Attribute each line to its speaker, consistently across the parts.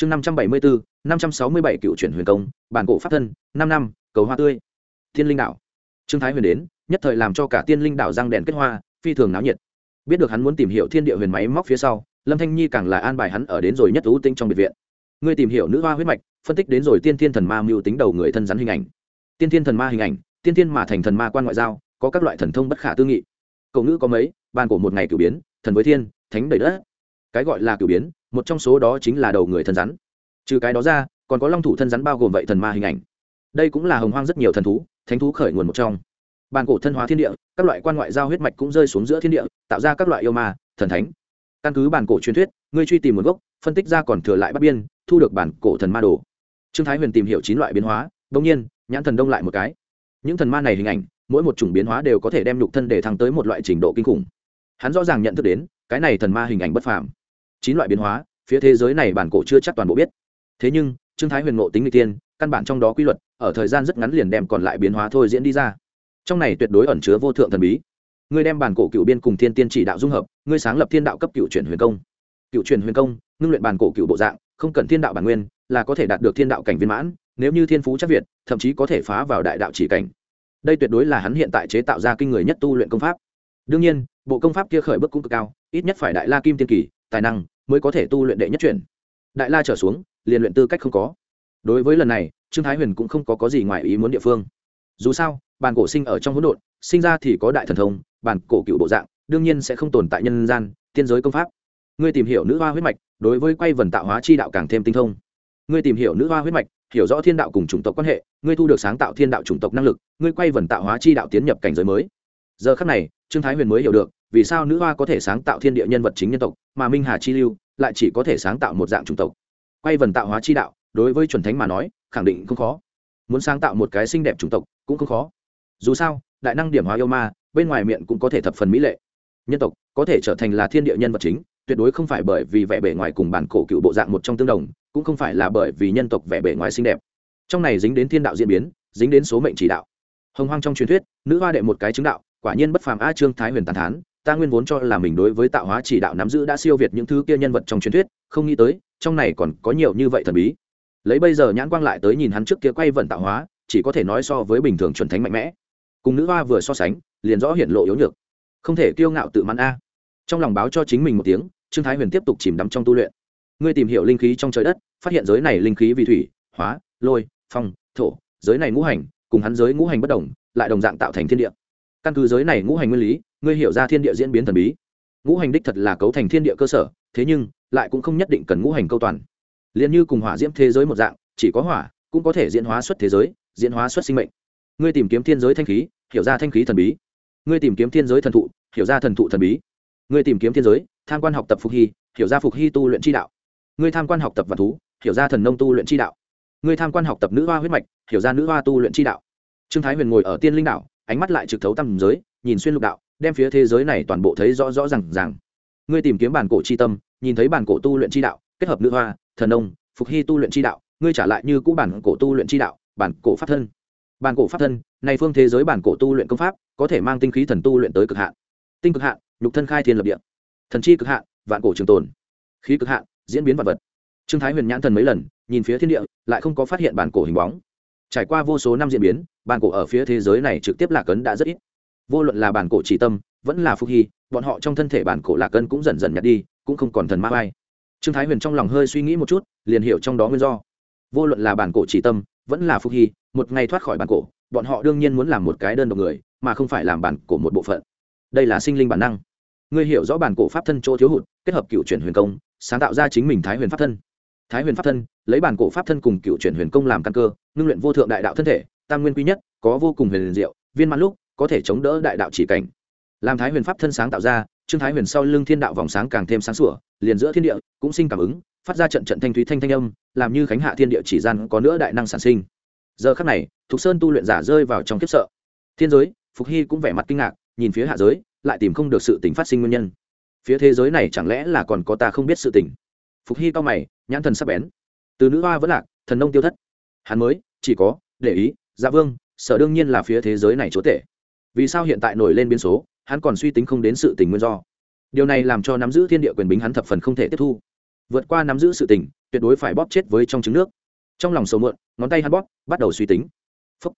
Speaker 1: chương năm trăm bảy mươi bốn, năm trăm sáu mươi bảy cựu chuyển huyền công, bản cổ pháp thân, năm năm, cầu hoa tươi. Thiên linh đạo trương thái huyền đến, nhất thời làm cho cả tiên linh đạo răng đèn kết hoa, phi thường náo nhiệt. Biết được hắn muốn tìm hiểu thiên địa huyền máy móc phía sau, lâm thanh nhi càng là an bài hắn ở đến rồi nhất thú tinh trong biệt viện. Ngươi tìm hiểu nữ hoa huyết mạch, phân tích đến rồi tiên thiên thần ma mưu tính đầu người thân rắn hình ảnh. Tiên thiên thần ma hình ảnh, tiên thiên mà thành thần ma quan ngoại giao, có các loại thần thông bất khả tư nghị. Cậu ngữ có mấy bàn cổ một ngày cử biến, thần với thiên, thánh đầy đất. Cái gọi là cử biến một trong số đó chính là đầu người thân rắn. Trừ cái đó ra, còn có long thủ thân rắn bao gồm vậy thần ma hình ảnh. Đây cũng là hồng hoang rất nhiều thần thú, thánh thú khởi nguồn một trong. Bàn cổ thân hóa thiên địa, các loại quan ngoại giao huyết mạch cũng rơi xuống giữa thiên địa, tạo ra các loại yêu ma, thần thánh. Căn cứ bản cổ truyền thuyết, ngươi truy tìm nguồn gốc, phân tích ra còn thừa lại bắt biên, thu được bản cổ thần ma đồ. Trương thái huyền tìm hiểu chín loại biến hóa đông nhiên, nhãn thần đông lại một cái. Những thần ma này hình ảnh, mỗi một chủng biến hóa đều có thể đem nhục thân để thăng tới một loại trình độ kinh khủng. Hắn rõ ràng nhận thức đến, cái này thần ma hình ảnh bất phàm chín loại biến hóa, phía thế giới này bản cổ chưa chắc toàn bộ biết. Thế nhưng, trương thái huyền ngộ tính n tiên căn bản trong đó quy luật, ở thời gian rất ngắn liền đem còn lại biến hóa thôi diễn đi ra. Trong này tuyệt đối ẩn chứa vô thượng thần bí. Ngươi đem bản cổ cựu biên cùng thiên tiên chỉ đạo dung hợp, ngươi sáng lập thiên đạo cấp cựu chuyển huyền công. Cựu chuyển huyền công, ngưng luyện bản cổ cựu bộ dạng, không cần thiên đạo bản nguyên, là có thể đạt được thiên đạo cảnh viên mãn, nếu như thiên phú chắc việt, thậm chí có thể phá vào đại đạo chỉ cảnh. Đây tuyệt đối là hắn hiện tại chế tạo ra kinh người nhất tu luyện công pháp. Đương nhiên, bộ công pháp kia khởi bước cũng cực cao, ít nhất phải đại la kim tiên kỳ tài năng mới có thể tu luyện đệ nhất chuyển. Đại la trở xuống liền luyện tư cách không có. Đối với lần này trương thái huyền cũng không có, có gì ngoài ý muốn địa phương. Dù sao bàn cổ sinh ở trong hỗn độn sinh ra thì có đại thần thông bàn cổ cựu bộ dạng đương nhiên sẽ không tồn tại nhân gian tiên giới công pháp. Ngươi tìm hiểu nữ hoa huyết mạch đối với quay vần tạo hóa chi đạo càng thêm tinh thông. Ngươi tìm hiểu nữ hoa huyết mạch hiểu rõ thiên đạo cùng chủng tộc quan hệ ngươi thu được sáng tạo thiên đạo chủng tộc năng lực ngươi quay vần tạo hóa chi đạo tiến nhập cảnh giới mới. Giờ khắc này trương thái huyền mới hiểu được vì sao nữ hoa có thể sáng tạo thiên địa nhân vật chính nhân tộc, mà minh hà chi lưu lại chỉ có thể sáng tạo một dạng chủng tộc? Quay vần tạo hóa chi đạo, đối với chuẩn thánh mà nói, khẳng định không khó. Muốn sáng tạo một cái xinh đẹp chủng tộc cũng không khó. Dù sao, đại năng điểm hóa yêu ma, bên ngoài miệng cũng có thể thập phần mỹ lệ. Nhân tộc có thể trở thành là thiên địa nhân vật chính, tuyệt đối không phải bởi vì vẻ bề ngoài cùng bản cổ cựu bộ dạng một trong tương đồng, cũng không phải là bởi vì nhân tộc vẻ bề ngoài xinh đẹp. Trong này dính đến thiên đạo diễn biến, dính đến số mệnh chỉ đạo. Hồng hoang trong truyền thuyết, nữ hoa đệ một cái chứng đạo, quả nhiên bất phàm a trương thái huyền tàn thán ta nguyên vốn cho là mình đối với tạo hóa chỉ đạo nắm giữ đã siêu việt những thứ kia nhân vật trong truyền thuyết, không nghĩ tới, trong này còn có nhiều như vậy thần bí. Lấy bây giờ nhãn quang lại tới nhìn hắn trước kia quay vận tạo hóa, chỉ có thể nói so với bình thường chuẩn thánh mạnh mẽ. Cùng nữ hoa vừa so sánh, liền rõ hiện lộ yếu nhược. Không thể kiêu ngạo tự mãn a. Trong lòng báo cho chính mình một tiếng, trương thái huyền tiếp tục chìm đắm trong tu luyện. Ngươi tìm hiểu linh khí trong trời đất, phát hiện giới này linh khí vì thủy, hóa, lôi, phong, thổ, giới này ngũ hành, cùng hắn giới ngũ hành bất đồng, lại đồng dạng tạo thành thiên địa căn cứ giới này ngũ hành nguyên lý, ngươi hiểu ra thiên địa diễn biến thần bí. Ngũ hành đích thật là cấu thành thiên địa cơ sở, thế nhưng, lại cũng không nhất định cần ngũ hành câu toàn. Liền như cùng hỏa diễm thế giới một dạng, chỉ có hỏa cũng có thể diễn hóa xuất thế giới, diễn hóa xuất sinh mệnh. Ngươi tìm kiếm thiên giới thanh khí, hiểu ra thanh khí thần bí. Ngươi tìm kiếm thiên giới thần thụ, hiểu ra thần thụ thần bí. Ngươi tìm kiếm thiên giới, tham quan học tập phục hy, hiểu ra phục hy tu luyện tri đạo. Ngươi tham quan học tập vật thú, hiểu ra thần nông tu luyện tri đạo. Ngươi tham quan học tập nữ hoa huyết mạch, hiểu ra nữ hoa tu luyện tri đạo. Trương thái huyền ngồi ở tiên linh đạo ánh mắt lại trực thấu tầm giới, nhìn xuyên lục đạo, đem phía thế giới này toàn bộ thấy rõ rõ ràng ràng. rằng ngươi tìm kiếm bản cổ chi tâm, nhìn thấy bản cổ tu luyện chi đạo, kết hợp nữ hoa, thần nông, phục hy tu luyện chi đạo, ngươi trả lại như cũ bản cổ tu luyện chi đạo, bản cổ pháp thân. Bản cổ pháp thân, này phương thế giới bản cổ tu luyện công pháp, có thể mang tinh khí thần tu luyện tới cực hạn. Tinh cực hạn, nhục thân khai thiên lập địa. Thần chi cực hạn, vạn cổ trường tồn. Khí cực hạn, diễn biến vật vật. Trương thái huyền nhãn thần mấy lần, nhìn phía thiên địa, lại không có phát hiện bản cổ hình bóng trải qua vô số năm diễn biến, bản cổ ở phía thế giới này trực tiếp lạc ấn đã rất ít. Vô luận là bản cổ chỉ tâm, vẫn là phúc hy, bọn họ trong thân thể bản cổ lạc ấn cũng dần dần nhặt đi, cũng không còn thần ma vai trương thái huyền trong lòng hơi suy nghĩ một chút, liền hiểu trong đó nguyên do. Vô luận là bản cổ chỉ tâm, vẫn là phúc hy, một ngày thoát khỏi bản cổ, bọn họ đương nhiên muốn làm một cái đơn độc người, mà không phải làm bản cổ một bộ phận. Đây là sinh linh bản năng. Ngươi hiểu rõ bản cổ pháp thân chỗ thiếu hụt, kết hợp cựu chuyển huyền công, sáng tạo ra chính mình thái huyền pháp thân thái huyền pháp thân, lấy bản cổ pháp thân cùng cựu chuyển huyền công làm căn cơ, ngưng luyện vô thượng đại đạo thân thể, tam nguyên quý nhất, có vô cùng huyền diệu, viên mãn lúc, có thể chống đỡ đại đạo chỉ cảnh. Làm thái huyền pháp thân sáng tạo ra, trương thái huyền sau lưng thiên đạo vòng sáng càng thêm sáng sủa, liền giữa thiên địa, cũng sinh cảm ứng, phát ra trận trận thanh thúy thanh thanh âm, làm như khánh hạ thiên địa chỉ gian có nữa đại năng sản sinh. Giờ khắc này, thục sơn tu luyện giả rơi vào trong kiếp sợ. Thiên giới, phục hy cũng vẻ mặt kinh ngạc, nhìn phía hạ giới, lại tìm không được sự tình phát sinh nguyên nhân. Phía thế giới này chẳng lẽ là còn có ta không biết sự tình? Phục hy cao mày, nhãn thần sắp bén. Từ nữ hoa vẫn lạc, thần nông tiêu thất. Hắn mới, chỉ có, để ý gia dạ vương, sở đương nhiên là phía thế giới này chúa tể. Vì sao hiện tại nổi lên biến số, hắn còn suy tính không đến sự tình nguyên do. Điều này làm cho nắm giữ thiên địa quyền bính hắn thập phần không thể tiếp thu. Vượt qua nắm giữ sự tình, tuyệt đối phải bóp chết với trong trứng nước. Trong lòng sầu muộn, ngón tay hắn bóp, bắt đầu suy tính. Phúc.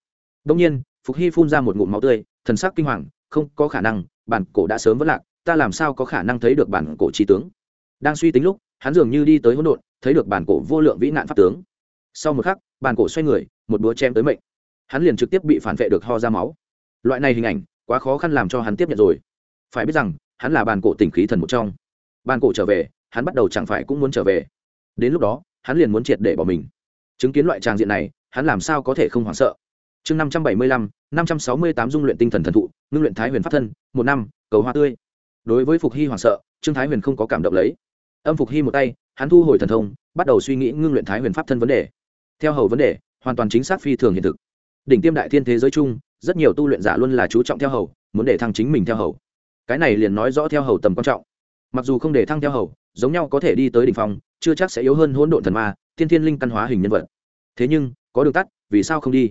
Speaker 1: Đông nhiên, phục hy phun ra một ngụm máu tươi, thần sắc kinh hoàng, không có khả năng, bản cổ đã sớm vất lạc, ta làm sao có khả năng thấy được bản cổ trí tướng? Đang suy tính lúc hắn dường như đi tới hỗn độn, thấy được bản cổ vô lượng vĩ nạn pháp tướng. Sau một khắc, bản cổ xoay người, một búa chém tới mệnh. Hắn liền trực tiếp bị phản vệ được ho ra máu. Loại này hình ảnh, quá khó khăn làm cho hắn tiếp nhận rồi. Phải biết rằng, hắn là bản cổ tỉnh khí thần một trong. Bản cổ trở về, hắn bắt đầu chẳng phải cũng muốn trở về. Đến lúc đó, hắn liền muốn triệt để bỏ mình. Chứng kiến loại tràng diện này, hắn làm sao có thể không hoảng sợ? Chương năm trăm bảy mươi lăm, năm trăm sáu mươi tám dung luyện tinh thần thần thụ, ngưng luyện thái huyền pháp thân, một năm, cầu hoa tươi. Đối với phục hy hoảng sợ, trương thái huyền không có cảm động lấy âm phục hy một tay, hắn thu hồi thần thông, bắt đầu suy nghĩ ngưng luyện thái huyền pháp thân vấn đề. Theo hầu vấn đề, hoàn toàn chính xác phi thường hiện thực. Đỉnh tiêm đại thiên thế giới chung, rất nhiều tu luyện giả luôn là chú trọng theo hầu, muốn để thăng chính mình theo hầu. Cái này liền nói rõ theo hầu tầm quan trọng. Mặc dù không để thăng theo hầu, giống nhau có thể đi tới đỉnh phong, chưa chắc sẽ yếu hơn hỗn độn thần ma, thiên thiên linh căn hóa hình nhân vật. Thế nhưng, có đường tắt, vì sao không đi?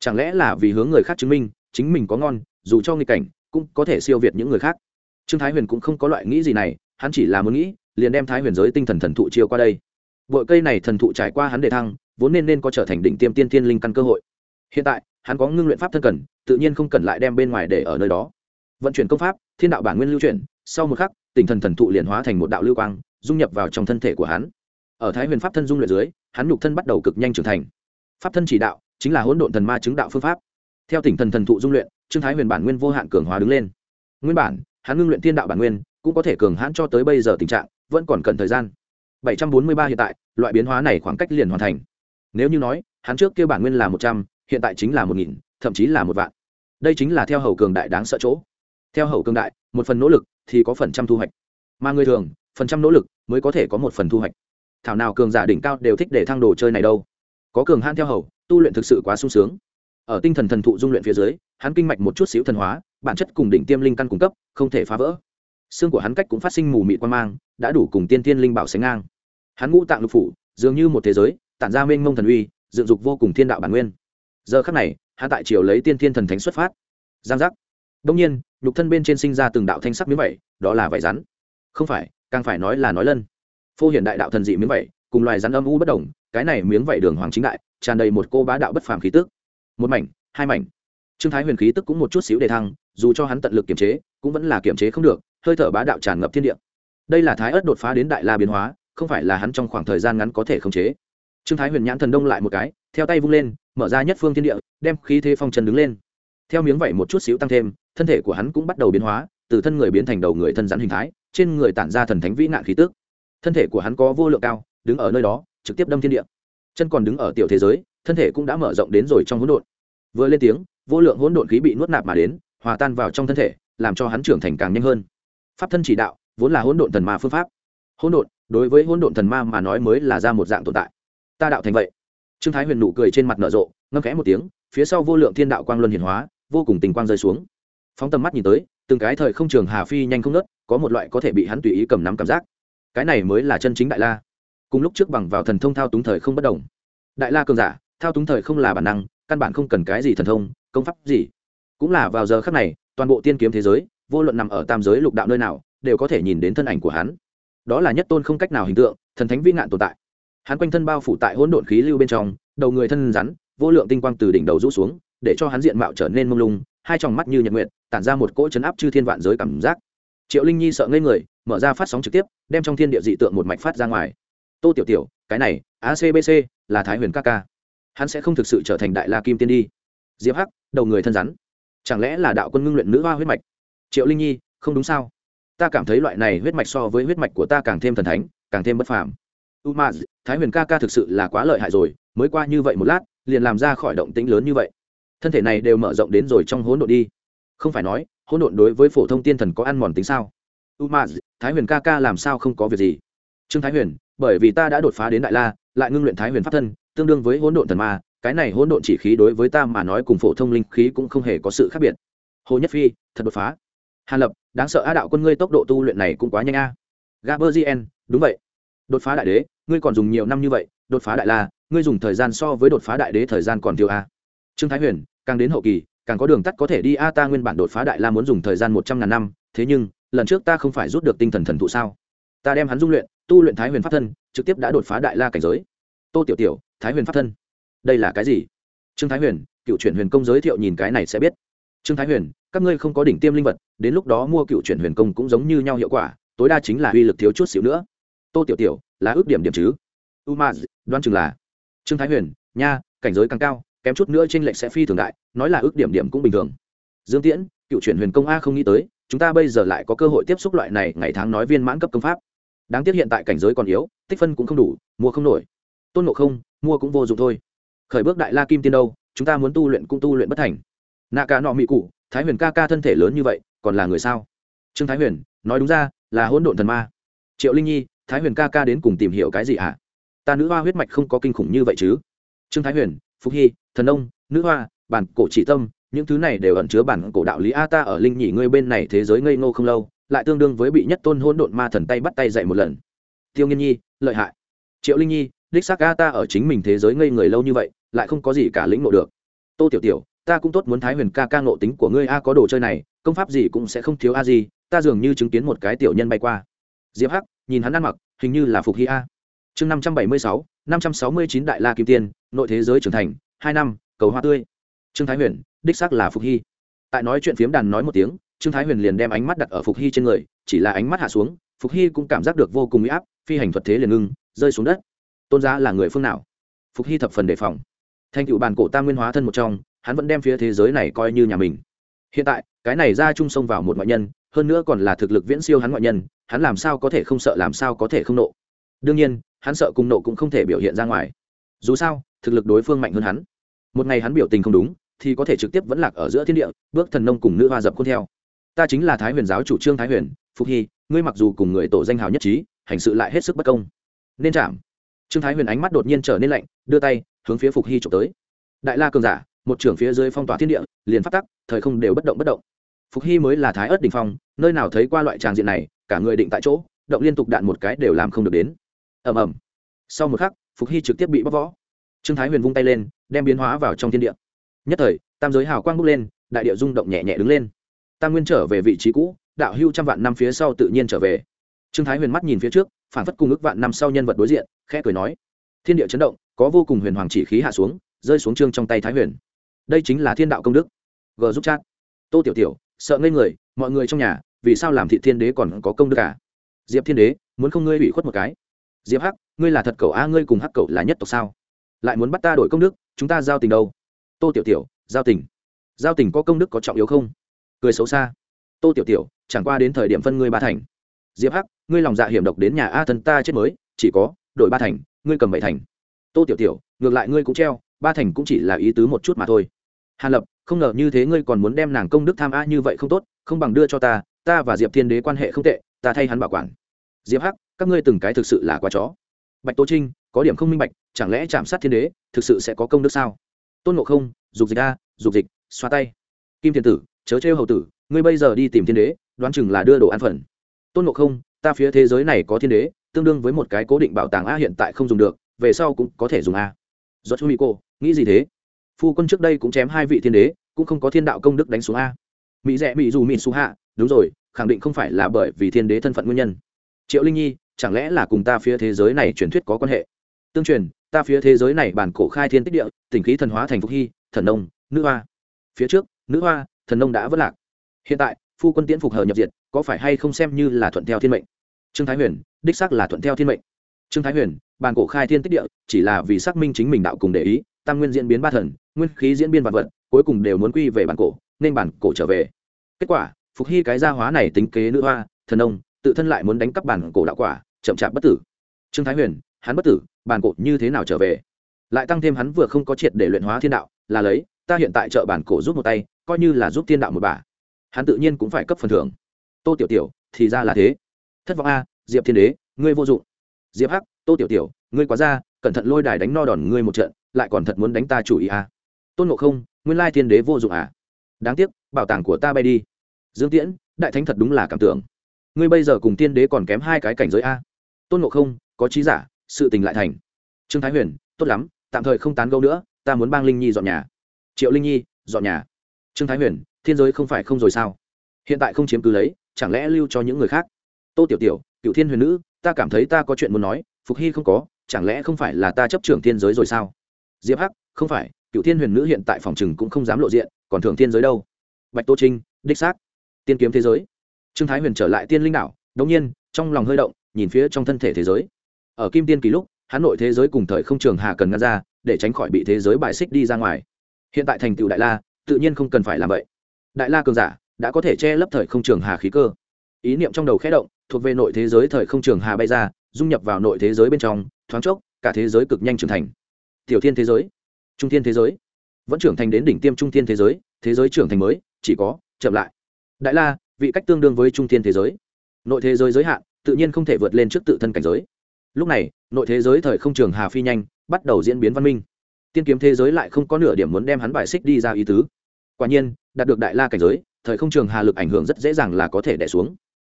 Speaker 1: Chẳng lẽ là vì hướng người khác chứng minh, chính mình có ngon, dù cho nghịch cảnh, cũng có thể siêu việt những người khác? Trương thái huyền cũng không có loại nghĩ gì này, hắn chỉ là muốn nghĩ liền đem thái huyền giới tinh thần thần thụ chiêu qua đây. Bội cây này thần thụ trải qua hắn đề thăng, vốn nên nên có trở thành đỉnh tiêm tiên tiên linh căn cơ hội. Hiện tại, hắn có ngưng luyện pháp thân cần, tự nhiên không cần lại đem bên ngoài để ở nơi đó. Vận chuyển công pháp, thiên đạo bản nguyên lưu chuyển, sau một khắc, tinh thần thần thụ liền hóa thành một đạo lưu quang, dung nhập vào trong thân thể của hắn. Ở thái huyền pháp thân dung luyện dưới, hắn nhục thân bắt đầu cực nhanh trưởng thành. Pháp thân chỉ đạo, chính là hỗn độn thần ma chứng đạo phương pháp. Theo tỉnh thần thần thụ dung luyện, trương thái huyền bản nguyên vô hạn cường hóa đứng lên. Nguyên bản, hắn ngưng luyện thiên đạo bản nguyên, cũng có thể cường hãn cho tới bây giờ tình trạng vẫn còn cần thời gian. 743 hiện tại loại biến hóa này khoảng cách liền hoàn thành. Nếu như nói hắn trước kia bản nguyên là 100, hiện tại chính là 1000, thậm chí là một vạn. Đây chính là theo hầu cường đại đáng sợ chỗ. Theo hầu cường đại một phần nỗ lực thì có phần trăm thu hoạch. Mà người thường phần trăm nỗ lực mới có thể có một phần thu hoạch. Thảo nào cường giả đỉnh cao đều thích để thăng đồ chơi này đâu. Có cường hãn theo hầu tu luyện thực sự quá sung sướng. Ở tinh thần thần thụ dung luyện phía dưới hắn kinh mạch một chút xíu thần hóa bản chất cùng đỉnh tiêm linh căn cung cấp không thể phá vỡ xương của hắn cách cũng phát sinh mù mịt quan mang, đã đủ cùng tiên thiên linh bảo sánh ngang. Hắn ngũ tạng lục phủ, dường như một thế giới, tản ra mênh mông thần uy, dựng dục vô cùng thiên đạo bản nguyên. Giờ khắc này, hắn tại triều lấy tiên thiên thần thánh xuất phát. Giang giác. Đông nhiên, nhục thân bên trên sinh ra từng đạo thanh sắc miếng vẩy đó là vải rắn. Không phải, càng phải nói là nói lân. Phô hiện đại đạo thần dị miếng vẩy cùng loài rắn âm u bất đồng, cái này miếng vẩy đường hoàng chính đại, tràn đầy một cô bá đạo bất phàm khí tức. Một mảnh, hai mảnh. Trương thái huyền khí tức cũng một chút xíu để thăng, dù cho hắn tận lực kiềm chế, cũng vẫn là kiềm chế không được hơi thở bá đạo tràn ngập thiên địa. Đây là thái ớt đột phá đến đại la biến hóa, không phải là hắn trong khoảng thời gian ngắn có thể khống chế. Trương thái huyền nhãn thần đông lại một cái, theo tay vung lên, mở ra nhất phương thiên địa, đem khí thế phong trần đứng lên. Theo miếng vẩy một chút xíu tăng thêm, thân thể của hắn cũng bắt đầu biến hóa, từ thân người biến thành đầu người thân rắn hình thái, trên người tản ra thần thánh vĩ nạn khí tức. Thân thể của hắn có vô lượng cao, đứng ở nơi đó, trực tiếp đâm thiên địa. Chân còn đứng ở tiểu thế giới, thân thể cũng đã mở rộng đến rồi trong hỗn độn. Vừa lên tiếng, vô lượng hỗn độn khí bị nuốt nạp mà đến, hòa tan vào trong thân thể, làm cho hắn trưởng thành càng nhanh hơn pháp thân chỉ đạo, vốn là hỗn độn thần ma phương pháp. Hỗn độn, đối với hỗn độn thần ma mà nói mới là ra một dạng tồn tại. Ta đạo thành vậy. Trương thái huyền nụ cười trên mặt nở rộ, ngâm khẽ một tiếng, phía sau vô lượng thiên đạo quang luân hiển hóa, vô cùng tình quang rơi xuống. Phóng tầm mắt nhìn tới, từng cái thời không trường hà phi nhanh không nớt có một loại có thể bị hắn tùy ý cầm nắm cảm giác. Cái này mới là chân chính đại la. Cùng lúc trước bằng vào thần thông thao túng thời không bất đồng. Đại la cường giả, thao túng thời không là bản năng, căn bản không cần cái gì thần thông, công pháp gì. Cũng là vào giờ khắc này, toàn bộ tiên kiếm thế giới vô luận nằm ở tam giới lục đạo nơi nào, đều có thể nhìn đến thân ảnh của hắn. Đó là nhất tôn không cách nào hình tượng, thần thánh vĩ ngạn tồn tại. Hắn quanh thân bao phủ tại hỗn độn khí lưu bên trong, đầu người thân rắn, vô lượng tinh quang từ đỉnh đầu rũ xuống, để cho hắn diện mạo trở nên mông lung, hai tròng mắt như nhật nguyện tản ra một cỗ chấn áp chư thiên vạn giới cảm giác. Triệu linh nhi sợ ngây người, mở ra phát sóng trực tiếp, đem trong thiên địa dị tượng một mạch phát ra ngoài. Tô tiểu tiểu, cái này acbc là thái huyền ca ca. Hắn sẽ không thực sự trở thành đại la kim tiên đi. Diệp hắc, đầu người thân rắn. Chẳng lẽ là đạo quân ngưng luyện nữ hoa huyết mạch? Triệu linh nhi, không đúng sao? Ta cảm thấy loại này huyết mạch so với huyết mạch của ta càng thêm thần thánh, càng thêm bất phàm. U thái huyền ca ca thực sự là quá lợi hại rồi, mới qua như vậy một lát, liền làm ra khỏi động tĩnh lớn như vậy. Thân thể này đều mở rộng đến rồi trong hỗn độn đi. Không phải nói, hỗn độn đối với phổ thông tiên thần có ăn mòn tính sao? U thái huyền ca ca làm sao không có việc gì? Trương thái huyền, bởi vì ta đã đột phá đến đại la, lại ngưng luyện thái huyền pháp thân, tương đương với hỗn độn thần ma, cái này hỗn độn chỉ khí đối với ta mà nói cùng phổ thông linh khí cũng không hề có sự khác biệt. Hồ nhất phi, thật đột phá hàn lập, đáng sợ a đạo quân ngươi tốc độ tu luyện này cũng quá nhanh a. Gaberzien đúng vậy. Đột phá đại đế, ngươi còn dùng nhiều năm như vậy, đột phá đại la, ngươi dùng thời gian so với đột phá đại đế thời gian còn thiếu a. Trương thái huyền, càng đến hậu kỳ, càng có đường tắt có thể đi a, ta nguyên bản đột phá đại la muốn dùng thời gian một trăm ngàn năm, thế nhưng, lần trước ta không phải rút được tinh thần thần thụ sao? Ta đem hắn dung luyện, tu luyện thái huyền pháp thân, trực tiếp đã đột phá đại la cảnh giới. Tô tiểu tiểu, thái huyền pháp thân. Đây là cái gì? Trương thái huyền, cựu chuyển huyền công giới thiệu nhìn cái này sẽ biết. Trương thái huyền các ngươi không có đỉnh tiêm linh vật, đến lúc đó mua cựu chuyển huyền công cũng giống như nhau hiệu quả, tối đa chính là uy lực thiếu chút xíu nữa. Tô tiểu tiểu, là ước điểm điểm chứ? Umaz đoan đoán chừng là. Trương thái huyền, nha, cảnh giới càng cao, kém chút nữa trên lệnh sẽ phi thường đại, nói là ước điểm điểm cũng bình thường. Dương tiễn, cựu chuyển huyền công a không nghĩ tới, chúng ta bây giờ lại có cơ hội tiếp xúc loại này ngày tháng nói viên mãn cấp công pháp. Đáng tiếc hiện tại cảnh giới còn yếu, tích phân cũng không đủ, mua không nổi. Tôn ngộ không, mua cũng vô dụng thôi. Khởi bước đại la kim tiên đâu, chúng ta muốn tu luyện cũng tu luyện bất thành. Nạ cả nọ mị cụ thái huyền ca ca thân thể lớn như vậy, còn là người sao? Trương thái huyền, nói đúng ra, là hỗn độn thần ma. Triệu linh nhi, thái huyền ca ca đến cùng tìm hiểu cái gì hả ta nữ hoa huyết mạch không có kinh khủng như vậy chứ? Trương thái huyền phúc hy, thần ông nữ hoa, bản cổ chỉ tâm, những thứ này đều ẩn chứa bản cổ đạo lý a ta ở linh nhỉ ngươi bên này thế giới ngây ngô không lâu, lại tương đương với bị nhất tôn hỗn độn ma thần tay bắt tay dạy một lần. Tiêu nghiên nhi, lợi hại. Triệu linh nhi, đích xác a ta ở chính mình thế giới ngây người lâu như vậy, lại không có gì cả lĩnh ngộ được. Tô tiểu tiểu ta cũng tốt muốn thái huyền ca ca ngộ tính của ngươi a, có đồ chơi này, công pháp gì cũng sẽ không thiếu a gì ta dường như chứng kiến một cái tiểu nhân bay qua. Diệp hắc, nhìn hắn ăn mặc, hình như là phục hy a. Chương năm trăm bảy mươi sáu, năm trăm sáu mươi chín đại la kim tiên, nội thế giới trưởng thành, hai năm, cầu hoa tươi. Trương thái huyền, đích xác là phục hy. Tại nói chuyện phiếm đàn nói một tiếng, trương thái huyền liền đem ánh mắt đặt ở phục hy trên người, chỉ là ánh mắt hạ xuống, phục hy cũng cảm giác được vô cùng bị áp, phi hành thuật thế liền ngưng, rơi xuống đất. Tôn giá là người phương nào? Phục hy thập phần đề phòng. Thành cựu bàn cổ tam nguyên hóa thân một trong hắn vẫn đem phía thế giới này coi như nhà mình. Hiện tại, cái này ra chung sông vào một ngoại nhân, hơn nữa còn là thực lực viễn siêu hắn ngoại nhân, hắn làm sao có thể không sợ, làm sao có thể không nộ? Đương nhiên, hắn sợ cùng nộ cũng không thể biểu hiện ra ngoài. Dù sao, thực lực đối phương mạnh hơn hắn. Một ngày hắn biểu tình không đúng, thì có thể trực tiếp vẫn lạc ở giữa thiên địa, bước thần nông cùng nữ hoa dập khuôn theo. Ta chính là thái huyền giáo chủ trương thái huyền, phục hy, ngươi mặc dù cùng người tổ danh hào nhất trí, hành sự lại hết sức bất công. Nên chạm. Trương thái huyền ánh mắt đột nhiên trở nên lạnh, đưa tay hướng phía phục hy trộm tới. Đại la cường giả một trưởng phía dưới phong tỏa thiên địa, liền phát tắc, thời không đều bất động bất động. Phục hy mới là thái ớt đình phong, nơi nào thấy qua loại tràng diện này, cả người định tại chỗ, động liên tục đạn một cái đều làm không được đến. Ầm ầm. Sau một khắc, phục hy trực tiếp bị bóc võ trương thái huyền vung tay lên, đem biến hóa vào trong thiên địa. Nhất thời, tam giới hào quang bốc lên, đại địa rung động nhẹ nhẹ đứng lên. Tam nguyên trở về vị trí cũ, đạo hưu trăm vạn năm phía sau tự nhiên trở về. Trương thái huyền mắt nhìn phía trước, phản phất cùng ước vạn năm sau nhân vật đối diện, khẽ cười nói. Thiên địa chấn động, có vô cùng huyền hoàng chỉ khí hạ xuống, rơi xuống trương trong tay thái huyền đây chính là thiên đạo công đức. G giúp chat. Tô tiểu tiểu, sợ ngây người, mọi người trong nhà, vì sao làm thị thiên đế còn có công đức cả diệp thiên đế, muốn không ngươi ủy khuất một cái. Diệp hắc, ngươi là thật cậu a, ngươi cùng hắc cậu là nhất tộc sao? Lại muốn bắt ta đổi công đức, chúng ta giao tình đâu? Tô tiểu tiểu, giao tình. Giao tình có công đức có trọng yếu không? Cười xấu xa. Tô tiểu tiểu, chẳng qua đến thời điểm phân ngươi ba thành. Diệp hắc, ngươi lòng dạ hiểm độc đến nhà a thân ta chết mới, chỉ có, đổi ba thành, ngươi cầm bảy thành. Tô tiểu tiểu, ngược lại ngươi cũng treo, ba thành cũng chỉ là ý tứ một chút mà thôi hàn lập, không ngờ như thế ngươi còn muốn đem nàng công đức tham a như vậy không tốt, không bằng đưa cho ta ta và diệp thiên đế quan hệ không tệ, ta thay hắn bảo quản. Diệp hắc, các ngươi từng cái thực sự là quá chó. Bạch tô trinh, có điểm không minh bạch, chẳng lẽ chạm sát thiên đế thực sự sẽ có công đức sao? Tôn ngộ không, dục dịch a, dục dịch, xoa tay. Kim thiên tử, chớ trêu hầu tử, ngươi bây giờ đi tìm thiên đế, đoán chừng là đưa đồ ăn phần. Tôn ngộ không, ta phía thế giới này có thiên đế, tương đương với một cái cố định bảo tàng a hiện tại không dùng được, về sau cũng có thể dùng a. Do chú mỹ cô nghĩ gì thế? Phu quân trước đây cũng chém hai vị thiên đế, cũng không có thiên đạo công đức đánh xuống a. Mỹ rẽ mỹ dù mỹ xu hạ, đúng rồi, khẳng định không phải là bởi vì thiên đế thân phận nguyên nhân. Triệu linh nhi, chẳng lẽ là cùng ta phía thế giới này truyền thuyết có quan hệ? Tương truyền, ta phía thế giới này bản cổ khai thiên tích địa, tỉnh khí thần hóa thành phúc hy, thần nông, nữ hoa. Phía trước, nữ hoa, thần nông đã vất lạc. Hiện tại, phu quân tiễn phục hờ nhập diệt, có phải hay không xem như là thuận theo thiên mệnh? Trương thái huyền, đích xác là thuận theo thiên mệnh. Trương thái huyền, bản cổ khai thiên tích địa, chỉ là vì xác minh chính mình đạo cùng để ý tam nguyên diễn biến ba thần, nguyên khí diễn biến vạn vật, cuối cùng đều muốn quy về bản cổ, nên bản cổ trở về. Kết quả, phục hy cái gia hóa này tính kế nữ hoa, thần ông, tự thân lại muốn đánh cắp bản cổ đạo quả, chậm chạp bất tử. Trương thái huyền, hắn bất tử, bản cổ như thế nào trở về? Lại tăng thêm hắn vừa không có triệt để luyện hóa thiên đạo, là lấy, ta hiện tại trợ bản cổ giúp một tay, coi như là giúp thiên đạo một bà. Hắn tự nhiên cũng phải cấp phần thưởng. Tô tiểu tiểu, thì ra là thế. Thất vọng a, diệp thiên đế, ngươi vô dụng. Diệp hắc, tô tiểu tiểu, ngươi quá ra, cẩn thận lôi đài đánh no đòn ngươi một trận lại còn thật muốn đánh ta chủ ý à. tôn ngộ không, nguyên lai thiên đế vô dụng à. đáng tiếc, bảo tàng của ta bay đi. Dương tiễn, đại thánh thật đúng là cảm tưởng. Ngươi bây giờ cùng tiên đế còn kém hai cái cảnh giới a. Tôn ngộ không, có trí giả, sự tình lại thành. Trương thái huyền, tốt lắm, tạm thời không tán gâu nữa, ta muốn bang linh nhi dọn nhà. Triệu linh nhi, dọn nhà. Trương thái huyền, thiên giới không phải không rồi sao? Hiện tại không chiếm cứ lấy, chẳng lẽ lưu cho những người khác? Tô tiểu tiểu cựu thiên huyền nữ, ta cảm thấy ta có chuyện muốn nói, phục hy không có, chẳng lẽ không phải là ta chấp trưởng thiên giới rồi sao? Diệp hắc, không phải cựu thiên huyền nữ hiện tại phòng chừng cũng không dám lộ diện, còn Thường thiên giới đâu. Bạch tô trinh, đích xác. Tiên kiếm thế giới. Trương thái huyền trở lại tiên linh đảo, đống nhiên, trong lòng hơi động, nhìn phía trong thân thể thế giới. Ở kim tiên kỳ lúc, hắn nội thế giới cùng thời không trường hà cần ngăn ra, để tránh khỏi bị thế giới bài xích đi ra ngoài. Hiện tại thành tựu đại la, tự nhiên không cần phải làm vậy. Đại la cường giả, đã có thể che lấp thời không trường hà khí cơ. Ý niệm trong đầu khẽ động, thuộc về nội thế giới thời không trường hà bay ra, dung nhập vào nội thế giới bên trong, thoáng chốc, cả thế giới cực nhanh trưởng thành tiểu thiên thế giới, trung thiên thế giới, vẫn trưởng thành đến đỉnh tiêm trung thiên thế giới thế giới trưởng thành mới, chỉ có, chậm lại. Đại la, vị cách tương đương với trung thiên thế giới. Nội thế giới giới hạn, tự nhiên không thể vượt lên trước tự thân cảnh giới. Lúc này, nội thế giới thời không trường hà phi nhanh, bắt đầu diễn biến văn minh. Tiên kiếm thế giới lại không có nửa điểm muốn đem hắn bài xích đi ra ý tứ. Quả nhiên, đạt được đại la cảnh giới, thời không trường hà lực ảnh hưởng rất dễ dàng là có thể đẻ xuống.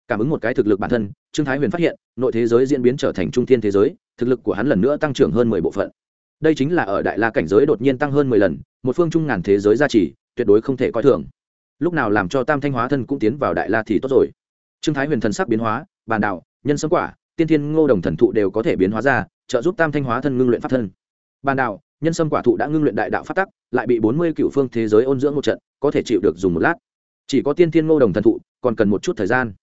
Speaker 1: Cảm ứng một cái thực lực bản thân, trương thái huyền phát hiện, nội thế giới diễn biến trở thành trung thiên thế giới, thực lực của hắn lần nữa tăng trưởng hơn mười bộ phận đây chính là ở đại la cảnh giới đột nhiên tăng hơn mười lần, một phương trung ngàn thế giới gia trì, tuyệt đối không thể coi thường. Lúc nào làm cho tam thanh hóa thân cũng tiến vào đại la thì tốt rồi. Trương thái huyền thần sắc biến hóa, bàn đạo, nhân sấm quả, tiên thiên ngô đồng thần thụ đều có thể biến hóa ra, trợ giúp tam thanh hóa thân ngưng luyện pháp thân. Bàn đạo, nhân sâm quả thụ đã ngưng luyện đại đạo phát tắc, lại bị bốn mươi cựu phương thế giới ôn dưỡng một trận, có thể chịu được dùng một lát. Chỉ có tiên thiên ngô đồng thần thụ, còn cần một chút thời gian.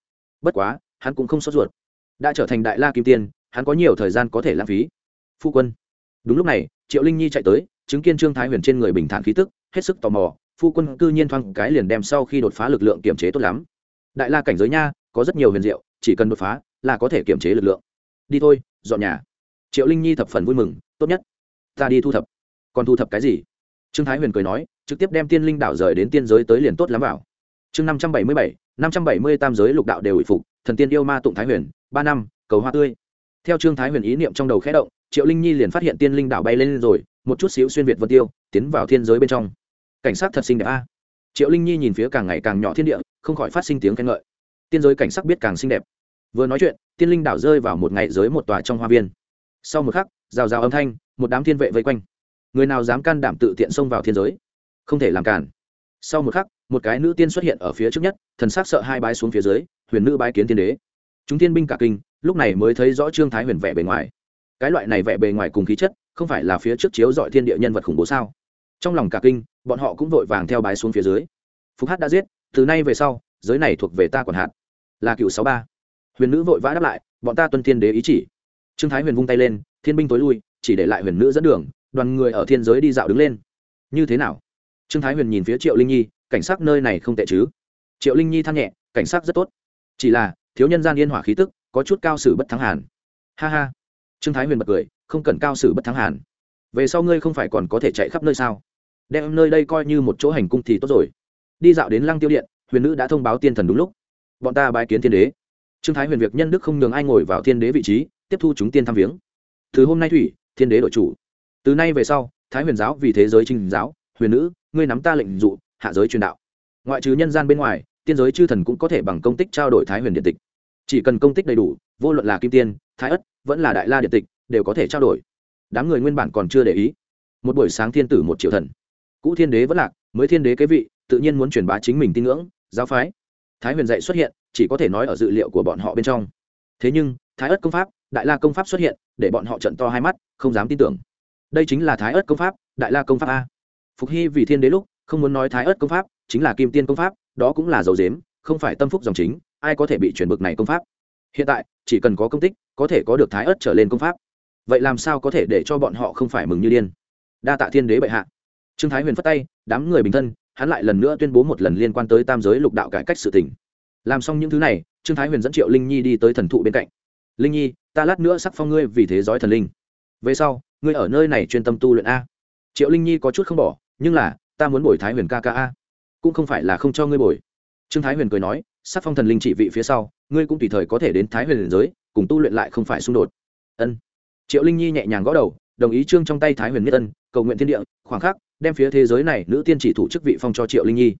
Speaker 1: Bất quá, hắn cũng không sốt ruột. Đã trở thành đại la kim tiên, hắn có nhiều thời gian có thể lãng phí. Phu quân đúng lúc này, triệu linh nhi chạy tới, chứng kiến trương thái huyền trên người bình thản khí tức, hết sức tò mò, phu quân cư nhiên thoáng cái liền đem sau khi đột phá lực lượng kiềm chế tốt lắm. Đại la cảnh giới nha, có rất nhiều huyền diệu, chỉ cần đột phá là có thể kiềm chế lực lượng. Đi thôi, dọn nhà. Triệu linh nhi thập phần vui mừng, tốt nhất, ta đi thu thập. Còn thu thập cái gì? Trương thái huyền cười nói, trực tiếp đem tiên linh đảo rời đến tiên giới tới liền tốt lắm vào. Chương năm trăm bảy mươi bảy, năm trăm bảy mươi tam giới lục đạo đều ủy phục, thần tiên yêu ma tụng thái huyền, ba năm, cầu hoa tươi. Theo trương thái huyền ý niệm trong đầu khẽ động triệu linh nhi liền phát hiện tiên linh đảo bay lên rồi, một chút xíu xuyên việt vân tiêu, tiến vào thiên giới bên trong. Cảnh sát thật xinh đẹp a. Triệu linh nhi nhìn phía càng ngày càng nhỏ thiên địa, không khỏi phát sinh tiếng khen ngợi. Tiên giới cảnh sắc biết càng xinh đẹp. Vừa nói chuyện, tiên linh đảo rơi vào một ngày giới một tòa trong hoa viên. Sau một khắc, rào rào âm thanh, một đám thiên vệ vây quanh. Người nào dám can đảm tự tiện xông vào thiên giới? Không thể làm cản sau một khắc, một cái nữ tiên xuất hiện ở phía trước nhất, thần s c sợ hai bái xuống phía dưới, huyền nữ bái kiến tiên đế. Chúng tiên binh cả kinh, lúc này mới thấy rõ trương thái huyền vẻ bề ngoài cái loại này vẻ bề ngoài cùng khí chất, không phải là phía trước chiếu dọi thiên địa nhân vật khủng bố sao? Trong lòng cả kinh, bọn họ cũng vội vàng theo bái xuống phía dưới. Phúc hát đã giết, từ nay về sau, giới này thuộc về ta còn hạt. Là cựu sáu ba. Huyền nữ vội vã đáp lại, bọn ta tuân thiên đế ý chỉ. Trương thái huyền vung tay lên, thiên binh tối lui, chỉ để lại huyền nữ dẫn đường, đoàn người ở thiên giới đi dạo đứng lên. Như thế nào? Trương thái huyền nhìn phía triệu linh nhi, cảnh sát nơi này không tệ chứ? Triệu linh nhi than nhẹ, cảnh sát rất tốt. Chỉ là, thiếu nhân gian yên hỏa khí tức, có chút cao sử bất thắng hàn. Ha ha trương thái huyền bật cười, không cần cao sử bất thắng hàn. Về sau ngươi không phải còn có thể chạy khắp nơi sao? Đem nơi đây coi như một chỗ hành cung thì tốt rồi. Đi dạo đến lăng tiêu điện, huyền nữ đã thông báo tiên thần đúng lúc. Bọn ta bái kiến thiên đế. Trương thái huyền việc nhân đức không nhường ai ngồi vào thiên đế vị trí, tiếp thu chúng tiên thăm viếng. Từ hôm nay thủy, thiên đế đội chủ. Từ nay về sau, thái huyền giáo vì thế giới trình giáo, huyền nữ, ngươi nắm ta lệnh dụ, hạ giới truyền đạo. Ngoại trừ nhân gian bên ngoài, tiên giới chư thần cũng có thể bằng công tích trao đổi thái huyền điện tịch chỉ cần công tích đầy đủ, vô luận là kim tiên, thái ất, vẫn là đại la điện tịch, đều có thể trao đổi. Đám người nguyên bản còn chưa để ý. Một buổi sáng thiên tử một triệu thần. Cũ thiên đế vẫn lạc, mới thiên đế kế vị, tự nhiên muốn truyền bá chính mình tin ngưỡng, giáo phái. Thái huyền dạy xuất hiện, chỉ có thể nói ở dự liệu của bọn họ bên trong. Thế nhưng, thái ất công pháp, đại la công pháp xuất hiện, để bọn họ trận to hai mắt, không dám tin tưởng. Đây chính là thái ất công pháp, đại la công pháp a. Phục hy vì thiên đế lúc, không muốn nói thái ất công pháp, chính là kim tiên công pháp, đó cũng là dầu dếm, không phải tâm phúc dòng chính ai có thể bị chuyển bực này công pháp? Hiện tại, chỉ cần có công tích, có thể có được thái ớt trở lên công pháp. Vậy làm sao có thể để cho bọn họ không phải mừng như điên? Đa tạ thiên đế bệ hạ. Trương thái huyền phất tay, đám người bình thân, hắn lại lần nữa tuyên bố một lần liên quan tới tam giới lục đạo cải cách sự tỉnh làm xong những thứ này, trương thái huyền dẫn triệu linh nhi đi tới thần thụ bên cạnh. Linh nhi, ta lát nữa sắc phong ngươi vì thế giới thần linh. Về sau, ngươi ở nơi này chuyên tâm tu luyện a. Triệu linh nhi có chút không bỏ, nhưng là, ta muốn bồi thái huyền ca ca a, cũng không phải là không cho ngươi bồi. Trương thái huyền cười nói sắc phong thần linh trị vị phía sau, ngươi cũng tùy thời có thể đến thái huyền giới, cùng tu luyện lại không phải xung đột. Ân. Triệu linh nhi nhẹ nhàng gõ đầu, đồng ý trương trong tay thái huyền nhất ân, cầu nguyện thiên địa, khoảng khắc, đem phía thế giới này nữ tiên chỉ thủ chức vị phong cho triệu linh nhi.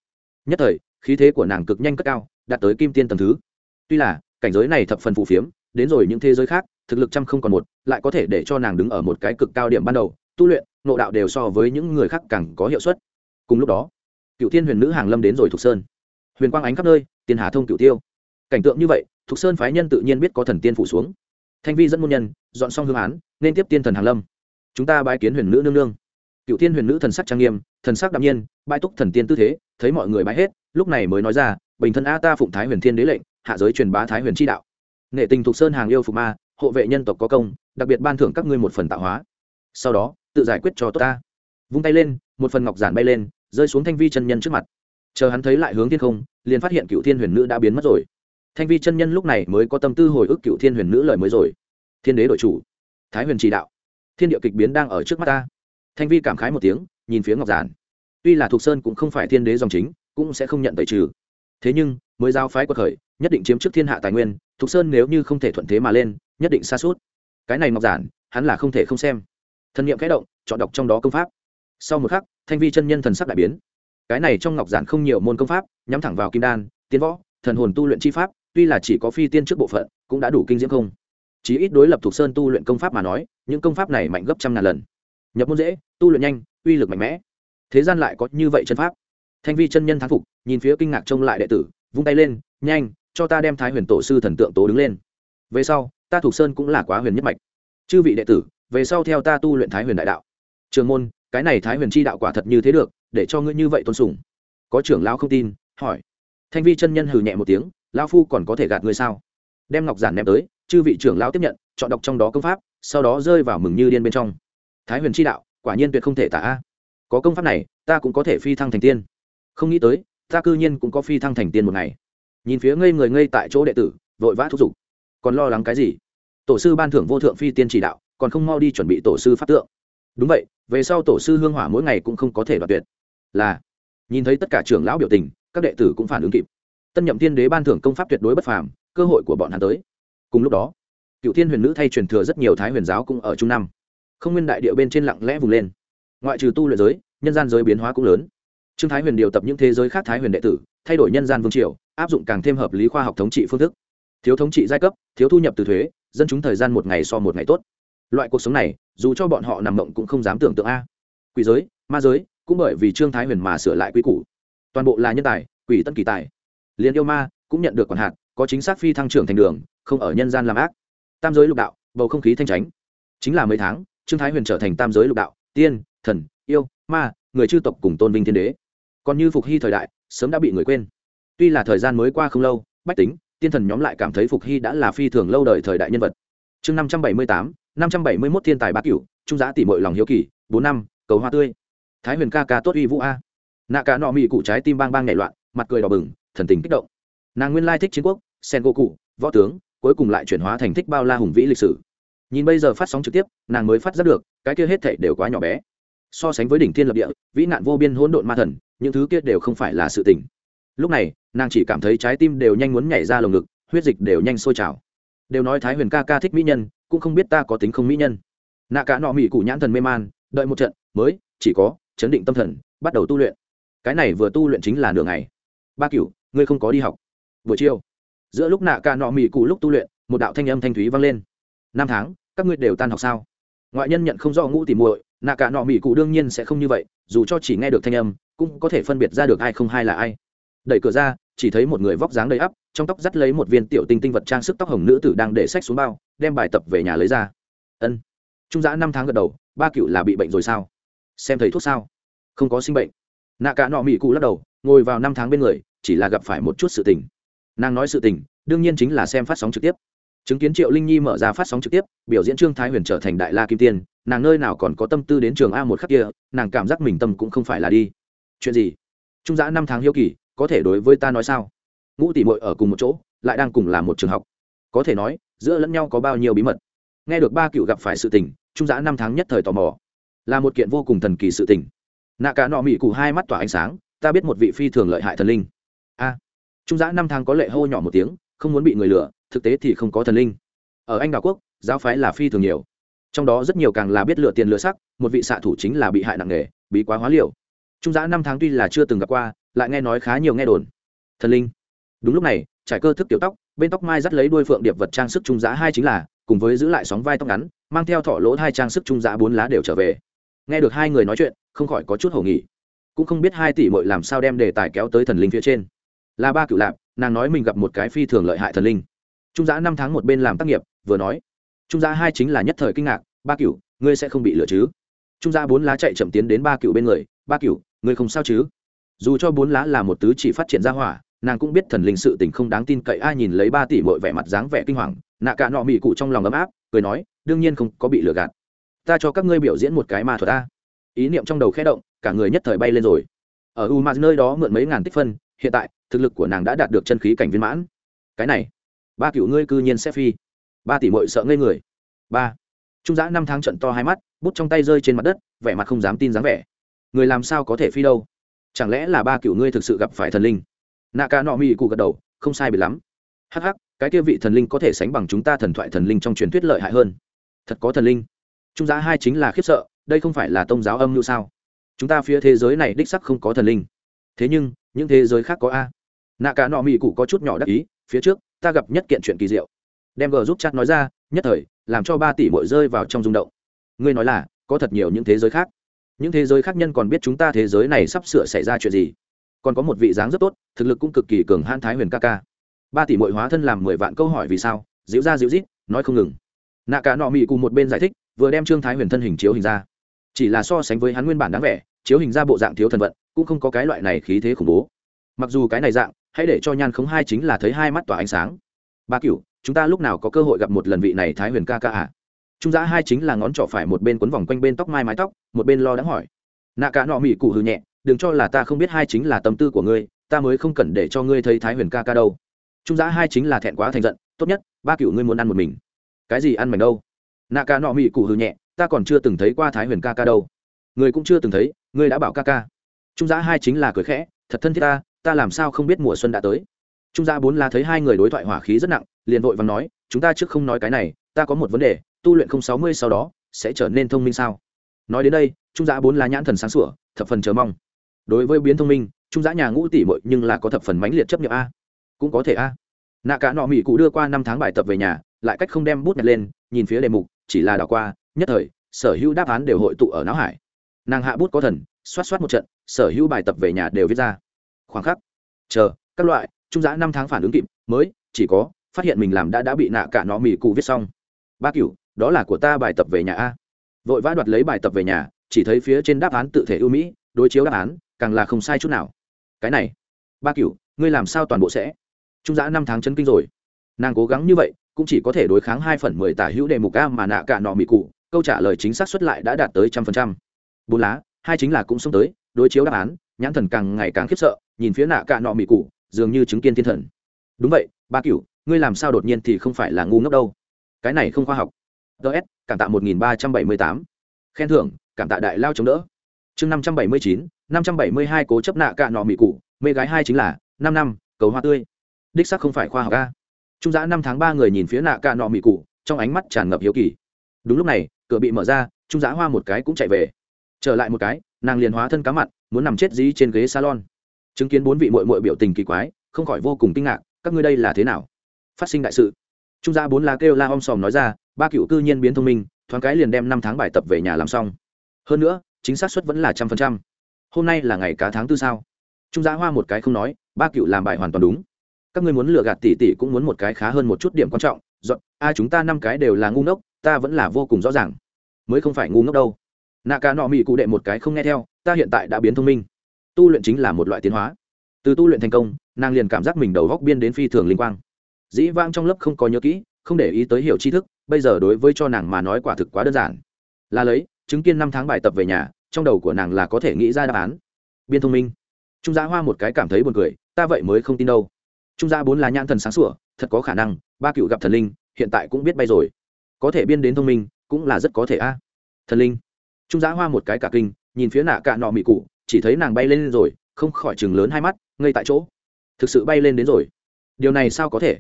Speaker 1: Nhất thời, khí thế của nàng cực nhanh cất cao, đạt tới kim tiên tầm thứ. Tuy là, cảnh giới này thập phần phù phiếm, đến rồi những thế giới khác, thực lực trăm không còn một, lại có thể để cho nàng đứng ở một cái cực cao điểm ban đầu, tu luyện, nộ đạo đều so với những người khác càng có hiệu suất. Cùng lúc đó cựu thiên huyền nữ hàng lâm đến rồi thục sơn. Huyền quang ánh khắp nơi tiên hà thông cửu tiêu. Cảnh tượng như vậy, thục sơn phái nhân tự nhiên biết có thần tiên phủ xuống. Thanh vi dẫn môn nhân, dọn xong hương án, nên tiếp tiên thần hàng lâm. Chúng ta bái kiến huyền nữ nương nương. Cựu thiên huyền nữ thần sắc trang nghiêm, thần sắc đạm nhiên bãi túc thần tiên tư thế, thấy mọi người bãi hết, lúc này mới nói ra, bình thân a ta phụng thái huyền thiên đế lệnh, hạ giới truyền bá thái huyền tri đạo. Nghệ tình Thục sơn hàng yêu phục ma, hộ vệ nhân tộc có công, đặc biệt ban thưởng các ngươi một phần tạo hóa. Sau đó, tự giải quyết cho tốt ta. Vung tay lên, một phần ngọc giản bay lên, rơi xuống thanh vi chân nhân trước mặt. Chờ hắn thấy lại hướng thiên không liền phát hiện cựu thiên huyền nữ đã biến mất rồi. Thanh vi chân nhân lúc này mới có tâm tư hồi ức cựu thiên huyền nữ lời mới rồi. Thiên đế đội chủ, thái huyền chỉ đạo, thiên địa kịch biến đang ở trước mắt ta. Thanh vi cảm khái một tiếng, nhìn phía ngọc giản. Tuy là thục sơn cũng không phải thiên đế dòng chính, cũng sẽ không nhận tẩy trừ. Thế nhưng, mới giao phái quật khởi, nhất định chiếm trước thiên hạ tài nguyên, thục sơn nếu như không thể thuận thế mà lên, nhất định xa suốt cái này ngọc giản, hắn là không thể không xem. Thân nhiệm kẽ động, chọn đọc trong đó công pháp. Sau một khắc, thanh vi chân nhân thần sắc đại biến cái này trong ngọc giản không nhiều môn công pháp, nhắm thẳng vào kim đan tiến võ, thần hồn tu luyện chi pháp, tuy là chỉ có phi tiên trước bộ phận, cũng đã đủ kinh diễm không. Chí ít đối lập thuộc sơn tu luyện công pháp mà nói, những công pháp này mạnh gấp trăm ngàn lần. Nhập môn dễ, tu luyện nhanh, uy lực mạnh mẽ. Thế gian lại có như vậy chân pháp. Thanh vi chân nhân thán phục, nhìn phía kinh ngạc trông lại đệ tử, vung tay lên, nhanh, cho ta đem thái huyền tổ sư thần tượng tố đứng lên. Về sau, ta thuộc sơn cũng là quá huyền nhất mạch. Chư vị đệ tử, về sau theo ta tu luyện thái huyền đại đạo. Trường môn, cái này thái huyền chi đạo quả thật như thế được để cho ngươi như vậy tôn sùng. Có trưởng lão không tin, hỏi. Thanh vi chân nhân hừ nhẹ một tiếng, lão phu còn có thể gạt ngươi sao? Đem ngọc giản ném tới, chư vị trưởng lão tiếp nhận, chọn đọc trong đó công pháp, sau đó rơi vào mừng như điên bên trong. Thái huyền chi đạo, quả nhiên tuyệt không thể tả. Có công pháp này, ta cũng có thể phi thăng thành tiên. Không nghĩ tới, ta cư nhiên cũng có phi thăng thành tiên một ngày. Nhìn phía ngây người ngây tại chỗ đệ tử, vội vã thúc giục. Còn lo lắng cái gì? Tổ sư ban thưởng vô thượng phi tiên chỉ đạo, còn không mau đi chuẩn bị tổ sư pháp tượng. Đúng vậy, về sau tổ sư hương hỏa mỗi ngày cũng không có thể đoạt tuyệt là, nhìn thấy tất cả trưởng lão biểu tình, các đệ tử cũng phản ứng kịp. Tân nhậm Thiên đế ban thưởng công pháp tuyệt đối bất phàm, cơ hội của bọn hắn tới. Cùng lúc đó, cựu thiên huyền nữ thay truyền thừa rất nhiều thái huyền giáo cũng ở trung năm. Không nguyên đại địa bên trên lặng lẽ vùng lên. Ngoại trừ tu luyện giới, nhân gian giới biến hóa cũng lớn. Trương thái huyền điều tập những thế giới khác thái huyền đệ tử, thay đổi nhân gian vương triều, áp dụng càng thêm hợp lý khoa học thống trị phương thức. Thiếu thống trị giai cấp, thiếu thu nhập từ thuế, dân chúng thời gian một ngày so một ngày tốt. Loại cuộc sống này, dù cho bọn họ nằm mộng cũng không dám tưởng tượng a. Quỷ giới, ma giới cũng bởi vì trương thái huyền mà sửa lại quy củ. Toàn bộ là nhân tài, quỷ tân kỳ tài. Liền yêu ma cũng nhận được quản hạt, có chính xác phi thăng trưởng thành đường, không ở nhân gian làm ác. Tam giới lục đạo, bầu không khí thanh tránh. Chính là mấy tháng, trương thái huyền trở thành tam giới lục đạo, tiên, thần, yêu, ma, người chư tộc cùng tôn vinh thiên đế. Còn như phục hy thời đại, sớm đã bị người quên. Tuy là thời gian mới qua không lâu, bách tính, tiên thần nhóm lại cảm thấy phục hy đã là phi thường lâu đời thời đại nhân vật. Chương năm trăm bảy mươi tám, năm trăm bảy mươi mốt thiên tài bá cửu, trung giá tỷ mội lòng hiếu kỳ, bốn năm, cầu hoa tươi thái huyền ca ca tốt uy vũ a. Nạ cả nọ mỹ cụ trái tim bang bang nhảy loạn, mặt cười đỏ bừng, thần tình kích động. Nàng nguyên lai thích chiến quốc, sen gỗ cụ võ tướng, cuối cùng lại chuyển hóa thành thích bao la hùng vĩ lịch sử. Nhìn bây giờ phát sóng trực tiếp, nàng mới phát giác được, cái kia hết thảy đều quá nhỏ bé. So sánh với đỉnh thiên lập địa, vĩ nạn vô biên hỗn độn ma thần, những thứ kia đều không phải là sự tình. Lúc này, nàng chỉ cảm thấy trái tim đều nhanh muốn nhảy ra lồng ngực, huyết dịch đều nhanh sôi trào. Đều nói thái huyền ca ca thích mỹ nhân, cũng không biết ta có tính không mỹ nhân. Nạ cả nọ mỹ cụ nhãn thần mê man, đợi một trận, mới, chỉ có chấn định tâm thần, bắt đầu tu luyện. Cái này vừa tu luyện chính là nửa ngày. Ba cửu, ngươi không có đi học. Buổi chiều, giữa lúc nạ cả nọ mỹ cụ lúc tu luyện, một đạo thanh âm thanh thúy vang lên. Năm tháng, các ngươi đều tan học sao? Ngoại nhân nhận không rõ ngũ tìm muội, nạ cả nọ mỹ cụ đương nhiên sẽ không như vậy, dù cho chỉ nghe được thanh âm, cũng có thể phân biệt ra được ai không hai là ai. Đẩy cửa ra, chỉ thấy một người vóc dáng đầy ắp, trong tóc dắt lấy một viên tiểu tinh tinh vật trang sức tóc hồng nữ tử đang để sách xuống bao, đem bài tập về nhà lấy ra. Ân. Trung giã năm tháng gật đầu, ba cựu là bị bệnh rồi sao? Xem thầy thuốc sao? Không có sinh bệnh. Nạ cả nọ mỹ cụ lắc đầu, ngồi vào năm tháng bên người, chỉ là gặp phải một chút sự tình. Nàng nói sự tình, đương nhiên chính là xem phát sóng trực tiếp. Chứng kiến triệu linh nhi mở ra phát sóng trực tiếp, biểu diễn trương thái huyền trở thành đại la kim tiên, nàng nơi nào còn có tâm tư đến trường a một khắc kia, nàng cảm giác mình tâm cũng không phải là đi. Chuyện gì? Trung giã năm tháng hiếu kỳ, có thể đối với ta nói sao? Ngũ tỷ mội ở cùng một chỗ, lại đang cùng là một trường học. Có thể nói, giữa lẫn nhau có bao nhiêu bí mật. Nghe được ba cựu gặp phải sự tình, trung giã năm tháng nhất thời tò mò là một kiện vô cùng thần kỳ sự tình. Nạ cả nọ mỹ cụ hai mắt tỏa ánh sáng, ta biết một vị phi thường lợi hại thần linh. A. Trung giã năm tháng có lệ hô nhỏ một tiếng, không muốn bị người lừa, thực tế thì không có thần linh. Ở anh đảo quốc, giáo phái là phi thường nhiều. Trong đó rất nhiều càng là biết lựa tiền lựa sắc, một vị xạ thủ chính là bị hại nặng nề bị quá hóa liều. Trung giã năm tháng tuy là chưa từng gặp qua, lại nghe nói khá nhiều nghe đồn. Thần linh. Đúng lúc này, trải cơ thức tiểu tóc, bên tóc mai dắt lấy đuôi phượng điệp vật trang sức trung giã hai chính là, cùng với giữ lại sóng vai tóc ngắn, mang theo thỏ lỗ hai trang sức trung giã bốn lá đều trở về nghe được hai người nói chuyện, không khỏi có chút hổ nghỉ cũng không biết hai tỷ mội làm sao đem đề tài kéo tới thần linh phía trên. Là ba cựu lạp, nàng nói mình gặp một cái phi thường lợi hại thần linh. Trung giã năm tháng một bên làm tác nghiệp, vừa nói, trung giã hai chính là nhất thời kinh ngạc, ba cựu ngươi sẽ không bị lừa chứ? Trung giã bốn lá chạy chậm tiến đến ba cựu bên người, ba cựu ngươi không sao chứ? Dù cho bốn lá là một tứ chỉ phát triển ra hỏa, nàng cũng biết thần linh sự tình không đáng tin cậy, ai nhìn lấy ba tỷ mội vẻ mặt dáng vẻ kinh hoàng, nạ cả nọ mị cụ trong lòng ấm áp, cười nói, đương nhiên không có bị lừa gạt ta cho các ngươi biểu diễn một cái ma thuật ta. Ý niệm trong đầu khẽ động, cả người nhất thời bay lên rồi. Ở u m nơi đó mượn mấy ngàn tích phân, hiện tại, thực lực của nàng đã đạt được chân khí cảnh viên mãn. Cái này, ba cựu ngươi cư nhiên sẽ phi. Ba tỷ mội sợ ngây người. Ba. Trung giã năm tháng trận to hai mắt, bút trong tay rơi trên mặt đất, vẻ mặt không dám tin dáng vẻ. Người làm sao có thể phi đâu? Chẳng lẽ là ba cựu ngươi thực sự gặp phải thần linh? Nạ ca nọ mỹ cụ gật đầu, không sai biệt lắm. Hắc hắc, cái kia vị thần linh có thể sánh bằng chúng ta thần thoại thần linh trong truyền thuyết lợi hại hơn. Thật có thần linh trung giá hai chính là khiếp sợ, đây không phải là tôn giáo âm mưu sao? Chúng ta phía thế giới này đích sắc không có thần linh. Thế nhưng, những thế giới khác có a. Nạ cả nọ mỹ cụ có chút nhỏ đắc ý, phía trước, ta gặp nhất kiện chuyện kỳ diệu. Đem g giúp chat nói ra, nhất thời, làm cho ba tỷ bội rơi vào trong rung động. Ngươi nói là, có thật nhiều những thế giới khác. Những thế giới khác nhân còn biết chúng ta thế giới này sắp sửa xảy ra chuyện gì. Còn có một vị dáng rất tốt, thực lực cũng cực kỳ cường hãn thái huyền ca ca. Ba tỷ bội hóa thân làm mười vạn câu hỏi vì sao? Diễu ra diễu rít nói không ngừng. Nạ cả nọ mỹ cụ một bên giải thích vừa đem trương thái huyền thân hình chiếu hình ra. Chỉ là so sánh với hắn nguyên bản đáng vẻ, chiếu hình ra bộ dạng thiếu thần vận, cũng không có cái loại này khí thế khủng bố. Mặc dù cái này dạng, hãy để cho nhan khống hai chính là thấy hai mắt tỏa ánh sáng. Ba cửu, chúng ta lúc nào có cơ hội gặp một lần vị này thái huyền ca ca à? Trung giã hai chính là ngón trỏ phải một bên quấn vòng quanh bên tóc mai mái tóc, một bên lo đáng hỏi. Nạ cả nọ mỹ cụ hư nhẹ, đừng cho là ta không biết hai chính là tâm tư của ngươi, ta mới không cần để cho ngươi thấy thái huyền ca ca đâu. Trung giã hai chính là thẹn quá thành giận, tốt nhất, ba cựu ngươi muốn ăn một mình. Cái gì ăn mảnh đâu? Nạ ca nọ mỹ cụ hư nhẹ, ta còn chưa từng thấy qua thái huyền ca ca đâu. Người cũng chưa từng thấy, ngươi đã bảo ca ca. Trung giã hai chính là cười khẽ, thật thân thiết ta ta làm sao không biết mùa xuân đã tới? Trung giã bốn là thấy hai người đối thoại hỏa khí rất nặng, liền vội và nói, chúng ta trước không nói cái này, ta có một vấn đề, tu luyện không sáu mươi sau đó, sẽ trở nên thông minh sao? Nói đến đây, trung giã bốn là nhãn thần sáng sủa, thập phần chờ mong. Đối với biến thông minh, trung giã nhà ngũ tỷ mội nhưng là có thập phần mãnh liệt chấp nhận a. Cũng có thể a. Nạ cả nọ mỹ cụ đưa qua năm tháng bài tập về nhà lại cách không đem bút nhặt lên, nhìn phía đề mục, chỉ là đảo qua, nhất thời, sở hữu đáp án đều hội tụ ở não hải. Nàng hạ bút có thần, xoát xoát một trận, sở hữu bài tập về nhà đều viết ra. Khoảng khắc, chờ, các loại, trung giã năm tháng phản ứng kịp, mới, chỉ có, phát hiện mình làm đã đã bị nạ cả nó mì cụ viết xong. Ba cửu đó là của ta bài tập về nhà a. Vội vã đoạt lấy bài tập về nhà, chỉ thấy phía trên đáp án tự thể ưu mỹ, đối chiếu đáp án, càng là không sai chút nào. Cái này, ba cửu ngươi làm sao toàn bộ sẽ? Trung giã năm tháng chân kinh rồi. Nàng cố gắng như vậy cũng chỉ có thể đối kháng hai phần mười tả hữu đề mục a mà nạ cả nọ mị cụ, câu trả lời chính xác xuất lại đã đạt tới trăm phần trăm. Bốn lá, hai chính là cũng xông tới, đối chiếu đáp án, nhãn thần càng ngày càng khiếp sợ, nhìn phía nạ cả nọ mị cụ, dường như chứng kiến thiên thần. Đúng vậy, ba cựu ngươi làm sao đột nhiên thì không phải là ngu ngốc đâu? Cái này không khoa học. Ts cảm tạ một nghìn ba trăm bảy mươi tám. Khen thưởng, cảm tạ đại lao chống đỡ. Chương năm trăm bảy mươi chín, năm trăm bảy mươi hai cố chấp nạ cả nọ mị cụ, mê gái hai chính là, năm năm, cầu hoa tươi. Đích sắc không phải khoa học ca trung giã năm tháng ba người nhìn phía nạ ca nọ mỹ cụ trong ánh mắt tràn ngập hiếu kỳ. Đúng lúc này, cửa bị mở ra, trung giã hoa một cái cũng chạy về. Trở lại một cái, nàng liền hóa thân cá mặn, muốn nằm chết dí trên ghế salon. Chứng kiến bốn vị mội mội biểu tình kỳ quái, không khỏi vô cùng kinh ngạc, các ngươi đây là thế nào? Phát sinh đại sự. Trung giã bốn lá kêu la om sòm nói ra, ba cựu cư nhiên biến thông minh, thoáng cái liền đem năm tháng bài tập về nhà làm xong. Hơn nữa, chính xác suất vẫn là trăm phần trăm. Hôm nay là ngày cá tháng tư sao? Trung giã hoa một cái không nói, ba cựu làm bài hoàn toàn đúng các ngươi muốn lừa gạt tỷ tỷ cũng muốn một cái khá hơn một chút điểm quan trọng, dọn, a, chúng ta năm cái đều là ngu ngốc, ta vẫn là vô cùng rõ ràng. Mới không phải ngu ngốc đâu. Nạ ca nọ mỹ cụ đệ một cái không nghe theo, ta hiện tại đã biến thông minh. Tu luyện chính là một loại tiến hóa. Từ tu luyện thành công, nàng liền cảm giác mình đầu góc biên đến phi thường linh quang. Dĩ vang trong lớp không có nhớ kỹ, không để ý tới hiểu tri thức, bây giờ đối với cho nàng mà nói quả thực quá đơn giản. Là lấy, chứng kiến năm tháng bài tập về nhà, trong đầu của nàng là có thể nghĩ ra đáp án. Biên thông minh. Trung giá hoa một cái cảm thấy buồn cười, ta vậy mới không tin đâu trung gia bốn là nhãn thần sáng sủa, thật có khả năng, ba cựu gặp thần linh, hiện tại cũng biết bay rồi. Có thể biên đến thông minh, cũng là rất có thể a. Thần linh. Trung gia hoa một cái cả kinh, nhìn phía nạ cạ nọ mị cụ, chỉ thấy nàng bay lên rồi, không khỏi chừng lớn hai mắt ngay tại chỗ. Thực sự bay lên đến rồi. Điều này sao có thể?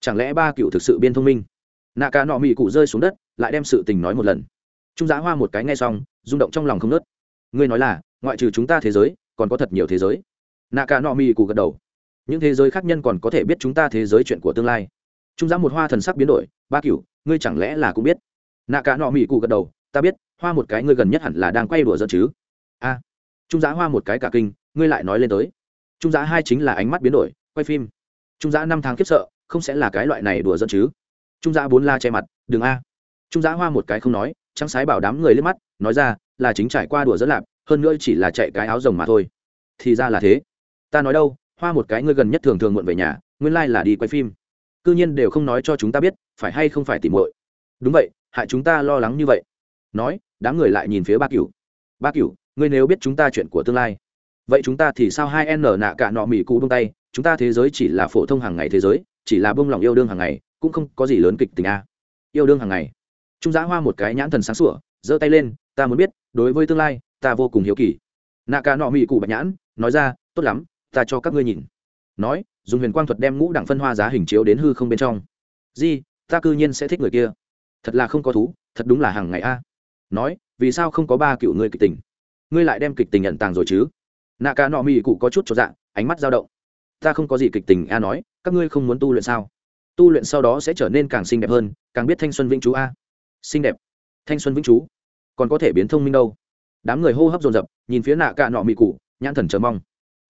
Speaker 1: Chẳng lẽ ba cựu thực sự biên thông minh? Nạ cạ nọ mị cụ rơi xuống đất, lại đem sự tình nói một lần. Trung gia hoa một cái nghe xong, rung động trong lòng không nớt ngươi nói là, ngoại trừ chúng ta thế giới, còn có thật nhiều thế giới. Nạ cạ nọ mị cụ gật đầu những thế giới khác nhân còn có thể biết chúng ta thế giới chuyện của tương lai. Trung giã một hoa thần sắc biến đổi, ba cựu ngươi chẳng lẽ là cũng biết? Nạ cả nọ mỹ cụ gật đầu, ta biết, hoa một cái ngươi gần nhất hẳn là đang quay đùa dân chứ? A. Trung giã hoa một cái cả kinh, ngươi lại nói lên tới. Trung giã hai chính là ánh mắt biến đổi, quay phim. Trung giã năm tháng kiếp sợ, không sẽ là cái loại này đùa dân chứ? Trung giã bốn la che mặt đường a. Trung giã hoa một cái không nói, trắng sái bảo đám người lên mắt, nói ra, là chính trải qua đùa dẫn lạp, hơn nữa chỉ là chạy cái áo rồng mà thôi. Thì ra là thế. Ta nói đâu hoa một cái ngươi gần nhất thường thường muộn về nhà, nguyên lai、like、là đi quay phim. C ư nhiên đều không nói cho chúng ta biết, phải hay không phải tìm muội. Đúng vậy, hại chúng ta lo lắng như vậy. Nói, đám người lại nhìn phía ba cửu. Ba cửu, ngươi nếu biết chúng ta chuyện của tương lai, vậy chúng ta thì sao hai n nạ cả nọ mỹ cụ bông tay, chúng ta thế giới chỉ là phổ thông hàng ngày thế giới, chỉ là bông lòng yêu đương hàng ngày, cũng không có gì lớn kịch tình a. Yêu đương hàng ngày. Trung giã hoa một cái nhãn thần sáng sủa, giơ tay lên, ta muốn biết, đối với tương lai, ta vô cùng hiếu kỳ. Nạ cả nọ mỹ cụ bạch nhãn, nói ra, tốt lắm ta cho các ngươi nhìn. Nói, dùng huyền quang thuật đem ngũ đẳng phân hoa giá hình chiếu đến hư không bên trong. Di, ta cư nhiên sẽ thích người kia. Thật là không có thú, thật đúng là hàng ngày a. Nói, vì sao không có ba cựu người kịch tình? Ngươi lại đem kịch tình nhận tàng rồi chứ? Nạ ca nọ mỹ cụ có chút cho dạng ánh mắt dao động. Ta không có gì kịch tình, a nói, các ngươi không muốn tu luyện sao? Tu luyện sau đó sẽ trở nên càng xinh đẹp hơn, càng biết thanh xuân vĩnh chú a. Xinh đẹp. Thanh xuân vĩnh chú. Còn có thể biến thông minh đâu. Đám người hô hấp dồn dập, nhìn phía nạ ca nọ mỹ cụ, nhãn thần chờ mong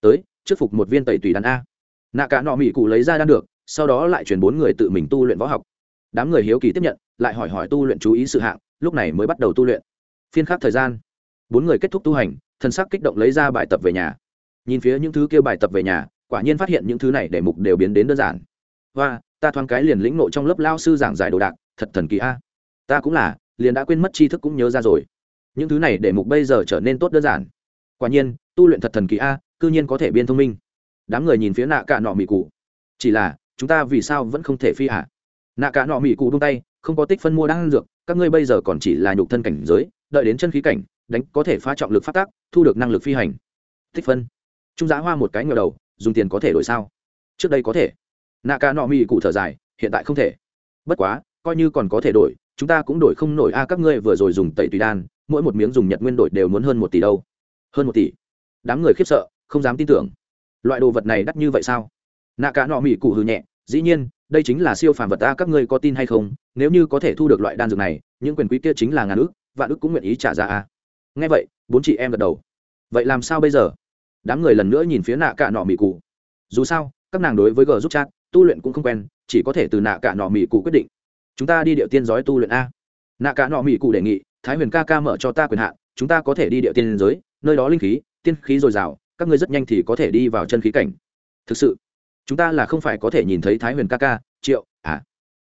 Speaker 1: tới, trước phục một viên tẩy tùy đàn a. Nạ cả nọ mỹ cụ lấy ra đan được, sau đó lại chuyển bốn người tự mình tu luyện võ học. Đám người hiếu kỳ tiếp nhận, lại hỏi hỏi tu luyện chú ý sự hạng, lúc này mới bắt đầu tu luyện. Phiên khắc thời gian. Bốn người kết thúc tu hành thân sắc kích động lấy ra bài tập về nhà. Nhìn phía những thứ kêu bài tập về nhà, quả nhiên phát hiện những thứ này để mục đều biến đến đơn giản. Và ta thoáng cái liền lĩnh nộ trong lớp lao sư giảng giải đồ đạc, thật thần kỳ a. Ta cũng là, liền đã quên mất tri thức cũng nhớ ra rồi. Những thứ này để mục bây giờ trở nên tốt đơn giản. Quả nhiên, tu luyện thật thần kỳ a cư nhiên có thể biên thông minh. Đám người nhìn phía nạ cả nọ mỹ cụ. Chỉ là, chúng ta vì sao vẫn không thể phi hạ nạ cả nọ mỹ cụ tung tay, không có tích phân mua đan dược, các ngươi bây giờ còn chỉ là nhục thân cảnh giới, đợi đến chân khí cảnh, đánh có thể phá trọng lực phát tác, thu được năng lực phi hành. Tích phân. Trung giá hoa một cái ngờ đầu, dùng tiền có thể đổi sao? Trước đây có thể. Nạ cả nọ mỹ cụ thở dài, hiện tại không thể. Bất quá, coi như còn có thể đổi, chúng ta cũng đổi không nổi a, các ngươi vừa rồi dùng tẩy tùy đan, mỗi một miếng dùng nhật nguyên đổi đều muốn hơn một tỷ đâu. Hơn một tỷ. Đám người khiếp sợ không dám tin tưởng. Loại đồ vật này đắt như vậy sao? Nạ cả nọ mỹ cụ hư nhẹ, dĩ nhiên, đây chính là siêu phàm vật ta, các ngươi có tin hay không? Nếu như có thể thu được loại đan dược này, những quyền quý kia chính là ngàn ước vạn ước cũng nguyện ý trả ra a. Ngay vậy, bốn chị em gật đầu. Vậy làm sao bây giờ? Đám người lần nữa nhìn phía nạ cả nọ mỹ cụ dù sao, các nàng đối với g giúp chat, tu luyện cũng không quen, chỉ có thể từ nạ cả nọ mỹ cụ quyết định. Chúng ta đi điệu tiên giới tu luyện a. Nạ cả nọ mỹ cụ đề nghị, thái huyền ca ca mở cho ta quyền hạn, chúng ta có thể đi điệu tiên giới, nơi đó linh khí, tiên khí dồi dào các ngươi rất nhanh thì có thể đi vào chân khí cảnh. Thực sự, chúng ta là không phải có thể nhìn thấy thái huyền ca ca, triệu à.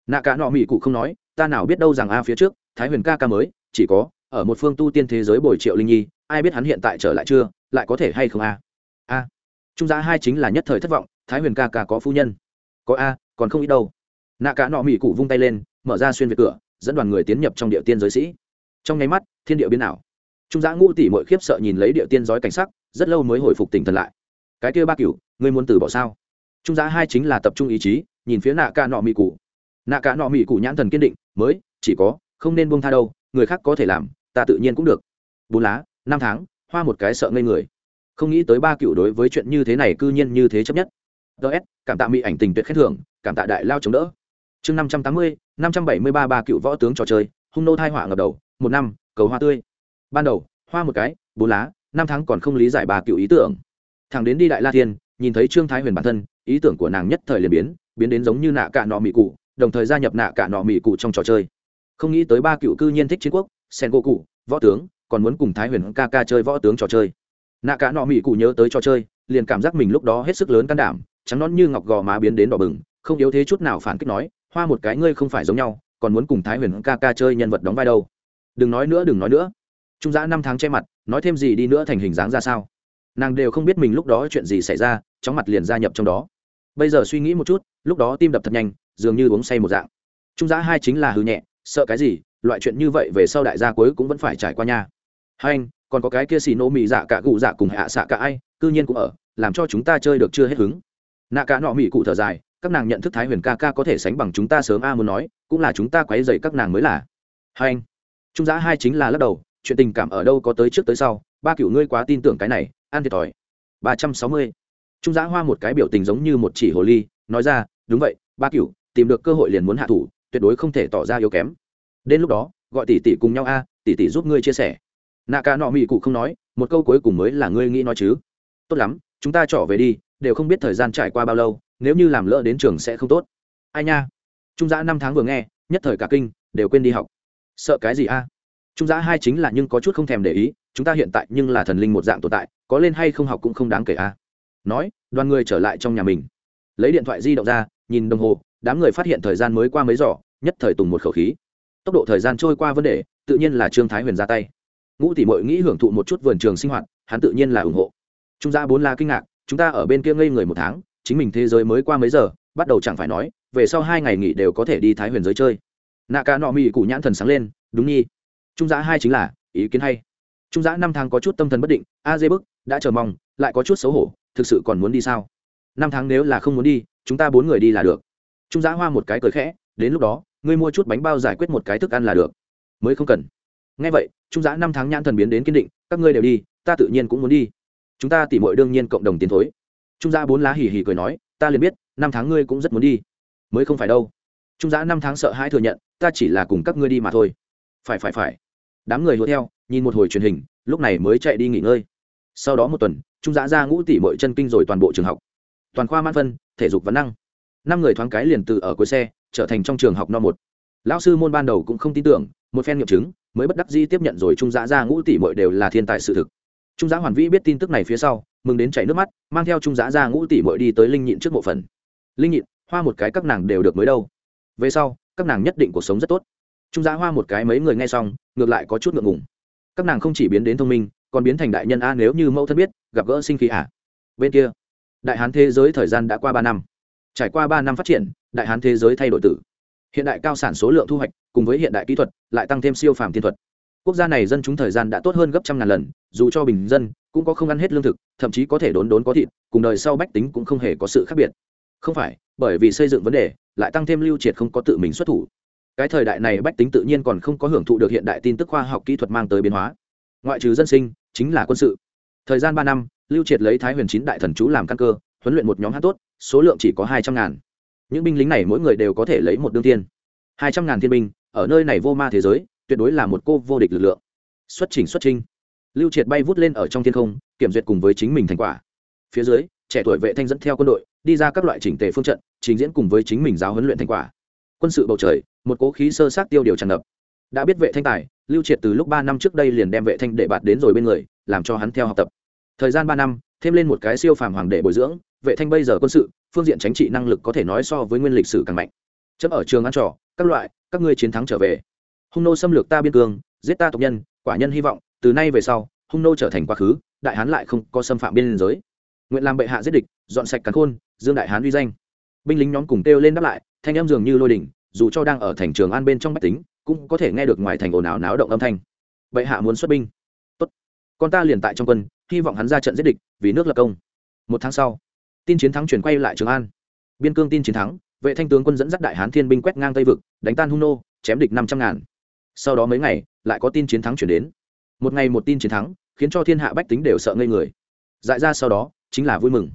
Speaker 1: Nạ cả nọ mỹ cụ không nói, ta nào biết đâu rằng a phía trước, thái huyền ca ca mới, chỉ có, ở một phương tu tiên thế giới bồi triệu linh nhi, ai biết hắn hiện tại trở lại chưa, lại có thể hay không a? A. Trung giá hai chính là nhất thời thất vọng, thái huyền ca ca có phu nhân? Có a, còn không ít đâu. Nạ cả nọ mỹ cụ vung tay lên, mở ra xuyên về cửa, dẫn đoàn người tiến nhập trong địa tiên giới sĩ. Trong nháy mắt, thiên địa biến ảo trung giã ngũ tỷ mội khiếp sợ nhìn lấy địa tiên giói cảnh sắc rất lâu mới hồi phục tỉnh thần lại. Cái kia ba cựu, ngươi muốn từ bỏ sao? Trung giã hai chính là tập trung ý chí nhìn phía nạ ca nọ mỹ cụ. Nạ ca nọ mỹ cụ nhãn thần kiên định mới chỉ có không nên buông tha đâu người khác có thể làm ta tự nhiên cũng được. Bốn lá năm tháng hoa một cái sợ ngây người. Không nghĩ tới ba cựu đối với chuyện như thế này cư nhiên như thế chấp nhất. Ts cảm tạ mỹ ảnh tình tuyệt khen thưởng cảm tạ đại lao chống đỡ. Chương năm trăm tám mươi năm trăm bảy mươi ba ba cựu võ tướng trò chơi hung nô thai họa ngập đầu một năm cầu hoa tươi ban đầu, hoa một cái, bốn lá, năm tháng còn không lý giải bà cựu ý tưởng. Thằng đến đi đại la thiên, nhìn thấy trương thái huyền bản thân, ý tưởng của nàng nhất thời liền biến biến đến giống như nạ cả nọ mỹ cụ, đồng thời gia nhập nạ cả nọ mỹ cụ trong trò chơi. Không nghĩ tới ba cựu cư nhiên thích chiến quốc, sen gỗ cụ, võ tướng, còn muốn cùng thái huyền ca ca chơi võ tướng trò chơi. Nạ cả nọ mỹ cụ nhớ tới trò chơi, liền cảm giác mình lúc đó hết sức lớn can đảm, trắng nón như ngọc gò má biến đến đỏ bừng, không yếu thế chút nào phản kích nói, hoa một cái ngươi không phải giống nhau, còn muốn cùng thái huyền ca ca chơi nhân vật đóng vai đâu? Đừng nói nữa, đừng nói nữa trung giã năm tháng che mặt, nói thêm gì đi nữa thành hình dáng ra sao? Nàng đều không biết mình lúc đó chuyện gì xảy ra, chóng mặt liền gia nhập trong đó. Bây giờ suy nghĩ một chút, lúc đó tim đập thật nhanh, dường như uống say một dạng. Trung giã hai chính là hư nhẹ, sợ cái gì, loại chuyện như vậy về sau đại gia cuối cũng vẫn phải trải qua nha. Hai anh, còn có cái kia xì nô mì dạ cả cụ dạ cùng hạ xạ cả ai, cư nhiên cũng ở, làm cho chúng ta chơi được chưa hết hứng. Nạ cả nọ mì cụ thở dài, các nàng nhận thức thái huyền ca ca có thể sánh bằng chúng ta sớm a muốn nói, cũng là chúng ta quấy dậy các nàng mới là. Hai anh, trung giá hai chính là lắc đầu chuyện tình cảm ở đâu có tới trước tới sau, ba cựu ngươi quá tin tưởng cái này, ăn thiệt thòi. Ba trăm sáu mươi. Trung Giã hoa một cái biểu tình giống như một chỉ hồ ly, nói ra, đúng vậy, ba cựu tìm được cơ hội liền muốn hạ thủ, tuyệt đối không thể tỏ ra yếu kém. Đến lúc đó, gọi tỷ tỷ cùng nhau a, tỷ tỷ giúp ngươi chia sẻ. Nạ ca nọ mỹ cụ không nói, một câu cuối cùng mới là ngươi nghĩ nói chứ. Tốt lắm, chúng ta trở về đi, đều không biết thời gian trải qua bao lâu, nếu như làm lỡ đến trường sẽ không tốt. Ai nha. Trung giã năm tháng vừa nghe, nhất thời cả kinh, đều quên đi học. Sợ cái gì a? Trung giã hai chính là nhưng có chút không thèm để ý, chúng ta hiện tại nhưng là thần linh một dạng tồn tại, có lên hay không học cũng không đáng kể a nói, đoàn người trở lại trong nhà mình. Lấy điện thoại di động ra, nhìn đồng hồ, đám người phát hiện thời gian mới qua mấy giỏ nhất thời tùng một khẩu khí. Tốc độ thời gian trôi qua vấn đề, tự nhiên là trương thái huyền ra tay. Ngũ tỷ mội nghĩ hưởng thụ một chút vườn trường sinh hoạt, hắn tự nhiên là ủng hộ. Trung gia bốn la kinh ngạc, chúng ta ở bên kia ngây người một tháng, chính mình thế giới mới qua mấy giờ, bắt đầu chẳng phải nói, về sau hai ngày nghỉ đều có thể đi thái huyền giới chơi. Nạ ca nọ mỹ cụ nhãn thần sáng lên, đúng nhi trung giã hai chính là, ý kiến hay. Trung giã năm tháng có chút tâm thần bất định, a dê bức đã chờ mong, lại có chút xấu hổ, thực sự còn muốn đi sao? Năm tháng nếu là không muốn đi, chúng ta bốn người đi là được. Trung giã hoa một cái cười khẽ, đến lúc đó, ngươi mua chút bánh bao giải quyết một cái thức ăn là được. Mới không cần. Ngay vậy, trung giã năm tháng nhãn thần biến đến kiên định, các ngươi đều đi, ta tự nhiên cũng muốn đi. Chúng ta tỉ mọi đương nhiên cộng đồng tiến thối. Trung giã bốn lá hì hì cười nói, ta liền biết, năm tháng ngươi cũng rất muốn đi. Mới không phải đâu. Trung giã năm tháng sợ hãi thừa nhận, ta chỉ là cùng các ngươi đi mà thôi. Phải phải phải đám người hùa theo, nhìn một hồi truyền hình, lúc này mới chạy đi nghỉ ngơi. Sau đó một tuần, trung giã ra ngũ tỷ mọi chân kinh rồi toàn bộ trường học. Toàn khoa mãn phân, thể dục văn năng. Năm người thoáng cái liền từ ở cuối xe, trở thành trong trường học no một. Lão sư môn ban đầu cũng không tin tưởng, một phen nghiệm chứng, mới bất đắc dĩ tiếp nhận rồi trung giã ra ngũ tỷ mọi đều là thiên tài sự thực. Trung giã hoàn vĩ biết tin tức này phía sau, mừng đến chảy nước mắt, mang theo trung giã ra ngũ tỷ mọi đi tới linh nhịn trước bộ phận linh nhịn, hoa một cái các nàng đều được mới đâu. Về sau, các nàng nhất định cuộc sống rất tốt trung giá hoa một cái mấy người nghe xong, ngược lại có chút ngượng ngùng. Các nàng không chỉ biến đến thông minh, còn biến thành đại nhân a, nếu như mẫu thân biết, gặp gỡ sinh khí à? Bên kia, đại hán thế giới thời gian đã qua ba năm. Trải qua ba năm phát triển, đại hán thế giới thay đổi tử. Hiện đại cao sản số lượng thu hoạch, cùng với hiện đại kỹ thuật, lại tăng thêm siêu phàm thiên thuật. Quốc gia này dân chúng thời gian đã tốt hơn gấp trăm ngàn lần, dù cho bình dân, cũng có không ăn hết lương thực, thậm chí có thể đốn đốn có thịt, cùng đời sau bách tính cũng không hề có sự khác biệt. Không phải, bởi vì xây dựng vấn đề, lại tăng thêm lưu triệt không có tự mình xuất thủ cái thời đại này bách tính tự nhiên còn không có hưởng thụ được hiện đại tin tức khoa học kỹ thuật mang tới biến hóa. Ngoại trừ dân sinh, chính là quân sự. Thời gian ba năm, lưu triệt lấy thái huyền chín đại thần chú làm căn cơ, huấn luyện một nhóm hát tốt, số lượng chỉ có hai trăm ngàn. Những binh lính này mỗi người đều có thể lấy một đương tiên hai trăm ngàn thiên binh, ở nơi này vô ma thế giới, tuyệt đối là một cô vô địch lực lượng. Xuất trình xuất trinh lưu triệt bay vút lên ở trong thiên không, kiểm duyệt cùng với chính mình thành quả. Phía dưới, trẻ tuổi vệ thanh dẫn theo quân đội, đi ra các loại chỉnh tề phương trận, trình diễn cùng với chính mình giáo huấn luyện thành quả quân sự bầu trời, một cố khí sơ sát tiêu điều tràn ngập. Đã biết vệ thanh tài, lưu triệt từ lúc ba năm trước đây liền đem vệ thanh để bạt đến rồi bên người, làm cho hắn theo học tập. Thời gian ba năm, thêm lên một cái siêu phàm hoàng đệ bồi dưỡng, vệ thanh bây giờ quân sự, phương diện chính trị năng lực có thể nói so với nguyên lịch sử càng mạnh. Chấm ở trường ăn trò, các loại, các ngươi chiến thắng trở về. Hung nô xâm lược ta biên cương, giết ta tộc nhân, quả nhân hy vọng, từ nay về sau, hung nô trở thành quá khứ, đại hán lại không có xâm phạm biên giới. Nguyện làm bệ hạ giết địch, dọn sạch cắn khôn, dương đại hán uy danh. Binh lính nhóm cùng kêu lên đáp lại thanh em dường như lôi đỉnh, dù cho đang ở thành trường an bên trong bách tính, cũng có thể nghe được ngoài thành ồn ào náo động âm thanh. Bệ hạ muốn xuất binh. Tốt. Con ta liền tại trong quân, hy vọng hắn ra trận giết địch, vì nước lập công. Một tháng sau, tin chiến thắng chuyển quay lại trường an. Biên cương tin chiến thắng, vệ thanh tướng quân dẫn dắt đại hán thiên binh quét ngang tây vực, đánh tan hung nô, chém địch năm trăm ngàn. Sau đó mấy ngày, lại có tin chiến thắng chuyển đến. Một ngày một tin chiến thắng, khiến cho thiên hạ bách tính đều sợ ngây người. Dại ra sau đó, chính là vui mừng.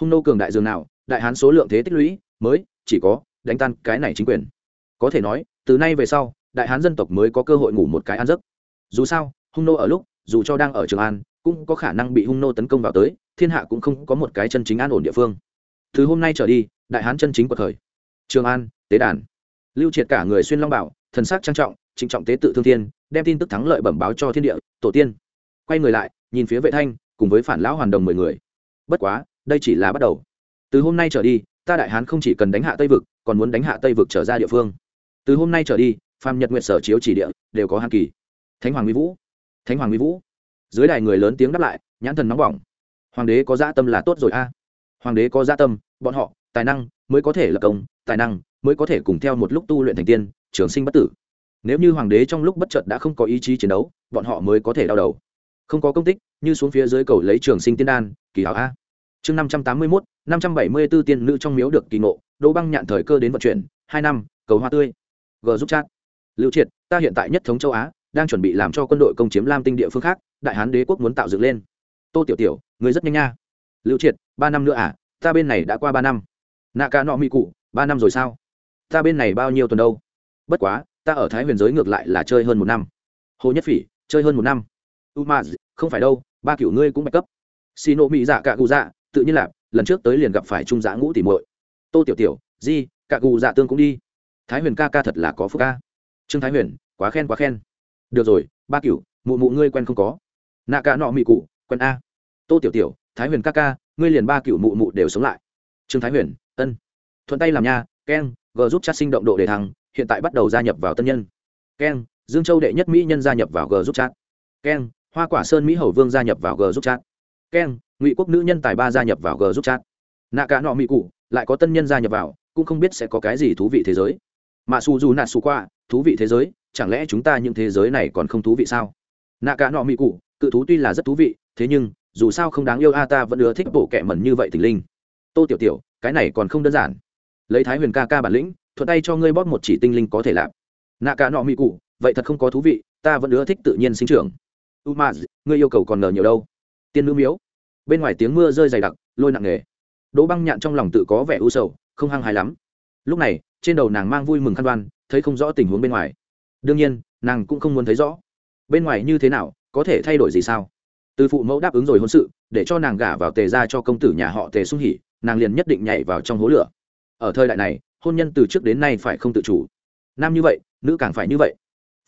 Speaker 1: Hung nô cường đại dường nào, đại hán số lượng thế tích lũy, mới chỉ có đánh tan cái này chính quyền. Có thể nói, từ nay về sau, đại hán dân tộc mới có cơ hội ngủ một cái ăn giấc. Dù sao, hung nô ở lúc, dù cho đang ở trường an, cũng có khả năng bị hung nô tấn công vào tới, thiên hạ cũng không có một cái chân chính an ổn địa phương. Từ hôm nay trở đi, đại hán chân chính của thời trường an, tế đàn. Lưu triệt cả người xuyên long bảo, thần sắc trang trọng, trịnh trọng tế tự thương thiên, đem tin tức thắng lợi bẩm báo cho thiên địa, tổ tiên. Quay người lại, nhìn phía vệ thanh, cùng với phản lão hoàn đồng mười người. Bất quá, đây chỉ là bắt đầu. Từ hôm nay trở đi ta đại hán không chỉ cần đánh hạ tây vực, còn muốn đánh hạ tây vực trở ra địa phương. Từ hôm nay trở đi, phàm nhật nguyện sở chiếu chỉ địa đều có hàn kỳ. Thánh hoàng mỹ vũ. Thánh hoàng mỹ vũ. Dưới đài người lớn tiếng đáp lại, nhãn thần nóng bỏng. Hoàng đế có dạ tâm là tốt rồi a. Hoàng đế có dạ tâm, bọn họ, tài năng mới có thể lập công, tài năng mới có thể cùng theo một lúc tu luyện thành tiên, trường sinh bất tử. Nếu như hoàng đế trong lúc bất chợt đã không có ý chí chiến đấu, bọn họ mới có thể đau đầu. Không có công tích, như xuống phía dưới cầu lấy trường sinh tiên đan, kỳ hảo a chương năm trăm tám mươi mốt, năm trăm bảy mươi b ố tiên nữ trong miếu được kỳ ngộ, đỗ băng nhạn thời cơ đến vận chuyển, hai năm, cầu hoa tươi. G giúp chat. Lưu triệt, ta hiện tại nhất thống châu á, đang chuẩn bị làm cho quân đội công chiếm lam tinh địa phương khác, đại hán đế quốc muốn tạo dựng lên. Tô tiểu tiểu, người rất nhanh nha. Lưu triệt, ba năm nữa à ta bên này đã qua ba năm. Nạ ca nọ mỹ cụ, ba năm rồi sao? Ta bên này bao nhiêu tuần đâu? Bất quá, ta ở thái huyền giới ngược lại là chơi hơn một năm. Hồ nhất phỉ, chơi hơn một năm. U ma không phải đâu, ba kiểu ngươi cũng bạch cấp. Xì nộ mỹ dạ cả cụ dạ tự nhiên là, lần trước tới liền gặp phải trung giã ngũ tỉ muội. Tô tiểu tiểu, di, cạ cụ dạ tương cũng đi. Thái huyền ca ca thật là có phúc ca. Trương thái huyền, quá khen quá khen. Được rồi, ba cựu mụ mụ ngươi quen không có. Nạ cả nọ mị cụ, quen a. Tô tiểu tiểu, thái huyền ca ca, ngươi liền ba cựu mụ mụ đều sống lại. Trương thái huyền, ân. Thuận tay làm nha keng g giúp chat sinh động độ để thăng, hiện tại bắt đầu gia nhập vào tân nhân. Keng dương châu đệ nhất mỹ nhân gia nhập vào g giúp chat. Keng hoa quả sơn mỹ hầu vương gia nhập vào g giúp chat keng, ngụy quốc nữ nhân tài ba gia nhập vào g giúp chat. Nạ cả nọ mỹ cụ, lại có tân nhân gia nhập vào, cũng không biết sẽ có cái gì thú vị thế giới. Mà su dù nạ su qua, thú vị thế giới, chẳng lẽ chúng ta những thế giới này còn không thú vị sao? Nạ cả nọ mỹ cụ, cự thú tuy là rất thú vị, thế nhưng, dù sao không đáng yêu a, ta vẫn ưa thích bộ kệ mẩn như vậy tình linh. Tô tiểu tiểu, cái này còn không đơn giản. Lấy thái huyền ca ca bản lĩnh, thuận tay cho ngươi bóp một chỉ tinh linh có thể làm. Nạ cả nọ mỹ cụ, vậy thật không có thú vị, ta vẫn ưa thích tự nhiên sinh trưởng. U ma ngươi yêu cầu còn ngờ nhiều đâu? Tiên nữ miếu. Bên ngoài tiếng mưa rơi dày đặc, lôi nặng nề đỗ băng nhạn trong lòng tự có vẻ u sầu, không hăng hài lắm. Lúc này, trên đầu nàng mang vui mừng khăn đoan, thấy không rõ tình huống bên ngoài. Đương nhiên, nàng cũng không muốn thấy rõ. Bên ngoài như thế nào, có thể thay đổi gì sao? Từ phụ mẫu đáp ứng rồi hôn sự, để cho nàng gả vào tề ra cho công tử nhà họ tề sung hỉ, nàng liền nhất định nhảy vào trong hố lửa. Ở thời đại này, hôn nhân từ trước đến nay phải không tự chủ. Nam như vậy, nữ càng phải như vậy.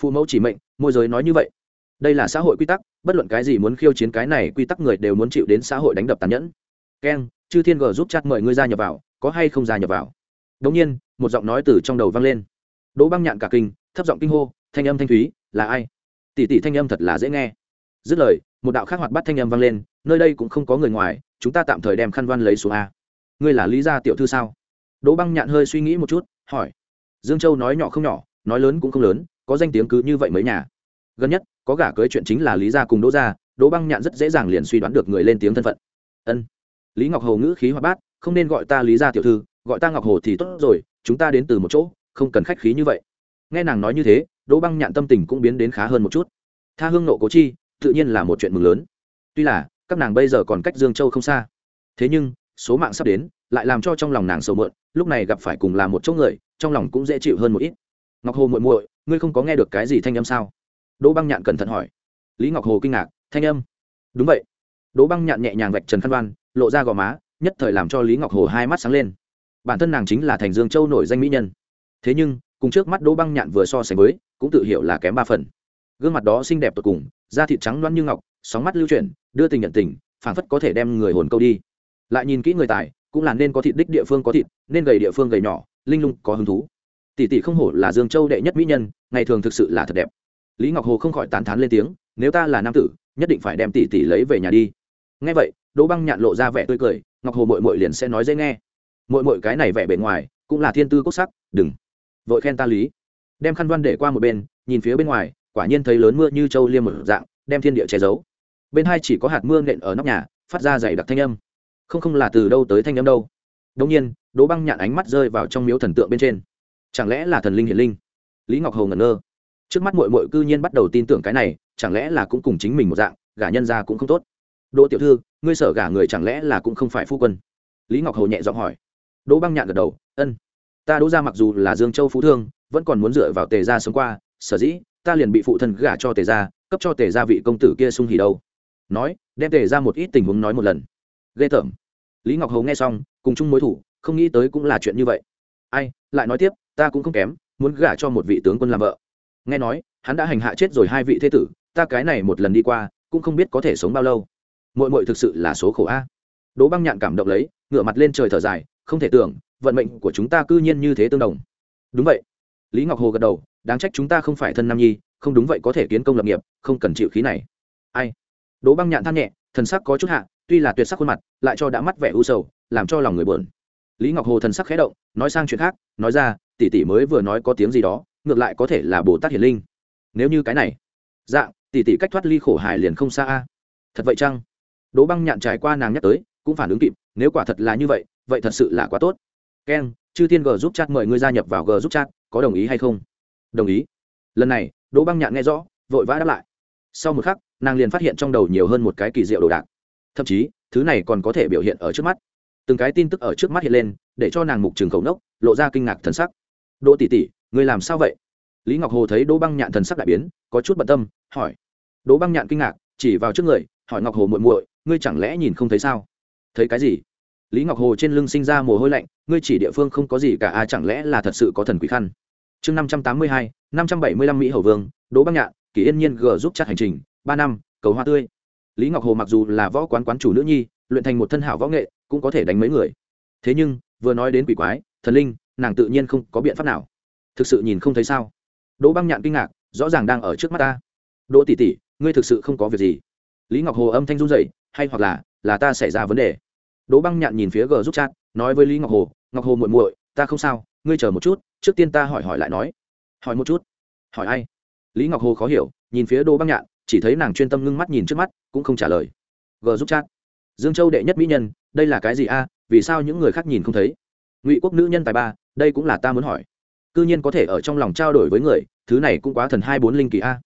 Speaker 1: Phụ mẫu chỉ mệnh, môi giới nói như vậy đây là xã hội quy tắc, bất luận cái gì muốn khiêu chiến cái này quy tắc người đều muốn chịu đến xã hội đánh đập tàn nhẫn. Keng, chư thiên g giúp chat mời ngươi ra nhập vào, có hay không ra nhập vào? Đ ỗ n g nhiên, một giọng nói từ trong đầu vang lên. Đỗ băng nhạn cả kinh, thấp giọng kinh hô, thanh âm thanh thúy, là ai? Tỷ tỷ thanh âm thật là dễ nghe. Dứt lời, một đạo khác hoạt bắt thanh âm vang lên, nơi đây cũng không có người ngoài, chúng ta tạm thời đem khăn văn lấy xuống a. Ngươi là lý gia tiểu thư sao? Đỗ băng nhạn hơi suy nghĩ một chút, hỏi. Dương châu nói nhỏ không nhỏ, nói lớn cũng không lớn, có danh tiếng cứ như vậy mấy nhà. Gần nhất có gả cưới chuyện chính là lý gia cùng đỗ gia, đỗ băng nhạn rất dễ dàng liền suy đoán được người lên tiếng thân phận. Ân. Lý ngọc hồ ngữ khí hoạt bát, không nên gọi ta lý gia tiểu thư, gọi ta ngọc hồ thì tốt rồi, chúng ta đến từ một chỗ, không cần khách khí như vậy. Nghe nàng nói như thế, đỗ băng nhạn tâm tình cũng biến đến khá hơn một chút. Tha hương nộ cố chi, tự nhiên là một chuyện mừng lớn. Tuy là, các nàng bây giờ còn cách dương châu không xa. Thế nhưng, số mạng sắp đến, lại làm cho trong lòng nàng sầu mượn, lúc này gặp phải cùng là một chỗ người, trong lòng cũng dễ chịu hơn một ít. Ngọc hồ muội muội, ngươi không có nghe được cái gì thanh âm sao? Đỗ băng nhạn cẩn thận hỏi. Lý ngọc hồ kinh ngạc, thanh âm. Đúng vậy. Đỗ băng nhạn nhẹ nhàng vạch trần khăn đoan lộ ra gò má, nhất thời làm cho lý ngọc hồ hai mắt sáng lên. Bản thân nàng chính là thành dương châu nổi danh mỹ nhân. Thế nhưng, cùng trước mắt đỗ băng nhạn vừa so sánh với, cũng tự hiểu là kém ba phần. Gương mặt đó xinh đẹp tột cùng, da thịt trắng loăn như ngọc, sóng mắt lưu chuyển, đưa tình nhận tình, phảng phất có thể đem người hồn câu đi. Lại nhìn kỹ người tài, cũng là nên có thịt đích địa phương có thịt, nên gầy địa phương gầy nhỏ, linh lung có hứng thú. Tỷ tỷ không hổ là dương châu đệ nhất mỹ nhân, ngày thường thực sự là thật đẹp lý ngọc hồ không khỏi tán thán lên tiếng, nếu ta là nam tử, nhất định phải đem tỷ tỷ lấy về nhà đi. Nghe vậy, đỗ băng nhạn lộ ra vẻ tươi cười, ngọc hồ mội mội liền sẽ nói dễ nghe. Mội mội cái này vẻ bề ngoài, cũng là thiên tư cốt sắc, đừng vội khen ta lý. Đem khăn văn để qua một bên, nhìn phía bên ngoài, quả nhiên thấy lớn mưa như trâu liêm một dạng, đem thiên địa che giấu. Bên hai chỉ có hạt mưa nện ở nóc nhà, phát ra dày đặc thanh âm. Không không là từ đâu tới thanh âm đâu. Đông nhiên, đỗ băng nhạn ánh mắt rơi vào trong miếu thần tượng bên trên. Chẳng lẽ là thần linh hiển linh? Lý ngọc hồ ngẩn ngơ trước mắt mội mội cư nhiên bắt đầu tin tưởng cái này, chẳng lẽ là cũng cùng chính mình một dạng, gả nhân ra cũng không tốt? Đỗ tiểu thư, ngươi sở gả người chẳng lẽ là cũng không phải phu quân? Lý ngọc Hầu nhẹ giọng hỏi. Đỗ băng nhạn gật đầu, ân. Ta đỗ ra mặc dù là dương châu phú thương, vẫn còn muốn dựa vào tề gia sống qua, sở dĩ ta liền bị phụ thân gả cho tề gia, cấp cho tề gia vị công tử kia sung hỉ đâu. Nói, đem tề ra một ít tình huống nói một lần. Ghê tởm. Lý ngọc hầu nghe xong, cùng chung mối thủ, không nghĩ tới cũng là chuyện như vậy. Ai, lại nói tiếp, ta cũng không kém, muốn gả cho một vị tướng quân làm vợ nghe nói, hắn đã hành hạ chết rồi hai vị thế tử, ta cái này một lần đi qua, cũng không biết có thể sống bao lâu. Mội mội thực sự là số khổ a. Đỗ băng nhạn cảm động lấy, ngửa mặt lên trời thở dài, không thể tưởng, vận mệnh của chúng ta cư nhiên như thế tương đồng. Đúng vậy. Lý ngọc hồ gật đầu, đáng trách chúng ta không phải thân nam nhi, không đúng vậy có thể kiến công lập nghiệp, không cần chịu khí này. Ai? Đỗ băng nhạn than nhẹ, thần sắc có chút hạ, tuy là tuyệt sắc khuôn mặt, lại cho đã mắt vẻ u sầu, làm cho lòng người buồn. Lý ngọc hồ thần sắc khẽ động, nói sang chuyện khác, nói ra, tỷ tỷ mới vừa nói có tiếng gì đó ngược lại có thể là bồ tát hiển linh nếu như cái này dạng tỷ tỷ cách thoát ly khổ hải liền không xa a. thật vậy chăng? đỗ băng nhạn trải qua nàng nhắc tới, cũng phản ứng kịp, nếu quả thật là như vậy vậy thật sự là quá tốt. Keng chư thiên g giúp chat mời ngươi gia nhập vào g giúp chat, có đồng ý hay không? Đồng ý. Lần này, đỗ băng nhạn nghe rõ, vội vã đáp lại. Sau một khắc, nàng liền phát hiện trong đầu nhiều hơn một cái kỳ diệu đồ đạc. Thậm chí, thứ này còn có thể biểu hiện ở trước mắt. Từng cái tin tức ở trước mắt hiện lên, để cho nàng mục trường khẩu nốc, lộ ra kinh ngạc thần sắc. Đỗ tỷ tỷ người làm sao vậy? Lý ngọc hồ thấy đỗ băng nhạn thần sắc đại biến, có chút bận tâm, hỏi. Đỗ băng nhạn kinh ngạc, chỉ vào trước người, hỏi ngọc hồ muội muội, ngươi chẳng lẽ nhìn không thấy sao? Thấy cái gì? Lý ngọc hồ trên lưng sinh ra mồ hôi lạnh, ngươi chỉ địa phương không có gì cả à chẳng lẽ là thật sự có thần quỷ khăn? Chương năm trăm tám mươi hai, năm trăm bảy mươi lăm mỹ hầu vương, đỗ băng nhạn kỷ yên nhiên g giúp chặt hành trình, ba năm, cầu hoa tươi. Lý ngọc hồ mặc dù là võ quán quán chủ nữ nhi, luyện thành một thân hảo võ nghệ, cũng có thể đánh mấy người. Thế nhưng, vừa nói đến quỷ quái, thần linh, nàng tự nhiên không có biện pháp nào thực sự nhìn không thấy sao? Đỗ băng nhạn kinh ngạc, rõ ràng đang ở trước mắt ta. Đỗ tỷ tỷ, ngươi thực sự không có việc gì? Lý ngọc hồ âm thanh run dậy hay hoặc là là ta xảy ra vấn đề? Đỗ băng nhạn nhìn phía g giúp chat, nói với lý ngọc hồ ngọc hồ muội muội, ta không sao, ngươi chờ một chút, trước tiên ta hỏi hỏi lại nói. Hỏi một chút? Hỏi ai? Lý ngọc hồ khó hiểu, nhìn phía đỗ băng nhạn, chỉ thấy nàng chuyên tâm ngưng mắt nhìn trước mắt, cũng không trả lời. G giúp chat, dương châu đệ nhất mỹ nhân, đây là cái gì a? Vì sao những người khác nhìn không thấy? Ngụy quốc nữ nhân tài ba, đây cũng là ta muốn hỏi cư nhiên có thể ở trong lòng trao đổi với người, thứ này cũng quá thần hai bốn linh kỳ a.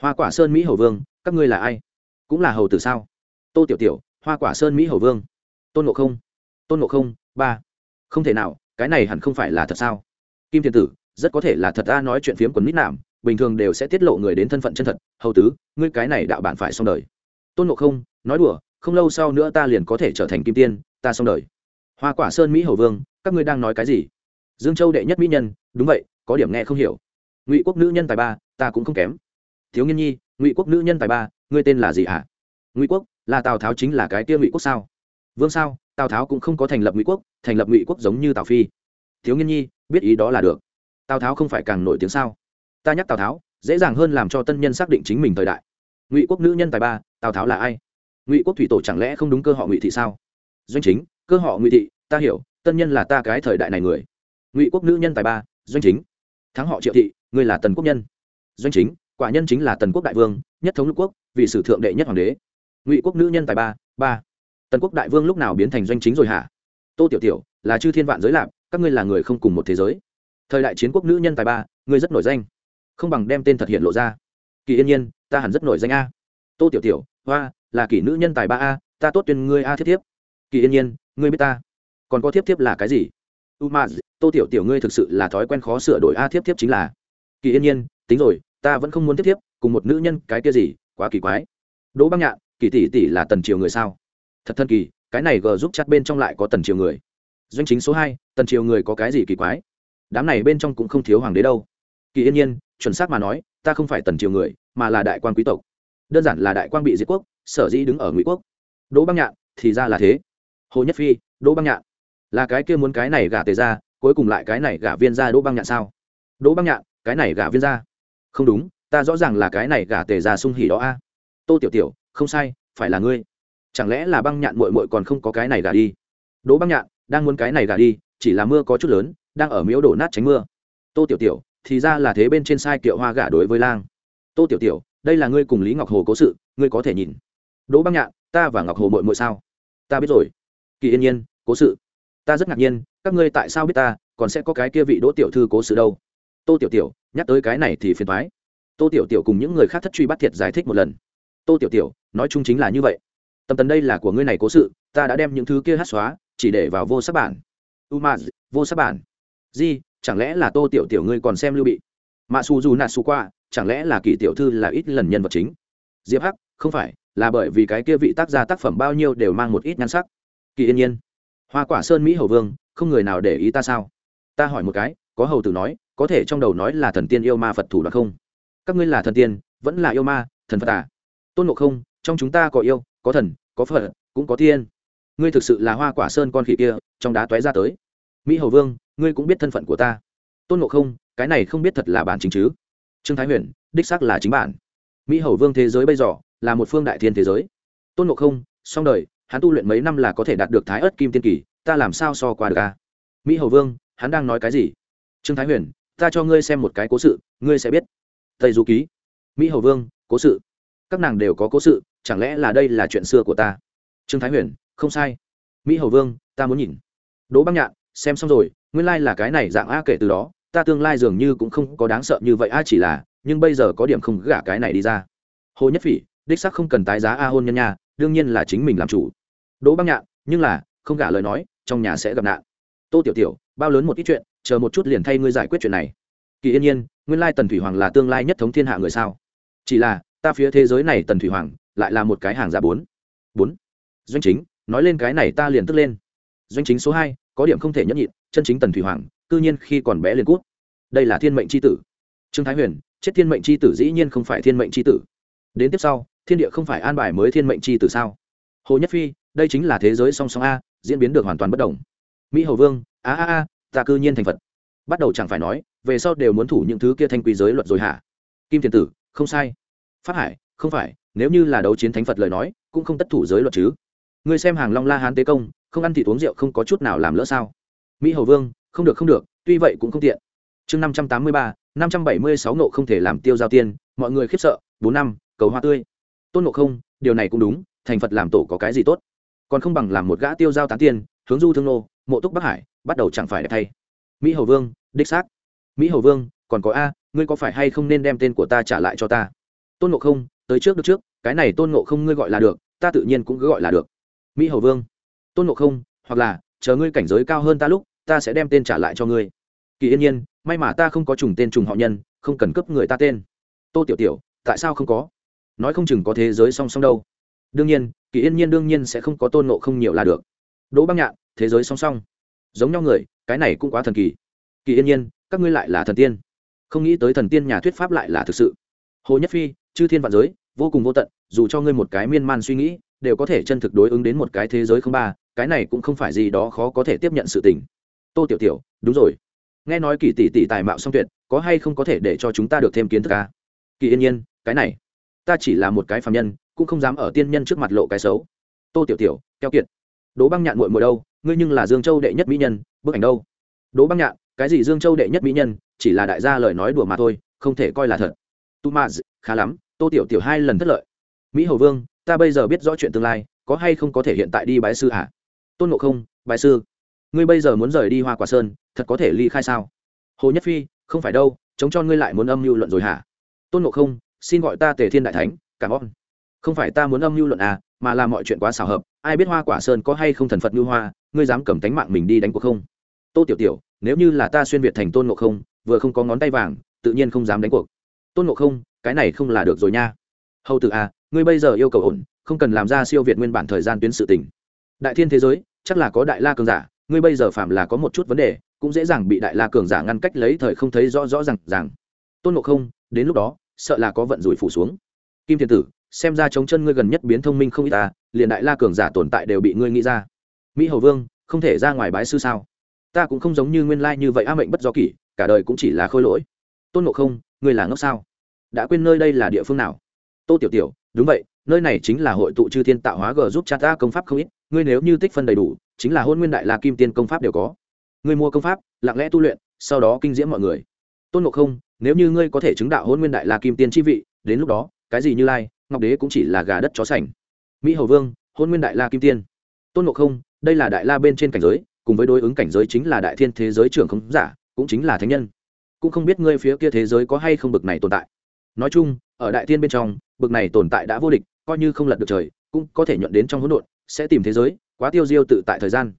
Speaker 1: Hoa quả sơn mỹ hầu vương, các ngươi là ai? Cũng là hầu tử sao? Tô tiểu tiểu, hoa quả sơn mỹ hầu vương. Tôn ngộ không, tôn ngộ không, ba. Không thể nào, cái này hẳn không phải là thật sao? Kim thiên tử, rất có thể là thật ta nói chuyện phiếm quần nít nạm, bình thường đều sẽ tiết lộ người đến thân phận chân thật. Hầu tứ ngươi cái này đạo bạn phải xong đời. Tôn ngộ không, nói đùa, không lâu sau nữa ta liền có thể trở thành kim tiên, ta xong đời. Hoa quả sơn mỹ hầu vương, các ngươi đang nói cái gì? Dương châu đệ nhất mỹ nhân, đúng vậy, có điểm nghe không hiểu. Ngụy quốc nữ nhân tài ba, ta cũng không kém. Thiếu nghiên nhi, ngụy quốc nữ nhân tài ba, ngươi tên là gì hả? À? ngụy quốc, là tào tháo chính là cái tia ngụy quốc sao? Vương sao, tào tháo cũng không có thành lập ngụy quốc, thành lập ngụy quốc giống như tào phi. Thiếu nghiên nhi, biết ý đó là được. Tào tháo không phải càng nổi tiếng sao? Ta nhắc tào tháo, dễ dàng hơn làm cho tân nhân xác định chính mình thời đại. Ngụy quốc nữ nhân tài ba, tào tháo là ai? Ngụy quốc thủy tổ chẳng lẽ không đúng cơ họ ngụy thị sao? Doanh chính, cơ họ ngụy thị, ta hiểu, tân nhân là ta cái thời đại này người ngụy quốc nữ nhân tài ba doanh chính thắng họ triệu thị ngươi là tần quốc nhân doanh chính quả nhân chính là tần quốc đại vương nhất thống lục quốc vì sử thượng đệ nhất hoàng đế ngụy quốc nữ nhân tài ba ba tần quốc đại vương lúc nào biến thành doanh chính rồi hả tô tiểu tiểu là chư thiên vạn giới lạc các ngươi là người không cùng một thế giới thời đại chiến quốc nữ nhân tài ba ngươi rất nổi danh không bằng đem tên thật hiện lộ ra kỳ yên nhiên ta hẳn rất nổi danh a tô tiểu tiểu hoa là kỷ nữ nhân tài ba a ta tốt tuyên ngươi a thiết thiếp kỳ yên nhiên ngươi biết ta còn có thiếp thiếp là cái gì? U ma tô tiểu tiểu ngươi thực sự là thói quen khó sửa đổi a thiếp thiếp chính là. Kỳ yên nhiên, tính rồi, ta vẫn không muốn tiếp thiếp, cùng một nữ nhân, cái kia gì, quá kỳ quái. Đỗ băng nhạn, kỳ tỷ tỷ là tần triều người sao? Thật thân kỳ, cái này g giúp chặt bên trong lại có tần triều người. Doanh chính số hai, tần triều người có cái gì kỳ quái? Đám này bên trong cũng không thiếu hoàng đế đâu. Kỳ yên nhiên, chuẩn xác mà nói, ta không phải tần triều người, mà là đại quan quý tộc. Đơn giản là đại quan bị diệt quốc, sở dĩ đứng ở ngụy quốc. Đỗ băng nhạn, thì ra là thế. Hồ nhất phi, đỗ băng nhạn, là cái kia muốn cái này gả tề ra cuối cùng lại cái này gả viên ra đỗ băng nhạn sao? Đỗ băng nhạn, cái này gả viên ra. Không đúng, ta rõ ràng là cái này gả tề ra sung hỉ đó a. Tô tiểu tiểu, không sai, phải là ngươi. Chẳng lẽ là băng nhạn mội mội còn không có cái này gả đi? Đỗ băng nhạn, đang muốn cái này gả đi, chỉ là mưa có chút lớn, đang ở miếu đổ nát tránh mưa. Tô tiểu tiểu, thì ra là thế bên trên sai kiệu hoa gả đối với lang. Tô tiểu tiểu, đây là ngươi cùng lý ngọc hồ cố sự, ngươi có thể nhìn. Đỗ băng nhạn, ta và ngọc hồ mội mội sao? Ta biết rồi. Kỳ yên nhiên, cố sự. Ta rất ngạc nhiên các ngươi tại sao biết ta, còn sẽ có cái kia vị đỗ tiểu thư cố sự đâu? Tô tiểu tiểu, nhắc tới cái này thì phiền thoái tô tiểu tiểu cùng những người khác thất truy bắt thiệt giải thích một lần. Tô tiểu tiểu, nói chung chính là như vậy. Tâm tần đây là của ngươi này cố sự, ta đã đem những thứ kia hát xóa, chỉ để vào vô sắc bản. U ma vô sắc bản. Di chẳng lẽ là tô tiểu tiểu ngươi còn xem lưu bị? Mạ su dù nạt su qua chẳng lẽ là kỳ tiểu thư là ít lần nhân vật chính? Diệp hắc, không phải, là bởi vì cái kia vị tác gia tác phẩm bao nhiêu đều mang một ít nhan sắc. Kỳ yên nhiên. Hoa quả sơn mỹ hầu vương không người nào để ý ta sao? Ta hỏi một cái, có hầu tử nói, có thể trong đầu nói là thần tiên yêu ma phật thủ đoạn không? Các ngươi là thần tiên, vẫn là yêu ma, thần phật à? Tôn ngộ không, trong chúng ta có yêu, có thần, có phật, cũng có tiên. Ngươi thực sự là hoa quả sơn con khỉ kia, trong đá toé ra tới. Mỹ hầu vương, ngươi cũng biết thân phận của ta. Tôn ngộ không, cái này không biết thật là bản chính chứ? Trương thái huyền, đích xác là chính bản. Mỹ hầu vương thế giới bây giờ, là một phương đại thiên thế giới. Tôn ngộ không, xong đời, hắn tu luyện mấy năm là có thể đạt được thái ớt kim tiên kỳ ta làm sao so qua được a mỹ hầu vương, hắn đang nói cái gì? Trương thái huyền, ta cho ngươi xem một cái cố sự, ngươi sẽ biết. Tây du ký. Mỹ hầu vương, cố sự. Các nàng đều có cố sự, chẳng lẽ là đây là chuyện xưa của ta? Trương thái huyền, không sai. Mỹ hầu vương, ta muốn nhìn. Đỗ băng nhạn, xem xong rồi, nguyên lai là cái này dạng a kể từ đó, ta tương lai dường như cũng không có đáng sợ như vậy a chỉ là, nhưng bây giờ có điểm không gả cái này đi ra. Hồ nhất phỉ, đích sắc không cần tái giá a hôn nhân nha, đương nhiên là chính mình làm chủ. Đỗ băng nhạn, nhưng là không gả lời nói, trong nhà sẽ gặp nạn. Tô tiểu tiểu, bao lớn một ít chuyện, chờ một chút liền thay ngươi giải quyết chuyện này. Kỳ yên nhiên, nguyên lai tần thủy hoàng là tương lai nhất thống thiên hạ người sao? Chỉ là, ta phía thế giới này tần thủy hoàng, lại là một cái hàng giả bốn. Bốn. Doanh chính, nói lên cái này ta liền tức lên. Doanh chính số hai, có điểm không thể nhẫn nhịn, chân chính tần thủy hoàng, cư nhiên khi còn bé liền cút. Đây là thiên mệnh c tử. Trương thái huyền, chết thiên mệnh c h i tử dĩ nhiên không phải thiên mệnh c h i tử. Đến tiếp sau, thiên địa không phải an bài mới thiên mệnh c h i tử sao? Hồ nhất phi, đây chính là thế giới song song a diễn biến được hoàn toàn bất đồng. Mỹ hầu vương, a a a, ta cư nhiên thành phật. Bắt đầu chẳng phải nói, về sau đều muốn thủ những thứ kia thanh quý giới luật rồi hả? Kim thiền tử, không sai. Phát hải, không phải, nếu như là đấu chiến thánh phật lời nói, cũng không tất thủ giới luật chứ. Người xem hàng long la hán tế công, không ăn thì uống rượu không có chút nào làm lỡ sao? Mỹ hầu vương, không được không được, tuy vậy cũng không tiện. Chương năm trăm tám mươi ba, năm trăm bảy mươi sáu nộ không thể làm tiêu giao tiên, mọi người khiếp sợ, bốn năm, cầu hoa tươi. Tôn nộ không, điều này cũng đúng, thành phật làm tổ có cái gì tốt? Còn không bằng làm một gã tiêu giao tán tiên, hướng du thương nô, mộ túc bắc hải, bắt đầu chẳng phải đẹp thay. Mỹ hầu vương, đích xác. Mỹ hầu vương, còn có a, ngươi có phải hay không nên đem tên của ta trả lại cho ta? Tôn ngộ không, tới trước được trước, cái này tôn ngộ không ngươi gọi là được, ta tự nhiên cũng cứ gọi là được. Mỹ hầu vương, tôn ngộ không, hoặc là, chờ ngươi cảnh giới cao hơn ta lúc, ta sẽ đem tên trả lại cho ngươi. Kỳ yên nhiên, may mà ta không có trùng tên trùng họ nhân, không cần cấp người ta tên. Tô tiểu tiểu, tại sao không có? Nói không chừng có thế giới song song đâu đương nhiên, kỳ yên nhiên đương nhiên sẽ không có tôn nộ không nhiều là được. Đỗ băng nhạn, thế giới song song. Giống nhau người, cái này cũng quá thần kỳ. Kỳ yên nhiên, các ngươi lại là thần tiên. Không nghĩ tới thần tiên nhà thuyết pháp lại là thực sự. Hồ nhất phi, chư thiên vạn giới, vô cùng vô tận, dù cho ngươi một cái miên man suy nghĩ, đều có thể chân thực đối ứng đến một cái thế giới không ba, cái này cũng không phải gì đó khó có thể tiếp nhận sự tình. Tô tiểu tiểu, đúng rồi. Nghe nói kỳ tỷ tỷ tài mạo song tuyệt, có hay không có thể để cho chúng ta được thêm kiến thức ca kỳ yên nhiên, cái này, ta chỉ là một cái phạm nhân cũng không dám ở tiên nhân trước mặt lộ cái xấu. Tô tiểu tiểu, keo kiệt. Đỗ băng nhạn muội muội đâu? Ngươi nhưng là dương châu đệ nhất mỹ nhân, bức ảnh đâu? Đỗ băng nhạn, cái gì dương châu đệ nhất mỹ nhân? Chỉ là đại gia lời nói đùa mà thôi, không thể coi là thật. Tu ma khá lắm, tô tiểu tiểu hai lần thất lợi. Mỹ hầu vương, ta bây giờ biết rõ chuyện tương lai, có hay không có thể hiện tại đi bái sư hả? À? tôn ngộ không, bái sư. Ngươi bây giờ muốn rời đi hoa quả sơn, thật có thể ly khai sao? Hồ nhất phi, không phải đâu, chống cho ngươi lại muốn âm mưu luận rồi hả? Tôn ngộ không, xin gọi ta tề thiên đại thánh, cảm ơn không phải ta muốn âm mưu luận à mà là mọi chuyện quá xảo hợp, ai biết hoa quả sơn có hay không thần phật như hoa, ngươi dám cầm tánh mạng mình đi đánh cuộc không? Tô tiểu tiểu, nếu như là ta xuyên việt thành tôn ngộ không, vừa không có ngón tay vàng, tự nhiên không dám đánh cuộc. Tôn ngộ không, cái này không là được rồi nha. Hầu tử à ngươi bây giờ yêu cầu ổn, không cần làm ra siêu việt nguyên bản thời gian tuyến sự tình. Đại thiên thế giới, chắc là có đại la cường giả, ngươi bây giờ phạm là có một chút vấn đề, cũng dễ dàng bị đại la cường giả ngăn cách lấy thời không thấy rõ rõ rằng rằng tôn ngộ không, đến lúc đó, sợ là có vận rủi phủ xuống. Kim thiên tử xem ra chống chân ngươi gần nhất biến thông minh không ít ta, liền đại la cường giả tồn tại đều bị ngươi nghĩ ra. Mỹ hầu vương, không thể ra ngoài bái sư sao? Ta cũng không giống như nguyên lai như vậy a mệnh bất do kỷ, cả đời cũng chỉ là khôi lỗi. Tôn ngộ không, ngươi là ngốc sao? Đã quên nơi đây là địa phương nào? Tô tiểu tiểu, đúng vậy, nơi này chính là hội tụ chư thiên tạo hóa g giúp cha ta công pháp không ít, ngươi nếu như tích phân đầy đủ, chính là hôn nguyên đại la kim tiên công pháp đều có. Ngươi mua công pháp, lặng lẽ tu luyện, sau đó kinh diễm mọi người. Tôn ngộ không, nếu như ngươi có thể chứng đạo hôn nguyên đại la kim tiên chi vị, đến lúc đó, cái gì như lai? Ngọc đế cũng chỉ là gà đất chó sành. Mỹ hầu vương, hôn nguyên đại la kim tiên. Tôn ngộ không, đây là đại la bên trên cảnh giới, cùng với đối ứng cảnh giới chính là đại thiên thế giới trưởng không giả, cũng chính là thánh nhân. Cũng không biết ngươi phía kia thế giới có hay không bực này tồn tại. Nói chung, ở đại thiên bên trong, bực này tồn tại đã vô địch, coi như không lật được trời, cũng có thể nhuận đến trong hỗn độn, sẽ tìm thế giới, quá tiêu diêu tự tại thời gian.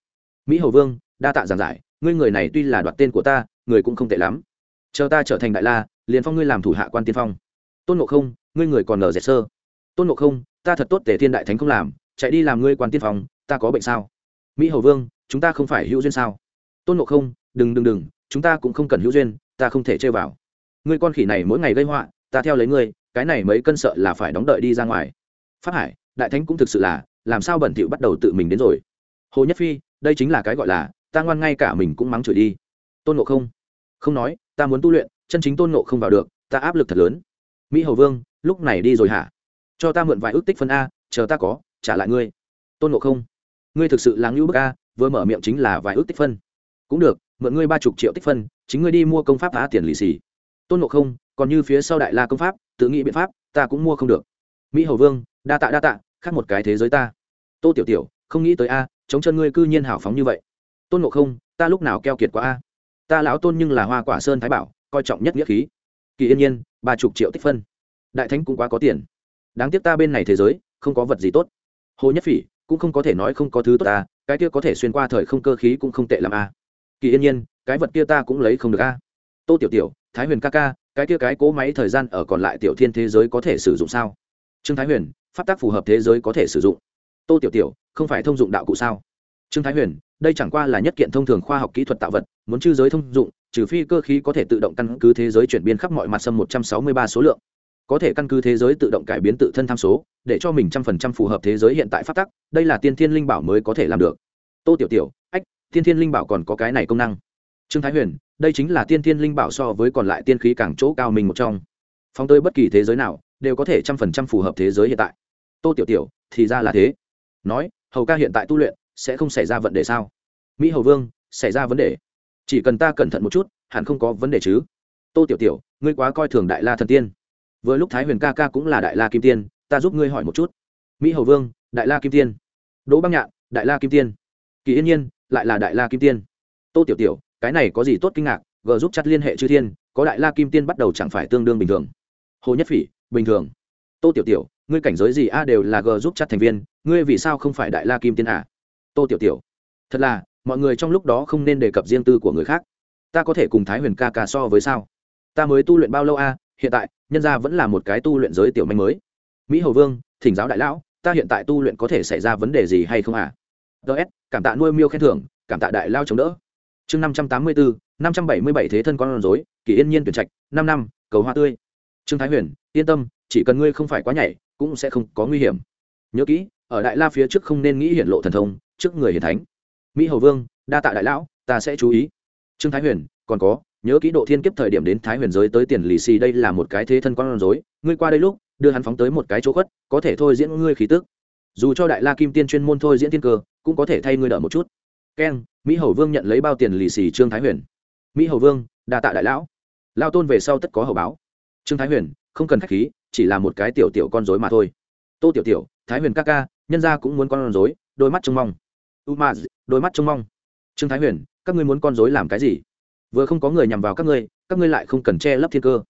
Speaker 1: Mỹ hầu vương, đa tạ giảng giải, ngươi người này tuy là đoạt tên của ta, người cũng không tệ lắm. Chờ ta trở thành đại la, liền phong ngươi làm thủ hạ quan tiên phong. Tôn ngộ không, ngươi người còn nở dẹt sơ tôn ngộ không, ta thật tốt để thiên đại thánh không làm, chạy đi làm ngươi quan tiên phòng. ta có bệnh sao? Mỹ hầu vương, chúng ta không phải hữu duyên sao? Tôn ngộ không, đừng đừng đừng, chúng ta cũng không cần hữu duyên, ta không thể chơi vào. Ngươi con khỉ này mỗi ngày gây họa, ta theo lấy ngươi, cái này mấy cân sợ là phải đóng đợi đi ra ngoài. Phát hải, đại thánh cũng thực sự là, làm sao bẩn thỉu bắt đầu tự mình đến rồi? Hồ nhất phi, đây chính là cái gọi là, ta ngoan ngay cả mình cũng mắng chửi đi. Tôn ngộ không không nói, ta muốn tu luyện, chân chính tôn ngộ không vào được, ta áp lực thật lớn. Mỹ hầu vương, lúc này đi rồi hả? Cho ta mượn vài ước tích phân a, chờ ta có, trả lại ngươi. Tôn ngộ không, ngươi thực sự là ngưu bức a, vừa mở miệng chính là vài ước tích phân. Cũng được, mượn ngươi ba chục triệu tích phân, chính ngươi đi mua công pháp phá tiền lì xì. Tôn ngộ không, còn như phía sau đại la công pháp, tự nghĩ biện pháp, ta cũng mua không được. Mỹ hầu vương, đa tạ đa tạ, khác một cái thế giới ta. Tô tiểu tiểu, không nghĩ tới a, chống chân ngươi cư nhiên hào phóng như vậy. Tôn ngộ không, ta lúc nào keo kiệt quá a. Ta lão tôn nhưng là hoa quả sơn thái bảo, coi trọng nhất nghĩa khí. Kỳ yên nhiên, ba chục triệu tích phân. Đại thánh cũng quá có tiền đáng tiếc ta bên này thế giới, không có vật gì tốt. Hồ nhất phỉ, cũng không có thể nói không có thứ tốt ta cái kia có thể xuyên qua thời không cơ khí cũng không tệ làm a à. kỳ yên nhiên, cái vật kia ta cũng lấy không được a tô tiểu tiểu, thái huyền ca ca, cái kia cái cố máy thời gian ở còn lại tiểu thiên thế giới có thể sử dụng sao? Trương thái huyền phát tác phù hợp thế giới có thể sử dụng. Tô tiểu tiểu, không phải thông dụng đạo cụ sao? Trương thái huyền, đây chẳng qua là nhất kiện thông thường khoa học kỹ thuật tạo vật, muốn chư giới thông dụng, trừ phi cơ khí có thể tự động căn cứ thế giới chuyển biến khắp mọi mặt sâm một trăm sáu mươi ba số lượng có thể căn cứ thế giới tự động cải biến tự thân tham số, để cho mình trăm phần trăm phù hợp thế giới hiện tại phát tắc, đây là tiên thiên linh bảo mới có thể làm được. Tô tiểu tiểu, ách, tiên thiên linh bảo còn có cái này công năng. Trương thái huyền, đây chính là tiên thiên linh bảo so với còn lại tiên khí càng chỗ cao mình một trong. Phóng tới bất kỳ thế giới nào, đều có thể trăm phần trăm phù hợp thế giới hiện tại. Tô tiểu tiểu, thì ra là thế. Nói, hầu ca hiện tại tu luyện, sẽ không xảy ra vấn đề sao? Mỹ hầu vương, xảy ra vấn đề. Chỉ cần ta cẩn thận một chút, hẳn không có vấn đề chứ. Tô tiểu tiểu, ngươi quá coi thường đại la thần tiên vừa lúc thái huyền ca ca cũng là đại la kim tiên, ta giúp ngươi hỏi một chút. Mỹ hầu vương, đại la kim tiên. Đỗ băng nhạn, đại la kim tiên. Kỳ yên nhiên, lại là đại la kim tiên. Tô tiểu tiểu, cái này có gì tốt kinh ngạc g giúp chặt liên hệ chư thiên, có đại la kim tiên bắt đầu chẳng phải tương đương bình thường. Hồ nhất phỉ, bình thường. Tô tiểu tiểu, ngươi cảnh giới gì a đều là g giúp chặt thành viên, ngươi vì sao không phải đại la kim tiên à? Tô tiểu tiểu, thật là, mọi người trong lúc đó không nên đề cập riêng tư của người khác. Ta có thể cùng thái huyền ca ca so với sao? Ta mới tu luyện bao lâu a hiện tại, nhân gia vẫn là một cái tu luyện giới tiểu manh mới. Mỹ hầu vương, thỉnh giáo đại lão, ta hiện tại tu luyện có thể xảy ra vấn đề gì hay không à? Ts cảm tạ nuôi miêu khen thưởng, cảm tạ đại lao chống đỡ. Chương năm trăm tám mươi bốn, năm trăm bảy mươi bảy thế thân con rối, kỳ yên nhiên tuyển trạch, năm năm, cầu hoa tươi. Trương thái huyền, yên tâm, chỉ cần ngươi không phải quá nhảy, cũng sẽ không có nguy hiểm. Nhớ kỹ, ở đại la phía trước không nên nghĩ hiển lộ thần thông, trước người hiển thánh. Mỹ hầu vương, đa tạ đại lão, ta sẽ chú ý. Trương thái huyền, còn có nhớ kỹ độ thiên kiếp thời điểm đến thái huyền giới tới tiền lì xì đây là một cái thế thân con rối. Ngươi qua đây lúc, đưa hắn phóng tới một cái chỗ khuất, có thể thôi diễn ngươi khí tức. Dù cho đại la kim tiên chuyên môn thôi diễn thiên cơ, cũng có thể thay ngươi đỡ một chút. Keng mỹ hầu vương nhận lấy bao tiền lì xì trương thái huyền. Mỹ hầu vương, đa tạ đại lão. Lao tôn về sau tất có hầu báo. Trương thái huyền, không cần khách khí, chỉ là một cái tiểu tiểu con rối mà thôi. Tô tiểu tiểu, thái huyền ca ca, nhân gia cũng muốn con rối, đôi mắt trông mong. U ma đôi mắt trông mong. Trương thái huyền, các ngươi muốn con rối làm cái gì? Vừa không có người nhằm vào các ngươi các ngươi lại không cần che lấp thiên cơ.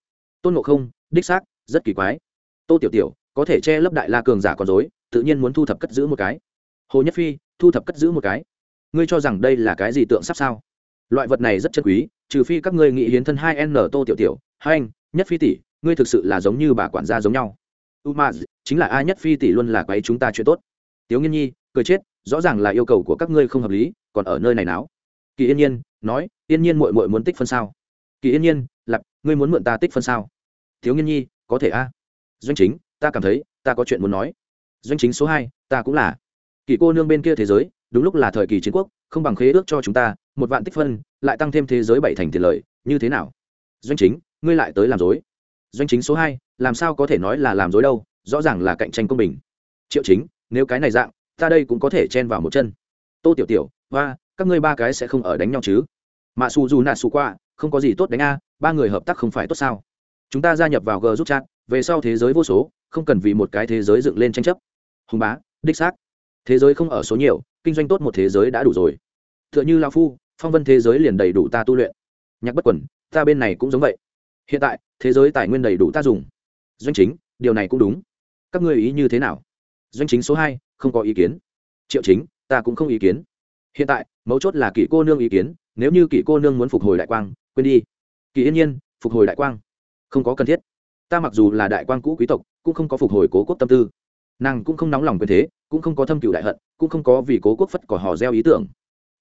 Speaker 1: Tôn ngộ không, đích xác, rất kỳ quái. Tô tiểu tiểu, có thể che lấp đại la cường giả còn dối tự nhiên muốn thu thập cất giữ một cái. Hồ nhất phi, thu thập cất giữ một cái. Ngươi cho rằng đây là cái gì tượng sắp sao? Loại vật này rất chân quý, trừ phi các ngươi nghĩ hiến thân hai n tô tiểu tiểu, hai anh, nhất phi tỷ, ngươi thực sự là giống như bà quản gia giống nhau. Umaz chính là a nhất phi tỷ luôn là quấy chúng ta chuyện tốt. Tiếu nghiên nhi, cười chết, rõ ràng là yêu cầu của các ngươi không hợp lý, còn ở nơi này nào kỳ yên nhiên nói, yên nhiên mội mội muốn tích phân sao? Kỳ yên nhiên lặp ngươi muốn mượn ta tích phân sao? Thiếu nghiên nhi, có thể a. Doanh chính, ta cảm thấy, ta có chuyện muốn nói. Doanh chính số hai, ta cũng là. Kỳ cô nương bên kia thế giới, đúng lúc là thời kỳ chiến quốc, không bằng khế ước cho chúng ta, một vạn tích phân, lại tăng thêm thế giới bảy thành tiền lợi, như thế nào? Doanh chính, ngươi lại tới làm dối. Doanh chính số hai, làm sao có thể nói là làm dối đâu, rõ ràng là cạnh tranh công bình. Triệu chính, nếu cái này dạng, ta đây cũng có thể chen vào một chân. Tô tiểu tiểu, hoa các ngươi ba cái sẽ không ở đánh nhau chứ? Mạ su dù nạ su qua, không có gì tốt đánh a, ba người hợp tác không phải tốt sao? Chúng ta gia nhập vào g giúp chat, về sau thế giới vô số, không cần vì một cái thế giới dựng lên tranh chấp. Hùng bá, đích xác. Thế giới không ở số nhiều, kinh doanh tốt một thế giới đã đủ rồi. T h ư ợ n h ư lao phu, phong vân thế giới liền đầy đủ ta tu luyện. Nhạc bất quẩn ta bên này cũng giống vậy. Hiện tại, thế giới tài nguyên đầy đủ ta dùng. Doanh chính, điều này cũng đúng. Các ngươi ý như thế nào? Doanh chính số hai, không có ý kiến. Triệu chính, ta cũng không ý kiến hiện tại, mấu chốt là kỷ cô nương ý kiến, nếu như kỷ cô nương muốn phục hồi đại quang, quên đi. Kỳ yên nhiên, phục hồi đại quang. Không có cần thiết. Ta mặc dù là đại quang cũ quý tộc, cũng không có phục hồi cố quốc tâm tư. Nàng cũng không nóng lòng quyền thế, cũng không có thâm cựu đại hận, cũng không có vì cố quốc phất cỏ hò gieo ý tưởng.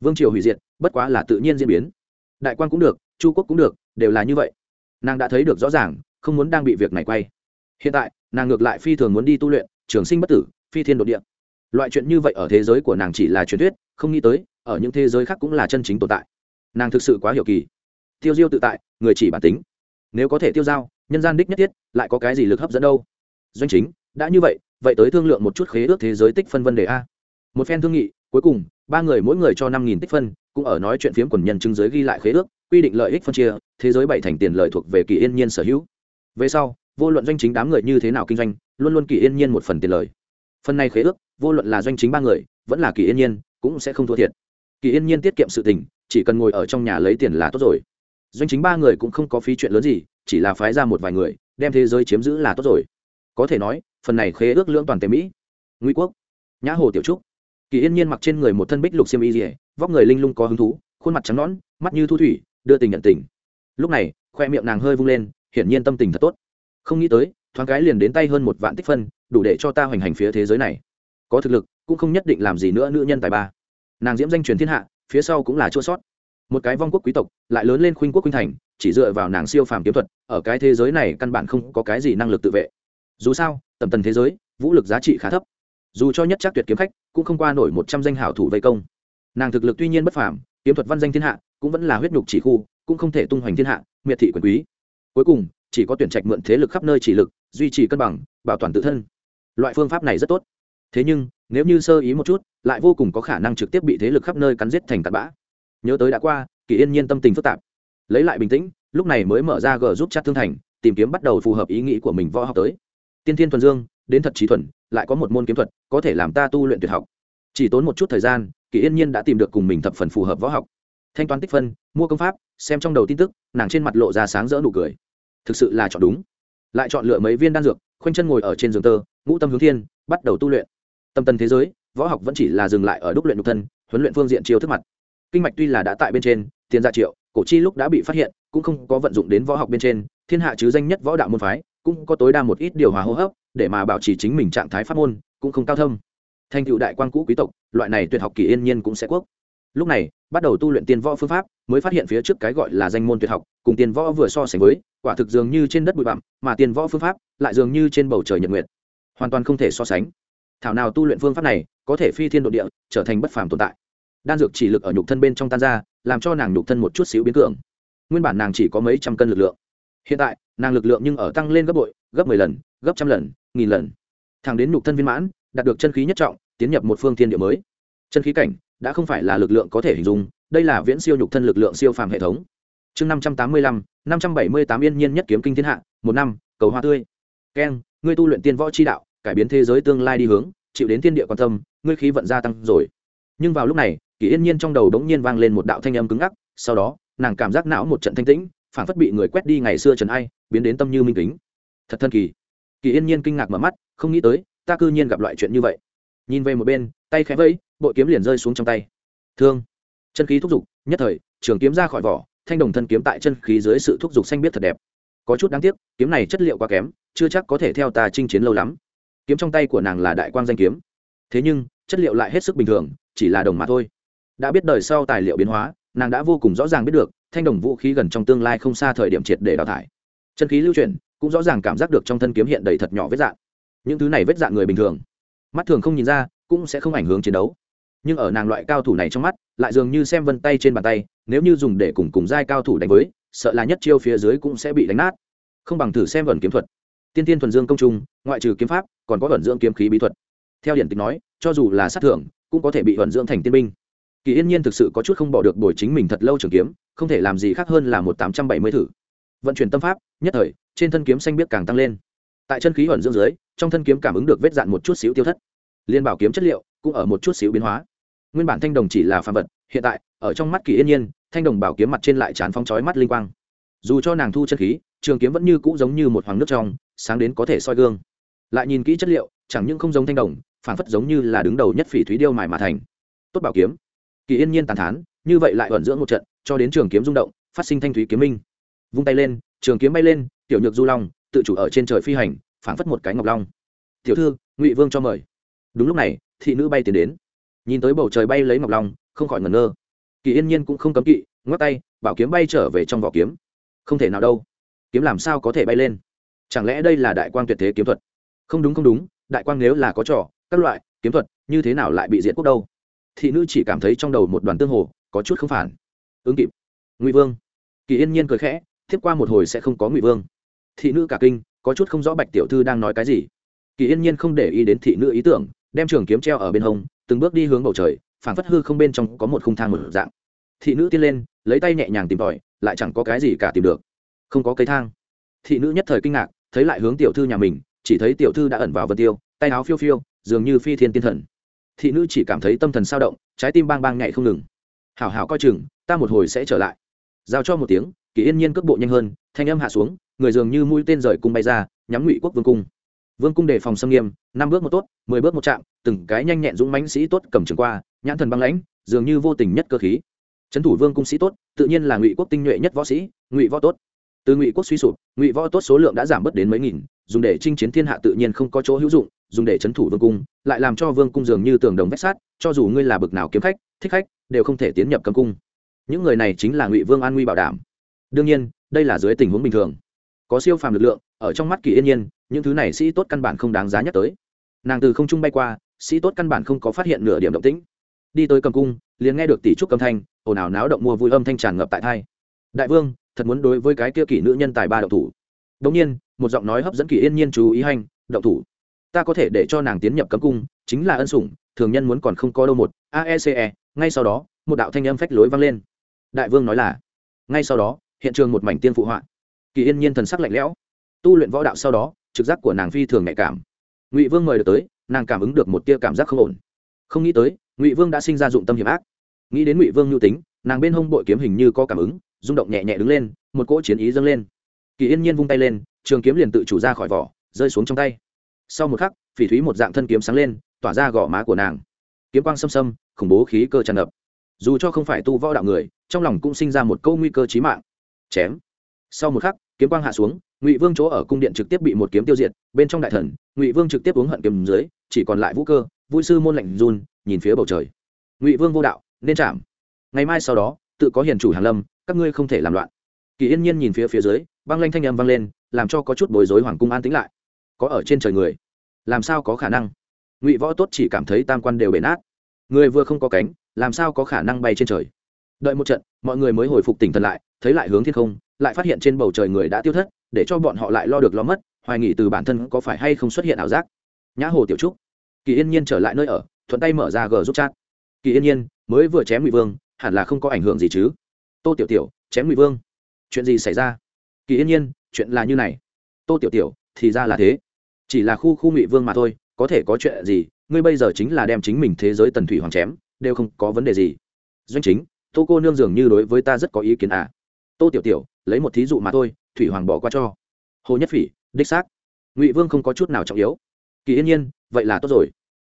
Speaker 1: Vương triều hủy diệt, bất quá là tự nhiên diễn biến. Đại quang cũng được, chu quốc cũng được, đều là như vậy. Nàng đã thấy được rõ ràng, không muốn đang bị việc này quay. Hiện tại, nàng ngược lại phi thường muốn đi tu luyện, trường sinh bất tử, phi thiên đ ộ địa loại chuyện như vậy ở thế giới của nàng chỉ là truyền thuyết, không nghĩ tới, ở những thế giới khác cũng là chân chính tồn tại. Nàng thực sự quá hiểu kỳ. Tiêu diêu tự tại, người chỉ bản tính. Nếu có thể tiêu giao, nhân gian đích nhất thiết, lại có cái gì lực hấp dẫn đâu? Doanh chính, đã như vậy vậy tới thương lượng một chút khế ước thế giới tích phân vân đề a. Một phen thương nghị, cuối cùng, ba người mỗi người cho năm nghìn tích phân, cũng ở nói chuyện phiếm quần nhân chứng giới ghi lại khế ước, quy định lợi ích phân chia, thế giới bảy thành tiền lợi thuộc về kỳ yên nhiên sở hữu. Về sau, vô luận doanh chính đám người như thế nào kinh doanh, luôn luôn kỳ yên nhiên một phần tiền lợi phần này khế ước vô luận là doanh chính ba người, vẫn là kỳ yên nhiên, cũng sẽ không thua thiệt. Kỳ yên nhiên tiết kiệm sự tình, chỉ cần ngồi ở trong nhà lấy tiền là tốt rồi. Doanh chính ba người cũng không có phí chuyện lớn gì, chỉ là phái ra một vài người, đem thế giới chiếm giữ là tốt rồi. Có thể nói, phần này khế ước lưỡng toàn tế mỹ. Nguy quốc, nhã hồ tiểu trúc. Kỳ yên nhiên mặc trên người một thân bích lục xiêm y dỉa vóc người linh lung có hứng thú, khuôn mặt trắng nõn, mắt như thu thủy, đưa tình nhận tình. Lúc này, khoe miệng nàng hơi vung lên, hiển nhiên tâm tình thật tốt. Không nghĩ tới, thoáng cái liền đến tay hơn một vạn tích phân, đủ để cho ta hoành hành phía thế giới này có thực lực, cũng không nhất định làm gì nữa nữ nhân tài ba. Nàng diễm danh truyền thiên hạ, phía sau cũng là chua sót. Một cái vong quốc quý tộc, lại lớn lên khuynh quốc khuynh thành, chỉ dựa vào nàng siêu phàm kiếm thuật, ở cái thế giới này căn bản không có cái gì năng lực tự vệ. Dù sao, tầm tần thế giới, vũ lực giá trị khá thấp. Dù cho nhất chắc tuyệt kiếm khách, cũng không qua nổi một trăm danh hảo thủ vây công. Nàng thực lực tuy nhiên bất phàm, kiếm thuật văn danh thiên hạ, cũng vẫn là huyết nhục chỉ khu, cũng không thể tung hoành thiên hạ, miệt thị quyền quý. Cuối cùng, chỉ có tuyển trạch mượn thế lực khắp nơi chỉ lực, duy trì cân bằng, bảo toàn tự thân. Loại phương pháp này rất tốt thế nhưng, nếu như sơ ý một chút, lại vô cùng có khả năng trực tiếp bị thế lực khắp nơi cắn giết thành cặn bã. Nhớ tới đã qua, kỳ yên nhiên tâm tình phức tạp. Lấy lại bình tĩnh, lúc này mới mở ra g giúp chat thương thành, tìm kiếm bắt đầu phù hợp ý nghĩ của mình võ học tới. Tiên thiên thuần dương, đến thật trí thuần, lại có một môn kiếm thuật, có thể làm ta tu luyện tuyệt học. Chỉ tốn một chút thời gian, kỳ yên nhiên đã tìm được cùng mình thập phần phù hợp võ học. Thanh toán tích phân, mua công pháp, xem trong đầu tin tức, nàng trên mặt lộ ra sáng rỡ nụ cười. Thực sự là chọn đúng. Lại chọn lựa mấy viên đan dược, khoanh chân ngồi ở trên giường tơ, ngũ tâm hướng thiên, bắt đầu tu luyện tâm tân thế giới, võ học vẫn chỉ là dừng lại ở đúc luyện nhục thân, huấn luyện phương diện chiêu thức mặt. Kinh mạch tuy là đã tại bên trên, tiền gia triệu, cổ chi lúc đã bị phát hiện, cũng không có vận dụng đến võ học bên trên, thiên hạ chứ danh nhất võ đạo môn phái, cũng có tối đa một ít điều hòa hô hấp, để mà bảo trì chính mình trạng thái pháp môn, cũng không cao thâm. Thành cựu đại quan cũ quý tộc, loại này tuyệt học kỳ yên nhiên cũng sẽ quốc. Lúc này, bắt đầu tu luyện tiên võ phương pháp, mới phát hiện phía trước cái gọi là danh môn tuyệt học, cùng tiên võ vừa so sánh với, quả thực dường như trên đất bụi bặm, mà tiên võ phương pháp lại dường như trên bầu trời nhật nguyệt. Hoàn toàn không thể so sánh thảo nào tu luyện phương pháp này, có thể phi thiên độ địa, trở thành bất phàm tồn tại. Đan dược chỉ lực ở nhục thân bên trong tan ra, làm cho nàng nhục thân một chút xíu biến cường. Nguyên bản nàng chỉ có mấy trăm cân lực lượng. Hiện tại, nàng lực lượng nhưng ở tăng lên gấp bội, gấp mười lần, gấp trăm lần, nghìn lần. Thẳng đến nhục thân viên mãn, đạt được chân khí nhất trọng, tiến nhập một phương thiên địa mới. Chân khí cảnh đã không phải là lực lượng có thể hình dung, đây là viễn siêu nhục thân lực lượng siêu phàm hệ thống. Chương năm trăm tám mươi lăm, năm trăm bảy mươi tám yên nhiên nhất kiếm kinh thiên hạ, một năm, cầu hoa tươi. Keng ngươi tu luyện tiên võ chi đạo cải biến thế giới tương lai đi hướng, chịu đến thiên địa quan tâm, ngươi khí vận gia tăng rồi. Nhưng vào lúc này, kỳ yên nhiên trong đầu đống nhiên vang lên một đạo thanh âm cứng ngắc, sau đó, nàng cảm giác não một trận thanh tĩnh phản phất bị người quét đi ngày xưa trần ai, biến đến tâm như minh kính. Thật thân kỳ. Kỳ yên nhiên kinh ngạc mở mắt, không nghĩ tới, ta cư nhiên gặp loại chuyện như vậy. Nhìn về một bên, tay khẽ vẫy, bội kiếm liền rơi xuống trong tay. Thương. Chân khí thúc giục, nhất thời, trường kiếm ra khỏi vỏ, thanh đồng thân kiếm tại chân khí dưới sự thúc giục xanh biết thật đẹp. Có chút đáng tiếc, kiếm này chất liệu quá kém, chưa chắc có thể theo ta chinh chiến lâu lắm kiếm trong tay của nàng là đại quang danh kiếm. Thế nhưng, chất liệu lại hết sức bình thường, chỉ là đồng mà thôi. Đã biết đời sau tài liệu biến hóa, nàng đã vô cùng rõ ràng biết được, thanh đồng vũ khí gần trong tương lai không xa thời điểm triệt để đào thải. Chân khí lưu chuyển, cũng rõ ràng cảm giác được trong thân kiếm hiện đầy thật nhỏ vết dạn những thứ này vết dạn người bình thường, mắt thường không nhìn ra, cũng sẽ không ảnh hưởng chiến đấu. Nhưng ở nàng loại cao thủ này trong mắt, lại dường như xem vân tay trên bàn tay, nếu như dùng để cùng cùng giai cao thủ đánh với, sợ là nhất chiêu phía dưới cũng sẽ bị đánh nát. Không bằng thử xem vần kiếm thuật tiên tiên thuần dương công trung, ngoại trừ kiếm pháp, còn có thuần dưỡng kiếm khí bí thuật. Theo điển tịch nói, cho dù là sát thưởng, cũng có thể bị thuần dưỡng thành tiên binh. Kỳ yên nhiên thực sự có chút không bỏ được đổi chính mình thật lâu trường kiếm, không thể làm gì khác hơn là một tám trăm bảy mươi thử. Vận chuyển tâm pháp, nhất thời, trên thân kiếm xanh biết càng tăng lên. Tại chân khí thuần dưỡng dưới, trong thân kiếm cảm ứng được vết dạn một chút xíu tiêu thất. Liên bảo kiếm chất liệu cũng ở một chút xíu biến hóa. Nguyên bản thanh đồng chỉ là phàm vật, hiện tại, ở trong mắt kỳ yên nhiên, thanh đồng bảo kiếm mặt trên lại chán phong chói mắt linh quang. Dù cho nàng thu chân khí trường kiếm vẫn như cũ giống như một hoàng nước trong, sáng đến có thể soi gương. Lại nhìn kỹ chất liệu, chẳng những không giống thanh đồng phản phất giống như là đứng đầu nhất phỉ thúy điêu mài mà thành. Tốt bảo kiếm. Kỳ yên nhiên tàn thán, như vậy lại ẩn dưỡng một trận, cho đến trường kiếm rung động, phát sinh thanh thúy kiếm minh. Vung tay lên, trường kiếm bay lên, tiểu nhược du long, tự chủ ở trên trời phi hành phản phất một cái ngọc long. Tiểu thư, ngụy vương cho mời. Đúng lúc này, thị nữ bay tiến đến. Nhìn tới bầu trời bay lấy ngọc long, không khỏi ngẩn ngơ. Kỳ yên nhiên cũng không cấm kỵ, ngoắc tay, bảo kiếm bay trở về trong vỏ kiếm. Không thể nào đâu kiếm làm sao có thể bay lên? Chẳng lẽ đây là đại quang tuyệt thế kiếm thuật? Không đúng không đúng, đại quang nếu là có trò, các loại kiếm thuật, như thế nào lại bị diệt quốc đâu? Thị nữ chỉ cảm thấy trong đầu một đoàn tương hồ, có chút không phản. Ứng kịp. Ngụy vương. Kỳ yên nhiên cười khẽ, tiếp qua một hồi sẽ không có ngụy vương. Thị nữ cả kinh, có chút không rõ bạch tiểu thư đang nói cái gì. Kỳ yên nhiên không để ý đến thị nữ ý tưởng, đem trường kiếm treo ở bên hông, từng bước đi hướng bầu trời phản phất hư không bên trong có một khung thang một dạng. Thị nữ tiên lên, lấy tay nhẹ nhàng tìm tòi, lại chẳng có cái gì cả tìm được không có cây thang. Thị nữ nhất thời kinh ngạc, thấy lại hướng tiểu thư nhà mình, chỉ thấy tiểu thư đã ẩn vào vân tiêu, tay áo phiêu phiêu, dường như phi thiên tiên thần. Thị nữ chỉ cảm thấy tâm thần sao động, trái tim bang bang nhạy không ngừng. Hảo hảo coi chừng, ta một hồi sẽ trở lại. Giao cho một tiếng, kỳ yên nhiên cước bộ nhanh hơn, thanh âm hạ xuống, người dường như mũi tên rời cung bay ra, nhắm ngụy quốc vương cung. Vương cung đề phòng xâm nghiêm, năm bước một tốt, mười bước một chạm, từng cái nhanh nhẹn dũng mãnh sĩ tốt cầm trường qua, nhãn thần băng lãnh, dường như vô tình nhất cơ khí. Trấn thủ vương cung sĩ tốt, tự nhiên là ngụy quốc tinh nhuệ nhất võ sĩ, ngụy võ tốt từ ngụy quốc suy sụp, ngụy võ tốt số lượng đã giảm bớt đến mấy nghìn, dùng để chinh chiến thiên hạ tự nhiên không có chỗ hữu dụng, dùng để trấn thủ vương cung, lại làm cho vương cung dường như tường đồng vách sát cho dù ngươi là bực nào kiếm khách, thích khách, đều không thể tiến nhập cấm cung. Những người này chính là ngụy vương an nguy bảo đảm. Đương nhiên, đây là dưới tình huống bình thường. Có siêu phàm lực lượng, ở trong mắt kỳ yên nhiên, những thứ này sĩ tốt căn bản không đáng giá nhắc tới. Nàng từ không trung bay qua, sĩ tốt căn bản không có phát hiện nửa điểm động tĩnh. Đi tới cầm cung, liền nghe được tỷ trúc cầm thanh, ồn ào náo động mua vui âm thanh tràn ngập tại thai. Đại vương thật muốn đối với cái kia kỷ nữ nhân tài ba động thủ. Đống nhiên, một giọng nói hấp dẫn kỳ yên nhiên chú ý hành, động thủ. Ta có thể để cho nàng tiến nhập cấm cung, chính là ân sủng, thường nhân muốn còn không có đâu một. Aece e. ngay sau đó, một đạo thanh âm phách lối vang lên. Đại vương nói là, ngay sau đó, hiện trường một mảnh tiên phụ họa. Kỳ yên nhiên thần sắc lạnh lẽo. Tu luyện võ đạo sau đó, trực giác của nàng phi thường nhạy cảm. Ngụy vương mời được tới, nàng cảm ứng được một tia cảm giác không ổn. Không nghĩ tới, ngụy vương đã sinh ra dụng tâm hiểm ác. Nghĩ đến ngụy vương nhu tính, nàng bên hông bội kiếm hình như có cảm ứng rung động nhẹ nhẹ đứng lên, một cỗ chiến ý dâng lên. Kỳ yên nhiên vung tay lên, trường kiếm liền tự chủ ra khỏi vỏ, rơi xuống trong tay. Sau một khắc, phỉ thúy một dạng thân kiếm sáng lên, tỏa ra gò má của nàng. Kiếm quang xâm xâm, khủng bố khí cơ tràn ngập. Dù cho không phải tu võ đạo người, trong lòng cũng sinh ra một câu nguy cơ chí mạng. Chém. Sau một khắc, kiếm quang hạ xuống, ngụy vương chỗ ở cung điện trực tiếp bị một kiếm tiêu diệt, bên trong đại thần, ngụy vương trực tiếp uống hận kiếm dưới, chỉ còn lại vũ cơ, vui sư môn lạnh run, nhìn phía bầu trời. Ngụy vương vô đạo, nên chạm. Ngày mai sau đó, tự có hiền chủ hàn lâm các ngươi không thể làm loạn. Kỳ yên nhiên nhìn phía phía dưới, băng lanh thanh âm vang lên, làm cho có chút bối rối hoàng cung an tĩnh lại. Có ở trên trời người. Làm sao có khả năng? Ngụy võ tốt chỉ cảm thấy tam quan đều bể nát. Người vừa không có cánh, làm sao có khả năng bay trên trời? Đợi một trận, mọi người mới hồi phục tỉnh thần lại, thấy lại hướng thiên không, lại phát hiện trên bầu trời người đã tiêu thất, để cho bọn họ lại lo được lo mất, hoài nghỉ từ bản thân có phải hay không xuất hiện ảo giác. Nhã hồ tiểu trúc, kỳ yên nhiên trở lại nơi ở, thuận tay mở ra g giúp chat. Kỳ yên nhiên, mới vừa chém ngụy vương, hẳn là không có ảnh hưởng gì chứ? Tô tiểu tiểu, chém ngụy vương. Chuyện gì xảy ra? Kỳ yên nhiên, chuyện là như này. Tô tiểu tiểu, thì ra là thế. Chỉ là khu khu ngụy vương mà thôi, có thể có chuyện gì? Ngươi bây giờ chính là đem chính mình thế giới tần thủy hoàng chém, đều không có vấn đề gì. Doanh chính, tô cô nương dường như đối với ta rất có ý kiến à? Tô tiểu tiểu, lấy một thí dụ mà thôi, thủy hoàng bỏ qua cho. Hồ nhất phỉ, đích xác. Ngụy vương không có chút nào trọng yếu. Kỳ yên nhiên, vậy là tốt rồi.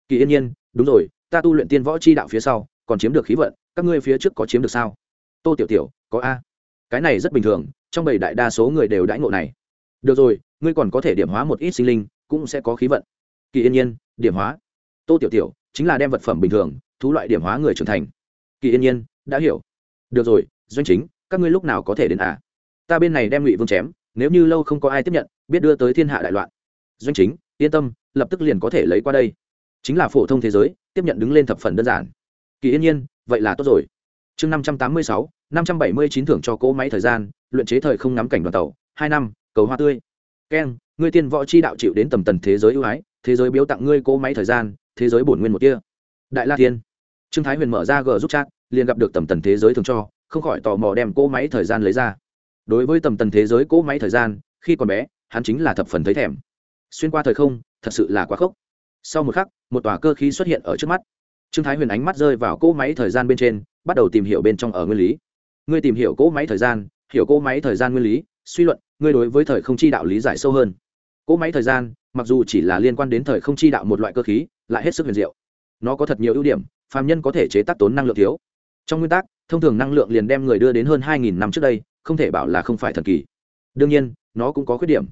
Speaker 1: Kỳ yên nhiên, đúng rồi, ta tu luyện tiên võ c h i đạo phía sau, còn chiếm được khí vận, các ngươi phía trước có chiếm được sao? Tô tiểu tiểu, có a. Cái này rất bình thường, trong bảy đại đa số người đều đãi ngộ này. Được rồi, ngươi còn có thể điểm hóa một ít sinh linh, cũng sẽ có khí vận. Kỳ yên nhiên, điểm hóa. Tô tiểu tiểu, chính là đem vật phẩm bình thường, thú loại điểm hóa người trưởng thành. Kỳ yên nhiên, đã hiểu. Được rồi, doanh chính, các ngươi lúc nào có thể đến à ta bên này đem ngụy vương chém, nếu như lâu không có ai tiếp nhận, biết đưa tới thiên hạ đại loạn. Doanh chính, yên tâm, lập tức liền có thể lấy qua đây. Chính là phổ thông thế giới, tiếp nhận đứng lên thập phần đơn giản. Kỳ yên nhiên, vậy là tốt rồi chương năm trăm tám mươi sáu, năm trăm bảy mươi chín thưởng cho cỗ máy thời gian, luyện chế thời không ngắm cảnh đoàn tàu, hai năm, cầu hoa tươi. Keng ngươi tiên võ chi đạo chịu đến tầm tần thế giới ưu ái, thế giới biếu tặng ngươi cỗ máy thời gian, thế giới bổn nguyên một kia. Đại la thiên. Trương thái huyền mở ra g giúp chat, liền gặp được tầm tần thế giới thường cho, không khỏi tò mò đem cỗ máy thời gian lấy ra. Đối với tầm tần thế giới cỗ máy thời gian, khi còn bé, hắn chính là thập phần thấy thèm. Xuyên qua thời không, thật sự là quá khốc. Sau một khắc, một tòa cơ khí xuất hiện ở trước mắt. Trương thái huyền ánh mắt rơi vào cỗ máy thời gian bên trên bắt đầu tìm hiểu bên trong ở nguyên lý. Ngươi tìm hiểu cỗ máy thời gian, hiểu cỗ máy thời gian nguyên lý, suy luận, ngươi đối với thời không chi đạo lý giải sâu hơn. Cỗ máy thời gian, mặc dù chỉ là liên quan đến thời không chi đạo một loại cơ khí, lại hết sức huyền diệu. Nó có thật nhiều ưu điểm, phàm nhân có thể chế tác tốn năng lượng thiếu. Trong nguyên tắc, thông thường năng lượng liền đem người đưa đến hơn hai nghìn năm trước đây, không thể bảo là không phải thần kỳ. Đương nhiên, nó cũng có khuyết điểm.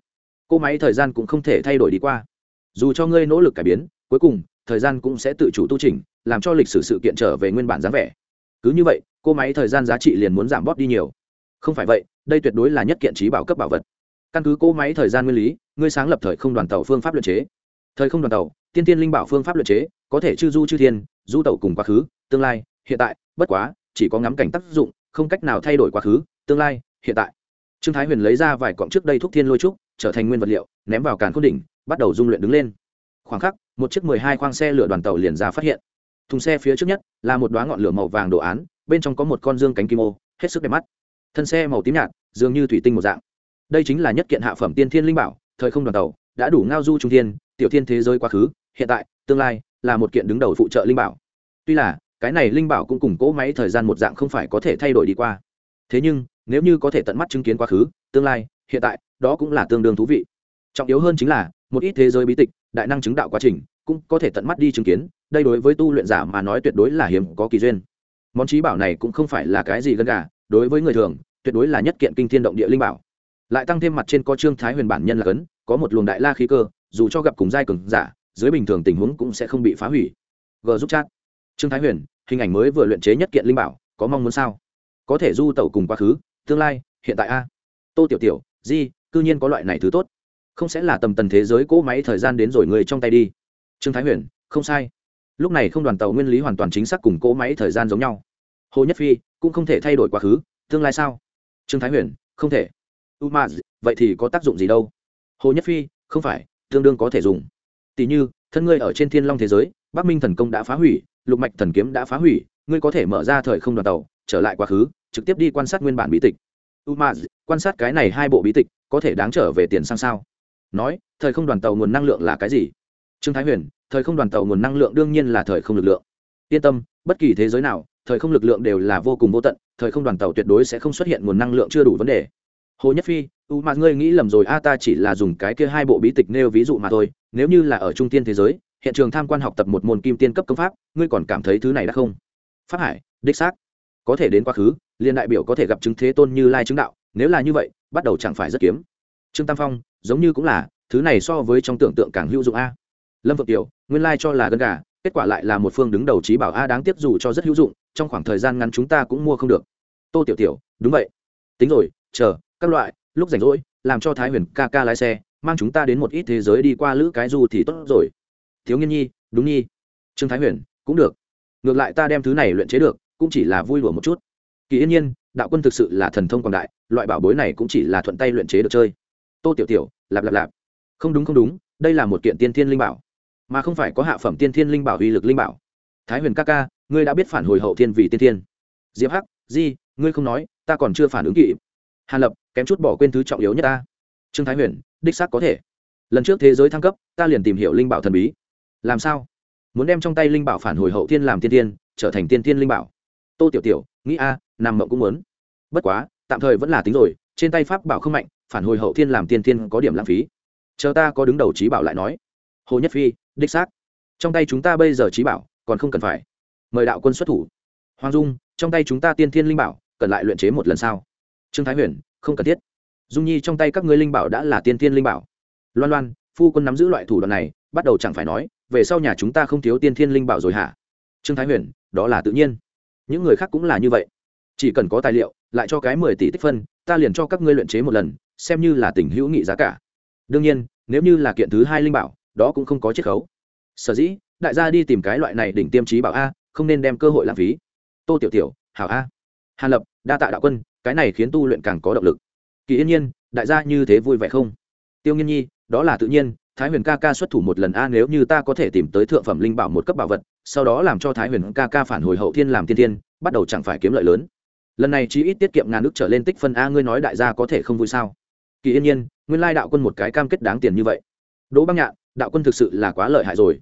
Speaker 1: Cỗ máy thời gian cũng không thể thay đổi đi qua. Dù cho ngươi nỗ lực cải biến, cuối cùng, thời gian cũng sẽ tự chủ tu trình làm cho lịch sử sự kiện trở về nguyên bản dáng vẻ cứ như vậy, cô máy thời gian giá trị liền muốn giảm bóp đi nhiều. Không phải vậy, đây tuyệt đối là nhất kiện trí bảo cấp bảo vật. Căn cứ cô máy thời gian nguyên lý, ngươi sáng lập thời không đoàn tàu phương pháp luật chế. Thời không đoàn tàu, tiên tiên linh bảo phương pháp luật chế, có thể chư du chư thiên, du tàu cùng quá khứ, tương lai, hiện tại, bất quá, chỉ có ngắm cảnh tác dụng, không cách nào thay đổi quá khứ, tương lai, hiện tại. Trương thái huyền lấy ra vài cọng trước đây thúc thiên lôi trúc, trở thành nguyên vật liệu, ném vào càn cốt đỉnh, bắt đầu dung luyện đứng lên. Khoảng khắc, một chiếc mười hai khoang xe lửa đoàn tàu liền ra phát hiện thùng xe phía trước nhất là một đoá ngọn lửa màu vàng đồ án, bên trong có một con dương cánh kim ô, hết sức đẹp mắt. Thân xe màu tím nhạt, dường như thủy tinh một dạng. Đây chính là nhất kiện hạ phẩm tiên thiên linh bảo, thời không đoàn tàu, đã đủ ngao du trung thiên, tiểu thiên thế giới quá khứ, hiện tại, tương lai, là một kiện đứng đầu phụ trợ linh bảo. Tuy là, cái này linh bảo cũng cùng cỗ máy thời gian một dạng không phải có thể thay đổi đi qua. Thế nhưng, nếu như có thể tận mắt chứng kiến quá khứ, tương lai, hiện tại, đó cũng là tương đương thú vị. Trọng yếu hơn chính là, một ít thế giới bí tịch đại năng chứng đạo quá trình, cũng có thể tận mắt đi chứng kiến, đây đối với tu luyện giả mà nói tuyệt đối là hiếm có kỳ duyên. Món trí bảo này cũng không phải là cái gì gần gà, đối với người thường, tuyệt đối là nhất kiện kinh thiên động địa linh bảo. Lại tăng thêm mặt trên có trương thái huyền bản nhân là cấn, có một luồng đại la khí cơ, dù cho gặp cùng giai cường giả, dưới bình thường tình huống cũng sẽ không bị phá hủy. G giúp chat. Trương thái huyền, hình ảnh mới vừa luyện chế nhất kiện linh bảo, có mong muốn sao? Có thể du tẩu cùng quá khứ, tương lai, hiện tại a. Tô tiểu tiểu, di, cư nhiên có loại này thứ tốt không sẽ là tầm tần thế giới cỗ máy thời gian đến rồi người trong tay đi. Trương thái huyền, không sai. Lúc này không đoàn tàu nguyên lý hoàn toàn chính xác cùng cỗ máy thời gian giống nhau. Hồ nhất phi cũng không thể thay đổi quá khứ, tương lai sao? Trương thái huyền, không thể. U ma vậy thì có tác dụng gì đâu? Hồ nhất phi, không phải, tương đương có thể dùng. Tỷ như, thân ngươi ở trên thiên long thế giới, bắc minh thần công đã phá hủy, lục mạch thần kiếm đã phá hủy, ngươi có thể mở ra thời không đoàn tàu, trở lại quá khứ, trực tiếp đi quan sát nguyên bản bí tịch. U ma quan sát cái này hai bộ bí tịch, có thể đáng trở về tiền sang sao? Nói, thời không đoàn tàu nguồn năng lượng là cái gì? Trương thái huyền, thời không đoàn tàu nguồn năng lượng đương nhiên là thời không lực lượng. Yên tâm, bất kỳ thế giới nào, thời không lực lượng đều là vô cùng vô tận, thời không đoàn tàu tuyệt đối sẽ không xuất hiện nguồn năng lượng chưa đủ vấn đề. Hồ nhất phi, u mà ngươi nghĩ lầm rồi, a, ta chỉ là dùng cái kia hai bộ bí tịch nêu ví dụ mà thôi, nếu như là ở trung tiên thế giới, hiện trường tham quan học tập một môn kim tiên cấp công pháp, ngươi còn cảm thấy thứ này đã không? Pháp hải, đích xác, có thể đến quá khứ liên đại biểu có thể gặp chứng thế tôn như lai chứng đạo, nếu là như vậy, bắt đầu chẳng phải rất kiếm. Trương tam phong giống như cũng là, thứ này so với trong tưởng tượng càng hữu dụng a. Lâm phượng tiểu nguyên lai cho là gân gà, kết quả lại là một phương đứng đầu trí bảo a đáng tiếc dù cho rất hữu dụng, trong khoảng thời gian ngắn chúng ta cũng mua không được. Tô tiểu tiểu, đúng vậy. Tính rồi, chờ, các loại, lúc rảnh rỗi, làm cho thái huyền ca ca lái xe, mang chúng ta đến một ít thế giới đi qua lữ cái du thì tốt rồi. Thiếu nghiên nhi, đúng nhi. Trương thái huyền, cũng được. Ngược lại ta đem thứ này luyện chế được, cũng chỉ là vui đùa một chút. Kỳ yên nhiên, đạo quân thực sự là thần thông quảng đại, loại bảo bối này cũng chỉ là thuận tay luyện chế được chơi tô tiểu tiểu lạp lạp lạp. Không đúng không đúng đây là một kiện tiên thiên linh bảo mà không phải có hạ phẩm tiên thiên linh bảo uy lực linh bảo. Thái huyền ca ca ngươi đã biết phản hồi hậu thiên vì tiên thiên. Diệp hắc di ngươi không nói ta còn chưa phản ứng kịp. Hàn lập kém chút bỏ quên thứ trọng yếu nhất ta. Trương thái huyền đích xác có thể. Lần trước thế giới thăng cấp ta liền tìm hiểu linh bảo thần bí. Làm sao? Muốn đem trong tay linh bảo phản hồi hậu thiên làm tiên tiên trở thành tiên tiên linh bảo. Tô tiểu tiểu nghĩ a à, nằm mộng cũng muốn. Bất quá tạm thời vẫn là tính rồi trên tay pháp bảo không mạnh phản hồi hậu thiên làm tiên tiên có điểm lãng phí. Chờ ta có đứng đầu trí bảo lại nói. Hồ nhất phi, đích xác. Trong tay chúng ta bây giờ trí bảo, còn không cần phải. Mời đạo quân xuất thủ. Hoàng dung, trong tay chúng ta tiên thiên linh bảo, cần lại luyện chế một lần sau trương thái huyền, không cần thiết. Dung nhi trong tay các ngươi linh bảo đã là tiên thiên linh bảo. Loan loan, phu quân nắm giữ loại thủ đoạn này, bắt đầu chẳng phải nói, về sau nhà chúng ta không thiếu tiên thiên linh bảo rồi hả? Trương thái huyền, đó là tự nhiên. Những người khác cũng là như vậy. Chỉ cần có tài liệu, lại cho cái mười tỷ tích phân, ta liền cho các ngươi luyện chế một lần xem như là tình hữu nghị giá cả. Đương nhiên, nếu như là kiện thứ hai linh bảo, đó cũng không có chiết khấu. Sở dĩ, đại gia đi tìm cái loại này đỉnh tiêm trí bảo a, không nên đem cơ hội lãng phí. Tô tiểu tiểu, hảo a. Hàn lập, đa tạ đạo quân, cái này khiến tu luyện càng có động lực. Kỳ yên nhiên, đại gia như thế vui vẻ không? Tiêu nghiên nhi, đó là tự nhiên, thái huyền ca ca xuất thủ một lần a, nếu như ta có thể tìm tới thượng phẩm linh bảo một cấp bảo vật, sau đó làm cho thái huyền ca ca phản hồi hậu thiên làm tiên tiên, bắt đầu chẳng phải kiếm lợi lớn. Lần này chí ít tiết kiệm ngàn nước trở lên tích phân a, ngươi nói đại gia có thể không vui sao? Kỳ yên nhiên, nguyên lai đạo quân một cái cam kết đáng tiền như vậy. Đỗ băng nhạn, đạo quân thực sự là quá lợi hại rồi.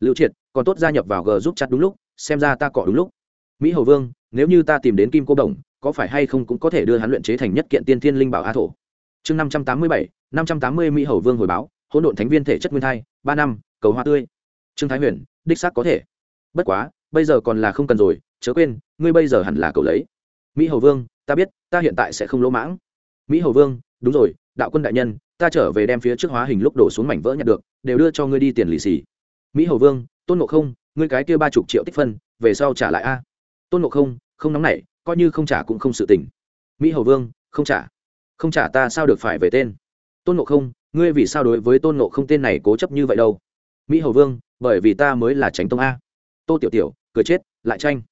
Speaker 1: Lưu triệt, còn tốt gia nhập vào g giúp chặt đúng lúc, xem ra ta cọ đúng lúc. Mỹ hầu vương, nếu như ta tìm đến kim cô đồng, có phải hay không cũng có thể đưa hắn luyện chế thành nhất kiện tiên thiên linh bảo a thổ. Chương năm trăm tám mươi bảy, năm trăm tám mươi mỹ hầu vương hồi báo, hỗn độn thánh viên thể chất nguyên thai, ba năm, cầu hoa tươi. Trương thái huyền, đích xác có thể. Bất quá, bây giờ còn là không cần rồi, chớ quên, ngươi bây giờ hẳn là cầu lấy. Mỹ hầu vương, ta biết, ta hiện tại sẽ không lỗ mãng. Mỹ hầu vương đúng rồi, đạo quân đại nhân, ta trở về đem phía trước hóa hình lúc đổ xuống mảnh vỡ nhặt được, đều đưa cho ngươi đi tiền lì xì. Mỹ hầu vương, tôn ngộ không, ngươi cái kia ba chục triệu tích phân, về sau trả lại a. Tôn ngộ không không nóng nảy, coi như không trả cũng không sự tình. Mỹ hầu vương, không trả. Không trả ta sao được phải về tên? Tôn ngộ không, ngươi vì sao đối với tôn ngộ không tên này cố chấp như vậy đâu? Mỹ hầu vương, bởi vì ta mới là tránh tông a. Tô tiểu tiểu, cười chết, lại tranh.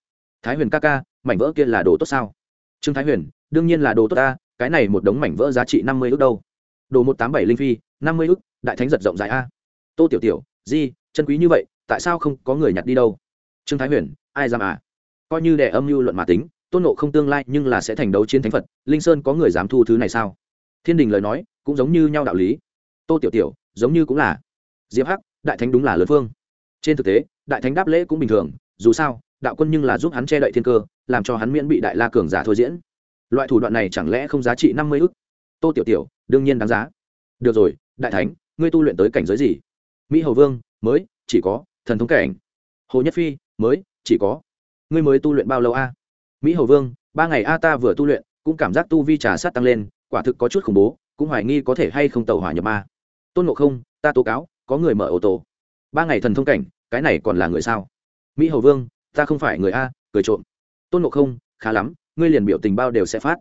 Speaker 1: Thái huyền ca ca, mảnh vỡ kia là đồ tốt sao? Trương thái huyền, đương nhiên là đồ tốt ta cái này một đống mảnh vỡ giá trị năm mươi ước đâu. Đồ một tám bảy linh phi, năm mươi ước, đại thánh giật rộng dài a. Tô tiểu tiểu, di, chân quý như vậy, tại sao không có người nhặt đi đâu? Trương thái huyền, ai dám à? Coi như đẻ âm mưu luận mà tính, tôn nộ không tương lai nhưng là sẽ thành đấu chiến thánh phật, linh sơn có người dám thu thứ này sao? Thiên đình lời nói, cũng giống như nhau đạo lý. Tô tiểu tiểu, giống như cũng là. Diệp hắc, đại thánh đúng là lớn phương trên thực tế, đại thánh đáp lễ cũng bình thường, dù sao, đạo quân nhưng là giúp hắn che đậy thiên cơ, làm cho hắn miễn bị đại la cường giả thôi diễn loại thủ đoạn này chẳng lẽ không giá trị năm mươi ức? Tô tiểu tiểu, đương nhiên đáng giá. Được rồi, đại thánh, ngươi tu luyện tới cảnh giới gì? Mỹ hầu vương, mới, chỉ có, thần thống cảnh. Hồ nhất phi, mới, chỉ có. Ngươi mới tu luyện bao lâu a? Mỹ hầu vương, ba ngày a ta vừa tu luyện, cũng cảm giác tu vi trà sát tăng lên, quả thực có chút khủng bố, cũng hoài nghi có thể hay không tàu hỏa nhập ma. Tôn ngộ không, ta tố cáo, có người mở ô tô ba ngày thần thông cảnh, cái này còn là người sao? Mỹ hầu vương, ta không phải người a, cười trộm. Tôn ngộ không, khá lắm ngươi liền biểu tình bao đều sẽ phát.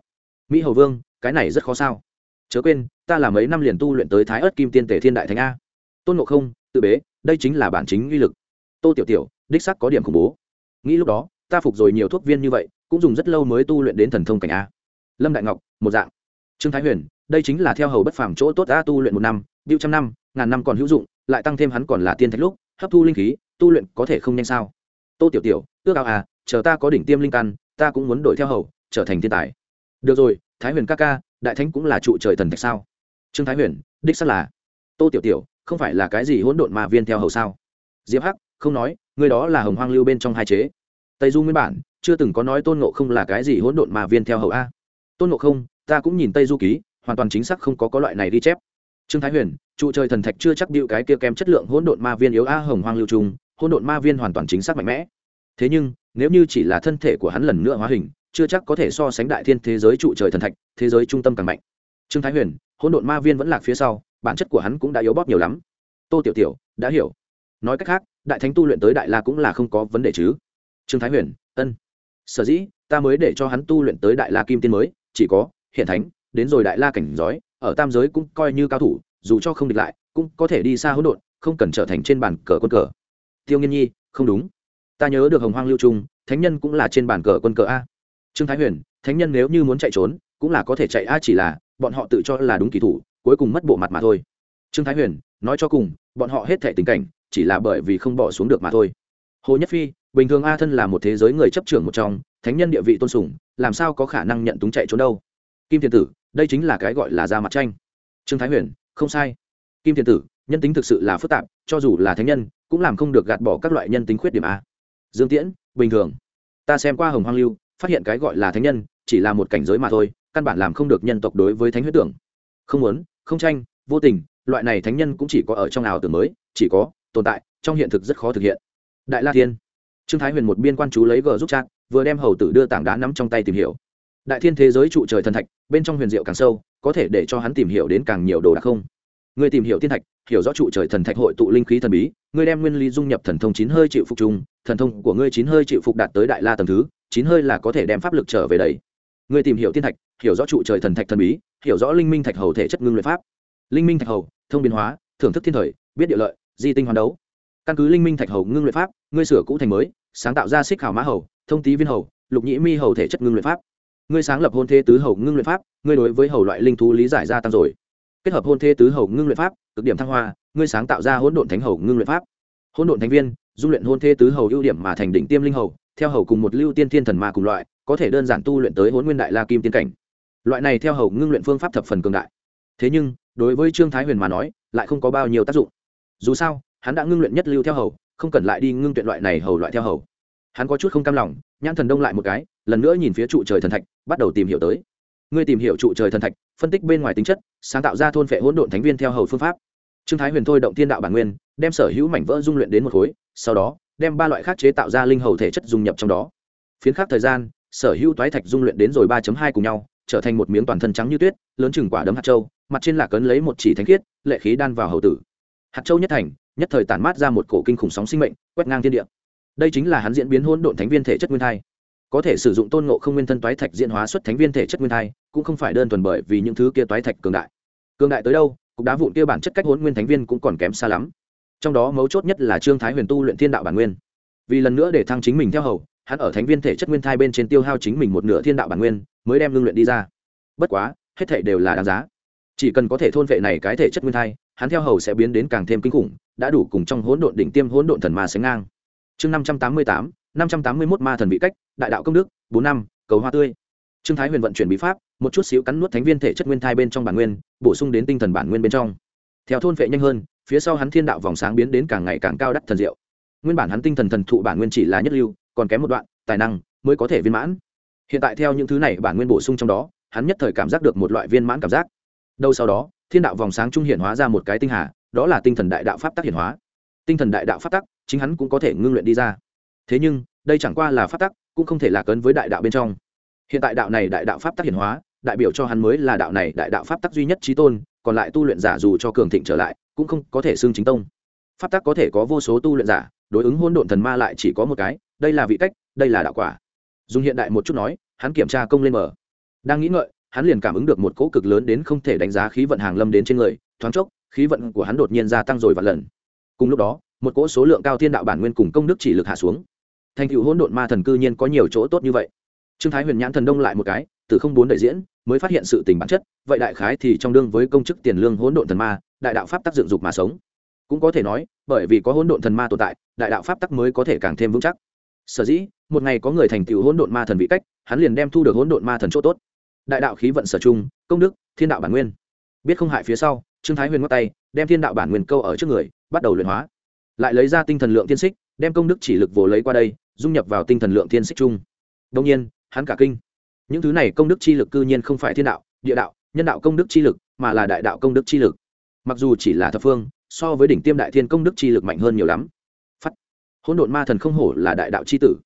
Speaker 1: Mỹ hầu vương, cái này rất khó sao. Chớ quên, ta là mấy năm liền tu luyện tới thái ớt kim tiên tể thiên đại thánh a. Tôn ngộ không, tự bế, đây chính là bản chính uy lực. Tô tiểu tiểu, đích sắc có điểm khủng bố. Nghĩ lúc đó, ta phục rồi nhiều thuốc viên như vậy, cũng dùng rất lâu mới tu luyện đến thần thông cảnh a. Lâm đại ngọc, một dạng. Trương thái huyền, đây chính là theo hầu bất phàm chỗ tốt a tu luyện một năm biêu trăm năm, ngàn năm còn hữu dụng, lại tăng thêm hắn còn là tiên thạch lúc, hấp thu linh khí, tu luyện có thể không nhanh sao? Tô tiểu tiểu, ước ao à chờ ta có đỉnh tiêm linh căn ta cũng muốn đổi theo hầu, trở thành thiên tài. Được rồi, thái huyền ca ca, đại thánh cũng là trụ trời thần thạch sao? Trương thái huyền, đích xác là. Tô tiểu tiểu, không phải là cái gì hỗn độn mà viên theo hầu sao? Diệp hắc, không nói, người đó là hồng hoang lưu bên trong hai chế. Tây du nguyên bản, chưa từng có nói tôn ngộ không là cái gì hỗn độn mà viên theo hầu a. Tôn ngộ không, ta cũng nhìn tây du ký, hoàn toàn chính xác không có có loại này ghi chép. Trương thái huyền, trụ trời thần thạch chưa chắc điệu cái kia kém chất lượng hỗn độn ma viên yếu a hồng hoang lưu trung, hỗn độn ma viên hoàn toàn chính xác mạnh mẽ thế nhưng, nếu như chỉ là thân thể của hắn lần nữa hóa hình, chưa chắc có thể so sánh đại thiên thế giới trụ trời thần thạch, thế giới trung tâm càng mạnh. Trương thái huyền, hỗn độn ma viên vẫn lạc phía sau, bản chất của hắn cũng đã yếu bóp nhiều lắm. Tô tiểu tiểu, đã hiểu. Nói cách khác, đại thánh tu luyện tới đại la cũng là không có vấn đề chứ. Trương thái huyền, ân. Sở dĩ, ta mới để cho hắn tu luyện tới đại la kim tiên mới, chỉ có, hiện thánh, đến rồi đại la cảnh giói, ở tam giới cũng coi như cao thủ, dù cho không địch lại, cũng có thể đi xa hỗn độn, không cần trở thành trên bàn cờ quân cờ. Tiêu nghiên nhi, không đúng ta nhớ được hồng hoang lưu trung, thánh nhân cũng là trên bàn cờ quân cờ a. Trương thái huyền, thánh nhân nếu như muốn chạy trốn, cũng là có thể chạy a, chỉ là bọn họ tự cho là đúng kỳ thủ, cuối cùng mất bộ mặt mà thôi. Trương thái huyền, nói cho cùng, bọn họ hết thể tình cảnh, chỉ là bởi vì không bỏ xuống được mà thôi. Hồ nhất phi, bình thường a thân là một thế giới người chấp trưởng một trong, thánh nhân địa vị tôn sùng, làm sao có khả năng nhận túng chạy trốn đâu? Kim thiên tử, đây chính là cái gọi là ra mặt tranh. Trương thái huyền, không sai. Kim thiên tử, nhân tính thực sự là phức tạp, cho dù là thánh nhân, cũng làm không được gạt bỏ các loại nhân tính khuyết điểm a dương tiễn bình thường. Ta xem qua hồng hoang lưu phát hiện cái gọi là thánh nhân chỉ là một cảnh giới mà thôi căn bản làm không được nhân tộc đối với thánh huyết tưởng. Không muốn không tranh vô tình loại này thánh nhân cũng chỉ có ở trong ảo tưởng mới chỉ có tồn tại trong hiện thực rất khó thực hiện. Đại la thiên. Trương thái huyền một biên quan chú lấy gờ giúp trang, vừa đem hầu tử đưa tảng đá nắm trong tay tìm hiểu. Đại thiên thế giới trụ trời thần thạch bên trong huyền diệu càng sâu có thể để cho hắn tìm hiểu đến càng nhiều đồ đạc không? Ngươi tìm hiểu thiên thạch, hiểu rõ trụ trời thần thạch hội tụ linh khí thần bí, ngươi đem nguyên lý dung nhập thần thông chín hơi chịu phục trùng, thần thông của ngươi chín hơi chịu phục đạt tới đại la tầm thứ, chín hơi là có thể đem pháp lực trở về đấy. Ngươi tìm hiểu thiên thạch, hiểu rõ trụ trời thần thạch thần bí, hiểu rõ linh minh thạch hầu thể chất ngưng luyện pháp. Linh minh thạch hầu, thông biến hóa, thưởng thức thiên thời, biết địa lợi, di tinh hoàn đấu. Căn cứ linh minh thạch hầu ngưng luyện pháp, ngươi sửa cũ thành mới, sáng tạo ra xích khảo mã hầu, thông tý viên hầu, lục nhĩ mi hầu thể chất ngưng luyện pháp. Ngươi sáng lập hôn thế tứ hầu ngưng luyện pháp, ngươi đối với hầu loại linh thú lý giải gia tăng rồi kết hợp hôn thê tứ hầu ngưng luyện pháp, cực điểm thăng hoa, ngươi sáng tạo ra hỗn độn thánh hầu ngưng luyện pháp. Hỗn độn thánh viên, dung luyện hôn thê tứ hầu ưu điểm mà thành đỉnh tiêm linh hầu, theo hầu cùng một lưu tiên thiên thần ma cùng loại, có thể đơn giản tu luyện tới hỗn nguyên đại la kim tiên cảnh. Loại này theo hầu ngưng luyện phương pháp thập phần cường đại. Thế nhưng, đối với trương thái huyền mà nói, lại không có bao nhiêu tác dụng. Dù sao, hắn đã ngưng luyện nhất lưu theo hầu, không cần lại đi ngưng tuyệt loại này hầu loại theo hầu. Hắn có chút không cam lòng, nhãn thần đông lại một cái, lần nữa nhìn phía trụ trời thần thạch, bắt đầu tìm hiểu tới. Ngươi tìm hiểu trụ trời thần thạch phân tích bên ngoài tính chất, sáng tạo ra thôn phệ hỗn độn thánh viên theo hầu phương pháp. Trương thái huyền thôi động thiên đạo bản nguyên, đem sở hữu mảnh vỡ dung luyện đến một khối, sau đó, đem ba loại khác chế tạo ra linh hầu thể chất dung nhập trong đó. Phiến khác thời gian, sở hữu toái thạch dung luyện đến rồi ba hai cùng nhau, trở thành một miếng toàn thân trắng như tuyết, lớn chừng quả đấm hạt châu, mặt trên là cấn lấy một chỉ thánh khiết, lệ khí đan vào hầu tử. Hạt châu nhất thành, nhất thời tản mát ra một cổ kinh khủng sóng sinh mệnh, quét ngang thiên địa. Đây chính là hắn diễn biến hỗn độn thánh viên thể chất nguyên thai. Có thể sử dụng tôn ngộ không nguyên thân toái thạch diễn hóa xuất thánh viên thể chất nguyên thai cũng không phải đơn thuần bởi vì những thứ kia toái thạch cường đại. Cường đại tới đâu, cục đá vụn kia bản chất cách hỗn nguyên thánh viên cũng còn kém xa lắm. Trong đó mấu chốt nhất là trương thái huyền tu luyện thiên đạo bản nguyên. Vì lần nữa để thăng chính mình theo hầu, hắn ở thánh viên thể chất nguyên thai bên trên tiêu hao chính mình một nửa thiên đạo bản nguyên, mới đem lương luyện đi ra. Bất quá, hết thể đều là đáng giá. Chỉ cần có thể thôn vệ này cái thể chất nguyên thai, hắn theo hầu sẽ biến đến càng thêm kinh khủng, đã đủ cùng trong hỗn độn đỉnh tiêm hỗn độn thần ma sánh ngang. Chương năm trăm tám mươi tám, năm trăm tám mươi mốt ma thần vị cách, đại đạo công đức, bốn năm, cầu hoa tươi. Trương thái huyền vận chuyển bí pháp một chút xíu cắn nuốt thánh viên thể chất nguyên thai bên trong bản nguyên, bổ sung đến tinh thần bản nguyên bên trong. Theo thôn vệ nhanh hơn, phía sau hắn thiên đạo vòng sáng biến đến càng ngày càng cao đắt thần diệu. Nguyên bản hắn tinh thần thần thụ bản nguyên chỉ là nhất lưu, còn kém một đoạn, tài năng mới có thể viên mãn. Hiện tại theo những thứ này bản nguyên bổ sung trong đó, hắn nhất thời cảm giác được một loại viên mãn cảm giác. Đâu sau đó, thiên đạo vòng sáng trung hiển hóa ra một cái tinh hà, đó là tinh thần đại đạo pháp tắc hiển hóa. Tinh thần đại đạo pháp tắc, chính hắn cũng có thể ngưng luyện đi ra. Thế nhưng, đây chẳng qua là pháp tắc, cũng không thể là cấn với đại đạo bên trong. Hiện tại đạo này đại đạo pháp tắc hiển hóa đại biểu cho hắn mới là đạo này đại đạo pháp tắc duy nhất trí tôn, còn lại tu luyện giả dù cho cường thịnh trở lại, cũng không có thể xưng chính tông. Pháp tắc có thể có vô số tu luyện giả, đối ứng hôn độn thần ma lại chỉ có một cái, đây là vị cách, đây là đạo quả. Dùng hiện đại một chút nói, hắn kiểm tra công lên mở. Đang nghĩ ngợi, hắn liền cảm ứng được một cỗ cực lớn đến không thể đánh giá khí vận hàng lâm đến trên người, thoáng chốc, khí vận của hắn đột nhiên gia tăng rồi vạn lần. Cùng lúc đó, một cỗ số lượng cao thiên đạo bản nguyên cùng công đức chỉ lực hạ xuống. Thành tựu hỗn độn ma thần cư nhiên có nhiều chỗ tốt như vậy. Trương thái huyền nhãn thần đông lại một cái từ không bốn đại diễn mới phát hiện sự tình bản chất, vậy đại khái thì trong đương với công chức tiền lương hỗn độn thần ma, đại đạo pháp tác dựng dục mà sống. Cũng có thể nói, bởi vì có hỗn độn thần ma tồn tại, đại đạo pháp tắc mới có thể càng thêm vững chắc. Sở dĩ, một ngày có người thành tựu hỗn độn ma thần vị cách, hắn liền đem thu được hỗn độn ma thần chỗ tốt. Đại đạo khí vận sở trung, công đức, thiên đạo bản nguyên. Biết không hại phía sau, trương thái huyền ngắt tay, đem thiên đạo bản nguyên câu ở trước người, bắt đầu luyện hóa. Lại lấy ra tinh thần lượng tiên xích, đem công đức chỉ lực vồ lấy qua đây, dung nhập vào tinh thần lượng tiên xích chung đông nhiên, hắn cả kinh những thứ này công đức chi lực cư nhiên không phải thiên đạo, địa đạo, nhân đạo công đức chi lực, mà là đại đạo công đức chi lực. Mặc dù chỉ là thập phương, so với đỉnh tiêm đại thiên công đức chi lực mạnh hơn nhiều lắm. Phắt hỗn độn ma thần không hổ là đại đạo chi tử.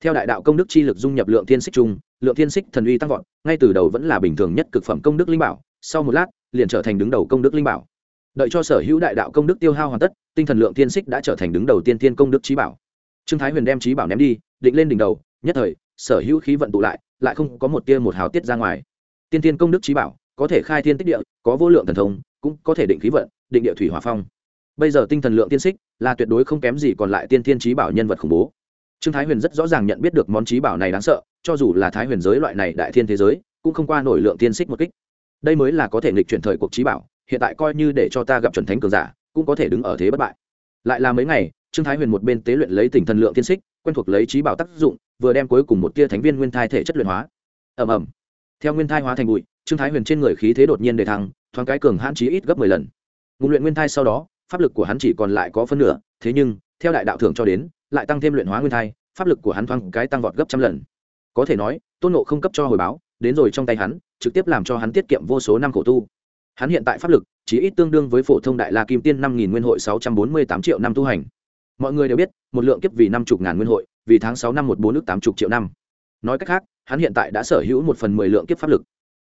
Speaker 1: Theo đại đạo công đức chi lực dung nhập lượng thiên xích chung lượng thiên xích thần uy tăng vọt, ngay từ đầu vẫn là bình thường nhất cực phẩm công đức linh bảo, sau một lát, liền trở thành đứng đầu công đức linh bảo. Đợi cho sở hữu đại đạo công đức tiêu hao hoàn tất, tinh thần lượng thiên xích đã trở thành đứng đầu tiên thiên công đức trí bảo. Trương thái huyền đem trí bảo ném đi, định lên đỉnh đầu, nhất thời sở hữu khí vận tụ lại lại không có một tia một hào tiết ra ngoài. Tiên thiên công đức trí bảo, có thể khai thiên tích địa, có vô lượng thần thông, cũng có thể định khí vận, định địa thủy hỏa phong. Bây giờ tinh thần lượng tiên xích là tuyệt đối không kém gì còn lại tiên thiên trí bảo nhân vật khủng bố. Trương thái huyền rất rõ ràng nhận biết được món trí bảo này đáng sợ, cho dù là thái huyền giới loại này đại thiên thế giới, cũng không qua nổi lượng tiên xích một kích. Đây mới là có thể nghịch chuyển thời cuộc trí bảo, hiện tại coi như để cho ta gặp chuẩn thánh cường giả, cũng có thể đứng ở thế bất bại. Lại là mấy ngày, trương thái huyền một bên tế luyện lấy tỉnh thần lượng tiên xích, quen thuộc lấy trí bảo tác dụng vừa đem cuối cùng một tia thánh viên nguyên thai thể chất luyện hóa. Ầm ầm. Theo nguyên thai hóa thành bụi, trương thái huyền trên người khí thế đột nhiên đề thăng, thoáng cái cường hãn chí ít gấp mười lần. Ngụ luyện nguyên thai sau đó, pháp lực của hắn chỉ còn lại có phân nửa, thế nhưng, theo đại đạo thưởng cho đến, lại tăng thêm luyện hóa nguyên thai, pháp lực của hắn thoáng cái tăng vọt gấp trăm lần. Có thể nói, tôn nộ không cấp cho hồi báo, đến rồi trong tay hắn, trực tiếp làm cho hắn tiết kiệm vô số năm khổ tu. Hắn hiện tại pháp lực chỉ ít tương đương với phổ thông đại la kim tiên năm nghìn nguyên hội sáu trăm bốn mươi tám triệu năm tu hành. Mọi người đều biết, một lượng kiếp vì năm chục ngàn nguyên hội vì tháng sáu năm một bốn nước tám chục triệu năm. Nói cách khác, hắn hiện tại đã sở hữu một phần mười lượng kiếp pháp lực.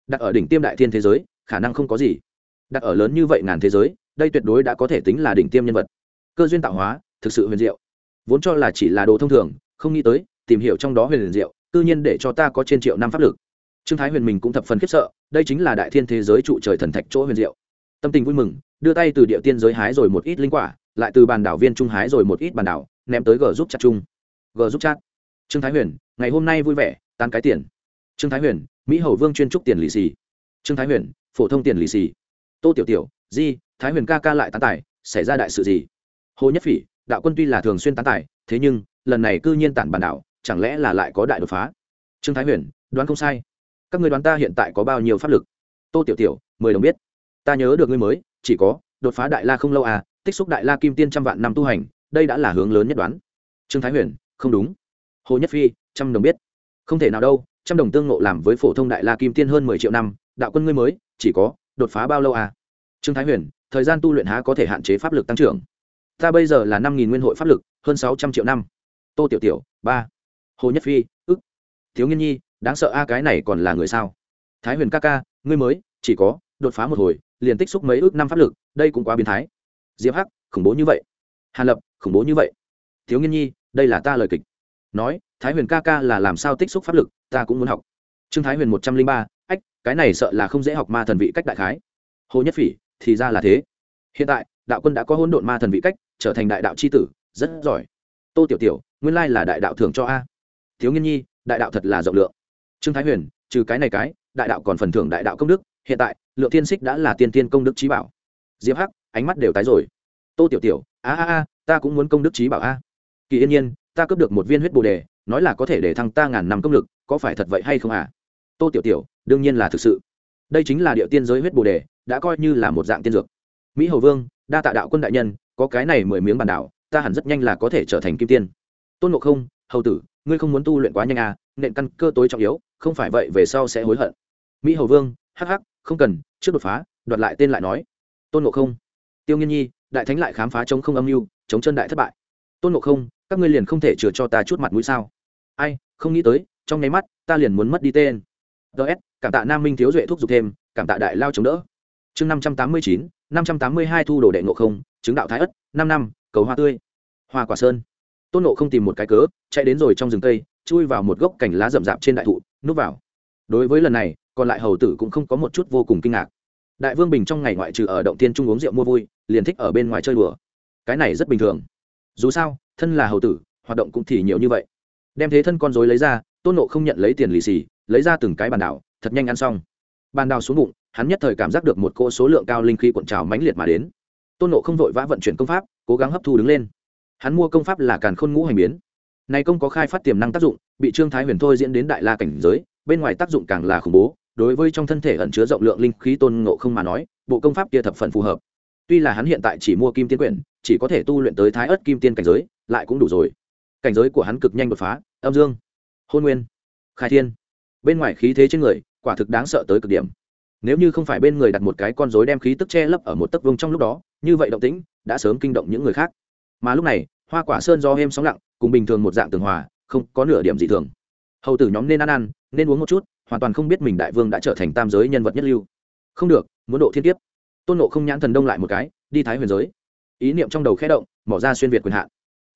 Speaker 1: Đặt ở đỉnh tiêm đại thiên thế giới, khả năng không có gì. Đặt ở lớn như vậy ngàn thế giới, đây tuyệt đối đã có thể tính là đỉnh tiêm nhân vật. Cơ duyên tạo hóa, thực sự huyền diệu. Vốn cho là chỉ là đồ thông thường, không nghĩ tới, tìm hiểu trong đó huyền diệu, tự nhiên để cho ta có trên triệu năm pháp lực. Trương thái huyền mình cũng thập phần khiếp sợ, đây chính là đại thiên thế giới trụ trời thần thạch chỗ huyền diệu. Tâm tình vui mừng, đưa tay từ địa tiên giới hái rồi một ít linh quả, lại từ bàn đảo viên trung hái rồi một ít bàn đảo, ném tới g giúp chặt chung g giúp chat. Trương thái huyền, ngày hôm nay vui vẻ, tan cái tiền. Trương thái huyền, mỹ hầu vương chuyên trúc tiền lì xì. Trương thái huyền, phổ thông tiền lì xì. Tô tiểu tiểu, di, thái huyền ca ca lại tán tài, xảy ra đại sự gì? Hồ nhất phỉ, đạo quân tuy là thường xuyên tán tài, thế nhưng, lần này cư nhiên tản bản đảo chẳng lẽ là lại có đại đột phá? Trương thái huyền, đoán không sai. Các người đoán ta hiện tại có bao nhiêu pháp lực? Tô tiểu tiểu, mười đồng biết. Ta nhớ được ngươi mới, chỉ có, đột phá đại la không lâu à tích xúc đại la kim tiên trăm vạn năm tu hành, đây đã là hướng lớn nhất đoán. Trương thái huyền không đúng. Hồ nhất phi, trăm đồng biết. Không thể nào đâu, trăm đồng tương ngộ làm với phổ thông đại la kim tiên hơn mười triệu năm, đạo quân ngươi mới, chỉ có đột phá bao lâu à? Trương thái huyền, thời gian tu luyện há có thể hạn chế pháp lực tăng trưởng? Ta bây giờ là năm nghìn nguyên hội pháp lực, hơn sáu trăm triệu năm. Tô tiểu tiểu, ba. Hồ nhất phi, ức. Thiếu nghiên nhi, đáng sợ a, cái này còn là người sao? Thái huyền ca ca, ngươi mới, chỉ có đột phá một hồi, liền tích xúc mấy ước năm pháp lực, đây cũng quá biến thái. Diệp hắc, khủng bố như vậy. Hàn lập, khủng bố như vậy. Thiếu nghiên nhi đây là ta lời kịch. Nói, thái huyền ca ca là làm sao tích xúc pháp lực, ta cũng muốn học. Trương thái huyền một trăm linh ba, ách, cái này sợ là không dễ học ma thần vị cách đại khái. Hồ nhất phỉ, thì ra là thế. Hiện tại, đạo quân đã có hỗn độn ma thần vị cách, trở thành đại đạo c h i tử, rất giỏi. Tô tiểu tiểu, nguyên lai là đại đạo thưởng cho a. Thiếu nghiên nhi, đại đạo thật là rộng lượng. Trương thái huyền, trừ cái này cái, đại đạo còn phần thưởng đại đạo công đức, hiện tại, lượng tiên xích đã là tiên tiên công đức trí bảo. Diệp hắc, ánh mắt đều tái rồi. Tô tiểu tiểu, a a a, ta cũng muốn công đức trí bảo a kỳ yên nhiên, ta cướp được một viên huyết bồ đề, nói là có thể để thăng ta ngàn năm công lực, có phải thật vậy hay không à tô tiểu tiểu, đương nhiên là thực sự. Đây chính là địa tiên giới huyết bồ đề, đã coi như là một dạng tiên dược. Mỹ hầu vương, đa tạ đạo quân đại nhân, có cái này mười miếng bàn đảo, ta hẳn rất nhanh là có thể trở thành kim tiên. Tôn ngộ không, hầu tử, ngươi không muốn tu luyện quá nhanh à nện căn cơ tối trọng yếu, không phải vậy về sau sẽ hối hận. Mỹ hầu vương, hắc hắc, không cần, trước đột phá, đoạt lại tên lại nói. Tôn ngộ không, tiêu nghiên nhi, đại thánh lại khám phá chống không âm mưu, chống chân đại thất bại tôn ngộ không, các ngươi liền không thể chừa cho ta chút mặt mũi sao? Ai, không nghĩ tới, trong nháy mắt, ta liền muốn mất đi tên. Ts cảm tạ nam minh thiếu duệ thúc giục thêm, cảm tạ đại lao chống đỡ. Chương năm trăm tám mươi chín, năm trăm tám mươi hai thu đồ đệ ngộ không, chứng đạo thái ất, năm năm, cầu hoa tươi. Hoa quả sơn. Tôn nộ không tìm một cái cớ, chạy đến rồi trong rừng cây, chui vào một gốc cành lá rậm rạp trên đại thụ, núp vào. Đối với lần này, còn lại hầu tử cũng không có một chút vô cùng kinh ngạc. Đại vương bình trong ngày ngoại trừ ở động tiên trung uống rượu mua vui, liền thích ở bên ngoài chơi đùa. Cái này rất bình thường dù sao, thân là hầu tử, hoạt động cũng thì nhiều như vậy. Đem thế thân con dối lấy ra, tôn nộ không nhận lấy tiền lì xì, lấy ra từng cái bàn đảo, thật nhanh ăn xong. Bàn đào xuống bụng, hắn nhất thời cảm giác được một cô số lượng cao linh khí cuộn trào mãnh liệt mà đến. Tôn nộ không vội vã vận chuyển công pháp, cố gắng hấp thu đứng lên. Hắn mua công pháp là càn khôn ngũ hành biến. Này công có khai phát tiềm năng tác dụng, bị trương thái huyền thôi diễn đến đại la cảnh giới, bên ngoài tác dụng càng là khủng bố, đối với trong thân thể ẩn chứa rộng lượng linh khí tôn ngộ không mà nói, bộ công pháp kia thập phần phù hợp. Tuy là hắn hiện tại chỉ mua kim tiên quyển chỉ có thể tu luyện tới thái ớt kim tiên cảnh giới, lại cũng đủ rồi. Cảnh giới của hắn cực nhanh đột phá, âm dương, hôn nguyên, khai thiên. Bên ngoài khí thế trên người, quả thực đáng sợ tới cực điểm. Nếu như không phải bên người đặt một cái con rối đem khí tức che lấp ở một tấc vông trong lúc đó, như vậy động tĩnh đã sớm kinh động những người khác. Mà lúc này, hoa quả sơn do êm sóng lặng, cùng bình thường một dạng tường hòa, không có nửa điểm gì thường. Hầu tử nhóm nên ăn ăn, nên uống một chút, hoàn toàn không biết mình đại vương đã trở thành tam giới nhân vật nhất lưu. Không được, muốn độ thiên kiếp. Tôn nộ không nhãn thần đông lại một cái, đi thái huyền giới ý niệm trong đầu khẽ động, mỏ ra xuyên việt quyền hạn.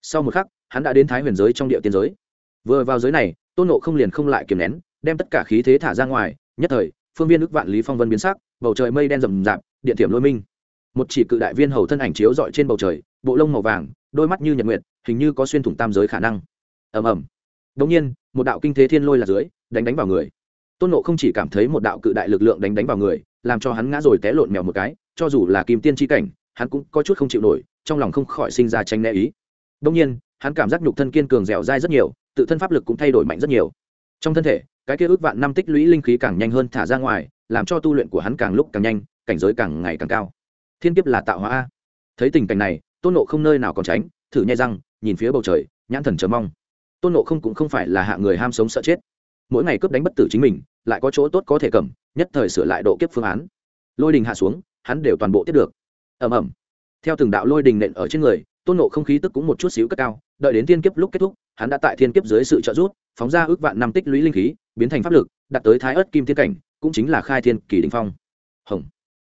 Speaker 1: Sau một khắc, hắn đã đến thái huyền giới trong địa tiên giới. Vừa vào giới này, tôn nộ không liền không lại kiềm nén, đem tất cả khí thế thả ra ngoài, nhất thời, phương viên ức vạn lý phong vân biến sắc, bầu trời mây đen rầm rạp, điện thiểm lôi minh. Một chỉ cự đại viên hầu thân ảnh chiếu dọi trên bầu trời, bộ lông màu vàng, đôi mắt như nhật nguyệt, hình như có xuyên thủng tam giới khả năng. Ầm ầm. Đống nhiên, một đạo kinh thế thiên lôi là dưới, đánh đánh vào người. Tôn nộ không chỉ cảm thấy một đạo cự đại lực lượng đánh đánh vào người, làm cho hắn ngã rồi té lộn mèo một cái, cho dù là kim tiên tri cảnh hắn cũng có chút không chịu nổi, trong lòng không khỏi sinh ra tranh né ý. Đông nhiên, hắn cảm giác nhục thân kiên cường dẻo dai rất nhiều, tự thân pháp lực cũng thay đổi mạnh rất nhiều. Trong thân thể, cái kia ước vạn năm tích lũy linh khí càng nhanh hơn thả ra ngoài, làm cho tu luyện của hắn càng lúc càng nhanh, cảnh giới càng ngày càng cao. Thiên kiếp là tạo hóa a. Thấy tình cảnh này, tôn nộ không nơi nào còn tránh, thử nhai răng, nhìn phía bầu trời, nhãn thần chờ mong. Tôn nộ không cũng không phải là hạ người ham sống sợ chết. Mỗi ngày cướp đánh bất tử chính mình, lại có chỗ tốt có thể cầm, nhất thời sửa lại độ kiếp phương án. Lôi đình hạ xuống, hắn đều toàn bộ tiếp được ầm ầm, theo từng đạo lôi đình nện ở trên người tôn nộ không khí tức cũng một chút xíu cất cao đợi đến thiên kiếp lúc kết thúc hắn đã tại thiên kiếp dưới sự trợ giúp phóng ra ước vạn năm tích lũy linh khí biến thành pháp lực đạt tới thái ớt kim thiên cảnh cũng chính là khai thiên kỳ đình phong. Hồng.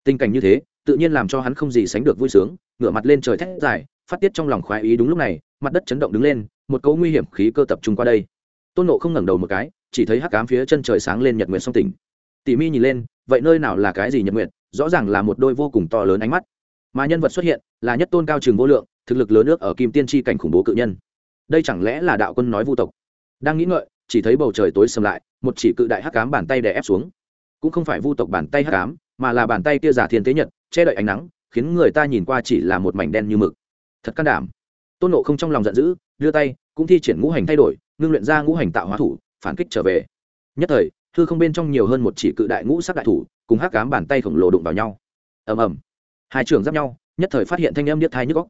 Speaker 1: Tình cảnh như thế tự nhiên làm cho hắn không gì sánh được vui sướng ngửa mặt lên trời thét dài phát tiết trong lòng khoái ý đúng lúc này mặt đất chấn động đứng lên một cấu nguy hiểm khí cơ tập trung qua đây. Tôn nộ không ngẩng đầu một cái chỉ thấy hắc cám phía chân trời sáng lên nhật nguyện song tỉnh tỉ mi nhìn lên vậy nơi nào là cái gì nhật nguyện rõ ràng là một đôi vô cùng to lớn ánh mắt mà nhân vật xuất hiện là nhất tôn cao trường vô lượng, thực lực lớn nước ở kim tiên tri cảnh khủng bố cự nhân. Đây chẳng lẽ là đạo quân nói vu tộc? Đang nghĩ ngợi, chỉ thấy bầu trời tối sầm lại, một chỉ cự đại hắc cám bàn tay đè ép xuống. Cũng không phải vu tộc bàn tay hắc cám mà là bàn tay kia giả thiên tế nhật, che đậy ánh nắng, khiến người ta nhìn qua chỉ là một mảnh đen như mực. Thật can đảm. Tôn nộ không trong lòng giận dữ, đưa tay, cũng thi triển ngũ hành thay đổi, ngưng luyện ra ngũ hành tạo hóa thủ, phản kích trở về. Nhất thời thư không bên trong nhiều hơn một chỉ cự đại ngũ sắc đại thủ, cùng hắc cám bàn tay khổng lồ đụng vào nhau. Ầm ầm hai trường giáp nhau, nhất thời phát hiện thanh âm điếc thai nhức góc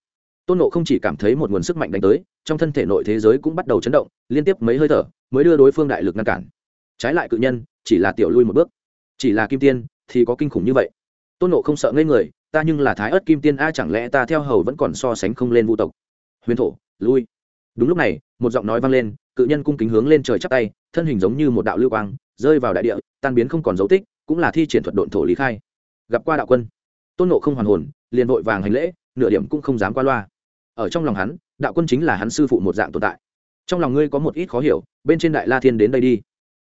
Speaker 1: tôn nộ không chỉ cảm thấy một nguồn sức mạnh đánh tới, trong thân thể nội thế giới cũng bắt đầu chấn động, liên tiếp mấy hơi thở mới đưa đối phương đại lực ngăn cản. Trái lại cự nhân, chỉ là tiểu lui một bước. Chỉ là kim tiên thì có kinh khủng như vậy. Tôn nộ không sợ ngây người, ta nhưng là thái ớt kim tiên, a, chẳng lẽ ta theo hầu vẫn còn so sánh không lên vũ tộc? Huyền thổ, lui. Đúng lúc này, một giọng nói vang lên, cự nhân cung kính hướng lên trời chắp tay, thân hình giống như một đạo lưu quang, rơi vào đại địa, tan biến không còn dấu tích, cũng là thi triển thuật độn thổ lý khai. Gặp qua đạo quân tôn nộ không hoàn hồn, liền vội vàng hành lễ, nửa điểm cũng không dám qua loa. Ở trong lòng hắn, đạo quân chính là hắn sư phụ một dạng tồn tại. Trong lòng ngươi có một ít khó hiểu, bên trên đại la thiên đến đây đi.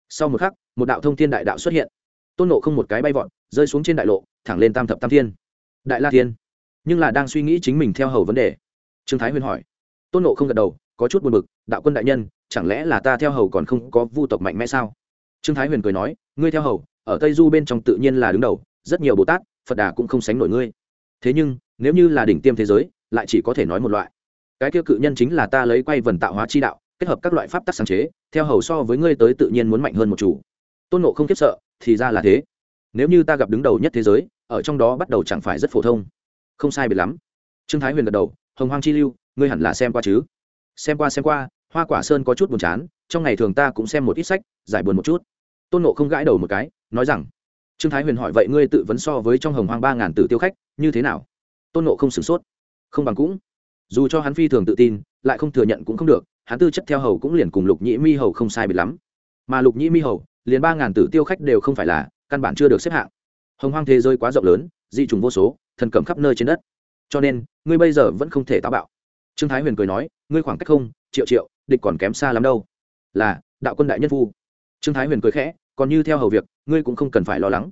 Speaker 1: Sau một khắc, một đạo thông thiên đại đạo xuất hiện. Tôn nộ không một cái bay vọt, rơi xuống trên đại lộ, thẳng lên tam thập tam thiên. Đại la thiên. Nhưng là đang suy nghĩ chính mình theo hầu vấn đề. Trương thái huyền hỏi. Tôn nộ không gật đầu, có chút buồn b ự c đạo quân đại nhân, chẳng lẽ là ta theo hầu còn không có vu tộc mạnh mẽ sao? Trương thái huyền cười nói, ngươi theo hầu, ở tây du bên trong tự nhiên là đứng đầu, rất nhiều bồ tát phật đà cũng không sánh nổi ngươi. Thế nhưng, nếu như là đỉnh tiêm thế giới, lại chỉ có thể nói một loại. Cái tiêu cự nhân chính là ta lấy quay vần tạo hóa chi đạo, kết hợp các loại pháp tắc sáng chế, theo hầu so với ngươi tới tự nhiên muốn mạnh hơn một chủ. Tôn nộ không kiếp sợ, thì ra là thế. Nếu như ta gặp đứng đầu nhất thế giới, ở trong đó bắt đầu chẳng phải rất phổ thông. Không sai biệt lắm. Trương thái huyền gật đầu, hồng hoang chi lưu, ngươi hẳn là xem qua chứ? Xem qua xem qua, hoa quả sơn có chút buồn chán, trong ngày thường ta cũng xem một ít sách, giải buồn một chút. Tôn nộ không gãi đầu một cái, nói rằng trương thái huyền hỏi, vậy ngươi tự vấn so với trong hồng hoang ba ngàn tử tiêu khách, như thế nào? Tôn nộ không sửng sốt. Không bằng cũng. Dù cho hắn phi thường tự tin, lại không thừa nhận cũng không được, hắn tư chất theo hầu cũng liền cùng lục nhĩ mi hầu không sai biệt lắm. Mà lục nhĩ mi hầu, liền ba ngàn tử tiêu khách đều không phải là, căn bản chưa được xếp hạng. Hồng hoang thế giới quá rộng lớn, dị trùng vô số, thần cầm khắp nơi trên đất. Cho nên, ngươi bây giờ vẫn không thể táo bạo. Trương thái huyền cười nói, ngươi khoảng cách không, triệu triệu, địch còn kém xa lắm đâu. Là, đạo quân đại nhân phu. Trương thái huyền cười khẽ còn như theo hầu việc, ngươi cũng không cần phải lo lắng.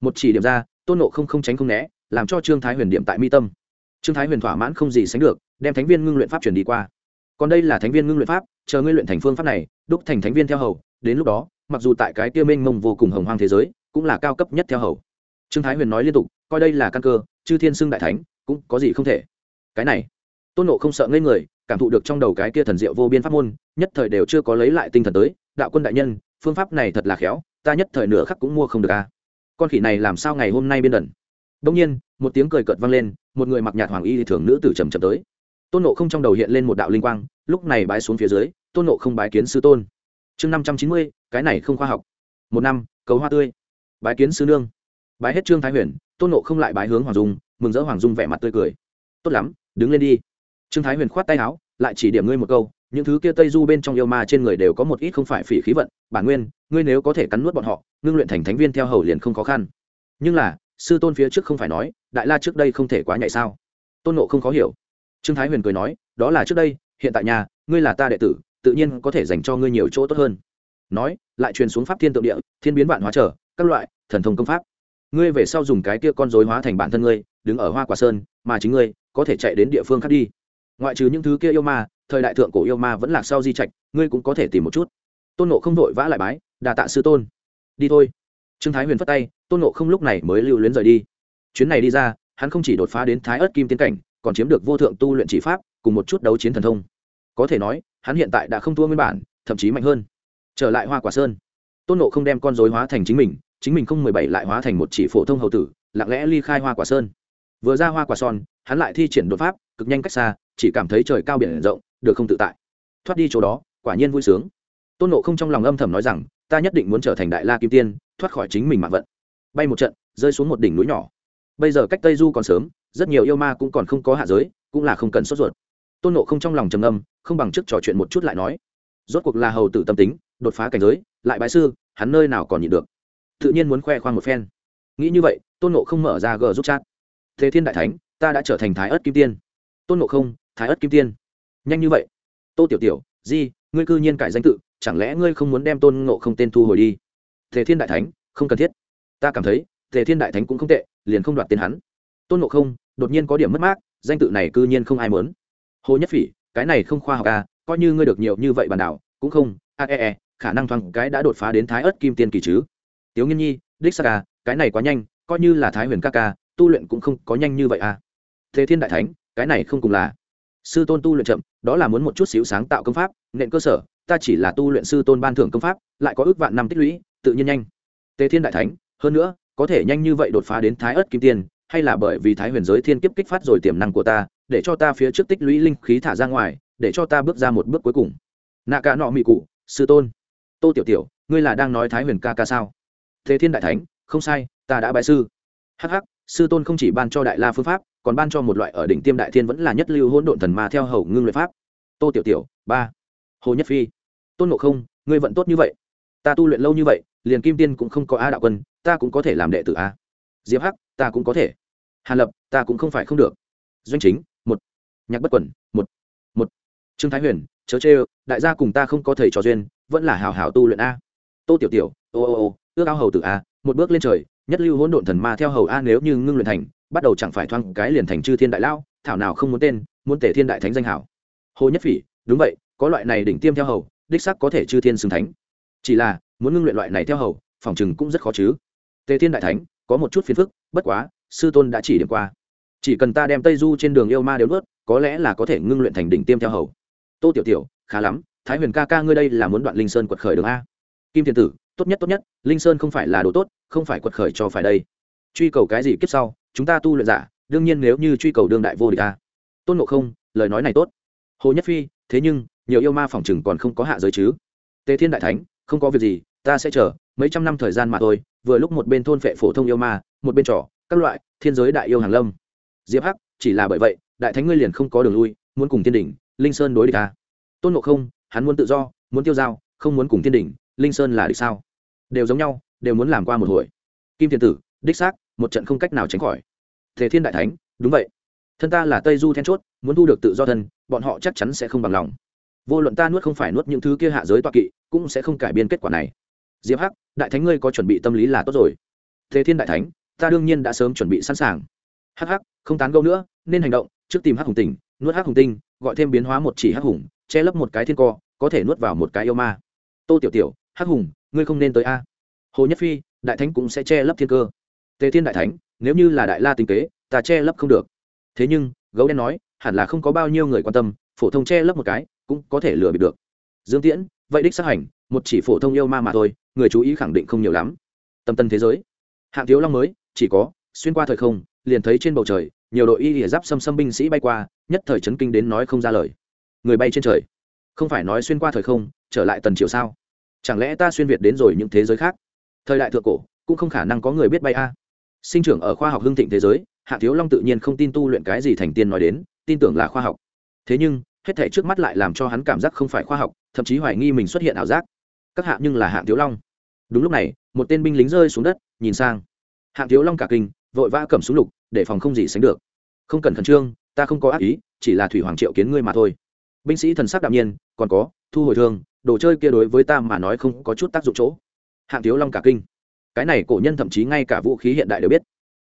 Speaker 1: Một chỉ điểm ra, tôn nộ không không tránh không né, làm cho trương thái huyền điểm tại mi tâm. Trương thái huyền thỏa mãn không gì sánh được, đem thánh viên ngưng luyện pháp chuyển đi qua. Còn đây là thánh viên ngưng luyện pháp, chờ ngươi luyện thành phương pháp này, đúc thành thánh viên theo hầu, đến lúc đó, mặc dù tại cái tiêu mênh mông vô cùng hồng hoang thế giới, cũng là cao cấp nhất theo hầu. Trương thái huyền nói liên tục, coi đây là căn cơ, chư thiên xưng đại thánh, cũng có gì không thể. Cái này, tôn nộ không sợ ngây người, cảm thụ được trong đầu cái kia thần diệu vô biên pháp môn, nhất thời đều chưa có lấy lại tinh thần tới, đạo quân đại nhân, phương pháp này thật là khéo ta nhất thời nửa khắc cũng mua không được a. À. con khỉ này làm sao ngày hôm nay biên đẩn đông nhiên, một tiếng cười cợt vang lên, một người mặc nhạt hoàng y thường nữ tử trầm trầm tới. Tôn nộ không trong đầu hiện lên một đạo linh quang, lúc này bái xuống phía dưới, tôn nộ không bái kiến sư tôn. Chương năm trăm chín mươi, cái này không khoa học. Một năm, cầu hoa tươi. Bái kiến sư nương. Bái hết trương thái huyền, tôn nộ không lại bái hướng hoàng dung, mừng rỡ hoàng dung vẻ mặt tươi cười. Tốt lắm, đứng lên đi. Trương thái huyền khoát tay áo, lại chỉ điểm ngươi một câu những thứ kia tây du bên trong yêu ma trên người đều có một ít không phải phỉ khí vận, bản nguyên, ngươi nếu có thể cắn nuốt bọn họ, ngưng luyện thành thánh viên theo hầu liền không khó khăn. Nhưng là, sư tôn phía trước không phải nói, đại la trước đây không thể quá nhạy sao? Tôn nộ không khó hiểu. Trương thái huyền cười nói, đó là trước đây, hiện tại nhà, ngươi là ta đệ tử, tự nhiên có thể dành cho ngươi nhiều chỗ tốt hơn. Nói, lại truyền xuống pháp thiên tượng địa, thiên biến vạn hóa trở, các loại, thần thông công pháp. Ngươi về sau dùng cái kia con dối hóa thành bản thân ngươi, đứng ở hoa quả sơn, mà chính ngươi, có thể chạy đến địa phương khác đi. Ngoại trừ những thứ kia yêu ma thời đại thượng cổ yêu ma vẫn lạc sau di trạch, ngươi cũng có thể tìm một chút. Tôn nộ không vội vã lại bái đà tạ sư tôn. Đi thôi. Trương thái huyền phất tay, tôn nộ không lúc này mới lưu luyến rời đi. Chuyến này đi ra, hắn không chỉ đột phá đến thái ớt kim tiến cảnh, còn chiếm được vô thượng tu luyện chỉ pháp, cùng một chút đấu chiến thần thông. Có thể nói, hắn hiện tại đã không thua nguyên bản, thậm chí mạnh hơn. Trở lại hoa quả sơn, tôn nộ không đem con dối hóa thành chính mình chính mình không mười bảy lại hóa thành một chỉ phổ thông hầu tử, lặng lẽ ly khai hoa quả sơn. Vừa ra hoa quả son hắn lại thi triển đột pháp, cực nhanh cách xa, chỉ cảm thấy trời cao biển rộng được không tự tại. Thoát đi chỗ đó, quả nhiên vui sướng. Tôn nộ không trong lòng âm thầm nói rằng, ta nhất định muốn trở thành đại la kim tiên, thoát khỏi chính mình mạng vận. Bay một trận, rơi xuống một đỉnh núi nhỏ. Bây giờ cách tây du còn sớm, rất nhiều yêu ma cũng còn không có hạ giới, cũng là không cần sốt ruột. Tôn nộ không trong lòng trầm âm không bằng trước trò chuyện một chút lại nói. Rốt cuộc là hầu tử tâm tính, đột phá cảnh giới, lại bái sư, hắn nơi nào còn nhịn được. Tự nhiên muốn khoe khoang một phen. Nghĩ như vậy, tôn nộ không mở ra g giúp chat. Thế thiên đại thánh, ta đã trở thành thái ớt kim tiên. Tôn nộ không, thái ớt kim tiên nhanh như vậy. Tô tiểu tiểu, di, ngươi cư nhiên cải danh tự, chẳng lẽ ngươi không muốn đem tôn ngộ không tên thu hồi đi? Thế thiên đại thánh, không cần thiết. Ta cảm thấy thế thiên đại thánh cũng không tệ, liền không đoạt tên hắn. Tôn ngộ không, đột nhiên có điểm mất mát, danh tự này cư nhiên không ai muốn. Hồ nhất phỉ, cái này không khoa học à coi như ngươi được nhiều như vậy bản đảo, cũng không, a e e khả năng thoáng cái đã đột phá đến thái ớt kim tiên kỳ chứ. Tiếu nghiên nhi, đích sa ca à, cái này quá nhanh, coi như là thái huyền ca ca, tu luyện cũng không có nhanh như vậy à. Thế thiên đại thánh, cái này không cùng là sư tôn tu luyện chậm, đó là muốn một chút xíu sáng tạo công pháp, nện cơ sở, ta chỉ là tu luyện sư tôn ban thưởng công pháp, lại có ước vạn năm tích lũy, tự nhiên nhanh. Tề thiên đại thánh, hơn nữa, có thể nhanh như vậy đột phá đến thái ớt kim tiên, hay là bởi vì thái huyền giới thiên kiếp kích phát rồi tiềm năng của ta, để cho ta phía trước tích lũy linh khí thả ra ngoài, để cho ta bước ra một bước cuối cùng. Nạ cả nọ mị cụ, sư tôn. Tô tiểu tiểu, ngươi là đang nói thái huyền ca ca sao? Thế thiên đại thánh, không sai, ta đã bại sư. Hh sư tôn không chỉ ban cho đại la phương pháp còn ban cho một loại ở đỉnh tiêm đại thiên vẫn là nhất lưu hỗn độn thần ma theo hầu ngưng luyện pháp. Tô tiểu tiểu, ba. Hồ nhất phi. Tôn ngộ không, ngươi vận tốt như vậy. Ta tu luyện lâu như vậy, liền kim tiên cũng không có a đạo quân, ta cũng có thể làm đệ tử a. Diệp hắc, ta cũng có thể. Hàn lập, ta cũng không phải không được. Doanh chính, một. Nhạc bất quẩn, một. Một. Trương thái huyền, chớ chê đại gia cùng ta không có thầy trò duyên, vẫn là hào hào tu luyện a. Tô tiểu tiểu, ô ô ô, ước ao hầu tử a, một bước lên trời, nhất lưu hỗn độn thần ma theo hầu a nếu như ngưng luyện thành bắt đầu chẳng phải thoang cái liền thành chư thiên đại lao thảo nào không muốn tên, muốn tể thiên đại thánh danh hảo. Hồ nhất phỉ, đúng vậy, có loại này đỉnh tiêm theo hầu, đích sắc có thể chư thiên xưng thánh. Chỉ là, muốn ngưng luyện loại này theo hầu, phòng chừng cũng rất khó chứ. Tề thiên đại thánh, có một chút phiền phức, bất quá, sư tôn đã chỉ điểm qua. Chỉ cần ta đem tây du trên đường yêu ma đều nuốt, có lẽ là có thể ngưng luyện thành đỉnh tiêm theo hầu. Tô tiểu tiểu, khá lắm, thái huyền ca ca ngươi đây là muốn đoạn linh sơn quật khởi đường a. Kim thiên tử, tốt nhất tốt nhất, linh sơn không phải là đồ tốt, không phải quật khởi cho phải đây. Truy cầu cái gì kiếp sau chúng ta tu luyện giả, đương nhiên nếu như truy cầu đương đại vô địch ta tôn ngộ không, lời nói này tốt. Hồ nhất phi, thế nhưng, nhiều yêu ma phỏng chừng còn không có hạ giới chứ. Tề thiên đại thánh, không có việc gì, ta sẽ chờ, mấy trăm năm thời gian mà thôi, vừa lúc một bên thôn phệ phổ thông yêu ma, một bên trò, các loại, thiên giới đại yêu hàng lâm. Diệp hắc, chỉ là bởi vậy, đại thánh ngươi liền không có đường lui, muốn cùng thiên đỉnh, linh sơn đối địch ta tôn ngộ không, hắn muốn tự do, muốn tiêu dao không muốn cùng thiên đỉnh, linh sơn là địch sao? Đều giống nhau, đều muốn làm qua một hồi. Kim thiên tử, đích xác một trận không cách nào tránh khỏi. Thế thiên đại thánh, đúng vậy. Thân ta là tây du then chốt, muốn thu được tự do thân, bọn họ chắc chắn sẽ không bằng lòng. Vô luận ta nuốt không phải nuốt những thứ kia hạ giới toa kỵ, cũng sẽ không cải biên kết quả này. Diệp hắc, đại thánh ngươi có chuẩn bị tâm lý là tốt rồi. Thế thiên đại thánh, ta đương nhiên đã sớm chuẩn bị sẵn sàng. Hắc hắc, không tán gẫu nữa, nên hành động, trước tìm hắc hùng tình nuốt hắc hùng tinh, gọi thêm biến hóa một chỉ hắc hùng, che lấp một cái thiên co, có thể nuốt vào một cái yêu ma. Tô tiểu tiểu, hắc hùng, ngươi không nên tới a. Hồ nhất phi, đại thánh cũng sẽ che lấp thiên cơ tề thiên đại thánh, nếu như là đại la tinh kế, ta che lấp không được. Thế nhưng, gấu đen nói, hẳn là không có bao nhiêu người quan tâm, phổ thông che lấp một cái, cũng có thể lừa bịp được. Dương tiễn, vậy đích xác hành, một chỉ phổ thông yêu ma mà thôi, người chú ý khẳng định không nhiều lắm. Tâm tân thế giới. Hạng thiếu long mới, chỉ có, xuyên qua thời không, liền thấy trên bầu trời, nhiều đội y lìa giáp xâm xâm binh sĩ bay qua, nhất thời chấn kinh đến nói không ra lời. Người bay trên trời. Không phải nói xuyên qua thời không, trở lại tần triều sao? Chẳng lẽ ta xuyên việt đến rồi những thế giới khác? Thời đại thượng cổ, cũng không khả năng có người biết bay a sinh trưởng ở khoa học hưng thịnh thế giới, hạ thiếu long tự nhiên không tin tu luyện cái gì thành tiên nói đến, tin tưởng là khoa học. Thế nhưng, hết thể trước mắt lại làm cho hắn cảm giác không phải khoa học, thậm chí hoài nghi mình xuất hiện ảo giác. Các hạ nhưng là hạng thiếu long. Đúng lúc này, một tên binh lính rơi xuống đất, nhìn sang. Hạng thiếu long cả kinh, vội vã cầm súng lục, để phòng không gì sánh được. Không cần khẩn trương, ta không có ác ý, chỉ là thủy hoàng triệu kiến ngươi mà thôi. Binh sĩ thần sắc đạm nhiên, còn có, thu hồi thương, đồ chơi kia đối với ta mà nói không có chút tác dụng chỗ. Hạng thiếu long cả kinh cái này cổ nhân thậm chí ngay cả vũ khí hiện đại đều biết.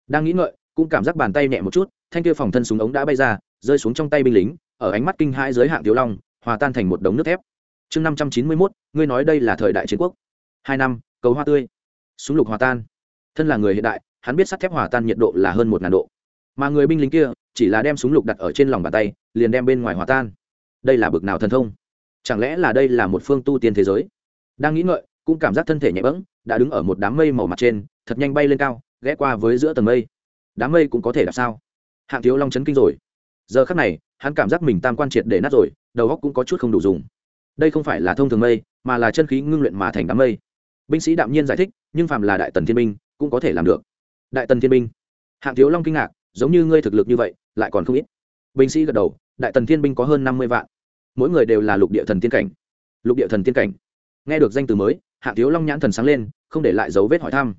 Speaker 1: Đang nghĩ ngợi, cũng cảm giác bàn tay nhẹ một chút, thanh kia phòng thân súng ống đã bay ra, rơi xuống trong tay binh lính, ở ánh mắt kinh hãi dưới hạng thiếu long, hòa tan thành một đống nước thép. Chương năm trăm chín mươi mốt, ngươi nói đây là thời đại chiến quốc. Hai năm, cầu hoa tươi. Súng lục hòa tan. Thân là người hiện đại, hắn biết sắt thép hòa tan nhiệt độ là hơn một ngàn độ. Mà người binh lính kia, chỉ là đem súng lục đặt ở trên lòng bàn tay, liền đem bên ngoài hòa tan. Đây là bực nào thần thông? Chẳng lẽ là đây là một phương tu tiên thế giới? Đang nghĩ ngợi cũng cảm giác thân thể nhẹ bẫng, đã đứng ở một đám mây màu mặt trên, thật nhanh bay lên cao, ghé qua với giữa tầng mây. Đám mây cũng có thể là sao? Hạng thiếu long chấn kinh rồi. Giờ khắc này, hắn cảm giác mình tam quan triệt để nát rồi, đầu góc cũng có chút không đủ dùng. Đây không phải là thông thường mây, mà là chân khí ngưng luyện mà thành đám mây. Binh sĩ đạm nhiên giải thích, nhưng phạm là đại tần thiên binh, cũng có thể làm được. Đại tần thiên binh. Hạng thiếu long kinh ngạc, giống như ngươi thực lực như vậy, lại còn không ít. Binh sĩ gật đầu, đại tần thiên binh có hơn năm mươi vạn. Mỗi người đều là lục địa thần tiên cảnh. Lục địa thần tiên cảnh. Nghe được danh từ mới Hạ thiếu long nhãn thần sáng lên, không để lại dấu vết hỏi thăm.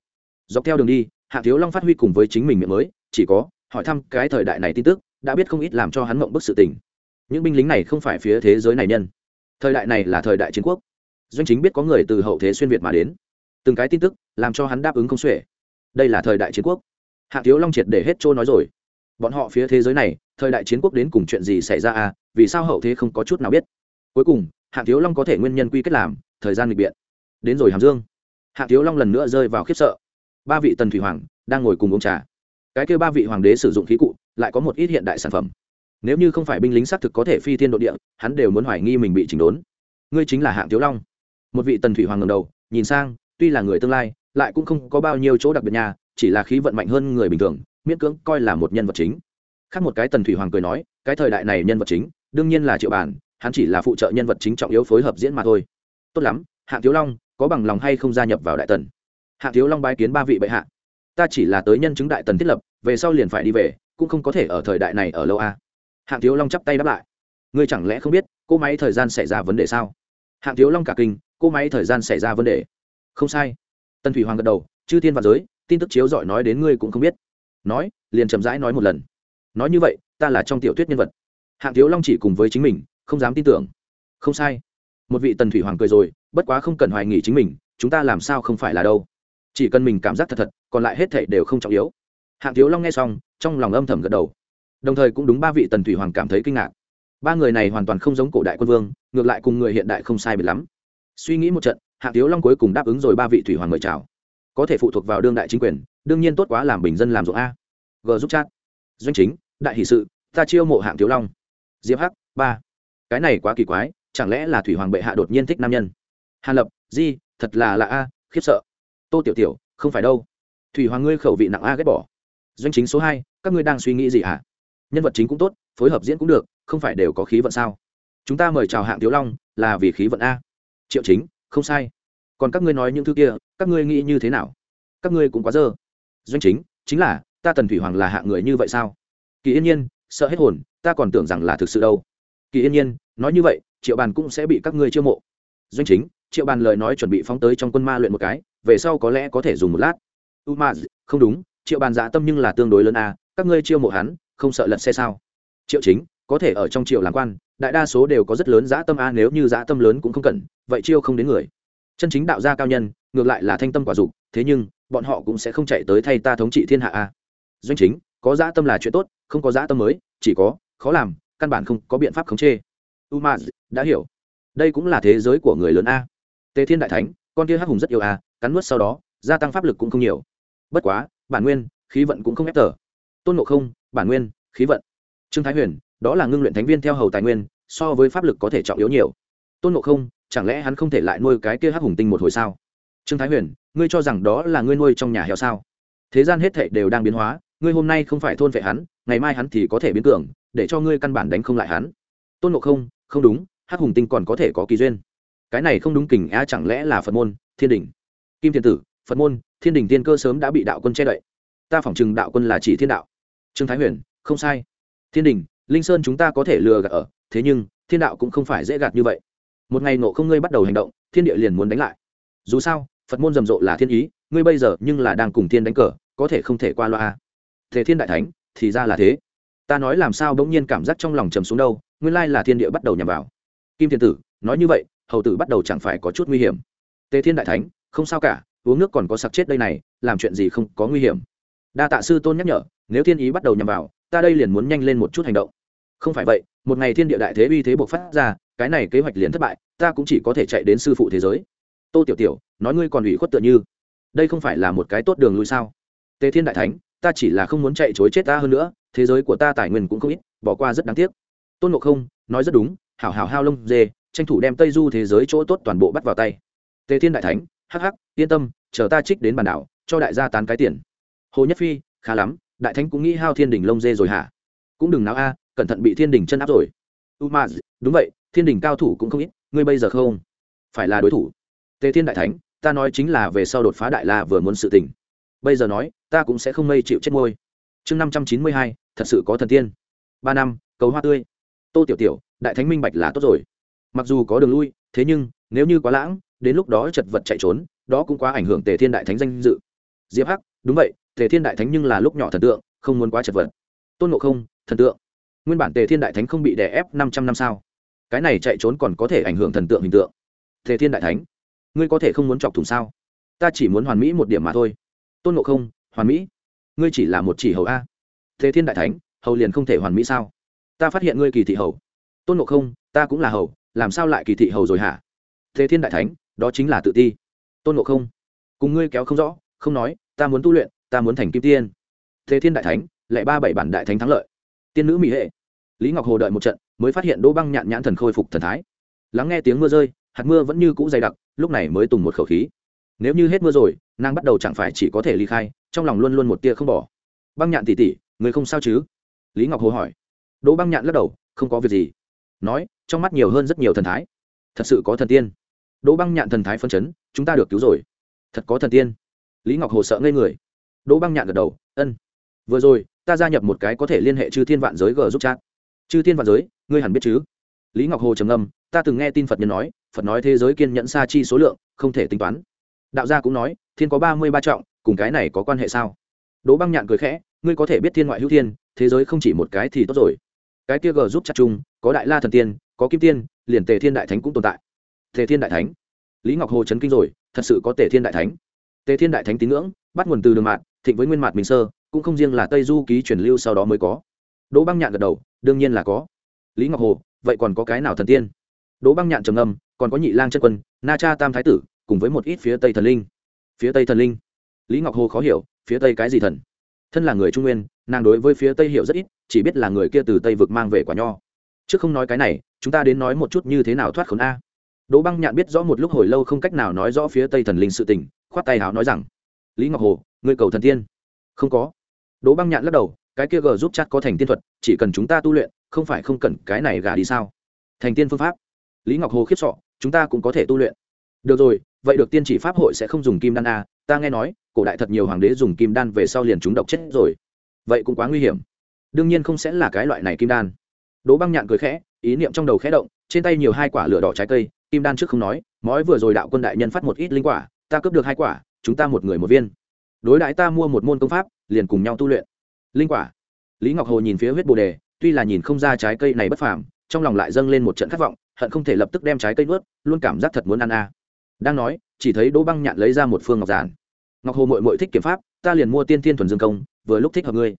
Speaker 1: Dọc theo đường đi Hạ thiếu long phát huy cùng với chính mình miệng mới, chỉ có hỏi thăm cái thời đại này tin tức, đã biết không ít làm cho hắn mộng bức sự tình. Những binh lính này không phải phía thế giới này nhân. Thời đại này là thời đại chiến quốc. Doanh chính biết có người từ hậu thế xuyên việt mà đến. Từng cái tin tức, làm cho hắn đáp ứng không xuể. Đây là thời đại chiến quốc. Hạ thiếu long triệt để hết trôi nói rồi. Bọn họ phía thế giới này, thời đại chiến quốc đến cùng chuyện gì xảy ra à vì sao hậu thế không có chút nào biết? Cuối cùng hạ thiếu long có thể nguyên nhân quy kết làm, thời gian lịch biện đến rồi hàm dương. Hạ thiếu long lần nữa rơi vào khiếp sợ. Ba vị tần thủy hoàng đang ngồi cùng uống trà. Cái kêu ba vị hoàng đế sử dụng khí cụ, lại có một ít hiện đại sản phẩm. Nếu như không phải binh lính xác thực có thể phi thiên độ địa, hắn đều muốn hoài nghi mình bị chỉnh đốn. Ngươi chính là hạng thiếu long. Một vị tần thủy hoàng ngầm đầu, nhìn sang, tuy là người tương lai, lại cũng không có bao nhiêu chỗ đặc biệt nhà, chỉ là khí vận mạnh hơn người bình thường, miễn cưỡng coi là một nhân vật chính. Khác một cái tần thủy hoàng cười nói, cái thời đại này nhân vật chính, đương nhiên là triệu bản, hắn chỉ là phụ trợ nhân vật chính trọng yếu phối hợp diễn mà thôi. Tốt lắm hạng thiếu long có bằng lòng hay không gia nhập vào đại tần? Hạ thiếu long bái kiến ba vị bệ hạ. Ta chỉ là tới nhân chứng đại tần thiết lập, về sau liền phải đi về, cũng không có thể ở thời đại này ở lâu a. Hạng thiếu long chắp tay đáp lại. Ngươi chẳng lẽ không biết, cô máy thời gian xảy ra vấn đề sao? Hạng thiếu long cả kinh, cô máy thời gian xảy ra vấn đề. Không sai. Tân thủy hoàng gật đầu, chư thiên và giới, tin tức chiếu giỏi nói đến ngươi cũng không biết. Nói, liền chậm rãi nói một lần. Nói như vậy, ta là trong tiểu thuyết nhân vật. Hạng thiếu long chỉ cùng với chính mình, không dám tin tưởng. Không sai một vị tần thủy hoàng cười rồi, bất quá không cần hoài nghỉ chính mình, chúng ta làm sao không phải là đâu. Chỉ cần mình cảm giác thật thật, còn lại hết thể đều không trọng yếu. Hạng thiếu long nghe xong, trong lòng âm thầm gật đầu. Đồng thời cũng đúng ba vị tần thủy hoàng cảm thấy kinh ngạc. Ba người này hoàn toàn không giống cổ đại quân vương, ngược lại cùng người hiện đại không sai biệt lắm. Suy nghĩ một trận, hạng thiếu long cuối cùng đáp ứng rồi ba vị thủy hoàng mời chào. Có thể phụ thuộc vào đương đại chính quyền, đương nhiên tốt quá làm bình dân làm ruộng a. G giúp chat. Doanh chính, đại hỷ sự, ta chiêu mộ hạng thiếu long. Diệp hắc, ba. Cái này quá kỳ quái chẳng lẽ là thủy hoàng bệ hạ đột nhiên thích nam nhân? Hàn lập, di, thật là lạ a, khiếp sợ. Tô tiểu tiểu, không phải đâu. Thủy hoàng ngươi khẩu vị nặng a ghét bỏ. Doanh chính số hai, các ngươi đang suy nghĩ gì hả? Nhân vật chính cũng tốt, phối hợp diễn cũng được, không phải đều có khí vận sao? Chúng ta mời chào hạng tiểu long, là vì khí vận a. Triệu chính, không sai. Còn các ngươi nói những thứ kia, các ngươi nghĩ như thế nào? Các ngươi cũng quá dơ. Doanh chính chính là, ta tần thủy hoàng là hạng người như vậy sao? Kỳ yên nhiên, sợ hết hồn, ta còn tưởng rằng là thực sự đâu. Kỳ yên nhiên, nói như vậy triệu bàn cũng sẽ bị các ngươi chiêu mộ. Doanh chính, triệu bàn lời nói chuẩn bị phóng tới trong quân ma luyện một cái, về sau có lẽ có thể dùng một lát. U ma, không đúng, triệu bàn dạ tâm nhưng là tương đối lớn a, các ngươi chiêu mộ hắn, không sợ lật xe sao? Triệu chính, có thể ở trong triều làm quan, đại đa số đều có rất lớn dã tâm a, nếu như dã tâm lớn cũng không cần, vậy chiêu không đến người. Chân chính đạo gia cao nhân, ngược lại là thanh tâm quả dục, thế nhưng, bọn họ cũng sẽ không chạy tới thay ta thống trị thiên hạ a. Doanh chính, có dã tâm là chuyện tốt, không có dã tâm mới, chỉ có, khó làm, căn bản không có biện pháp khống chế umaz, đã hiểu. Đây cũng là thế giới của người lớn a. Tề thiên đại thánh, con kia hắc hùng rất yêu a, cắn nuốt sau đó, gia tăng pháp lực cũng không nhiều. Bất quá, bản nguyên, khí vận cũng không ép tờ. Tôn ngộ không, bản nguyên, khí vận. Trương thái huyền, đó là ngưng luyện thánh viên theo hầu tài nguyên, so với pháp lực có thể trọng yếu nhiều. Tôn ngộ không, chẳng lẽ hắn không thể lại nuôi cái kia hắc hùng tinh một hồi sao? Trương thái huyền, ngươi cho rằng đó là ngươi nuôi trong nhà heo sao? Thế gian hết thệ đều đang biến hóa, ngươi hôm nay không phải thôn vệ hắn, ngày mai hắn thì có thể biến cường, để cho ngươi căn bản đánh không lại hắn. Tôn ngộ không không đúng, hắc hùng tinh còn có thể có kỳ duyên. Cái này không đúng kình a chẳng lẽ là phật môn, thiên đình kim thiên tử, phật môn, thiên đình tiên cơ sớm đã bị đạo quân che đậy. Ta phỏng chừng đạo quân là chỉ thiên đạo. Trương thái huyền, không sai. Thiên đình linh sơn chúng ta có thể lừa gạt ở, thế nhưng, thiên đạo cũng không phải dễ gạt như vậy. Một ngày nộ không ngươi bắt đầu hành động, thiên địa liền muốn đánh lại. Dù sao, phật môn rầm rộ là thiên ý, ngươi bây giờ nhưng là đang cùng thiên đánh cờ, có thể không thể qua loa. Thế thiên đại thánh, thì ra là thế. Ta nói làm sao bỗng nhiên cảm giác trong lòng trầm xuống đâu nguyên lai là thiên địa bắt đầu nhằm vào. Kim thiên tử, nói như vậy, hầu tử bắt đầu chẳng phải có chút nguy hiểm. Tề thiên đại thánh, không sao cả, uống nước còn có sặc chết đây này, làm chuyện gì không có nguy hiểm. Đa tạ sư tôn nhắc nhở, nếu thiên ý bắt đầu nhằm vào, ta đây liền muốn nhanh lên một chút hành động. Không phải vậy, một ngày thiên địa đại thế uy thế buộc phát ra, cái này kế hoạch liền thất bại, ta cũng chỉ có thể chạy đến sư phụ thế giới. Tô tiểu tiểu, nói ngươi còn ủy khuất tựa như, đây không phải là một cái tốt đường lui sao? Tề thiên đại thánh, ta chỉ là không muốn chạy chối chết ta hơn nữa, thế giới của ta tài nguyên cũng không ít, bỏ qua rất đáng tiếc tôn ngộ không nói rất đúng, hảo hảo hao lông dê, tranh thủ đem tây du thế giới chỗ tốt toàn bộ bắt vào tay. Tề thiên đại thánh, hắc hắc, yên tâm, chờ ta trích đến bản đảo, cho đại gia tán cái tiền. Hồ nhất phi, khá lắm, đại thánh cũng nghĩ hao thiên đình lông dê rồi hả? Cũng đừng náo a, cẩn thận bị thiên đình chân áp rồi. U ma, đúng vậy, thiên đình cao thủ cũng không ít, ngươi bây giờ không phải là đối thủ. Tề thiên đại thánh, ta nói chính là về sau đột phá đại la vừa muốn sự tình. Bây giờ nói, ta cũng sẽ không mây chịu chết ngôi chương năm trăm chín mươi hai, thật sự có thần tiên. Ba năm, cầu hoa tươi tô tiểu tiểu, đại thánh minh bạch là tốt rồi. Mặc dù có đường lui, thế nhưng, nếu như quá lãng, đến lúc đó chật vật chạy trốn, đó cũng quá ảnh hưởng tề thiên đại thánh danh dự. Diệp hắc, đúng vậy, tề thiên đại thánh nhưng là lúc nhỏ thần tượng, không muốn quá chật vật. Tôn ngộ không, thần tượng. Nguyên bản tề thiên đại thánh không bị đè ép năm trăm năm sao? Cái này chạy trốn còn có thể ảnh hưởng thần tượng hình tượng. Tề thiên đại thánh, ngươi có thể không muốn chọc thủng sao? Ta chỉ muốn hoàn mỹ một điểm mà thôi. Tôn ngộ không, hoàn mỹ? Ngươi chỉ là một chỉ hầu a. Tề thiên đại thánh, hầu liền không thể hoàn mỹ sao? Ta phát hiện ngươi kỳ thị hầu. Tôn ngộ không, ta cũng là hầu, làm sao lại kỳ thị hầu rồi hả? Thế thiên đại thánh, đó chính là tự ti. Tôn ngộ không, cùng ngươi kéo không rõ, không nói, ta muốn tu luyện, ta muốn thành kim tiên. Thế thiên đại thánh lại ba bảy bản đại thánh thắng lợi. Tiên nữ mỹ hệ, lý ngọc hồ đợi một trận, mới phát hiện đỗ băng nhạn nhãn thần khôi phục thần thái. Lắng nghe tiếng mưa rơi, hạt mưa vẫn như cũ dày đặc, lúc này mới tùng một khẩu khí. Nếu như hết mưa rồi, nàng bắt đầu chẳng phải chỉ có thể ly khai, trong lòng luôn luôn một tia không bỏ. Băng nhạn tỉ tỉ người không sao chứ? Lý ngọc hồ hỏi đỗ băng nhạn lắc đầu không có việc gì. Nói trong mắt nhiều hơn rất nhiều thần thái. Thật sự có thần tiên. Đỗ băng nhạn thần thái phân chấn chúng ta được cứu rồi. Thật có thần tiên. Lý ngọc hồ sợ ngây người. Đỗ băng nhạn gật đầu ân. Vừa rồi ta gia nhập một cái có thể liên hệ chư thiên vạn giới g giúp chat. Chư thiên vạn giới ngươi hẳn biết chứ? Lý ngọc hồ trầm ngâm, ta từng nghe tin phật nhân nói phật nói thế giới kiên nhẫn xa chi số lượng không thể tính toán. Đạo gia cũng nói thiên có ba mươi ba trọng cùng cái này có quan hệ sao? Đỗ băng nhạn cười khẽ ngươi có thể biết thiên ngoại hữu thiên thế giới không chỉ một cái thì tốt rồi cái kia g giúp chặt chung, có đại la thần tiên, có kim tiên, liền tề thiên đại thánh cũng tồn tại. Tề thiên đại thánh. Lý ngọc hồ chấn kinh rồi, thật sự có tề thiên đại thánh. Tề thiên đại thánh tín ngưỡng, bắt nguồn từ đường mạt, thịnh với nguyên mạt bình sơ, cũng không riêng là tây du ký truyền lưu sau đó mới có. Đỗ băng nhạn gật đầu, đương nhiên là có. Lý ngọc hồ, vậy còn có cái nào thần tiên? Đỗ băng nhạn trầm âm còn có nhị lang chân quân, na cha tam thái tử, cùng với một ít phía tây thần linh. Phía tây thần linh. Lý ngọc hồ khó hiểu, phía tây cái gì thần? Thân là người trung nguyên, nàng đối với phía tây hiểu rất ít chỉ biết là người kia từ tây vực mang về quả nho. Trước không nói cái này, chúng ta đến nói một chút như thế nào thoát khốn a. Đỗ băng nhạn biết rõ một lúc hồi lâu không cách nào nói rõ phía tây thần linh sự tình, khoát tay háo nói rằng, lý ngọc hồ, ngươi cầu thần tiên. Không có. Đỗ băng nhạn lắc đầu, cái kia g giúp chắc có thành tiên thuật, chỉ cần chúng ta tu luyện, không phải không cần cái này gả đi sao? Thành tiên phương pháp. Lý ngọc hồ khiếp sọ chúng ta cũng có thể tu luyện. Được rồi, vậy được tiên chỉ pháp hội sẽ không dùng kim đan a, ta nghe nói, cổ đại thật nhiều hoàng đế dùng kim đan về sau liền chúng độc chết rồi. Vậy cũng quá nguy hiểm đương nhiên không sẽ là cái loại này kim đan. Đỗ băng nhạn cười khẽ, ý niệm trong đầu khẽ động, trên tay nhiều hai quả lửa đỏ trái cây, kim đan trước không nói, mói vừa rồi đạo quân đại nhân phát một ít linh quả, ta cướp được hai quả, chúng ta một người một viên. Đối đãi ta mua một môn công pháp, liền cùng nhau tu luyện. Linh quả. Lý ngọc hồ nhìn phía huyết bồ đề, tuy là nhìn không ra trái cây này bất phàm, trong lòng lại dâng lên một trận khát vọng, hận không thể lập tức đem trái cây nuốt, luôn cảm giác thật muốn ăn a. Đang nói, chỉ thấy đỗ băng nhạn lấy ra một phương ngọc giản. Ngọc hồ mội mội thích kiểm pháp, ta liền mua tiên thiên thuần dương công, vừa lúc thích hợp ngươi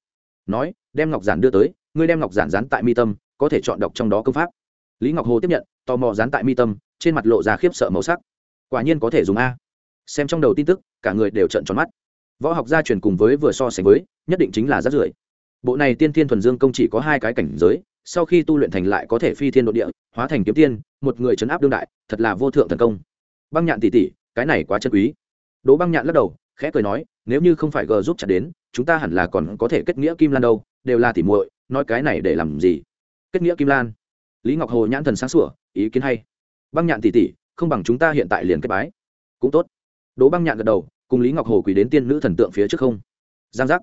Speaker 1: nói, đem ngọc giản đưa tới, ngươi đem ngọc giản dán tại mi tâm, có thể chọn đọc trong đó công pháp. Lý ngọc hồ tiếp nhận, tò mò dán tại mi tâm, trên mặt lộ ra khiếp sợ màu sắc. Quả nhiên có thể dùng a. Xem trong đầu tin tức, cả người đều trận tròn mắt. Võ học gia truyền cùng với vừa so sánh với, nhất định chính là rất rưởi. Bộ này tiên thiên thuần dương công chỉ có hai cái cảnh giới, sau khi tu luyện thành lại có thể phi thiên độ địa, hóa thành kiếm tiên, một người chấn áp đương đại, thật là vô thượng thần công. Băng nhạn tỷ tỷ, cái này quá chân quý. Đỗ băng nhạn lắc đầu khẽ cười nói, nếu như không phải g giúp chặt đến, chúng ta hẳn là còn có thể kết nghĩa kim lan đâu, đều là tỉ muội, nói cái này để làm gì? Kết nghĩa kim lan. Lý ngọc hồ nhãn thần sáng sủa, ý kiến hay. Băng nhạn tỷ tỷ, không bằng chúng ta hiện tại liền kết bái. Cũng tốt. Đỗ băng nhạn gật đầu, cùng lý ngọc hồ quỳ đến tiên nữ thần tượng phía trước không. Giang giác.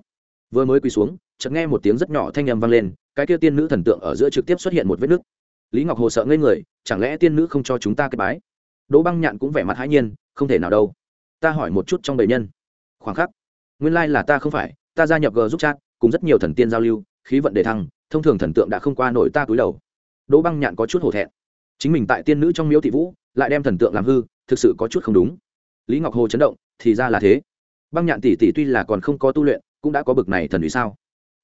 Speaker 1: Vừa mới quỳ xuống, chợt nghe một tiếng rất nhỏ thanh âm vang lên, cái kia tiên nữ thần tượng ở giữa trực tiếp xuất hiện một vết nứt. Lý ngọc hồ sợ ngây người, chẳng lẽ tiên nữ không cho chúng ta kết bái? Đỗ băng nhạn cũng vẻ mặt hãi nhiên, không thể nào đâu. Ta hỏi một chút trong bầy nhân khoảng khắc. Nguyên lai là ta không phải, ta gia nhập g giúp chat, cùng rất nhiều thần tiên giao lưu, khí vận đề thăng, thông thường thần tượng đã không qua nổi ta cúi đầu. Đỗ băng nhạn có chút hổ thẹn. Chính mình tại tiên nữ trong miếu thị vũ, lại đem thần tượng làm hư, thực sự có chút không đúng. Lý ngọc hồ chấn động, thì ra là thế. Băng nhạn tỷ tỷ tuy là còn không có tu luyện, cũng đã có bực này thần vì sao?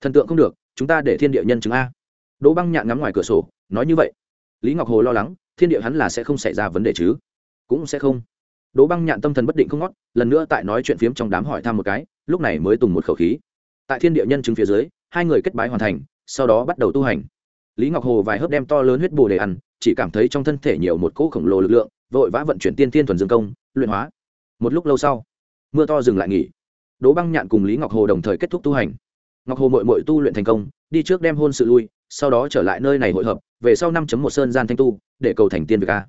Speaker 1: Thần tượng không được, chúng ta để thiên địa nhân chứng a. Đỗ băng nhạn ngắm ngoài cửa sổ, nói như vậy. Lý ngọc hồ lo lắng, thiên địa hắn là sẽ không xảy ra vấn đề chứ? Cũng sẽ không đỗ băng nhạn tâm thần bất định không ngót, lần nữa tại nói chuyện phiếm trong đám hỏi thăm một cái, lúc này mới tùng một khẩu khí. Tại thiên địa nhân chứng phía dưới, hai người kết bái hoàn thành, sau đó bắt đầu tu hành. Lý ngọc hồ vài hớp đem to lớn huyết bồ để ăn, chỉ cảm thấy trong thân thể nhiều một cỗ khổng lồ lực lượng, vội vã vận chuyển tiên tiên thuần dương công, luyện hóa. Một lúc lâu sau, mưa to dừng lại nghỉ. Đỗ băng nhạn cùng lý ngọc hồ đồng thời kết thúc tu hành. Ngọc hồ mội mội tu luyện thành công, đi trước đem hôn sự lui, sau đó trở lại nơi này hội hợp, về sau năm một sơn gian thanh tu, để cầu thành tiên việc ca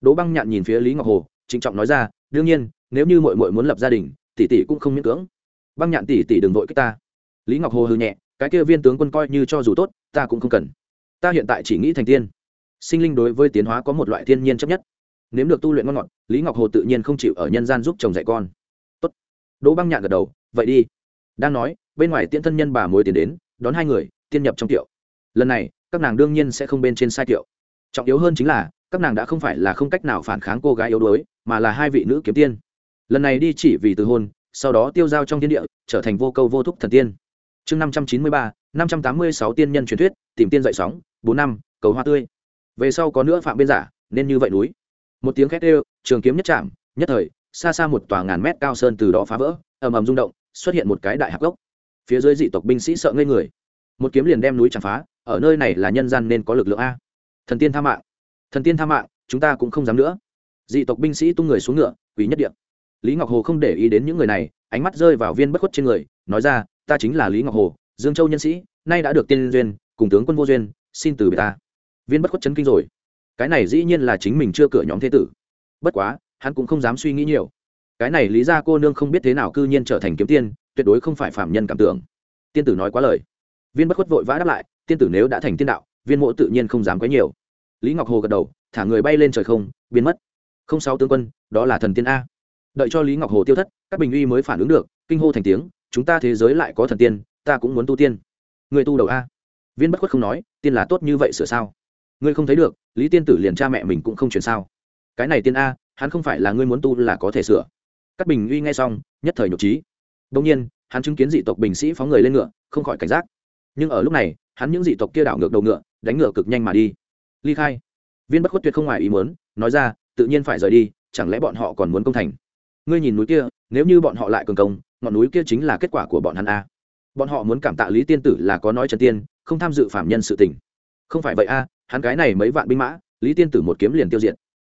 Speaker 1: đỗ băng nhạn nhìn phía lý ngọc hồ trịnh trọng nói ra, đương nhiên, nếu như mội mội muốn lập gia đình, tỷ tỷ cũng không miễn cưỡng. Băng nhạn tỷ tỷ đừng vội cái ta. Lý ngọc hồ hư nhẹ, cái kia viên tướng quân coi như cho dù tốt, ta cũng không cần. Ta hiện tại chỉ nghĩ thành tiên. Sinh linh đối với tiến hóa có một loại thiên nhiên chấp nhất. Nếu được tu luyện ngon ngọt, lý ngọc hồ tự nhiên không chịu ở nhân gian giúp chồng dạy con. Tốt. Đỗ băng nhạn gật đầu, vậy đi. Đang nói, bên ngoài tiễn thân nhân bà mối tiến đến, đón hai người, tiên nhập trong tiệu. Lần này, các nàng đương nhiên sẽ không bên trên sai tiệu. Trọng yếu hơn chính là, các nàng đã không phải là không cách nào phản kháng cô gái yếu đuối mà là hai vị nữ kiếm tiên. Lần này đi chỉ vì từ hôn, sau đó tiêu giao trong thiên địa, trở thành vô câu vô thúc thần tiên. Chương năm trăm chín mươi ba, năm trăm tám mươi sáu tiên nhân truyền thuyết, tìm tiên dậy sóng, bốn năm, cầu hoa tươi. Về sau có nữa phạm biên giả, nên như vậy núi. Một tiếng khét ê trường kiếm nhất chạm, nhất thời, xa xa một tòa ngàn mét cao sơn từ đó phá vỡ, ầm ầm rung động, xuất hiện một cái đại hạc gốc. Phía dưới dị tộc binh sĩ sợ ngây người. Một kiếm liền đem núi chạm phá, ở nơi này là nhân gian nên có lực lượng a. Thần tiên tha mạng. Thần tiên tha mạng, chúng ta cũng không dám nữa dị tộc binh sĩ tung người xuống ngựa quý nhất điện lý ngọc hồ không để ý đến những người này, ánh mắt rơi vào viên bất khuất trên người, nói ra, ta chính là lý ngọc hồ, dương châu nhân sĩ, nay đã được tiên duyên, cùng tướng quân vô duyên, xin từ biệt ta. Viên bất khuất chấn kinh rồi. Cái này dĩ nhiên là chính mình chưa cửa nhóm thế tử. Bất quá, hắn cũng không dám suy nghĩ nhiều. Cái này lý ra cô nương không biết thế nào cư nhiên trở thành kiếm tiên, tuyệt đối không phải phạm nhân cảm tưởng. Tiên tử nói quá lời. Viên bất khuất vội vã đáp lại, tiên tử nếu đã thành tiên đạo, viên mộ tự nhiên không dám quấy nhiều. Lý ngọc hồ gật đầu, thả người bay lên trời không, biến mất không sáu tướng quân, đó là thần tiên a. Đợi cho lý ngọc hồ tiêu thất, các bình uy mới phản ứng được, kinh hô thành tiếng, chúng ta thế giới lại có thần tiên, ta cũng muốn tu tiên. Người tu đầu a. Viên bất khuất không nói, tiên là tốt như vậy sửa sao? Ngươi không thấy được, lý tiên tử liền cha mẹ mình cũng không chuyển sao? Cái này tiên a, hắn không phải là ngươi muốn tu là có thể sửa. Các bình uy nghe xong, nhất thời nhục trí đông nhiên, hắn chứng kiến dị tộc bình sĩ phóng người lên ngựa, không khỏi cảnh giác. Nhưng ở lúc này, hắn những dị tộc kia đảo ngược đầu ngựa, đánh ngựa cực nhanh mà đi. Ly khai. Viên bất khuất tuyệt không ngoài ý muốn, nói ra tự nhiên phải rời đi, chẳng lẽ bọn họ còn muốn công thành? Ngươi nhìn núi kia, nếu như bọn họ lại cường công, ngọn núi kia chính là kết quả của bọn hắn a. Bọn họ muốn cảm tạ lý tiên tử là có nói trần tiên, không tham dự phạm nhân sự tình. Không phải vậy a, hắn cái này mấy vạn binh mã, lý tiên tử một kiếm liền tiêu diệt.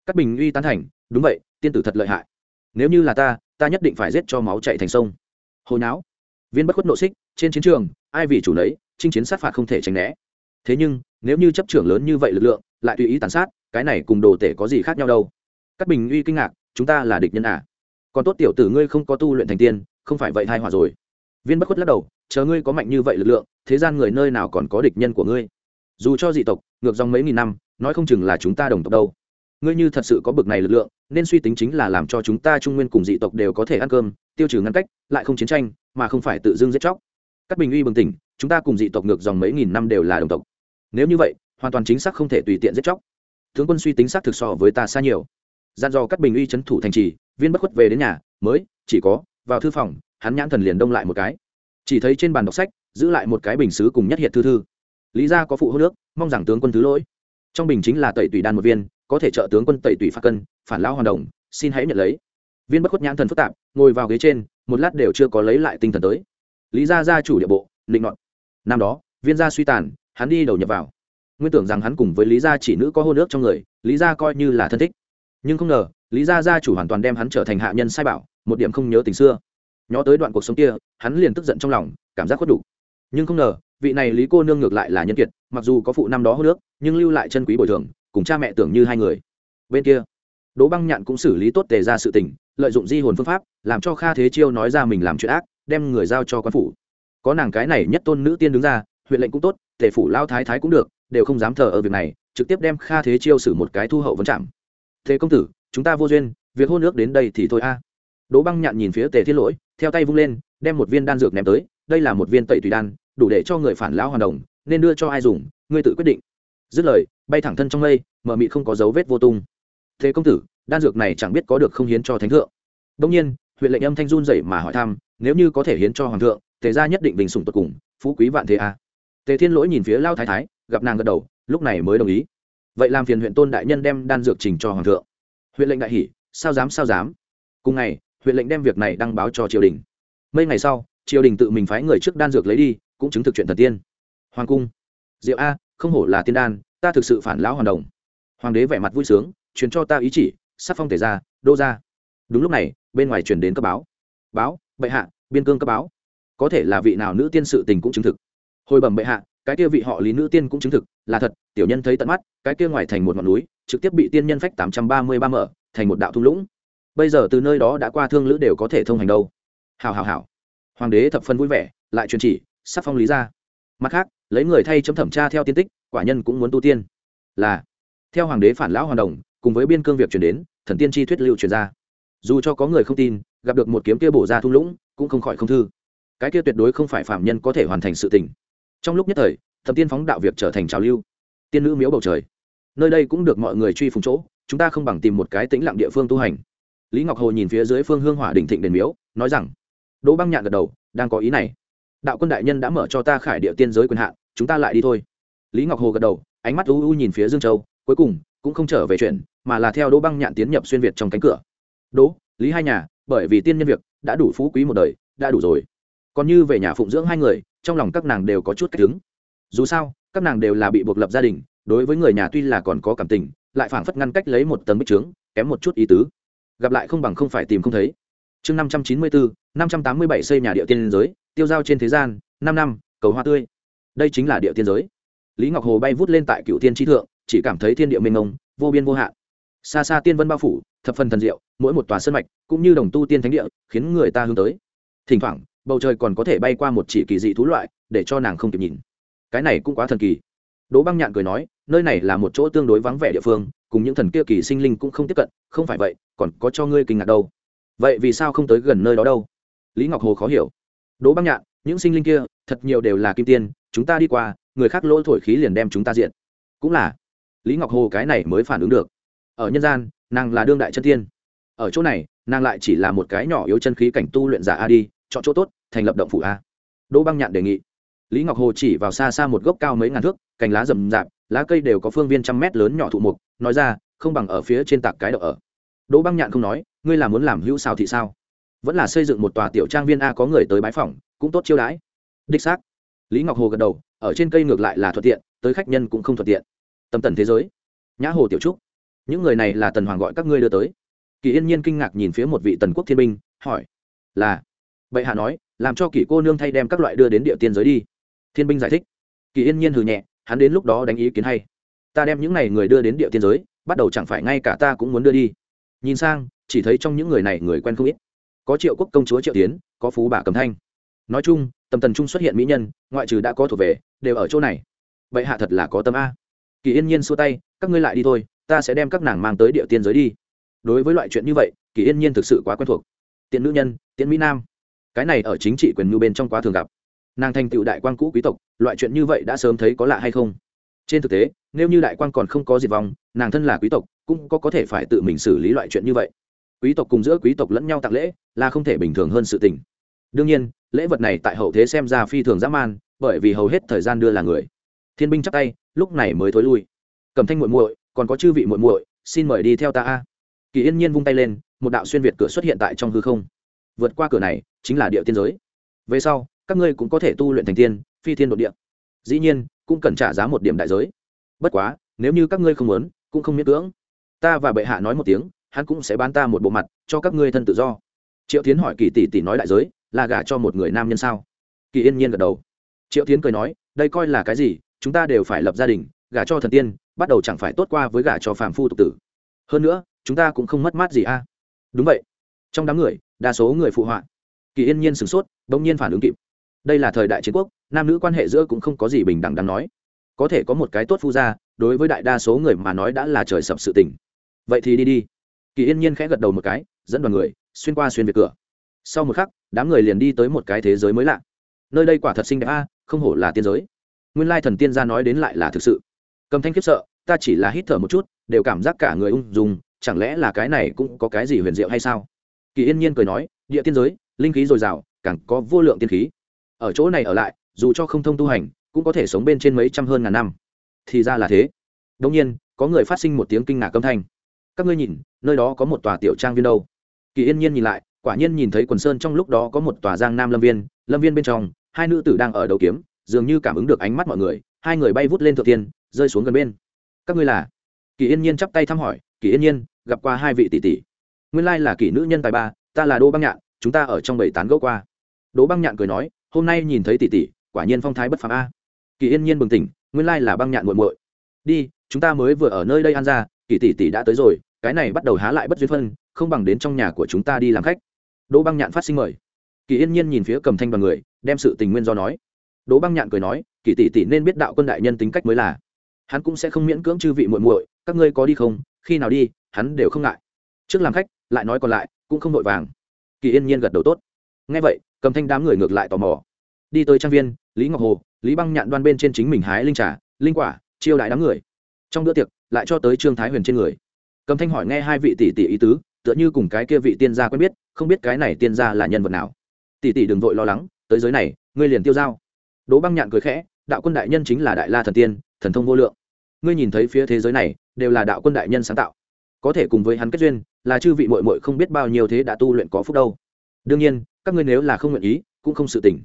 Speaker 1: Các bình uy tán thành, đúng vậy, tiên tử thật lợi hại. Nếu như là ta ta nhất định phải giết cho máu chạy thành sông. Hồi não viên bất khuất nộ xích, trên chiến trường, ai vì chủ nấy, chinh chiến sát phạt không thể tránh né. Thế nhưng, nếu như chấp trưởng lớn như vậy lực lượng, lại tùy ý tàn sát cái này cùng đồ tể có gì khác nhau đâu? Cắt bình uy kinh ngạc, chúng ta là địch nhân à? Còn tốt tiểu tử ngươi không có tu luyện thành tiên, không phải vậy thai hòa rồi. Viên bất khuất lắc đầu, chờ ngươi có mạnh như vậy lực lượng, thế gian người nơi nào còn có địch nhân của ngươi? Dù cho dị tộc, ngược dòng mấy nghìn năm, nói không chừng là chúng ta đồng tộc đâu. Ngươi như thật sự có bực này lực lượng, nên suy tính chính là làm cho chúng ta trung nguyên cùng dị tộc đều có thể ăn cơm, tiêu trừ ngăn cách, lại không chiến tranh, mà không phải tự dưng giết chóc. Các bình uy bừng tỉnh, chúng ta cùng dị tộc ngược dòng mấy nghìn năm đều là đồng tộc. Nếu như vậy, hoàn toàn chính xác không thể tùy tiện giết chóc tướng quân suy tính xác thực so với ta xa nhiều. Gian do cắt bình uy trấn thủ thành trì, viên bất khuất về đến nhà, mới, chỉ có, vào thư phòng, hắn nhãn thần liền đông lại một cái. Chỉ thấy trên bàn đọc sách, giữ lại một cái bình xứ cùng nhất hiện thư thư. Lý ra có phụ hô nước, mong rằng tướng quân thứ lỗi. Trong bình chính là tẩy tùy đan một viên, có thể trợ tướng quân tẩy tùy phạt cân, phản lão hoàn đồng, xin hãy nhận lấy. Viên bất khuất nhãn thần phức tạp, ngồi vào ghế trên, một lát đều chưa có lấy lại tinh thần tới. Lý gia gia chủ địa bộ định nọt. Năm đó, viên gia suy tàn, hắn đi đầu nhập vào nguyên tưởng rằng hắn cùng với lý gia chỉ nữ có hôn ước trong người, lý gia coi như là thân thích. Nhưng không ngờ, lý gia gia chủ hoàn toàn đem hắn trở thành hạ nhân sai bảo, một điểm không nhớ tình xưa. Nhó tới đoạn cuộc sống kia, hắn liền tức giận trong lòng, cảm giác khuất đủ. Nhưng không ngờ, vị này lý cô nương ngược lại là nhân kiệt, mặc dù có phụ năm đó hôn ước, nhưng lưu lại chân quý bồi thường, cùng cha mẹ tưởng như hai người. Bên kia, đỗ băng nhạn cũng xử lý tốt tề ra sự tình, lợi dụng di hồn phương pháp, làm cho kha thế chiêu nói ra mình làm chuyện ác, đem người giao cho quan phủ. Có nàng cái này nhất tôn nữ tiên đứng ra, huyện lệnh cũng tốt, tề phủ lao thái thái cũng được đều không dám thờ ở việc này, trực tiếp đem kha thế chiêu xử một cái thu hậu vấn chạm thế công tử, chúng ta vô duyên, việc hôn ước đến đây thì thôi a. Đỗ băng nhạn nhìn phía tề thiết lỗi, theo tay vung lên, đem một viên đan dược ném tới, đây là một viên tẩy tùy đan, đủ để cho người phản lão hoàn đồng, nên đưa cho ai dùng, ngươi tự quyết định. Dứt lời, bay thẳng thân trong mây mờ mị không có dấu vết vô tung. Thế công tử, đan dược này chẳng biết có được không hiến cho thánh thượng. Đông nhiên, huyện lệnh âm thanh run dậy mà hỏi thăm, nếu như có thể hiến cho hoàng thượng, tề gia nhất định bình sủng tột cùng, phú quý vạn thế a. À. tề thiên lỗi nhìn phía lao thái thái gặp nàng gật đầu, lúc này mới đồng ý. Vậy làm phiền huyện tôn đại nhân đem đan dược trình cho hoàng thượng. Huyện lệnh đại hỷ sao dám sao dám? Cùng ngày, huyện lệnh đem việc này đăng báo cho triều đình. Mấy ngày sau, triều đình tự mình phái người trước đan dược lấy đi, cũng chứng thực chuyện thần tiên. Hoàng cung. Diệu a, không hổ là tiên đan, ta thực sự phản lão hoàn đồng. Hoàng đế vẻ mặt vui sướng, truyền cho ta ý chỉ sắc phong thể ra, đô ra. Đúng lúc này, bên ngoài truyền đến cấp báo. Báo, bệ hạ, biên cương cấp báo. Có thể là vị nào nữ tiên sự tình cũng chứng thực. Hồi bẩm bệ hạ cái kia vị họ lý nữ tiên cũng chứng thực, là thật, tiểu nhân thấy tận mắt, cái kia ngoài thành một ngọn núi, trực tiếp bị tiên nhân phách tám trăm ba mươi ba mở, thành một đạo thung lũng. Bây giờ từ nơi đó đã qua thương lữ đều có thể thông hành đâu. Hào hào hào hoàng đế thập phân vui vẻ, lại truyền chỉ sắc phong lý ra. Mặt khác, lấy người thay chấm thẩm tra theo tiên tích, quả nhân cũng muốn tu tiên. Là. Theo hoàng đế phản lão hoàng đồng, cùng với biên cương việc chuyển đến, thần tiên chi thuyết lưu truyền ra. Dù cho có người không tin, gặp được một kiếm kia bổ ra thung lũng, cũng không khỏi không thư. Cái kia tuyệt đối không phải phạm nhân có thể hoàn thành sự tình trong lúc nhất thời thầm tiên phóng đạo việc trở thành trào lưu. Tiên nữ miếu bầu trời. Nơi đây cũng được mọi người truy phùng chỗ, chúng ta không bằng tìm một cái tĩnh lặng địa phương tu hành. Lý ngọc hồ nhìn phía dưới phương hương hỏa đỉnh thịnh đền miếu, nói rằng, đỗ băng nhạn gật đầu, đang có ý này. Đạo quân đại nhân đã mở cho ta khải địa tiên giới quyền hạn, chúng ta lại đi thôi. Lý ngọc hồ gật đầu, ánh mắt u u nhìn phía dương châu, cuối cùng cũng không trở về chuyện, mà là theo đỗ băng nhạn tiến nhập xuyên việt trong cánh cửa. Đỗ, lý hai nhà, bởi vì tiên nhân việc, đã đủ phú quý một đời, đã đủ rồi. Còn như về nhà phụng dưỡng hai người trong lòng các nàng đều có chút cách đứng. Dù sao, các nàng đều là bị buộc lập gia đình, đối với người nhà tuy là còn có cảm tình, lại phảng phất ngăn cách lấy một tầng bích trướng, kém một chút ý tứ. Gặp lại không bằng không phải tìm không thấy. Chương năm trăm chín mươi bốn năm trăm tám mươi bảy xây nhà địa tiên giới, tiêu giao trên thế gian, năm năm, cầu hoa tươi. Đây chính là địa tiên giới. Lý ngọc hồ bay vút lên tại cựu tiên tri thượng, chỉ cảm thấy thiên địa mênh mông, vô biên vô hạn. Xa xa tiên vân bao phủ, thập phần thần diệu, mỗi một tòa sân mạch, cũng như đồng tu tiên thánh địa, khiến người ta hướng tới. Thỉnh thoảng bầu trời còn có thể bay qua một chỉ kỳ dị thú loại, để cho nàng không kịp nhìn. Cái này cũng quá thần kỳ. Đỗ băng nhạn cười nói, nơi này là một chỗ tương đối vắng vẻ địa phương, cùng những thần kia kỳ sinh linh cũng không tiếp cận, không phải vậy, còn có cho ngươi kinh ngạc đâu. Vậy vì sao không tới gần nơi đó đâu? Lý ngọc hồ khó hiểu. Đỗ băng nhạn, những sinh linh kia, thật nhiều đều là kim tiên, chúng ta đi qua, người khác lỗ thổi khí liền đem chúng ta diện cũng là. Lý ngọc hồ cái này mới phản ứng được. Ở nhân gian, nàng là đương đại chân tiên. Ở chỗ này, nàng lại chỉ là một cái nhỏ yếu chân khí cảnh tu luyện giả a đi, chọn chỗ tốt thành lập động phủ a. Đỗ băng nhạn đề nghị. Lý ngọc hồ chỉ vào xa xa một gốc cao mấy ngàn thước, cành lá rậm rạp, lá cây đều có phương viên trăm mét lớn nhỏ thụ mục, nói ra, không bằng ở phía trên tạc cái đậu ở. Đỗ băng nhạn không nói, ngươi là muốn làm hữu xào thị sao? Vẫn là xây dựng một tòa tiểu trang viên a, có người tới bái phỏng, cũng tốt chiêu đãi. Đích xác. Lý ngọc hồ gật đầu, ở trên cây ngược lại là thuận tiện, tới khách nhân cũng không thuận tiện. Tâm tần thế giới. Nhã hồ tiểu trúc, những người này là tần hoàng gọi các ngươi đưa tới. Kỳ yên nhiên kinh ngạc nhìn phía một vị tần quốc thiên binh, hỏi, là? Bệ hạ nói làm cho kỷ cô nương thay đem các loại đưa đến địa tiên giới đi. Thiên binh giải thích. Kỳ yên nhiên hừ nhẹ, hắn đến lúc đó đánh ý kiến hay. Ta đem những n à y người đưa đến địa tiên giới, bắt đầu chẳng phải ngay cả ta cũng muốn đưa đi. Nhìn sang, chỉ thấy trong những người này người quen không ít. Có triệu quốc công chúa triệu tiến, có phú bà cầm thanh. Nói chung, tầm tần trung xuất hiện mỹ nhân, ngoại trừ đã có thuộc về, đều ở chỗ này. Vậy hạ thật là có tâm a. Kỳ yên nhiên xua tay, các ngươi lại đi thôi, ta sẽ đem các nàng mang tới địa tiên giới đi. Đối với loại chuyện như vậy kỳ yên nhiên thực sự quá quen thuộc. Tiện nữ nhân, tiện mỹ nam cái này ở chính trị quyền như bên trong quá thường gặp. Nàng thành tựu đại quan cũ quý tộc, loại chuyện như vậy đã sớm thấy có lạ hay không? Trên thực tế, nếu như đại quan còn không có diệt vong, nàng thân là quý tộc, cũng có có thể phải tự mình xử lý loại chuyện như vậy. Quý tộc cùng giữa quý tộc lẫn nhau tặng lễ, là không thể bình thường hơn sự tình. Đương nhiên, lễ vật này tại hậu thế xem ra phi thường dã man, bởi vì hầu hết thời gian đưa là người. Thiên binh chắc tay, lúc này mới thối lui. Cầm thanh muội muội, còn có chư vị muội muội, xin mời đi theo ta a. Kỳ yên nhiên vung tay lên, một đạo xuyên việt cửa xuất hiện tại trong hư không. Vượt qua cửa này chính là địa tiên giới. Về sau, các ngươi cũng có thể tu luyện thành tiên, phi thiên đ ộ địa. Dĩ nhiên, cũng cần trả giá một điểm đại giới. Bất quá, nếu như các ngươi không muốn, cũng không miễn cưỡng. Ta và bệ hạ nói một tiếng, hắn cũng sẽ bán ta một bộ mặt, cho các ngươi thân tự do. Triệu tiến hỏi kỳ tỷ tỷ nói đại giới, là gả cho một người nam nhân sao? Kỳ yên nhiên gật đầu. Triệu tiến cười nói, đây coi là cái gì? Chúng ta đều phải lập gia đình, gả cho thần tiên, bắt đầu chẳng phải tốt qua với gả cho phàm phu tục tử. Hơn nữa, chúng ta cũng không mất mát gì a. Đúng vậy. Trong đám người, đa số người phụ họa kỳ yên nhiên sửng sốt, bỗng nhiên phản ứng kịp. Đây là thời đại chiến quốc, nam nữ quan hệ giữa cũng không có gì bình đẳng đáng nói. Có thể có một cái tốt phu gia, đối với đại đa số người mà nói đã là trời sập sự tình. Vậy thì đi đi. Kỳ yên nhiên khẽ gật đầu một cái, dẫn đoàn người, xuyên qua xuyên về cửa. Sau một khắc, đám người liền đi tới một cái thế giới mới lạ. Nơi đây quả thật xinh đẹp a, không hổ là tiên giới. Nguyên lai thần tiên gia nói đến lại là thực sự. Cầm thanh khiếp sợ, ta chỉ là hít thở một chút, đều cảm giác cả người ung dung, chẳng lẽ là cái này cũng có cái gì huyền diệu hay sao? Kỳ yên nhiên cười nói, địa tiên giới linh khí dồi dào, càng có vô lượng tiên khí. Ở chỗ này ở lại, dù cho không thông tu hành, cũng có thể sống bên trên mấy trăm hơn ngàn năm. Thì ra là thế. Đông nhiên, có người phát sinh một tiếng kinh ngạc âm thanh. Các ngươi nhìn, nơi đó có một tòa tiểu trang viên đâu? Kỳ yên nhiên nhìn lại, quả nhiên nhìn thấy quần sơn trong lúc đó có một tòa giang nam lâm viên lâm viên bên trong, hai nữ tử đang ở đầu kiếm, dường như cảm ứng được ánh mắt mọi người, hai người bay vút lên thượng tiên, rơi xuống gần bên. Các ngươi là? Kỳ yên nhiên chắp tay thăm hỏi, kỳ yên nhiên, gặp qua hai vị tỷ tỷ. Nguyên lai là kỷ nữ nhân tài ba, ta là đô băng nhạn chúng ta ở trong bầy tán gẫu qua. Đỗ băng nhạn cười nói, hôm nay nhìn thấy tỷ tỷ, quả nhiên phong thái bất phàm a. Kỳ yên nhiên bừng tỉnh, nguyên lai là băng nhạn muội muội. Đi, chúng ta mới vừa ở nơi đây ăn ra, kỳ tỷ tỷ đã tới rồi, cái này bắt đầu há lại bất duyên phân, không bằng đến trong nhà của chúng ta đi làm khách. Đỗ băng nhạn phát sinh mời. Kỳ yên nhiên nhìn phía cầm thanh bằng người, đem sự tình nguyên do nói. Đỗ băng nhạn cười nói, kỳ tỷ tỷ nên biết đạo quân đại nhân tính cách mới là. Hắn cũng sẽ không miễn cưỡng chư vị muội muội, các ngươi có đi không? Khi nào đi, hắn đều không ngại. Trước làm khách, lại nói còn lại, cũng không vội vàng kỳ yên nhiên gật đầu tốt. Ngay vậy, cầm thanh đám người ngược lại tò mò. Đi tới trang viên, lý ngọc hồ, lý băng nhạn đoan bên trên chính mình hái linh trà, linh quả, chiêu đại đám người. Trong bữa tiệc, lại cho tới trương thái huyền trên người. Cầm thanh hỏi nghe hai vị tỷ tỷ ý tứ, tựa như cùng cái kia vị tiên gia quen biết, không biết cái này tiên gia là nhân vật nào. Tỷ tỷ đừng vội lo lắng, tới giới này, ngươi liền tiêu dao đỗ băng nhạn cười khẽ, đạo quân đại nhân chính là đại la thần tiên, thần thông vô lượng. Ngươi nhìn thấy phía thế giới này, đều là đạo quân đại nhân sáng tạo có thể cùng với hắn kết duyên, là chư vị mội mội không biết bao nhiêu thế đã tu luyện có phúc đâu. Đương nhiên, các ngươi nếu là không nguyện ý, cũng không sự tỉnh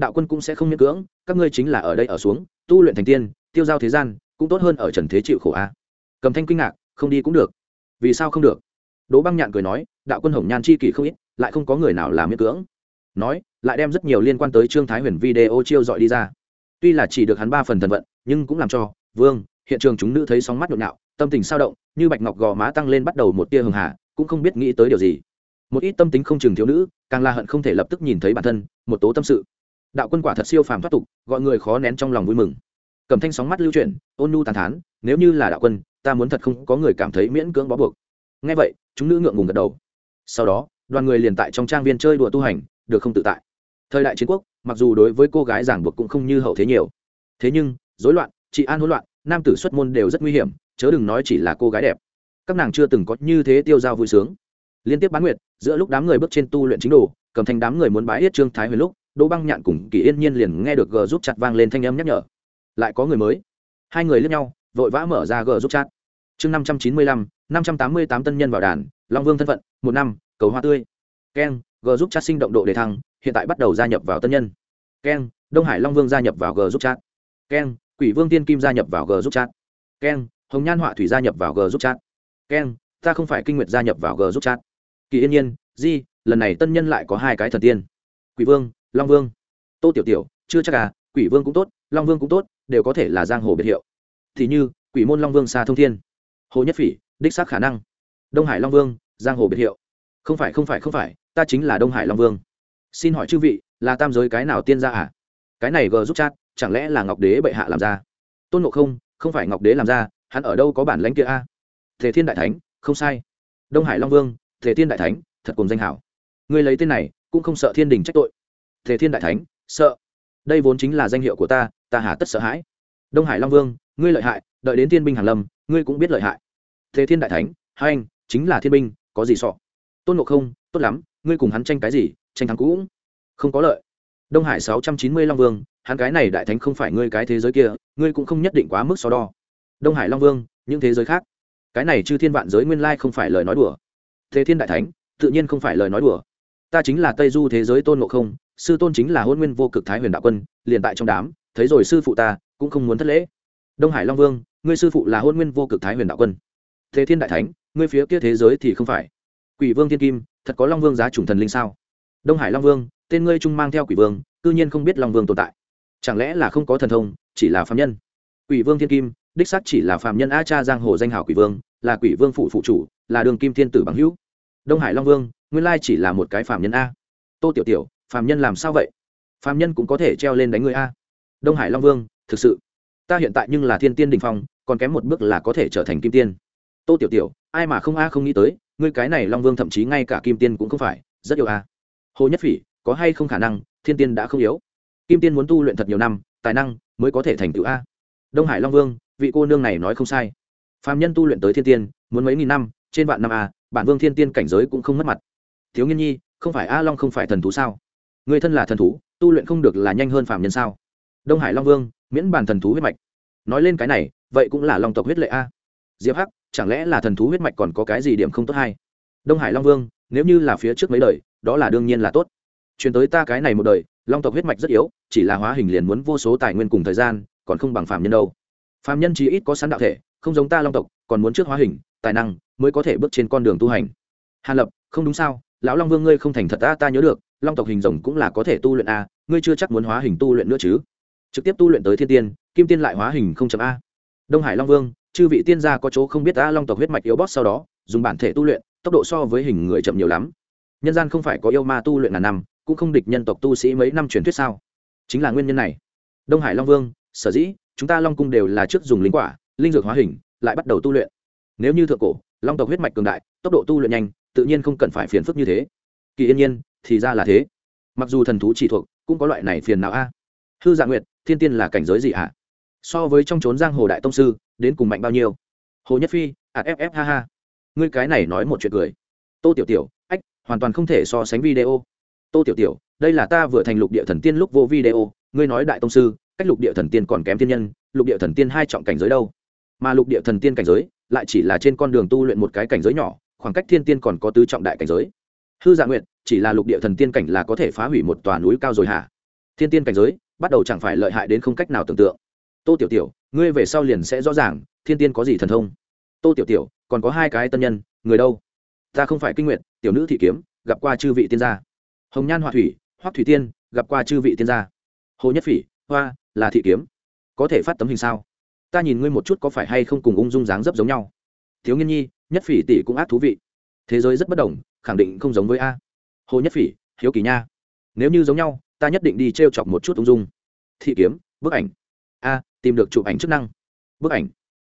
Speaker 1: đạo quân cũng sẽ không miễn cưỡng, các ngươi chính là ở đây ở xuống, tu luyện thành tiên, tiêu giao thế gian, cũng tốt hơn ở trần thế chịu khổ a. Cầm thanh kinh ngạc, không đi cũng được. Vì sao không được? Đỗ băng nhạn cười nói, đạo quân hồng nhan chi kỷ không ít, lại không có người nào làm miễn cưỡng. Nói, lại đem rất nhiều liên quan tới trương thái huyền video chiêu dọi đi ra. Tuy là chỉ được hắn ba phần thần vận, nhưng cũng làm cho, vương hiện trường chúng nữ thấy sóng mắt nhộn nhạo, tâm tình sao động, như bạch ngọc gò má tăng lên bắt đầu một tia hường hà, cũng không biết nghĩ tới điều gì. Một ít tâm tính không chừng thiếu nữ, càng là hận không thể lập tức nhìn thấy bản thân, một tố tâm sự. Đạo quân quả thật siêu phàm thoát tục, gọi người khó nén trong lòng vui mừng. Cầm thanh sóng mắt lưu chuyển, ôn nu tàn thán, nếu như là đạo quân, ta muốn thật không có người cảm thấy miễn cưỡng bó buộc. Ngay vậy, chúng nữ ngượng ngùng gật đầu. Sau đó, đoàn người liền tại trong trang viên chơi đùa tu hành, được không tự tại. Thời đại chiến quốc, mặc dù đối với cô gái giảng buộc cũng không như hậu thế nhiều. Thế nhưng, rối loạn, trị an hỗn loạn nam tử xuất môn đều rất nguy hiểm, chớ đừng nói chỉ là cô gái đẹp. Các nàng chưa từng có như thế tiêu dao vui sướng. Liên tiếp bán nguyệt, giữa lúc đám người bước trên tu luyện chính đồ, cầm thành đám người muốn bái yết trương thái huyền lúc, đỗ băng nhạn cùng kỳ yên nhiên liền nghe được g giúp chặt vang lên thanh âm nhắc nhở. Lại có người mới. Hai người lướt nhau, vội vã mở ra g giúp chặt. chương năm trăm chín mươi lăm, năm trăm tám mươi tám tân nhân vào đàn, long vương thân phận, một năm, cầu hoa tươi. Keng g giúp chat sinh động độ đề thăng, hiện tại bắt đầu gia nhập vào tân nhân. Keng, đông hải long vương gia nhập vào g giúp chat. Keng quỷ vương tiên kim gia nhập vào g giúp chat. Keng hồng nhan họa thủy gia nhập vào g giúp chat. Keng ta không phải kinh nguyệt gia nhập vào g giúp chat. Kỳ yên nhiên, di, lần này tân nhân lại có hai cái thần tiên. Quỷ vương, long vương. Tô tiểu tiểu, chưa chắc à quỷ vương cũng tốt, long vương cũng tốt, đều có thể là giang hồ biệt hiệu. Thì như, quỷ môn long vương xa thông thiên. Hồ nhất phỉ, đích xác khả năng. Đông hải long vương, giang hồ biệt hiệu. Không phải không phải không phải, ta chính là đông hải long vương. Xin hỏi chư vị, là tam giới cái nào tiên gia à? Cái này g giúp chat chẳng lẽ là ngọc đế bệ hạ làm ra? Tôn ngộ không không phải ngọc đế làm ra, hắn ở đâu có bản lãnh kia a? Thể thiên đại thánh, không sai. Đông hải long vương, thể thiên đại thánh, thật cùng danh hảo. Người lấy tên này, cũng không sợ thiên đình trách tội. Thể thiên đại thánh, sợ. Đây vốn chính là danh hiệu của ta ta hà tất sợ hãi. Đông hải long vương, ngươi lợi hại, đợi đến thiên binh hàn lâm, ngươi cũng biết lợi hại. Thế thiên đại thánh, hai anh, chính là thiên binh, có gì sọ tôn ngộ không, tốt lắm, ngươi cùng hắn tranh cái gì, tranh thắng cũng không có lợi đông hải sáu trăm chín mươi long vương, hắn cái này đại thánh không phải ngươi cái thế giới kia, ngươi cũng không nhất định quá mức so đo. Đông hải long vương, những thế giới khác. Cái này chư thiên vạn giới nguyên lai không phải lời nói đùa. Thế thiên đại thánh, tự nhiên không phải lời nói đùa. Ta chính là tây du thế giới tôn ngộ không, sư tôn chính là hôn nguyên vô cực thái huyền đạo quân, liền tại trong đám, thấy rồi sư phụ ta, cũng không muốn thất lễ. Đông hải long vương, ngươi sư phụ là hôn nguyên vô cực thái huyền đạo quân. Thế thiên đại thánh, ngươi phía kia thế giới thì không phải. Quỷ vương thiên kim, thật có long vương giá chủng thần linh sao? Đông hải long vương, tên ngươi trung mang theo quỷ vương, cư nhiên không biết long vương tồn tại. Chẳng lẽ là không có thần thông, chỉ là phạm nhân? Quỷ vương thiên kim, đích xác chỉ là phạm nhân a cha giang hồ danh hảo quỷ vương, là quỷ vương phụ phụ chủ, là đường kim thiên tử bằng hữu. Đông hải long vương, nguyên lai chỉ là một cái phạm nhân a. Tô tiểu tiểu phạm nhân làm sao vậy? Phạm nhân cũng có thể treo lên đánh người a. Đông hải long vương, thực sự, ta hiện tại nhưng là thiên tiên đình phong, còn kém một bước là có thể trở thành kim tiên. Tô tiểu tiểu, ai mà không a không nghĩ tới, ngươi cái này long vương thậm chí ngay cả kim tiên cũng không phải, rất yêu a hồ nhất phỉ, có hay không khả năng, thiên tiên đã không yếu. Kim tiên muốn tu luyện thật nhiều năm, tài năng mới có thể thành tựu a. Đông hải long vương, vị cô nương này nói không sai. Phạm nhân tu luyện tới thiên tiên, muốn mấy nghìn năm, trên vạn năm a, bản vương thiên tiên cảnh giới cũng không mất mặt. Thiếu nghiên nhi, không phải a long không phải thần thú sao? Người thân là thần thú, tu luyện không được là nhanh hơn phạm nhân sao? Đông hải long vương, miễn bàn thần thú huyết mạch. Nói lên cái này, vậy cũng là long tộc huyết lệ a. Diệp hắc, chẳng lẽ là thần thú huyết mạch còn có cái gì điểm không tốt hay? Đông hải long vương nếu như là phía trước mấy đời, đó là đương nhiên là tốt. Truyền tới ta cái này một đời, long tộc huyết mạch rất yếu, chỉ là hóa hình liền muốn vô số tài nguyên cùng thời gian, còn không bằng phạm nhân đâu. Phạm nhân chỉ ít có sẵn đạo thể, không giống ta long tộc, còn muốn trước hóa hình, tài năng, mới có thể bước trên con đường tu hành. Hàn lập, không đúng sao, lão long vương ngươi không thành thật ta ta nhớ được, long tộc hình rồng cũng là có thể tu luyện a, ngươi chưa chắc muốn hóa hình tu luyện nữa chứ. Trực tiếp tu luyện tới thiên tiên, kim tiên lại hóa hình không chấm a. Đông hải long vương, chư vị tiên gia có chỗ không biết a long tộc huyết mạch yếu bót sau đó, dùng bản thể tu luyện tốc độ so với hình người chậm nhiều lắm. Nhân gian không phải có yêu ma tu luyện ngàn năm, cũng không địch nhân tộc tu sĩ mấy năm truyền thuyết sao? Chính là nguyên nhân này. Đông hải long vương, sở dĩ chúng ta long cung đều là trước dùng linh quả, linh dược hóa hình, lại bắt đầu tu luyện. Nếu như thượng cổ, long tộc huyết mạch cường đại, tốc độ tu luyện nhanh, tự nhiên không cần phải phiền phức như thế. Kỳ yên nhiên, thì ra là thế. Mặc dù thần thú chỉ thuộc, cũng có loại này phiền não a. Hư dạ nguyệt, thiên tiên là cảnh giới gì ạ? So với trong trốn giang hồ đại tông sư, đến cùng mạnh bao nhiêu? Hồ nhất phi ạt ff ha ha ngươi cái này nói một chuyện cười. Tô tiểu tiểu, ách, hoàn toàn không thể so sánh video. Tô tiểu tiểu, đây là ta vừa thành lục địa thần tiên lúc vô video. Ngươi nói đại tông sư, cách lục địa thần tiên còn kém tiên nhân, lục địa thần tiên hai trọng cảnh giới đâu? Mà lục địa thần tiên cảnh giới, lại chỉ là trên con đường tu luyện một cái cảnh giới nhỏ, khoảng cách thiên tiên còn có tứ trọng đại cảnh giới. Hư dạ nguyện chỉ là lục địa thần tiên cảnh là có thể phá hủy một tòa núi cao rồi hả? Thiên tiên cảnh giới, bắt đầu chẳng phải lợi hại đến không cách nào tưởng tượng. Tô tiểu tiểu, ngươi về sau liền sẽ rõ ràng, thiên tiên có gì thần thông? Tô tiểu tiểu, còn có hai cái tân nhân, người đâu? Ta không phải kinh nguyện tiểu nữ thị kiếm, gặp qua chư vị tiên gia. Hồng nhan họa thủy, hoắc thủy tiên, gặp qua chư vị tiên gia. Hồ nhất phỉ, hoa, là thị kiếm. Có thể phát tấm hình sao? Ta nhìn ngươi một chút có phải hay không cùng ung dung dáng dấp giống nhau. Thiếu nghiên nhi, nhất phỉ tỷ cũng ác thú vị. Thế giới rất bất đồng, khẳng định không giống với a. Hồ nhất phỉ, hiếu kỳ nha. Nếu như giống nhau, ta nhất định đi t r e o chọc một chút ung dung. Thị kiếm, bức ảnh. A, tìm được chụp ảnh chức năng. Bức ảnh.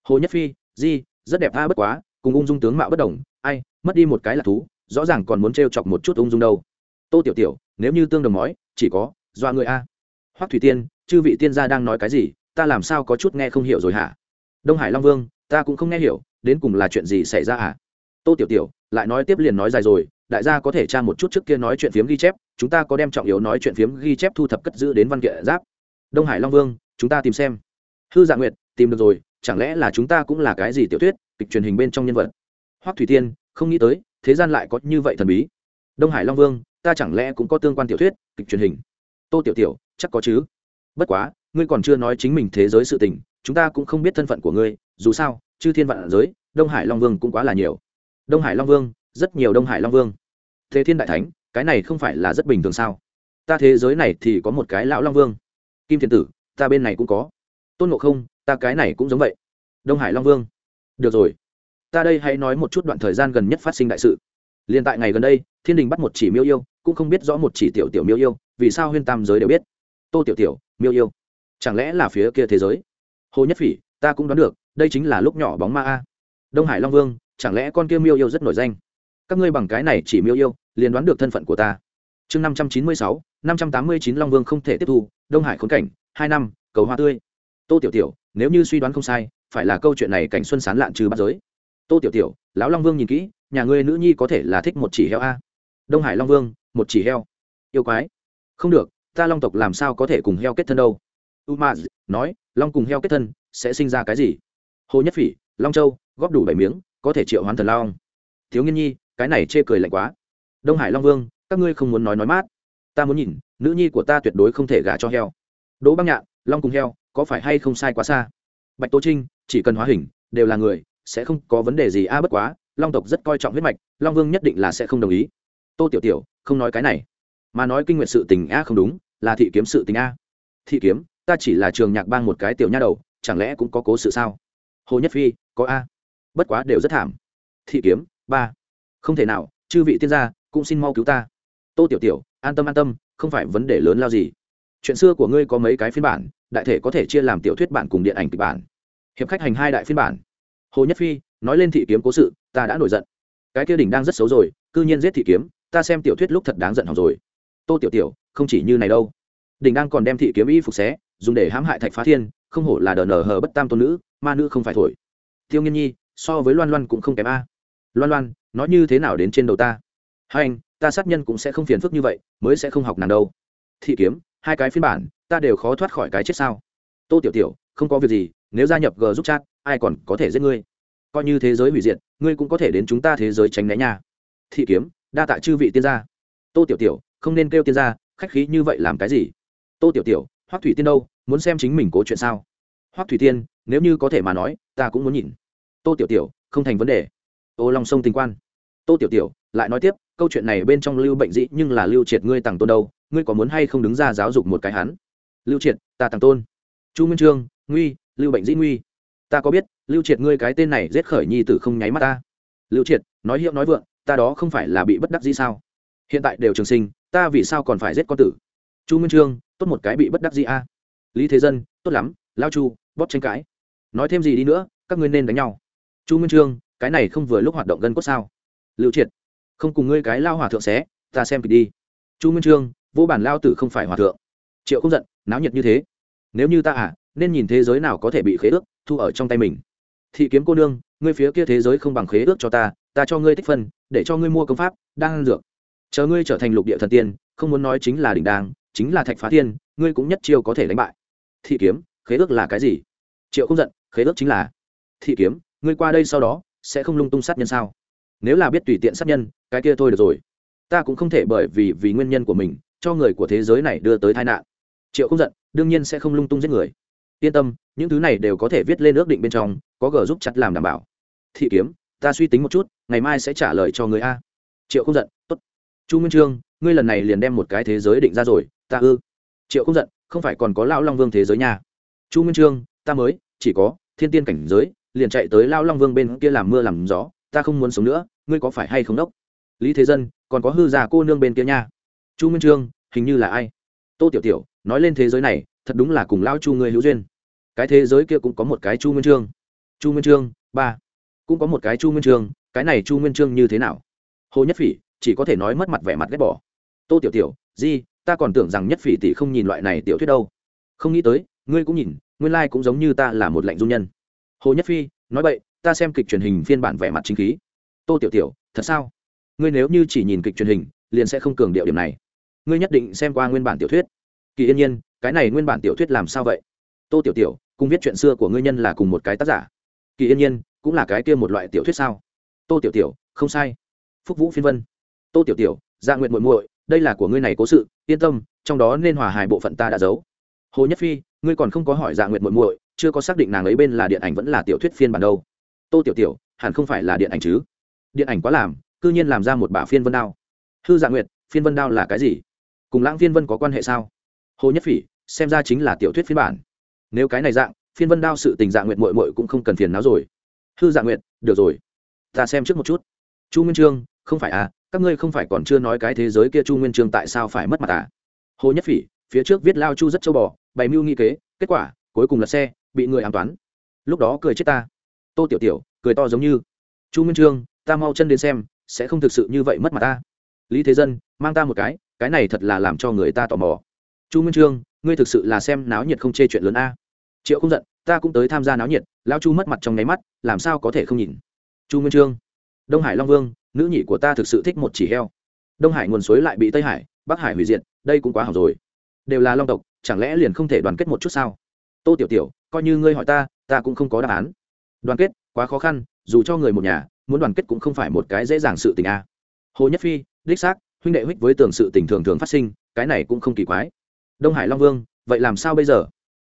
Speaker 1: Hồ nhất phi, di rất đẹp a bất quá, cùng ung dung tướng mạo bất đồng, ai, mất đi một cái là thú, rõ ràng còn muốn t r e o chọc một chút ung dung đâu. Tô tiểu tiểu, nếu như tương đồng mói chỉ có doa người a. Hoắc thủy tiên, chư vị tiên gia đang nói cái gì, ta làm sao có chút nghe không hiểu rồi hả? Đông hải long vương, ta cũng không nghe hiểu, đến cùng là chuyện gì xảy ra hả? Tô tiểu tiểu, lại nói tiếp liền nói dài rồi, đại gia có thể tra một chút trước kia nói chuyện phiếm ghi chép, chúng ta có đem trọng yếu nói chuyện phiếm ghi chép thu thập cất giữ đến văn kiện giáp. Đông hải long vương, chúng ta tìm xem. Hư dạ nguyệt, tìm được rồi chẳng lẽ là chúng ta cũng là cái gì tiểu thuyết, kịch truyền hình bên trong nhân vật? Hoắc thủy tiên, không nghĩ tới, thế gian lại có như vậy thần bí. Đông hải long vương, ta chẳng lẽ cũng có tương quan tiểu thuyết, kịch truyền hình? Tô tiểu tiểu, chắc có chứ. Bất quá, ngươi còn chưa nói chính mình thế giới sự tình, chúng ta cũng không biết thân phận của ngươi, dù sao, chư thiên vạn giới, đông hải long vương cũng quá là nhiều. Đông hải long vương, rất nhiều đông hải long vương. Thế thiên đại thánh, cái này không phải là rất bình thường sao? Ta thế giới này thì có một cái lão long vương. Kim thiên tử, ta bên này cũng có. Tôn ngộ không ta cái này cũng giống vậy. Đông hải long vương. Được rồi. Ta đây hãy nói một chút đoạn thời gian gần nhất phát sinh đại sự. Liền tại ngày gần đây, thiên đình bắt một chỉ miêu yêu, cũng không biết rõ một chỉ tiểu tiểu miêu yêu, vì sao huyên tam giới đều biết. Tô tiểu tiểu, miêu yêu. Chẳng lẽ là phía kia thế giới? Hồ nhất phỉ, ta cũng đoán được, đây chính là lúc nhỏ bóng ma a. Đông hải long vương, chẳng lẽ con kia miêu yêu rất nổi danh? Các ngươi bằng cái này chỉ miêu yêu, liền đoán được thân phận của ta. Chương năm trăm chín mươi sáu, năm trăm tám mươi chín long vương không thể tiếp thu, đông hải khốn cảnh, hai năm, cầu hoa tươi tô tiểu tiểu, nếu như suy đoán không sai, phải là câu chuyện này cảnh xuân sán lạn trừ bắt giới. Tô tiểu tiểu, lão long vương nhìn kỹ, nhà ngươi nữ nhi có thể là thích một chỉ heo a? Đông hải long vương, một chỉ heo. Yêu quái. Không được, ta long tộc làm sao có thể cùng heo kết thân đâu? U ma nói, long cùng heo kết thân sẽ sinh ra cái gì? Hồ nhất phỉ, long châu, góp đủ bảy miếng, có thể triệu hoán thần long. Thiếu nghiên nhi, cái này chê cười lạnh quá. Đông hải long vương, các ngươi không muốn nói nói mát. Ta muốn nhìn, nữ nhi của ta tuyệt đối không thể gả cho heo. Đỗ băng nhạn long cùng heo, có phải hay không sai quá xa? Bạch tố trinh, chỉ cần hóa hình, đều là người, sẽ không có vấn đề gì a à bất quá, long tộc rất coi trọng huyết mạch, long vương nhất định là sẽ không đồng ý. Tô tiểu tiểu, không nói cái này. Mà nói kinh nguyện sự tình a à không đúng, là thị kiếm sự tình a à. thị kiếm, ta chỉ là trường nhạc bang một cái tiểu nha đầu, chẳng lẽ cũng có cố sự sao? Hồ nhất phi, có a bất quá đều rất thảm. Thị kiếm, ba. Không thể nào, chư vị tiên gia, cũng xin mau cứu ta. Tô tiểu tiểu, an tâm an tâm, không phải vấn đề lớn lao gì chuyện xưa của ngươi có mấy cái phiên bản, đại thể có thể chia làm tiểu thuyết bản cùng điện ảnh kịch bản. Hiệp khách hành hai đại phiên bản. Hồ nhất phi, nói lên thị kiếm cố sự, ta đã nổi giận. Cái kia đỉnh đang rất xấu rồi, cư nhiên giết thị kiếm, ta xem tiểu thuyết lúc thật đáng giận hỏng rồi. Tô tiểu tiểu, không chỉ như này đâu. Đỉnh đang còn đem thị kiếm y phục xé, dùng để hãm hại thạch phá thiên, không hổ là đờ nờ hờ bất tam tôn nữ, ma nữ không phải thổi. Tiêu nghiên nhi, so với loan loan cũng không kém a. Loan loan, nói như thế nào đến trên đầu ta? Hai anh, ta sát nhân cũng sẽ không phiền phức như vậy, mới sẽ không học nàng đâu. Thị kiếm hai cái phiên bản, ta đều khó thoát khỏi cái chết sao? Tô tiểu tiểu, không có việc gì, nếu gia nhập g giúp chat, ai còn có thể giết ngươi? Coi như thế giới hủy diệt, ngươi cũng có thể đến chúng ta thế giới tránh né nha. Thị kiếm, đa tạ chư vị tiên gia. Tô tiểu tiểu, không nên kêu tiên gia, khách khí như vậy làm cái gì? Tô tiểu tiểu, hoắc thủy tiên đâu, muốn xem chính mình cố chuyện sao? Hoắc thủy tiên, nếu như có thể mà nói, ta cũng muốn nhìn. Tô tiểu tiểu, không thành vấn đề. Ô long sông tình quan. Tô tiểu tiểu, lại nói tiếp, câu chuyện này bên trong lưu bệnh dĩ nhưng là lưu triệt ngươi tàng tôn đâu ngươi có muốn hay không đứng ra giáo dục một cái hắn? Lưu triệt, ta tàng tôn. Chu nguyên trương, nguy, lưu bệnh dĩ nguy. Ta có biết, lưu triệt ngươi cái tên này giết khởi nhi tử không nháy mắt ta. Lưu triệt, nói hiệu nói vượng, ta đó không phải là bị bất đắc dĩ sao? Hiện tại đều trường sinh, ta vì sao còn phải giết con tử? Chu nguyên trương, tốt một cái bị bất đắc dĩ a. Lý thế dân, tốt lắm, lao chu, bóp tranh cãi. Nói thêm gì đi nữa, các ngươi nên đánh nhau. Chu nguyên trương, cái này không vừa lúc hoạt động gân cốt sao? Lưu triệt, không cùng ngươi cái lao hòa thượng xé, ta xem kịch đi. Chu nguyên trương vô bản lao tử không phải hòa thượng. Triệu không giận, náo nhiệt như thế. Nếu như ta à nên nhìn thế giới nào có thể bị khế ước, thu ở trong tay mình. Thị kiếm cô nương, ngươi phía kia thế giới không bằng khế ước cho ta ta cho ngươi tích phân, để cho ngươi mua công pháp, đang dược. Chờ ngươi trở thành lục địa thần tiên, không muốn nói chính là đỉnh đang chính là thạch phá thiên, ngươi cũng nhất chiêu có thể đánh bại. Thị kiếm, khế ước là cái gì? Triệu không giận, khế ước chính là, thị kiếm, ngươi qua đây sau đó, sẽ không lung tung sát nhân sao? Nếu là biết tùy tiện sát nhân, cái kia thôi được rồi. Ta cũng không thể bởi vì vì nguyên nhân của mình cho người của thế giới này đưa tới tai nạn. Triệu không giận, đương nhiên sẽ không lung tung giết người. Yên tâm, những thứ này đều có thể viết lên ước định bên trong, có g giúp chặt làm đảm bảo. Thị kiếm, ta suy tính một chút, ngày mai sẽ trả lời cho người a. Triệu không giận, tốt. Chu nguyên trương, ngươi lần này liền đem một cái thế giới định ra rồi, ta ư. Triệu không giận, không phải còn có lão long vương thế giới nha. Chu nguyên trương, ta mới, chỉ có thiên tiên cảnh giới, liền chạy tới lao long vương bên kia làm mưa làm gió, ta không muốn sống nữa, ngươi có phải hay không đốc? Lý thế dân, còn có hư già cô nương bên kia nha chu nguyên trương, hình như là ai? Tô tiểu tiểu, nói lên thế giới này, thật đúng là cùng lao chu người hữu duyên. Cái thế giới kia cũng có một cái chu nguyên trương. Chu nguyên trương, ba. Cũng có một cái chu nguyên trương, cái này chu nguyên trương như thế nào? Hồ nhất phỉ, chỉ có thể nói mất mặt vẻ mặt ghét bỏ. Tô tiểu tiểu, di, ta còn tưởng rằng nhất phỉ tỷ không nhìn loại này tiểu thuyết đâu. Không nghĩ tới, ngươi cũng nhìn, nguyên lai、like、cũng giống như ta là một lạnh dung nhân. Hồ nhất phi, nói vậy ta xem kịch truyền hình phiên bản vẻ mặt chính khí. Tô tiểu tiểu, thật sao? Ngươi nếu như chỉ nhìn kịch truyền hình liền sẽ không cường điệu điểm này. Ngươi nhất định xem qua nguyên bản tiểu thuyết. Kỳ yên nhiên, cái này nguyên bản tiểu thuyết làm sao vậy? Tô tiểu tiểu, cùng viết chuyện xưa của ngươi nhân là cùng một cái tác giả. Kỳ yên nhiên, cũng là cái kia một loại tiểu thuyết sao? Tô tiểu tiểu, không sai. Phúc vũ phiên vân. Tô tiểu tiểu gia dạ nguyện muội muội, đây là của ngươi này cố sự, yên tâm, trong đó nên hòa hài bộ phận ta đã giấu. Hồ nhất phi, ngươi còn không có hỏi dạ nguyện muội muội, chưa có xác định nàng ấy bên là điện ảnh vẫn là tiểu thuyết phiên bản đâu. Tô tiểu tiểu, hẳn không phải là điện ảnh chứ? Điện ảnh quá làm, cư nhiên làm ra một bả phiên vân đao hư dạ nguyệt, phiên vân đao là cái gì? Cùng lãng phiên vân có quan hệ sao? Hồ nhất phỉ, xem ra chính là tiểu thuyết phiên bản. Nếu cái này dạng, phiên vân đao sự tình Dạ nguyệt mội mội cũng không cần phiền não rồi. Hư Dạ nguyệt, được rồi. Ta xem trước một chút. Chu nguyên trương, không phải à các ngươi không phải còn chưa nói cái thế giới kia chu nguyên trương tại sao phải mất mặt à? Hồ nhất phỉ, phía trước viết lao chu rất châu bò, bày mưu nghi kế, kết quả, cuối cùng là xe, bị người an toán. Lúc đó cười chết ta. Tô tiểu tiểu, cười to giống như. Chu nguyên trương, ta mau chân đến xem, sẽ không thực sự như vậy mất mặt ta lý thế dân, mang ta một cái cái này thật là làm cho người ta tò mò. Chu Minh trương, ngươi thực sự là xem náo nhiệt không chê chuyện lớn a. Triệu không giận, ta cũng tới tham gia náo nhiệt lao chu mất mặt trong nháy mắt, làm sao có thể không nhìn? Chu Minh trương, đông hải long vương, nữ nhị của ta thực sự thích một chỉ heo. Đông hải nguồn suối lại bị tây hải, bắc hải hủy diệt, đây cũng quá hỏng rồi. Đều là long tộc, chẳng lẽ liền không thể đoàn kết một chút sao? Tô tiểu tiểu, coi như ngươi hỏi ta ta cũng không có đáp án. Đoàn kết, quá khó khăn, dù cho người một nhà, muốn đoàn kết cũng không phải một cái dễ dàng sự tình a. Hồ nhất phi đích xác, huynh đệ huých với tưởng sự tình thường thường phát sinh, cái này cũng không kỳ quái. Đông hải long vương, vậy làm sao bây giờ?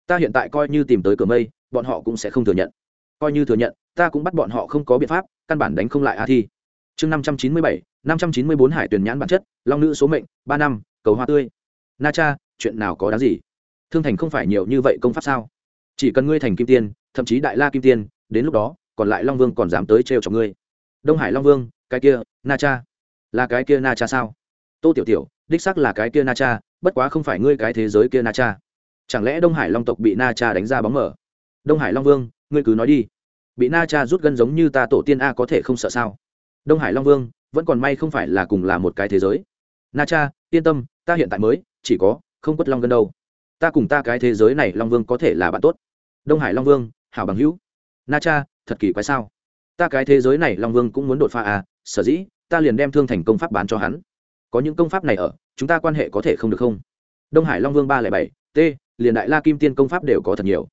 Speaker 1: Ta hiện tại coi như tìm tới cửa mây, bọn họ cũng sẽ không thừa nhận. Coi như thừa nhận, ta cũng bắt bọn họ không có biện pháp, căn bản đánh không lại a thi. Chương năm trăm chín mươi bảy, năm trăm chín mươi bốn hải tuyển nhãn bản chất, long nữ số mệnh, ba năm, cầu hoa tươi. Na cha, chuyện nào có đáng gì? Thương thành không phải nhiều như vậy công pháp sao? Chỉ cần ngươi thành kim tiên, thậm chí đại la kim tiên, đến lúc đó, còn lại long vương còn dám tới trêu cho ngươi. Đông hải long vương, cái kia, na cha là cái kia na cha sao? Tô tiểu tiểu, đích sắc là cái kia na cha, bất quá không phải ngươi cái thế giới kia na cha. Chẳng lẽ đông hải long tộc bị na cha đánh ra bóng mở đông hải long vương, ngươi cứ nói đi. Bị na cha rút gân giống như ta tổ tiên a có thể không sợ sao? Đông hải long vương, vẫn còn may không phải là cùng là một cái thế giới. Na cha, yên tâm, ta hiện tại mới, chỉ có, không quất long gân đâu. Ta cùng ta cái thế giới này long vương có thể là bạn tốt. Đông hải long vương, hảo bằng hữu. Na cha, thật kỳ quái sao? Ta cái thế giới này long vương cũng muốn đột phá à? Sở dĩ ta liền đem thương thành công pháp bán cho hắn. Có những công pháp này ở, chúng ta quan hệ có thể không được không? Đông hải long vương ba trăm bảy, t, liền đại la kim tiên công pháp đều có thật nhiều.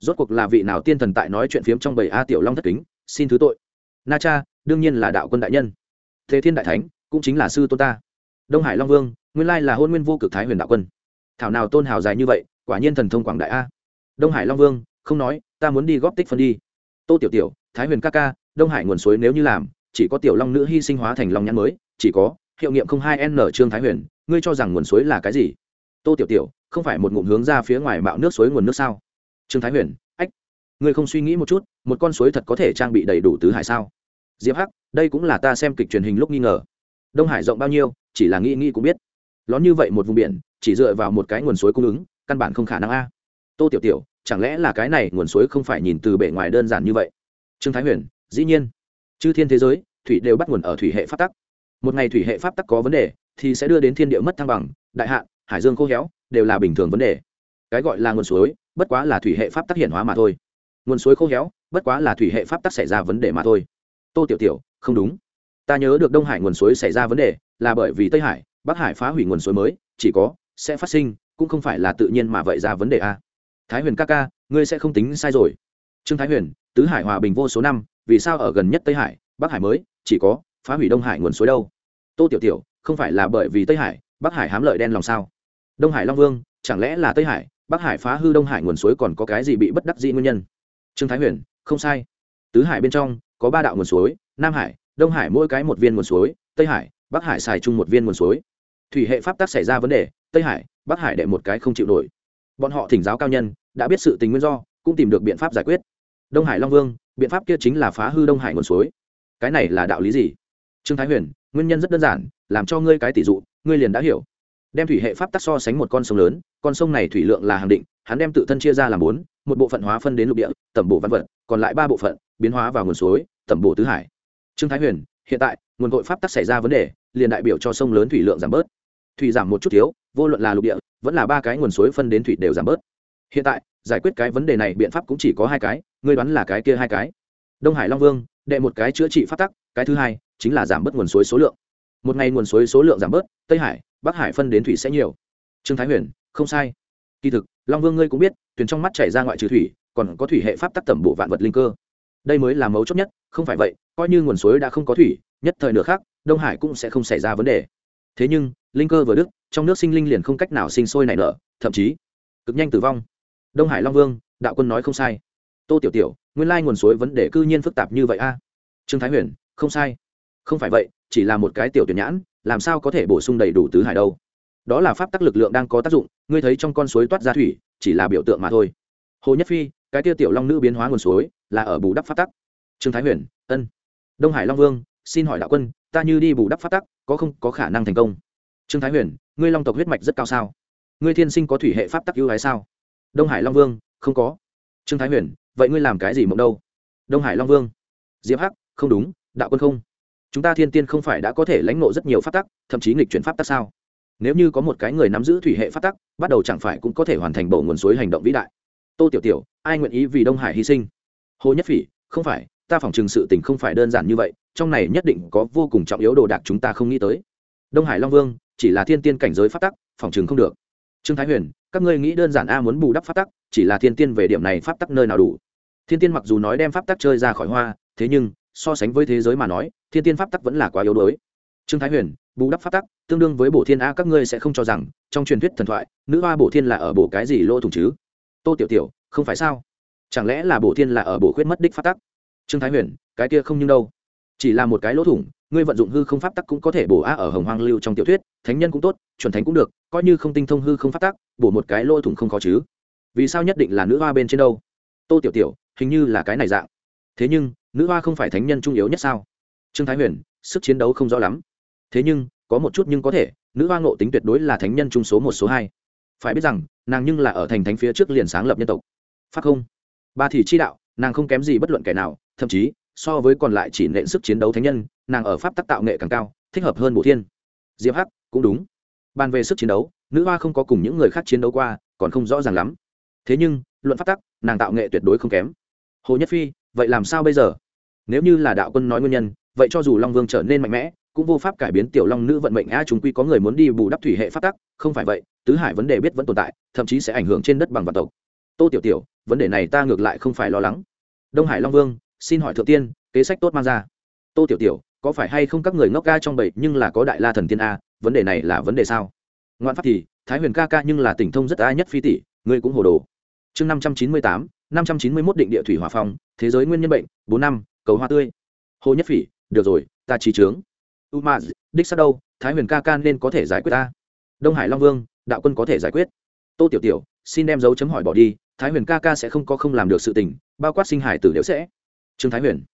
Speaker 1: Rốt cuộc là vị nào tiên thần tại nói chuyện phiếm trong bảy a tiểu long thất kính, xin thứ tội. Na cha, đương nhiên là đạo quân đại nhân. Thế thiên đại thánh, cũng chính là sư tôn ta. Đông hải long vương, nguyên lai là hôn nguyên vô cực thái huyền đạo quân. Thảo nào tôn hào dài như vậy, quả nhiên thần thông quảng đại a. Đông hải long vương, không nói, ta muốn đi góp tích phân đi. Tô tiểu tiểu, thái huyền ca ca, đông hải nguồn suối nếu như làm chỉ có tiểu long nữ hy sinh hóa thành long nhãn mới, chỉ có hiệu nghiệm không hai n trương thái huyền, ngươi cho rằng nguồn suối là cái gì? Tô tiểu tiểu, không phải một ngụm hướng ra phía ngoài mạo nước suối nguồn nước sao? Trương thái huyền, ách, ngươi không suy nghĩ một chút, một con suối thật có thể trang bị đầy đủ tứ hải sao? Diệp hắc, đây cũng là ta xem kịch truyền hình lúc nghi ngờ. Đông hải rộng bao nhiêu, chỉ là nghĩ nghĩ cũng biết. Lón như vậy một vùng biển, chỉ dựa vào một cái nguồn suối cung ứng, căn bản không khả năng a. Tô tiểu tiểu, chẳng lẽ là cái này nguồn suối không phải nhìn từ bề ngoài đơn giản như vậy? Trương thái huyền, dĩ nhiên chư thiên thế giới, thủy đều bắt nguồn ở thủy hệ pháp tắc. Một ngày thủy hệ pháp tắc có vấn đề, thì sẽ đưa đến thiên địa mất thăng bằng, đại hạn, hải dương khô héo, đều là bình thường vấn đề. Cái gọi là nguồn suối, bất quá là thủy hệ pháp tắc hiển hóa mà thôi. Nguồn suối khô héo, bất quá là thủy hệ pháp tắc xảy ra vấn đề mà thôi. Tô tiểu tiểu, không đúng. Ta nhớ được đông hải nguồn suối xảy ra vấn đề, là bởi vì tây hải, bắc hải phá hủy nguồn suối mới, chỉ có, sẽ phát sinh, cũng không phải là tự nhiên mà vậy ra vấn đề a. Thái huyền ca ca, ngươi sẽ không tính sai rồi. Trương thái huyền, tứ hải hòa bình vô số năm vì sao ở gần nhất tây hải, bắc hải mới, chỉ có phá hủy đông hải nguồn suối đâu? Tô tiểu tiểu, không phải là bởi vì tây hải, bắc hải hám lợi đen lòng sao? Đông hải long vương, chẳng lẽ là tây hải, bắc hải phá hư đông hải nguồn suối còn có cái gì bị bất đắc dĩ nguyên nhân? Trương thái huyền, không sai. Tứ hải bên trong, có ba đạo nguồn suối, nam hải, đông hải mỗi cái một viên nguồn suối, tây hải, bắc hải xài chung một viên nguồn suối. Thủy hệ pháp tắc xảy ra vấn đề, tây hải, bắc hải đệ một cái không chịu nổi. Bọn họ thỉnh giáo cao nhân, đã biết sự tình nguyên do, cũng tìm được biện pháp giải quyết. Đông hải long vương biện pháp kia chính là phá hư đông hải nguồn suối. Cái này là đạo lý gì? Trương thái huyền, nguyên nhân rất đơn giản, làm cho ngươi cái tỷ dụ, ngươi liền đã hiểu. Đem thủy hệ pháp tắc so sánh một con sông lớn, con sông này thủy lượng là hàng định, hắn đem tự thân chia ra làm bốn, một bộ phận hóa phân đến lục địa, tẩm bổ văn vật, còn lại ba bộ phận, biến hóa vào nguồn suối, tẩm bổ tứ hải. Trương thái huyền, hiện tại, nguồn cội pháp tắc xảy ra vấn đề, liền đại biểu cho sông lớn thủy lượng giảm bớt. Thủy giảm một chút thiếu, vô luận là lục địa, vẫn là ba cái nguồn suối phân đến thủy đều giảm bớt hiện tại, giải quyết cái vấn đề này biện pháp cũng chỉ có hai cái, ngươi đoán là cái kia hai cái. Đông hải long vương, đệ một cái chữa trị phát tắc, cái thứ hai chính là giảm bớt nguồn suối số lượng. Một ngày nguồn suối số lượng giảm bớt, tây hải, bắc hải phân đến thủy sẽ nhiều. Trương thái huyền, không sai. Kỳ thực, long vương ngươi cũng biết, thuyền trong mắt chảy ra ngoại trừ thủy, còn có thủy hệ pháp tắc tẩm bộ vạn vật linh cơ. Đây mới là mấu chốt nhất, không phải vậy, coi như nguồn suối đã không có thủy, nhất thời nửa khác đông hải cũng sẽ không xảy ra vấn đề. Thế nhưng, linh cơ vừa đức trong nước sinh linh liền không cách nào sinh sôi nảy nở, thậm chí cực nhanh tử vong đông hải long vương, đạo quân nói không sai. Tô tiểu tiểu, nguyên lai nguồn suối vấn đề cư nhiên phức tạp như vậy a. Trương thái huyền, không sai. Không phải vậy, chỉ là một cái tiểu tuyển nhãn, làm sao có thể bổ sung đầy đủ tứ hải đâu? Đó là pháp tắc lực lượng đang có tác dụng, ngươi thấy trong con suối toát ra thủy, chỉ là biểu tượng mà thôi. Hồ nhất phi, cái tiêu tiểu long nữ biến hóa nguồn suối, là ở bù đắp pháp tắc. Trương thái huyền, ân. Đông hải long vương, xin hỏi đạo quân, ta như đi bù đắp pháp tắc, có không có khả năng thành công? Trương thái huyền, ngươi long tộc huyết mạch rất cao sao? Ngươi thiên sinh có thủy hệ pháp tắc ưu hái sao? Đông hải long vương, không có. Trương thái huyền, vậy ngươi làm cái gì mộng đâu? Đông hải long vương. Diệp hắc, không đúng, đạo quân không. Chúng ta thiên tiên không phải đã có thể lãnh nộ rất nhiều pháp tắc, thậm chí nghịch chuyển pháp tắc sao? Nếu như có một cái người nắm giữ thủy hệ pháp tắc, bắt đầu chẳng phải cũng có thể hoàn thành bộ nguồn suối hành động vĩ đại. Tô tiểu tiểu, ai nguyện ý vì đông hải hy sinh? Hồ nhất phỉ, không phải, ta phỏng chừng sự tình không phải đơn giản như vậy, trong này nhất định có vô cùng trọng yếu đồ đạc chúng ta không nghĩ tới. Đông hải long vương, chỉ là thiên tiên cảnh giới pháp tắc, phỏng chừng không được. Trương thái huyền các ngươi nghĩ đơn giản a muốn bù đắp pháp tắc, chỉ là thiên tiên về điểm này pháp tắc nơi nào đủ. Thiên tiên mặc dù nói đem pháp tắc chơi ra khỏi hoa, thế nhưng, so sánh với thế giới mà nói, thiên tiên pháp tắc vẫn là quá yếu đuối. Trương thái huyền, bù đắp pháp tắc, tương đương với bổ thiên a các ngươi sẽ không cho rằng, trong truyền thuyết thần thoại, nữ hoa bổ thiên là ở bổ cái gì lỗ thủng chứ? Tô tiểu tiểu, không phải sao? Chẳng lẽ là bổ thiên là ở bổ khuyết mất đích pháp tắc? Trương thái huyền, cái kia không nhưng đâu. Chỉ là một cái lỗ thủng ngươi vận dụng hư không pháp tắc cũng có thể bổ a ở hồng hoang lưu trong tiểu thuyết, thánh nhân cũng tốt, chuẩn thánh cũng được, coi như không tinh thông hư không pháp tắc, bổ một cái lỗ thủng không khó chứ. Vì sao nhất định là nữ hoa bên trên đâu? Tô tiểu tiểu, hình như là cái này dạng. Thế nhưng, nữ hoa không phải thánh nhân trung yếu nhất sao? Trương thái huyền, sức chiến đấu không rõ lắm. Thế nhưng, có một chút nhưng có thể, nữ hoa ngộ tính tuyệt đối là thánh nhân trung số một, số hai. Phải biết rằng, nàng nhưng là ở thành thánh phía trước liền sáng lập nhân tộc. Pháp không? Ba thì chi đạo, nàng không kém gì bất luận kẻ nào, thậm chí so với còn lại chỉ nện sức chiến đấu thánh nhân, nàng ở pháp tắc tạo nghệ càng cao, thích hợp hơn bộ thiên. Diệp hắc, cũng đúng. Bàn về sức chiến đấu, nữ hoa không có cùng những người khác chiến đấu qua, còn không rõ ràng lắm. Thế nhưng, luận pháp tắc, nàng tạo nghệ tuyệt đối không kém. Hồ nhất phi, vậy làm sao bây giờ? Nếu như là đạo quân nói nguyên nhân, vậy cho dù long vương trở nên mạnh mẽ, cũng vô pháp cải biến tiểu long nữ vận mệnh a chúng quy có người muốn đi bù đắp thủy hệ pháp tắc, không phải vậy, tứ hải vấn đề biết vẫn tồn tại, thậm chí sẽ ảnh hưởng trên đất bằng vạn tộc. Tô tiểu tiểu, vấn đề này ta ngược lại không phải lo lắng. Đông hải long vương xin hỏi thượng tiên, kế sách tốt mang ra. Tô tiểu tiểu, có phải hay không các người ngốc ca trong bảy nhưng là có đại la thần tiên a, vấn đề này là vấn đề sao? Ngoạn pháp thì, thái huyền ca ca nhưng là tỉnh thông rất a nhất phi tỷ ngươi cũng hồ đồ. Chương năm trăm chín mươi tám, năm trăm chín mươi mốt định địa thủy hòa phong, thế giới nguyên nhân bệnh, bốn năm, cầu hoa tươi. Hồ nhất phỉ, được rồi, ta trí trướng. U ma, đích sắc đâu, thái huyền ca ca nên có thể giải quyết ta. Đông hải long vương, đạo quân có thể giải quyết. Tô tiểu tiểu, xin đem dấu chấm hỏi bỏ đi, thái huyền ca ca sẽ không có không làm được sự tình, bao quát sinh hải tử đều sẽ trương thái huyền,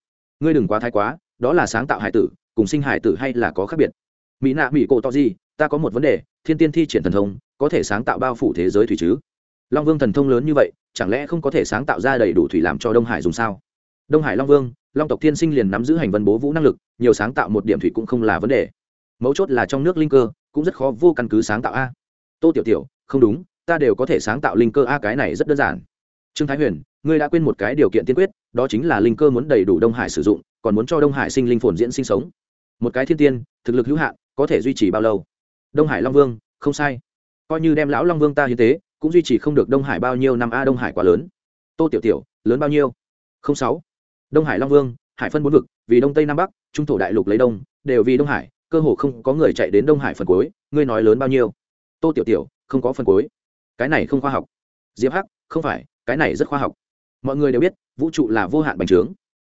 Speaker 1: ngươi đừng quá thái quá, đó là sáng tạo hải tử, cùng sinh hải tử hay là có khác biệt. Mỹ nạ mỹ cổ to gì, ta có một vấn đề, thiên tiên thi triển thần thông, có thể sáng tạo bao phủ thế giới thủy chứ? Long vương thần thông lớn như vậy, chẳng lẽ không có thể sáng tạo ra đầy đủ thủy làm cho đông hải dùng sao? Đông hải long vương, long tộc thiên sinh liền nắm giữ hành vân bố vũ năng lực, nhiều sáng tạo một điểm thủy cũng không là vấn đề. Mấu chốt là trong nước linh cơ, cũng rất khó vô căn cứ sáng tạo a. Tô tiểu tiểu, không đúng, ta đều có thể sáng tạo linh cơ a, cái này rất đơn giản. Trương thái huyền ngươi đã quên một cái điều kiện tiên quyết, đó chính là linh cơ muốn đầy đủ đông hải sử dụng, còn muốn cho đông hải sinh linh phồn diễn sinh sống. Một cái thiên tiên, thực lực hữu hạn, có thể duy trì bao lâu? Đông hải long vương, không sai. Coi như đem lão long vương ta hiến tế, cũng duy trì không được đông hải bao nhiêu năm a, đông hải quá lớn. Tô tiểu tiểu, lớn bao nhiêu? Không sáu. Đông hải long vương, hải phân bốn vực, vì đông tây nam bắc, trung thổ đại lục lấy đông, đều vì đông hải, cơ hồ không có người chạy đến đông hải phần cuối, ngươi nói lớn bao nhiêu? Tô tiểu tiểu, không có phần cuối. Cái này không khoa học. Diệp hắc, không phải, cái này rất khoa học mọi người đều biết, vũ trụ là vô hạn bành trướng.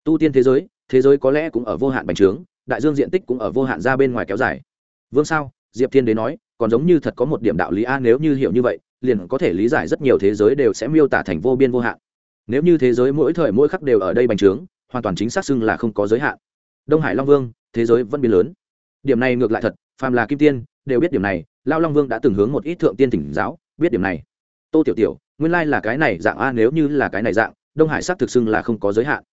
Speaker 1: Tu tiên thế giới thế giới có lẽ cũng ở vô hạn bành trướng, đại dương diện tích cũng ở vô hạn ra bên ngoài kéo dài. Vương sao, diệp thiên đế nói, còn giống như thật có một điểm đạo lý a, nếu như hiểu như vậy, liền có thể lý giải rất nhiều thế giới đều sẽ miêu tả thành vô biên vô hạn. Nếu như thế giới mỗi thời mỗi khắc đều ở đây bành trướng, hoàn toàn chính xác xưng là không có giới hạn. Đông hải long vương, thế giới vẫn biến lớn. Điểm này ngược lại thật, phàm là kim tiên, đều biết điểm này, lao long vương đã từng hướng một ít thượng tiên thỉnh giáo, biết điểm này tô tiểu tiểu, nguyên lai là cái này dạng a, nếu như là cái này dạng, đông hải sắc thực xưng là không có giới hạn.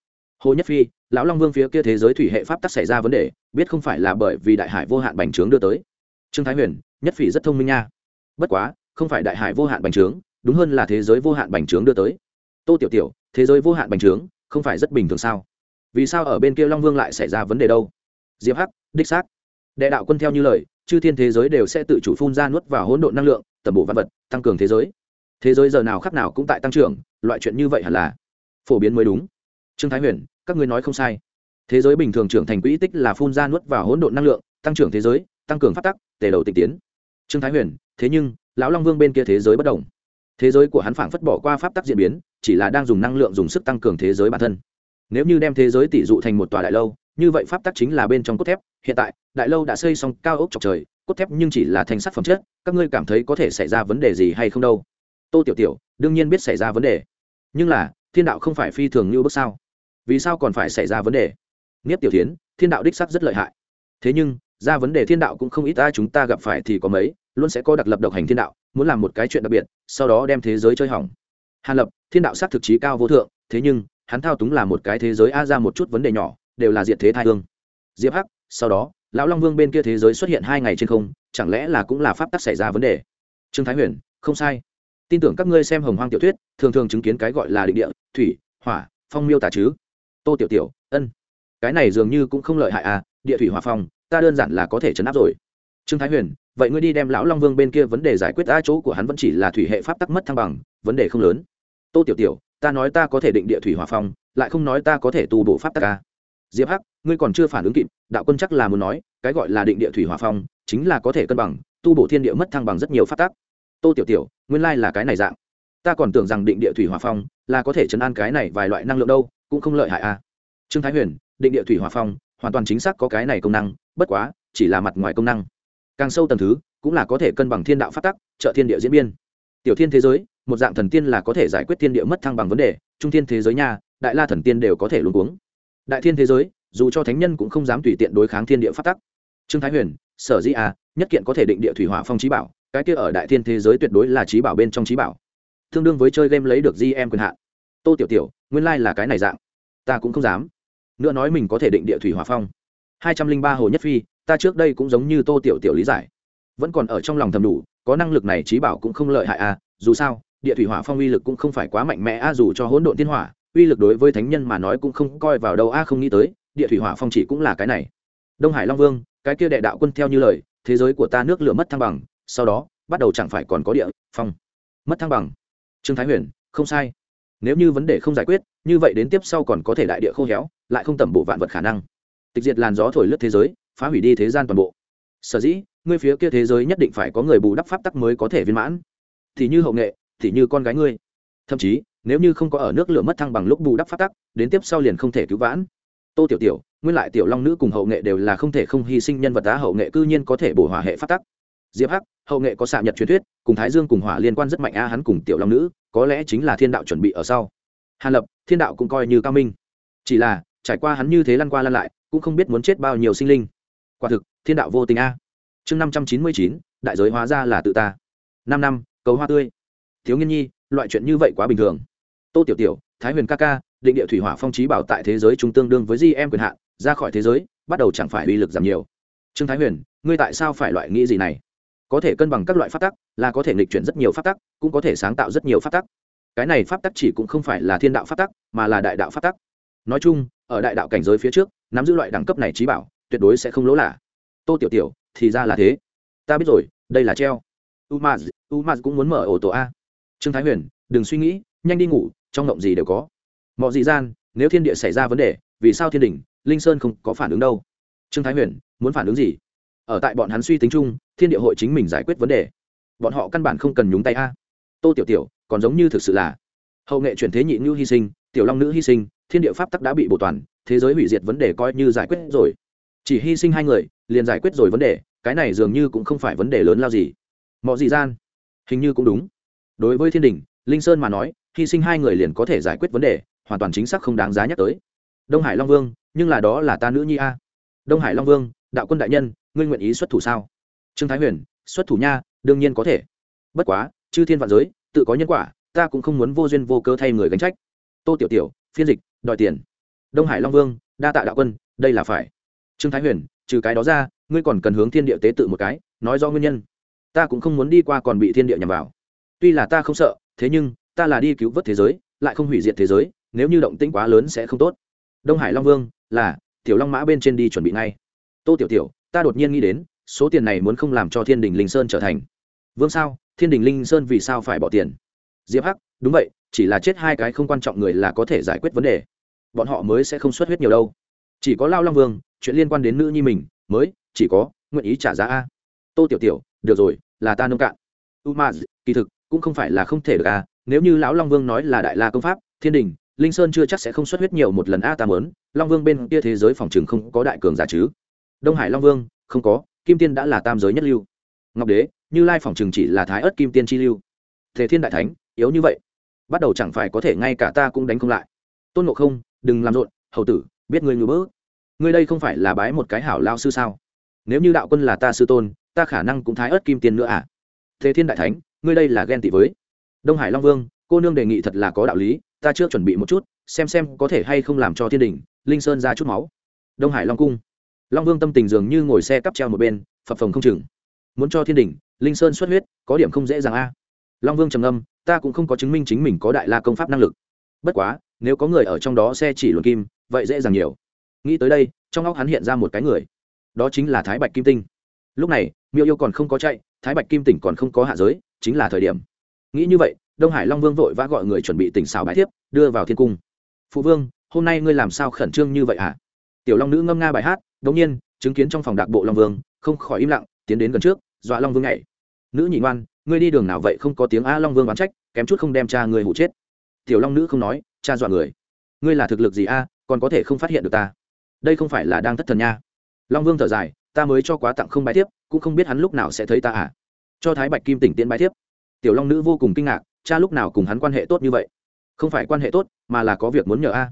Speaker 1: Hồ nhất phi, lão long vương phía kia thế giới thủy hệ pháp tắc xảy ra vấn đề, biết không phải là bởi vì đại hải vô hạn bành trướng đưa tới. Trương thái huyền, nhất phỉ rất thông minh nha. Bất quá, không phải đại hải vô hạn bành trướng, đúng hơn là thế giới vô hạn bành trướng đưa tới. Tô tiểu tiểu, thế giới vô hạn bành trướng, không phải rất bình thường sao? Vì sao ở bên kia long vương lại xảy ra vấn đề đâu? Diệp hắc, đích xác. Đệ đạo quân theo như lời, chư thiên thế giới đều sẽ tự chủ phun ra nuốt vào hỗn độn năng lượng, tầm bộ văn vật, tăng cường thế giới thế giới giờ nào khắc nào cũng tại tăng trưởng, loại chuyện như vậy hẳn là phổ biến mới đúng. Trương thái huyền, các ngươi nói không sai. Thế giới bình thường trưởng thành quỹ tích là phun ra nuốt vào hỗn độn năng lượng, tăng trưởng thế giới, tăng cường phát tắc, tề đầu tịch tiến. Trương thái huyền, thế nhưng, lão long vương bên kia thế giới bất đồng. Thế giới của hắn phảng phất bỏ qua pháp tắc diễn biến, chỉ là đang dùng năng lượng dùng sức tăng cường thế giới bản thân. Nếu như đem thế giới tỷ dụ thành một tòa đại lâu, như vậy pháp tắc chính là bên trong cốt thép. Hiện tại, đại lâu đã xây xong cao ốc chọc trời, cốt thép nhưng chỉ là thành sắt phẩm chất, các ngươi cảm thấy có thể xảy ra vấn đề gì hay không đâu? Tô tiểu tiểu, đương nhiên biết xảy ra vấn đề. Nhưng là, thiên đạo không phải phi thường như bước sao? Vì sao còn phải xảy ra vấn đề? Nghiếp tiểu tiến thiên đạo đích sắc rất lợi hại. Thế nhưng, ra vấn đề thiên đạo cũng không ít ta chúng ta gặp phải thì có mấy, luôn sẽ có đặc lập độc hành thiên đạo, muốn làm một cái chuyện đặc biệt, sau đó đem thế giới chơi hỏng. Hàn lập, thiên đạo sát thực chí cao vô thượng, thế nhưng, hắn thao túng là một cái thế giới a ra một chút vấn đề nhỏ, đều là diện thế thai hương. Diệp hắc, sau đó, lão long vương bên kia thế giới xuất hiện hai ngày trên không, chẳng lẽ là cũng là pháp tắc xảy ra vấn đề? Trương thái huyền, không sai tin tưởng các ngươi xem hồng hoang tiểu thuyết, thường thường chứng kiến cái gọi là định địa, thủy, hỏa, phong miêu tả chứ. Tô tiểu tiểu, ân. Cái này dường như cũng không lợi hại à địa thủy hỏa phong, ta đơn giản là có thể chấn áp rồi. Trương thái huyền, vậy ngươi đi đem lão long vương bên kia vấn đề giải quyết, a, chỗ của hắn vẫn chỉ là thủy hệ pháp tắc mất thăng bằng, vấn đề không lớn. Tô tiểu tiểu, ta nói ta có thể định địa thủy hỏa phong, lại không nói ta có thể tu bổ pháp tắc a diệp hắc, ngươi còn chưa phản ứng kịp, đạo quân chắc là muốn nói, cái gọi là định địa thủy hỏa phong, chính là có thể cân bằng, tu bổ thiên địa mất thăng bằng rất nhiều pháp tắc tô tiểu tiểu, nguyên lai là cái này dạng. Ta còn tưởng rằng định địa thủy hỏa phong là có thể chấn an cái này vài loại năng lượng đâu, cũng không lợi hại a trương thái huyền, định địa thủy hỏa phong, hoàn toàn chính xác có cái này công năng, bất quá, chỉ là mặt ngoài công năng. Càng sâu tầng thứ, cũng là có thể cân bằng thiên đạo phát tắc, trợ thiên địa diễn biên tiểu thiên thế giới, một dạng thần tiên là có thể giải quyết thiên địa mất thăng bằng vấn đề, trung thiên thế giới nha, đại la thần tiên đều có thể luôn cuống. Đại thiên thế giới, dù cho thánh nhân cũng không dám tùy tiện đối kháng thiên địa phát tắc. Trương thái huyền, sở dĩ à nhất kiện có thể định địa thủy hỏa phong trí bảo cái kia ở đại thiên thế giới tuyệt đối là trí bảo bên trong trí bảo. Tương đương với chơi game lấy được gm quyền hạn. Tô tiểu tiểu, nguyên lai、like、là cái này dạng. Ta cũng không dám. Nữa nói mình có thể định địa thủy hỏa phong. Hai trăm linh ba hồ nhất phi, ta trước đây cũng giống như tô tiểu tiểu lý giải. Vẫn còn ở trong lòng thầm đủ, có năng lực này trí bảo cũng không lợi hại à dù sao, địa thủy hỏa phong uy lực cũng không phải quá mạnh mẽ a dù cho hỗn độn thiên hỏa, uy lực đối với thánh nhân mà nói cũng không coi vào đâu a không nghĩ tới, địa thủy hỏa phong chỉ cũng là cái này. Đông hải long vương, cái kia đệ đạo quân theo như lời, thế giới của ta nước lửa mất thăng bằng sau đó, bắt đầu chẳng phải còn có địa, phong, mất thăng bằng. Trương thái huyền, không sai. Nếu như vấn đề không giải quyết, như vậy đến tiếp sau còn có thể đại địa khô héo, lại không tẩm bộ vạn vật khả năng. Tịch diệt làn gió thổi lướt thế giới, phá hủy đi thế gian toàn bộ. Sở dĩ, ngươi phía kia thế giới nhất định phải có người bù đắp pháp tắc mới có thể viên mãn. Thì như hậu nghệ, thì như con gái ngươi. Thậm chí, nếu như không có ở nước lửa mất thăng bằng lúc bù đắp pháp tắc, đến tiếp sau liền không thể cứu vãn. Tô tiểu tiểu, nguyên lại tiểu long nữ cùng hậu nghệ đều là không thể không hy sinh nhân vật đá hậu nghệ cư nhiên có thể bổ hòa hệ pháp tắc. Diệp hắc hậu nghệ có xạ nhật truyền thuyết, cùng thái dương cùng hỏa liên quan rất mạnh a hắn cùng tiểu long nữ, có lẽ chính là thiên đạo chuẩn bị ở sau. Hàn lập, thiên đạo cũng coi như cao minh. Chỉ là, trải qua hắn như thế lăn qua lăn lại, cũng không biết muốn chết bao nhiêu sinh linh. Quả thực, thiên đạo vô tình a. Chương năm trăm chín mươi chín, đại giới hóa ra là tự ta. Năm năm, cầu hoa tươi. Thiếu nghiên nhi, loại chuyện như vậy quá bình thường. Tô tiểu tiểu, thái huyền ca ca, định địa thủy hỏa phong trí bảo tại thế giới chúng tương đương với di em quyền hạn, ra khỏi thế giới, bắt đầu chẳng phải uy lực giảm nhiều. Trương thái huyền, ngươi tại sao phải loại nghĩ gì này? Có thể cân bằng các loại pháp tắc, là có thể nghịch chuyển rất nhiều pháp tắc, cũng có thể sáng tạo rất nhiều pháp tắc. Cái này pháp tắc chỉ cũng không phải là thiên đạo pháp tắc, mà là đại đạo pháp tắc. Nói chung, ở đại đạo cảnh giới phía trước, nắm giữ loại đẳng cấp này trí bảo, tuyệt đối sẽ không lỗ lạ. Tô tiểu tiểu, thì ra là thế. Ta biết rồi, đây là treo. Umaz umaz cũng muốn mở ổ tổ a. Trương thái huyền, đừng suy nghĩ, nhanh đi ngủ, trong ngộng gì đều có. Mọi dị gian, nếu thiên địa xảy ra vấn đề, vì sao thiên đình linh sơn không có phản ứng đâu? Trương thái huyền, muốn phản ứng gì? Ở tại bọn hắn suy tính chung, thiên địa hội chính mình giải quyết vấn đề. Bọn họ căn bản không cần nhúng tay a. Tô tiểu tiểu, còn giống như thực sự là hậu nghệ chuyển thế nhị ngưu hy sinh, tiểu long nữ hy sinh, thiên địa pháp tắc đã bị bổ toàn, thế giới hủy diệt vấn đề coi như giải quyết rồi. Chỉ hy sinh hai người, liền giải quyết rồi vấn đề, cái này dường như cũng không phải vấn đề lớn lao gì. Mọi gì gian, hình như cũng đúng. Đối với thiên đình, linh sơn mà nói, hy sinh hai người liền có thể giải quyết vấn đề, hoàn toàn chính xác không đáng giá nhắc tới. Đông hải long vương, nhưng là đó là ta nữ nhi a. Đông hải long vương, đạo quân đại nhân ngươi nguyện ý xuất thủ sao? Trương thái huyền, xuất thủ nha, đương nhiên có thể. Bất quá, chư thiên vạn giới, tự có nhân quả, ta cũng không muốn vô duyên vô cơ thay người gánh trách. Tô tiểu tiểu, phiên dịch, đòi tiền. Đông hải long vương, đa tạ đạo quân, đây là phải. Trương thái huyền, trừ cái đó ra, ngươi còn cần hướng thiên địa tế tự một cái, nói do nguyên nhân. Ta cũng không muốn đi qua còn bị thiên địa nhằm vào. Tuy là ta không sợ, thế nhưng, ta là đi cứu vớt thế giới, lại không hủy diệt thế giới, nếu như động tĩnh quá lớn sẽ không tốt. Đông hải long vương, là, tiểu long mã bên trên đi chuẩn bị ngay. Tô tiểu tiểu ta đột nhiên nghĩ đến, số tiền này muốn không làm cho thiên đình linh sơn trở thành. Vương sao? Thiên đình linh sơn vì sao phải bỏ tiền? Diệp hắc, đúng vậy, chỉ là chết hai cái không quan trọng người là có thể giải quyết vấn đề. Bọn họ mới sẽ không xuất huyết nhiều đâu. Chỉ có lao long vương, chuyện liên quan đến nữ nhi mình, mới, chỉ có, nguyện ý trả giá a. Tô tiểu tiểu, được rồi, là ta nông cạn. U ma kỳ thực, cũng không phải là không thể được a. Nếu như lão long vương nói là đại la công pháp, thiên đình, linh sơn chưa chắc sẽ không xuất huyết nhiều một lần a ta mớn long vương bên kia thế giới phòng chừng không có đại cường giả chứ đông hải long vương, không có, kim tiên đã là tam giới nhất lưu. Ngọc đế, như lai phòng Trừng chỉ là thái ớt kim tiên chi lưu. Thế thiên đại thánh, yếu như vậy. Bắt đầu chẳng phải có thể ngay cả ta cũng đánh không lại. Tôn ngộ không, đừng làm rộn, hầu tử, biết ngươi ngư bỡ ngươi đây không phải là bái một cái hảo lao sư sao? Nếu như đạo quân là ta sư tôn, ta khả năng cũng thái ớt kim tiên nữa à? Thế thiên đại thánh, ngươi đây là ghen tị với. Đông hải long vương, cô nương đề nghị thật là có đạo lý, ta chưa chuẩn bị một chút, xem xem có thể hay không làm cho thiên đình, linh sơn ra chút máu. Đông hải long cung long vương tâm tình dường như ngồi xe cắp treo một bên, phập phồng không chừng. Muốn cho thiên đình, linh sơn xuất huyết, có điểm không dễ dàng a. Long vương trầm âm ta cũng không có chứng minh chính mình có đại la công pháp năng lực. Bất quá, nếu có người ở trong đó xe chỉ luận kim, vậy dễ dàng nhiều. Nghĩ tới đây, trong óc hắn hiện ra một cái người. Đó chính là thái bạch kim tinh. Lúc này, miêu yêu còn không có chạy, thái bạch kim tỉnh còn không có hạ giới, chính là thời điểm. Nghĩ như vậy, đông hải long vương vội vã gọi người chuẩn bị tỉnh xào bãi thiếp, đưa vào thiên cung. Phụ vương, hôm nay ngươi làm sao khẩn trương như vậy hả? Tiểu long nữ ngâm nga bài hát đồng nhiên, chứng kiến trong phòng đạc bộ long vương, không khỏi im lặng, tiến đến gần trước, dọa long vương nhảy. Nữ nhị ngoan, ngươi đi đường nào vậy không có tiếng a long vương oán trách, kém chút không đem cha người hụ chết. Tiểu long nữ không nói, cha dọa người. Ngươi là thực lực gì a, còn có thể không phát hiện được ta? Đây không phải là đang thất thần nha. Long vương thở dài, ta mới cho quá tặng không bài tiếp cũng không biết hắn lúc nào sẽ thấy ta à? Cho thái bạch kim tỉnh tiễn bài tiếp tiểu long nữ vô cùng kinh ngạc, cha lúc nào cùng hắn quan hệ tốt như vậy? Không phải quan hệ tốt, mà là có việc muốn nhờ a.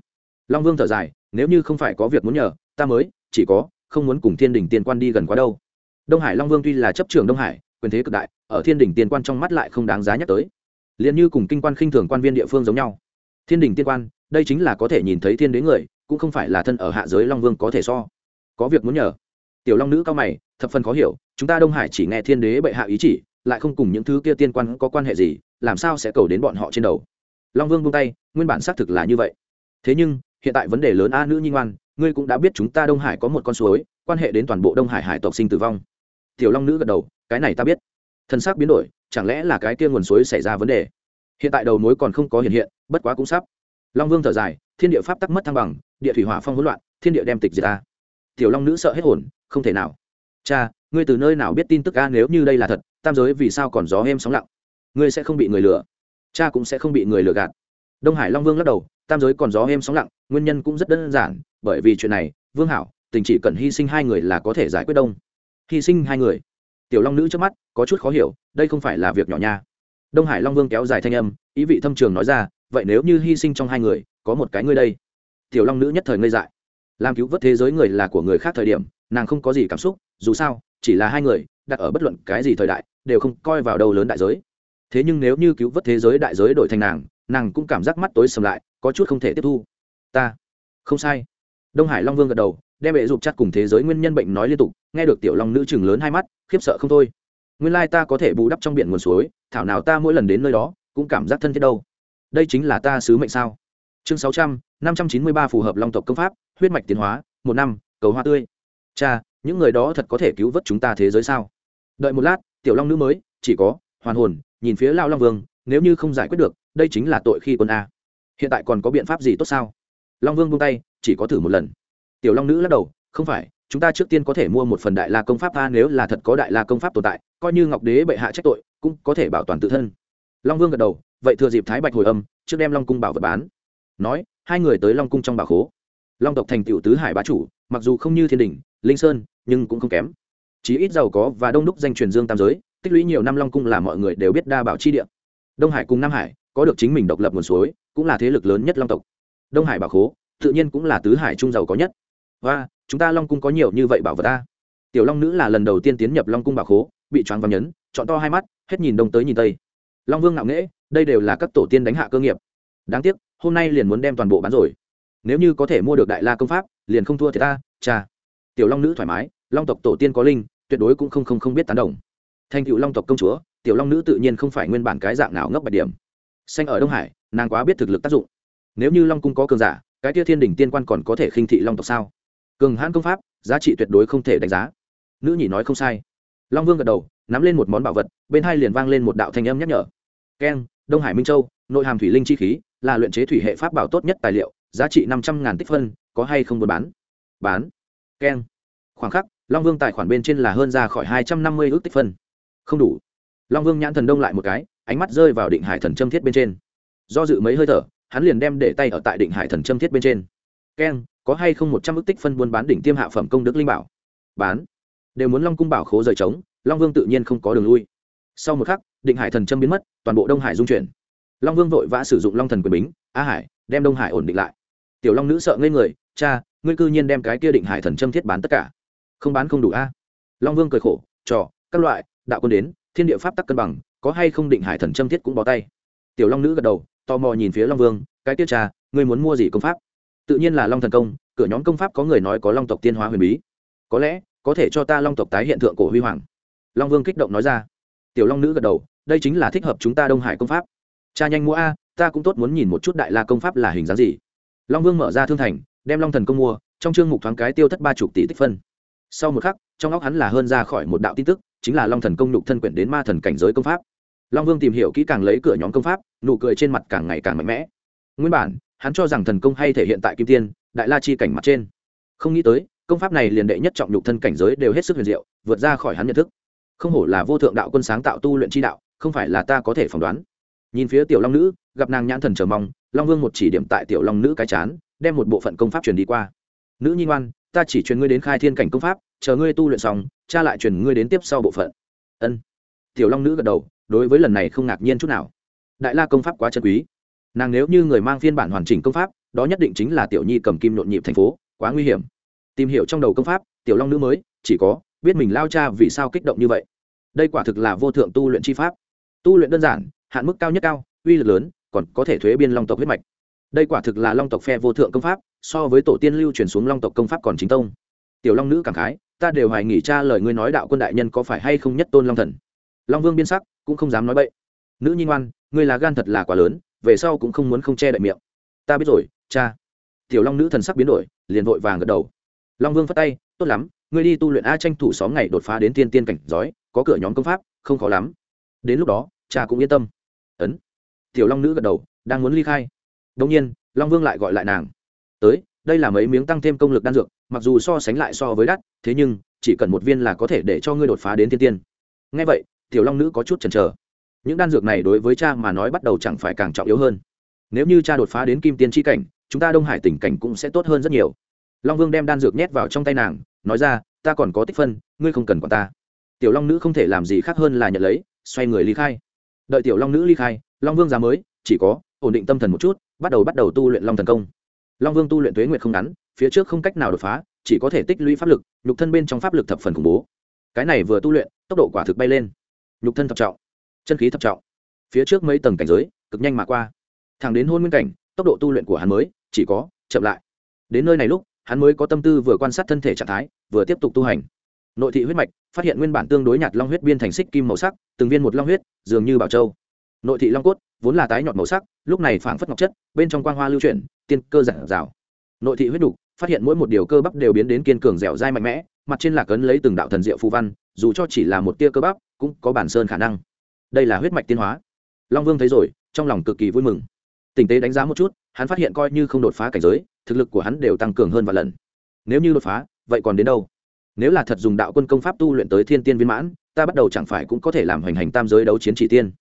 Speaker 1: Long vương thở dài, nếu như không phải có việc muốn nhờ, ta mới chỉ có, không muốn cùng thiên đình tiên quan đi gần quá đâu. Đông hải long vương tuy là chấp trường đông hải, quyền thế cực đại, ở thiên đình tiên quan trong mắt lại không đáng giá nhắc tới. Liền như cùng kinh quan khinh thường quan viên địa phương giống nhau. Thiên đình tiên quan, đây chính là có thể nhìn thấy thiên đế người, cũng không phải là thân ở hạ giới long vương có thể so. Có việc muốn nhờ. Tiểu long nữ cao mày, thập phần khó hiểu, chúng ta đông hải chỉ nghe thiên đế bệ hạ ý chỉ, lại không cùng những thứ kia tiên quan có quan hệ gì, làm sao sẽ cầu đến bọn họ trên đầu? Long vương buông tay, nguyên bản xác thực là như vậy. Thế nhưng, hiện tại vấn đề lớn a nữ nhi ngoan ngươi cũng đã biết chúng ta đông hải có một con suối, quan hệ đến toàn bộ đông hải hải tộc sinh tử vong. Tiểu long nữ gật đầu, cái này ta biết. Thân xác biến đổi, chẳng lẽ là cái kia nguồn suối xảy ra vấn đề? Hiện tại đầu mối còn không có hiện hiện, bất quá cũng sắp. Long vương thở dài, thiên địa pháp tắc mất thăng bằng, địa thủy hỏa phong hỗn loạn, thiên địa đem tịch diệt ta. Tiểu long nữ sợ hết hồn, không thể nào. Cha, ngươi từ nơi nào biết tin tức a, nếu như đây là thật, tam giới vì sao còn gió êm sóng lặng? Ngươi sẽ không bị người lừa. Cha cũng sẽ không bị người lừa gạt. Đông hải long vương lắc đầu tam giới còn gió êm sóng lặng, nguyên nhân cũng rất đơn giản, bởi vì chuyện này, vương hảo, tình chỉ cần hy sinh hai người là có thể giải quyết đông. Hy sinh hai người? Tiểu long nữ trước mắt, có chút khó hiểu, đây không phải là việc nhỏ nha. Đông hải long vương kéo dài thanh âm, ý vị thâm trường nói ra, vậy nếu như hy sinh trong hai người, có một cái ngươi đây? Tiểu long nữ nhất thời ngây dại. Làm cứu vớt thế giới người là của người khác thời điểm, nàng không có gì cảm xúc, dù sao, chỉ là hai người, đặt ở bất luận cái gì thời đại, đều không coi vào đâu lớn đại giới. Thế nhưng nếu như cứu vớt thế giới đại giới đổi thành nàng nàng cũng cảm giác mắt tối sầm lại, có chút không thể tiếp thu. Ta, không sai. Đông hải long vương gật đầu, đem bệ dục chặt cùng thế giới nguyên nhân bệnh nói liên tục, nghe được tiểu long nữ chừng lớn hai mắt, khiếp sợ không thôi. Nguyên lai ta có thể bù đắp trong biển nguồn suối, thảo nào ta mỗi lần đến nơi đó, cũng cảm giác thân thiết đâu. Đây chính là ta sứ mệnh sao? Chương sáu trăm, năm trăm chín mươi ba phù hợp long tộc công pháp, huyết mạch tiến hóa, một năm, cầu hoa tươi. Cha, những người đó thật có thể cứu vớt chúng ta thế giới sao? Đợi một lát, tiểu long nữ mới, chỉ có, hoàn hồn, nhìn phía lao long vương, nếu như không giải quyết được đây chính là tội khi quân a. Hiện tại còn có biện pháp gì tốt sao? Long vương buông tay, chỉ có thử một lần. Tiểu long nữ lắc đầu, không phải, chúng ta trước tiên có thể mua một phần đại la công pháp a, nếu là thật có đại la công pháp tồn tại, coi như ngọc đế bệ hạ trách tội, cũng có thể bảo toàn tự thân. Long vương gật đầu, vậy thừa dịp thái bạch hồi âm, trước đem long cung bảo vật bán. Nói, hai người tới long cung trong bảo khố. Long tộc thành tiểu tứ hải bá chủ, mặc dù không như thiên đình, linh sơn, nhưng cũng không kém. Chí ít giàu có và đông đúc danh truyền dương tam giới, tích lũy nhiều năm long cung là mọi người đều biết đa bảo chi địa. Đông hải cùng nam hải có được chính mình độc lập nguồn suối, cũng là thế lực lớn nhất long tộc. Đông hải bảo khố, tự nhiên cũng là tứ hải trung giàu có nhất. Và, chúng ta long cung có nhiều như vậy bảo vật ta. Tiểu long nữ là lần đầu tiên tiến nhập long cung bảo khố, bị choáng vắng nhấn, chọn to hai mắt, hết nhìn đông tới nhìn tây. Long vương ngạo nghễ, đây đều là các tổ tiên đánh hạ cơ nghiệp. Đáng tiếc, hôm nay liền muốn đem toàn bộ bán rồi. Nếu như có thể mua được đại la công pháp, liền không thua thì ta, cha. Tiểu long nữ thoải mái, long tộc tổ tiên có linh, tuyệt đối cũng không không không biết tán đồng. Thành cựu long tộc công chúa, tiểu long nữ tự nhiên không phải nguyên bản cái dạng nào ngốc bạch điểm xanh ở đông hải, nàng quá biết thực lực tác dụng. Nếu như long cung có cường giả, cái tia thiên đình tiên quan còn có thể khinh thị long tộc sao? Cường hãn công pháp, giá trị tuyệt đối không thể đánh giá. Nữ nhị nói không sai. Long vương gật đầu, nắm lên một món bảo vật, bên hai liền vang lên một đạo thanh âm nhắc nhở. Keng, đông hải minh châu, nội hàm thủy linh chi khí, là luyện chế thủy hệ pháp bảo tốt nhất tài liệu, giá trị năm trăm ngàn tích phân, có hay không buôn bán? Bán. Keng. Khoảng khắc, long vương tài khoản bên trên là hơn ra khỏi hai trăm năm mươi ước tích phân. Không đủ. Long vương nhãn thần đông lại một cái ánh mắt rơi vào định hải thần châm thiết bên trên. Do dự mấy hơi thở, hắn liền đem để tay ở tại định hải thần châm thiết bên trên. Keng có hay không một trăm ước tích phân buôn bán đỉnh tiêm hạ phẩm công đức linh bảo? Bán. Đều muốn long cung bảo khố rời trống, long vương tự nhiên không có đường lui. Sau một khắc, định hải thần châm biến mất, toàn bộ đông hải dung chuyển. Long vương vội vã sử dụng long thần quyền bính, A hải, đem đông hải ổn định lại. Tiểu long nữ sợ ngây người, cha, ngươi cư nhiên đem cái kia định hải thần châm thiết bán tất cả. Không bán không đủ a. Long vương cười khổ, trò, các loại, đạo quân đến, thiên địa pháp tắc cân bằng có hay không định hải thần châm thiết cũng bó tay. Tiểu long nữ gật đầu, tò mò nhìn phía long vương, cái tiết trà, ngươi muốn mua gì công pháp? Tự nhiên là long thần công, cửa nhóm công pháp có người nói có long tộc tiên hóa huyền bí. Có lẽ, có thể cho ta long tộc tái hiện tượng cổ huy hoàng. Long vương kích động nói ra. Tiểu long nữ gật đầu, đây chính là thích hợp chúng ta đông hải công pháp. Cha nhanh mua a, ta cũng tốt muốn nhìn một chút đại la công pháp là hình dáng gì. Long vương mở ra thương thành, đem long thần công mua, trong chương mục thoáng cái tiêu thất ba chục tỷ tích phân. Sau một khắc, trong óc hắn là hơn ra khỏi một đạo tin tức chính là long thần công nhục thân quyển đến ma thần cảnh giới công pháp. Long vương tìm hiểu kỹ càng lấy cửa nhóm công pháp, nụ cười trên mặt càng ngày càng mạnh mẽ. Nguyên bản, hắn cho rằng thần công hay thể hiện tại kim tiên, đại la chi cảnh mặt trên. Không nghĩ tới, công pháp này liền đệ nhất trọng nhục thân cảnh giới đều hết sức huyền diệu, vượt ra khỏi hắn nhận thức. Không hổ là vô thượng đạo quân sáng tạo tu luyện chi đạo, không phải là ta có thể phỏng đoán. Nhìn phía tiểu long nữ, gặp nàng nhãn thần chờ mong, long vương một chỉ điểm tại tiểu long nữ cái chán, đem một bộ phận công pháp truyền đi qua. Nữ nhi ngoan ta chỉ truyền ngươi đến khai thiên cảnh công pháp, chờ ngươi tu luyện xong, cha lại truyền ngươi đến tiếp sau bộ phận. Ân. Tiểu long nữ gật đầu, đối với lần này không ngạc nhiên chút nào. Đại la công pháp quá chân quý. Nàng nếu như người mang phiên bản hoàn chỉnh công pháp, đó nhất định chính là tiểu nhi cầm kim nhộn nhịp thành phố, quá nguy hiểm. Tìm hiểu trong đầu công pháp, tiểu long nữ mới, chỉ có, biết mình lao cha vì sao kích động như vậy. Đây quả thực là vô thượng tu luyện chi pháp. Tu luyện đơn giản, hạn mức cao nhất cao, uy lực lớn, còn có thể thuế biên long tộc huyết mạch. Đây quả thực là long tộc phe vô thượng công pháp so với tổ tiên lưu truyền xuống long tộc công pháp còn chính tông. Tiểu long nữ cảm khái, ta đều hoài nghỉ cha lời ngươi nói đạo quân đại nhân có phải hay không nhất tôn long thần. Long vương biên sắc, cũng không dám nói bậy. Nữ nhi ngoan, ngươi là gan thật là quá lớn, về sau cũng không muốn không che đậy miệng. Ta biết rồi, cha. Tiểu long nữ thần sắc biến đổi, liền vội vàng gật đầu. Long vương phát tay, tốt lắm, ngươi đi tu luyện a tranh thủ sáu ngày đột phá đến tiên tiên cảnh giói, có cửa nhóm công pháp, không khó lắm. Đến lúc đó, cha cũng yên tâm. Ấn. Tiểu long nữ gật đầu, đang muốn ly khai. Đông nhiên, long vương lại gọi lại nàng tới, đây là mấy miếng tăng thêm công lực đan dược, mặc dù so sánh lại so với đắt, thế nhưng, chỉ cần một viên là có thể để cho ngươi đột phá đến thiên tiên. Ngay vậy, tiểu long nữ có chút chần chờ. Những đan dược này đối với cha mà nói bắt đầu chẳng phải càng trọng yếu hơn. Nếu như cha đột phá đến kim tiên tri cảnh, chúng ta đông hải tỉnh cảnh cũng sẽ tốt hơn rất nhiều. Long vương đem đan dược nhét vào trong tay nàng, nói ra, ta còn có tích phân, ngươi không cần còn ta. Tiểu long nữ không thể làm gì khác hơn là nhận lấy, xoay người ly khai. Đợi tiểu long nữ ly khai, long vương già mới, chỉ có ổn định tâm thần một chút, bắt đầu bắt đầu tu luyện long thần công long vương tu luyện tuế nguyệt không ngắn, phía trước không cách nào đột phá, chỉ có thể tích lũy pháp lực, nhục thân bên trong pháp lực thập phần khủng bố. Cái này vừa tu luyện, tốc độ quả thực bay lên. Nhục thân thập trọng, chân khí thập trọng. Phía trước mấy tầng cảnh giới, cực nhanh mà qua. Thẳng đến hôn nguyên cảnh, tốc độ tu luyện của hắn mới, chỉ có, chậm lại. Đến nơi này lúc, hắn mới có tâm tư vừa quan sát thân thể trạng thái, vừa tiếp tục tu hành. Nội thị huyết mạch, phát hiện nguyên bản tương đối nhạt long huyết biên thành xích kim màu sắc, từng viên một long huyết, dường như bảo châu. Nội thị long cốt vốn là tái nhọt màu sắc, lúc này phảng phất ngọc chất, bên trong quang hoa lưu chuyển, tiên cơ giản rào. Nội thị huyết đục, phát hiện mỗi một điều cơ bắp đều biến đến kiên cường dẻo dai mạnh mẽ, mặt trên lạc ấn lấy từng đạo thần diệu phù văn, dù cho chỉ là một tia cơ bắp, cũng có bản sơn khả năng. Đây là huyết mạch tiên hóa. Long vương thấy rồi, trong lòng cực kỳ vui mừng. Tình tế đánh giá một chút, hắn phát hiện coi như không đột phá cảnh giới, thực lực của hắn đều tăng cường hơn vài lần. Nếu như đột phá, vậy còn đến đâu? Nếu là thật dùng đạo quân công pháp tu luyện tới thiên tiên viên mãn, ta bắt đầu chẳng phải cũng có thể làm hoành hành tam giới đấu chiến chỉ tiên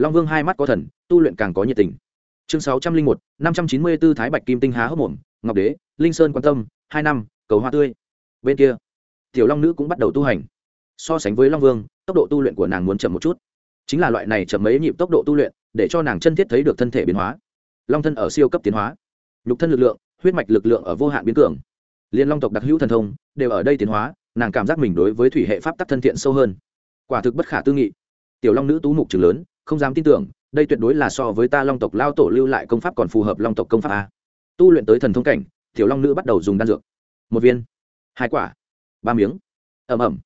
Speaker 1: long vương hai mắt có thần, tu luyện càng có nhiệt tình. Chương sáu trăm linh một, năm trăm chín mươi b ố thái bạch kim tinh há hốc mồm, ngọc đế, linh sơn quan tâm, hai năm, cầu hoa tươi. Bên kia, tiểu long nữ cũng bắt đầu tu hành. So sánh với long vương, tốc độ tu luyện của nàng muốn chậm một chút. Chính là loại này chậm mấy nhịp tốc độ tu luyện, để cho nàng chân thiết thấy được thân thể biến hóa. Long thân ở siêu cấp tiến hóa. Nhục thân lực lượng, huyết mạch lực lượng ở vô hạn biến cường. Liên long tộc đặc hữu thần thông, đều ở đây tiến hóa, nàng cảm giác mình đối với thủy hệ pháp tắc thân thiện sâu hơn. Quả thực bất khả tư nghị. Tiểu long nữ tú mục trường lớn không dám tin tưởng, đây tuyệt đối là so với ta long tộc lao tổ lưu lại công pháp còn phù hợp long tộc công pháp a. Tu luyện tới thần thông cảnh, tiểu long nữ bắt đầu dùng đan dược. Một viên, hai quả, ba miếng. Ẩm ẩm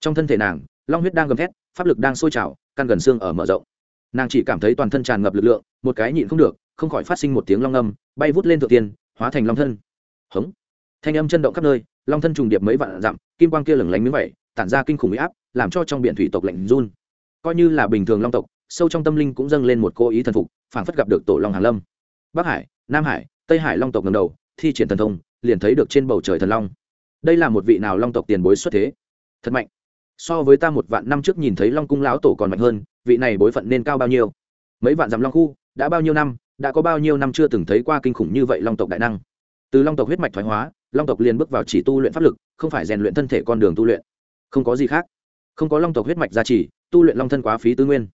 Speaker 1: trong thân thể nàng, long huyết đang gầm thét, pháp lực đang sôi trào, căn gần xương ở mở rộng. Nàng chỉ cảm thấy toàn thân tràn ngập lực lượng, một cái nhịn không được, không khỏi phát sinh một tiếng long âm, bay vút lên thượng tiên, hóa thành long thân. Hống. Thanh âm chân động khắp nơi, long thân trùng điệp mấy vạn dặm, kim quang kia lửng lánh miếng vậy tản ra kinh khủng huy áp, làm cho trong biển thủy tộc lạnh run. Coi như là bình thường long tộc sâu trong tâm linh cũng dâng lên một cô ý thần phục, phảng phất gặp được tổ long hàn lâm. Bắc hải, nam hải, tây hải long tộc ngầm đầu, thi triển thần thông, liền thấy được trên bầu trời thần long. Đây là một vị nào long tộc tiền bối xuất thế? Thật mạnh. So với ta một vạn năm trước nhìn thấy long cung lão tổ còn mạnh hơn, vị này bối phận nên cao bao nhiêu? Mấy vạn dặm long khu, đã bao nhiêu năm, đã có bao nhiêu năm chưa từng thấy qua kinh khủng như vậy long tộc đại năng. Từ long tộc huyết mạch thoái hóa, long tộc liền bước vào chỉ tu luyện pháp lực, không phải rèn luyện thân thể con đường tu luyện. Không có gì khác. Không có long tộc huyết mạch gia trì, tu luyện long thân quá phí tư nguyên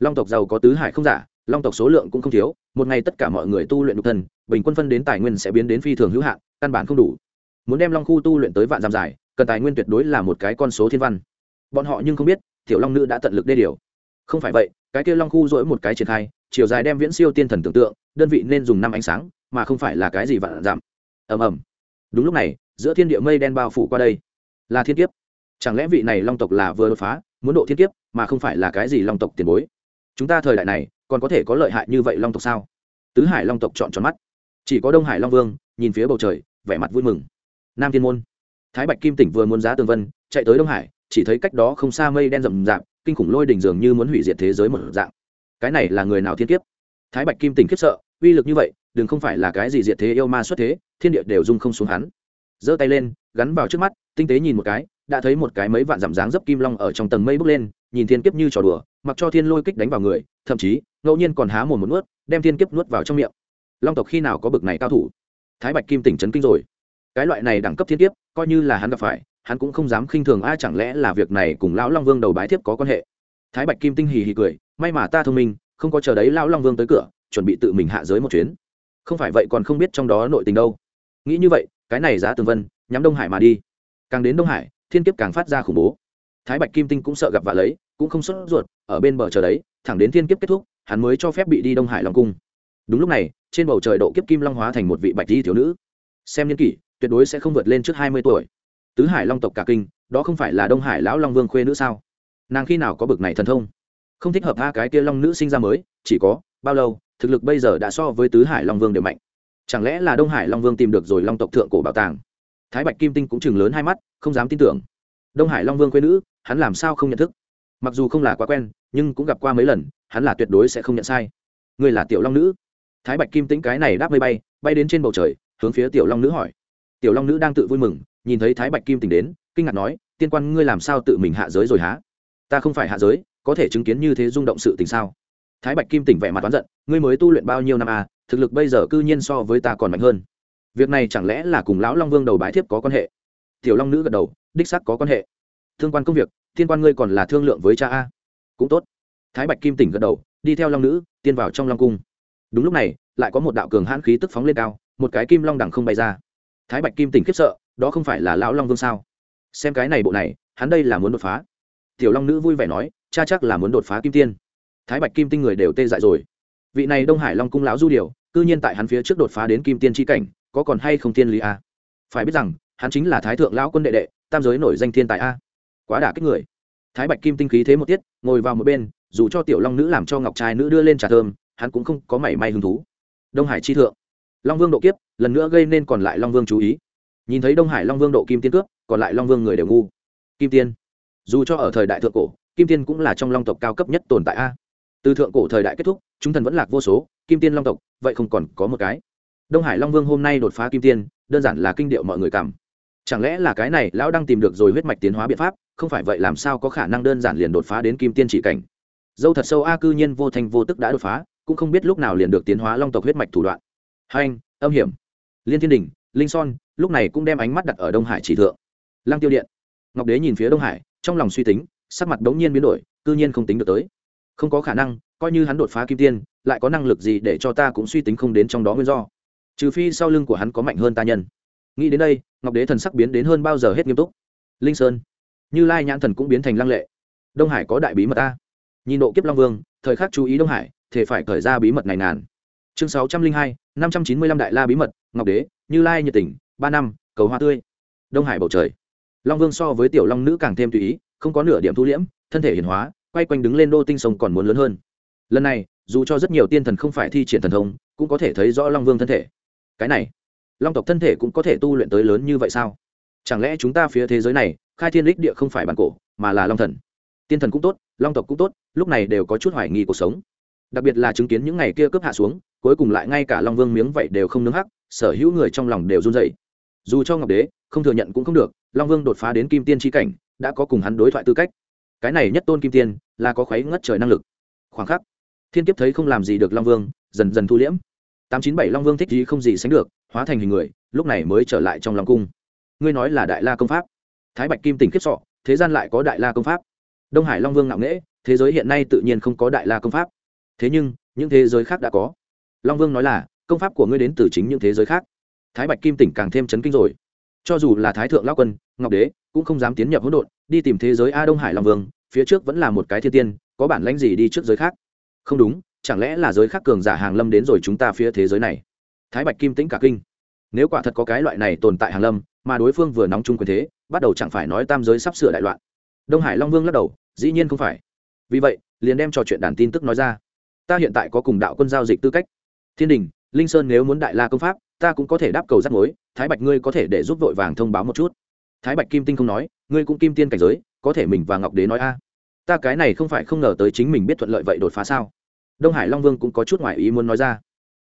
Speaker 1: long tộc giàu có tứ hải không giả, long tộc số lượng cũng không thiếu, một ngày tất cả mọi người tu luyện độc thân, bình quân phân đến tài nguyên sẽ biến đến phi thường hữu hạn, căn bản không đủ. Muốn đem long khu tu luyện tới vạn giảm dài cần tài nguyên tuyệt đối là một cái con số thiên văn. Bọn họ nhưng không biết, tiểu long nữ đã tận lực đê điều. Không phải vậy, cái kia long khu dỗi một cái triển khai, chiều dài đem viễn siêu tiên thần tưởng tượng, đơn vị nên dùng năm ánh sáng, mà không phải là cái gì vạn giảm. Ầm ầm. Đúng lúc này, giữa thiên địa mây đen bao phủ qua đây. Là thiên kiếp. Chẳng lẽ vị này long tộc là vừa đột phá, muốn độ thiên kiếp, mà không phải là cái gì long tộc tiền bối? Chúng ta thời đại này còn có thể có lợi hại như vậy long tộc sao? Tứ hải long tộc chọn tròn mắt. Chỉ có đông hải long vương, nhìn phía bầu trời, vẻ mặt vui mừng. Nam thiên môn. Thái bạch kim tỉnh vừa muốn giá tường vân, chạy tới đông hải, chỉ thấy cách đó không xa mây đen rậm rạp, kinh khủng lôi đỉnh dường như muốn hủy diệt thế giới một dạng. Cái này là người nào thiên kiếp? Thái bạch kim tỉnh khiếp sợ, uy lực như vậy, đừng không phải là cái gì diệt thế yêu ma xuất thế, thiên địa đều dung không xuống hắn. Giơ tay lên, gắn vào trước mắt, tinh tế nhìn một cái, đã thấy một cái mấy vạn dặm dáng dấp kim long ở trong tầng mây bốc lên, nhìn thiên kiếp như trò đùa mặc cho thiên lôi kích đánh vào người, thậm chí, ngẫu nhiên còn há mồm một nuốt, đem thiên kiếp nuốt vào trong miệng. Long tộc khi nào có bực này cao thủ? Thái bạch kim tỉnh chấn kinh rồi. Cái loại này đẳng cấp thiên kiếp, coi như là hắn gặp phải, hắn cũng không dám khinh thường Ai, chẳng lẽ là việc này cùng lão long vương đầu bái thiếp có quan hệ? Thái bạch kim tinh hì hì cười, may mà ta thông minh, không có chờ đấy lão long vương tới cửa, chuẩn bị tự mình hạ giới một chuyến. Không phải vậy còn không biết trong đó nội tình đâu. Nghĩ như vậy, cái này giá tường vân, nhắm đông hải mà đi. Càng đến đông hải, thiên kiếp càng phát ra khủng bố. Thái bạch kim tinh cũng sợ gặp vạ lấy, cũng không sốt ruột ở bên bờ chờ đấy, thẳng đến thiên kiếp kết thúc, hắn mới cho phép bị đi đông hải long cung. Đúng lúc này, trên bầu trời độ kiếp kim long hóa thành một vị bạch di thiếu nữ. Xem n kỷ, tuyệt đối sẽ không vượt lên trước hai mươi tuổi. Tứ hải long tộc cả kinh, đó không phải là đông hải lão long vương khuê nữ sao? Nàng khi nào có bực này thần thông? Không thích hợp tha cái kia long nữ sinh ra mới, chỉ có, bao lâu, thực lực bây giờ đã so với tứ hải long vương đều mạnh. Chẳng lẽ là đông hải long vương tìm được rồi long tộc thượng cổ bảo tàng? Thái bạch kim tinh cũng chừng lớn hai mắt, không dám tin tưởng. Đông hải long vương quê nữ, hắn làm sao không nhận thức? Mặc dù không là quá quen, nhưng cũng gặp qua mấy lần, hắn là tuyệt đối sẽ không nhận sai. Người là tiểu long nữ. Thái bạch kim tĩnh cái này đáp mây bay bay đến trên bầu trời, hướng phía tiểu long nữ hỏi. Tiểu long nữ đang tự vui mừng, nhìn thấy thái bạch kim tỉnh đến, kinh ngạc nói, tiên quan, ngươi làm sao tự mình hạ giới rồi há ta không phải hạ giới, có thể chứng kiến như thế rung động sự tình sao? Thái bạch kim tỉnh vẻ mặt oán giận, ngươi mới tu luyện bao nhiêu năm à thực lực bây giờ cư nhiên so với ta còn mạnh hơn. Việc này chẳng lẽ là cùng lão long vương đầu bái thiếp có quan hệ? Tiểu long nữ gật đầu, đích sắc có quan hệ. Thương quan công việc tiên quan ngươi còn là thương lượng với cha a. Cũng tốt. Thái bạch kim tỉnh gật đầu, đi theo long nữ, tiên vào trong long cung. Đúng lúc này, lại có một đạo cường hãn khí tức phóng lên cao, một cái kim long đằng không bay ra. Thái bạch kim tỉnh khiếp sợ, đó không phải là lão long vương sao? Xem cái này bộ này, hắn đây là muốn đột phá. Tiểu long nữ vui vẻ nói, cha chắc là muốn đột phá kim tiên. Thái bạch kim tinh người đều tê dại rồi. Vị này đông hải long cung lão du điều, cư nhiên tại hắn phía trước đột phá đến kim tiên tri cảnh, có còn hay không tiên lý a? Phải biết rằng, hắn chính là thái thượng lão quân đệ đệ, tam giới nổi danh thiên tài a quá đả kích người. Thái bạch kim tinh khí thế một tiết, ngồi vào một bên, dù cho tiểu long nữ làm cho ngọc trai nữ đưa lên trà thơm, hắn cũng không có mảy may hứng thú. Đông hải chi thượng. Long vương độ kiếp, lần nữa gây nên còn lại long vương chú ý. Nhìn thấy đông hải long vương độ kim tiên cướp còn lại long vương người đều ngu. Kim tiên. Dù cho ở thời đại thượng cổ, kim tiên cũng là trong long tộc cao cấp nhất tồn tại a. Từ thượng cổ thời đại kết thúc, chúng thần vẫn lạc vô số, kim tiên long tộc, vậy không còn có một cái. Đông hải long vương hôm nay đột phá kim tiên, đơn giản là kinh điệu mọi người cảm chẳng lẽ là cái này lão đang tìm được rồi huyết mạch tiến hóa biện pháp, không phải vậy làm sao có khả năng đơn giản liền đột phá đến kim tiên chỉ cảnh? Dâu thật sâu a cư nhiên vô thành vô tức đã đột phá, cũng không biết lúc nào liền được tiến hóa long tộc huyết mạch thủ đoạn. Hành âm hiểm. Liên thiên đình, linh son, lúc này cũng đem ánh mắt đặt ở đông hải chỉ thượng. Lăng tiêu điện. Ngọc đế nhìn phía đông hải, trong lòng suy tính, sắc mặt đống nhiên biến đổi, cư nhiên không tính được tới. Không có khả năng, coi như hắn đột phá kim tiên, lại có năng lực gì để cho ta cũng suy tính không đến trong đó nguyên do? Trừ phi sau lưng của hắn có mạnh hơn ta nhân nghĩ đến đây ngọc đế thần sắc biến đến hơn bao giờ hết nghiêm túc. Linh sơn như lai nhãn thần cũng biến thành lăng lệ. Đông hải có đại bí mật ta. Nhìn độ kiếp long vương thời khắc chú ý đông hải thể phải khởi ra bí mật này nàn chương sáu trăm linh hai năm trăm chín mươi lăm đại la bí mật ngọc đế như lai nhiệt tình, ba năm cầu hoa tươi. Đông hải bầu trời. Long vương so với tiểu long nữ càng thêm tùy ý không có nửa điểm thu liễm thân thể hiển hóa quay quanh đứng lên đô tinh sông còn muốn lớn hơn. Lần này dù cho rất nhiều tiên thần không phải thi triển thần thông cũng có thể thấy rõ long vương thân thể. Cái này long tộc thân thể cũng có thể tu luyện tới lớn như vậy sao? Chẳng lẽ chúng ta phía thế giới này, khai thiên đích địa không phải bản cổ, mà là long thần? Tiên thần cũng tốt, long tộc cũng tốt, lúc này đều có chút hoài nghi cuộc sống. Đặc biệt là chứng kiến những ngày kia cướp hạ xuống, cuối cùng lại ngay cả long vương miếng vậy đều không nướng hắc, sở hữu người trong lòng đều run dậy dù cho ngọc đế, không thừa nhận cũng không được, long vương đột phá đến kim tiên tri cảnh, đã có cùng hắn đối thoại tư cách. Cái này nhất tôn kim tiên, là có khuấy ngất trời năng lực. Khoảng khắc, thiên kiếp thấy không làm gì được long vương, dần dần thu liễm tám chín bảy long vương thích gì không gì sánh được, hóa thành hình người, lúc này mới trở lại trong lòng cung. Ngươi nói là đại la công pháp. Thái bạch kim tỉnh kiếp sọ thế gian lại có đại la công pháp. Đông hải long vương ngạo nghễ, thế giới hiện nay tự nhiên không có đại la công pháp. Thế nhưng, những thế giới khác đã có. Long vương nói là, công pháp của ngươi đến từ chính những thế giới khác. Thái bạch kim tỉnh càng thêm chấn kinh rồi. Cho dù là thái thượng lao quân, ngọc đế, cũng không dám tiến nhập hỗn độn, đi tìm thế giới a đông hải long vương, phía trước vẫn là một cái thiên tiên, có bản lãnh gì đi trước giới khác? Không đúng chẳng lẽ là giới khác cường giả hàng lâm đến rồi chúng ta phía thế giới này? Thái bạch kim tĩnh cả kinh. Nếu quả thật có cái loại này tồn tại hàng lâm, mà đối phương vừa nóng chung quyền thế, bắt đầu chẳng phải nói tam giới sắp sửa đại loạn. Đông hải long vương lắc đầu, dĩ nhiên không phải. Vì vậy, liền đem trò chuyện đàn tin tức nói ra. Ta hiện tại có cùng đạo quân giao dịch tư cách. Thiên đình, linh sơn nếu muốn đại la công pháp, ta cũng có thể đáp cầu rắc mối, thái bạch ngươi có thể để giúp vội vàng thông báo một chút. Thái bạch kim tinh không nói, ngươi cũng kim tiên cảnh giới, có thể mình và ngọc đế nói a. Ta cái này không phải không ngờ tới chính mình biết thuận lợi vậy đột phá sao? Đông hải long vương cũng có chút ngoại ý muốn nói ra.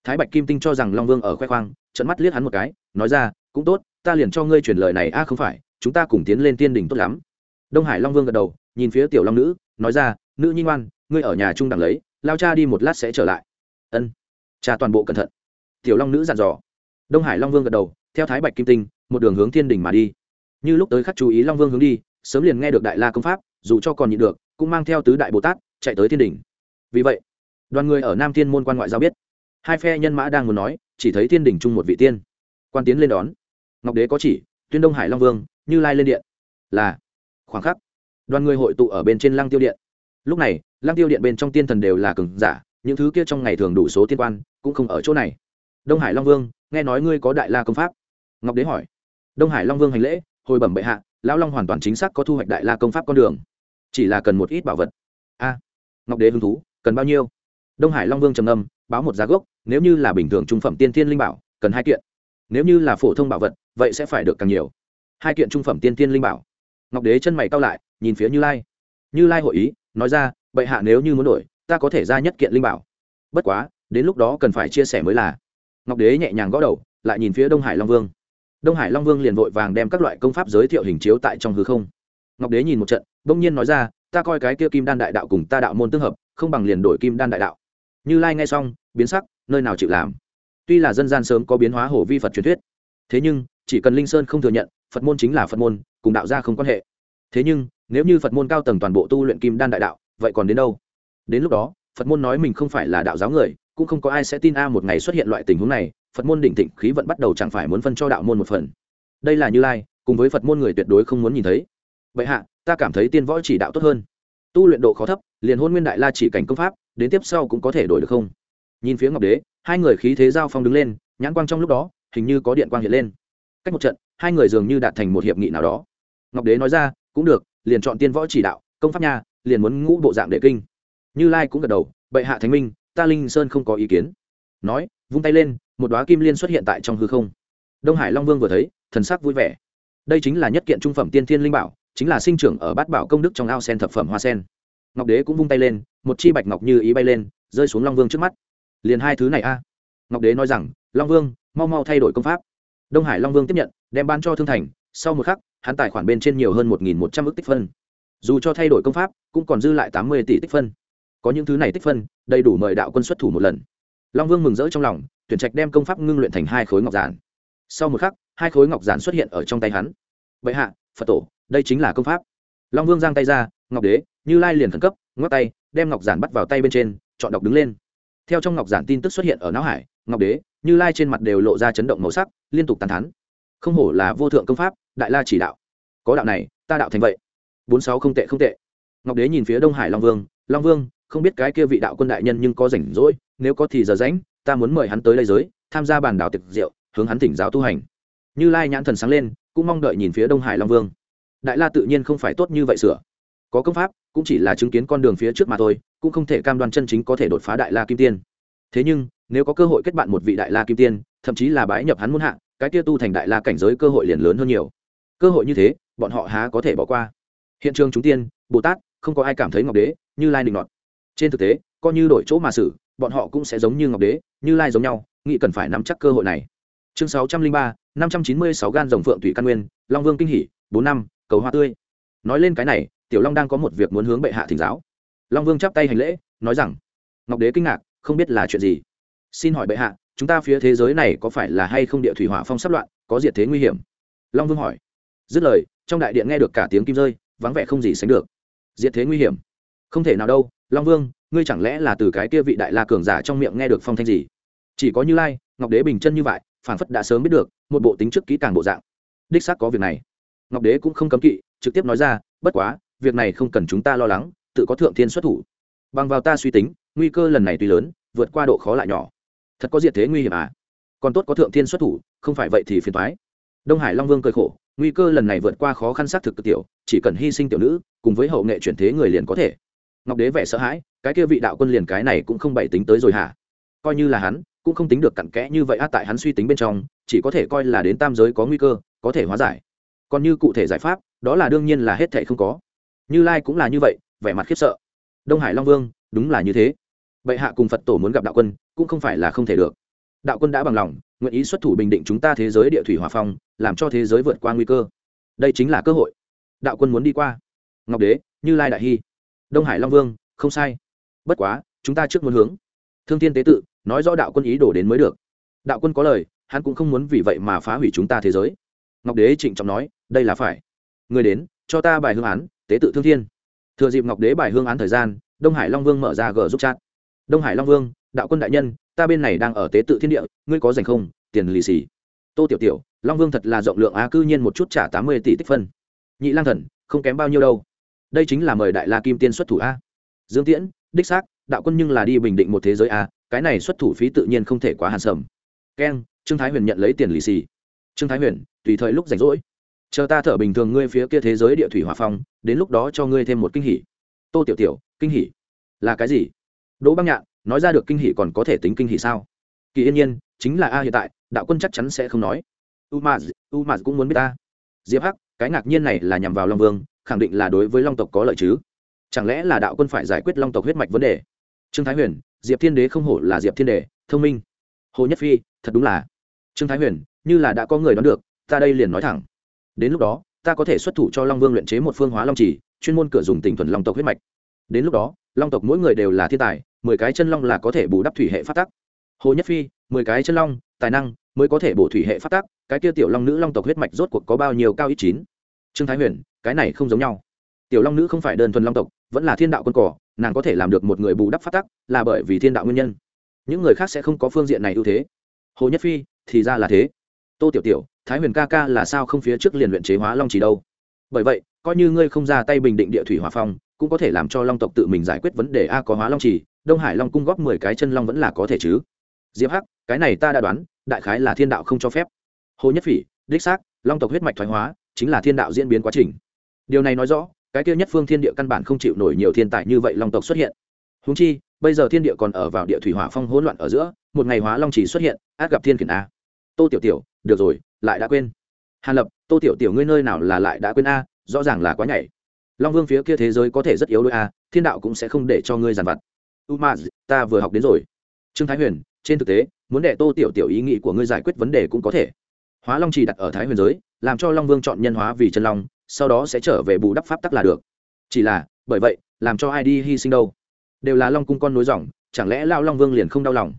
Speaker 1: Thái bạch kim tinh cho rằng long vương ở khoe khoang trận mắt liếc hắn một cái, nói ra, cũng tốt, ta liền cho ngươi truyền lời này, a, không phải, chúng ta cùng tiến lên tiên đỉnh tốt lắm. Đông hải long vương gật đầu, nhìn phía tiểu long nữ, nói ra, nữ nhi ngoan, ngươi ở nhà trung đẳng lấy, lao cha đi một lát sẽ trở lại. Ân, cha toàn bộ cẩn thận. Tiểu long nữ dặn dò. Đông hải long vương gật đầu, theo thái bạch kim tinh, một đường hướng thiên đình mà đi. Như lúc tới khắc chú ý long vương hướng đi, sớm liền nghe được đại la công pháp, dù cho còn nhịn được, cũng mang theo tứ đại bồ tát chạy tới thiên đình vì vậy đoàn người ở nam thiên môn quan ngoại giao biết. Hai phe nhân mã đang muốn nói, chỉ thấy thiên đình chung một vị tiên. Quan tiến lên đón. Ngọc đế có chỉ, tuyên đông hải long vương, như lai lên điện. Là. Khoảng khắc, đoàn người hội tụ ở bên trên lăng tiêu điện. Lúc này, lăng tiêu điện bên trong tiên thần đều là cường giả, những thứ kia trong ngày thường đủ số tiên quan, cũng không ở chỗ này. Đông hải long vương, nghe nói ngươi có đại la công pháp. Ngọc đế hỏi. Đông hải long vương hành lễ, hồi bẩm bệ hạ, lão long hoàn toàn chính xác có thu hoạch đại la công pháp con đường. Chỉ là cần một ít bảo vật. A. Ngọc đế hứng thú, cần bao nhiêu? Đông hải long vương trầm âm báo một giá gốc, nếu như là bình thường trung phẩm tiên thiên linh bảo, cần hai kiện. Nếu như là phổ thông bảo vật, vậy sẽ phải được càng nhiều. Hai kiện trung phẩm tiên thiên linh bảo. Ngọc đế chân mày cao lại, nhìn phía như lai. Như lai hội ý, nói ra, bệ hạ nếu như muốn đổi, ta có thể ra nhất kiện linh bảo. Bất quá, đến lúc đó cần phải chia sẻ mới là. Ngọc đế nhẹ nhàng gõ đầu, lại nhìn phía đông hải long vương. Đông hải long vương liền vội vàng đem các loại công pháp giới thiệu hình chiếu tại trong hư không. Ngọc đế nhìn một trận, bỗng nhiên nói ra, ta coi cái kia kim đan đại đạo cùng ta đạo môn tương hợp, không bằng liền đổi kim đan đại đạo như lai nghe xong, biến sắc, nơi nào chịu làm? Tuy là dân gian sớm có biến hóa hổ vi phật truyền thuyết, thế nhưng, chỉ cần linh sơn không thừa nhận, phật môn chính là phật môn, cùng đạo gia không quan hệ. Thế nhưng, nếu như phật môn cao tầng toàn bộ tu luyện kim đan đại đạo, vậy còn đến đâu? Đến lúc đó, phật môn nói mình không phải là đạo giáo người, cũng không có ai sẽ tin a một ngày xuất hiện loại tình huống này, phật môn định thịnh khí vận bắt đầu chẳng phải muốn phân cho đạo môn một phần. Đây là như lai, cùng với phật môn người tuyệt đối không muốn nhìn thấy. Vậy hạ, ta cảm thấy tiên võ chỉ đạo tốt hơn. Tu luyện độ khó thấp, liền hôn nguyên đại la chỉ cảnh công pháp đến tiếp sau cũng có thể đổi được không? Nhìn phía ngọc đế, hai người khí thế giao phong đứng lên, nhãn quang trong lúc đó, hình như có điện quang hiện lên. Cách một trận, hai người dường như đạt thành một hiệp nghị nào đó. Ngọc đế nói ra, cũng được, liền chọn tiên võ chỉ đạo, công pháp nha, liền muốn ngũ bộ dạng đệ kinh. Như lai cũng gật đầu, bệ hạ thánh minh, ta linh sơn không có ý kiến. Nói, vung tay lên, một đoá kim liên xuất hiện tại trong hư không. Đông hải long vương vừa thấy, thần sắc vui vẻ. Đây chính là nhất kiện trung phẩm tiên thiên linh bảo, chính là sinh trưởng ở bát bảo công đức trong ao sen thập phẩm hoa sen ngọc đế cũng vung tay lên, một chi bạch ngọc như ý bay lên, rơi xuống long vương trước mắt. Liền hai thứ này a. Ngọc đế nói rằng, long vương, mau mau thay đổi công pháp. Đông hải long vương tiếp nhận, đem ban cho thương thành. Sau một khắc, hắn tài khoản bên trên nhiều hơn một nghìn một trăm ước tích phân. Dù cho thay đổi công pháp, cũng còn dư lại tám mươi tỷ tích phân. Có những thứ này tích phân, đầy đủ mời đạo quân xuất thủ một lần. Long vương mừng rỡ trong lòng, tuyển trạch đem công pháp ngưng luyện thành hai khối ngọc giản. Sau một khắc, hai khối ngọc giản xuất hiện ở trong tay hắn. Bệ hạ, phật tổ, đây chính là công pháp. Long vương giang tay ra, ngọc đế như lai liền khẩn cấp, ngoắc tay, đem ngọc giản bắt vào tay bên trên, chọn đọc đứng lên. Theo trong ngọc giản tin tức xuất hiện ở não hải, ngọc đế, như lai trên mặt đều lộ ra chấn động màu sắc, liên tục tàn thắn không hổ là vô thượng công pháp, đại la chỉ đạo. Có đạo này, ta đạo thành vậy. Bốn sáu không tệ không tệ. Ngọc đế nhìn phía đông hải long vương long vương, không biết cái kia vị đạo quân đại nhân nhưng có rảnh rỗi, nếu có thì giờ rảnh, ta muốn mời hắn tới đây giới, tham gia bàn đảo tiệc rượu, hướng hắn thỉnh giáo tu hành. Như lai nhãn thần sáng lên, cũng mong đợi nhìn phía đông hải long vương. Đại la tự nhiên không phải tốt như vậy sửa có công pháp, cũng chỉ là chứng kiến con đường phía trước mà thôi, cũng không thể cam đoan chân chính có thể đột phá đại la kim tiên. Thế nhưng, nếu có cơ hội kết bạn một vị đại la kim tiên, thậm chí là bái nhập hắn muốn hạ, cái kia tu thành đại la cảnh giới cơ hội liền lớn hơn nhiều. Cơ hội như thế, bọn họ há có thể bỏ qua. Hiện trường chúng tiên, bồ tát, không có ai cảm thấy ngọc đế, như lai định nọt. Trên thực tế, coi như đổi chỗ mà xử, bọn họ cũng sẽ giống như ngọc đế, như lai giống nhau, nghĩ cần phải nắm chắc cơ hội này. Chương sáu trăm linh ba, năm trăm chín mươi sáu gan rồng phượng thủy căn nguyên, long vương kinh hỷ bốn năm, cầu hoa tươi. Nói lên cái này tiểu long đang có một việc muốn hướng bệ hạ thỉnh giáo. Long vương chắp tay hành lễ, nói rằng, ngọc đế kinh ngạc, không biết là chuyện gì. Xin hỏi bệ hạ, chúng ta phía thế giới này có phải là hay không địa thủy hỏa phong sắp loạn, có diệt thế nguy hiểm? Long vương hỏi. Dứt lời, trong đại điện nghe được cả tiếng kim rơi, vắng vẻ không gì sánh được. Diệt thế nguy hiểm? Không thể nào đâu, long vương, ngươi chẳng lẽ là từ cái kia vị đại la cường giả trong miệng nghe được phong thanh gì? Chỉ có như lai, ngọc đế bình chân như vậy phản phất đã sớm biết được, một bộ tính trước kỹ càng bộ dạng. Đích xác có việc này. Ngọc đế cũng không cấm kỵ, trực tiếp nói ra, bất quá việc này không cần chúng ta lo lắng, tự có thượng thiên xuất thủ. Bằng vào ta suy tính, nguy cơ lần này tuy lớn, vượt qua độ khó lại nhỏ. Thật có diệt thế nguy hiểm à? Còn tốt có thượng thiên xuất thủ, không phải vậy thì phiền thoái đông hải long vương cười khổ, nguy cơ lần này vượt qua khó khăn xác thực cực tiểu, chỉ cần hy sinh tiểu nữ, cùng với hậu nghệ chuyển thế người liền có thể. Ngọc đế vẻ sợ hãi, cái kia vị đạo quân liền cái này cũng không bày tính tới rồi hả? Coi như là hắn, cũng không tính được cặn kẽ như vậy á, tại hắn suy tính bên trong, chỉ có thể coi là đến tam giới có nguy cơ, có thể hóa giải. Còn như cụ thể giải pháp, đó là đương nhiên là hết thể không có như lai cũng là như vậy, vẻ mặt khiếp sợ. Đông hải long vương, đúng là như thế. Bệ hạ cùng phật tổ muốn gặp đạo quân, cũng không phải là không thể được. Đạo quân đã bằng lòng, nguyện ý xuất thủ bình định chúng ta thế giới địa thủy hòa phong, làm cho thế giới vượt qua nguy cơ. Đây chính là cơ hội. Đạo quân muốn đi qua. Ngọc đế, như lai đại hy. Đông hải long vương, không sai. Bất quá, chúng ta trước muốn hướng. Thương thiên tế tự, nói rõ đạo quân ý đổ đến mới được. Đạo quân có lời, hắn cũng không muốn vì vậy mà phá hủy chúng ta thế giới. Ngọc đế trịnh trọng nói, đây là phải. Người đến, cho ta bài hương án tế tự thương thiên. Thừa dịp ngọc đế bài hương án thời gian, đông hải long vương mở ra gờ giúp chat. Đông hải long vương, đạo quân đại nhân, ta bên này đang ở tế tự thiên địa, ngươi có dành không? Tiền lì xì. Tô tiểu tiểu, long vương thật là rộng lượng á, cư nhiên một chút trả tám mươi tỷ tích phân. Nhị lang thần, không kém bao nhiêu đâu. Đây chính là mời đại la kim tiên xuất thủ a dương tiễn, đích xác, đạo quân nhưng là đi bình định một thế giới a cái này xuất thủ phí tự nhiên không thể quá hàn sầm. Keng, trương thái huyền nhận lấy tiền lì xì. Trương thái huyền, tùy thời lúc rảnh rỗi chờ ta thở bình thường ngươi phía kia thế giới địa thủy hòa phong, đến lúc đó cho ngươi thêm một kinh hỉ. Tô tiểu tiểu, kinh hỉ? Là cái gì? Đỗ băng nhạn, nói ra được kinh hỉ còn có thể tính kinh hỉ sao? Kỳ yên nhiên, chính là a hiện tại, đạo quân chắc chắn sẽ không nói. U m u m cũng muốn biết ta. Diệp hắc, cái ngạc nhiên này là nhằm vào long vương, khẳng định là đối với long tộc có lợi chứ. Chẳng lẽ là đạo quân phải giải quyết long tộc huyết mạch vấn đề? Trương thái huyền, diệp thiên đế không hổ là diệp thiên đế, thông minh. Hồ nhất phi, thật đúng là. Trương thái huyền, như là đã có người đoán được, ta đây liền nói thẳng đến lúc đó, ta có thể xuất thủ cho long vương luyện chế một phương hóa long trì, chuyên môn cửa dùng tỉnh thuần long tộc huyết mạch. Đến lúc đó, long tộc mỗi người đều là thiên tài, mười cái chân long là có thể bù đắp thủy hệ phát tắc. Hồ nhất phi, mười cái chân long, tài năng mới có thể bổ thủy hệ phát tắc, cái kia tiểu long nữ long tộc huyết mạch rốt cuộc có bao nhiêu cao ít chín? Trương thái huyền, cái này không giống nhau. Tiểu long nữ không phải đơn thuần long tộc, vẫn là thiên đạo quân cỏ, nàng có thể làm được một người bù đắp phát tắc là bởi vì thiên đạo nguyên nhân. Những người khác sẽ không có phương diện này ưu thế. Hồ nhất phi, thì ra là thế. Tô tiểu tiểu thái huyền ca ca là sao không phía trước liền luyện chế hóa long chỉ đâu? Bởi vậy, coi như ngươi không ra tay bình định địa thủy hòa phong, cũng có thể làm cho long tộc tự mình giải quyết vấn đề a có hóa long chỉ, đông hải long cung góp mười cái chân long vẫn là có thể chứ? Diệp hắc, cái này ta đã đoán, đại khái là thiên đạo không cho phép. Hồ nhất phỉ, đích xác, long tộc huyết mạch thoái hóa, chính là thiên đạo diễn biến quá trình. Điều này nói rõ, cái kia nhất phương thiên địa căn bản không chịu nổi nhiều thiên tài như vậy long tộc xuất hiện. Húng chi, bây giờ thiên địa còn ở vào địa thủy hỏa phong hỗn loạn ở giữa, một ngày hóa long chỉ xuất hiện, át gặp thiên khiển a. Tô tiểu tiểu được rồi, lại đã quên. Hàn lập, tô tiểu tiểu ngươi nơi nào là lại đã quên a, rõ ràng là quá nhảy. Long vương phía kia thế giới có thể rất yếu đôi a, thiên đạo cũng sẽ không để cho ngươi giàn vặt. U ma ta vừa học đến rồi. Trương thái huyền, trên thực tế, muốn để tô tiểu tiểu ý nghĩ của ngươi giải quyết vấn đề cũng có thể. Hóa long chỉ đặt ở thái huyền giới, làm cho long vương chọn nhân hóa vì chân long, sau đó sẽ trở về bù đắp pháp tắc là được. Chỉ là, bởi vậy, làm cho ai đi hy sinh đâu? Đều là long cung con nối dòng, chẳng lẽ lao long vương liền không đau lòng?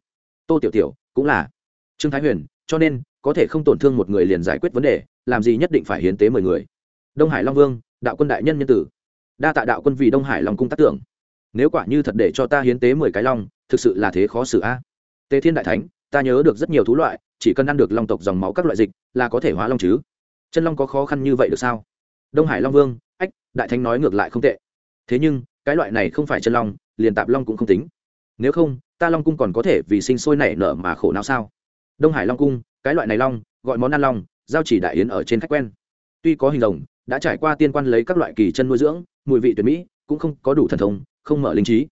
Speaker 1: Tô tiểu tiểu, cũng là. Trương thái huyền, cho nên có thể không tổn thương một người liền giải quyết vấn đề, làm gì nhất định phải hiến tế mười người. Đông hải long vương, đạo quân đại nhân nhân tử. Đa tạ đạo quân vì đông hải long cung tác tưởng. Nếu quả như thật để cho ta hiến tế mười cái long, thực sự là thế khó xử a. Tề thiên đại thánh, ta nhớ được rất nhiều thú loại, chỉ cần ăn được long tộc dòng máu các loại dịch, là có thể hóa long chứ. Chân long có khó khăn như vậy được sao? Đông hải long vương, ách, đại thánh nói ngược lại không tệ. Thế nhưng, cái loại này không phải chân long, liền tạp long cũng không tính. Nếu không, ta long cung còn có thể vì sinh sôi nảy nở mà khổ não sao? Đông hải long cung cái loại này long, gọi món ăn long, giao chỉ đại yến ở trên khách quen. Tuy có hình rồng, đã trải qua tiên quan lấy các loại kỳ chân nuôi dưỡng, mùi vị tuyệt mỹ, cũng không có đủ thần thông, không mở linh trí.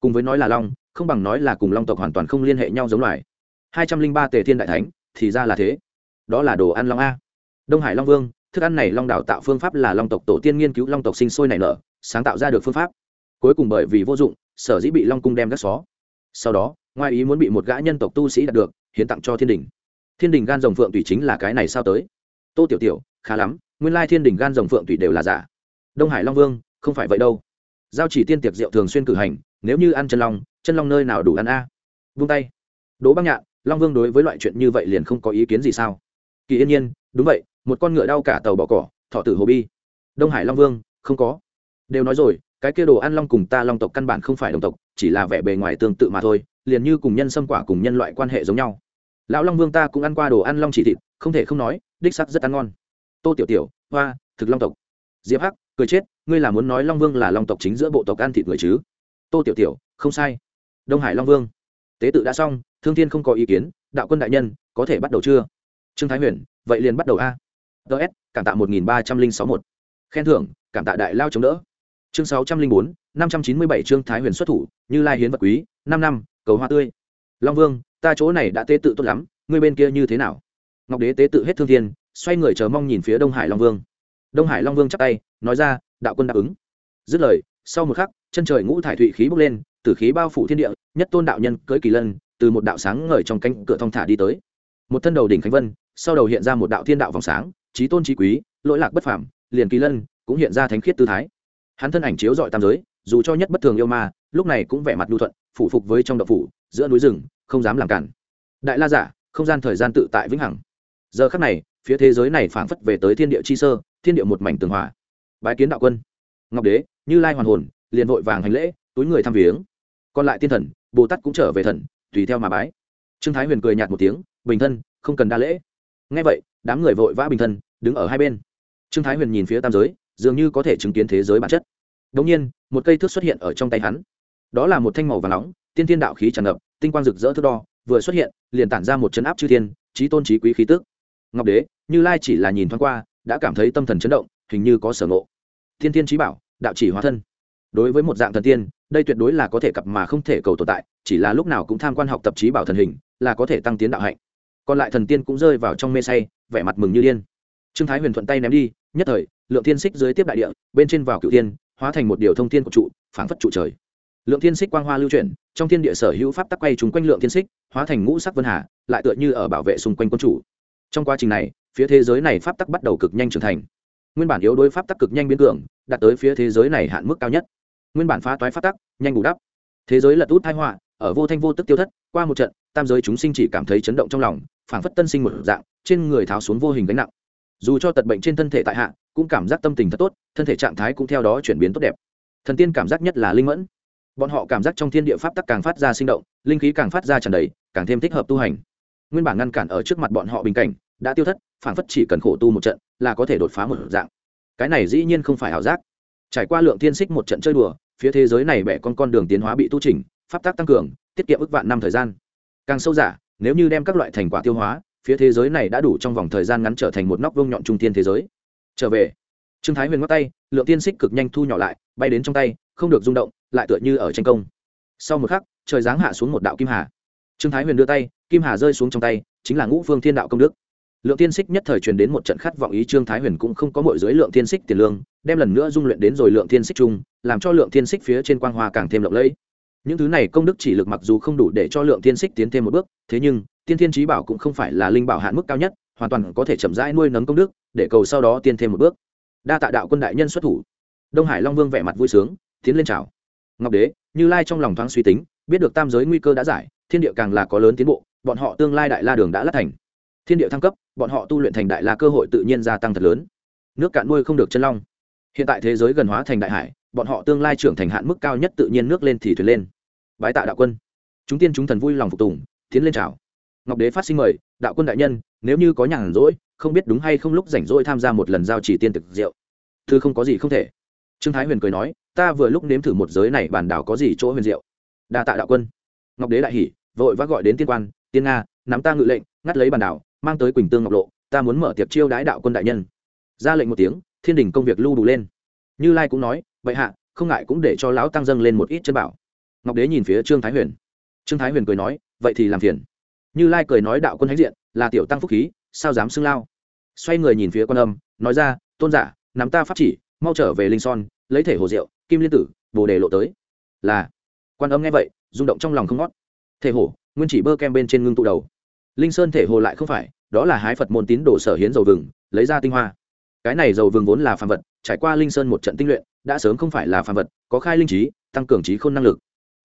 Speaker 1: Cùng với nói là long, không bằng nói là cùng long tộc hoàn toàn không liên hệ nhau giống loài. Hai trăm linh ba tề thiên đại thánh, thì ra là thế. Đó là đồ ăn long a. Đông hải long vương, thức ăn này long đào tạo phương pháp là long tộc tổ tiên nghiên cứu long tộc sinh sôi nảy nở, sáng tạo ra được phương pháp. Cuối cùng bởi vì vô dụng, sở dĩ bị long cung đem gác xó. Sau đó, ngoài ý muốn bị một gã nhân tộc tu sĩ đạt được, hiến tặng cho thiên đình thiên đình gan rồng phượng tùy chính là cái này sao tới? Tô tiểu tiểu, khá lắm, nguyên lai thiên đình gan rồng phượng tùy đều là giả. Đông hải long vương, không phải vậy đâu. Giao chỉ tiên tiệc rượu thường xuyên cử hành, nếu như ăn chân long chân long nơi nào đủ ăn a? À? vung tay. Đỗ băng nhạn, long vương đối với loại chuyện như vậy liền không có ý kiến gì sao? Kỳ yên nhiên, đúng vậy, một con ngựa đau cả tàu bỏ cỏ, thọ tử hồ bi. Đông hải long vương, không có. Đều nói rồi, cái kia đồ ăn long cùng ta long tộc căn bản không phải đồng tộc, chỉ là vẻ bề ngoài tương tự mà thôi, liền như cùng nhân xâm quả cùng nhân loại quan hệ giống nhau lão long vương ta cũng ăn qua đồ ăn long chỉ thịt, không thể không nói, đích sắc rất ăn ngon. Tô tiểu tiểu, hoa, thực long tộc. Diệp hắc, cười chết, ngươi là muốn nói long vương là long tộc chính giữa bộ tộc ăn thịt người chứ? Tô tiểu tiểu, không sai. Đông hải long vương. Tế tự đã xong, thương thiên không có ý kiến, đạo quân đại nhân, có thể bắt đầu chưa? Trương thái huyền, vậy liền bắt đầu a. Ts cảm tạ một nghìn ba trăm linh sáu một. Khen thưởng, cảm tạ đại lao chống đỡ. Chương sáu trăm linh bốn, năm trăm chín mươi bảy trương thái huyền xuất thủ, như lai hiến vật quý, năm năm, cầu hoa tươi. Long vương ta chỗ này đã tế tự tốt lắm, ngươi bên kia như thế nào? Ngọc đế tế tự hết thương thiên, xoay người chờ mong nhìn phía đông hải long vương. Đông hải long vương chắp tay, nói ra, đạo quân đáp ứng. Dứt lời, sau một khắc, chân trời ngũ thải thụy khí bốc lên, tử khí bao phủ thiên địa, nhất tôn đạo nhân cưỡi kỳ lân, từ một đạo sáng ngời trong cánh cửa thong thả đi tới. Một thân đầu đỉnh khánh vân, sau đầu hiện ra một đạo thiên đạo vòng sáng trí tôn trí quý, lỗi lạc bất phảm liền kỳ lân cũng hiện ra thánh khiết tư thái. Hắn thân ảnh chiếu dọi tam giới, dù cho nhất bất thường yêu ma, lúc này cũng vẻ mặt lưu thuận, phủ phục với trong đậu phủ, giữa núi rừng không dám làm cản. Đại la giả, không gian thời gian tự tại vĩnh hằng. Giờ khắc này, phía thế giới này phảng phất về tới thiên địa chi sơ, thiên địa một mảnh tường hòa. Bái kiến đạo quân. Ngọc đế, như lai hoàn hồn, liền vội vàng hành lễ, túi người thăm viếng. Còn lại tiên thần, bồ tát cũng trở về thần, tùy theo mà bái. Trương thái huyền cười nhạt một tiếng, bình thân, không cần đa lễ. Ngay vậy, đám người vội vã bình thân, đứng ở hai bên. Trương thái huyền nhìn phía tam giới, dường như có thể chứng kiến thế giới bản chất. Đ ỗ n g nhiên, một cây thước xuất hiện ở trong tay hắn đó là một thanh màu và nóng, tiên thiên đạo khí tràn ngập, tinh quang rực rỡ thước đo, vừa xuất hiện, liền tản ra một chấn áp chư thiên trí tôn trí quý khí tước ngọc đế, như lai chỉ là nhìn thoáng qua, đã cảm thấy tâm thần chấn động, hình như có sở ngộ. Thiên Thiên trí bảo, đạo chỉ hóa thân. Đối với một dạng thần tiên, đây tuyệt đối là có thể cặp mà không thể cầu tồn tại, chỉ là lúc nào cũng tham quan học tập trí bảo thần hình, là có thể tăng tiến đạo hạnh. Còn lại thần tiên cũng rơi vào trong mê say, vẻ mặt mừng như điên. Trương thái huyền thuận tay ném đi, nhất thời, lượng thiên xích dưới tiếp đại địa, bên trên vào cựu tiên hóa thành một điều thông thiên của trụ, phảng phất trụ trời lượng thiên xích quang hoa lưu chuyển, trong thiên địa sở hữu pháp tắc quay trúng quanh lượng thiên xích, hóa thành ngũ sắc vân hà, lại tựa như ở bảo vệ xung quanh quân chủ. Trong quá trình này, phía thế giới này pháp tắc bắt đầu cực nhanh trưởng thành. Nguyên bản yếu đối pháp tắc cực nhanh biến cường, đạt tới phía thế giới này hạn mức cao nhất. Nguyên bản phá toái pháp tắc, nhanh bù đắp. Thế giới lật út thái họa, ở vô thanh vô tức tiêu thất, qua một trận, tam giới chúng sinh chỉ cảm thấy chấn động trong lòng, phảng phất tân sinh một dạng, trên người tháo xuống vô hình gánh nặng. Dù cho tật bệnh trên thân thể tại hạ, cũng cảm giác tâm tình thật tốt, thân thể trạng thái cũng theo đó chuyển biến tốt đẹp. Thần tiên cảm giác nhất là linh mẫn bọn họ cảm giác trong thiên địa pháp tắc càng phát ra sinh động, linh khí càng phát ra tràn đầy, càng thêm thích hợp tu hành. Nguyên bản ngăn cản ở trước mặt bọn họ bình cảnh, đã tiêu thất phản phất chỉ cần khổ tu một trận, là có thể đột phá một dạng. Cái này dĩ nhiên không phải ảo giác. Trải qua lượng thiên xích một trận chơi đùa, phía thế giới này bẻ con con đường tiến hóa bị tu trình pháp tắc tăng cường, tiết kiệm ước vạn năm thời gian. Càng sâu giả, nếu như đem các loại thành quả tiêu hóa, phía thế giới này đã đủ trong vòng thời gian ngắn trở thành một nóc vông nhọn trung tiên thế giới. Trở về. Trương thái huyền ngắt tay, lượng tiên xích cực nhanh thu nhỏ lại, bay đến trong tay, không được rung động lại tựa như ở tranh công. Sau một khắc, trời giáng hạ xuống một đạo kim hà. Trương thái huyền đưa tay, kim hà rơi xuống trong tay, chính là ngũ phương thiên đạo công đức. Lượng tiên xích nhất thời truyền đến một trận khát vọng ý, trương thái huyền cũng không có mọi dưới lượng tiên xích tiền lương, đem lần nữa dung luyện đến rồi lượng tiên xích chung, làm cho lượng tiên xích phía trên quang hoa càng thêm lộng lẫy. Những thứ này công đức chỉ lực mặc dù không đủ để cho lượng tiên xích tiến thêm một bước, thế nhưng, tiên thiên trí bảo cũng không phải là linh bảo hạn mức cao nhất, hoàn toàn có thể chậm rãi nuôi nấng công đức, để cầu sau đó tiên thêm một bước. Đa tạ đạo quân đại nhân xuất thủ. Đông hải long vương vẻ mặt vui sướng, tiến lên chào ngọc đế, như lai trong lòng thoáng suy tính, biết được tam giới nguy cơ đã giải, thiên địa càng là có lớn tiến bộ, bọn họ tương lai đại la đường đã lát thành. Thiên địa thăng cấp, bọn họ tu luyện thành đại la cơ hội tự nhiên gia tăng thật lớn. Nước cạn nuôi không được chân long. Hiện tại thế giới gần hóa thành đại hải, bọn họ tương lai trưởng thành hạn mức cao nhất tự nhiên nước lên thì thuyền lên. Bái tạ đạo quân. Chúng tiên chúng thần vui lòng phục tùng, tiến lên chào. Ngọc đế phát sinh mời, đạo quân đại nhân, nếu như có nhàn rỗi, không biết đúng hay không lúc rảnh rỗi tham gia một lần giao chỉ tiên thực rượu. Thư không có gì không thể trương thái huyền cười nói, ta vừa lúc nếm thử một giới này bản đảo có gì chỗ huyền diệu. Đa tạ đạo quân. Ngọc đế đại hỉ, vội vã gọi đến tiên quan, tiên nga, nắm ta ngự lệnh, ngắt lấy bản đảo, mang tới quỳnh tương ngọc lộ, ta muốn mở tiệc chiêu đái đạo quân đại nhân. Ra lệnh một tiếng, thiên đình công việc lưu đủ lên. Như lai cũng nói vậy hạ, không ngại cũng để cho lão tăng dâng lên một ít chân bảo. Ngọc đế nhìn phía trương thái huyền. Trương thái huyền cười nói, vậy thì làm phiền. Như lai cười nói đạo quân hãnh diện, là tiểu tăng phúc khí, sao dám xưng lao? Xoay người nhìn phía quan âm, nói ra, tôn giả, nắm ta pháp chỉ mau trở về linh son, lấy thể hồ rượu, kim liên tử, bồ đề lộ tới. Là. Quan âm nghe vậy, rung động trong lòng không ngót. Thể hồ, nguyên chỉ bơ kem bên trên ngưng tụ đầu. Linh sơn thể hồ lại không phải, đó là hái phật môn tín đồ sở hiến dầu vừng, lấy ra tinh hoa. Cái này dầu vừng vốn là phàm vật, trải qua linh sơn một trận tinh luyện, đã sớm không phải là phàm vật, có khai linh trí, tăng cường trí khôn năng lực.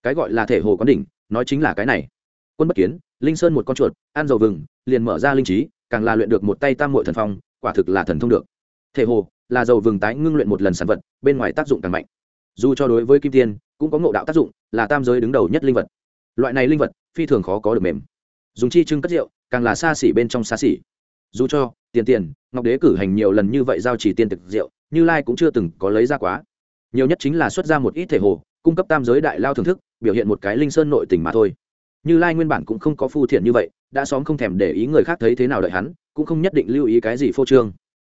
Speaker 1: Cái gọi là thể hồ quán đỉnh, nói chính là cái này. Quân bất kiến, linh sơn một con chuột, ăn dầu vừng, liền mở ra linh trí, càng là luyện được một tay tam muội thần phong, quả thực là thần thông được. Thể hồ là dầu vừng tái ngưng luyện một lần sản vật, bên ngoài tác dụng càng mạnh. Dù cho đối với kim tiên, cũng có ngộ đạo tác dụng, là tam giới đứng đầu nhất linh vật. Loại này linh vật, phi thường khó có được mềm. Dùng chi trưng cất rượu, càng là xa xỉ bên trong xa xỉ. Dù cho, tiền tiền, ngọc đế cử hành nhiều lần như vậy giao chỉ tiên thực rượu, như lai cũng chưa từng có lấy ra quá. Nhiều nhất chính là xuất ra một ít thể hồ, cung cấp tam giới đại lao thưởng thức, biểu hiện một cái linh sơn nội tình mà thôi. Như lai nguyên bản cũng không có phu thiện như vậy, đã xóm không thèm để ý người khác thấy thế nào đợi hắn, cũng không nhất định lưu ý cái gì phô trương.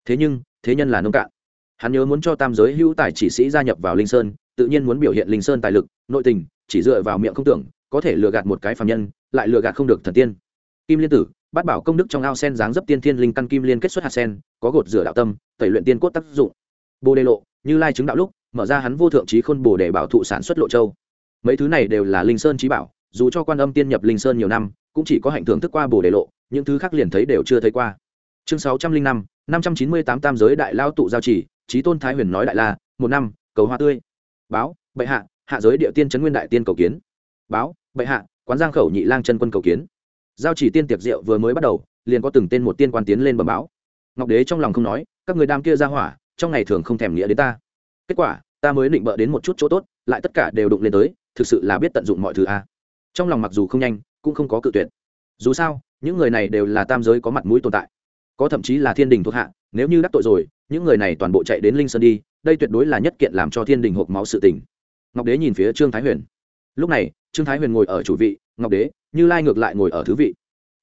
Speaker 1: Thế nhưng thế nhân là nông cạn. Hắn nhớ muốn cho tam giới hữu tài chỉ sĩ gia nhập vào linh sơn, tự nhiên muốn biểu hiện linh sơn tài lực, nội tình, chỉ dựa vào miệng không tưởng, có thể lừa gạt một cái phàm nhân, lại lừa gạt không được thần tiên. Kim liên tử, bát bảo công đức trong ao sen dáng dấp tiên thiên linh căn kim liên kết xuất hạt sen, có gột rửa đạo tâm, tẩy luyện tiên cốt tác dụng. Bồ đề lộ, như lai chứng đạo lúc, mở ra hắn vô thượng trí khôn bồ để bảo thụ sản xuất lộ châu. Mấy thứ này đều là linh sơn trí bảo, dù cho quan âm tiên nhập linh sơn nhiều năm, cũng chỉ có hạnh thưởng thức qua bồ đề lộ, những thứ khác liền thấy đều chưa thấy qua chương sáu trăm linh năm năm trăm chín mươi tám tam giới đại lao tụ giao chỉ trí tôn thái huyền nói đại la, một năm, cầu hoa tươi. Báo, bệ hạ hạ giới địa tiên trấn nguyên đại tiên cầu kiến. Báo, bệ hạ, quán giang khẩu nhị lang chân quân cầu kiến. Giao chỉ tiên tiệc rượu vừa mới bắt đầu, liền có từng tên một tiên quan tiến lên bẩm báo. Ngọc đế trong lòng không nói, các người đam kia ra hỏa, trong ngày thường không thèm nghĩa đến ta. Kết quả, ta mới định bợ đến một chút chỗ tốt, lại tất cả đều đụng lên tới, thực sự là biết tận dụng mọi thứ a. Trong lòng mặc dù không nhanh, cũng không có cự tuyệt. Dù sao, những người này đều là tam giới có mặt mũi tồn tại có thậm chí là thiên đình thuộc hạ, nếu như đắc tội rồi, những người này toàn bộ chạy đến linh sơn đi, đây tuyệt đối là nhất kiện làm cho thiên đình hộp máu sự tình. Ngọc đế nhìn phía trương thái huyền. Lúc này, trương thái huyền ngồi ở chủ vị, ngọc đế, như lai ngược lại ngồi ở thứ vị.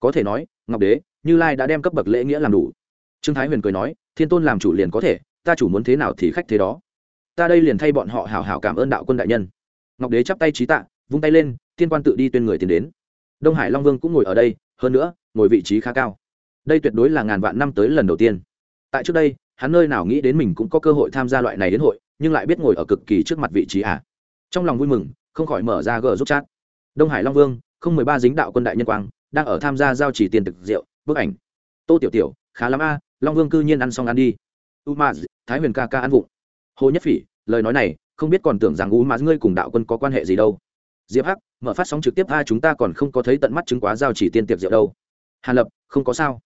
Speaker 1: Có thể nói, ngọc đế, như lai đã đem cấp bậc lễ nghĩa làm đủ. Trương thái huyền cười nói, thiên tôn làm chủ liền có thể, ta chủ muốn thế nào thì khách thế đó. Ta đây liền thay bọn họ hào hào cảm ơn đạo quân đại nhân. Ngọc đế chắp tay trí tạ, vung tay lên tiên quan tự đi tuyên người tiến đến. Đông hải long vương cũng ngồi ở đây, hơn nữa, ngồi vị trí khá cao đây tuyệt đối là ngàn vạn năm tới lần đầu tiên. Tại trước đây, hắn nơi nào nghĩ đến mình cũng có cơ hội tham gia loại này đến hội, nhưng lại biết ngồi ở cực kỳ trước mặt vị trí à. trong lòng vui mừng, không khỏi mở ra gờ giúp chat. Đông hải long vương, không mười ba dính đạo quân đại nhân quang, đang ở tham gia giao chỉ tiền thực rượu, bức ảnh. Tô tiểu tiểu, khá lắm a, long vương cư nhiên ăn xong ăn đi. U ma thái huyền ca ca ăn vụng. Hồ nhất phỉ, lời nói này, không biết còn tưởng rằng u ma ngươi cùng đạo quân có quan hệ gì đâu. Diệp hắc, mở phát sóng trực tiếp, a, chúng ta còn không có thấy tận mắt chứng quá giao chỉ tiên tiệc rượu đâu. Hàn lập, không có sao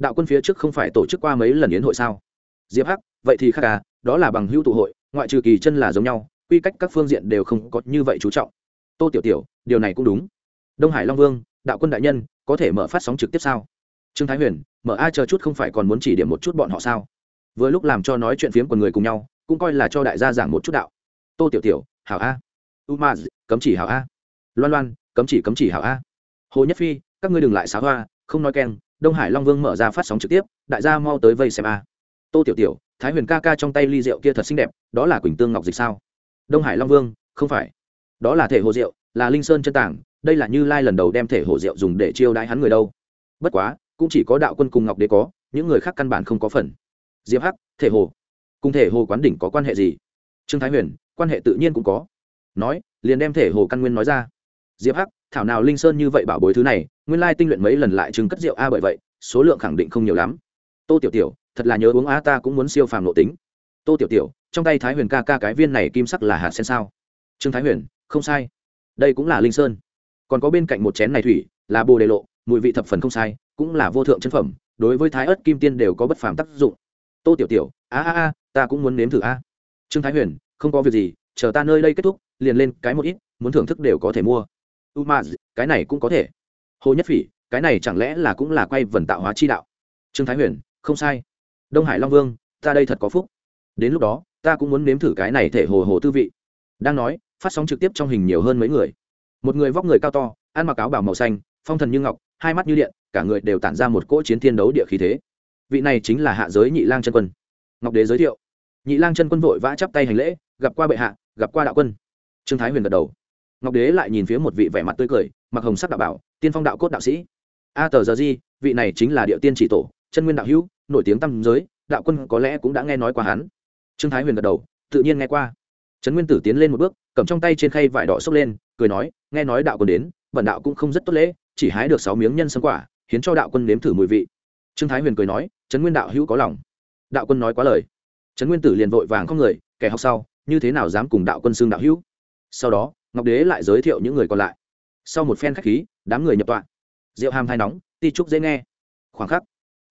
Speaker 1: đạo quân phía trước không phải tổ chức qua mấy lần yến hội sao? Diệp hắc, vậy thì khác à đó là bằng hữu tụ hội, ngoại trừ kỳ chân là giống nhau, quy cách các phương diện đều không có như vậy chú trọng. Tô tiểu tiểu, điều này cũng đúng. Đông hải long vương, đạo quân đại nhân, có thể mở phát sóng trực tiếp sao? Trương thái huyền, mở a chờ chút không phải còn muốn chỉ điểm một chút bọn họ sao? Vừa lúc làm cho nói chuyện phiếm của người cùng nhau, cũng coi là cho đại gia giảng một chút đạo. Tô tiểu tiểu, hảo a. Umaz, cấm chỉ hảo a. Loan loan, cấm chỉ cấm chỉ hảo a. Hồ nhất phi, các ngươi đừng lại xáo hoa, không nói keng đông hải long vương mở ra phát sóng trực tiếp, đại gia mau tới vây xem a. Tô tiểu tiểu, thái huyền ca ca trong tay ly rượu kia thật xinh đẹp, đó là quỳnh tương ngọc dịch sao? Đông hải long vương, không phải. Đó là thể hồ rượu, là linh sơn chân tảng, đây là như lai lần đầu đem thể hồ rượu dùng để chiêu đãi hắn người đâu. Bất quá, cũng chỉ có đạo quân cùng ngọc đế có, những người khác căn bản không có phần. Diệp hắc, thể hồ. Cùng thể hồ quán đỉnh có quan hệ gì? Trương thái huyền, quan hệ tự nhiên cũng có. Nói, liền đem thể hồ căn nguyên nói ra. Diệp hắc thảo nào linh sơn như vậy bảo bối thứ này, nguyên lai tinh luyện mấy lần lại chứng cất rượu a bởi vậy, số lượng khẳng định không nhiều lắm. Tô tiểu tiểu, thật là nhớ uống a, ta cũng muốn siêu phàm nội tính. Tô tiểu tiểu, trong tay thái huyền ca ca cái viên này kim sắc là hạt sen sao? Trương thái huyền, không sai. Đây cũng là linh sơn. Còn có bên cạnh một chén này thủy, là bồ đề lộ, mùi vị thập phần không sai, cũng là vô thượng chân phẩm, đối với thái ớt kim tiên đều có bất phàm tác dụng. Tô tiểu tiểu, a a a, ta cũng muốn nếm thử a. Trương thái huyền, không có việc gì, chờ ta nơi đây kết thúc, liền lên cái một ít, muốn thưởng thức đều có thể mua umaz cái này cũng có thể. Hồ nhất phỉ, cái này chẳng lẽ là cũng là quay vần tạo hóa chi đạo? Trương thái huyền, không sai. Đông hải long vương, ta đây thật có phúc. Đến lúc đó, ta cũng muốn nếm thử cái này thể hồ hồ tư vị. Đang nói, phát sóng trực tiếp trong hình nhiều hơn mấy người. Một người vóc người cao to, ăn mặc áo bảo màu xanh, phong thần như ngọc, hai mắt như điện, cả người đều tản ra một cỗ chiến thiên đấu địa khí thế. Vị này chính là hạ giới nhị lang chân quân. Ngọc đế giới thiệu. Nhị lang chân quân vội vã chắp tay hành lễ, gặp qua bệ hạ, gặp qua đạo quân. Trương thái huyền gật đầu ngọc đế lại nhìn phía một vị vẻ mặt tươi cười, mặc hồng sắc đạo bảo, tiên phong đạo cốt đạo sĩ. A tờ giờ di, vị này chính là địa tiên chỉ tổ, chân nguyên đạo hữu, nổi tiếng tâm giới, đạo quân có lẽ cũng đã nghe nói qua hắn. Trương thái huyền gật đầu, tự nhiên nghe qua. Trấn nguyên tử tiến lên một bước, cầm trong tay trên khay vải đỏ xốc lên, cười nói, nghe nói đạo quân đến, bẩn đạo cũng không rất tốt lễ, chỉ hái được sáu miếng nhân sâm quả, hiến cho đạo quân nếm thử mùi vị. Trương thái huyền cười nói, trấn nguyên đạo hữu có lòng. Đạo quân nói quá lời. Trấn nguyên tử liền vội vàng không người, kẻ học sau, như thế nào dám cùng đạo quân xương đạo hữu? Sau đó ngọc đế lại giới thiệu những người còn lại. Sau một phen khách khí, đám người nhập tọa. Rượu hàm thai nóng, ti trúc dễ nghe. Khoảng khắc,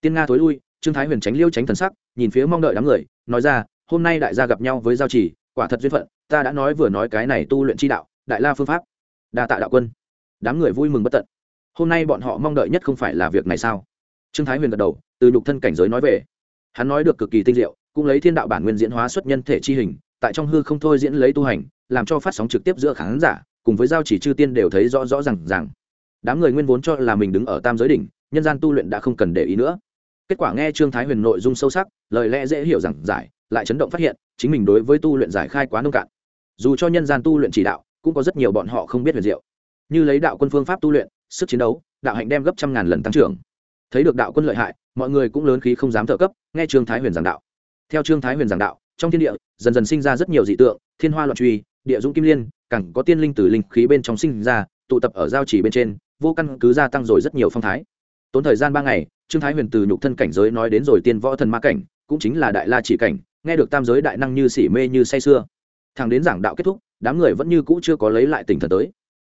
Speaker 1: tiên nga thối lui, trương thái huyền tránh liêu tránh thần sắc, nhìn phía mong đợi đám người, nói ra, hôm nay đại gia gặp nhau với giao chỉ quả thật duyên phận, ta đã nói vừa nói cái này tu luyện chi đạo, đại la phương pháp. Đa tạ đạo quân. Đám người vui mừng bất tận. Hôm nay bọn họ mong đợi nhất không phải là việc này sao? Trương thái huyền gật đầu, từ nhục thân cảnh giới nói về. Hắn nói được cực kỳ tinh diệu, cũng lấy thiên đạo bản nguyên diễn hóa xuất nhân thể chi hình tại trong hư không thôi diễn lấy tu hành, làm cho phát sóng trực tiếp giữa khán giả, cùng với giao chỉ chư tiên đều thấy rõ rõ r à n g rằng đám người nguyên vốn cho là mình đứng ở tam giới đỉnh, nhân gian tu luyện đã không cần để ý nữa. Kết quả nghe trương thái huyền nội dung sâu sắc, lời lẽ dễ hiểu rằng giải, lại chấn động phát hiện, chính mình đối với tu luyện giải khai quá nông cạn. Dù cho nhân gian tu luyện chỉ đạo, cũng có rất nhiều bọn họ không biết huyền diệu. Như lấy đạo quân phương pháp tu luyện, sức chiến đấu, đạo hạnh đem gấp trăm ngàn lần tăng trưởng. Thấy được đạo quân lợi hại, mọi người cũng lớn khí không dám thợ cấp, nghe trương thái huyền giảng đạo. Theo trương thái huyền giảng đạo trong thiên địa, dần dần sinh ra rất nhiều dị tượng, thiên hoa loạn truy, địa dũng kim liên cẳng có tiên linh từ linh khí bên trong sinh ra, tụ tập ở giao chỉ bên trên, vô căn cứ gia tăng rồi rất nhiều phong thái. Tốn thời gian ba ngày, trương thái huyền từ nhục thân cảnh giới nói đến rồi tiên võ thần ma cảnh, cũng chính là đại la chỉ cảnh, nghe được tam giới đại năng như xỉ mê như say xưa thằng đến giảng đạo kết thúc, đám người vẫn như cũ chưa có lấy lại tỉnh thần tới.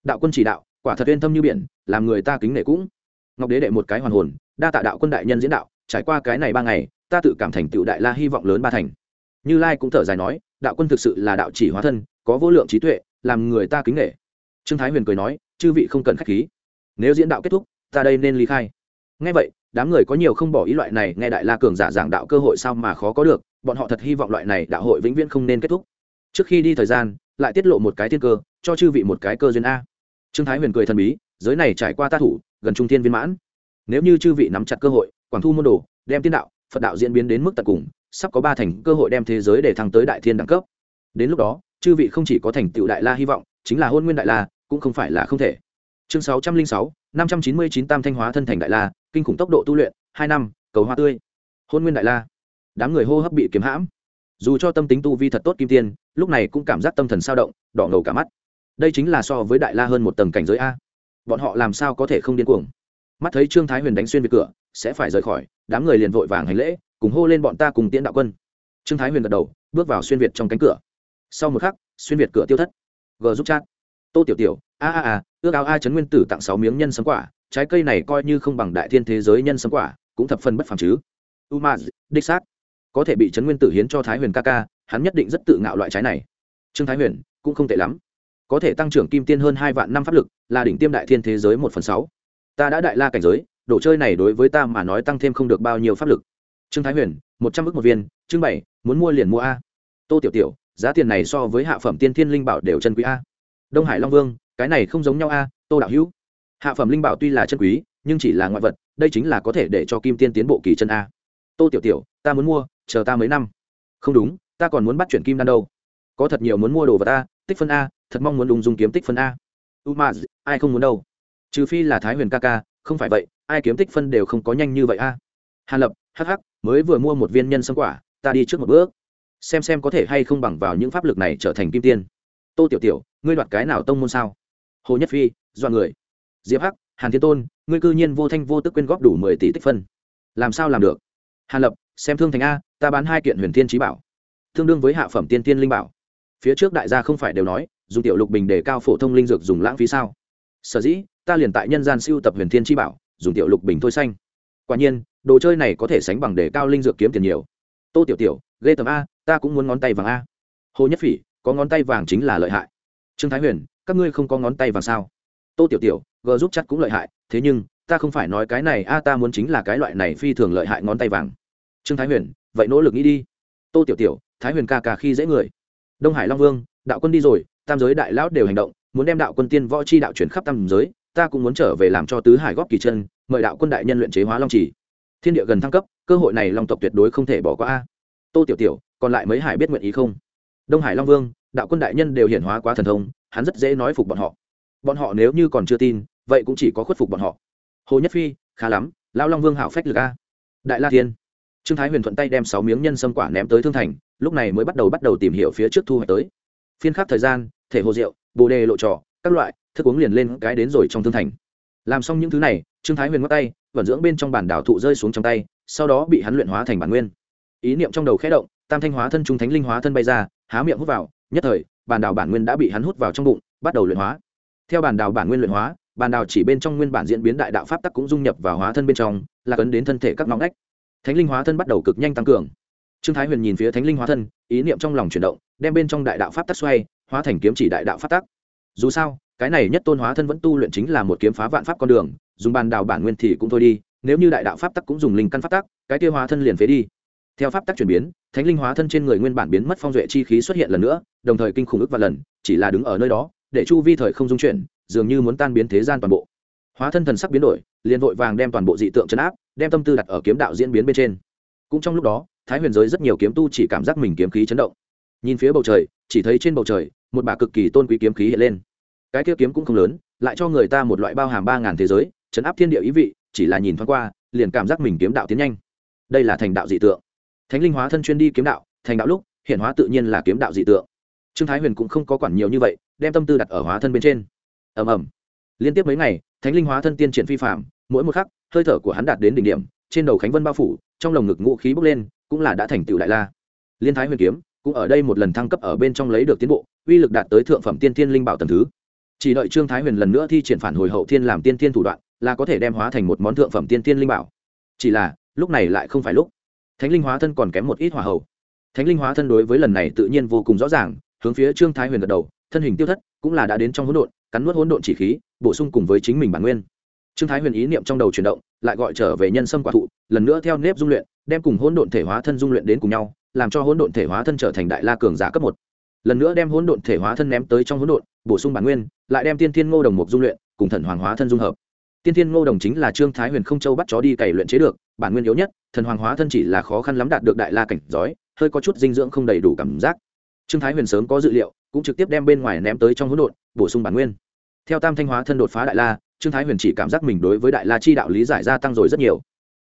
Speaker 1: Đạo quân chỉ đạo, quả thật yên tâm như biển, làm người ta kính nể cũng. Ngọc đế đệ một cái hoàn hồn, đa tạ đạo quân đại nhân diễn đạo, trải qua cái này ba ngày, ta tự cảm thành tựu đại la hy vọng lớn ba thành như lai cũng thở dài nói, đạo quân thực sự là đạo chỉ hóa thân, có vô lượng trí tuệ, làm người ta kính nể. Trương thái huyền cười nói, chư vị không cần khách khí. Nếu diễn đạo kết thúc, ta đây nên ly khai. Ngay vậy, đám người có nhiều không bỏ ý loại này, nghe đại la cường giả giảng đạo cơ hội sao mà khó có được, bọn họ thật hy vọng loại này đạo hội vĩnh viễn không nên kết thúc. Trước khi đi thời gian, lại tiết lộ một cái thiên cơ, cho chư vị một cái cơ duyên a. Trương thái huyền cười thần bí, giới này trải qua ta thủ, gần trung thiên viên mãn. Nếu như chư vị nắm chặt cơ hội, quảng thu môn đồ, đem tiên đạo, phật đạo diễn biến đến mức tận cùng sắp có ba thành cơ hội đem thế giới để thăng tới đại thiên đẳng cấp. Đến lúc đó, chư vị không chỉ có thành tựu đại la hy vọng, chính là hôn nguyên đại la, cũng không phải là không thể. Chương sáu trăm linh sáu, năm trăm chín mươi chín tam thanh hóa thân thành đại la, kinh khủng tốc độ tu luyện, hai năm, cầu hoa tươi. Hôn nguyên đại la. Đám người hô hấp bị kiếm hãm. Dù cho tâm tính tu vi thật tốt kim tiên, lúc này cũng cảm giác tâm thần sao động, đỏ ngầu cả mắt. Đây chính là so với đại la hơn một tầng cảnh giới a. Bọn họ làm sao có thể không điên cuồng? Mắt thấy trương thái huyền đánh xuyên về cửa, sẽ phải rời khỏi, đám người liền vội vàng hành lễ cùng hô lên bọn ta cùng tiễn đạo quân. Trương thái huyền gật đầu, bước vào xuyên việt trong cánh cửa. Sau một khắc, xuyên việt cửa tiêu thất. G giúp chat. Tô tiểu tiểu, a a a, ước áo a chấn nguyên tử tặng sáu miếng nhân sấm quả, trái cây này coi như không bằng đại thiên thế giới nhân sấm quả, cũng thập phần bất phàm chứ. Umaz đích xác. Có thể bị chấn nguyên tử hiến cho thái huyền ca ca, hắn nhất định rất tự ngạo loại trái này. Trương thái huyền, cũng không tệ lắm. Có thể tăng trưởng kim tiên hơn hai vạn năm pháp lực, là đỉnh tiêm đại thiên thế giới một phần sáu. Ta đã đại la cảnh giới, đồ chơi này đối với ta mà nói tăng thêm không được bao nhiêu pháp lực trương thái huyền, một trăm ước một viên trưng bày muốn mua liền mua a. Tô tiểu tiểu, giá tiền này so với hạ phẩm tiên thiên linh bảo đều chân quý a. Đông hải long vương, cái này không giống nhau a, tô đạo hữu. Hạ phẩm linh bảo tuy là chân quý, nhưng chỉ là ngoại vật, đây chính là có thể để cho kim tiên tiến bộ kỳ chân a. Tô tiểu tiểu, ta muốn mua, chờ ta mấy năm. Không đúng, ta còn muốn bắt chuyển kim đan đâu. Có thật nhiều muốn mua đồ vật a, tích phân a, thật mong muốn đùng dùng kiếm tích phân a. U ai không muốn đâu. Trừ phi là thái huyền ca ca, không phải vậy, ai kiếm tích phân đều không có nhanh như vậy a. Hàn lập, hắc hắc mới vừa mua một viên nhân sâm quả, ta đi trước một bước. Xem xem có thể hay không bằng vào những pháp lực này trở thành kim tiên. Tô tiểu tiểu, ngươi đoạt cái nào tông môn sao? Hồ nhất phi do người. Diệp hắc, hàn thiên tôn, ngươi cư nhiên vô thanh vô tức quyên góp đủ mười tỷ tích phân. Làm sao làm được? Hàn lập, xem thương thành a, ta bán hai kiện huyền thiên trí bảo. Tương đương với hạ phẩm tiên tiên linh bảo. Phía trước đại gia không phải đều nói, dùng tiểu lục bình để cao phổ thông linh dược dùng lãng phí sao? Sở dĩ, ta liền tại nhân gian siêu tập huyền thiên chi bảo, dùng tiểu lục bình thôi xanh quả nhiên, đồ chơi này có thể sánh bằng để cao linh dược kiếm tiền nhiều. Tô tiểu tiểu, ghê tầm a, ta cũng muốn ngón tay vàng a. Hồ nhất phỉ, có ngón tay vàng chính là lợi hại. Trương thái huyền, các ngươi không có ngón tay vàng sao? Tô tiểu tiểu, g giúp chắc cũng lợi hại, thế nhưng, ta không phải nói cái này a, ta muốn chính là cái loại này phi thường lợi hại ngón tay vàng. Trương thái huyền, vậy nỗ lực nghĩ đi. Tô tiểu tiểu, thái huyền ca ca khi dễ người. Đông hải long vương, đạo quân đi rồi, tam giới đại lão đều hành động, muốn đem đạo quân tiên võ chi đạo chuyển khắp tam giới, ta cũng muốn trở về làm cho tứ hải góp kỳ chân mời đạo quân đại nhân luyện chế hóa long trì. Thiên địa gần thăng cấp, cơ hội này long tộc tuyệt đối không thể bỏ qua a. Tô tiểu tiểu, còn lại mấy hải biết nguyện ý không? Đông hải long vương, đạo quân đại nhân đều hiển hóa quá thần thông, hắn rất dễ nói phục bọn họ. Bọn họ nếu như còn chưa tin, vậy cũng chỉ có khuất phục bọn họ. Hồ nhất phi, khá lắm lao long vương hảo phách lực a. Đại la thiên. Trương thái huyền thuận tay đem sáu miếng nhân sâm quả ném tới thương thành, lúc này mới bắt đầu bắt đầu tìm hiểu phía trước thu hoạch tới. Phiên khắc thời gian, thể hồ rượu, bồ đề, lộ trò, các loại, thức uống liền lên cái đến rồi trong thương thành làm xong những thứ này, trương thái huyền ngắt tay, vận dưỡng bên trong bản đảo thụ rơi xuống trong tay, sau đó bị hắn luyện hóa thành bản nguyên. Ý niệm trong đầu khẽ động, tam thanh hóa thân trung thánh linh hóa thân bay ra, há miệng hút vào, nhất thời, bản đảo bản nguyên đã bị hắn hút vào trong bụng, bắt đầu luyện hóa. Theo bản đảo bản nguyên luyện hóa, bản đảo chỉ bên trong nguyên bản diễn biến đại đạo pháp tắc cũng dung nhập vào hóa thân bên trong, là cấn đến thân thể các ngõ ngách. Thánh linh hóa thân bắt đầu cực nhanh tăng cường. Trương thái huyền nhìn phía thánh linh hóa thân, ý niệm trong lòng chuyển động, đem bên trong đại đạo pháp tắc xoay, hóa thành kiếm chỉ đại đạo pháp tắc. Dù sao cái này nhất tôn hóa thân vẫn tu luyện chính là một kiếm phá vạn pháp con đường, dùng bàn đào bản nguyên thì cũng thôi đi, nếu như đại đạo pháp tắc cũng dùng linh căn pháp tắc, cái kia hóa thân liền phế đi. Theo pháp tắc chuyển biến, thánh linh hóa thân trên người nguyên bản biến mất phong duệ chi khí xuất hiện lần nữa, đồng thời kinh khủng ức và lần, chỉ là đứng ở nơi đó, để chu vi thời không dung chuyển, dường như muốn tan biến thế gian toàn bộ. Hóa thân thần sắc biến đổi, liền vội vàng đem toàn bộ dị tượng chấn áp, đem tâm tư đặt ở kiếm đạo diễn biến bên trên. Cũng trong lúc đó, thái huyền giới rất nhiều kiếm tu chỉ cảm giác mình kiếm khí chấn động. Nhìn phía bầu trời, chỉ thấy trên bầu trời, một bà cực kỳ tôn quý kiếm khí hiện lên cái kia kiếm cũng không lớn, lại cho người ta một loại bao hàm ba ngàn thế giới chấn áp thiên địa ý vị, chỉ là nhìn thoáng qua, liền cảm giác mình kiếm đạo tiến nhanh. Đây là thành đạo dị tượng. Thánh linh hóa thân chuyên đi kiếm đạo, thành đạo lúc, hiện hóa tự nhiên là kiếm đạo dị tượng. Trương thái huyền cũng không có quản nhiều như vậy, đem tâm tư đặt ở hóa thân bên trên. Ầm ầm. Liên tiếp mấy ngày, thánh linh hóa thân tiên triển phi phạm mỗi một khắc, hơi thở của hắn đạt đến đỉnh điểm, trên đầu khánh vân bao phủ, trong lồng ngực ngũ khí bốc lên, cũng là đã thành tựu đại la. Liên thái huyền kiếm, cũng ở đây một lần thăng cấp ở bên trong lấy được tiến bộ, uy lực đạt tới thượng phẩm tiên thiên linh bảo tầm thứ chỉ đợi trương thái huyền lần nữa thi triển phản hồi hậu thiên làm tiên thiên thủ đoạn, là có thể đem hóa thành một món thượng phẩm tiên thiên linh bảo. Chỉ là, lúc này lại không phải lúc. Thánh linh hóa thân còn kém một ít hỏa hậu thánh linh hóa thân đối với lần này tự nhiên vô cùng rõ ràng, hướng phía trương thái huyền gật đầu, thân hình tiêu thất, cũng là đã đến trong hỗn độn, cắn nuốt hỗn độn chỉ khí, bổ sung cùng với chính mình bản nguyên. Trương thái huyền ý niệm trong đầu chuyển động, lại gọi trở về nhân sâm quả thụ, lần nữa theo nếp dung luyện, đem cùng hỗn độn thể hóa thân dung luyện đến cùng nhau, làm cho hỗn độn thể hóa thân trở thành đại la cường giả cấp một lần nữa đem hỗn độn thể hóa thân ném tới trong hỗn độn, bổ sung bản nguyên, lại đem tiên thiên ngô đồng mục dung luyện cùng thần hoàng hóa thân dung hợp. Tiên thiên ngô đồng chính là trương thái huyền không châu bắt chó đi cày luyện chế được, bản nguyên yếu nhất, thần hoàng hóa thân chỉ là khó khăn lắm đạt được đại la cảnh giói, hơi có chút dinh dưỡng không đầy đủ cảm giác. Trương thái huyền sớm có dự liệu, cũng trực tiếp đem bên ngoài ném tới trong hỗn độn, bổ sung bản nguyên. Theo tam thanh hóa thân đột phá đại la, trương thái huyền chỉ cảm giác mình đối với đại la chi đạo lý giải gia tăng rồi rất nhiều.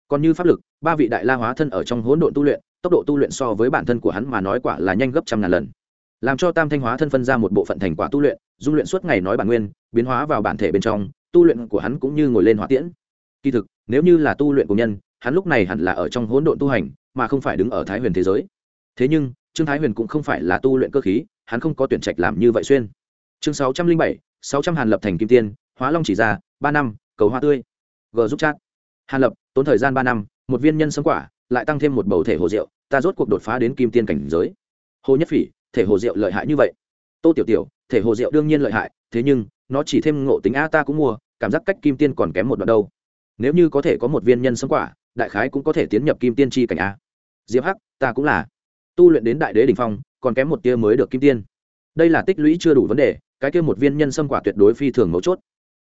Speaker 1: Còn như pháp lực, ba vị đại la hóa thân ở trong hỗn độn tu luyện, tốc độ tu luyện so với bản thân của hắn mà nói quả là nhanh gấp trăm ngàn lần làm cho tam thanh hóa thân phân ra một bộ phận thành quả tu luyện dung luyện suốt ngày nói bản nguyên, biến hóa vào bản thể bên trong, tu luyện của hắn cũng như ngồi lên hỏa tiễn. Kỳ thực, nếu như là tu luyện của nhân, hắn lúc này hẳn là ở trong hỗn độn tu hành, mà không phải đứng ở thái huyền thế giới. Thế nhưng, trương thái huyền cũng không phải là tu luyện cơ khí, hắn không có tuyển trạch làm như vậy xuyên. Chương sáu trăm linh bảy, sáu trăm hàn lập thành kim tiên, hóa long chỉ ra, ba năm, cầu hoa tươi. G giúp chat. Hàn lập, tốn thời gian ba năm, một viên nhân sấm quả, lại tăng thêm một bầu thể hồ rượu, ta rốt cuộc đột phá đến kim tiên cảnh giới. Hồ nhất phỉ thể hồ rượu lợi hại như vậy. Tô tiểu tiểu, thể hồ rượu đương nhiên lợi hại, thế nhưng, nó chỉ thêm ngộ tính a ta cũng mua, cảm giác cách kim tiên còn kém một đoạn đâu. Nếu như có thể có một viên nhân sâm quả, đại khái cũng có thể tiến nhập kim tiên tri cảnh a. Diệp hắc, ta cũng là. Tu luyện đến đại đế đ ỉ n h phong, còn kém một tia mới được kim tiên. Đây là tích lũy chưa đủ vấn đề, cái kia một viên nhân sâm quả tuyệt đối phi thường mấu chốt.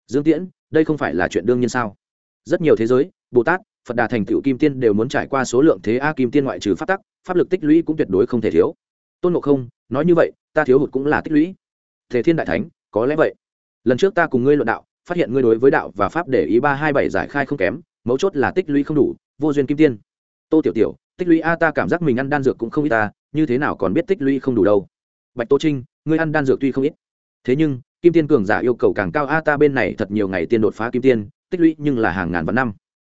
Speaker 1: Dương tiễn, đây không phải là chuyện đương nhiên sao? Rất nhiều thế giới, bồ tát, phật đà thành tựu kim tiên đều muốn trải qua số lượng thế a kim tiên ngoại trừ pháp tắc, pháp lực tích lũy cũng tuyệt đối không thể thiếu tôn ngộ không, nói như vậy, ta thiếu hụt cũng là tích lũy. Thể thiên đại thánh, có lẽ vậy. Lần trước ta cùng ngươi luận đạo, phát hiện ngươi đối với đạo và pháp để ý ba hai bảy giải khai không kém, mấu chốt là tích lũy không đủ, vô duyên kim tiên. Tô tiểu tiểu, tích lũy a, ta cảm giác mình ăn đan dược cũng không ít ta, như thế nào còn biết tích lũy không đủ đâu? Bạch tô trinh, ngươi ăn đan dược tuy không ít. Thế nhưng, kim tiên cường giả yêu cầu càng cao a, ta bên này thật nhiều ngày tiên đột phá kim tiên, tích lũy nhưng là hàng ngàn vạn năm.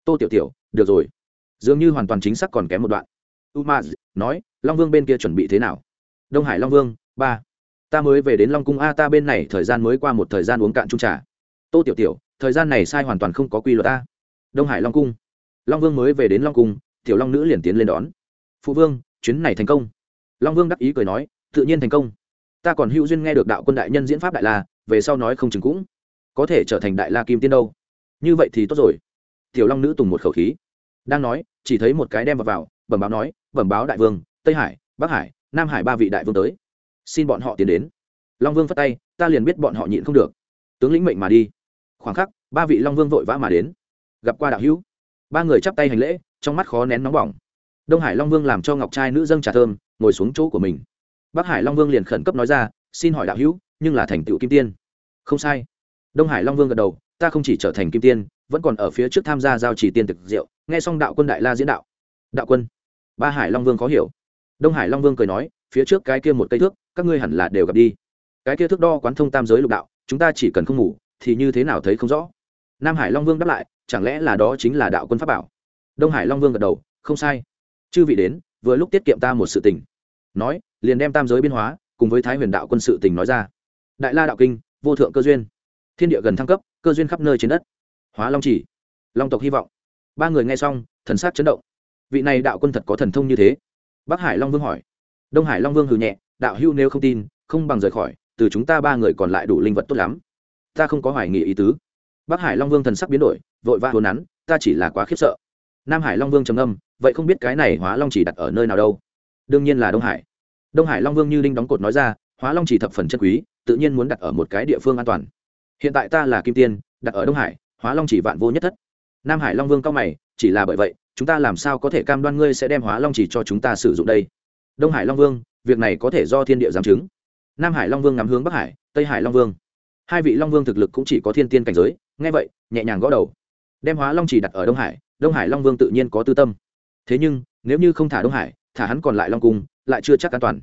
Speaker 1: Tô tiểu tiểu, được rồi. Dường như hoàn toàn chính xác còn kém một đoạn. Umaz, nói, long vương bên kia chuẩn bị thế nào? Đông hải long vương ba. Ta mới về đến long cung a ta bên này thời gian mới qua một thời gian uống cạn chung trà. Tô tiểu tiểu thời gian này sai hoàn toàn không có quy luật ta đông hải long cung. Long vương mới về đến long cung tiểu long nữ liền tiến lên đón. Phụ vương chuyến này thành công. Long vương đắc ý cười nói tự nhiên thành công. Ta còn hữu duyên nghe được đạo quân đại nhân diễn pháp đại la về sau nói không chừng cũng có thể trở thành đại la kim tiên đâu. Như vậy thì tốt rồi. Tiểu long nữ tùng một khẩu khí đang nói chỉ thấy một cái đem vào, vào bẩm báo nói bẩm báo đại vương tây hải bắc hải nam hải ba vị đại vương tới. Xin bọn họ tiến đến. Long vương phát tay, ta liền biết bọn họ nhịn không được. Tướng lĩnh mệnh mà đi. Khoảng khắc, ba vị long vương vội vã mà đến. Gặp qua đạo hữu. Ba người chắp tay hành lễ, trong mắt khó nén nóng bỏng. Đông hải long vương làm cho ngọc trai nữ dâng trà thơm, ngồi xuống chỗ của mình. Bắc hải long vương liền khẩn cấp nói ra, xin hỏi đạo hữu, nhưng là thành tựu kim tiên. Không sai. Đông hải long vương gật đầu, ta không chỉ trở thành kim tiên, vẫn còn ở phía trước tham gia giao chỉ tiên thực diệu, nghe xong đạo quân đại la diễn đạo. Đạo quân. Ba hải long vương khó hiểu đông hải long vương cười nói, phía trước cái kia một cây thước, các ngươi hẳn là đều gặp đi. Cái kia thước đo quán thông tam giới lục đạo, chúng ta chỉ cần không ngủ, thì như thế nào thấy không rõ. Nam hải long vương đáp lại, chẳng lẽ là đó chính là đạo quân pháp bảo? Đông hải long vương gật đầu, không sai. Chư vị đến, vừa lúc tiết kiệm ta một sự tình. Nói, liền đem tam giới biên hóa, cùng với thái huyền đạo quân sự tình nói ra. Đại la đạo kinh, vô thượng cơ duyên. Thiên địa gần thăng cấp, cơ duyên khắp nơi trên đất. Hóa long chỉ. Long tộc hy vọng. Ba người nghe xong, thần sát chấn động. Vị này đạo quân thật có thần thông như thế bắc hải long vương hỏi. Đông hải long vương hừ nhẹ, đạo hưu nếu không tin, không bằng rời khỏi, từ chúng ta ba người còn lại đủ linh vật tốt lắm. Ta không có hoài nghị ý tứ. Bắc hải long vương thần sắc biến đổi, vội vã hồn nắn, ta chỉ là quá khiếp sợ. Nam hải long vương trầm âm vậy không biết cái này hóa long chỉ đặt ở nơi nào đâu. Đương nhiên là đông hải. Đông hải long vương như linh đóng cột nói ra, hóa long chỉ thập phần chân quý, tự nhiên muốn đặt ở một cái địa phương an toàn. Hiện tại ta là kim tiên, đặt ở đông hải, hóa long chỉ vạn vô nhất thất. Nam hải long vương cao mày, chỉ là bởi vậy chúng ta làm sao có thể cam đoan ngươi sẽ đem hóa long chỉ cho chúng ta sử dụng đây? Đông hải long vương, việc này có thể do thiên địa giám chứng. Nam hải long vương ngắm hướng bắc hải, tây hải long vương. Hai vị long vương thực lực cũng chỉ có thiên tiên cảnh giới, nghe vậy, nhẹ nhàng gõ đầu. Đem hóa long chỉ đặt ở đông hải đông hải long vương tự nhiên có tư tâm. Thế nhưng, nếu như không thả đông hải, thả hắn còn lại long cung, lại chưa chắc an toàn.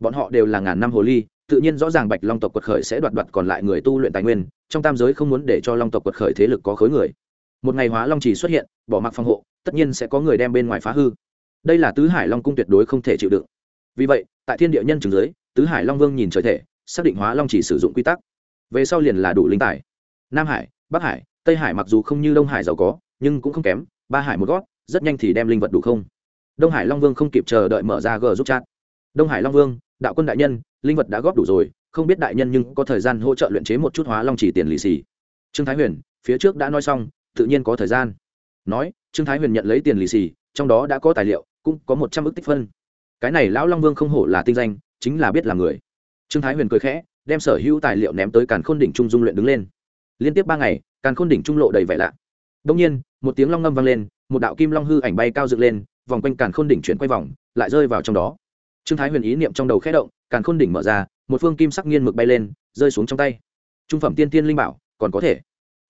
Speaker 1: Bọn họ đều là ngàn năm hồ ly, tự nhiên rõ ràng bạch long tộc quật khởi sẽ đoạt đoạt còn lại người tu luyện tài nguyên, trong tam giới không muốn để cho long tộc quật khởi thế lực có khối người. Một ngày hóa long chỉ xuất hiện, bỏ mặc phòng hộ tất nhiên sẽ có người đem bên ngoài phá hư. Đây là tứ hải long cung tuyệt đối không thể chịu đựng. Vì vậy, tại thiên địa nhân trường giới tứ hải long vương nhìn trời thể, xác định hóa long chỉ sử dụng quy tắc. Về sau liền là đủ linh tài. Nam hải, bắc hải, tây hải mặc dù không như đông hải giàu có, nhưng cũng không kém, ba hải một gót, rất nhanh thì đem linh vật đủ không. Đông hải long vương không kịp chờ đợi mở ra g giúp chat. Đông hải long vương, đạo quân đại nhân, linh vật đã góp đủ rồi, không biết đại nhân nhưng có thời gian hỗ trợ luyện chế một chút hóa long chỉ tiền lì xì. Trương thái huyền, phía trước đã nói xong, tự nhiên có thời gian. Nói trương thái huyền nhận lấy tiền lì xì, trong đó đã có tài liệu, cũng có một trăm ước tích phân. Cái này lão long vương không hổ là tinh danh, chính là biết là người. Trương thái huyền cười khẽ, đem sở hữu tài liệu ném tới càn khôn đỉnh trung dung luyện đứng lên. Liên tiếp ba ngày, càn khôn đỉnh trung lộ đầy vẻ lạ. Đông nhiên, một tiếng long ngâm vang lên, một đạo kim long hư ảnh bay cao dựng lên, vòng quanh càn khôn đỉnh chuyển quay vòng, lại rơi vào trong đó. Trương thái huyền ý niệm trong đầu khẽ động, càn khôn đỉnh mở ra, một phương kim sắc nghiên mực bay lên, rơi xuống trong tay. Trung phẩm tiên tiên linh bảo, còn có thể.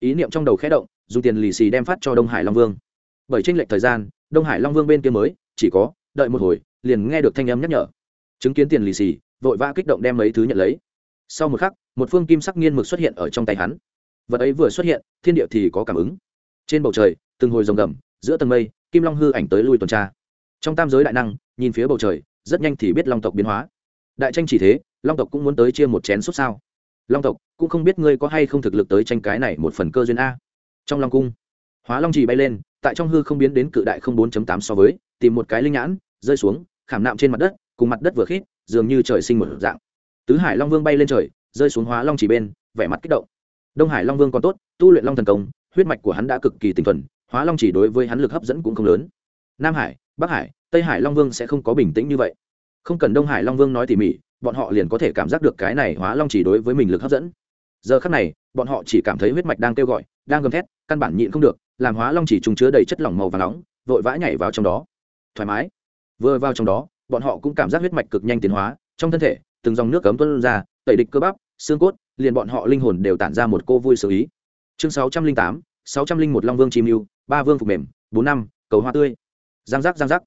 Speaker 1: Ý niệm trong đầu khẽ động, dùng tiền lì xì đem phát cho đông hải long vương bởi tranh lệch thời gian, đông hải long vương bên kia mới, chỉ có, đợi một hồi, liền nghe được thanh âm nhắc nhở. Chứng kiến tiền lì xì, vội vã kích động đem mấy thứ nhận lấy. Sau một khắc, một phương kim sắc nghiên mực xuất hiện ở trong tay hắn. Vật ấy vừa xuất hiện, thiên địa thì có cảm ứng. Trên bầu trời, từng hồi rồng gầm, giữa tầng mây, kim long hư ảnh tới lui tuần tra. Trong tam giới đại năng, nhìn phía bầu trời, rất nhanh thì biết long tộc biến hóa. Đại tranh chỉ thế, long tộc cũng muốn tới chia một chén suốt sao. Long tộc, cũng không biết ngươi có hay không thực lực tới tranh cái này một phần cơ duyên a. Trong long cung, hóa long chỉ bay lên tại trong hư không biến đến cự đại không bốn tám so với, tìm một cái linh nhãn, rơi xuống, khảm nạm trên mặt đất, cùng mặt đất vừa khít, dường như trời sinh một dạng. Tứ hải long vương bay lên trời, rơi xuống hóa long chỉ bên, vẻ mặt kích động. Đông hải long vương còn tốt, tu luyện long thần công, huyết mạch của hắn đã cực kỳ tinh thuần, hóa long chỉ đối với hắn lực hấp dẫn cũng không lớn. Nam hải, bắc hải, tây hải long vương sẽ không có bình tĩnh như vậy. Không cần đông hải long vương nói tỉ mỉ, bọn họ liền có thể cảm giác được cái này hóa long chỉ đối với mình lực hấp dẫn. Giờ khắc này, bọn họ chỉ cảm thấy huyết mạch đang kêu gọi, đang gầm thét, căn bản nhịn không được làm hóa long chỉ trùng chứa đầy chất lỏng màu và nóng, vội vã nhảy vào trong đó. Thoải mái. Vừa vào trong đó, bọn họ cũng cảm giác huyết mạch cực nhanh tiến hóa, trong thân thể, từng dòng nước cấm tuân ra, tẩy địch cơ bắp, xương cốt, liền bọn họ linh hồn đều tản ra một cô vui xử ý. Chương sáu trăm linh tám, sáu trăm linh một long vương chim mưu ba vương phục mềm, bốn năm, cầu hoa tươi. Giang giác giang giác.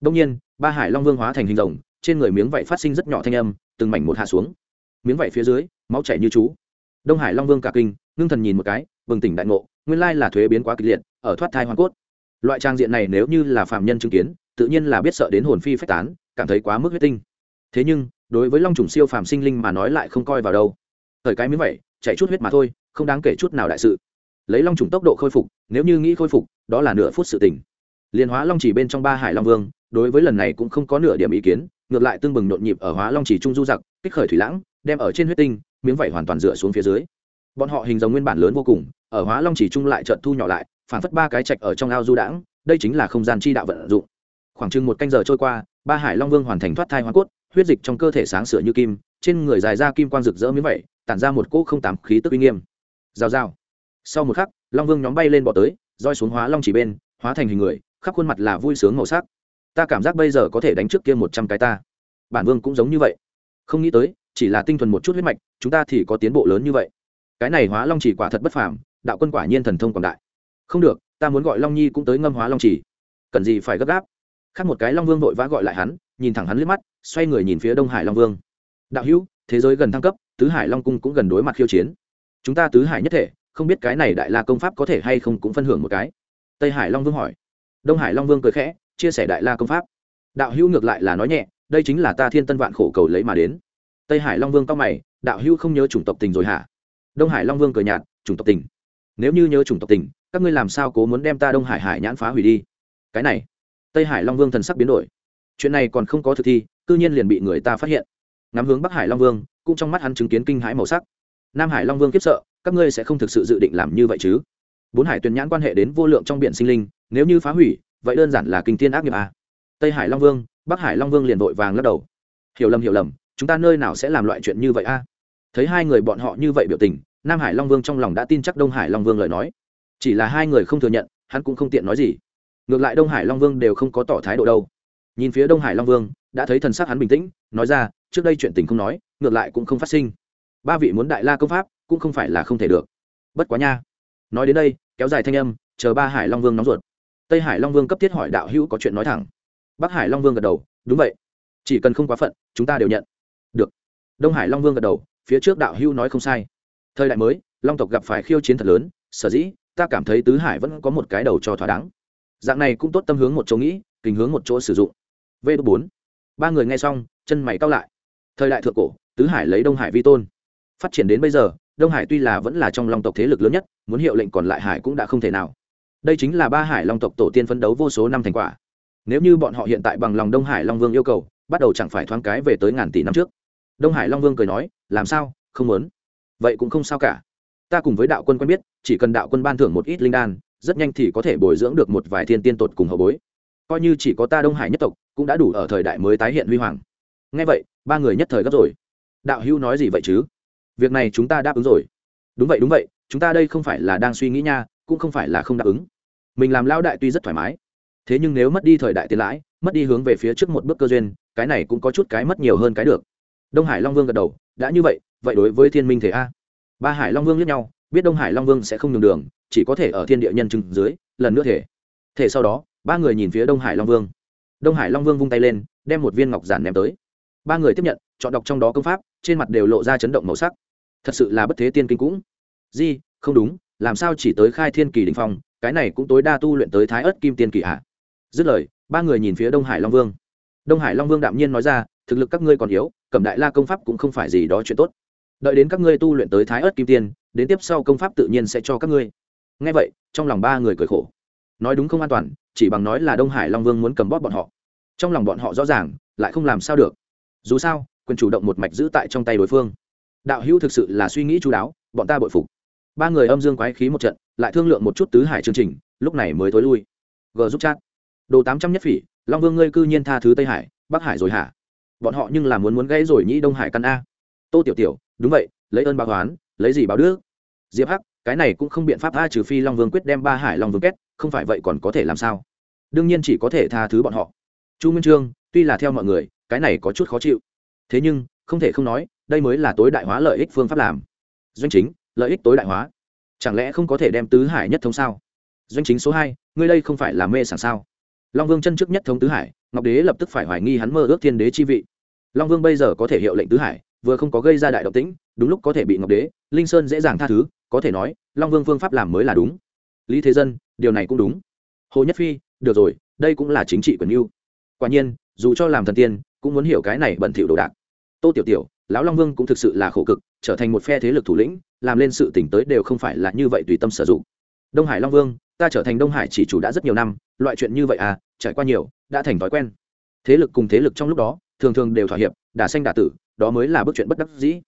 Speaker 1: Đông nhiên, ba hải long vương hóa thành hình rồng, trên người miếng vảy phát sinh rất nhỏ thanh âm, từng mảnh một hạ xuống. Miếng vảy phía dưới, máu chảy như chú. Đông hải long vương cả kinh, ngưng thần nhìn một cái, bừng tỉnh đại ngộ nguyên lai là thuế biến quá kịch liệt, ở thoát thai hoàn cốt. Loại trang diện này nếu như là phạm nhân chứng kiến, tự nhiên là biết sợ đến hồn phi phách tán, cảm thấy quá mức huyết tinh. Thế nhưng, đối với long trùng siêu phàm sinh linh mà nói lại không coi vào đâu. Thời cái miếng vậy, chạy chút huyết mà thôi, không đáng kể chút nào đại sự. Lấy long trùng tốc độ khôi phục, nếu như nghĩ khôi phục, đó là nửa phút sự tình. Liên hóa long chỉ bên trong ba hải long vương, đối với lần này cũng không có nửa điểm ý kiến, ngược lại tương bừng nhộn nhịp ở hóa long chỉ trung du giặc, kích khởi thủy lãng, đem ở trên huyết tinh, miếng vảy hoàn toàn dựa xuống phía dưới. Bọn họ hình dòng nguyên bản lớn vô cùng ở hóa long chỉ trung lại trận thu nhỏ lại, phản phất ba cái trạch ở trong ao du đãng, đây chính là không gian chi đạo vận dụng. Khoảng chừng một canh giờ trôi qua, ba hải long vương hoàn thành thoát thai hoa cốt, huyết dịch trong cơ thể sáng sửa như kim, trên người dài ra kim quang rực rỡ miếng vậy, tản ra một cỗ không tám khí tức uy nghiêm. Rào rào. Sau một khắc, long vương nhóm bay lên bỏ tới, roi xuống hóa long chỉ bên, hóa thành hình người, khắp khuôn mặt là vui sướng màu sắc. Ta cảm giác bây giờ có thể đánh trước kia một trăm cái ta. Bản vương cũng giống như vậy. Không nghĩ tới, chỉ là tinh thuần một chút huyết mạch, chúng ta thì có tiến bộ lớn như vậy. Cái này hóa long chỉ quả thật bất phàm đạo quân quả nhiên thần thông quảng đại. Không được, ta muốn gọi long nhi cũng tới ngâm hóa long chỉ cần gì phải gấp gáp? Khác một cái long vương vội vã gọi lại hắn, nhìn thẳng hắn liếc mắt, xoay người nhìn phía đông hải long vương. Đạo hữu, thế giới gần thăng cấp, tứ hải long cung cũng gần đối mặt khiêu chiến. Chúng ta tứ hải nhất thể, không biết cái này đại la công pháp có thể hay không cũng phân hưởng một cái. Tây hải long vương hỏi. Đông hải long vương cười khẽ, chia sẻ đại la công pháp. Đạo hữu ngược lại là nói nhẹ, đây chính là ta thiên tân vạn khổ cầu lấy mà đến. Tây hải long vương cao mày, đạo hữu không nhớ chủng tộc tình rồi hả? Đông hải long vương cười nhạt, chủng tộc tình nếu như nhớ chủng tộc tình, các ngươi làm sao cố muốn đem ta đông hải hải nhãn phá hủy đi? Cái này, tây hải long vương thần sắc biến đổi. Chuyện này còn không có thực thi, cư nhiên liền bị người ta phát hiện. Ngắm hướng bắc hải long vương, cũng trong mắt hắn chứng kiến kinh hãi màu sắc. Nam hải long vương kiếp sợ, các ngươi sẽ không thực sự dự định làm như vậy chứ? Bốn hải tuyền nhãn quan hệ đến vô lượng trong biển sinh linh, nếu như phá hủy, vậy đơn giản là kinh tiên ác nghiệp à. tây hải long vương, bắc hải long vương liền vội vàng lắc đầu. Hiểu lầm hiểu lầm, chúng ta nơi nào sẽ làm loại chuyện như vậy a thấy hai người bọn họ như vậy biểu tình nam hải long vương trong lòng đã tin chắc đông hải long vương lời nói chỉ là hai người không thừa nhận hắn cũng không tiện nói gì ngược lại đông hải long vương đều không có tỏ thái độ đâu nhìn phía đông hải long vương đã thấy thần sắc hắn bình tĩnh nói ra trước đây chuyện tình không nói ngược lại cũng không phát sinh ba vị muốn đại la công pháp cũng không phải là không thể được bất quá nha nói đến đây kéo dài thanh âm chờ ba hải long vương nóng ruột tây hải long vương cấp thiết hỏi đạo hữu có chuyện nói thẳng bắc hải long vương gật đầu đúng vậy chỉ cần không quá phận chúng ta đều nhận được đông hải long vương gật đầu phía trước đạo hữu nói không sai thời đại mới, long tộc gặp phải khiêu chiến thật lớn, sở dĩ, ta cảm thấy tứ hải vẫn có một cái đầu cho thỏa đáng. Dạng này cũng tốt tâm hướng một chỗ nghĩ, kình hướng một chỗ sử dụng. V bốn. Ba người nghe xong, chân mày cao lại. Thời đại thượng cổ, tứ hải lấy đông hải vi tôn. Phát triển đến bây giờ, đông hải tuy là vẫn là trong long tộc thế lực lớn nhất, muốn hiệu lệnh còn lại hải cũng đã không thể nào. Đây chính là ba hải long tộc tổ tiên phấn đấu vô số năm thành quả. Nếu như bọn họ hiện tại bằng lòng đông hải long vương yêu cầu, bắt đầu chẳng phải thoáng cái về tới ngàn tỷ năm trước. Đông hải long vương cười nói, làm sao? Không muốn vậy cũng không sao cả. Ta cùng với đạo quân quen biết, chỉ cần đạo quân ban thưởng một ít linh đan, rất nhanh thì có thể bồi dưỡng được một vài thiên tiên tột cùng hậu bối. Coi như chỉ có ta đông hải nhất tộc, cũng đã đủ ở thời đại mới tái hiện huy hoàng. Ngay vậy, ba người nhất thời gấp rồi. Đạo hữu nói gì vậy chứ? Việc này chúng ta đáp ứng rồi. Đúng vậy đúng vậy, chúng ta đây không phải là đang suy nghĩ nha, cũng không phải là không đáp ứng. Mình làm lao đại tuy rất thoải mái, thế nhưng nếu mất đi thời đại tiền lãi, mất đi hướng về phía trước một bước cơ duyên, cái này cũng có chút cái mất nhiều hơn cái được. Đông hải long vương gật đầu, đã như vậy vậy đối với thiên minh thể a? Ba hải long vương lẫn nhau, biết đông hải long vương sẽ không nhường đường, chỉ có thể ở thiên địa nhân chứng dưới, lần nữa thể. Thể sau đó, ba người nhìn phía đông hải long vương. Đông hải long vương vung tay lên, đem một viên ngọc giản ném tới. Ba người tiếp nhận, chọn đọc trong đó công pháp, trên mặt đều lộ ra chấn động màu sắc. Thật sự là bất thế tiên kinh cũng. Di, không đúng, làm sao chỉ tới khai thiên kỳ đình phong, cái này cũng tối đa tu luyện tới thái ớt kim tiên kỳ hạ dứt lời, ba người nhìn phía đông hải long vương. Đông hải long vương đạm nhiên nói ra, thực lực các ngươi còn yếu, cẩm đại la công pháp cũng không phải gì đó chuyện tốt đợi đến các ngươi tu luyện tới thái ớt kim tiên, đến tiếp sau công pháp tự nhiên sẽ cho các ngươi. Ngay vậy, trong lòng ba người cười khổ. Nói đúng không an toàn, chỉ bằng nói là đông hải long vương muốn cầm bóp bọn họ. Trong lòng bọn họ rõ ràng, lại không làm sao được. Dù sao, quyền chủ động một mạch giữ tại trong tay đối phương. Đạo hữu thực sự là suy nghĩ chú đáo, bọn ta bội phục. Ba người âm dương quái khí một trận, lại thương lượng một chút tứ hải chương trình, lúc này mới thối lui. G giúp chat. Đồ tám trăm nhất phỉ, long vương ngươi cư nhiên tha thứ tây hải, bắc hải rồi hả? Bọn họ nhưng là muốn muốn gãy rồi nhĩ đông hải căn a. Tô tiểu tiểu đúng vậy, lấy ơn báo toán lấy gì báo đức? Diệp hắc, cái này cũng không biện pháp tha trừ phi long vương quyết đem ba hải long vương kết, không phải vậy còn có thể làm sao? Đương nhiên chỉ có thể tha thứ bọn họ. Chu nguyên trương, tuy là theo mọi người, cái này có chút khó chịu. Thế nhưng, không thể không nói, đây mới là tối đại hóa lợi ích phương pháp làm. Doanh chính, lợi ích tối đại hóa. Chẳng lẽ không có thể đem tứ hải nhất thống sao? Doanh chính số hai, ngươi đây không phải là mê sảng sao? Long vương chân trước nhất thống tứ hải, ngọc đế lập tức phải hoài nghi hắn mơ ước thiên đế chi vị. Long vương bây giờ có thể hiệu lệnh tứ hải vừa không có gây ra đại động tĩnh, đúng lúc có thể bị ngọc đế, linh sơn dễ dàng tha thứ, có thể nói, long vương phương pháp làm mới là đúng. Lý thế dân, điều này cũng đúng. Hồ nhất phi, được rồi, đây cũng là chính trị quyền mưu quả nhiên, dù cho làm thần tiên, cũng muốn hiểu cái này bẩn thỉu đồ đạc. Tô tiểu tiểu, lão long vương cũng thực sự là khổ cực, trở thành một phe thế lực thủ lĩnh, làm lên sự tỉnh tới đều không phải là như vậy tùy tâm sử dụng. Đông hải long vương, ta trở thành đông hải chỉ chủ đã rất nhiều năm, loại chuyện như vậy à trải qua nhiều, đã thành thói quen. Thế lực cùng thế lực trong lúc đó, thường thường đều thỏa hiệp, đả xanh đả tử đó mới là bước chuyện bất đắc dĩ.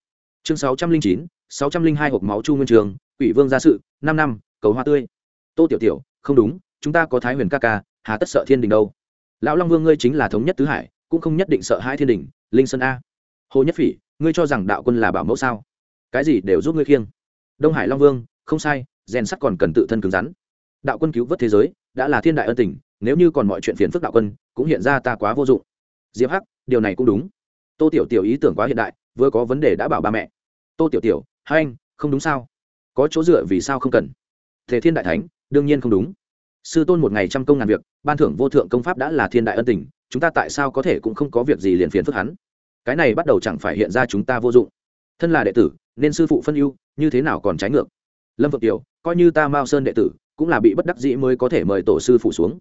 Speaker 1: Chương sáu trăm linh chín, sáu trăm linh hai hộp máu chu nguyên trường ủy vương gia sự, năm năm, cầu hoa tươi. Tô tiểu tiểu, không đúng, chúng ta có thái huyền ca ca, hà tất sợ thiên đình đâu? Lão long vương ngươi chính là thống nhất tứ hải, cũng không nhất định sợ hai thiên đình, linh sơn a. Hồ nhất phỉ, ngươi cho rằng đạo quân là bảo mẫu sao? Cái gì đều giúp ngươi khiêng. Đông hải long vương, không sai, rèn sắt còn cần tự thân cứng rắn. Đạo quân cứu vớt thế giới, đã là thiên đại ân tình, nếu như còn mọi chuyện phiền phức đạo quân, cũng hiện ra ta quá vô dụng. Diệp hắc, điều này cũng đúng tô tiểu tiểu ý tưởng quá hiện đại, vừa có vấn đề đã bảo ba mẹ. Tô tiểu tiểu, hai anh, không đúng sao? Có chỗ dựa vì sao không cần? Thể thiên đại thánh, đương nhiên không đúng. Sư tôn một ngày trăm công ngàn việc, ban thưởng vô thượng công pháp đã là thiên đại ân tình, chúng ta tại sao có thể cũng không có việc gì liền phiền phức hắn? Cái này bắt đầu chẳng phải hiện ra chúng ta vô dụng. Thân là đệ tử, nên sư phụ phân ưu, như thế nào còn trái ngược? Lâm vượng tiểu, coi như ta mao sơn đệ tử, cũng là bị bất đắc dĩ mới có thể mời tổ sư phụ xuống.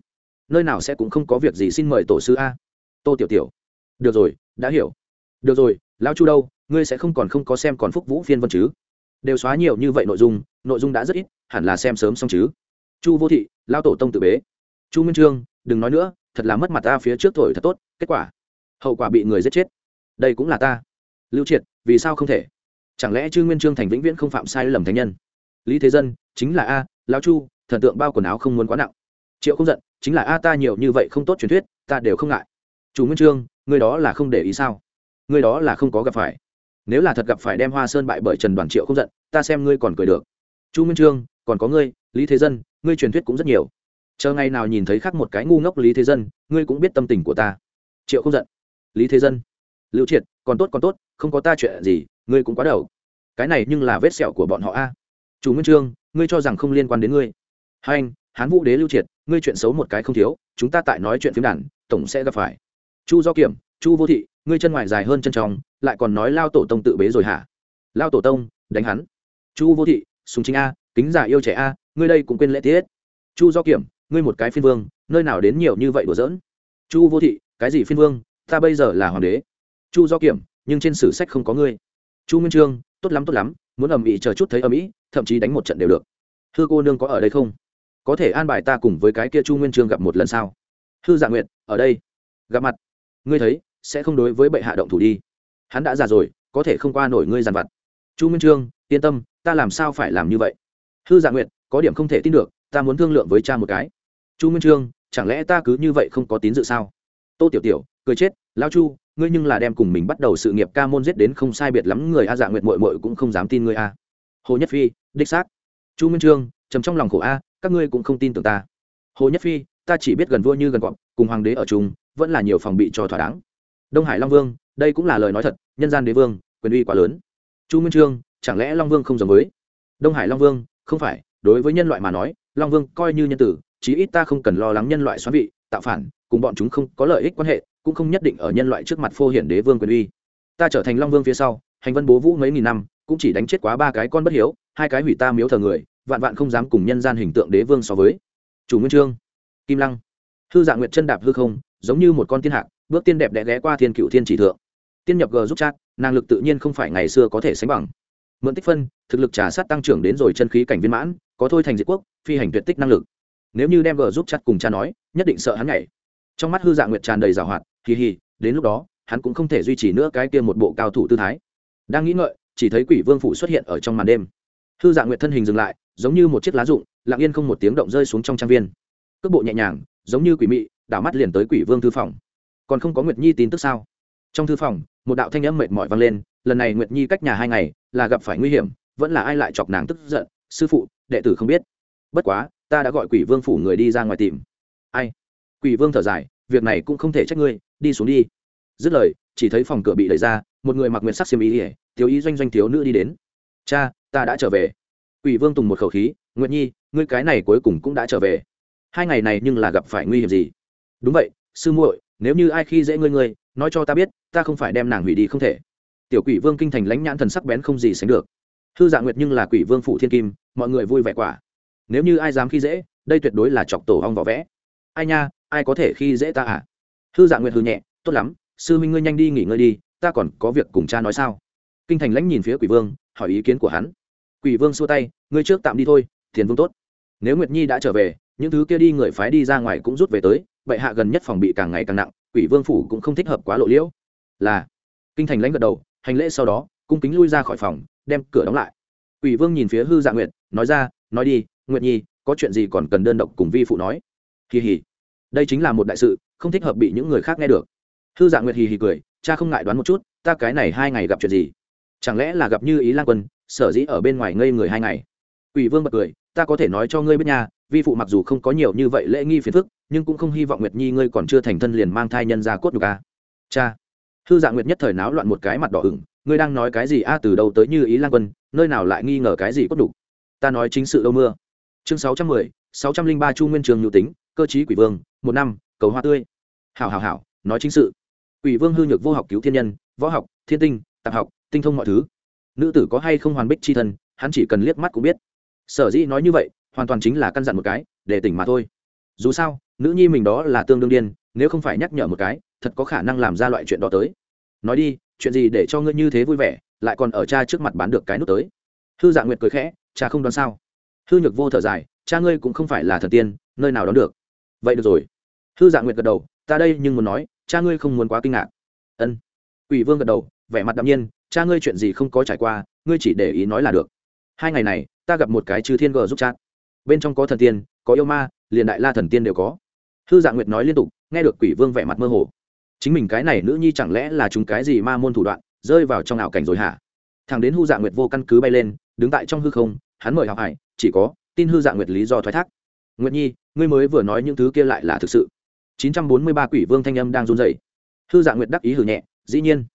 Speaker 1: Nơi nào sẽ cũng không có việc gì xin mời tổ sư a. Tô tiểu tiểu, được rồi, đã hiểu được rồi, lão chu đâu, ngươi sẽ không còn không có xem còn phúc vũ phiên vân chứ? Đều xóa nhiều như vậy nội dung nội dung đã rất ít, hẳn là xem sớm xong chứ. Chu vô thị lao tổ tông tự bế. Chu minh trương, đừng nói nữa, thật là mất mặt ta phía trước thổi thật tốt, kết quả, hậu quả bị người giết chết. Đây cũng là ta. Lưu triệt, vì sao không thể? Chẳng lẽ chư nguyên trương thành vĩnh viễn không phạm sai lầm thánh nhân? Lý thế dân, chính là a lao chu, thần tượng bao quần áo không muốn quá nặng. Triệu không giận, chính là a ta nhiều như vậy không tốt truyền thuyết, ta đều không ngại. Chủ nguyên trương người đó là không để ý sao? Ngươi đó là không có gặp phải. Nếu là thật gặp phải đem hoa sơn bại bởi trần đoàn triệu không giận, ta xem ngươi còn cười được. Chu Minh trương, còn có ngươi, lý thế dân, ngươi truyền thuyết cũng rất nhiều. Chờ ngày nào nhìn thấy khác một cái ngu ngốc lý thế dân, ngươi cũng biết tâm tình của ta. Triệu không giận. Lý thế dân. Lưu triệt, còn tốt còn tốt, không có ta chuyện gì, ngươi cũng quá đầu. Cái này nhưng là vết sẹo của bọn họ a. Chủ nguyên trương, ngươi cho rằng không liên quan đến ngươi. Hai anh, hán vũ đế lưu triệt, ngươi chuyện xấu một cái không thiếu, chúng ta tại nói chuyện phiếm đàn, tổng sẽ gặp phải. Chu do kiểm, chu vô thị ngươi chân ngoài dài hơn chân trong, lại còn nói lao tổ tông tự bế rồi hả? Lao tổ tông, đánh hắn. Chu vô thị, sùng chính a, kính giả yêu trẻ a, ngươi đây cũng quên lễ tiết. Chu do kiểm, ngươi một cái phiên vương, nơi nào đến nhiều như vậy đùa giỡn? Chu vô thị, cái gì phiên vương? Ta bây giờ là hoàng đế. Chu do kiểm, nhưng trên sử sách không có ngươi. Chu nguyên trương, tốt lắm tốt lắm, muốn ầm ĩ chờ chút thấy ầm ĩ, thậm chí đánh một trận đều được. Hư cô nương có ở đây không? Có thể an bài ta cùng với cái kia chu nguyên trương gặp một lần sao? Hư dạ nguyện ở đây. Gặp mặt. Ngươi thấy sẽ không đối với bệ hạ động thủ đi. Hắn đã già rồi, có thể không qua nổi ngươi giàn vặt. Chu Minh trương, yên tâm, ta làm sao phải làm như vậy? Hư dạ nguyện có điểm không thể tin được, ta muốn thương lượng với cha một cái. Chu Minh trương, chẳng lẽ ta cứ như vậy không có tín dự sao? Tô tiểu tiểu, cười chết lao chu, ngươi nhưng là đem cùng mình bắt đầu sự nghiệp ca môn giết đến không sai biệt lắm người a dạ nguyện mội mội cũng không dám tin ngươi a. Hồ nhất phi, đích xác. Chu Minh trương, trầm trong lòng khổ a, các ngươi cũng không tin tưởng ta. Hồ nhất phi, ta chỉ biết gần vua như gần cọp, cùng hoàng đế ở chung, vẫn là nhiều phòng bị cho thỏa đáng đông hải long vương, đây cũng là lời nói thật, nhân gian đế vương, quyền uy quá lớn. Chu nguyên trương, chẳng lẽ long vương không giống với? Đông hải long vương, không phải, đối với nhân loại mà nói, long vương coi như nhân tử, chí ít ta không cần lo lắng nhân loại xoắn vị, tạo phản, cùng bọn chúng không có lợi ích quan hệ, cũng không nhất định ở nhân loại trước mặt phô hiển đế vương quyền uy. Ta trở thành long vương phía sau, hành vân bố vũ mấy nghìn năm, cũng chỉ đánh chết quá ba cái con bất hiếu, hai cái hủy ta miếu thờ người, vạn vạn không dám cùng nhân gian hình tượng đế vương so với. Chủ nguyên trương, kim lăng, hư dạng nguyệt chân đạp hư không, giống như một con tiên hạc bước tiên đẹp đẽ ghé qua thiên cựu thiên chỉ thượng. Tiên nhập g giúp chat năng lực tự nhiên không phải ngày xưa có thể sánh bằng. Mượn tích phân, thực lực trả sát tăng trưởng đến rồi chân khí cảnh viên mãn, có thôi thành diệt quốc, phi hành tuyệt tích năng lực. Nếu như đem g giúp chat cùng cha nói, nhất định sợ hắn nhảy. Trong mắt hư dạng nguyệt tràn đầy rào hoạt kỳ hì, đến lúc đó, hắn cũng không thể duy trì nữa cái kia một bộ cao thủ tư thái. Đang nghĩ ngợi, chỉ thấy quỷ vương phủ xuất hiện ở trong màn đêm. Hư dạng nguyệt thân hình dừng lại, giống như một chiếc lá rụng, lặng yên không một tiếng động rơi xuống trong trang viên. Cước bộ nhẹ nhàng, giống như quỷ mị, đảo mắt liền tới quỷ vương thư phòng còn không có nguyệt nhi tin tức sao? Trong thư phòng, một đạo thanh âm mệt mỏi vang lên, lần này nguyệt nhi cách nhà hai ngày, là gặp phải nguy hiểm, vẫn là ai lại chọc nàng tức giận? Sư phụ, đệ tử không biết. Bất quá, ta đã gọi quỷ vương phủ người đi ra ngoài tìm. Ai? Quỷ vương thở dài, việc này cũng không thể trách ngươi, đi xuống đi. Dứt lời, chỉ thấy phòng cửa bị đẩy ra, một người mặc nguyệt sắc xiêm ý ỉa thiếu ý doanh doanh thiếu nữ đi đến. Cha, ta đã trở về. Quỷ vương tùng một khẩu khí, nguyệt nhi, ngươi cái này cuối cùng cũng đã trở về. Hai ngày này nhưng là gặp phải nguy hiểm gì? Đúng vậy, sư muội nếu như ai khi dễ ngươi ngươi, nói cho ta biết, ta không phải đem nàng hủy đi không thể. Tiểu quỷ vương kinh thành lãnh nhãn thần sắc bén không gì sánh được. Thư dạ nguyệt nhưng là quỷ vương phụ thiên kim, mọi người vui vẻ quả. Nếu như ai dám khi dễ, đây tuyệt đối là chọc tổ hong vỏ vẽ. Ai nha, ai có thể khi dễ ta à? Thư dạ nguyệt hư nhẹ, tốt lắm, sư minh ngươi nhanh đi nghỉ ngơi đi, ta còn có việc cùng cha nói sao? Kinh thành lãnh nhìn phía quỷ vương, hỏi ý kiến của hắn. Quỷ vương xua tay, ngươi trước tạm đi thôi thiền vương tốt. Nếu nguyệt nhi đã trở về, những thứ kia đi người phái đi ra ngoài cũng rút về tới bệ hạ gần nhất phòng bị càng ngày càng nặng, quỷ vương phủ cũng không thích hợp quá lộ liễu. Là, kinh thành lãnh gật đầu, hành lễ sau đó, cung kính lui ra khỏi phòng, đem cửa đóng lại. Quỷ vương nhìn phía hư dạ nguyệt, nói ra, nói đi, nguyệt nhi, có chuyện gì còn cần đơn độc cùng vi phụ nói. Kỳ hỉ đây chính là một đại sự, không thích hợp bị những người khác nghe được. Hư dạ nguyệt hì hì cười, cha không ngại đoán một chút, ta cái này hai ngày gặp chuyện gì? Chẳng lẽ là gặp như ý lan quân, sở dĩ ở bên ngoài ngây người hai ngày? Quỷ vương bật cười ta có thể nói cho ngươi biết nha, vi phụ mặc dù không có nhiều như vậy lễ nghi phiền phức, nhưng cũng không hy vọng nguyệt nhi ngươi còn chưa thành thân liền mang thai nhân ra cốt nhục a. Cha. Hư dạ nguyệt nhất thời náo loạn một cái mặt đỏ ửng, ngươi đang nói cái gì a, từ đâu tới như ý lan quân, nơi nào lại nghi ngờ cái gì cốt nhục? Ta nói chính sự đâu mưa. Chương sáu trăm mười, sáu trăm linh ba chu nguyên trường nhu tính, cơ chí quỷ vương, một năm, cầu hoa tươi. Hảo hảo hảo, nói chính sự. Quỷ vương hư nhược vô học cứu thiên nhân, võ học, thiên tinh, tạp học, tinh thông mọi thứ. Nữ tử có hay không hoàn bích c h i thân, hắn chỉ cần liếc mắt cũng biết sở dĩ nói như vậy, hoàn toàn chính là căn dặn một cái, để tỉnh mà thôi. Dù sao, nữ nhi mình đó là tương đương điên, nếu không phải nhắc nhở một cái, thật có khả năng làm ra loại chuyện đó tới. Nói đi, chuyện gì để cho ngươi như thế vui vẻ, lại còn ở cha trước mặt bán được cái nút tới? Hư dạ nguyệt cười khẽ, cha không đoán sao? Hư nhược vô thở dài, cha ngươi cũng không phải là thần tiên, nơi nào đón được? Vậy được rồi. Hư dạ nguyệt gật đầu, ta đây nhưng muốn nói, cha ngươi không muốn quá kinh ngạc. Ân. Quỷ vương gật đầu, vẻ mặt đạm nhiên, cha ngươi chuyện gì không có trải qua, ngươi chỉ để ý nói là được. Hai ngày này ta gặp một cái chư thiên gờ giúp chat. Bên trong có thần tiên, có yêu ma, liền đại la thần tiên đều có. Hư Dạng nguyệt nói liên tục, nghe được quỷ vương vẻ mặt mơ hồ. Chính mình cái này nữ nhi chẳng lẽ là chúng cái gì ma môn thủ đoạn, rơi vào trong ảo cảnh rồi hả? Thằng đến hư Dạng nguyệt vô căn cứ bay lên, đứng tại trong hư không, hắn mời học hải, chỉ có, tin hư Dạng nguyệt lý do thoái thác. Nguyệt nhi, ngươi mới vừa nói những thứ kia lại là thực sự. 943 quỷ vương thanh âm đang run rẩy. Hư Dạng nguyệt đắc ý hử nhẹ, dĩ nhiên.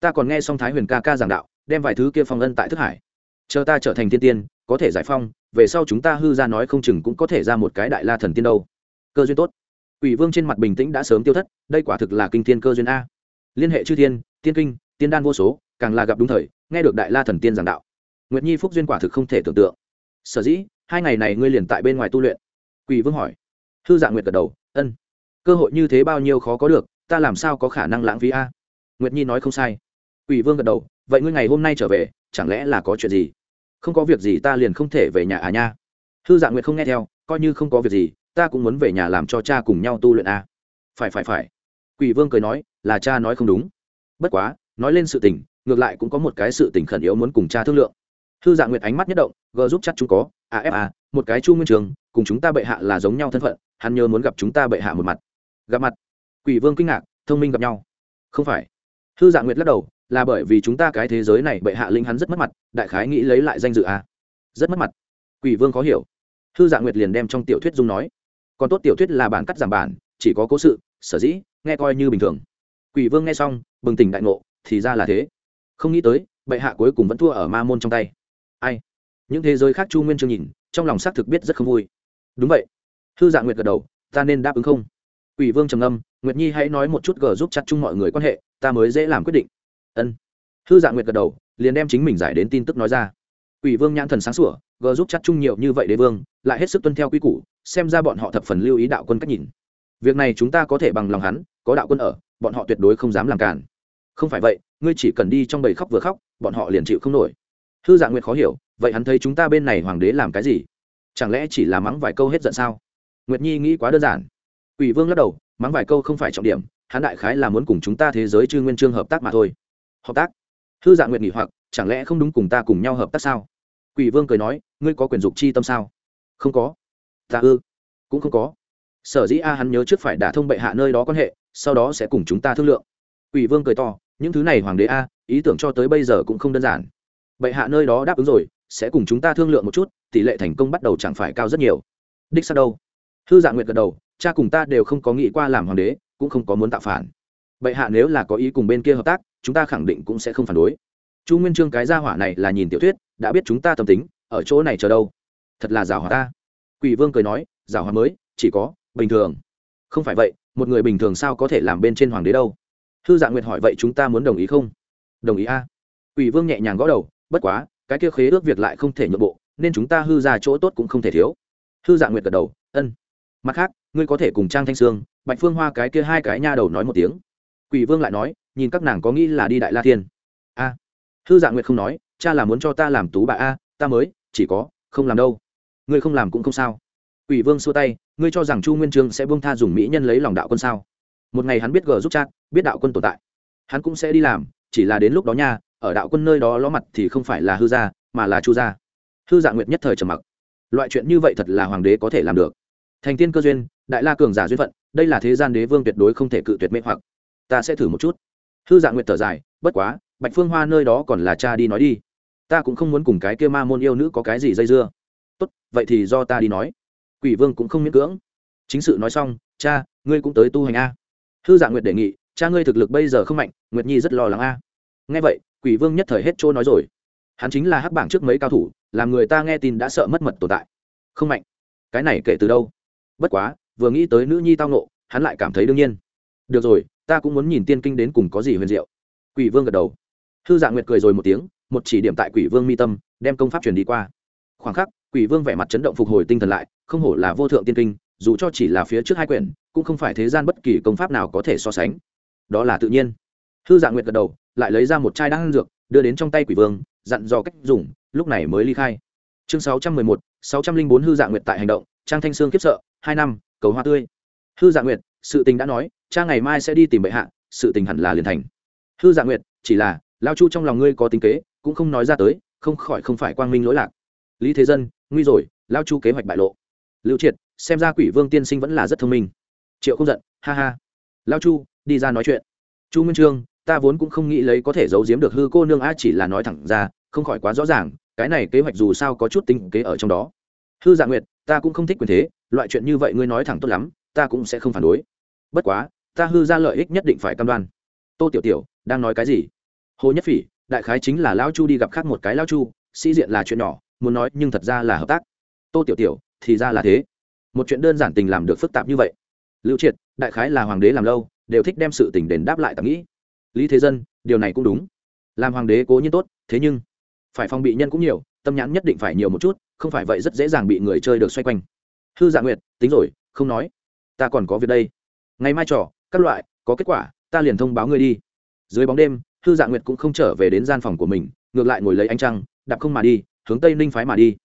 Speaker 1: Ta còn nghe Song thái huyền ca ca giảng đạo, đem vài thứ kia phong ân tại thức hải. Chờ ta trở thành thiên tiên có thể giải phong, về sau chúng ta hư ra nói không chừng cũng có thể ra một cái đại la thần tiên đâu. Cơ duyên tốt. Quỷ vương trên mặt bình tĩnh đã sớm tiêu thất, đây quả thực là kinh thiên cơ duyên a. Liên hệ chư thiên, tiên kinh, tiên đan vô số, càng là gặp đúng thời, nghe được đại la thần tiên giảng đạo. Nguyệt nhi phúc duyên quả thực không thể tưởng tượng. Sở dĩ, hai ngày này ngươi liền tại bên ngoài tu luyện. Quỷ vương hỏi. Hư dạng nguyệt gật đầu, ân. Cơ hội như thế bao nhiêu khó có được, ta làm sao có khả năng lãng phí a? Nguyệt nhi nói không sai. Quỷ vương gật đầu, vậy ngươi ngày hôm nay trở về, chẳng lẽ là có chuyện gì? Không có việc gì ta liền không thể về nhà à nha. Hư dạng nguyệt không nghe theo, coi như không có việc gì, ta cũng muốn về nhà làm cho cha cùng nhau tu luyện à. phải phải phải. Quỷ vương cười nói, là cha nói không đúng. Bất quá, nói lên sự tình, ngược lại cũng có một cái sự tình khẩn yếu muốn cùng cha thương lượng. Hư dạng nguyệt ánh mắt nhất động g giúp chắc chúng có à, afa à, một cái chu nguyên trường, cùng chúng ta bệ hạ là giống nhau thân phận, hắn nhớ muốn gặp chúng ta bệ hạ một mặt. Gặp mặt. Quỷ vương kinh ngạc, thông minh gặp nhau. Không phải. Hư dạng nguyệt lắc đầu là bởi vì chúng ta cái thế giới này bệ hạ linh hắn rất mất mặt, đại khái nghĩ lấy lại danh dự à. rất mất mặt. Quỷ vương khó hiểu. Hư dạ nguyệt liền đem trong tiểu thuyết dung nói. Còn tốt tiểu thuyết là bản cắt giảm bản, chỉ có cố sự, sở dĩ, nghe coi như bình thường. Quỷ vương nghe xong, bừng tỉnh đại ngộ, thì ra là thế. Không nghĩ tới, bệ hạ cuối cùng vẫn thua ở ma môn trong tay. Ai? Những thế giới khác chu nguyên chương nhìn, trong lòng xác thực biết rất không vui. Đúng vậy. Hư dạ nguyệt gật đầu, ta nên đáp ứng không? Quỷ vương trầm âm nguyệt nhi hãy nói một chút gờ giúp chặt chung mọi người quan hệ, ta mới dễ làm quyết định ân hư dạ nguyệt gật đầu liền đem chính mình giải đến tin tức nói ra Quỷ Vương nhãn thần sáng sủa, gờ giúp chặt chung nhiều như vậy đế vương, lại hết sức tuân theo quy củ, xem ra bọn họ thập phần lưu ý đạo quân cách nhìn. Việc này chúng ta có thể bằng lòng hắn, có đạo quân ở, bọn họ tuyệt đối không dám làm cản. Không phải vậy, ngươi chỉ cần đi trong bầy khóc vừa khóc, bọn họ liền chịu không nổi. Hư Dạ Nguyệt khó hiểu, vậy hắn thấy chúng ta bên này hoàng đế làm cái gì? Chẳng lẽ chỉ là mắng vài câu hết giận sao? Nguyệt Nhi nghĩ quá đơn giản. Quỷ Vương lắc đầu, mắng vài câu không phải trọng điểm, hắn đại khái là muốn cùng chúng ta thế giới chư nguyên chương hợp tác mà thôi. Hợp tác? thư Dạ Nguyệt nghỉ hoặc, chẳng lẽ không đúng cùng ta cùng nhau hợp tác sao? Quỷ vương cười nói ngươi có quyền dục chi tâm sao? Không có. Ta ư? Cũng không có. Sở dĩ a hắn nhớ trước phải đả thông bệ hạ nơi đó quan hệ sau đó sẽ cùng chúng ta thương lượng. Quỷ vương cười to những thứ này hoàng đế a ý tưởng cho tới bây giờ cũng không đơn giản. Bệ hạ nơi đó đáp ứng rồi sẽ cùng chúng ta thương lượng một chút tỷ lệ thành công bắt đầu chẳng phải cao rất nhiều. Đích sao đâu? Thư dạ nguyệt gật đầu cha cùng ta đều không có nghĩ qua làm hoàng đế cũng không có muốn tạo phản. Bệ hạ nếu là có ý cùng bên kia hợp tác chúng ta khẳng định cũng sẽ không phản đối. Chu nguyên trương cái gia hỏa này là nhìn tiểu thuyết, đã biết chúng ta tâm tính, ở chỗ này chờ đâu? Thật là giảo hỏa ta. Quỷ vương cười nói, giảo hỏa mới, chỉ có, bình thường. Không phải vậy, một người bình thường sao có thể làm bên trên hoàng đế đâu? Hư dạ nguyệt hỏi, vậy chúng ta muốn đồng ý không? Đồng ý a. Quỷ vương nhẹ nhàng gõ đầu, bất quá, cái kia khế ước việc lại không thể nhượng bộ, nên chúng ta hư ra chỗ tốt cũng không thể thiếu. Hư dạ nguyệt gật đầu, ân. Mặt khác, ngươi có thể cùng trang thanh sương, bạch phương hoa cái kia hai cái nha đầu nói một tiếng. Quỷ vương lại nói nhìn các nàng có nghĩ là đi đại la thiên a hư dạ nguyệt không nói cha là muốn cho ta làm tú bà a ta mới chỉ có không làm đâu ngươi không làm cũng không sao Quỷ Vương xua tay, ngươi cho rằng Chu Nguyên Chương sẽ buông tha dùng mỹ nhân lấy lòng đạo quân sao? Một ngày hắn biết gờ giúp chat, biết đạo quân tồn tại, hắn cũng sẽ đi làm, chỉ là đến lúc đó nha, ở đạo quân nơi đó ló mặt thì không phải là hư gia, mà là Chu gia. Hư Dạ Nguyệt nhất thời trầm mặc. Loại chuyện như vậy thật là hoàng đế có thể làm được. Thành tiên cơ duyên, đại la cường giả duyên phận, đây là thế gian đế vương tuyệt đối không thể cự tuyệt mê hoặc. Ta sẽ thử một chút. Hư Dạ Nguyệt thở dài, bất quá, bạch phương hoa nơi đó còn là cha đi nói đi. Ta cũng không muốn cùng cái kia ma môn yêu nữ có cái gì dây dưa. Tốt vậy thì do ta đi nói. Quỷ vương cũng không miễn cưỡng. Chính sự nói xong cha ngươi cũng tới tu hành a. Hư dạ nguyệt đề nghị cha ngươi thực lực bây giờ không mạnh nguyệt nhi rất lo lắng a. Nghe vậy quỷ vương nhất thời hết trôi nói rồi. Hắn chính là hắc bảng trước mấy cao thủ làm người ta nghe tin đã sợ mất mật tồn tại. Không mạnh. Cái này kể từ đâu? Bất quá vừa nghĩ tới nữ nhi tao nộ hắn lại cảm thấy đương nhiên. Được rồi ta cũng muốn nhìn tiên kinh đến cùng có gì huyền diệu. Quỷ vương gật đầu. Hư dạng nguyệt cười rồi một tiếng, một chỉ điểm tại quỷ vương mi tâm, đem công pháp truyền đi qua. Khoảng khắc, quỷ vương vẻ mặt chấn động phục hồi tinh thần lại, không hổ là vô thượng tiên kinh, dù cho chỉ là phía trước hai quyển, cũng không phải thế gian bất kỳ công pháp nào có thể so sánh. Đó là tự nhiên. Hư dạng nguyệt gật đầu, lại lấy ra một chai đan dược, đưa đến trong tay quỷ vương, dặn dò cách dùng, lúc này mới ly khai. Chương sáu trăm mười một, sáu trăm linh bốn hư dạng nguyệt tại hành động, trang thanh sương kiếp sợ, hai năm, cầu hoa tươi. Hư dạng nguyệt, sự tình đã nói cha ngày mai sẽ đi tìm bệ hạ, sự tình hẳn là liền thành. Hư dạ nguyệt, chỉ là, lao chu trong lòng ngươi có tính kế, cũng không nói ra tới, không khỏi không phải quang minh lỗi lạc. Lý thế dân, nguy rồi, lao chu kế hoạch bại lộ. Lưu triệt, xem ra quỷ vương tiên sinh vẫn là rất thông minh. Triệu không giận, ha ha. Lao chu, đi ra nói chuyện. Chu nguyên trương, ta vốn cũng không nghĩ lấy có thể giấu giếm được hư cô nương a chỉ là nói thẳng ra, không khỏi quá rõ ràng, cái này kế hoạch dù sao có chút tính kế ở trong đó. Hư dạ nguyệt, ta cũng không thích quyền thế, loại chuyện như vậy ngươi nói thẳng tốt lắm, ta cũng sẽ không phản đối. Bất quá ta hư ra lợi ích nhất định phải cam đoan. Tô tiểu tiểu, đang nói cái gì? Hồ nhất phỉ, đại khái chính là lão chu đi gặp khác một cái lão chu, sĩ diện là chuyện nhỏ, muốn nói nhưng thật ra là hợp tác. Tô tiểu tiểu, thì ra là thế. Một chuyện đơn giản tình làm được phức tạp như vậy. Lưu triệt, đại khái là hoàng đế làm lâu, đều thích đem sự tình đền đáp lại tạm nghĩ. Lý thế dân, điều này cũng đúng. Làm hoàng đế cố nhiên tốt, thế nhưng phải phòng bị nhân cũng nhiều, tâm nhãn nhất định phải nhiều một chút, không phải vậy rất dễ dàng bị người chơi được xoay quanh. Hư dạ nguyệt, tính rồi, không nói. Ta còn có việc đây. Ngày mai trò các loại, có kết quả, ta liền thông báo ngươi đi. Dưới bóng đêm thư dạ nguyệt cũng không trở về đến gian phòng của mình, ngược lại ngồi lấy ánh trăng, đạp không mà đi, hướng tây ninh phái mà đi.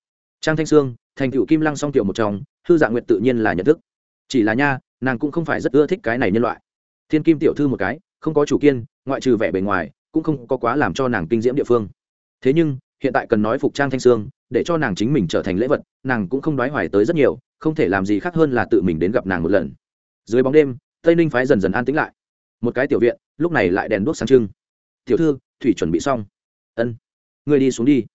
Speaker 1: Trang thanh sương, thành cựu kim lăng song tiểu một trong thư dạ nguyệt tự nhiên là nhận thức. Chỉ là nha, nàng cũng không phải rất ưa thích cái này nhân loại. Thiên kim tiểu thư một cái, không có chủ kiên, ngoại trừ vẻ bề ngoài, cũng không có quá làm cho nàng kinh diễm địa phương. Thế nhưng, hiện tại cần nói phục trang thanh sương, để cho nàng chính mình trở thành lễ vật, nàng cũng không đoái hoài tới rất nhiều, không thể làm gì khác hơn là tự mình đến gặp nàng một lần. Dưới bóng đêm tây ninh phái dần dần an tĩnh lại một cái tiểu viện lúc này lại đèn đuốc sáng trưng tiểu thư thủy chuẩn bị xong ân người đi xuống đi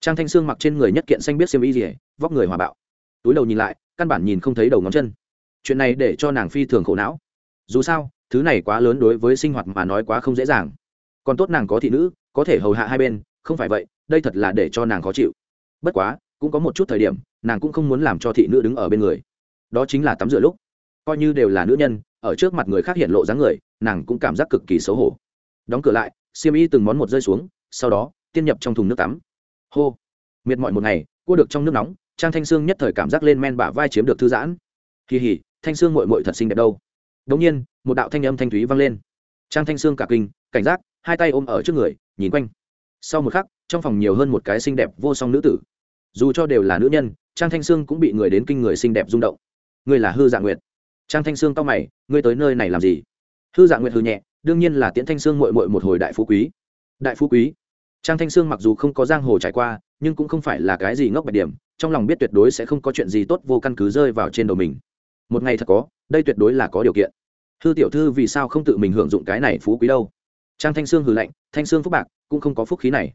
Speaker 1: trang thanh sương mặc trên người nhất kiện xanh biết xiêm y rỉa vóc người hòa bạo túi đầu nhìn lại căn bản nhìn không thấy đầu ngón chân chuyện này để cho nàng phi thường khổ não dù sao thứ này quá lớn đối với sinh hoạt mà nói quá không dễ dàng còn tốt nàng có thị nữ có thể hầu hạ hai bên không phải vậy đây thật là để cho nàng khó chịu bất quá cũng có một chút thời điểm nàng cũng không muốn làm cho thị nữ đứng ở bên người đó chính là tắm rửa lúc coi như đều là nữ nhân ở trước mặt người khác hiện lộ dáng người, nàng cũng cảm giác cực kỳ xấu hổ. Đóng cửa lại, xiêm y từng món một rơi xuống, sau đó, tiên nhập trong thùng nước tắm. Hô! Miệt mỏi một ngày, cua được trong nước nóng, trang thanh sương nhất thời cảm giác lên men bả vai chiếm được thư giãn. Kỳ hỉ, thanh sương mội mội thật xinh đẹp đâu. Đống nhiên, một đạo thanh âm thanh thúy vang lên. Trang thanh sương cả kinh, cảnh giác, hai tay ôm ở trước người, nhìn quanh. Sau một khắc, trong phòng nhiều hơn một cái xinh đẹp vô song nữ tử. Dù cho đều là nữ nhân, trang thanh sương cũng bị người đến kinh người xinh đẹp rung động. Người là hư dạ nguyệt trang thanh sương cao mày, ngươi tới nơi này làm gì? Hư Dạng nguyệt hư nhẹ, đương nhiên là tiễn thanh sương mội mội một hồi đại phú quý. Đại phú quý? Trang thanh sương mặc dù không có giang hồ trải qua, nhưng cũng không phải là cái gì ngốc bạch điểm, trong lòng biết tuyệt đối sẽ không có chuyện gì tốt vô căn cứ rơi vào trên đầu mình. Một ngày thật có, đây tuyệt đối là có điều kiện. Hư tiểu thư vì sao không tự mình hưởng dụng cái này phú quý đâu? Trang thanh sương hừ lạnh, thanh sương phúc bạc, cũng không có phúc khí này.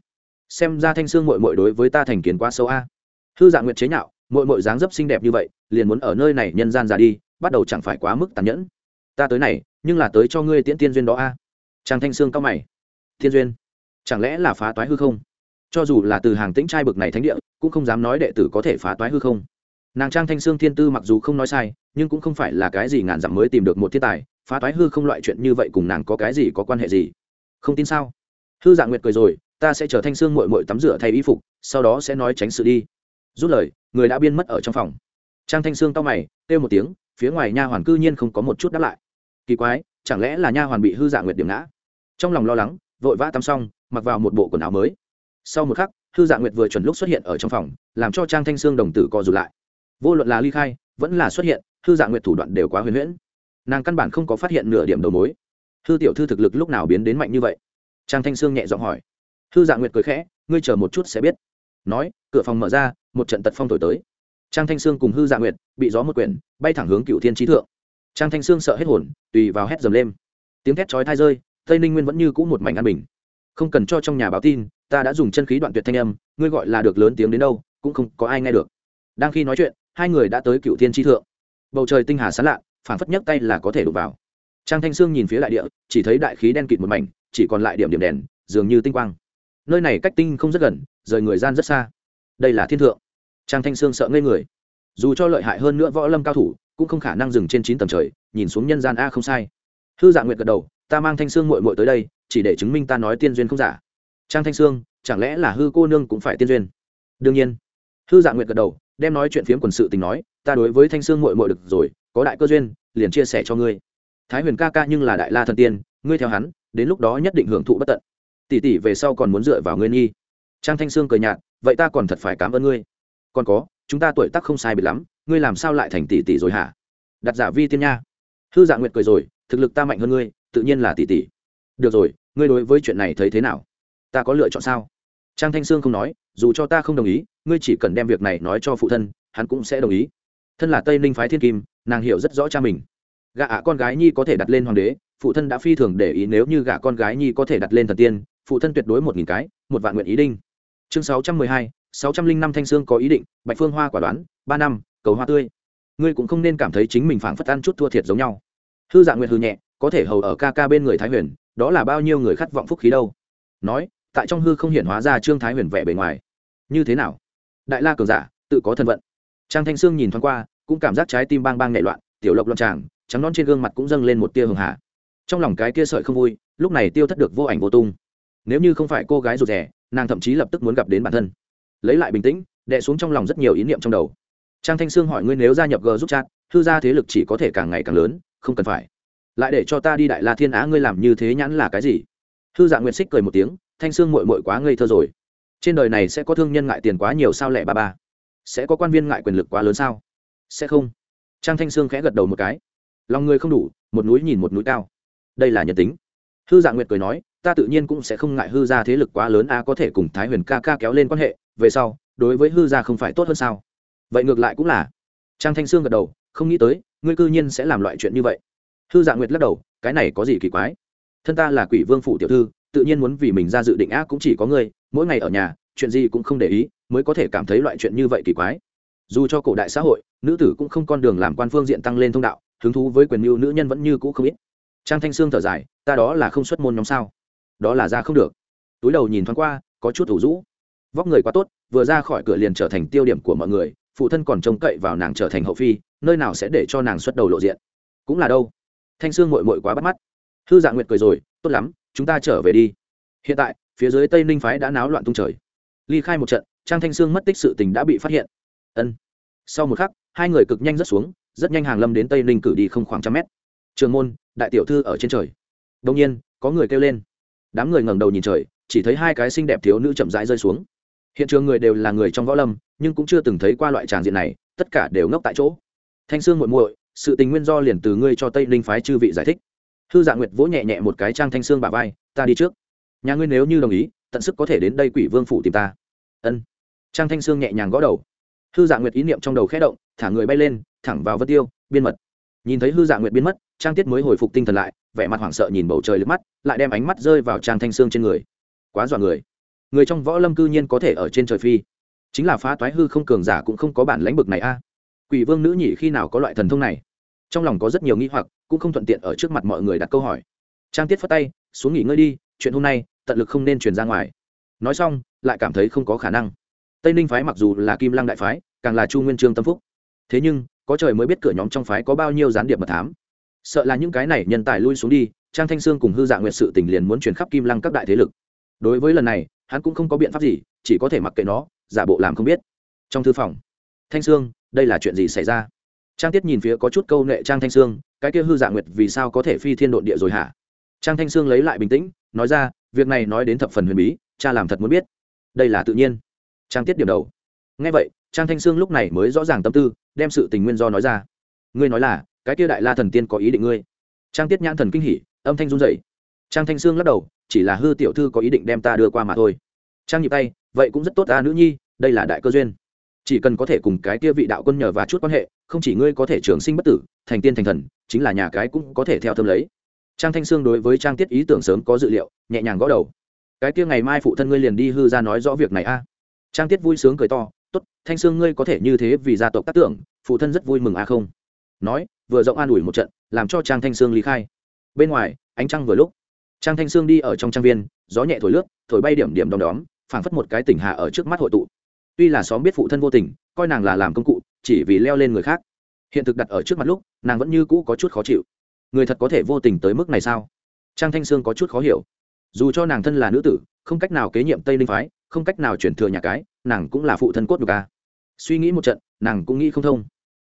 Speaker 1: Xem ra thanh sương mội mội đối với ta thành kiến quá sâu a. Hư Dạng nguyệt chế nhạo mội mội dáng dấp xinh đẹp như vậy, liền muốn ở nơi này nhân gian già đi bắt đầu chẳng phải quá mức tàn nhẫn. Ta tới này, nhưng là tới cho ngươi tiễn tiên duyên đó a. Trang thanh sương cao mày. Thiên duyên? Chẳng lẽ là phá toái hư không? Cho dù là từ hàng tĩnh trai bực này thánh địa, cũng không dám nói đệ tử có thể phá toái hư không. Nàng trang thanh sương thiên tư mặc dù không nói sai, nhưng cũng không phải là cái gì ngàn dặm mới tìm được một thiên tài, phá toái hư không loại chuyện như vậy cùng nàng có cái gì có quan hệ gì? Không tin sao? Hư dạng nguyệt cười rồi, ta sẽ chờ thanh sương mội mội tắm rửa thay y phục, sau đó sẽ nói tránh sự đi. Rút lời, người đã biên mất ở trong phòng. Trang thanh sương to mày, kêu một tiếng phía ngoài nha hoàn cư nhiên không có một chút đáp lại. Kỳ quái, chẳng lẽ là nha hoàn bị hư dạng nguyệt điểm ngã? Trong lòng lo lắng, vội vã tắm xong, mặc vào một bộ quần áo mới. Sau một khắc, hư dạng nguyệt vừa chuẩn lúc xuất hiện ở trong phòng, làm cho trang thanh sương đồng tử co rụt lại. Vô luận là ly khai, vẫn là xuất hiện, hư dạng nguyệt thủ đoạn đều quá huyền huyễn. Nàng căn bản không có phát hiện nửa điểm đầu mối. Hư tiểu thư thực lực lúc nào biến đến mạnh như vậy? Trang thanh sương nhẹ giọng hỏi. Hư dạng nguyệt cười khẽ, ngươi chờ một chút sẽ biết. Nói, cửa phòng mở ra, một trận tật phong thổi tới trang thanh sương cùng hư Dạ nguyệt bị gió một quyển, bay thẳng hướng cựu thiên trí thượng. Trang thanh sương sợ hết hồn, tùy vào hét dầm lên. Tiếng thét chói thai rơi, tây ninh nguyên vẫn như cũ một mảnh an bình. Không cần cho trong nhà báo tin, ta đã dùng chân khí đoạn tuyệt thanh âm, ngươi gọi là được lớn tiếng đến đâu, cũng không có ai nghe được. Đang khi nói chuyện, hai người đã tới cựu thiên tri thượng. Bầu trời tinh hà sán lạ phản phất nhấc tay là có thể đụng vào. Trang thanh sương nhìn phía đại địa, chỉ thấy đại khí đen kịt một mảnh, chỉ còn lại điểm điểm đèn, dường như tinh quang. Nơi này cách tinh không rất gần, rời người gian rất xa. Đây là thiên thượng trang thanh sương sợ ngây người. Dù cho lợi hại hơn nữa võ lâm cao thủ, cũng không khả năng dừng trên chín tầng trời, nhìn xuống nhân gian a không sai. Hư dạ nguyệt gật đầu, ta mang thanh sương mội mội tới đây, chỉ để chứng minh ta nói tiên duyên không giả. Trang thanh sương, chẳng lẽ là hư cô nương cũng phải tiên duyên? Đương nhiên. Hư dạ nguyệt gật đầu, đem nói chuyện phiếm quần sự tình nói, ta đối với thanh sương mội mội được rồi, có đại cơ duyên, liền chia sẻ cho ngươi. Thái huyền ca ca nhưng là đại la thần tiên, ngươi theo hắn, đến lúc đó nhất định hưởng thụ bất tận. Tỷ tỷ về sau còn muốn dựa vào ngươi nghi. Trang thanh sương cười nhạt, vậy ta còn thật phải cảm ơn ngươi còn có, chúng ta tuổi tác không sai biệt lắm, ngươi làm sao lại thành tỷ tỷ rồi hả? Đặt giả vi tiên nha. Hư dạ nguyệt cười rồi, thực lực ta mạnh hơn ngươi, tự nhiên là tỷ tỷ. Được rồi, ngươi đối với chuyện này thấy thế nào? Ta có lựa chọn sao? Trang thanh sương không nói, dù cho ta không đồng ý, ngươi chỉ cần đem việc này nói cho phụ thân, hắn cũng sẽ đồng ý. Thân là tây ninh phái thiên kim, nàng hiểu rất rõ cha mình. Gạ ạ con gái nhi có thể đặt lên hoàng đế, phụ thân đã phi thường để ý nếu như gạ con gái nhi có thể đặt lên thần tiên, phụ thân tuyệt đối một nghìn cái, một vạn nguyện ý đinh. Chương sáu trăm mười hai sáu trăm linh năm thanh sương có ý định bạch phương hoa quả đoán ba năm cầu hoa tươi. Ngươi cũng không nên cảm thấy chính mình phảng phất ăn chút thua thiệt giống nhau. Hư dạ nguyệt hư nhẹ có thể hầu ở ca ca bên người thái huyền đó là bao nhiêu người khát vọng phúc khí đâu. Nói tại trong hư không hiện hóa ra trương thái huyền vẻ bề ngoài. Như thế nào? Đại la cường giả tự có thân vận trang thanh sương nhìn thoáng qua cũng cảm giác trái tim bang bang nhảy loạn tiểu lộc loạn tràng trắng nón trên gương mặt cũng dâng lên một tia hường hạ trong lòng cái kia sợi không vui lúc này tiêu thất được vô ảnh vô tung. Nếu như không phải cô gái rụt rè, nàng thậm chí lập tức muốn gặp đến bản thân lấy lại bình tĩnh, đè xuống trong lòng rất nhiều ý niệm trong đầu. Trang thanh sương hỏi ngươi nếu gia nhập g giúp chat, hư gia thế lực chỉ có thể càng ngày càng lớn, không cần phải. Lại để cho ta đi đại la thiên á, ngươi làm như thế nhãn là cái gì? Hư dạ nguyệt xích cười một tiếng, thanh sương mội mội quá ngây thơ rồi. Trên đời này sẽ có thương nhân ngại tiền quá nhiều sao lẻ ba ba? Sẽ có quan viên ngại quyền lực quá lớn sao? Sẽ không. Trang thanh sương khẽ gật đầu một cái. Lòng người không đủ, một núi nhìn một núi cao. Đây là nhân tính. Hư dạ nguyệt cười nói, ta tự nhiên cũng sẽ không ngại hư ra thế lực quá lớn a, có thể cùng thái huyền ca ca kéo lên quan hệ về sau, đối với hư gia không phải tốt hơn sao? Vậy ngược lại cũng là. Trang thanh sương gật đầu, không nghĩ tới, ngươi cư nhiên sẽ làm loại chuyện như vậy. Hư dạ nguyệt lắc đầu, cái này có gì kỳ quái? Thân ta là quỷ vương phủ tiểu thư, tự nhiên muốn vì mình ra dự định ác cũng chỉ có ngươi, mỗi ngày ở nhà, chuyện gì cũng không để ý, mới có thể cảm thấy loại chuyện như vậy kỳ quái. Dù cho cổ đại xã hội, nữ tử cũng không con đường làm quan phương diện tăng lên thông đạo, hứng thú với quyền mưu nữ nhân vẫn như cũ không ít. Trang thanh sương thở dài, ta đó là không xuất môn nhóm sao? Đó là ra không được. Túi đầu nhìn thoáng qua, có chút thủ rũ vóc người quá tốt, vừa ra khỏi cửa liền trở thành tiêu điểm của mọi người, phụ thân còn trông cậy vào nàng trở thành hậu phi, nơi nào sẽ để cho nàng xuất đầu lộ diện. Cũng là đâu? Thanh sương mội mội quá bắt mắt. Hư dạ nguyệt cười rồi, tốt lắm, chúng ta trở về đi. Hiện tại, phía dưới tây ninh phái đã náo loạn tung trời. Ly khai một trận, trang thanh sương mất tích sự tình đã bị phát hiện. Ân. Sau một khắc, hai người cực nhanh rất xuống, rất nhanh hàng lâm đến tây ninh cử đi không khoảng trăm mét. Trường môn, đại tiểu thư ở trên trời. Đông nhiên, có người kêu lên. Đám người ngẩng đầu nhìn trời, chỉ thấy hai cái xinh đẹp thiếu nữ chậm rãi rơi xuống hiện trường người đều là người trong võ lâm, nhưng cũng chưa từng thấy qua loại tràng diện này, tất cả đều ngốc tại chỗ. Thanh sương muội muội, sự tình nguyên do liền từ ngươi cho tây ninh phái chư vị giải thích. Hư dạ nguyệt vỗ nhẹ nhẹ một cái trang thanh sương bà vai, ta đi trước. Nhà ngươi nếu như đồng ý, tận sức có thể đến đây quỷ vương phủ tìm ta. Ân. Trang thanh sương nhẹ nhàng gõ đầu. Hư dạ nguyệt ý niệm trong đầu khẽ động, thả người bay lên, thẳng vào vân tiêu, biên mật. Nhìn thấy hư dạ nguyệt biến mất, trang tiết mới hồi phục tinh thần lại, vẻ mặt hoảng sợ nhìn bầu trời lướt mắt, lại đem ánh mắt rơi vào trang thanh sương trên người. Quá dọa người người trong võ lâm cư nhiên có thể ở trên trời phi. Chính là phá toái hư không cường giả cũng không có bản lãnh bực này a. Quỷ vương nữ nhị khi nào có loại thần thông này? Trong lòng có rất nhiều nghi hoặc, cũng không thuận tiện ở trước mặt mọi người đặt câu hỏi. Trang tiết phất tay, xuống nghỉ ngơi đi, chuyện hôm nay, tận lực không nên truyền ra ngoài. Nói xong, lại cảm thấy không có khả năng. Tây ninh phái mặc dù là kim lăng đại phái, càng là chu nguyên trương tâm phúc. Thế nhưng, có trời mới biết cửa nhóm trong phái có bao nhiêu gián điệp mật thám. Sợ là những cái này nhân tài lui xuống đi, trang thanh sương cùng hư dạng nguyện sự tình liền muốn chuyển khắp kim lăng các đại thế lực. Đối với lần này hắn cũng không có biện pháp gì, chỉ có thể mặc kệ nó, giả bộ làm không biết. Trong thư phòng, thanh sương, đây là chuyện gì xảy ra? Trang tiết nhìn phía có chút câu nệ trang thanh sương, cái kia hư dạ nguyệt vì sao có thể phi thiên độn địa rồi hả? Trang thanh sương lấy lại bình tĩnh, nói ra, việc này nói đến thập phần huyền bí, cha làm thật muốn biết. Đây là tự nhiên. Trang tiết điểm đầu. Ngay vậy, trang thanh sương lúc này mới rõ ràng tâm tư, đem sự tình nguyên do nói ra. Ngươi nói là, cái kia đại la thần tiên có ý định ngươi. Trang tiết nhãn thần kinh hỉ, âm thanh run dậy trang thanh sương lắc đầu chỉ là hư tiểu thư có ý định đem ta đưa qua mà thôi. Trang nhịp tay, vậy cũng rất tốt ta nữ nhi, đây là đại cơ duyên. Chỉ cần có thể cùng cái kia vị đạo quân nhờ và chút quan hệ, không chỉ ngươi có thể trường sinh bất tử, thành tiên thành thần, chính là nhà cái cũng có thể theo thơm lấy. Trang thanh sương đối với trang tiết ý tưởng sớm có dự liệu, nhẹ nhàng gõ đầu. Cái kia ngày mai phụ thân ngươi liền đi hư ra nói rõ việc này a. À. Trang tiết vui sướng cười to, tốt, thanh sương ngươi có thể như thế vì gia tộc tác tưởng, phụ thân rất vui mừng a không? Nói, vừa rộng an ủi một trận, làm cho trang thanh sương lý khai. Bên ngoài, ánh trăng vừa lúc trang thanh sương đi ở trong trang viên, gió nhẹ thổi lướt, thổi bay điểm điểm đom đóm, phảng phất một cái tỉnh hạ ở trước mắt hội tụ. Tuy là xóm biết phụ thân vô tình, coi nàng là làm công cụ, chỉ vì leo lên người khác. Hiện thực đặt ở trước mặt lúc, nàng vẫn như cũ có chút khó chịu. Người thật có thể vô tình tới mức này sao? Trang thanh sương có chút khó hiểu. Dù cho nàng thân là nữ tử, không cách nào kế nhiệm tây ninh phái, không cách nào chuyển thừa nhà cái, nàng cũng là phụ thân cốt được ca suy nghĩ một trận, nàng cũng nghĩ không thông.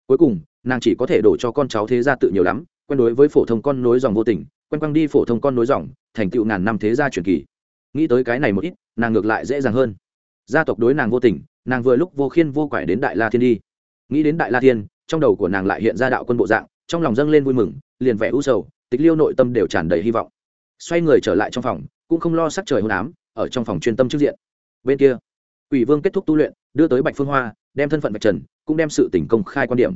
Speaker 1: Cuối cùng, nàng chỉ có thể đổ cho con cháu thế gia tự nhiều lắm, quen đối với phổ thông con nối dòng vô tình quen quăng đi phổ thông con nối dòng, thành tựu ngàn năm thế gia truyền kỳ. Nghĩ tới cái này một ít, nàng ngược lại dễ dàng hơn. Gia tộc đối nàng vô tình, nàng vừa lúc vô khiên vô quải đến đại la thiên đi. Nghĩ đến đại la thiên, trong đầu của nàng lại hiện ra đạo quân bộ dạng, trong lòng dâng lên vui mừng, liền vẻ u sầu, tịch liêu nội tâm đều tràn đầy hy vọng. Xoay người trở lại trong phòng, cũng không lo sắc trời hôn ám, ở trong phòng chuyên tâm trước diện. Bên kia, quỷ vương kết thúc tu luyện, đưa tới bạch phương hoa, đem thân phận bạch trần, cũng đem sự tỉnh công khai quan điểm.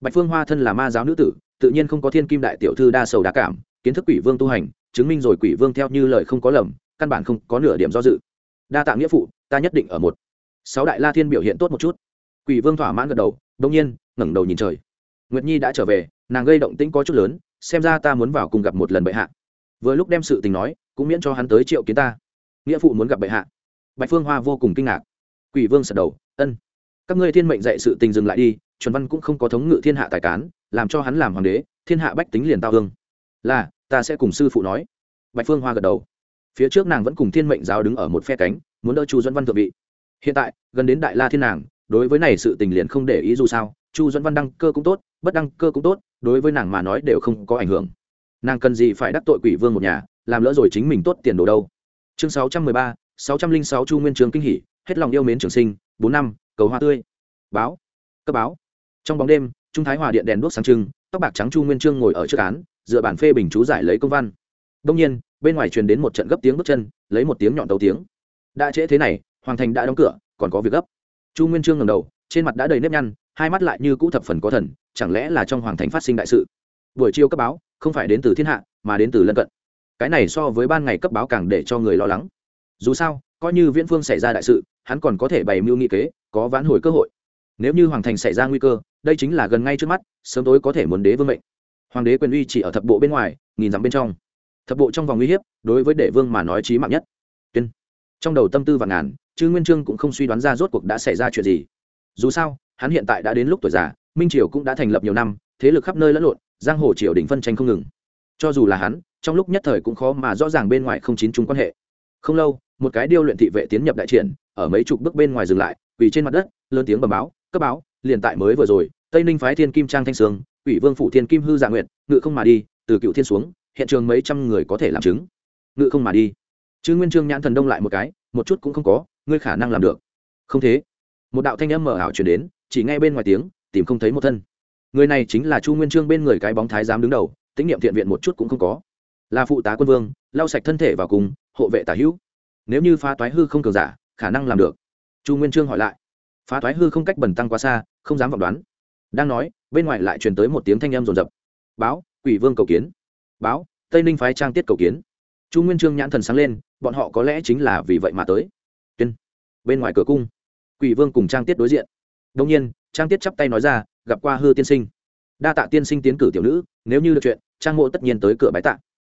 Speaker 1: Bạch phương hoa thân là ma giáo nữ tử, tự nhiên không có thiên kim đại tiểu thư đa sầu đa cảm kiến thức quỷ vương tu hành, chứng minh rồi quỷ vương theo như lời không có lầm, căn bản không có nửa điểm do dự. Đa tạ nghĩa phụ, ta nhất định ở một. Sáu đại la thiên biểu hiện tốt một chút. Quỷ vương thỏa mãn gật đầu, đông nhiên, ngẩng đầu nhìn trời. Nguyệt nhi đã trở về, nàng gây động tĩnh có chút lớn, xem ra ta muốn vào cùng gặp một lần bệ hạ. Vừa lúc đem sự tình nói, cũng miễn cho hắn tới triệu kiến ta. Nghĩa phụ muốn gặp bệ hạ. Bạch phương hoa vô cùng kinh ngạc. Quỷ vương sật đầu, ân, các ngươi thiên mệnh dạy sự tình dừng lại đi chuẩn văn cũng không có thống ngự thiên hạ tài cán, làm cho hắn làm hoàng đế, thiên hạ bách tính liền tao hương. Là ta sẽ cùng sư phụ nói. Bạch phương hoa gật đầu. Phía trước nàng vẫn cùng thiên mệnh giáo đứng ở một phe cánh, muốn đỡ chu dẫn văn thượng vị. Hiện tại, gần đến đại la thiên nàng, đối với này sự tình liền không để ý dù sao, chu dẫn văn đăng cơ cũng tốt, bất đăng cơ cũng tốt, đối với nàng mà nói đều không có ảnh hưởng. Nàng cần gì phải đắc tội quỷ vương một nhà, làm lỡ rồi chính mình tốt tiền đồ đâu. Chương sáu trăm mười ba, sáu trăm linh sáu chu nguyên trường kinh hỷ, hết lòng yêu mến trường sinh, bốn năm, cầu hoa tươi. Báo. Cấp báo. Trong bóng đêm, trung thái hòa điện đèn đuốc sáng trưng, tóc bạc trắng chu nguyên trương ngồi ở trước án dựa bản phê bình chú giải lấy công văn. Đông nhiên, bên ngoài truyền đến một trận gấp tiếng bước chân, lấy một tiếng nhọn tấu tiếng. Đã trễ thế này, hoàng thành đã đóng cửa, còn có việc gấp. Chu nguyên trương ngầm đầu, trên mặt đã đầy nếp nhăn, hai mắt lại như cũ thập phần có thần, chẳng lẽ là trong hoàng thành phát sinh đại sự? Buổi chiều cấp báo, không phải đến từ thiên hạ, mà đến từ lân cận. Cái này so với ban ngày cấp báo càng để cho người lo lắng. Dù sao, coi như viễn phương xảy ra đại sự, hắn còn có thể bày mưu nghị kế, có vãn hồi cơ hội. Nếu như hoàng thành xảy ra nguy cơ, đây chính là gần ngay trước mắt, sớm tối có thể muốn đế vương mệnh hoàng đế quyền uy chỉ ở thập bộ bên ngoài, nghìn dặm bên trong. Thập bộ trong vòng uy hiếp, đối với đệ vương mà nói trí mạng nhất. Tuyên. Trong đầu tâm tư và ngàn chứ nguyên trương cũng không suy đoán ra rốt cuộc đã xảy ra chuyện gì. Dù sao, hắn hiện tại đã đến lúc tuổi già, minh triều cũng đã thành lập nhiều năm, thế lực khắp nơi lẫn lộn, giang hồ triều đình phân tranh không ngừng. Cho dù là hắn, trong lúc nhất thời cũng khó mà rõ ràng bên ngoài không chín chung quan hệ. Không lâu, một cái điêu luyện thị vệ tiến nhập đại triển, ở mấy chục bước bên ngoài dừng lại vì trên mặt đất, lớn tiếng bầm báo, cấp báo, liền tại mới vừa rồi, tây ninh phái thiên kim trang thanh sương ủy vương phủ thiên kim hư dạ nguyện ngự không mà đi, từ cựu thiên xuống, hiện trường mấy trăm người có thể làm chứng. Ngự không mà đi. Chứ nguyên trương nhãn thần đông lại một cái, một chút cũng không có, ngươi khả năng làm được. Không thế. Một đạo thanh âm mở ảo chuyển đến, chỉ nghe bên ngoài tiếng, tìm không thấy một thân. Người này chính là chu nguyên trương bên người cái bóng thái giám đứng đầu tín niệm thiện viện một chút cũng không có. Là phụ tá quân vương, lau sạch thân thể vào cùng, hộ vệ tả hữu. Nếu như phá toái hư không cường giả, khả năng làm được. Chu nguyên trương hỏi lại. Phá toái hư không cách bẩn tăng quá xa, không dám vọng đoán đang nói, bên ngoài lại truyền tới một tiếng thanh âm rồn rập. Báo, quỷ vương cầu kiến. Báo, tây ninh phái trang tiết cầu kiến. Chu nguyên trương nhãn thần sáng lên, bọn họ có lẽ chính là vì vậy mà tới. Tuyên. Bên ngoài cửa cung, quỷ vương cùng trang tiết đối diện. Đông nhiên, trang tiết chắp tay nói ra, gặp qua hư tiên sinh. Đa tạ tiên sinh tiến cử tiểu nữ, nếu như được chuyện, trang mộ tất nhiên tới cửa bái tạ.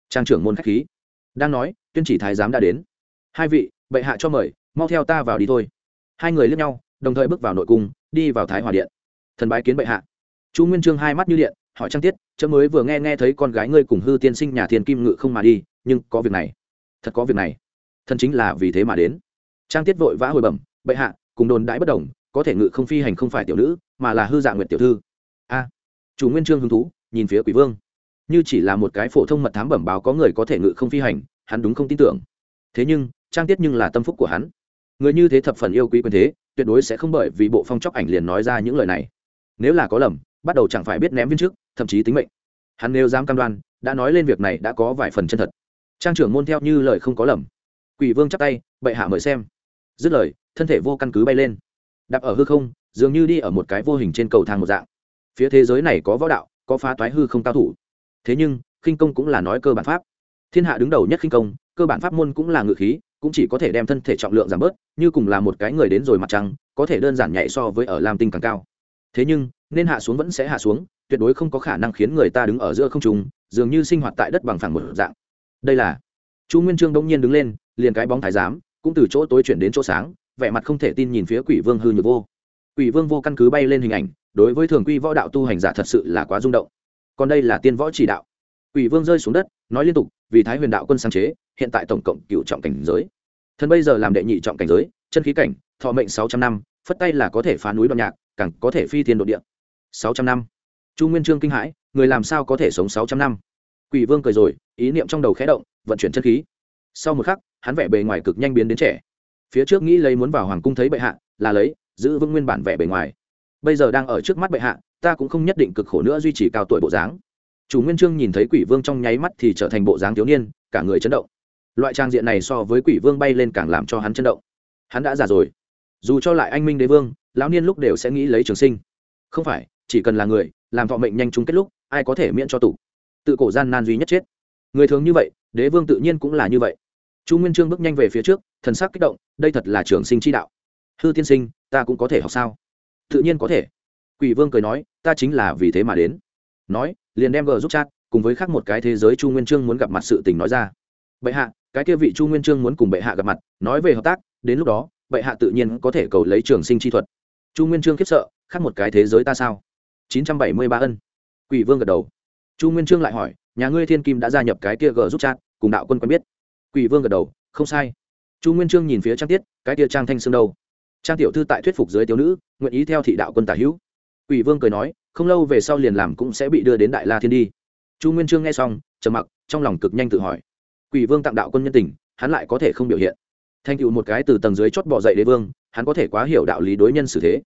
Speaker 1: Trang trưởng môn khách khí. Đang nói, tuyên chỉ thái giám đã đến. Hai vị, bệ hạ cho mời, mau theo ta vào đi thôi. Hai người lướt nhau, đồng thời bước vào nội cung, đi vào thái hòa điện thần bái kiến bệ hạ. Chu nguyên trương hai mắt như điện, hỏi trang tiết, chớ mới vừa nghe nghe thấy con gái ngươi cùng hư tiên sinh nhà thiên kim ngự không mà đi, nhưng có việc này. Thật có việc này? Thần chính là vì thế mà đến. Trang tiết vội vã hồi bẩm, bệ hạ, cùng đồn đãi bất đồng, có thể ngự không phi hành không phải tiểu nữ, mà là hư dạ nguyệt tiểu thư. A. Chủ nguyên trương hứng thú, nhìn phía quỷ vương. Như chỉ là một cái phổ thông mật thám bẩm báo có người có thể ngự không phi hành, hắn đúng không tin tưởng. Thế nhưng, trang tiết nhưng là tâm phúc của hắn. Người như thế thập phần yêu quý quyền thế, tuyệt đối sẽ không bởi vì bộ phong chóc ảnh liền nói ra những lời này nếu là có lầm, bắt đầu chẳng phải biết ném viên trước, thậm chí tính mệnh. Hắn nếu dám cam đoan, đã nói lên việc này đã có vài phần chân thật. Trang trưởng môn theo như lời không có lầm. Quỷ vương chắp tay, bệ hạ mời xem. Dứt lời, thân thể vô căn cứ bay lên. Đạp ở hư không, dường như đi ở một cái vô hình trên cầu thang một dạng. Phía thế giới này có võ đạo, có phá toái hư không cao thủ. Thế nhưng, khinh công cũng là nói cơ bản pháp. Thiên hạ đứng đầu nhất khinh công, cơ bản pháp môn cũng là ngự khí, cũng chỉ có thể đem thân thể trọng lượng giảm bớt, như cùng là một cái người đến rồi mặt trăng, có thể đơn giản nhảy so với ở lam tinh càng cao thế nhưng, nên hạ xuống vẫn sẽ hạ xuống, tuyệt đối không có khả năng khiến người ta đứng ở giữa không trung, dường như sinh hoạt tại đất bằng phẳng một dạng. Đây là, chu nguyên trương đông nhiên đứng lên, liền cái bóng thái giám, cũng từ chỗ tối chuyển đến chỗ sáng, vẻ mặt không thể tin nhìn phía quỷ vương hư nhược vô. Quỷ vương vô căn cứ bay lên hình ảnh, đối với thường quy võ đạo tu hành giả thật sự là quá rung động. Còn đây là tiên võ chỉ đạo. Quỷ vương rơi xuống đất, nói liên tục, vì thái huyền đạo quân sáng chế, hiện tại tổng cộng cựu trọng cảnh giới. Thân bây giờ làm đệ nhị trọng cảnh giới, chân khí cảnh, thọ mệnh sáu trăm năm, phất tay là có thể phá núi đoạn nhạc càng có thể phi thiên độ địa. Sáu trăm năm. Chu nguyên trương kinh hãi, người làm sao có thể sống sáu trăm năm? Quỷ vương cười rồi, ý niệm trong đầu khẽ động, vận chuyển chân khí. Sau một khắc, hắn vẻ bề ngoài cực nhanh biến đến trẻ. Phía trước nghĩ lấy muốn vào hoàng cung thấy bệ hạ, là lấy, giữ vững nguyên bản vẻ bề ngoài. Bây giờ đang ở trước mắt bệ hạ, ta cũng không nhất định cực khổ nữa duy trì cao tuổi bộ dáng. Chủ nguyên trương nhìn thấy quỷ vương trong nháy mắt thì trở thành bộ dáng thiếu niên, cả người chấn động. Loại trang diện này so với quỷ vương bay lên càng làm cho hắn chấn động. Hắn đã già rồi dù cho lại anh minh đế vương, lão niên lúc đều sẽ nghĩ lấy trường sinh. Không phải, chỉ cần là người, làm thọ mệnh nhanh chung kết lúc, ai có thể miễn cho tủ tự cổ gian nan duy nhất chết. Người thường như vậy, đế vương tự nhiên cũng là như vậy. Chu nguyên trương bước nhanh về phía trước, thần sắc kích động, đây thật là trường sinh chi đạo. Hư tiên sinh, ta cũng có thể học sao? Tự nhiên có thể. Quỷ vương cười nói, ta chính là vì thế mà đến. Nói, liền đem gờ giúp chat, cùng với khác một cái thế giới chu nguyên trương muốn gặp mặt sự tình nói ra. Bệ hạ, cái kia vị chu nguyên trương muốn cùng bệ hạ gặp mặt, nói về hợp tác, đến lúc đó bệ hạ tự nhiên có thể cầu lấy trường sinh chi thuật. Chu nguyên trương khiếp sợ, khác một cái thế giới ta sao? Chín trăm bảy mươi ba ân. Quỷ vương gật đầu. Chu nguyên trương lại hỏi, nhà ngươi thiên kim đã gia nhập cái kia g giúp chat, cùng đạo quân quen biết. Quỷ vương gật đầu, không sai. Chu nguyên trương nhìn phía trang tiết, cái kia trang thanh sương đâu? Trang tiểu thư tại thuyết phục dưới tiểu nữ, nguyện ý theo thị đạo quân tả hữu. Quỷ vương cười nói, không lâu về sau liền làm cũng sẽ bị đưa đến đại la thiên đi. Chu nguyên trương nghe xong, trầm mặc, trong lòng cực nhanh tự hỏi. Quỷ vương tặng đạo quân nhân tình, hắn lại có thể không biểu hiện thành tựu một cái từ tầng dưới chót bỏ dậy đế vương, hắn có thể quá hiểu đạo lý đối nhân xử thế.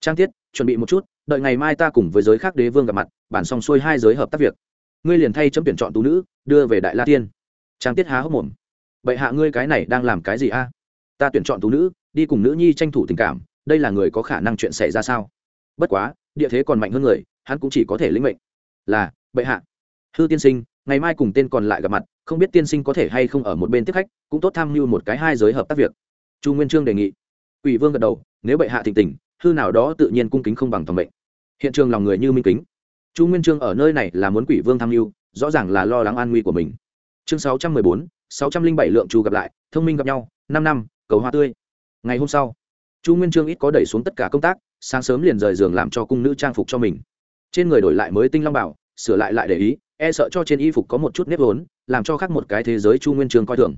Speaker 1: Trang tiết chuẩn bị một chút, đợi ngày mai ta cùng với giới khác đế vương gặp mặt, bản xong xuôi hai giới hợp tác việc. Ngươi liền thay chấm tuyển chọn tú nữ, đưa về đại la tiên. Trang tiết há hốc mồm. Bệ hạ ngươi cái này đang làm cái gì a? Ta tuyển chọn tú nữ, đi cùng nữ nhi tranh thủ tình cảm, đây là người có khả năng chuyện xảy ra sao? Bất quá, địa thế còn mạnh hơn người, hắn cũng chỉ có thể lĩnh mệnh. Là, bệ hạ. Hư tiên sinh, ngày mai cùng tên còn lại gặp mặt không biết tiên sinh có thể hay không ở một bên tiếp khách, cũng tốt tham mưu một cái hai giới hợp tác việc. Chu nguyên trương đề nghị. Ủy vương gật đầu, nếu bệ hạ thịnh tình, hư nào đó tự nhiên cung kính không bằng toàn mệnh. Hiện trường lòng người như minh kính. Chu nguyên trương ở nơi này là muốn quỷ vương tham mưu, rõ ràng là lo lắng an nguy của mình. Chương sáu trăm mười bốn, sáu trăm linh bảy lượng chu gặp lại, thông minh gặp nhau, năm năm, cầu hoa tươi. Ngày hôm sau, chu nguyên trương ít có đẩy xuống tất cả công tác, sáng sớm liền rời giường làm cho cung nữ trang phục cho mình. Trên người đổi lại mới tinh long bảo, sửa lại lại để ý e sợ cho trên y phục có một chút nếp vốn, làm cho khác một cái thế giới chu nguyên Trường coi thường.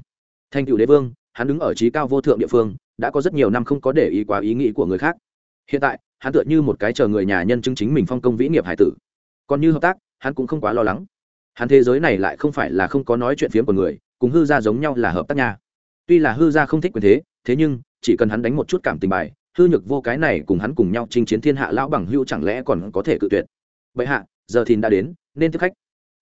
Speaker 1: Thành cựu đế vương, hắn đứng ở trí cao vô thượng địa phương, đã có rất nhiều năm không có để ý quá ý nghĩ của người khác. Hiện tại, hắn tựa như một cái chờ người nhà nhân chứng chính mình phong công vĩ nghiệp hải tử. Còn như hợp tác, hắn cũng không quá lo lắng. Hắn thế giới này lại không phải là không có nói chuyện phiếm của người, cùng hư gia giống nhau là hợp tác nha. Tuy là hư gia không thích quyền thế thế nhưng, chỉ cần hắn đánh một chút cảm tình bài, hư nhược vô cái này cùng hắn cùng nhau chinh chiến thiên hạ lão bằng hưu chẳng lẽ còn có thể cự tuyệt? Vậy hạ, giờ thìn đã đến, nên tiếp khách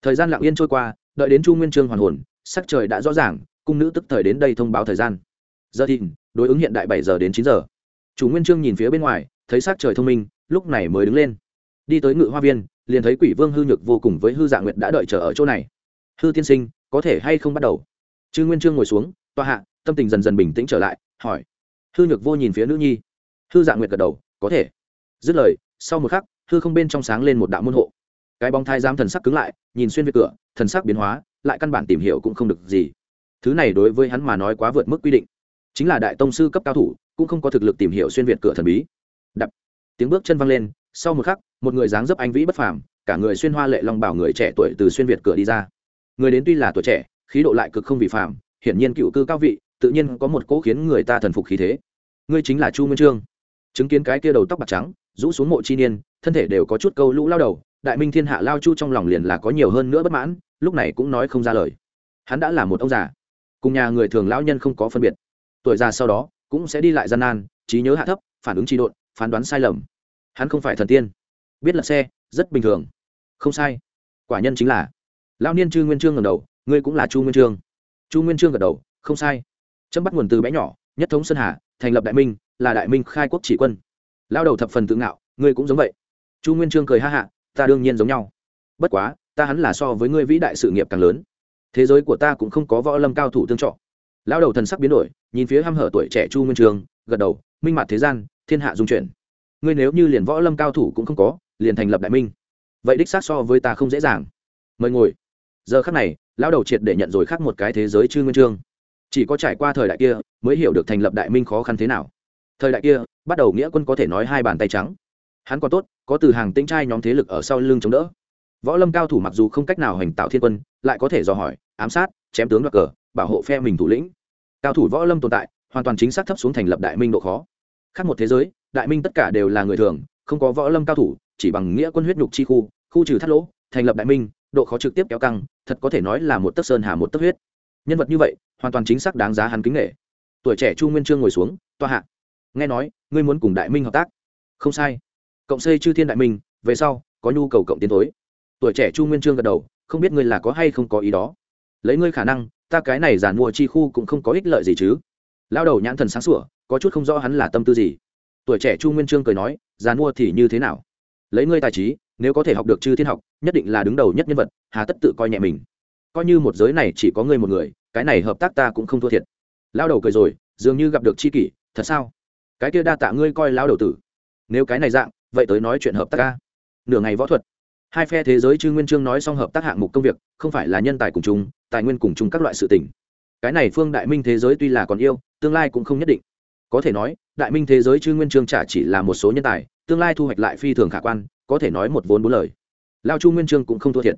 Speaker 1: thời gian lặng yên trôi qua, đợi đến chu nguyên trương hoàn hồn, sắc trời đã rõ ràng, cung nữ tức thời đến đây thông báo thời gian. Giờ thìn, đối ứng hiện đại bảy giờ đến chín giờ. Chủ nguyên trương nhìn phía bên ngoài, thấy sắc trời thông minh, lúc này mới đứng lên. Đi tới ngự hoa viên, liền thấy quỷ vương hư nhược vô cùng với hư dạ nguyệt đã đợi chờ ở chỗ này. Hư tiên sinh, có thể hay không bắt đầu? Chư nguyên trương ngồi xuống toa hạ, tâm tình dần dần bình tĩnh trở lại, hỏi. Hư nhược vô nhìn phía nữ nhi. Hư dạ nguyệt gật đầu, có thể. Dứt lời, sau một khắc, hư không bên trong sáng lên một đạo môn hộ cái bóng thai giám thần sắc cứng lại nhìn xuyên về cửa thần sắc biến hóa lại căn bản tìm hiểu cũng không được gì. Thứ này đối với hắn mà nói quá vượt mức quy định. Chính là đại tông sư cấp cao thủ cũng không có thực lực tìm hiểu xuyên việt cửa thần bí. Đập. Tiếng bước chân văng lên sau một khắc một người dáng dấp anh vĩ bất phàm cả người xuyên hoa lệ long bảo người trẻ tuổi từ xuyên việt cửa đi ra. Người đến tuy là tuổi trẻ khí độ lại cực không vi phạm, hiển nhiên cựu cư cao vị tự nhiên có một cỗ khiến người ta thần phục khí thế. Ngươi chính là chu nguyên trương. Chứng kiến cái kia đầu tóc bạc trắng rũ xuống mộ chi niên thân thể đều có chút câu lũ lao đầu đại minh thiên hạ lao chu trong lòng liền là có nhiều hơn nữa bất mãn, lúc này cũng nói không ra lời. Hắn đã là một ông già, cùng nhà người thường lão nhân không có phân biệt. Tuổi già sau đó, cũng sẽ đi lại gian nan, trí nhớ hạ thấp, phản ứng trị độn, phán đoán sai lầm. Hắn không phải thần tiên, biết lật xe, rất bình thường. Không sai, quả nhân chính là. Lao niên chư nguyên trương ngầm đầu, ngươi cũng là chu nguyên trương. Chu nguyên trương gật đầu, không sai. Chấm bắt nguồn từ bé nhỏ, nhất thống sơn hà, thành lập đại minh, là đại minh khai quốc chỉ quân. Lao đầu thập phần tự ngạo, ngươi cũng giống vậy. Chu nguyên trương cười ha hạ ta đương nhiên giống nhau. Bất quá, ta hắn là so với ngươi vĩ đại sự nghiệp càng lớn. Thế giới của ta cũng không có võ lâm cao thủ tương trọ Lão đầu thần sắc biến đổi, nhìn phía h hở tuổi trẻ chu nguyên trường, gật đầu, minh mặt thế gian, thiên hạ dung chuyển. Ngươi nếu như liền võ lâm cao thủ cũng không có, liền thành lập đại minh. Vậy đích xác so với ta không dễ dàng. Mời ngồi. Giờ khắc này, lão đầu triệt để nhận rồi khác một cái thế giới chư nguyên trương chỉ có trải qua thời đại kia, mới hiểu được thành lập đại minh khó khăn thế nào. Thời đại kia, bắt đầu nghĩa quân có thể nói hai bàn tay trắng hắn còn tốt, có từ hàng tinh trai nhóm thế lực ở sau lưng chống đỡ. Võ lâm cao thủ mặc dù không cách nào hành tạo thiên quân, lại có thể dò hỏi, ám sát, chém tướng đoạt cờ, bảo hộ phe mình thủ lĩnh. Cao thủ võ lâm tồn tại, hoàn toàn chính xác thấp xuống thành lập đại minh độ khó. Khác một thế giới, đại minh tất cả đều là người thường, không có võ lâm cao thủ, chỉ bằng nghĩa quân huyết nhục chi khu khu trừ thắt lỗ, thành lập đại minh, độ khó trực tiếp kéo căng, thật có thể nói là một tấc sơn hà một tấc huyết. Nhân vật như vậy, hoàn toàn chính xác đáng giá hắn kính nghệ tuổi trẻ chu nguyên trương ngồi xuống, toa hạ, nghe nói, ngươi muốn cùng đại minh hợp tác. Không sai cộng xây chư thiên đại minh, về sau, có nhu cầu cộng tiến tối tuổi trẻ chu nguyên trương gật đầu, không biết ngươi là có hay không có ý đó. Lấy ngươi khả năng, ta cái này giàn mua chi khu cũng không có ích lợi gì chứ. Lao đầu nhãn thần sáng sủa, có chút không rõ hắn là tâm tư gì. Tuổi trẻ chu nguyên trương cười nói, giàn mua thì như thế nào? Lấy ngươi tài trí, nếu có thể học được chư thiên học, nhất định là đứng đầu nhất nhân vật, hà tất tự coi nhẹ mình. Coi như một giới này chỉ có ngươi một người, cái này hợp tác ta cũng không thua thiệt. Lao đầu cười rồi, dường như gặp được c h i kỷ, thật sao? Cái kia đa tạ ngươi coi lao đầu tử. Nếu cái này dạng vậy tới nói chuyện hợp tác ca. Nửa ngày võ thuật. Hai phe thế giới chư nguyên trương nói xong hợp tác hạng mục công việc, không phải là nhân tài cùng chung, tài nguyên cùng chung các loại sự tỉnh cái này phương đại minh thế giới tuy là còn yêu, tương lai cũng không nhất định. Có thể nói, đại minh thế giới chư nguyên trương trả chỉ là một số nhân tài, tương lai thu hoạch lại phi thường khả quan, có thể nói một vốn bốn lời. Lao chu nguyên trương cũng không thua thiệt.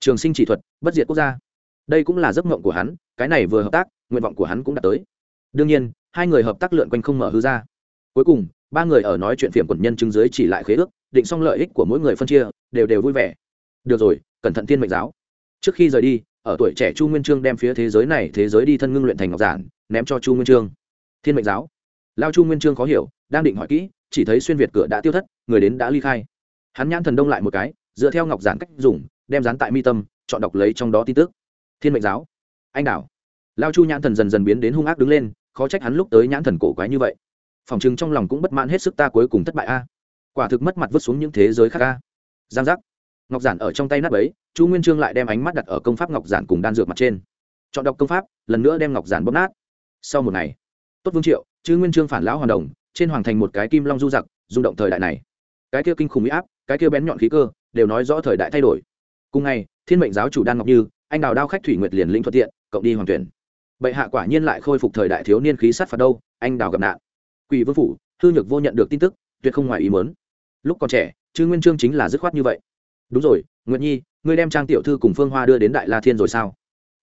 Speaker 1: Trường sinh chỉ thuật, bất diệt quốc gia. Đây cũng là giấc mộng của hắn, cái này vừa hợp tác, nguyện vọng của hắn cũng đã tới. Đương nhiên, hai người hợp tác lượn quanh không mở hư ra. Cuối cùng ba người ở nói chuyện phiểm quần nhân chứng dưới chỉ lại khế ước, định xong lợi ích của mỗi người phân chia, đều đều vui vẻ. Được rồi, cẩn thận thiên mệnh giáo. Trước khi rời đi, ở tuổi trẻ chu nguyên trương đem phía thế giới này, thế giới đi thân ngưng luyện thành ngọc giản, ném cho chu nguyên trương. Thiên mệnh giáo. Lao chu nguyên trương khó hiểu, đang định hỏi kỹ, chỉ thấy xuyên việt cửa đã tiêu thất, người đến đã ly khai. Hắn nhãn thần đông lại một cái, dựa theo ngọc giản cách dùng, đem dán tại mi tâm, chọn đọc lấy trong đó tin tức. Thiên mệnh giáo. Anh đảo. Lao chu nhãn thần dần dần biến đến hung ác đứng lên, khó trách hắn lúc tới nhãn thần cổ quái như vậy phòng chừng trong lòng cũng bất mãn hết sức ta cuối cùng thất bại a. Quả thực mất mặt vứt xuống những thế giới khác a. Giang giác. Ngọc giản ở trong tay nắp ấy chu nguyên trương lại đem ánh mắt đặt ở công pháp ngọc giản cùng đan dược mặt trên. Chọn đọc công pháp, lần nữa đem ngọc giản bóp nát. Sau một ngày, tốt vương triệu chứ nguyên trương phản lão hoàn đồng, trên hoàng thành một cái kim long du giặc, rung động thời đại này. Cái kia kinh khủng mỹ áp, cái kia bén nhọn khí cơ, đều nói rõ thời đại thay đổi. Cùng ngày, thiên mệnh giáo chủ đan ngọc như, anh đào đao khách thủy nguyệt liền lĩnh thuận tiện, cộng đi hoàng tuyển. Bệ hạ quả nhiên lại khôi phục thời đại thiếu niên khí sát phạt đâu, anh đào gặp nạn quỷ vương phủ, hư nhược vô nhận được tin tức, tuyệt không ngoài ý mớn lúc còn trẻ chứ nguyên trương chính là dứt khoát như vậy. Đúng rồi, nguyệt nhi, ngươi đem trang tiểu thư cùng phương hoa đưa đến đại la thiên rồi sao?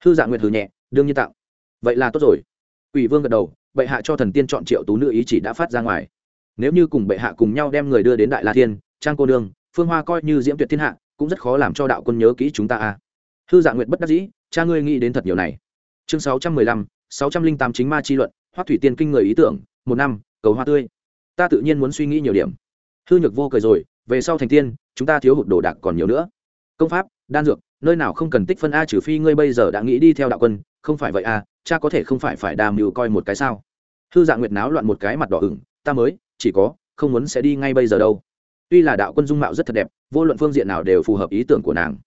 Speaker 1: Hư dạng nguyệt hừ nhẹ, đương nhiên tặng. Vậy là tốt rồi. Quỷ vương gật đầu, bệ hạ cho thần tiên chọn triệu tú nữ ý chỉ đã phát ra ngoài. Nếu như cùng bệ hạ cùng nhau đem người đưa đến đại la thiên, trang cô nương, phương hoa coi như diễm tuyệt thiên hạ, cũng rất khó làm cho đạo quân nhớ kỹ chúng ta a à. hư dạng nguyệt bất đắc dĩ, cha ngươi nghĩ đến thật nhiều này. Chương sáu trăm mười lăm, sáu trăm linh tám chính ma chi luận, hoắc thủy tiên kinh người ý tưởng, một năm cầu hoa tươi. Ta tự nhiên muốn suy nghĩ nhiều điểm. Hư nhược vô cười rồi, về sau thành tiên, chúng ta thiếu hụt đồ đạc còn nhiều nữa. Công pháp, đan dược, nơi nào không cần tích phân a trừ phi ngươi bây giờ đã nghĩ đi theo đạo quân, không phải vậy a cha có thể không phải phải đàm mưu coi một cái sao? Hư dạng nguyệt náo loạn một cái mặt đỏ ửng, ta mới, chỉ có, không muốn sẽ đi ngay bây giờ đâu. Tuy là đạo quân dung mạo rất thật đẹp, vô luận phương diện nào đều phù hợp ý tưởng của nàng.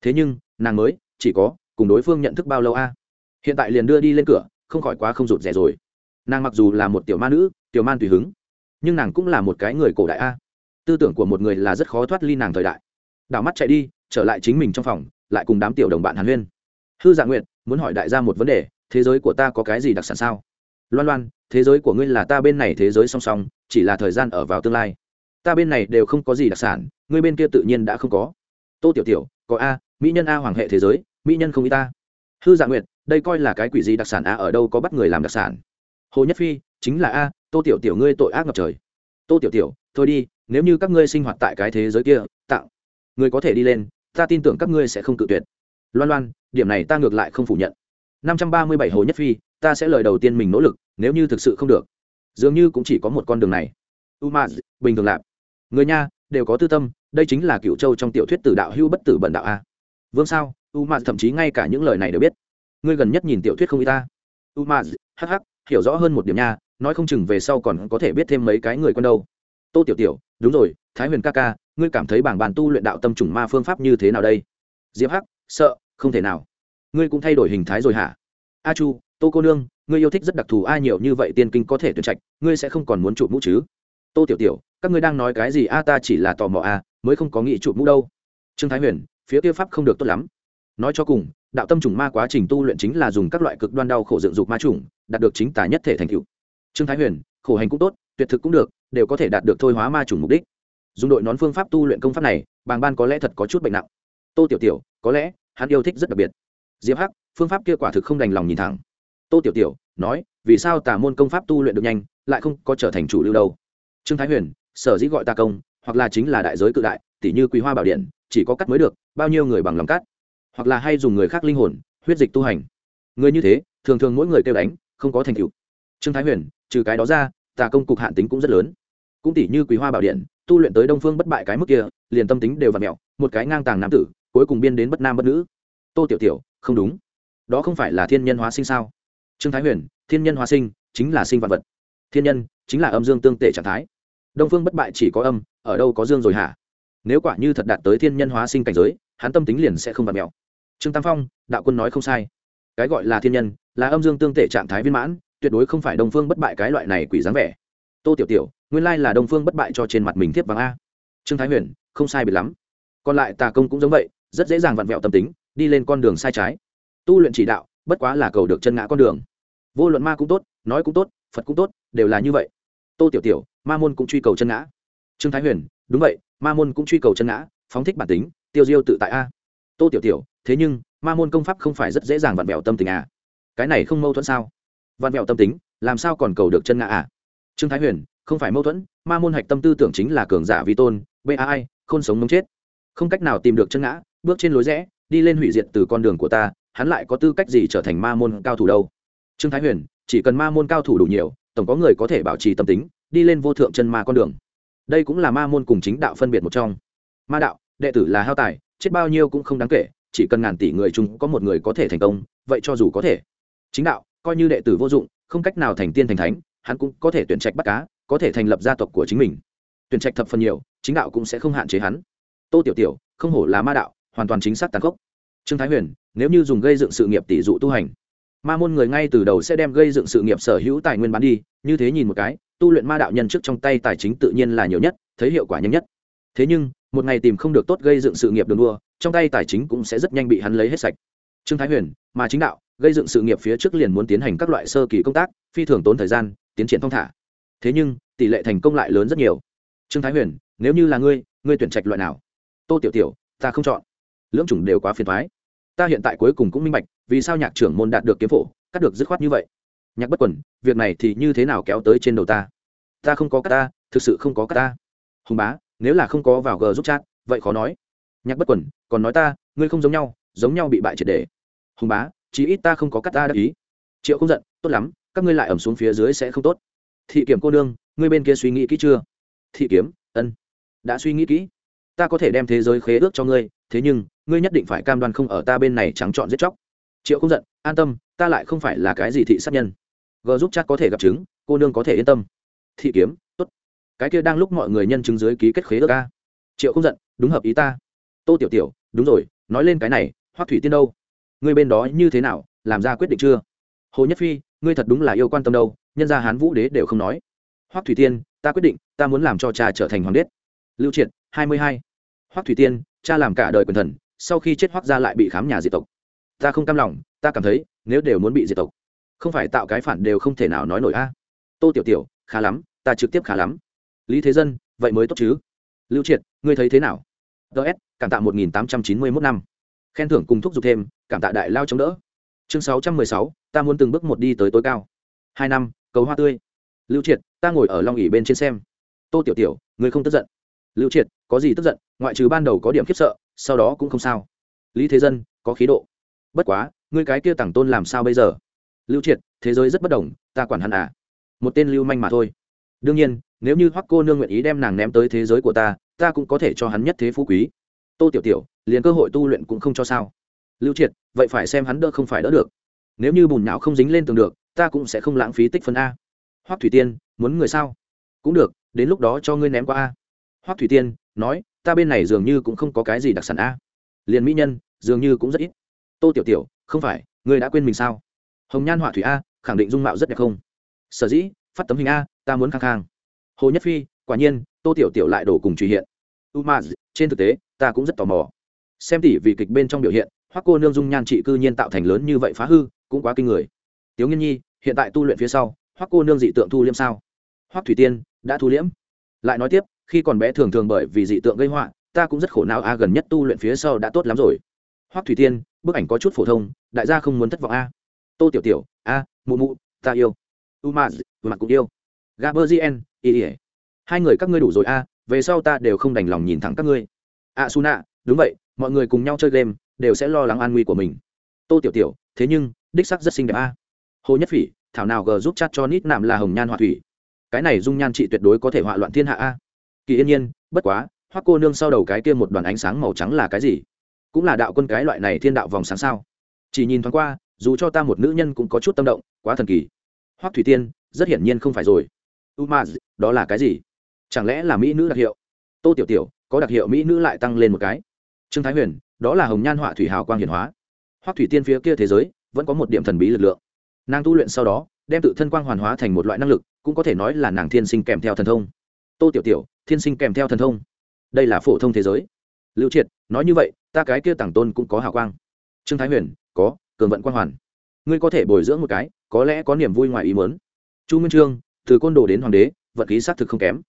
Speaker 1: Thế nhưng, nàng mới, chỉ có, cùng đối phương nhận thức bao lâu a? Hiện tại liền đưa đi lên cửa, không khỏi quá không rụt rẻ rồi. Nàng mặc dù là một tiểu ma nữ tiểu man tùy hứng. Nhưng nàng cũng là một cái người cổ đại a. Tư tưởng của một người là rất khó thoát ly nàng thời đại. Đảo mắt chạy đi, trở lại chính mình trong phòng, lại cùng đám tiểu đồng bạn hàn huyên. Hư dạ nguyện muốn hỏi đại gia một vấn đề, thế giới của ta có cái gì đặc sản sao? Loan loan, thế giới của ngươi là ta bên này thế giới song song, chỉ là thời gian ở vào tương lai. Ta bên này đều không có gì đặc sản, ngươi bên kia tự nhiên đã không có. Tô tiểu tiểu, có a, mỹ nhân a hoàng hệ thế giới, mỹ nhân không y ta hư dạ nguyệt, đây coi là cái quỷ gì đặc sản a, ở đâu có bắt người làm đặc sản? Hồ nhất phi, chính là a tô tiểu tiểu ngươi tội ác ngập trời. Tô tiểu tiểu, thôi đi, nếu như các ngươi sinh hoạt tại cái thế giới kia tạo người có thể đi lên, ta tin tưởng các ngươi sẽ không tự tuyệt. Loan loan, điểm này ta ngược lại không phủ nhận. Năm trăm ba mươi bảy hồ nhất phi, ta sẽ lời đầu tiên mình nỗ lực, nếu như thực sự không được. Dường như cũng chỉ có một con đường này. U ma bình thường lạp. Người nha, đều có tư tâm, đây chính là cựu châu trong tiểu thuyết tử đạo hưu bất tử bẩn đạo a. Vương sao u ma thậm chí ngay cả những lời này đều biết. Ngươi gần nhất nhìn tiểu thuyết không y ta. U ma hh hiểu rõ hơn một điểm nha, nói không chừng về sau còn có thể biết thêm mấy cái người con đâu. Tô tiểu tiểu, đúng rồi, thái huyền ca ca, ngươi cảm thấy bảng bàn tu luyện đạo tâm trùng ma phương pháp như thế nào đây? Diệp hắc, sợ, không thể nào. Ngươi cũng thay đổi hình thái rồi hả? A chu, tô cô nương, ngươi yêu thích rất đặc thù, ai nhiều như vậy tiên kinh có thể tuyển trạch, ngươi sẽ không còn muốn chụp mũ chứ? Tô tiểu tiểu, các ngươi đang nói cái gì? A, ta chỉ là tò mò a mới không có nghĩ chụp mũ đâu. Trương thái huyền, phía tiêu pháp không được tốt lắm. Nói cho cùng, đạo tâm trùng ma quá trình tu luyện chính là dùng các loại cực đoan đau khổ dựng dục ma trùng đạt được chính tả nhất thể thành tựu. Trương thái huyền, khổ hành cũng tốt, tuyệt thực cũng được, đều có thể đạt được thôi hóa ma chủng mục đích. Dùng đội nón phương pháp tu luyện công pháp này, bàng ban có lẽ thật có chút bệnh nặng. Tô tiểu tiểu, có lẽ, hắn yêu thích rất đặc biệt. Diệp hắc, phương pháp kia quả thực không đành lòng nhìn thẳng. Tô tiểu tiểu, nói, vì sao tà môn công pháp tu luyện được nhanh, lại không có trở thành chủ lưu đâu? Trương thái huyền, sở dĩ gọi ta công, hoặc là chính là đại giới cự đại tỷ như quý hoa bảo điện, chỉ có cắt mới được, bao nhiêu người bằng lòng cắt? Hoặc là hay dùng người khác linh hồn, huyết dịch tu hành. Người như thế, thường thường mỗi người kêu đánh không có thành tựu. Trương thái huyền, trừ cái đó ra, tà công cục hạn tính cũng rất lớn. Cũng tỷ như quý hoa bảo điện, tu luyện tới đông phương bất bại cái mức kia, liền tâm tính đều v ặ mẹo, một cái ngang tàng nam tử, cuối cùng biên đến bất nam bất nữ. Tô tiểu tiểu, không đúng. Đó không phải là thiên nhân hóa sinh sao? Trương thái huyền, thiên nhân hóa sinh, chính là sinh vật vật. Thiên nhân, chính là âm dương tương tệ trạng thái. Đông phương bất bại chỉ có âm, ở đâu có dương rồi hả? Nếu quả như thật đạt tới thiên nhân hóa sinh cảnh giới, hắn tâm tính liền sẽ không vặn mẹo. Trương tam phong, đạo quân nói không sai. Cái gọi là thiên nhân là âm dương tương tệ trạng thái viên mãn, tuyệt đối không phải đông phương bất bại cái loại này quỷ dáng vẻ. Tô tiểu tiểu, nguyên lai là đông phương bất bại cho trên mặt mình thiếp vàng a. Trương thái huyền, không sai biệt lắm. Còn lại tà công cũng giống vậy, rất dễ dàng vặn vẹo tâm tính, đi lên con đường sai trái. Tu luyện chỉ đạo, bất quá là cầu được chân ngã con đường. Vô luận ma cũng tốt, nói cũng tốt, phật cũng tốt, đều là như vậy. Tô tiểu tiểu, ma môn cũng truy cầu chân ngã. Trương thái huyền, đúng vậy, ma môn cũng truy cầu chân ngã, phóng thích bản tính, tiêu diêu tự tại a. Tô tiểu tiểu, thế nhưng, ma môn công pháp không phải rất dễ dàng vặn vẹo tâm tình à cái này không mâu thuẫn sao? Văn vẹo tâm tính làm sao còn cầu được chân ngã à? Trương thái huyền không phải mâu thuẫn ma môn hạch tâm tư tưởng chính là cường giả vi tôn bai, không sống mống chết. Không cách nào tìm được chân ngã bước trên lối rẽ đi lên hủy diệt từ con đường của ta hắn lại có tư cách gì trở thành ma môn cao thủ đâu? Trương thái huyền chỉ cần ma môn cao thủ đủ nhiều tổng có người có thể bảo trì tâm tính đi lên vô thượng chân ma con đường. Đây cũng là ma môn cùng chính đạo phân biệt một trong. Ma đạo đệ tử là hao tài chết bao nhiêu cũng không đáng kể chỉ cần ngàn tỷ người chung có một người có thể thành công vậy cho dù có thể chính đạo, coi như đệ tử vô dụng, không cách nào thành tiên thành thánh, hắn cũng có thể tuyển trạch bắt cá, có thể thành lập gia tộc của chính mình. Tuyển trạch thập phần nhiều, chính đạo cũng sẽ không hạn chế hắn. Tô tiểu tiểu, không hổ là ma đạo, hoàn toàn chính xác tàn khốc. Trương thái huyền, nếu như dùng gây dựng sự nghiệp tỷ dụ tu hành, ma môn người ngay từ đầu sẽ đem gây dựng sự nghiệp sở hữu tài nguyên bán đi, như thế nhìn một cái, tu luyện ma đạo nhân trước trong tay tài chính tự nhiên là nhiều nhất, thấy hiệu quả nhanh nhất. Thế nhưng, một ngày tìm không được tốt gây dựng sự nghiệp đường đua, trong tay tài chính cũng sẽ rất nhanh bị hắn lấy hết sạch trương thái huyền, mà chính đạo, gây dựng sự nghiệp phía trước liền muốn tiến hành các loại sơ kỳ công tác, phi thường tốn thời gian, tiến triển thong thả. Thế nhưng, tỷ lệ thành công lại lớn rất nhiều. Trương thái huyền, nếu như là ngươi ngươi tuyển trạch loại nào? Tô tiểu tiểu, ta không chọn. Lưỡng chủng đều quá phiền thoái ta hiện tại cuối cùng cũng minh bạch, vì sao nhạc trưởng môn đạt được kiếm phổ, cắt được dứt khoát như vậy. Nhạc bất quần, việc này thì như thế nào kéo tới trên đầu ta? Ta không có cắt ta, thực sự không có cắt ta. Hùng bá, nếu là không có vào g giúp chat, vậy khó nói. Nhạc bất quần, còn nói ta, ngươi không giống nhau giống nhau bị bại triệt đề hùng bá, chí ít ta không có cắt ta đắc ý. Triệu không giận, tốt lắm, các ngươi lại ẩm xuống phía dưới sẽ không tốt. Thị kiểm cô nương, ngươi bên kia suy nghĩ kỹ chưa? Thị kiếm ân, đã suy nghĩ kỹ. Ta có thể đem thế giới khế ước cho ngươi, thế nhưng, ngươi nhất định phải cam đoan không ở ta bên này trắng trọn giết chóc. Triệu không giận, an tâm, ta lại không phải là cái gì thị sát nhân. G giúp chắc có thể gặp chứng, cô nương có thể yên tâm. Thị kiếm tốt. Cái kia đang lúc mọi người nhân chứng dưới ký kết khế ước ca triệu không giận, đúng hợp ý ta. Tô tiểu tiểu, đúng rồi, nói lên cái này, hoắc thủy tiên đâu? Ngươi bên đó như thế nào, làm ra quyết định chưa? Hồ nhất phi, ngươi thật đúng là yêu quan tâm đâu, nhân gia hán vũ đế đều không nói. Hoắc thủy tiên, ta quyết định, ta muốn làm cho cha trở thành hoàng đế. Lưu triệt, hai mươi hai. Hoắc thủy tiên, cha làm cả đời quyền thần, sau khi chết hoắc gia lại bị khám nhà diệt tộc. Ta không cam lòng, ta cảm thấy, nếu đều muốn bị diệt tộc, không phải tạo cái phản đều không thể nào nói nổi a. Tô tiểu tiểu, khá lắm, ta trực tiếp khá lắm. Lý thế dân, vậy mới tốt chứ. Lưu triệt, ngươi thấy thế nào? Ts cảm tạ một nghìn tám trăm chín mươi mốt năm khen thưởng cùng thúc giục thêm, cảm tạ đại lao chống đỡ. Chương sáu trăm mười sáu, ta muốn từng bước một đi tới tối cao. Hai năm, cầu hoa tươi. Lưu triệt, ta ngồi ở long ỉ bên trên xem. Tô tiểu tiểu người không tức giận. Lưu triệt, có gì tức giận, ngoại trừ ban đầu có điểm khiếp sợ, sau đó cũng không sao. Lý thế dân, có khí độ. Bất quá, ngươi cái kia tặng tôn làm sao bây giờ? Lưu triệt, thế giới rất bất đồng, ta quản hẳn à? Một tên lưu manh mà thôi. Đương nhiên, nếu như hoắc cô nương nguyện ý đem nàng ném tới thế giới của ta ta cũng có thể cho hắn nhất thế phú quý tô tiểu tiểu, liền cơ hội tu luyện cũng không cho sao. Lưu triệt, vậy phải xem hắn đỡ không phải đỡ được. Nếu như bùn não không dính lên tường được, ta cũng sẽ không lãng phí tích phân a. Hoắc thủy tiên, muốn người sao? Cũng được, đến lúc đó cho ngươi ném qua a. Hoắc thủy tiên, nói, ta bên này dường như cũng không có cái gì đặc sản a. Liền mỹ nhân, dường như cũng rất ít. Tô tiểu tiểu, không phải, ngươi đã quên mình sao? Hồng nhan họa thủy a, khẳng định dung mạo rất đẹp không? Sở dĩ, phát tấm hình a, ta muốn khang khang. Hồ nhất phi, quả nhiên, tô tiểu tiểu lại đổ cùng truy hiện umaz trên thực tế, ta cũng rất tò mò. Xem tỉ vì kịch bên trong biểu hiện, hoắc cô nương dung nhan trị cư nhiên tạo thành lớn như vậy phá hư, cũng quá kinh người. Tiếu nghiên nhi, hiện tại tu luyện phía sau, hoắc cô nương dị tượng thu liễm sao? Hoắc thủy tiên, đã thu liễm. Lại nói tiếp, khi còn bé thường thường bởi vì dị tượng gây họa, ta cũng rất khổ não a gần nhất tu luyện phía sau đã tốt lắm rồi. Hoắc thủy tiên, bức ảnh có chút phổ thông, đại gia không muốn thất vọng a tô tiểu tiểu a mụ mụ, ta yêu. Umaz mặt cũng yêu. Gaberzien ý ỉa hai người các ngươi đủ rồi a về sau ta đều không đành lòng nhìn thẳng các ngươi. À, a su nạ đúng vậy, mọi người cùng nhau chơi game, đều sẽ lo lắng an nguy của mình. Tô tiểu tiểu, thế nhưng, đích sắc rất xinh đẹp a. Hồ nhất phỉ, thảo nào g giúp chat cho nít nạm là hồng nhan họa thủy. Cái này dung nhan chị tuyệt đối có thể họa loạn thiên hạ a. Kỳ yên nhiên, bất quá, hoắc cô nương sau đầu cái kia một đoàn ánh sáng màu trắng là cái gì? Cũng là đạo quân cái loại này thiên đạo vòng sáng sao? Chỉ nhìn thoáng qua, dù cho ta một nữ nhân cũng có chút tâm động, quá thần kỳ. Hoắc thủy tiên, rất hiển nhiên không phải rồi. Umaz, đó là cái gì? Chẳng lẽ là mỹ nữ đặc hiệu? Tô tiểu tiểu, có đặc hiệu mỹ nữ lại tăng lên một cái. Trương thái huyền, đó là hồng nhan họa thủy hào quang hiển hóa. Hoặc thủy tiên phía kia thế giới, vẫn có một điểm thần bí lực lượng. Nàng tu luyện sau đó, đem tự thân quang hoàn hóa thành một loại năng lực, cũng có thể nói là nàng thiên sinh kèm theo thần thông. Tô tiểu tiểu, thiên sinh kèm theo thần thông. Đây là phổ thông thế giới. Lưu triệt, nói như vậy, ta cái kia tàng tôn cũng có hào quang. Trương thái huyền, có, cường vận quang hoàn. Ngươi có thể bồi dưỡng một cái, có lẽ có niềm vui ngoài ý mớn chu minh trương, từ côn đồ đến hoàng đế, vận khí xác thực không kém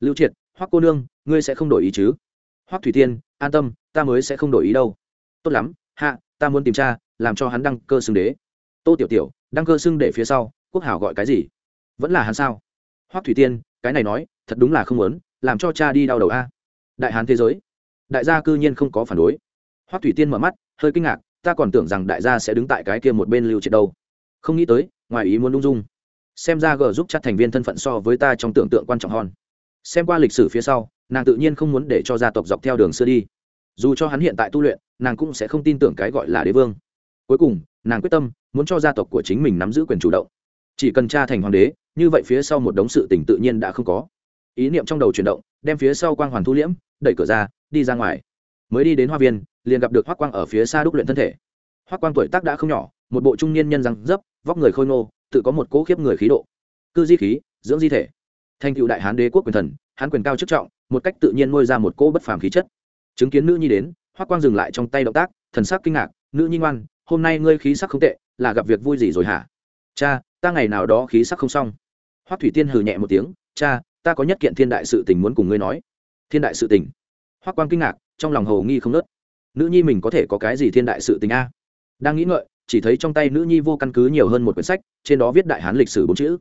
Speaker 1: lưu triệt, hoắc cô nương, ngươi sẽ không đổi ý chứ? Hoắc thủy tiên, an tâm, ta mới sẽ không đổi ý đâu. Tốt lắm, hạ, ta muốn tìm tra làm cho hắn đăng cơ xưng đế. Tô tiểu tiểu, đăng cơ xưng để phía sau, quốc hảo gọi cái gì? Vẫn là hắn sao? Hoắc thủy tiên, cái này nói, thật đúng là không muốn, làm cho cha đi đau đầu a. Đại hán thế giới. Đại gia cư nhiên không có phản đối. Hoắc thủy tiên mở mắt, hơi kinh ngạc, ta còn tưởng rằng đại gia sẽ đứng tại cái kia một bên lưu triệt đâu. Không nghĩ tới, ngoài ý muốn lung dung. Xem ra g giúp chắc thành viên thân phận so với ta trong tưởng tượng quan trọng hơn xem qua lịch sử phía sau, nàng tự nhiên không muốn để cho gia tộc dọc theo đường xưa đi. Dù cho hắn hiện tại tu luyện, nàng cũng sẽ không tin tưởng cái gọi là đế vương. Cuối cùng, nàng quyết tâm muốn cho gia tộc của chính mình nắm giữ quyền chủ động. Chỉ cần cha thành hoàng đế, như vậy phía sau một đống sự tình tự nhiên đã không có. Ý niệm trong đầu chuyển động, đem phía sau quang hoàn thu liễm, đẩy cửa ra, đi ra ngoài. Mới đi đến hoa viên, liền gặp được hoác quang ở phía xa đúc luyện thân thể. Hoác quang tuổi tác đã không nhỏ, một bộ trung niên nhân răng dấp, vóc người khôi ngô, tự có một cỗ khiếp người khí độ. Cư di khí, dưỡng di thể thành cựu đại hán đế quốc quyền thần, hán quyền cao chức trọng, một cách tự nhiên nuôi ra một cỗ bất phàm khí chất. Chứng kiến nữ nhi đến hoác quang dừng lại trong tay động tác, thần sắc kinh ngạc, nữ nhi ngoan, hôm nay ngươi khí sắc không tệ, là gặp việc vui gì rồi hả? Cha, ta ngày nào đó khí sắc không xong. Hoác thủy tiên hừ nhẹ một tiếng, cha, ta có nhất kiện thiên đại sự tình muốn cùng ngươi nói. Thiên đại sự tình? Hoác quang kinh ngạc, trong lòng hầu nghi không nớt nữ nhi mình có thể có cái gì thiên đại sự tình a? Đang nghĩ ngợi, chỉ thấy trong tay nữ nhi vô căn cứ nhiều hơn một quyển sách, trên đó viết đại hán lịch sử bốn chữ.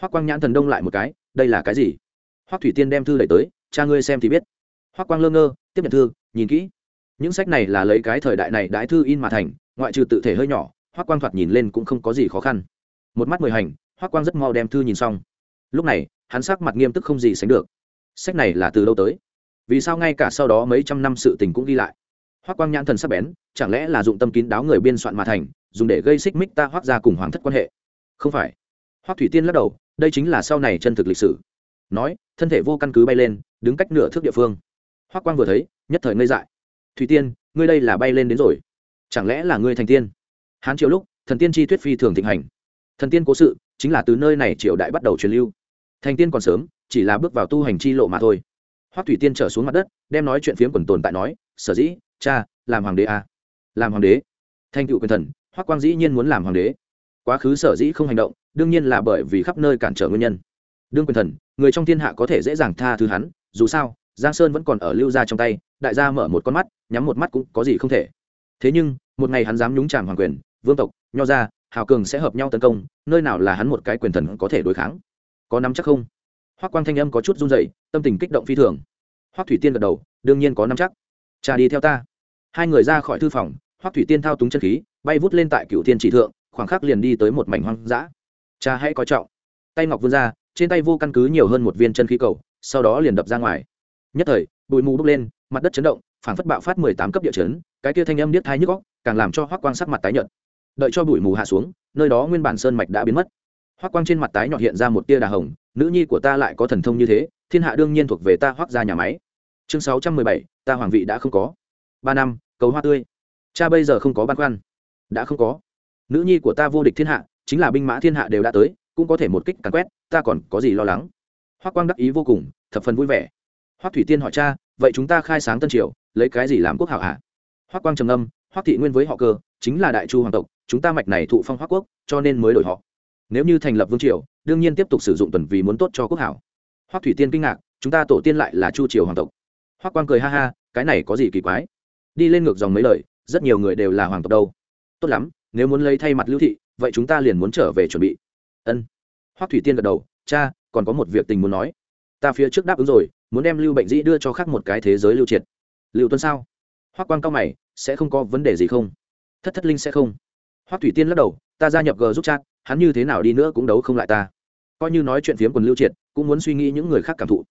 Speaker 1: Hoác quang nhãn thần đông lại một cái đây là cái gì? Hoắc thủy tiên đem thư đẩy tới, cha ngươi xem thì biết. Hoắc quang lơ ngơ, tiếp nhận thư, nhìn kỹ. Những sách này là lấy cái thời đại này đãi thư in mà thành, ngoại trừ tự thể hơi nhỏ, Hoắc quang thoạt nhìn lên cũng không có gì khó khăn. Một mắt mười hành, Hoắc quang rất mau đem thư nhìn xong. Lúc này, hắn sắc mặt nghiêm túc không gì sánh được. Sách này là từ lâu tới? Vì sao ngay cả sau đó mấy trăm năm sự tình cũng ghi lại? Hoắc quang nhãn thần sắc bén, chẳng lẽ là dụng tâm kín đáo người biên soạn mà thành, dùng để gây xích mích ta Hoắc ra cùng hoàng thất quan hệ? Không phải. Hoắc thủy tiên lắc đầu đây chính là sau này chân thực lịch sử. Nói, thân thể vô căn cứ bay lên, đứng cách nửa thước địa phương. Hoác quang vừa thấy, nhất thời ngây dại. Thủy tiên, ngươi đây là bay lên đến rồi. Chẳng lẽ là ngươi thành tiên? Hán triều lúc, thần tiên chi thuyết phi thường thịnh hành. Thần tiên cố sự, chính là từ nơi này triều đại bắt đầu truyền lưu. Thành tiên còn sớm, chỉ là bước vào tu hành chi lộ mà thôi. Hoắc thủy tiên trở xuống mặt đất, đem nói chuyện phiếm quần tồn tại nói, sở dĩ, cha, làm hoàng đế à. làm hoàng đế. Thanh cựu quyền thần hoắc quang dĩ nhiên muốn làm hoàng đế quá khứ sở dĩ không hành động, đương nhiên là bởi vì khắp nơi cản trở nguyên nhân. Đương quyền thần, người trong thiên hạ có thể dễ dàng tha thứ hắn, dù sao, giang sơn vẫn còn ở lưu gia trong tay, đại gia mở một con mắt, nhắm một mắt cũng có gì không thể. Thế nhưng, một ngày hắn dám nhúng tràm hoàng quyền, vương tộc, nho gia, hào cường sẽ hợp nhau tấn công, nơi nào là hắn một cái quyền thần có thể đối kháng? Có nắm chắc không? Hoác quang thanh âm có chút run dậy tâm tình kích động phi thường. Hoác thủy tiên gật đầu, đương nhiên có nắm chắc. Cha đi theo ta. Hai người ra khỏi thư phòng hoác thủy tiên thao túng chân khí, bay vút lên tại cựu tiên chỉ thượng khoảng khắc liền đi tới một mảnh hoang dã. Cha hãy coi trọng. Tay ngọc vươn ra, trên tay vô căn cứ nhiều hơn một viên chân khí cầu, sau đó liền đập ra ngoài. Nhất thời, bụi mù bốc lên, mặt đất chấn động phản phất bạo phát mười tám cấp địa chấn, cái kia thanh âm điếc thai nhức góc càng làm cho hoác quang sắc mặt tái nhợt. Đợi cho bụi mù hạ xuống, nơi đó nguyên bản sơn mạch đã biến mất. Hoác quang trên mặt tái nhọt hiện ra một tia đà hồng, nữ nhi của ta lại có thần thông như thế, thiên hạ đương nhiên thuộc về ta hoác ra nhà máy. Chương sáu trăm mười bảy, ta hoàng vị đã không có. Ba năm, cầu hoa tươi. Cha bây giờ không có băn khoăn. Đã không có nữ nhi của ta vô địch thiên hạ, chính là binh mã thiên hạ đều đã tới, cũng có thể một kích càn quét, ta còn có gì lo lắng? Hoa quang đắc ý vô cùng, thập phần vui vẻ. Hoa thủy tiên hỏi cha, vậy chúng ta khai sáng tân triều, lấy cái gì làm quốc hảo hạ Hoa quang trầm âm Hoa thị nguyên với họ cơ, chính là đại chu hoàng tộc, chúng ta mạch này thụ phong Hoa quốc, cho nên mới đổi họ. Nếu như thành lập vương triều, đương nhiên tiếp tục sử dụng tuần vì muốn tốt cho quốc hảo. Hoa thủy tiên kinh ngạc, chúng ta tổ tiên lại là chu triều hoàng tộc. Hoa quang cười ha ha, cái này có gì kỳ quái? Đi lên ngược dòng mấy lời, rất nhiều người đều là hoàng tộc đâu tốt lắm, nếu muốn lấy thay mặt lưu thị, vậy chúng ta liền muốn trở về chuẩn bị. Ân. Hoắc thủy tiên gật đầu, cha, còn có một việc tình muốn nói. Ta phía trước đáp ứng rồi, muốn đem lưu bệnh dĩ đưa cho khác một cái thế giới lưu triệt. Lưu tuân sao? Hoắc quang cao mày, sẽ không có vấn đề gì không? Thất thất linh sẽ không. Hoắc thủy tiên lắc đầu, ta gia nhập g giúp chat, hắn như thế nào đi nữa cũng đấu không lại ta. Coi như nói chuyện phiếm quần lưu triệt, cũng muốn suy nghĩ những người khác cảm thụ.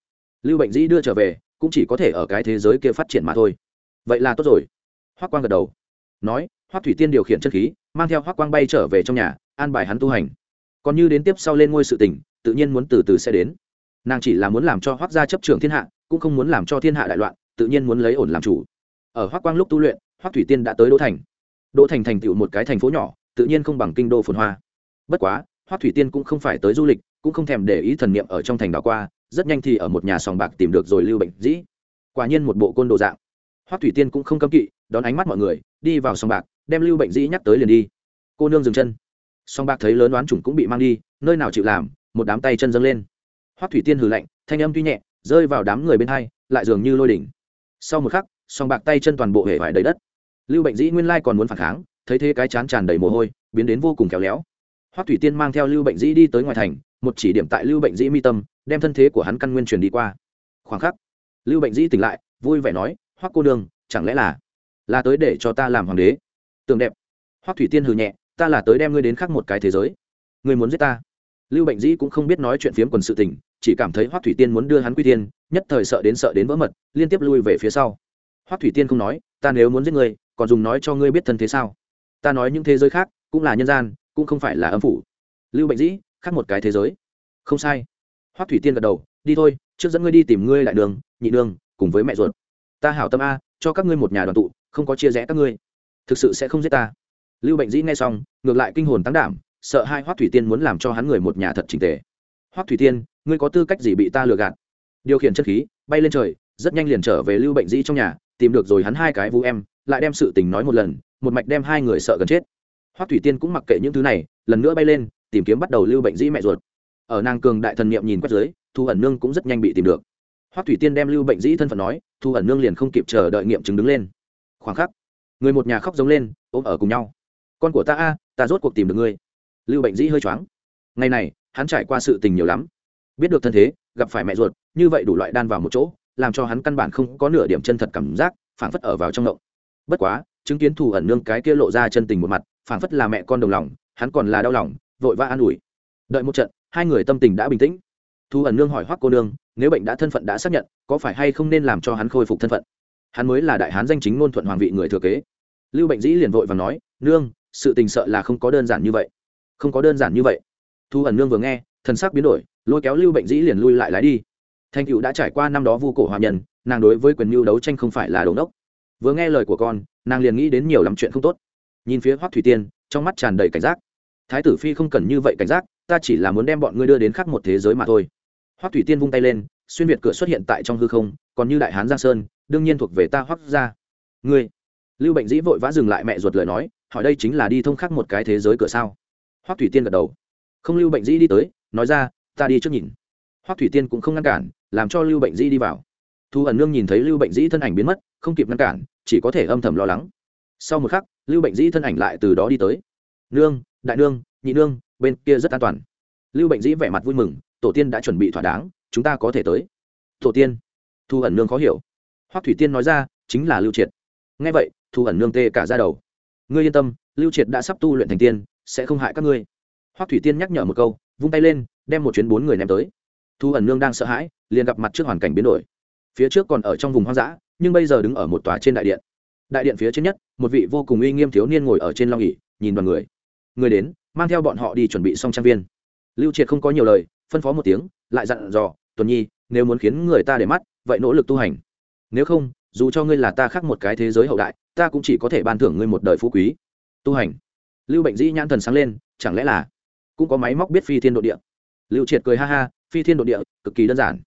Speaker 1: Lưu bệnh dĩ đưa trở về, cũng chỉ có thể ở cái thế giới kia phát triển mà thôi. Vậy là tốt rồi. Hoắc quang gật đầu, nói Hoắc thủy tiên điều khiển chân khí, mang theo Hoắc quang bay trở về trong nhà, an bài hắn tu hành. Còn như đến tiếp sau lên ngôi sự tình, tự nhiên muốn từ từ sẽ đến. Nàng chỉ là muốn làm cho Hoắc gia chấp trường thiên hạ, cũng không muốn làm cho thiên hạ đại loạn, tự nhiên muốn lấy ổn làm chủ. Ở Hoắc quang lúc tu luyện, Hoắc thủy tiên đã tới đỗ thành. Đỗ thành thành tựu một cái thành phố nhỏ, tự nhiên không bằng kinh đô phồn hoa. Bất quá, Hoắc thủy tiên cũng không phải tới du lịch, cũng không thèm để ý thần niệm ở trong thành đảo qua, rất nhanh thì ở một nhà sòng bạc tìm được rồi lưu bệnh dĩ. Quả nhiên một bộ côn đồ dạng. Hoắc thủy tiên cũng không cấm kỵ, đón ánh mắt mọi người, đi vào sòng bạc đem lưu bệnh dĩ nhắc tới liền đi. Cô nương dừng chân. Song bạc thấy lớn đoán chủng cũng bị mang đi, nơi nào chịu làm, một đám tay chân dâng lên. Hoắc thủy tiên hừ lạnh, thanh âm tuy nhẹ, rơi vào đám người bên hai, lại dường như lôi đỉnh. Sau một khắc, song bạc tay chân toàn bộ hệ vải đầy đất. Lưu bệnh dĩ nguyên lai còn muốn phản kháng, thấy thế cái chán tràn đầy mồ hôi, biến đến vô cùng khéo léo. Hoắc thủy tiên mang theo lưu bệnh dĩ đi tới ngoài thành, một chỉ điểm tại lưu bệnh dĩ mi tâm, đem thân thế của hắn căn nguyên truyền đi qua. Khoảng khắc, lưu bệnh dĩ tỉnh lại, vui vẻ nói, hoắc cô nương, chẳng lẽ là là tới để cho ta làm hoàng đế? Tường đẹp. Hoắc thủy tiên hừ nhẹ, ta là tới đem ngươi đến khác một cái thế giới. Ngươi muốn giết ta? Lưu bệnh dĩ cũng không biết nói chuyện phiếm quần sự tình, chỉ cảm thấy hoắc thủy tiên muốn đưa hắn quy tiên nhất thời sợ đến sợ đến vỡ mật, liên tiếp lui về phía sau. Hoắc thủy tiên không nói, ta nếu muốn giết ngươi, còn dùng nói cho ngươi biết thân thế sao? Ta nói những thế giới khác, cũng là nhân gian, cũng không phải là âm phủ. Lưu bệnh dĩ, khác một cái thế giới. Không sai. Hoắc thủy tiên gật đầu, đi thôi, trước dẫn ngươi đi tìm ngươi lại đường, nhị đường, cùng với mẹ ruột. Ta hảo tâm a, cho các ngươi một nhà đoàn tụ, không có chia rẽ các ngươi thực sự sẽ không giết ta. Lưu bệnh dĩ nghe xong, ngược lại kinh hồn tăng đảm, sợ hai hoắc thủy tiên muốn làm cho hắn người một nhà thật trình tề. Hoắc thủy tiên, ngươi có tư cách gì bị ta lừa gạt? Điều khiển chất khí, bay lên trời, rất nhanh liền trở về lưu bệnh dĩ trong nhà, tìm được rồi hắn hai cái vũ em, lại đem sự tình nói một lần, một mạch đem hai người sợ gần chết. Hoắc thủy tiên cũng mặc kệ những thứ này, lần nữa bay lên, tìm kiếm bắt đầu lưu bệnh dĩ mẹ ruột. Ở nàng cường đại thần niệm nhìn quét dưới, thu ẩn nương cũng rất nhanh bị tìm được. Hoắc thủy tiên đem lưu bệnh dĩ thân phận nói, thu ẩn nương liền không kịp chờ đợi nghiệm chứng đứng lên. Khoảng khắc người một nhà khóc giống lên, ôm ở cùng nhau. Con của ta a, ta rốt cuộc tìm được ngươi. Lưu bệnh dĩ hơi choáng. Ngày này, hắn trải qua sự tình nhiều lắm. Biết được thân thế, gặp phải mẹ ruột, như vậy đủ loại đan vào một chỗ, làm cho hắn căn bản không có nửa điểm chân thật cảm giác, phảng phất ở vào trong động bất quá, chứng kiến thù ẩn nương cái kia lộ ra chân tình một mặt, phảng phất là mẹ con đồng lòng, hắn còn là đau lòng, vội vã an ủi. Đợi một trận, hai người tâm tình đã bình tĩnh. Thu ẩn nương hỏi hoắc cô nương, nếu bệnh đã thân phận đã xác nhận, có phải hay không nên làm cho hắn khôi phục thân phận? Hắn mới là đại hán danh chính ngôn thuận hoàng vị người thừa kế. Lưu bệnh dĩ liền vội và nói, nương, sự tình sợ là không có đơn giản như vậy. Không có đơn giản như vậy. Thu ẩn nương vừa nghe, thần sắc biến đổi, lôi kéo lưu bệnh dĩ liền lui lại lái đi. Thanh cựu đã trải qua năm đó vu cổ hòa nhân, nàng đối với quyền mưu đấu tranh không phải là đống đốc vừa nghe lời của con, nàng liền nghĩ đến nhiều lắm chuyện không tốt. Nhìn phía hoắc thủy tiên, trong mắt tràn đầy cảnh giác. Thái tử phi không cần như vậy cảnh giác, ta chỉ là muốn đem bọn ngươi đưa đến khác một thế giới mà thôi. Hoắc thủy tiên vung tay lên, xuyên việt cửa xuất hiện tại trong hư không, còn như đại hán giang sơn đương nhiên thuộc về ta hoắc ra ngươi, lưu bệnh dĩ vội vã dừng lại mẹ ruột lời nói, hỏi đây chính là đi thông khác một cái thế giới cửa sao? Hoắc thủy tiên gật đầu. Không, lưu bệnh dĩ đi tới, nói ra, ta đi trước nhìn. Hoắc thủy tiên cũng không ngăn cản, làm cho lưu bệnh dĩ đi vào. Thu ẩn nương nhìn thấy lưu bệnh dĩ thân ảnh biến mất, không kịp ngăn cản, chỉ có thể âm thầm lo lắng. Sau một khắc, lưu bệnh dĩ thân ảnh lại từ đó đi tới. Nương, đại nương, nhị nương, bên kia rất an toàn. Lưu bệnh dĩ vẻ mặt vui mừng, tổ tiên đã chuẩn bị thỏa đáng, chúng ta có thể tới. Tổ tiên, thu ẩn nương khó hiểu hoắc thủy tiên nói ra chính là lưu triệt. Nghe vậy thu ẩn nương tê cả ra đầu. Ngươi yên tâm lưu triệt đã sắp tu luyện thành tiên sẽ không hại các ngươi. Hoắc thủy tiên nhắc nhở một câu vung tay lên đem một chuyến bốn người ném tới. Thu ẩn nương đang sợ hãi liền gặp mặt trước hoàn cảnh biến đổi. Phía trước còn ở trong vùng hoang dã nhưng bây giờ đứng ở một tòa trên đại điện. Đại điện phía trên nhất một vị vô cùng uy nghiêm thiếu niên ngồi ở trên long nghỉ, nhìn đoàn người. Người đến mang theo bọn họ đi chuẩn bị xong trang viên. Lưu triệt không có nhiều lời phân phó một tiếng lại dặn dò tuần nhi nếu muốn khiến người ta để mắt vậy nỗ lực tu hành nếu không, dù cho ngươi là ta khác một cái thế giới hậu đại, ta cũng chỉ có thể ban thưởng ngươi một đời phú quý. Tu hành. Lưu bệnh dĩ nhãn thần sáng lên, chẳng lẽ là cũng có máy móc biết phi thiên độ địa? Lưu triệt cười ha ha, phi thiên độ địa, cực kỳ đơn giản.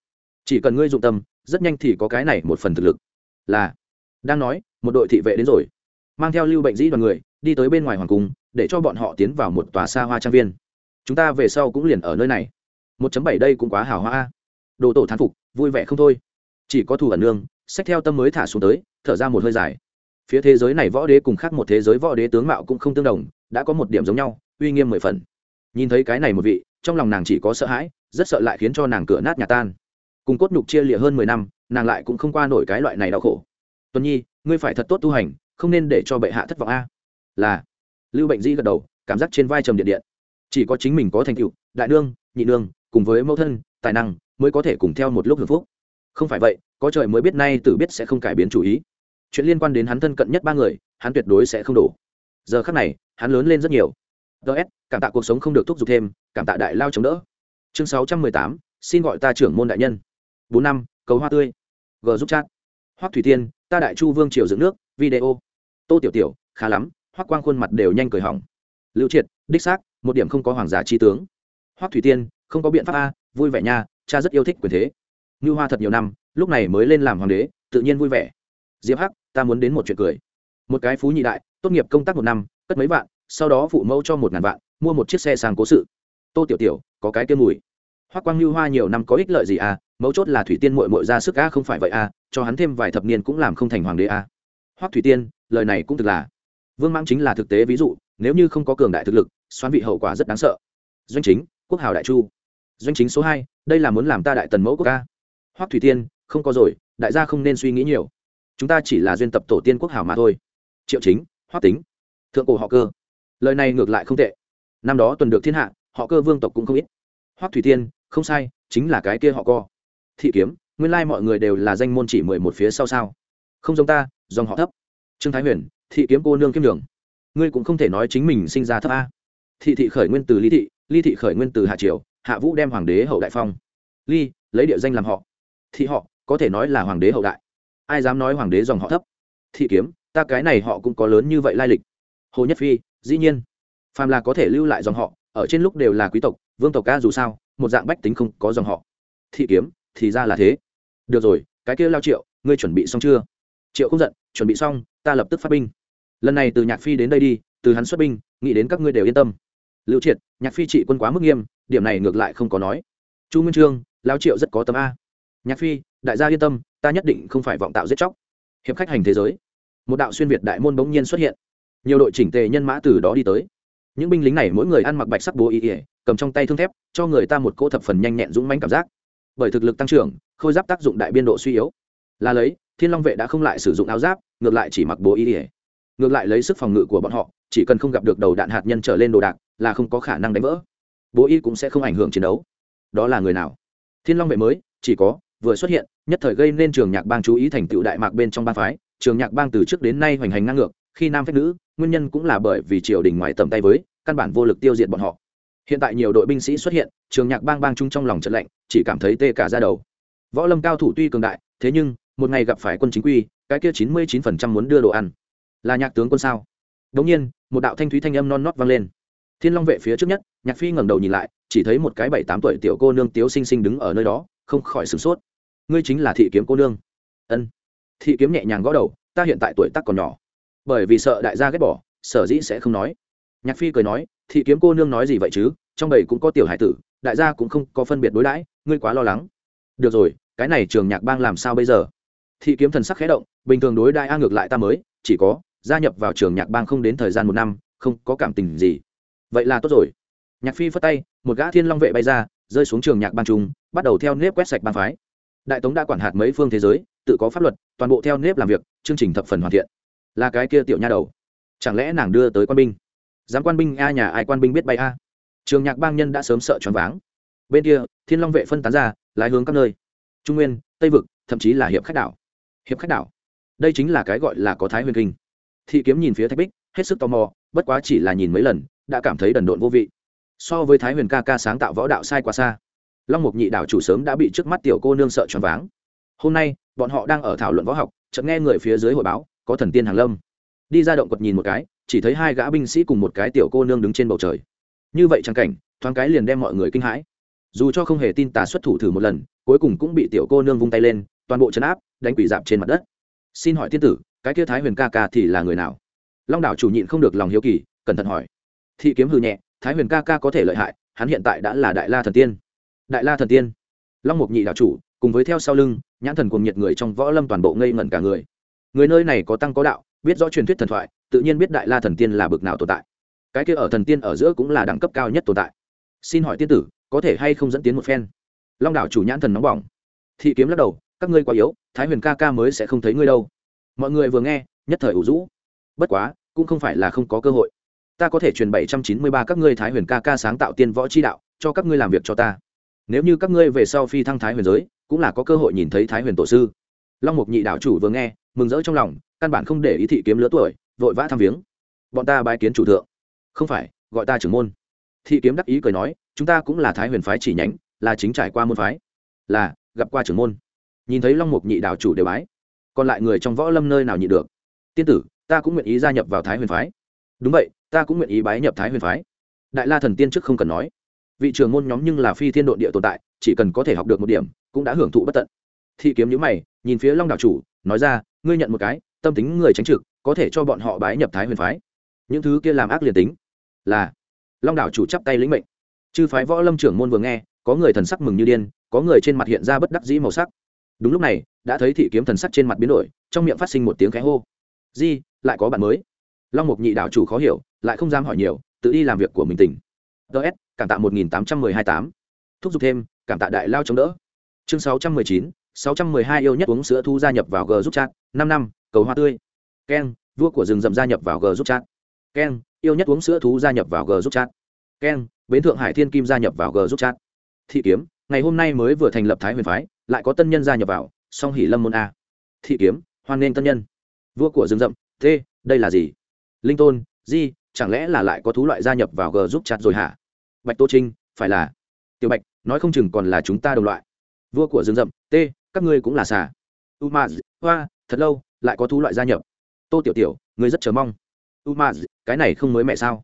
Speaker 1: Chỉ cần ngươi dụng tâm, rất nhanh thì có cái này một phần thực lực. Là, đang nói, một đội thị vệ đến rồi. Mang theo lưu bệnh dĩ đoàn người, đi tới bên ngoài hoàng cung, để cho bọn họ tiến vào một tòa xa hoa trang viên. Chúng ta về sau cũng liền ở nơi này. Một chấm bảy đây cũng quá hào hoa đồ tổ thán phục, vui vẻ không thôi. Chỉ có thủ ẩn nương sách theo tâm mới thả xuống tới, thở ra một hơi dài. Phía thế giới này võ đế cùng khác một thế giới võ đế tướng mạo cũng không tương đồng, đã có một điểm giống nhau, uy nghiêm mười phần. Nhìn thấy cái này một vị, trong lòng nàng chỉ có sợ hãi, rất sợ lại khiến cho nàng cửa nát nhà tan. Cùng cốt nhục chia lịa hơn mười năm, nàng lại cũng không qua nổi cái loại này đau khổ. Tuần nhi, ngươi phải thật tốt tu hành, không nên để cho bệ hạ thất vọng a. Là. Lưu bệnh dĩ gật đầu, cảm giác trên vai trầm điện điện. Chỉ có chính mình có thành tựu, đại nương, nhị nương, cùng với mẫu thân, tài năng, mới có thể cùng theo một lúc hưởng phúc. Không phải vậy có trời mới biết nay tử biết sẽ không cải biến chủ ý. Chuyện liên quan đến hắn thân cận nhất ba người, hắn tuyệt đối sẽ không đổ. Giờ khắc này, hắn lớn lên rất nhiều. Ts cảm tạ cuộc sống không được thúc giục thêm, cảm tạ đại lao chống đỡ. Chương sáu trăm mười tám, xin gọi ta trưởng môn đại nhân. Bốn năm, cầu hoa tươi. G giúp chat. Hoắc thủy tiên, ta đại chu vương triều dựng nước, video. Tô tiểu tiểu, khá lắm, hoắc quang khuôn mặt đều nhanh cười hỏng. Lưu triệt, đích xác, một điểm không có hoàng giả chi tướng. Hoắc thủy tiên, không có biện pháp a, vui vẻ nha, cha rất yêu thích quyền thế. Như hoa thật nhiều năm lúc này mới lên làm hoàng đế, tự nhiên vui vẻ. Diệp hắc, ta muốn đến một chuyện cười. Một cái phú nhị đại, tốt nghiệp công tác một năm, cất mấy vạn, sau đó phụ mẫu cho một ngàn vạn, mua một chiếc xe sang cố sự. Tô tiểu tiểu, có cái tiêu mùi. Hoắc quang lưu hoa nhiều năm có ích lợi gì à? Mấu chốt là thủy tiên mội mội ra sức a, không phải vậy a cho hắn thêm vài thập niên cũng làm không thành hoàng đế a. Hoắc thủy tiên, lời này cũng thực là. Vương mãng chính là thực tế ví dụ, nếu như không có cường đại thực lực xoắn vị hậu quả rất đáng sợ. Doanh chính, quốc hào đại chu. Doanh chính số hai, đây là muốn làm ta đại tần mẫu quốc ca hoắc thủy tiên không có rồi, đại gia không nên suy nghĩ nhiều. Chúng ta chỉ là duyên tập tổ tiên quốc hảo mà thôi. Triệu chính hoác tính, thượng cổ họ cơ. Lời này ngược lại không tệ. Năm đó tuần được thiên hạ, họ cơ vương tộc cũng không ít. Hoác thủy tiên, không sai, chính là cái kia họ co. Thị kiếm, nguyên lai mọi người đều là danh môn chỉ mười một phía sau sao? Không giống ta, dòng họ thấp. Trương thái huyền, thị kiếm cô nương kiếm đường ngươi cũng không thể nói chính mình sinh ra thấp a. Thị thị khởi nguyên từ ly thị ly thị khởi nguyên từ hạ triều, hạ vũ đem hoàng đế hậu đại phong. Ly, lấy địa danh làm họ. Thị họ có thể nói là hoàng đế hậu đại. Ai dám nói hoàng đế dòng họ thấp? Thị kiếm, ta cái này họ cũng có lớn như vậy lai lịch. Hồ nhất phi, dĩ nhiên. Phàm là có thể lưu lại dòng họ, ở trên lúc đều là quý tộc, vương tộc ca dù sao, một dạng bách tính không có dòng họ. Thị kiếm, thì ra là thế. Được rồi, cái kia lao triệu, ngươi chuẩn bị xong chưa? Triệu không giận, chuẩn bị xong, ta lập tức phát binh. Lần này từ nhạc phi đến đây đi, từ hắn xuất binh, nghĩ đến các ngươi đều yên tâm. Lưu triệt, nhạc phi trị quân quá mức nghiêm, điểm này ngược lại không có nói. Chu minh trương, lao triệu rất có tâm a. Nhạc phi đại gia yên tâm, ta nhất định không phải vọng tạo giết chóc. Hiệp khách hành thế giới. Một đạo xuyên việt đại môn bỗng nhiên xuất hiện. Nhiều đội chỉnh tề nhân mã từ đó đi tới. Những binh lính này mỗi người ăn mặc bạch sắc bố ý ỉa cầm trong tay thương thép, cho người ta một cỗ thập phần nhanh nhẹn dũng mãnh cảm giác. Bởi thực lực tăng trưởng, khôi giáp tác dụng đại biên độ suy yếu. Là lấy, thiên long vệ đã không lại sử dụng áo giáp, ngược lại chỉ mặc bố ý ỉa ngược lại lấy sức phòng ngự của bọn họ, chỉ cần không gặp được đầu đạn hạt nhân trở lên đồ đạc, là không có khả năng đánh vỡ. Bố y cũng sẽ không ảnh hưởng chiến đấu. Đó là người nào? Thiên long vệ mới, chỉ có vừa xuất hiện, nhất thời gây nên trường nhạc bang chú ý thành tựu đại mạc bên trong ba phái. Trường nhạc bang từ trước đến nay hoành hành ngang ngược, khi nam phép nữ, nguyên nhân cũng là bởi vì triều đình ngoài tầm tay với, căn bản vô lực tiêu diệt bọn họ. Hiện tại nhiều đội binh sĩ xuất hiện, trường nhạc bang bang chung trong lòng trận lạnh, chỉ cảm thấy tê cả ra đầu. Võ lâm cao thủ tuy cường đại, thế nhưng, một ngày gặp phải quân chính quy, cái kia chín mươi chín phần trăm muốn đưa đồ ăn. Là nhạc tướng quân sao? Đống nhiên, một đạo thanh thúy thanh âm non nót vang lên. Thiên long vệ phía trước nhất, nhạc phi ngẩng đầu nhìn lại, chỉ thấy một cái bảy tám tuổi tiểu cô nương tiếu xinh xinh đứng ở nơi đó không khỏi sửng sốt. Ngươi chính là thị kiếm cô nương. Ân. Thị kiếm nhẹ nhàng gõ đầu, ta hiện tại tuổi tác còn nhỏ. Bởi vì sợ đại gia ghét bỏ, sở dĩ sẽ không nói. Nhạc phi cười nói, thị kiếm cô nương nói gì vậy chứ? Trong bầy cũng có tiểu hải tử, đại gia cũng không có phân biệt đối đãi, ngươi quá lo lắng. Được rồi, cái này trường nhạc bang làm sao bây giờ? Thị kiếm thần sắc khẽ động, bình thường đối đại a ngược lại ta mới, chỉ có gia nhập vào trường nhạc bang không đến thời gian một năm, không có cảm tình gì. Vậy là tốt rồi. Nhạc phi phất tay, một gã thiên long vệ bay ra rơi xuống trường nhạc ban trung, bắt đầu theo nếp quét sạch ban phái. Đại tống đã quản hạt mấy phương thế giới, tự có pháp luật, toàn bộ theo nếp làm việc, chương trình thập phần hoàn thiện. Là cái kia tiểu nha đầu. Chẳng lẽ nàng đưa tới quan binh? Giám quan binh a nhà ai quan binh biết bay a? Trường nhạc bang nhân đã sớm sợ choáng váng. Bên kia, thiên long vệ phân tán ra, lái hướng các nơi. Trung nguyên, tây vực, thậm chí là hiệp khách đảo. Hiệp khách đảo. Đây chính là cái gọi là có thái huyền kinh. Thị kiếm nhìn phía thạch bích, hết sức tò mò, bất quá chỉ là nhìn mấy lần, đã cảm thấy đần độn vô vị so với thái huyền ca ca sáng tạo võ đạo sai quá xa. Long mục nhị đảo chủ sớm đã bị trước mắt tiểu cô nương sợ choáng váng. Hôm nay, bọn họ đang ở thảo luận võ học, chợt nghe người phía dưới hội báo, có thần tiên hàng lâm. Đi ra động quật nhìn một cái, chỉ thấy hai gã binh sĩ cùng một cái tiểu cô nương đứng trên bầu trời. Như vậy trang cảnh, thoáng cái liền đem mọi người kinh hãi. Dù cho không hề tin tà xuất thủ thử một lần, cuối cùng cũng bị tiểu cô nương vung tay lên, toàn bộ chấn áp, đánh quỷ dạp trên mặt đất. Xin hỏi tiên tử, cái kia thái huyền ca ca thì là người nào? Long đảo chủ nhịn không được lòng hiếu kỳ, cẩn thận hỏi. Thị kiếm hư nhẹ thái huyền ca ca có thể lợi hại, hắn hiện tại đã là đại la thần tiên. Đại la thần tiên. Long mục nhị đạo chủ, cùng với theo sau lưng, nhãn thần cùng nhiệt người trong võ lâm toàn bộ ngây ngẩn cả người. Người nơi này có tăng có đạo, biết rõ truyền thuyết thần thoại, tự nhiên biết đại la thần tiên là bực nào tồn tại. Cái kia ở thần tiên ở giữa cũng là đẳng cấp cao nhất tồn tại. Xin hỏi tiên tử, có thể hay không dẫn tiến một phen? Long đảo chủ nhãn thần nóng bỏng. Thị kiếm lắc đầu, các ngươi quá yếu, thái huyền ca ca mới sẽ không thấy ngươi đâu. Mọi người vừa nghe, nhất thời ủ rũ. Bất quá, cũng không phải là không có cơ hội ta có thể truyền bảy trăm chín mươi ba các ngươi thái huyền ca ca sáng tạo tiên võ chi đạo, cho các ngươi làm việc cho ta. Nếu như các ngươi về sau phi thăng thái huyền giới, cũng là có cơ hội nhìn thấy thái huyền tổ sư. Long mục nhị đạo chủ vừa nghe, mừng rỡ trong lòng, căn bản không để ý thị kiếm lứa tuổi, vội vã thăm viếng. Bọn ta bái kiến chủ thượng. Không phải, gọi ta trưởng môn. Thị kiếm đắc ý cười nói, chúng ta cũng là thái huyền phái chỉ nhánh, là chính trải qua môn phái. Là, gặp qua trưởng môn. Nhìn thấy long mục nhị đạo chủ đều bái. Còn lại người trong võ lâm nơi nào nhị được? Tiên tử, ta cũng nguyện ý gia nhập vào thái huyền phái đúng vậy, ta cũng nguyện ý bái nhập thái huyền phái. Đại la thần tiên trước không cần nói. Vị trưởng môn nhóm nhưng là phi thiên độn địa tồn tại, chỉ cần có thể học được một điểm, cũng đã hưởng thụ bất tận. Thị kiếm nhữ mày, nhìn phía long đạo chủ, nói ra, ngươi nhận một cái, tâm tính người tránh trực, có thể cho bọn họ bái nhập thái huyền phái. Những thứ kia làm ác liền tính. Là, long đảo chủ chắp tay lĩnh mệnh. Chư phái võ lâm trưởng môn vừa nghe, có người thần sắc mừng như điên, có người trên mặt hiện ra bất đắc dĩ màu sắc. Đúng lúc này, đã thấy thị kiếm thần sắc trên mặt biến đổi, trong miệng phát sinh một tiếng khẽ hô. Di, lại có bạn mới long mục nhị đạo chủ khó hiểu, lại không dám hỏi nhiều, tự đi làm việc của mình tỉnh. Ts cảm tạ một nghìn tám trăm mười hai tám. Thúc giục thêm, cảm tạ đại lao chống đỡ. Chương sáu trăm mười chín, sáu trăm mười hai yêu nhất uống sữa thu gia nhập vào g giúp chat, năm năm, cầu hoa tươi. Keng vua của rừng rậm gia nhập vào g giúp chat. Keng yêu nhất uống sữa thú gia nhập vào g giúp chat. Keng bến thượng hải thiên kim gia nhập vào g giúp chat. Thị kiếm, ngày hôm nay mới vừa thành lập thái huyền phái, lại có tân nhân gia nhập vào, song hỷ lâm môn a. Thị kiếm, hoan nghênh tân nhân. Vua của rừng rậm, t, đây là gì? Linh tôn, di, chẳng lẽ là lại có thú loại gia nhập vào g giúp chặt rồi hả? Bạch tô trinh, phải là. Tiểu bạch, nói không chừng còn là chúng ta đồng loại. Vua của rừng rậm, t, các ngươi cũng là xà. Umaz, hoa, thật lâu, lại có thú loại gia nhập. Tô tiểu tiểu, ngươi rất chờ mong. Umaz, cái này không mới mẹ sao?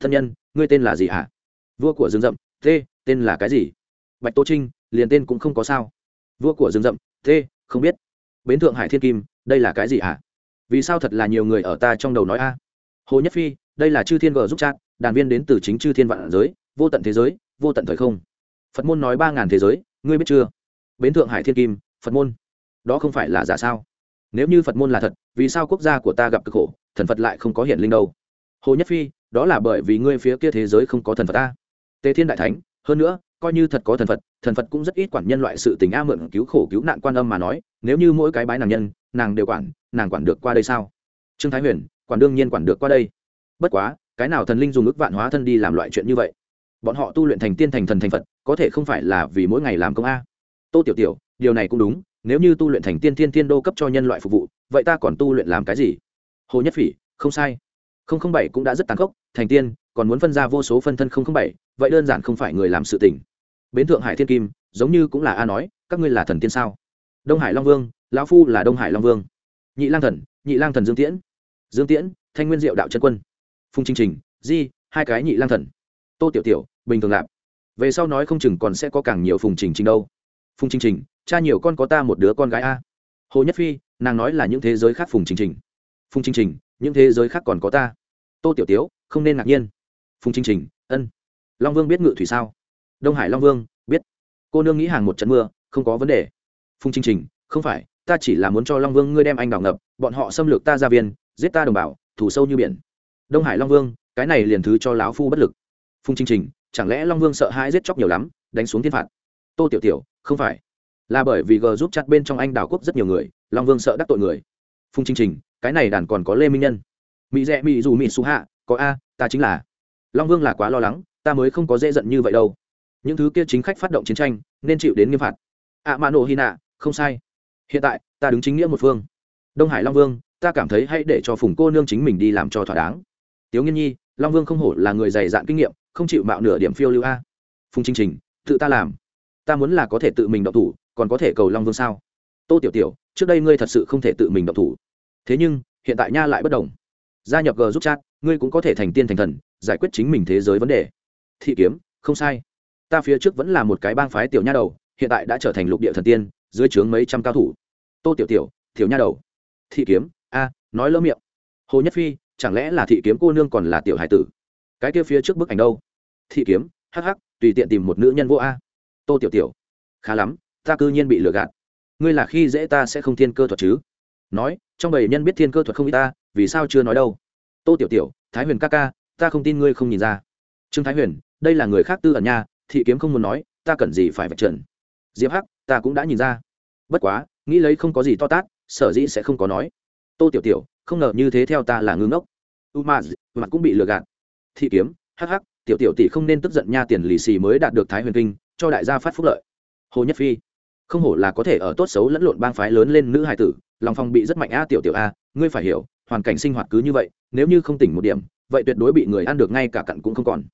Speaker 1: Thân nhân, ngươi tên là gì hả? Vua của rừng rậm, t, tên là cái gì? Bạch tô trinh, liền tên cũng không có sao. Vua của rừng rậm, t, không biết. Bến thượng hải thiên kim, đây là cái gì hả? Vì sao thật là nhiều người ở ta trong đầu nói a? Hồ nhất phi, đây là chư thiên g giúp chat, đàn viên đến từ chính chư thiên vạn giới, vô tận thế giới, vô tận thời không. Phật môn nói ba ngàn thế giới, ngươi biết chưa? Bến thượng hải thiên kim, phật môn. Đó không phải là giả sao? Nếu như phật môn là thật, vì sao quốc gia của ta gặp cực khổ, thần phật lại không có hiện linh đâu? Hồ nhất phi, đó là bởi vì ngươi phía kia thế giới không có thần phật ta. Tề thiên đại thánh, hơn nữa, coi như thật có thần phật thần phật cũng rất ít quản nhân loại sự tình a mượn cứu khổ cứu nạn quan âm mà nói, nếu như mỗi cái bái nàng nhân, nàng đều quản, nàng quản được qua đây sao? Trương thái huyền quản đương nhiên quản được qua đây. Bất quá, cái nào thần linh dùng ức vạn hóa thân đi làm loại chuyện như vậy? Bọn họ tu luyện thành tiên thành thần thành phật, có thể không phải là vì mỗi ngày làm công a. Tô tiểu tiểu, điều này cũng đúng, nếu như tu luyện thành tiên thiên thiên đô cấp cho nhân loại phục vụ, vậy ta còn tu luyện làm cái gì? Hồ nhất phỉ, không sai. Không không bảy cũng đã rất tàn khốc, thành tiên, còn muốn phân ra vô số phân thân không không bảy, vậy đơn giản không phải người làm sự tình. Bến thượng hải thiên kim, giống như cũng là a nói, các ngươi là thần tiên sao? Đông hải long vương, lão phu là đông hải long vương. Nhị lang thần, nhị lang thần dương tiễn dương tiễn, thanh nguyên diệu đạo chân quân, phùng Chinh trình, di, hai cái nhị lang thần, tô tiểu tiểu, bình thường lạp. Về sau nói không chừng còn sẽ có càng nhiều phùng trình trình đâu. Phùng trình trình, cha nhiều con có ta một đứa con gái a. Hồ nhất phi, nàng nói là những thế giới khác phùng trình trình. Phùng trình trình, những thế giới khác còn có ta. Tô tiểu tiếu không nên ngạc nhiên. Phùng trình trình, ân. Long vương biết ngự thủy sao? Đông hải long vương, biết. Cô nương nghĩ hàng một trận mưa, không có vấn đề. Phùng trình trình, không phải, ta chỉ là muốn cho long vương ngươi đem anh đào ngập, bọn họ xâm lược ta ra viên giết ta đồng bào thủ sâu như biển. Đông hải long vương, cái này liền thứ cho lão phu bất lực. Phung Chinh trình, chẳng lẽ long vương sợ hãi giết chóc nhiều lắm, đánh xuống thiên phạt? Tô tiểu tiểu, không phải. Là bởi vì g giúp chặt bên trong anh đảo quốc rất nhiều người, long vương sợ đắc tội người. Phung Chinh trình, cái này đàn còn có lê minh nhân. Mỹ rẽ mỹ dù mỹ xú hạ, có a, ta chính là. Long vương là quá lo lắng, ta mới không có dễ giận như vậy đâu. Những thứ kia chính khách phát động chiến tranh, nên chịu đến nghiêm phạt. Ạ mã nổ hy nạ, không sai. Hiện tại, ta đứng chính nghĩa một phương. Đông hải long vương ta cảm thấy hãy để cho phùng cô nương chính mình đi làm cho thỏa đáng. Tiếu nghiên nhi, long vương không hổ là người dày dạn kinh nghiệm, không chịu mạo nửa điểm phiêu lưu a. Phùng chinh trình, tự ta làm. Ta muốn là có thể tự mình độc thủ, còn có thể cầu long vương sao? Tô tiểu tiểu, trước đây ngươi thật sự không thể tự mình độc thủ. Thế nhưng, hiện tại nha lại bất đồng. Gia nhập g giúp chat, ngươi cũng có thể thành tiên thành thần, giải quyết chính mình thế giới vấn đề. Thị kiếm, không sai. Ta phía trước vẫn là một cái bang phái tiểu nha đầu, hiện tại đã trở thành lục địa thần tiên, dưới trướng mấy trăm cao thủ. Tô tiểu tiểu tiểu nha đầu. Thị kiếm nói lỡ miệng. Hồ nhất phi, chẳng lẽ là thị kiếm cô nương còn là tiểu hải tử? Cái kia phía trước bức ảnh đâu? Thị kiếm, hắc hắc, tùy tiện tìm một nữ nhân vô a. Tô tiểu tiểu, khá lắm, ta cư nhiên bị lừa gạt. Ngươi là khi dễ ta sẽ không thiên cơ thuật chứ? Nói, trong bầy nhân biết thiên cơ thuật không ít ta, vì sao chưa nói đâu? Tô tiểu tiểu, thái huyền ca ca, ta không tin ngươi không nhìn ra. Trương thái huyền, đây là người khác tư ẩn nha, thị kiếm không muốn nói, ta cần gì phải vạch trần? Diệp hắc, ta cũng đã nhìn ra. Bất quá, nghĩ lấy không có gì to tát, sở dĩ sẽ không có nói tô tiểu tiểu, không ngờ như thế theo ta là ngư ngốc. U ma mặt cũng bị lừa gạt. Thị kiếm, hắc hắc, tiểu tiểu tỷ không nên tức giận nha tiền lì xì mới đạt được thái huyền kinh, cho đại gia phát phúc lợi. Hồ nhất phi, không hổ là có thể ở tốt xấu lẫn lộn bang phái lớn lên nữ hải tử, lòng phong bị rất mạnh a tiểu tiểu a, ngươi phải hiểu, hoàn cảnh sinh hoạt cứ như vậy, nếu như không tỉnh một điểm, vậy tuyệt đối bị người ăn được ngay cả cặn cũng không còn.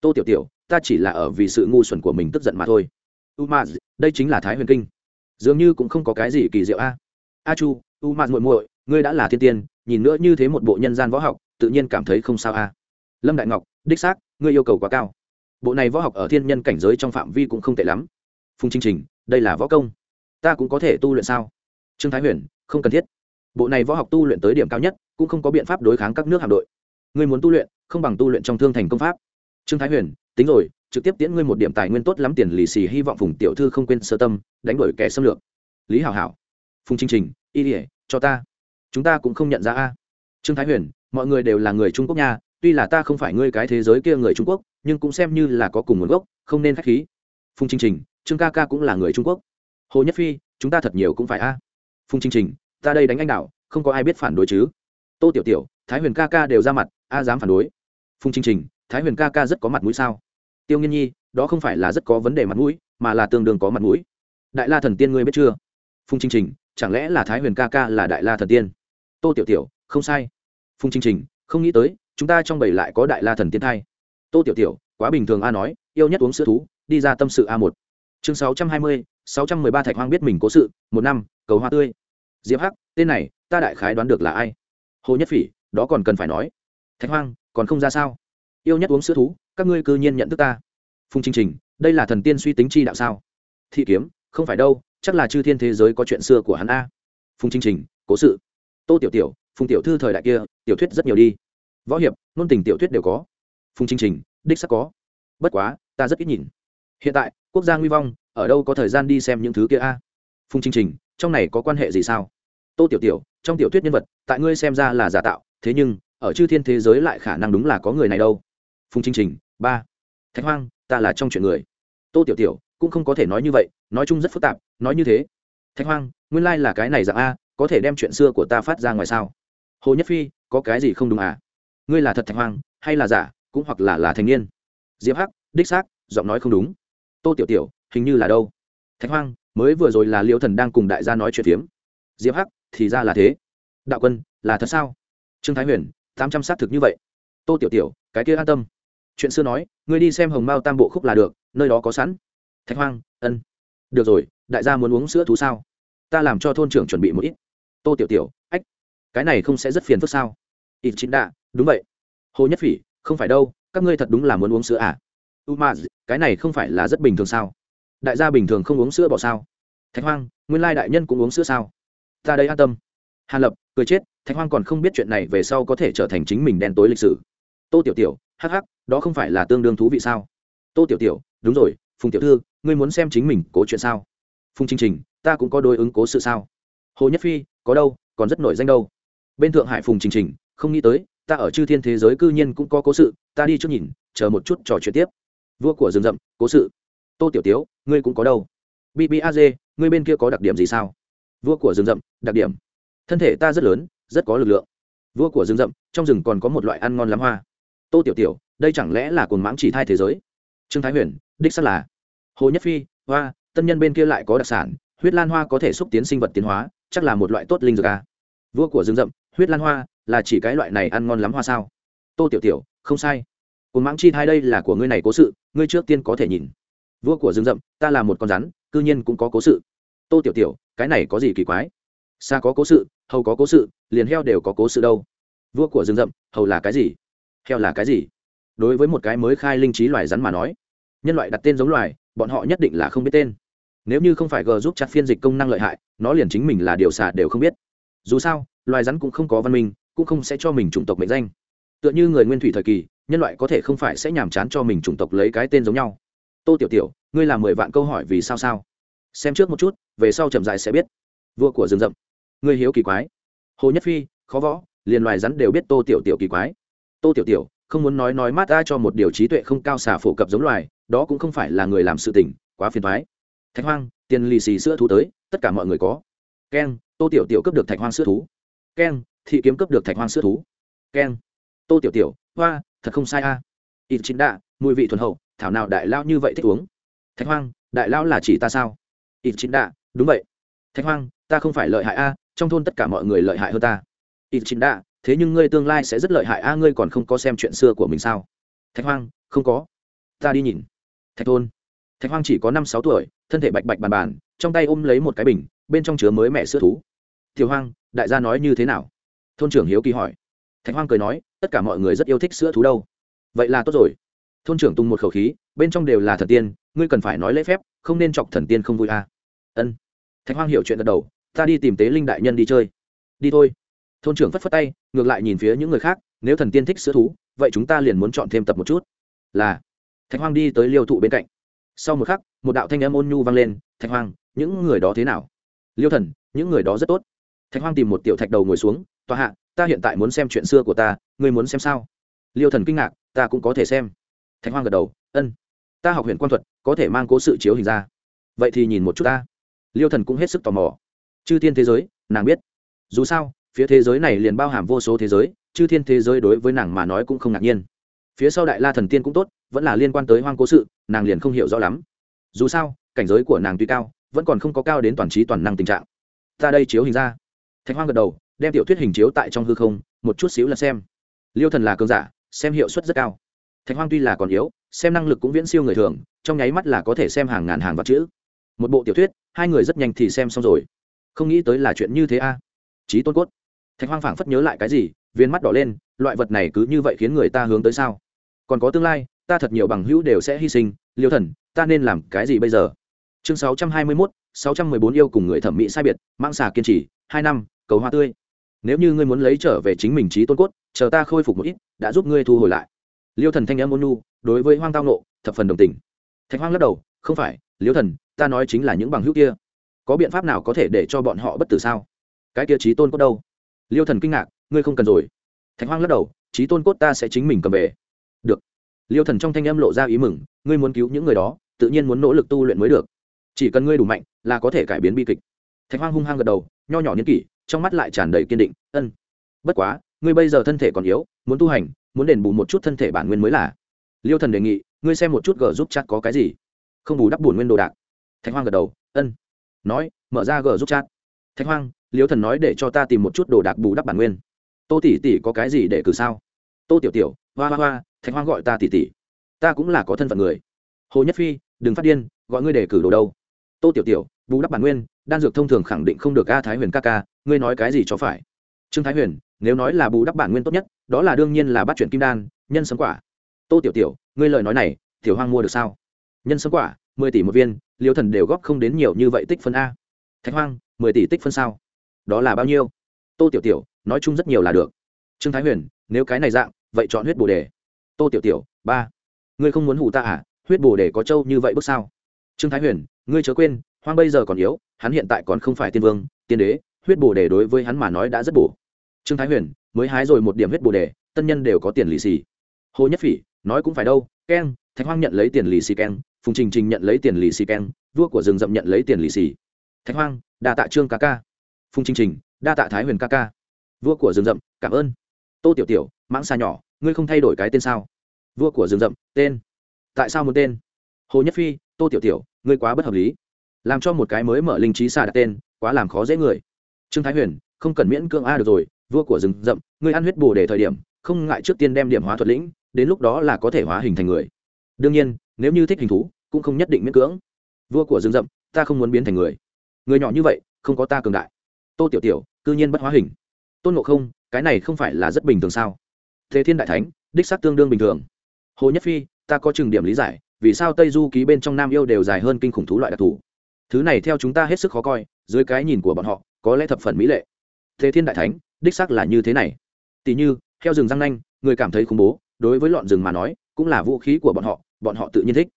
Speaker 1: Tô tiểu tiểu, ta chỉ là ở vì sự ngu xuẩn của mình tức giận mà thôi. U ma đây chính là thái huyền kinh. Dường như cũng không có cái gì kỳ diệu a. A chu u ma muội muội ngươi đã là thiên tiên, nhìn nữa như thế một bộ nhân gian võ học, tự nhiên cảm thấy không sao a lâm đại ngọc, đích xác, ngươi yêu cầu quá cao. Bộ này võ học ở thiên nhân cảnh giới trong phạm vi cũng không tệ lắm. Phùng chinh trình, đây là võ công. Ta cũng có thể tu luyện sao? Trương thái huyền, không cần thiết. Bộ này võ học tu luyện tới điểm cao nhất, cũng không có biện pháp đối kháng các nước hạm đội. Ngươi muốn tu luyện, không bằng tu luyện trong thương thành công pháp. Trương thái huyền, tính rồi, trực tiếp tiễn ngươi một điểm tài nguyên tốt lắm tiền lì xì hy vọng phùng tiểu thư không quên sơ tâm, đánh đổi kẻ xâm lược. Lý hảo hảo, phùng chinh trình, y ỉa cho ta chúng ta cũng không nhận ra a. Trương thái huyền, mọi người đều là người trung quốc nha, tuy là ta không phải ngươi cái thế giới kia người trung quốc, nhưng cũng xem như là có cùng nguồn gốc, không nên k h á c h khí. Phùng chinh trình, trương ca ca cũng là người trung quốc. Hồ nhất phi, chúng ta thật nhiều cũng phải a. Phùng chinh trình, ta đây đánh anh đạo không có ai biết phản đối chứ. Tô tiểu tiểu, thái huyền ca ca đều ra mặt, a dám phản đối. Phùng chinh trình, thái huyền ca ca rất có mặt mũi sao? Tiêu nghiên nhi, đó không phải là rất có vấn đề mặt mũi, mà là tương đương có mặt mũi. Đại la thần tiên ngươi biết chưa? Phùng chinh trình, chẳng lẽ là thái huyền ca ca là đại la thần tiên? Tô tiểu tiểu, không sai. Phùng chinh trình, không nghĩ tới, chúng ta trong bảy lại có đại la thần tiên thai. Tô tiểu tiểu, quá bình thường a nói, yêu nhất uống sữa thú, đi ra tâm sự a một. Chương sáu trăm hai mươi, sáu trăm mười ba thạch hoang biết mình cố sự, một năm, cầu hoa tươi. Diệp hắc, tên này, ta đại khái đoán được là ai? Hồ nhất phỉ, đó còn cần phải nói. Thạch hoang, còn không ra sao? Yêu nhất uống sữa thú, các ngươi cư nhiên nhận thức ta. Phùng chinh trình, đây là thần tiên suy tính chi đạo sao? Thị kiếm, không phải đâu, chắc là chư thiên thế giới có chuyện xưa của hắn a. Phùng chinh trình, cố sự tô tiểu tiểu, phùng tiểu thư thời đại kia, tiểu thuyết rất nhiều đi. Võ hiệp nôn tình tiểu thuyết đều có. Phùng chinh trình, đích sắc có. Bất quá, ta rất ít nhìn. Hiện tại, quốc gia nguy vong, ở đâu có thời gian đi xem những thứ kia a? Phùng chinh trình, trong này có quan hệ gì sao? Tô tiểu tiểu, trong tiểu thuyết nhân vật, tại ngươi xem ra là giả tạo, thế nhưng, ở chư thiên thế giới lại khả năng đúng là có người này đâu. Phùng chinh trình, ba. Thạch hoang, ta là trong chuyện người. Tô tiểu tiểu, cũng không có thể nói như vậy, nói chung rất phức tạp, nói như thế. Thạch hoang, nguyên lai là cái này dạng a có thể đem chuyện xưa của ta phát ra ngoài sao? Hồ nhất phi, có cái gì không đúng à? Ngươi là thật thạch hoang, hay là giả, cũng hoặc là là thành niên? Diệp hắc, đích xác, giọng nói không đúng. Tô tiểu tiểu, hình như là đâu? Thạch hoang, mới vừa rồi là liêu thần đang cùng đại gia nói chuyện phiếm. Diệp hắc, thì ra là thế. Đạo quân, là thật sao? Trương thái huyền, tám trăm xác thực như vậy. Tô tiểu tiểu, cái kia an tâm. Chuyện xưa nói, ngươi đi xem hồng mao tam bộ khúc là được, nơi đó có sẵn. Thạch hoang, ân. Được rồi, đại gia muốn uống sữa thú sao? Ta làm cho thôn trưởng chuẩn bị một ít tô tiểu tiểu, ách, cái này không sẽ rất phiền phức sao? Ít chính đạ, đúng vậy. Hồ nhất phỉ, không phải đâu, các ngươi thật đúng là muốn uống sữa à? U ma cái này không phải là rất bình thường sao? Đại gia bình thường không uống sữa bỏ sao? Thạch hoang, nguyên lai đại nhân cũng uống sữa sao? Ta đây an tâm. Hàn lập, cười chết, thạch hoang còn không biết chuyện này về sau có thể trở thành chính mình đen tối lịch sử. Tô tiểu tiểu, hắc hắc, đó không phải là tương đương thú vị sao? Tô tiểu tiểu, đúng rồi, phùng tiểu thư, ngươi muốn xem chính mình cố chuyện sao? Phùng chương trình, ta cũng có đối ứng cố sự sao? Hồ nhất phi có đâu, còn rất nổi danh đâu. Bên thượng hải phùng trình trình, không nghĩ tới, ta ở chư thiên thế giới cư nhiên cũng có cố sự, ta đi trước nhìn, chờ một chút trò chuyện tiếp. Vua của rừng rậm, cố sự. Tô tiểu tiếu, ngươi cũng có đâu. Bbaz ngươi bên kia có đặc điểm gì sao? Vua của rừng rậm, đặc điểm. Thân thể ta rất lớn, rất có lực lượng. Vua của rừng rậm, trong rừng còn có một loại ăn ngon lắm hoa. Tô tiểu tiểu đây chẳng lẽ là cồn mãng chỉ thai thế giới? Trương thái huyền, đích sắc là. Hồ nhất phi, hoa, tân nhân bên kia lại có đặc sản, huyết lan hoa có thể xúc tiến sinh vật tiến hóa chắc là một loại tốt linh dược a vua của rừng rậm, huyết lan hoa, là chỉ cái loại này ăn ngon lắm hoa sao? Tô tiểu tiểu, không sai. Cồn mãng chi thai đây là của ngươi này cố sự, ngươi trước tiên có thể nhìn. Vua của rừng rậm, ta là một con rắn, cư nhiên cũng có cố sự. Tô tiểu tiểu, cái này có gì kỳ quái? Xa có cố sự, hầu có cố sự, liền heo đều có cố sự đâu. Vua của rừng rậm, hầu là cái gì? Heo là cái gì? Đối với một cái mới khai linh trí loài rắn mà nói, nhân loại đặt tên giống loài, bọn họ nhất định là không biết tên nếu như không phải g giúp chặt phiên dịch công năng lợi hại, nó liền chính mình là điều xả đều không biết. Dù sao, loài rắn cũng không có văn minh, cũng không sẽ cho mình chủng tộc mệnh danh. Tựa như người nguyên thủy thời kỳ, nhân loại có thể không phải sẽ nhàm chán cho mình chủng tộc lấy cái tên giống nhau. Tô tiểu tiểu, ngươi làm mười vạn câu hỏi vì sao sao? Xem trước một chút, về sau chậm dài sẽ biết. Vua của rừng rậm. Ngươi hiếu kỳ quái. Hồ nhất phi, khó võ, liền loài rắn đều biết tô tiểu tiểu kỳ quái. Tô tiểu tiểu, không muốn nói nói mát ra cho một điều trí tuệ không cao xả phổ cập giống loài, đó cũng không phải là người làm sự tình, quá phiền thoái thạch hoang, tiền lì xì sữa thú tới, tất cả mọi người có. Keng, tô tiểu tiểu cướp được thạch hoang sữa thú. Keng, thị kiếm cướp được thạch hoang sữa thú. Keng, tô tiểu tiểu, hoa, thật không sai a. Ít chín đạ mùi vị thuần hậu, thảo nào đại lao như vậy thích uống. Thạch hoang, đại lao là chỉ ta sao? Ít chín đạ đúng vậy. Thạch hoang, ta không phải lợi hại a, trong thôn tất cả mọi người lợi hại hơn ta. Ít chín đạ thế nhưng ngươi tương lai sẽ rất lợi hại a, ngươi còn không có xem chuyện xưa của mình sao? Thạch hoang, không có. Ta đi nhìn. Thạch thôn. Thạch hoang chỉ có năm sáu tuổi thân thể bạch bạch bàn bàn, trong tay ôm lấy một cái bình, bên trong chứa mới mẹ sữa thú. Thiều hoang, đại gia nói như thế nào? Thôn trưởng hiếu kỳ hỏi. Thạch hoang cười nói, tất cả mọi người rất yêu thích sữa thú đâu. Vậy là tốt rồi. Thôn trưởng tung một khẩu khí, bên trong đều là thần tiên, ngươi cần phải nói lễ phép, không nên chọc thần tiên không vui a ân. Thạch hoang hiểu chuyện gật đầu, ta đi tìm tế linh đại nhân đi chơi. Đi thôi. Thôn trưởng phất phất tay, ngược lại nhìn phía những người khác, nếu thần tiên thích sữa thú, vậy chúng ta liền muốn chọn thêm tập một chút. Là. Thạch hoang đi tới liêu thụ bên cạnh sau một khắc, một đạo thanh âm ôn nhu vang lên, thạch hoang, những người đó thế nào? Liêu thần, những người đó rất tốt. Thạch hoang tìm một tiểu thạch đầu ngồi xuống, tòa hạ, ta hiện tại muốn xem chuyện xưa của ta, ngươi muốn xem sao? Liêu thần kinh ngạc, ta cũng có thể xem. Thạch hoang gật đầu, ân, ta học huyện quan thuật, có thể mang cố sự chiếu hình ra. Vậy thì nhìn một chút ta. Liêu thần cũng hết sức tò mò. Chư thiên thế giới, nàng biết. Dù sao, phía thế giới này liền bao hàm vô số thế giới, chư thiên thế giới đối với nàng mà nói cũng không ngạc nhiên phía sau đại la thần tiên cũng tốt, vẫn là liên quan tới hoang cố sự, nàng liền không hiểu rõ lắm. Dù sao, cảnh giới của nàng tuy cao, vẫn còn không có cao đến toàn trí toàn năng tình trạng. Ta đây chiếu hình ra. Thạch hoang gật đầu, đem tiểu thuyết hình chiếu tại trong hư không, một chút xíu là xem. Liêu thần là cường giả, xem hiệu suất rất cao. Thạch hoang tuy là còn yếu, xem năng lực cũng viễn siêu người thường, trong nháy mắt là có thể xem hàng ngàn hàng vật chữ. Một bộ tiểu thuyết, hai người rất nhanh thì xem xong rồi. Không nghĩ tới là chuyện như thế a. À. trí tôn cốt. Thạch hoang phảng phất nhớ lại cái gì, viên mắt đỏ lên, loại vật này cứ như vậy khiến người ta hướng tới sao? Còn có tương lai ta thật nhiều bằng hữu đều sẽ hy sinh. Liêu thần ta nên làm cái gì bây giờ? Chương 621, 614 yêu cùng người thẩm mỹ sai biệt mang xà kiên trì hai năm cầu hoa tươi. Nếu như ngươi muốn lấy trở về chính mình trí tôn cốt chờ ta khôi phục một ít đã giúp ngươi thu hồi lại. Liêu thần thanh em ôn nu, đối với hoang tao nộ thập phần đồng tình. Thạch hoang lắc đầu không phải liêu thần ta nói chính là những bằng hữu kia. Có biện pháp nào có thể để cho bọn họ bất tử sao? Cái kia trí tôn cốt đâu? Liêu thần kinh ngạc ngươi không cần rồi. Thạch hoang lắc đầu trí tôn cốt ta sẽ chính mình cầm về được. Liêu thần trong thanh âm lộ ra ý mừng, ngươi muốn cứu những người đó, tự nhiên muốn nỗ lực tu luyện mới được. Chỉ cần ngươi đủ mạnh, là có thể cải biến bi kịch. Thạch hoang hung hăng gật đầu, nho nhỏ nhẫn kỷ, trong mắt lại tràn đầy kiên định, ân, bất quá, ngươi bây giờ thân thể còn yếu, muốn tu hành, muốn đền bù một chút thân thể bản nguyên mới là. Liêu thần đề nghị, ngươi xem một chút g giúp chat có cái gì? Không bù đắp bùn nguyên đồ đạc. Thạch hoang gật đầu, ân. Nói, mở ra g giúp chat. Thạch hoang, liêu thần nói để cho ta tìm một chút đồ đạc bù đắp bản nguyên. Tô tỷ tỷ có cái gì để cử sao? Tô tiểu tiểu, hoa hoa hoa thạch hoang gọi ta tỷ tỷ ta cũng là có thân phận người. Hồ nhất phi, đừng phát điên, gọi ngươi để cử đồ đâu. Tô tiểu tiểu, bù đắp bản nguyên, đan dược thông thường khẳng định không được a thái huyền ca ca, ngươi nói cái gì cho phải? Trương thái huyền, nếu nói là bù đắp bản nguyên tốt nhất, đó là đương nhiên là bắt chuyển kim đan, nhân sấm quả. Tô tiểu tiểu, ngươi lời nói này, tiểu hoang mua được sao? Nhân sấm quả, mười tỷ một viên, liêu thần đều góp không đến nhiều như vậy tích phân a. Thạch hoang, mười tỷ tích phân sao? Đó là bao nhiêu? Tô tiểu tiểu, nói chung rất nhiều là được. Trương thái huyền, nếu cái này dạng, vậy chọn huyết bồ đề tô tiểu tiểu, ba. Ngươi không muốn hủ ta à? Huyết bồ để có trâu như vậy bước sao? Trương thái huyền, ngươi chớ quên, hoang bây giờ còn yếu, hắn hiện tại còn không phải tiên vương, tiên đế, huyết bồ đề đối với hắn mà nói đã rất bổ. Trương thái huyền, mới hái rồi một điểm huyết bồ đề tân nhân đều có tiền lì xì. Hồ nhất phỉ, nói cũng phải đâu, keng, thạch hoang nhận lấy tiền lì xì keng, phùng trình trình nhận lấy tiền lì xì keng, vua của rừng rậm nhận lấy tiền lì xì. Thạch hoang, đa tạ trương ca ca. Phùng trình trình, đa tạ thái huyền ca ca. Vua của rừng rậm, cảm ơn. Tô tiểu tiểu, mãng xa nhỏ ngươi không thay đổi cái tên sao? Vua của rừng rậm, tên. Tại sao một tên? Hồ nhất phi, tô tiểu tiểu, ngươi quá bất hợp lý. Làm cho một cái mới mở linh trí xà đặt tên, quá làm khó dễ người. Trương thái huyền, không cần miễn cưỡng a được rồi, vua của rừng rậm, ngươi ăn huyết bồ để thời điểm, không ngại trước tiên đem điểm hóa thuật lĩnh, đến lúc đó là có thể hóa hình thành người. Đương nhiên, nếu như thích hình thú, cũng không nhất định miễn cưỡng. Vua của rừng rậm, ta không muốn biến thành người. Người nhỏ như vậy, không có ta cường đại. Tô tiểu tiểu, cư nhiên bất hóa hình. Tôn ngộ không, cái này không phải là rất bình thường sao? Thế thiên đại thánh, đích xác tương đương bình thường. Hồ nhất phi, ta có chừng điểm lý giải, vì sao tây du ký bên trong nam yêu đều dài hơn kinh khủng thú loại đặc thù. Thứ này theo chúng ta hết sức khó coi, dưới cái nhìn của bọn họ, có lẽ thập phần mỹ lệ. Thế thiên đại thánh, đích xác là như thế này. Tỉ như theo rừng răng nanh, người cảm thấy khủng bố, đối với lọn rừng mà nói, cũng là vũ khí của bọn họ bọn họ tự nhiên thích.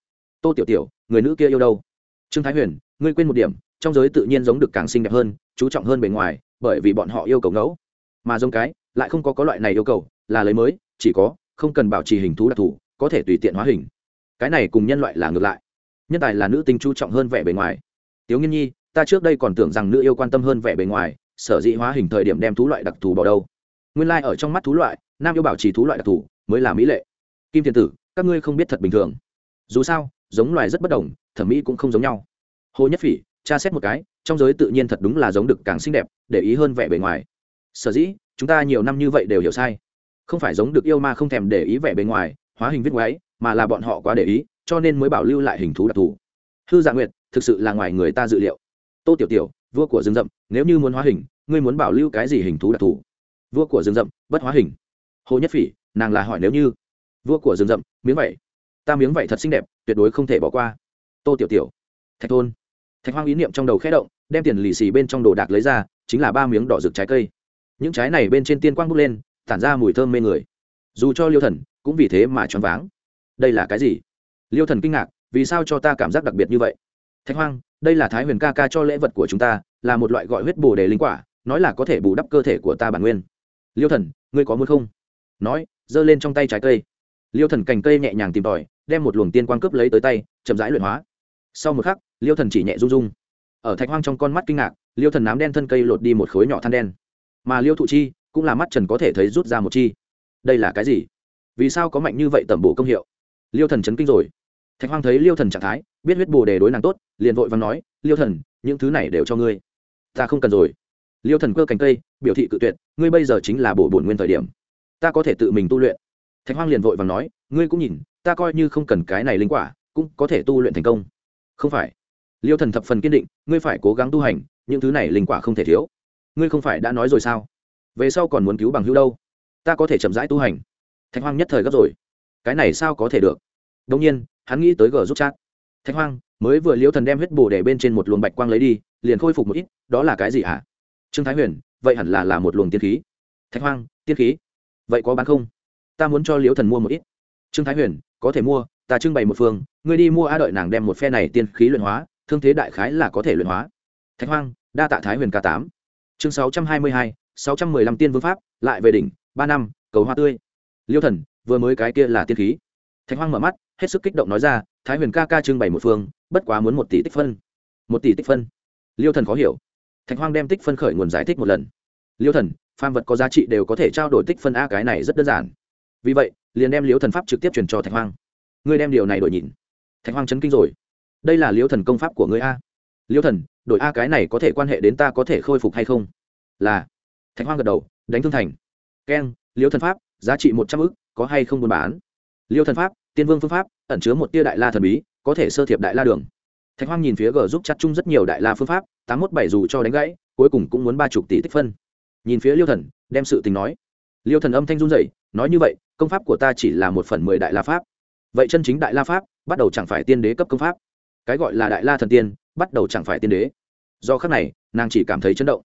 Speaker 1: Tô tiểu tiểu, người nữ kia yêu đâu? Trương thái huyền, ngươi quên một điểm, trong giới tự nhiên giống được càng xinh đẹp hơn, chú trọng hơn bề ngoài, bởi vì bọn họ yêu cầu ngẫu. Mà giống cái, lại không có có loại này yêu cầu là lấy mới, chỉ có, không cần bảo trì hình thú đặc thù, có thể tùy tiện hóa hình. Cái này cùng nhân loại là ngược lại. Nhân tài là nữ tính chú trọng hơn vẻ bề ngoài. Tiếu nghiên nhi, ta trước đây còn tưởng rằng nữ yêu quan tâm hơn vẻ bề ngoài, sở dĩ hóa hình thời điểm đem thú loại đặc thù bỏ đâu? Nguyên lai、like、ở trong mắt thú loại, nam yêu bảo trì thú loại đặc thù, mới là mỹ lệ. Kim thiên tử, các ngươi không biết thật bình thường. Dù sao, giống loài rất bất đồng, thẩm mỹ cũng không giống nhau. Hồ nhất phỉ, tra xét một cái, trong giới tự nhiên thật đúng là giống được càng xinh đẹp, để ý hơn vẻ bề ngoài. Sở dĩ, chúng ta nhiều năm như vậy đều hiểu sai không phải giống được yêu ma không thèm để ý vẻ bề ngoài, hóa hình viết ngoáy, mà là bọn họ quá để ý, cho nên mới bảo lưu lại hình thú đặc thù. Hư dạ nguyệt, thực sự là ngoài người ta dự liệu. Tô tiểu tiểu, vua của rừng rậm, nếu như muốn hóa hình, ngươi muốn bảo lưu cái gì hình thú đặc thù? Vua của rừng rậm, bất hóa hình. Hồ nhất phỉ, nàng là hỏi nếu như. Vua của rừng rậm, miếng vậy. Ta miếng vậy thật xinh đẹp, tuyệt đối không thể bỏ qua. Tô tiểu tiểu, thạch thôn. Thạch hoang ý niệm trong đầu khẽ động, đem tiền lì xì bên trong đồ đạc lấy ra, chính là ba miếng đỏ rực trái cây. Những trái này bên trên tiên quang bốc lên tản ra mùi thơm mê người. Dù cho liêu thần cũng vì thế mà choáng váng. Đây là cái gì? Liêu thần kinh ngạc, vì sao cho ta cảm giác đặc biệt như vậy? Thạch hoang, đây là thái huyền ca ca cho lễ vật của chúng ta, là một loại gọi huyết bồ đề linh quả, nói là có thể bù đắp cơ thể của ta bản nguyên. Liêu thần, ngươi có muốn không? Nói, giơ lên trong tay trái cây. Liêu thần cành cây nhẹ nhàng tìm tòi, đem một luồng tiên quang cướp lấy tới tay, chậm rãi luyện hóa. Sau một khắc, liêu thần chỉ nhẹ rung rung. Ở thạch hoang trong con mắt kinh ngạc, liêu thần nám đen thân cây lột đi một khối nhỏ than đen. Mà liêu thụ chi cũng là mắt trần có thể thấy rút ra một chi. Đây là cái gì? Vì sao có mạnh như vậy tẩm bổ công hiệu? Liêu thần chấn kinh rồi. Thạch hoang thấy liêu thần trạng thái, biết huyết bồ đề đối nàng tốt, liền vội và nói, liêu thần, những thứ này đều cho ngươi. Ta không cần rồi. Liêu thần cơ cành cây, biểu thị cự tuyệt, ngươi bây giờ chính là bổ bổn nguyên thời điểm. Ta có thể tự mình tu luyện. Thạch hoang liền vội và nói, ngươi cũng nhìn, ta coi như không cần cái này linh quả, cũng có thể tu luyện thành công. Không phải. Liêu thần thập phần kiên định, ngươi phải cố gắng tu hành, những thứ này linh quả không thể thiếu. Ngươi không phải đã nói rồi sao? Về sau còn muốn cứu bằng hữu đâu? Ta có thể chậm rãi tu hành. Thạch hoang nhất thời gấp rồi. Cái này sao có thể được? Đông nhiên, hắn nghĩ tới gờ rút chat. Thạch hoang, mới vừa Liễu thần đem huyết bồ để bên trên một luồng bạch quang lấy đi, liền khôi phục một ít, đó là cái gì hả? Trương thái huyền, vậy hẳn là là một luồng tiên khí. Thạch hoang, tiên khí? Vậy có bán không? Ta muốn cho liễu thần mua một ít. Trương thái huyền, có thể mua, ta trưng bày một phương. Ngươi đi mua a đợi nàng đem một phe này tiên khí luyện hóa, thương thế đại khái là có thể luyện hóa. Thạch hoang, đa tạ thái huyền k tám. Chương sáu trăm hai mươi hai sáu trăm mười lăm tiên vương pháp, lại về đỉnh, ba năm, cầu hoa tươi. Liêu thần, vừa mới cái kia là tiên khí. Thạch hoang mở mắt, hết sức kích động nói ra, thái huyền ca ca trưng bày một phương, bất quá muốn một tỷ tích phân. Một tỷ tích phân. Liêu thần khó hiểu. Thạch hoang đem tích phân khởi nguồn giải thích một lần. Liêu thần, phàm vật có giá trị đều có thể trao đổi tích phân a, cái này rất đơn giản. Vì vậy, liền đem liêu thần pháp trực tiếp truyền cho thạch hoang. Ngươi đem điều này đổi nhìn. Thạch hoang chấn kinh rồi. Đây là liêu thần công pháp của ngươi a. Liêu thần, đổi a, cái này có thể quan hệ đến ta có thể khôi phục hay không? Là thạch hoang gật đầu, đánh thương thành. Keng, liêu thần pháp, giá trị một trăm ức, có hay không buôn bán? Liêu thần pháp, tiên vương phương pháp, ẩn chứa một tia đại la thần bí, có thể sơ thiệp đại la đường. Thạch hoang nhìn phía g giúp chặt chung rất nhiều đại la phương pháp, tám mốt bảy dù cho đánh gãy, cuối cùng cũng muốn ba chục tỷ tích phân. Nhìn phía liêu thần, đem sự tình nói. Liêu thần âm thanh run rẩy, nói như vậy, công pháp của ta chỉ là một phần mười đại la pháp. Vậy chân chính đại la pháp, bắt đầu chẳng phải tiên đế cấp công pháp. Cái gọi là đại la thần tiên, bắt đầu chẳng phải tiên đế. Do khắc này, nàng chỉ cảm thấy chấn động.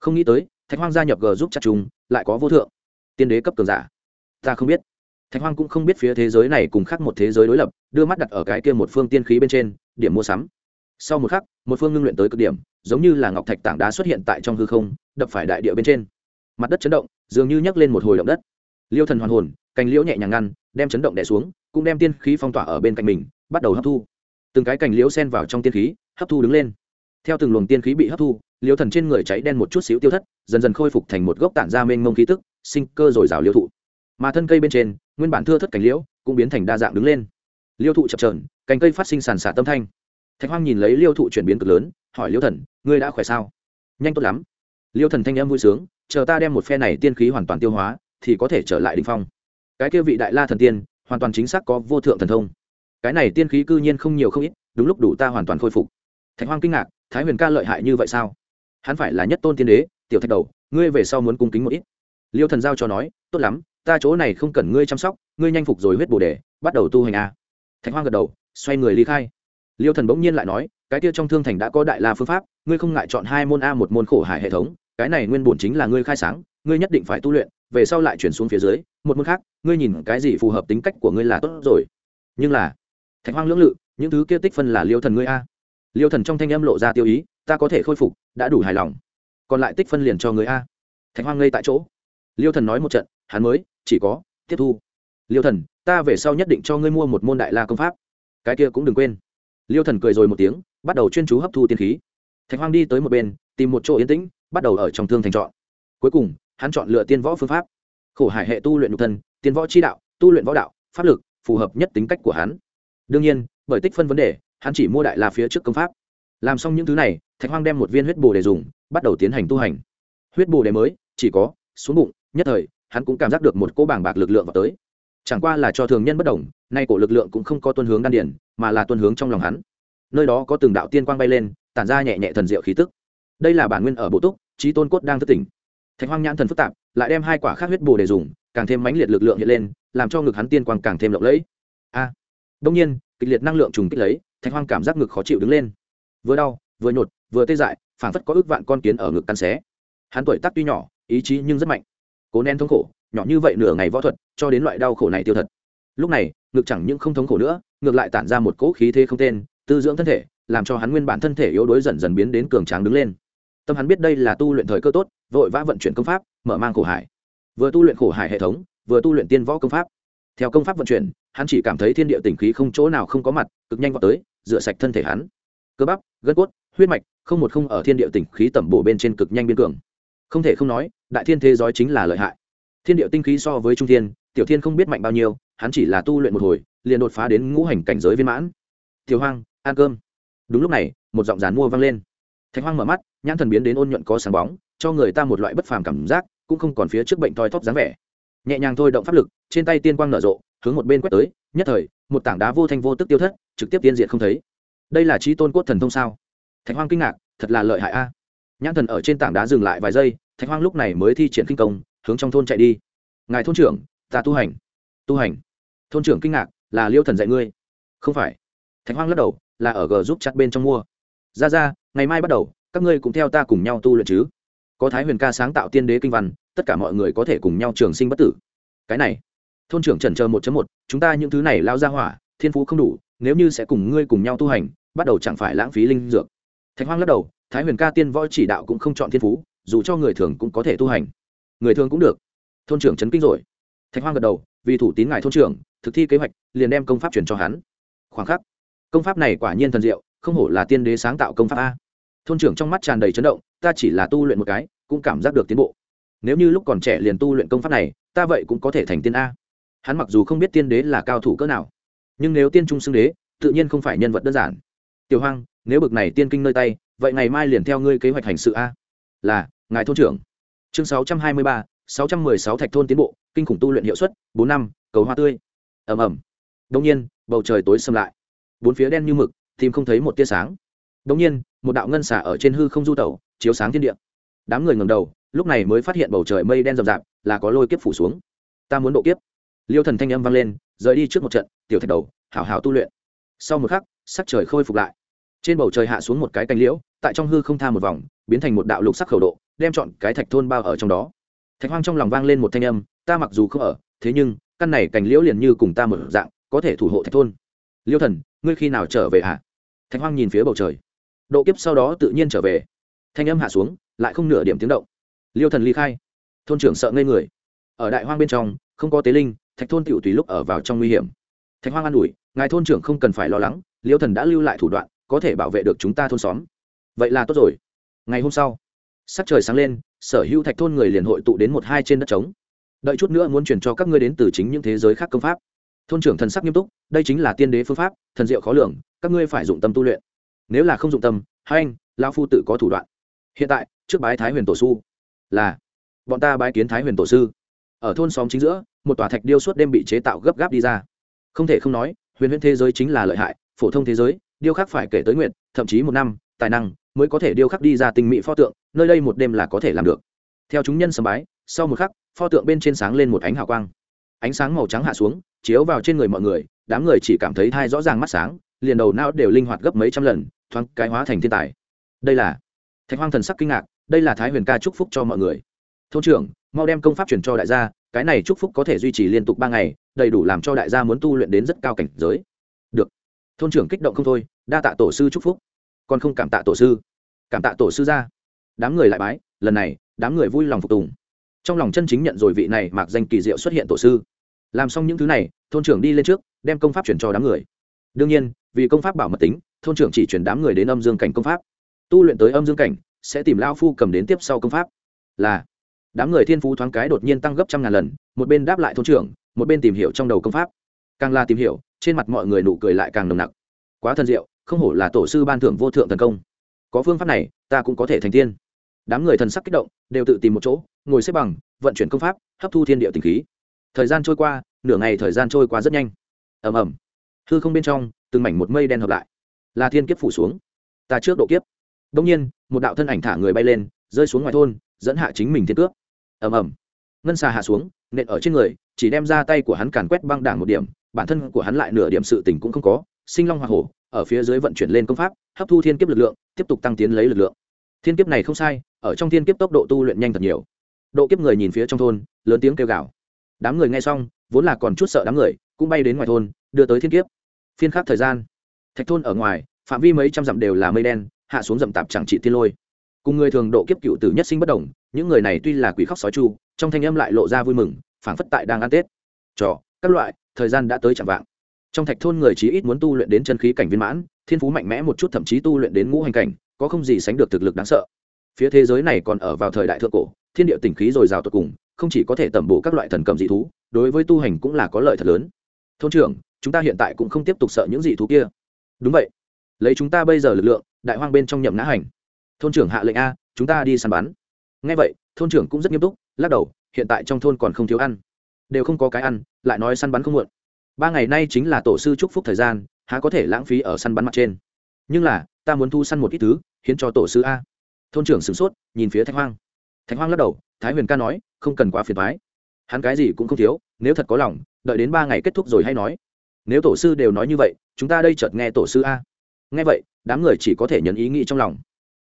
Speaker 1: Không nghĩ tới thạch hoang gia nhập g giúp chặt chung lại có vô thượng. Tiên đế cấp cường giả. Ta không biết. Thạch hoang cũng không biết phía thế giới này cùng khác một thế giới đối lập, đưa mắt đặt ở cái kia một phương tiên khí bên trên, điểm mua sắm. Sau một khắc, một phương ngưng luyện tới cực điểm, giống như là ngọc thạch tảng đá xuất hiện tại trong hư không, đập phải đại địa bên trên. Mặt đất chấn động, dường như nhấc lên một hồi động đất. Liêu thần hoàn hồn, cành liễu nhẹ nhàng ngăn, đem chấn động đè xuống, cũng đem tiên khí phong tỏa ở bên cạnh mình, bắt đầu hấp thu. Từng cái cành liễu xen vào trong tiên khí, hấp thu đứng lên. Theo từng luồng tiên khí bị hấp thu liêu thần trên người cháy đen một chút xíu tiêu thất, dần dần khôi phục thành một gốc tản ra mênh mông khí tức, sinh cơ dồi dào liêu thụ. Mà thân cây bên trên, nguyên bản thưa thất cành liễu, cũng biến thành đa dạng đứng lên. Liêu thụ chập trờn cành cây phát sinh sàn xả tâm thanh. Thạch hoang nhìn lấy liêu thụ chuyển biến cực lớn, hỏi liêu thần, ngươi đã khỏe sao? Nhanh tốt lắm. Liêu thần thanh em vui sướng, chờ ta đem một phe này tiên khí hoàn toàn tiêu hóa, thì có thể trở lại đình phong. Cái kia vị đại la thần tiên, hoàn toàn chính xác có vô thượng thần thông. Cái này tiên khí cư nhiên không nhiều không ít, đúng lúc đủ ta hoàn toàn khôi phục. Thạch hoang kinh ngạc, thái huyền ca lợi hại như vậy sao? Hắn phải là nhất tôn tiên đế, tiểu thạch đầu, ngươi về sau muốn cung kính một ít. Liêu thần giao cho nói, tốt lắm, ta chỗ này không cần ngươi chăm sóc, ngươi nhanh phục rồi huyết bồ đề, bắt đầu tu hành a thạch hoang gật đầu, xoay người ly khai. Liêu thần bỗng nhiên lại nói, cái kia trong thương thành đã có đại la phương pháp, ngươi không ngại chọn hai môn a một môn khổ hải hệ thống, cái này nguyên bổn chính là ngươi khai sáng, ngươi nhất định phải tu luyện, về sau lại chuyển xuống phía dưới, một môn khác, ngươi nhìn cái gì phù hợp tính cách của ngươi là tốt rồi. Nhưng là, thạch hoang lưỡng lự, những thứ kia tích phân là liêu thần ngươi a. Liêu thần trong thanh âm lộ ra tiêu ý ta có thể khôi phục, đã đủ hài lòng. Còn lại tích phân liền cho người a. Thạch hoang ngây tại chỗ. Liêu thần nói một trận, hắn mới, chỉ có, tiếp thu. Liêu thần, ta về sau nhất định cho ngươi mua một môn đại la công pháp. Cái kia cũng đừng quên. Liêu thần cười rồi một tiếng, bắt đầu chuyên chú hấp thu tiên khí. Thạch hoang đi tới một bên, tìm một chỗ yên tĩnh, bắt đầu ở trong thương thành chọn. Cuối cùng, hắn chọn lựa tiên võ phương pháp. Khổ hải hệ tu luyện nhục thân, tiên võ chi đạo, tu luyện võ đạo, pháp lực, phù hợp nhất tính cách của hắn. Đương nhiên, bởi tích phân vấn đề, hắn chỉ mua đại la phía trước công pháp. Làm xong những thứ này thạch hoang đem một viên huyết bồ để dùng bắt đầu tiến hành tu hành. Huyết bồ đề mới chỉ có xuống bụng nhất thời hắn cũng cảm giác được một cỗ bảng bạc lực lượng vào tới. Chẳng qua là cho thường nhân bất đồng nay cổ lực lượng cũng không có tuân hướng đan điển mà là tuân hướng trong lòng hắn. Nơi đó có từng đạo tiên quang bay lên tản ra nhẹ nhẹ thần diệu khí tức. Đây là bản nguyên ở bộ túc trí tôn cốt đang thất tỉnh. Thạch hoang nhãn thần phức tạp lại đem hai quả khác huyết bồ để dùng càng thêm mãnh liệt lực lượng hiện lên làm cho ngực hắn tiên quang càng thêm lộng lẫy. A! À, đông nhiên kịch liệt năng lượng trùng kích lấy thạch hoang cảm giác ngực khó chịu đứng lên. Vừa đau vừa nhột vừa tê dại, phảng phất có ước vạn con kiến ở ngực căn xé. Hắn tuổi tác tuy nhỏ, ý chí nhưng rất mạnh. Cố nén thống khổ, nhỏ như vậy nửa ngày võ thuật, cho đến loại đau khổ này tiêu thật. Lúc này, ngực chẳng những không thống khổ nữa, ngược lại tản ra một cỗ khí thế không tên, tư dưỡng thân thể, làm cho hắn nguyên bản thân thể yếu đuối dần dần biến đến cường tráng đứng lên. Tâm hắn biết đây là tu luyện thời cơ tốt, vội vã vận chuyển công pháp, mở mang khổ hải. Vừa tu luyện khổ hải hệ thống, vừa tu luyện tiên võ công pháp. Theo công pháp vận chuyển, hắn chỉ cảm thấy thiên địa tỉnh khí không chỗ nào không có mặt, cực nhanh vào tới, rửa sạch thân thể hắn. Cơ bắp, gân cốt huyết mạch, không một không ở thiên địa tỉnh khí tẩm bổ bên trên cực nhanh biên cường. Không thể không nói, đại thiên thế giới chính là lợi hại. Thiên địa tinh khí so với trung thiên, tiểu thiên không biết mạnh bao nhiêu, hắn chỉ là tu luyện một hồi, liền đột phá đến ngũ hành cảnh giới viên mãn. Tiểu hoang, ăn cơm. Đúng lúc này, một giọng rán mua vang lên. Thạch hoang mở mắt, nhãn thần biến đến ôn nhuận có sáng bóng, cho người ta một loại bất phàm cảm giác, cũng không còn phía trước bệnh thoi thóp dáng vẻ. Nhẹ nhàng thôi động pháp lực, trên tay tiên quang nở rộ, hướng một bên quét tới, nhất thời, một tảng đá vô thanh vô tức tiêu thất, trực tiếp tiên diện không thấy. Đây là trí tôn cốt thần thông sao? Thạch hoang kinh ngạc, thật là lợi hại a. Nhãn thần ở trên tảng đá dừng lại vài giây, thạch hoang lúc này mới thi triển kinh công, hướng trong thôn chạy đi. Ngài thôn trưởng, ta tu hành. Tu hành? Thôn trưởng kinh ngạc, là liêu thần dạy ngươi. Không phải. Thạch hoang lắc đầu, là ở g giúp chặt bên trong mua. Ra ra, ngày mai bắt đầu, các ngươi cũng theo ta cùng nhau tu luyện chứ. Có thái huyền ca sáng tạo tiên đế kinh văn, tất cả mọi người có thể cùng nhau trường sinh bất tử. Cái này. Thôn trưởng trần chờ một một, chúng ta những thứ này lao ra hỏa, thiên phú không đủ, nếu như sẽ cùng ngươi cùng nhau tu hành, bắt đầu chẳng phải lãng phí linh dược thạch hoang lắc đầu, thái huyền ca tiên võ chỉ đạo cũng không chọn thiên phú, dù cho người thường cũng có thể tu hành. Người thường cũng được. Thôn trưởng chấn kinh rồi. Thạch hoang gật đầu, vì thủ tín ngài thôn trưởng, thực thi kế hoạch, liền đem công pháp chuyển cho hắn. Khoảng khắc, công pháp này quả nhiên thần diệu, không hổ là tiên đế sáng tạo công pháp a. Thôn trưởng trong mắt tràn đầy chấn động, ta chỉ là tu luyện một cái, cũng cảm giác được tiến bộ. Nếu như lúc còn trẻ liền tu luyện công pháp này, ta vậy cũng có thể thành tiên a. Hắn mặc dù không biết tiên đế là cao thủ cỡ nào, nhưng nếu tiên trung xưng đế, tự nhiên không phải nhân vật đơn giản. Tiểu hoang nếu bực này tiên kinh nơi tay, vậy ngày mai liền theo ngươi kế hoạch hành sự a. Là, ngài thôn trưởng. Chương sáu trăm hai mươi ba, sáu trăm mười sáu thạch thôn tiến bộ, kinh khủng tu luyện hiệu suất, bốn năm, cầu hoa tươi. Ầm ầm. Đông nhiên, bầu trời tối xâm lại. Bốn phía đen như mực, tìm không thấy một tia sáng. Đông nhiên, một đạo ngân xả ở trên hư không du tẩu, chiếu sáng thiên địa. Đám người ngầm đầu, lúc này mới phát hiện bầu trời mây đen rậm rạp, là có lôi kiếp phủ xuống. Ta muốn độ kiếp. Liêu thần thanh âm vang lên, rời đi trước một trận, tiểu thạch đầu, hảo hảo tu luyện. Sau một khắc, sắc trời khôi phục lại trên bầu trời hạ xuống một cái canh liễu, tại trong hư không tha một vòng, biến thành một đạo lục sắc khẩu độ, đem chọn cái thạch thôn bao ở trong đó. Thạch hoang trong lòng vang lên một thanh âm, ta mặc dù không ở, thế nhưng, căn này cành liễu liền như cùng ta mở dạng, có thể thủ hộ thạch thôn. Liêu thần, ngươi khi nào trở về hả? Thạch hoang nhìn phía bầu trời. Độ kiếp sau đó tự nhiên trở về. Thanh âm hạ xuống, lại không nửa điểm tiếng động. Liêu thần ly khai. Thôn trưởng sợ ngây người. Ở đại hoang bên trong, không có tế linh, thạch thôn tiểu tùy lúc ở vào trong nguy hiểm. Thạch hoang an ủi, ngài thôn trưởng không cần phải lo lắng, liêu thần đã lưu lại thủ đoạn có thể bảo vệ được chúng ta thôn xóm. Vậy là tốt rồi. Ngày hôm sau, sắc trời sáng lên, sở hữu thạch thôn người liền hội tụ đến một hai trên đất trống. Đợi chút nữa muốn chuyển cho các ngươi đến từ chính những thế giới khác công pháp. Thôn trưởng thần sắc nghiêm túc, đây chính là tiên đế phương pháp, thần diệu khó lường, các ngươi phải dụng tâm tu luyện. Nếu là không dụng tâm, hai anh lao phu tự có thủ đoạn. Hiện tại, trước bái thái huyền tổ sư. Là, bọn ta bái kiến thái huyền tổ sư. Ở thôn xóm chính giữa, một tòa thạch điêu suốt đêm bị chế tạo gấp gáp đi ra. Không thể không nói, huyền huyền thế giới chính là lợi hại, phổ thông thế giới điêu khắc phải kể tới nguyện, thậm chí một năm, tài năng mới có thể điêu khắc đi ra tinh mỹ pho tượng, nơi đây một đêm là có thể làm được. Theo chúng nhân sầm bái, sau một khắc, pho tượng bên trên sáng lên một ánh hào quang. Ánh sáng màu trắng hạ xuống, chiếu vào trên người mọi người, đám người chỉ cảm thấy thai rõ ràng mắt sáng, liền đầu não đều linh hoạt gấp mấy trăm lần, thoáng cái hóa thành thiên tài. Đây là thạch hoang thần sắc kinh ngạc, đây là thái huyền ca chúc phúc cho mọi người. Thôn trưởng, mau đem công pháp truyền cho đại gia, cái này chúc phúc có thể duy trì liên tục ba ngày, đầy đủ làm cho đại gia muốn tu luyện đến rất cao cảnh giới thôn trưởng kích động không thôi, đa tạ tổ sư chúc phúc. Còn không cảm tạ tổ sư. Cảm tạ tổ sư ra. Đám người lại bái, lần này, đám người vui lòng phục tùng. Trong lòng chân chính nhận rồi vị này mặc danh kỳ diệu xuất hiện tổ sư. Làm xong những thứ này, thôn trưởng đi lên trước, đem công pháp chuyển cho đám người. Đương nhiên, vì công pháp bảo mật tính, thôn trưởng chỉ chuyển đám người đến âm dương cảnh công pháp. Tu luyện tới âm dương cảnh, sẽ tìm lao phu cầm đến tiếp sau công pháp. Là, đám người thiên phú thoáng cái đột nhiên tăng gấp trăm ngàn lần, một bên đáp lại thôn trưởng, một bên tìm hiểu trong đầu công pháp. Càng là tìm hiểu trên mặt mọi người nụ cười lại càng nồng nặc. Quá thân diệu, không hổ là tổ sư ban thưởng vô thượng thần công. Có phương pháp này, ta cũng có thể thành tiên. Đám người thần sắc kích động, đều tự tìm một chỗ, ngồi xếp bằng, vận chuyển công pháp, hấp thu thiên địa tình khí. Thời gian trôi qua, nửa ngày thời gian trôi qua rất nhanh. Ầm ầm. Hư không bên trong, từng mảnh một mây đen hợp lại. Là thiên kiếp phủ xuống. Ta trước độ kiếp. Đông nhiên, một đạo thân ảnh thả người bay lên, rơi xuống ngoài thôn, dẫn hạ chính mình thiên cướp ầm ầm. Ngân xà hạ xuống, nện ở trên người, chỉ đem ra tay của hắn càn quét băng đảng một điểm bản thân của hắn lại nửa điểm sự tình cũng không có, sinh long hoa hổ, ở phía dưới vận chuyển lên công pháp, hấp thu thiên kiếp lực lượng, tiếp tục tăng tiến lấy lực lượng. Thiên kiếp này không sai, ở trong thiên kiếp tốc độ tu luyện nhanh thật nhiều. Độ kiếp người nhìn phía trong thôn, lớn tiếng kêu gào. Đám người nghe xong, vốn là còn chút sợ đám người, cũng bay đến ngoài thôn, đưa tới thiên kiếp. Phiên khắc thời gian. Thạch thôn ở ngoài, phạm vi mấy trăm dặm đều là mây đen, hạ xuống dậm tạp chẳng trị thiên lôi. Cùng người thường độ kiếp cựu tử nhất sinh bất đồng, những người này tuy là quỷ khóc sói chu, trong thanh âm lại lộ ra vui mừng, phảng phất tại đang ăn tết. Trò, các loại thời gian đã tới chẳng vạng. Trong thạch thôn người chí ít muốn tu luyện đến chân khí cảnh viên mãn, thiên phú mạnh mẽ một chút thậm chí tu luyện đến ngũ hành cảnh, có không gì sánh được thực lực đáng sợ. Phía thế giới này còn ở vào thời đại thượng cổ, thiên địa tỉnh khí dồi dào tột cùng, không chỉ có thể tẩm bổ các loại thần cầm dị thú, đối với tu hành cũng là có lợi thật lớn. Thôn trưởng, chúng ta hiện tại cũng không tiếp tục sợ những dị thú kia. Đúng vậy. Lấy chúng ta bây giờ lực lượng, đại hoang bên trong nhậm ngã hành. Thôn trưởng hạ lệnh a, chúng ta đi săn bắn. Ngay vậy, thôn trưởng cũng rất nghiêm túc, lắc đầu, hiện tại trong thôn còn không thiếu ăn đều không có cái ăn, lại nói săn bắn không muộn. Ba ngày nay chính là tổ sư chúc phúc thời gian, há có thể lãng phí ở săn bắn mặt trên. Nhưng là, ta muốn thu săn một ít thứ, hiến cho tổ sư a. Thôn trưởng sửng sốt, nhìn phía thạch hoang. Thạch hoang lắc đầu, thái huyền ca nói, không cần quá phiền thoái hắn cái gì cũng không thiếu, nếu thật có lòng, đợi đến ba ngày kết thúc rồi hay nói. Nếu tổ sư đều nói như vậy, chúng ta đây chợt nghe tổ sư a. Nghe vậy, đám người chỉ có thể nhấn ý nghĩ trong lòng.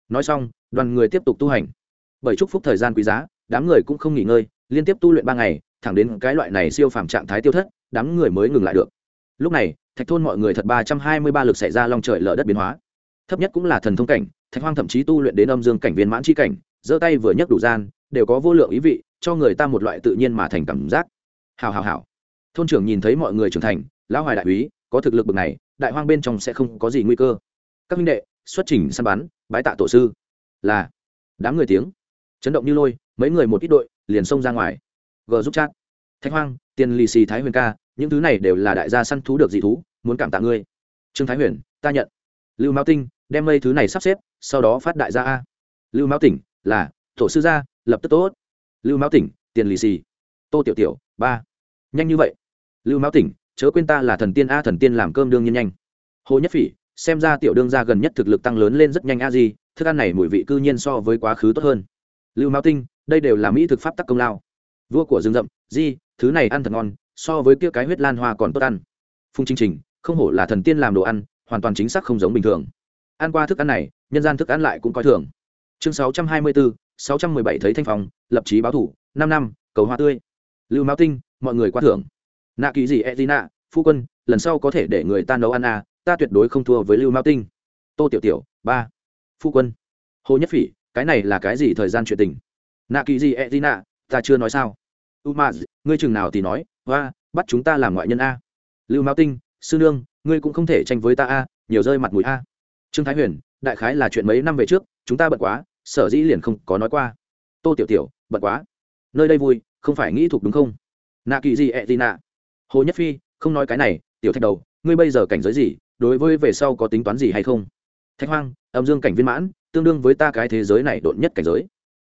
Speaker 1: Nói xong, đoàn người tiếp tục tu hành. Bởi chúc phúc thời gian quý giá, đám người cũng không nghỉ ngơi, liên tiếp tu luyện ba ngày thẳng đến cái loại này siêu phàm trạng thái tiêu thất, đám người mới ngừng lại được. Lúc này, thạch thôn mọi người thật ba trăm hai mươi ba lực xảy ra long trời lở đất biến hóa. Thấp nhất cũng là thần thông cảnh, thạch hoang thậm chí tu luyện đến âm dương cảnh viên mãn c h i cảnh, giơ tay vừa nhấc đủ gian, đều có vô lượng ý vị, cho người ta một loại tự nhiên mà thành cảm giác. Hào hào hào. Thôn trưởng nhìn thấy mọi người trưởng thành, lão hoài đại úy, có thực lực bậc này, đại hoang bên trong sẽ không có gì nguy cơ. Các minh đệ, xuất trình săn bắn, bái tạ tổ sư. Là. Đám người tiếng. Chấn động như lôi, mấy người một ít đội, liền xông ra ngoài g giúp chat. Thạch hoang, tiền lì xì thái huyền ca, những thứ này đều là đại gia săn thú được dị thú, muốn cảm tạ ngươi. Trương thái huyền, ta nhận. Lưu mao tinh, đem mây thứ này sắp xếp, sau đó phát đại gia a. Lưu mao tỉnh, là thổ sư gia, lập tức tốt. Lưu mao tỉnh, tiền lì xì. Tô tiểu tiểu, ba. Nhanh như vậy. Lưu mao tỉnh, chớ quên ta là thần tiên a, thần tiên làm cơm đương nhiên nhanh. Hồ nhất phỉ, xem ra tiểu đương gia gần nhất thực lực tăng lớn lên rất nhanh a gì thức ăn này mùi vị cư nhiên so với quá khứ tốt hơn. Lưu mao tinh, đây đều là mỹ thực pháp tắc công lao vua của rừng rậm, di, thứ này ăn thật ngon, so với kia cái huyết lan hoa còn tốt ăn. Phung chương trình, không hổ là thần tiên làm đồ ăn, hoàn toàn chính xác không giống bình thường. Ăn qua thức ăn này, nhân gian thức ăn lại cũng coi thường. Chương sáu trăm hai mươi bốn sáu trăm mười bảy thấy thanh phòng lập chí báo thủ, năm năm, cầu hoa tươi. Lưu mão tinh, mọi người qua thưởng. Nạ kỳ gì e d nạ phu quân, lần sau có thể để người ta nấu ăn à ta tuyệt đối không thua với lưu mao tinh. Tô tiểu tiểu, ba. Phu quân. Hồ nhất phỉ, cái này là cái gì thời gian chuyện tình? Nạ kỳ gì e d nạ ta chưa nói sao? U ma ngươi chừng nào thì nói hoa bắt chúng ta làm ngoại nhân a. Lưu mao tinh, sư nương, ngươi cũng không thể tranh với ta a, nhiều rơi mặt mũi a. Trương thái huyền, đại khái là chuyện mấy năm về trước, chúng ta bận quá, sở dĩ liền không có nói qua. Tô tiểu tiểu, bận quá. Nơi đây vui, không phải nghĩ thuộc đúng không? Nạ kỳ gì ẹ gì nạ hồ nhất phi, không nói cái này, tiểu thạch đầu, ngươi bây giờ cảnh giới gì, đối với về sau có tính toán gì hay không? Thạch hoang, âm dương cảnh viên mãn, tương đương với ta cái thế giới này độn nhất cảnh giới.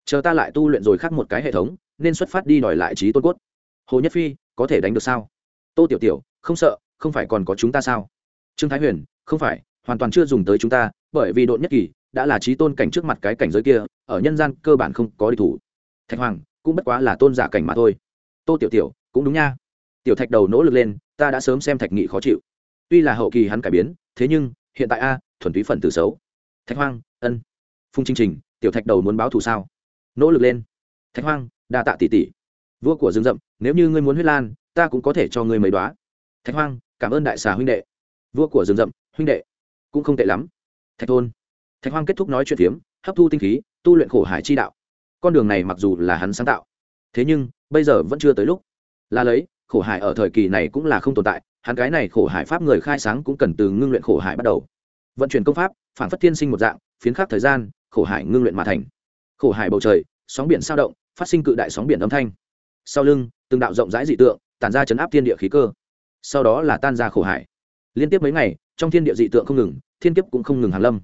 Speaker 1: Chờ ta lại tu luyện rồi khác một cái hệ thống nên xuất phát đi đòi lại trí tôn cốt. Hồ nhất phi, có thể đánh được sao? Tô tiểu tiểu, không sợ, không phải còn có chúng ta sao? Trương thái huyền, không phải, hoàn toàn chưa dùng tới chúng ta, bởi vì độn nhất kỳ đã là trí tôn cảnh trước mặt cái cảnh giới kia, ở nhân gian cơ bản không có địch thủ. Thạch hoàng, cũng bất quá là tôn giả cảnh mà thôi. Tô tiểu tiểu, cũng đúng nha. Tiểu thạch đầu nỗ lực lên, ta đã sớm xem thạch nghị khó chịu. Tuy là hậu kỳ hắn cải biến, thế nhưng, hiện tại a, thuần túy phần từ xấu. Thạch hoang ân. Phung chương trình, tiểu thạch đầu muốn báo thù sao? Nỗ lực lên. Thạch hoang đa tạ tỷ tỷ vua của rừng rậm, nếu như ngươi muốn huyết lan, ta cũng có thể cho ngươi mấy đoá thạch hoang, cảm ơn đại xà huynh đệ. Vua của rừng rậm, huynh đệ, cũng không tệ lắm. Thạch thôn. Thạch hoang kết thúc nói chuyện phiếm, hấp thu tinh khí, tu luyện khổ hải chi đạo. Con đường này mặc dù là hắn sáng tạo, thế nhưng, bây giờ vẫn chưa tới lúc. Là lấy, khổ hải ở thời kỳ này cũng là không tồn tại, hắn cái này khổ hải pháp người khai sáng cũng cần từ ngưng luyện khổ hải bắt đầu. Vận chuyển công pháp, phản phất tiên sinh một dạng, phiến khắc thời gian, khổ hải ngưng luyện mà thành. Khổ hải bầu trời, sóng biển sao động phát sinh cự đại sóng biển âm thanh. Sau lưng, từng đạo rộng rãi dị tượng, tản ra chấn áp thiên địa khí cơ. Sau đó là tan ra khổ hải. Liên tiếp mấy ngày, trong thiên địa dị tượng không ngừng, thiên kiếp cũng không ngừng hàn lâm.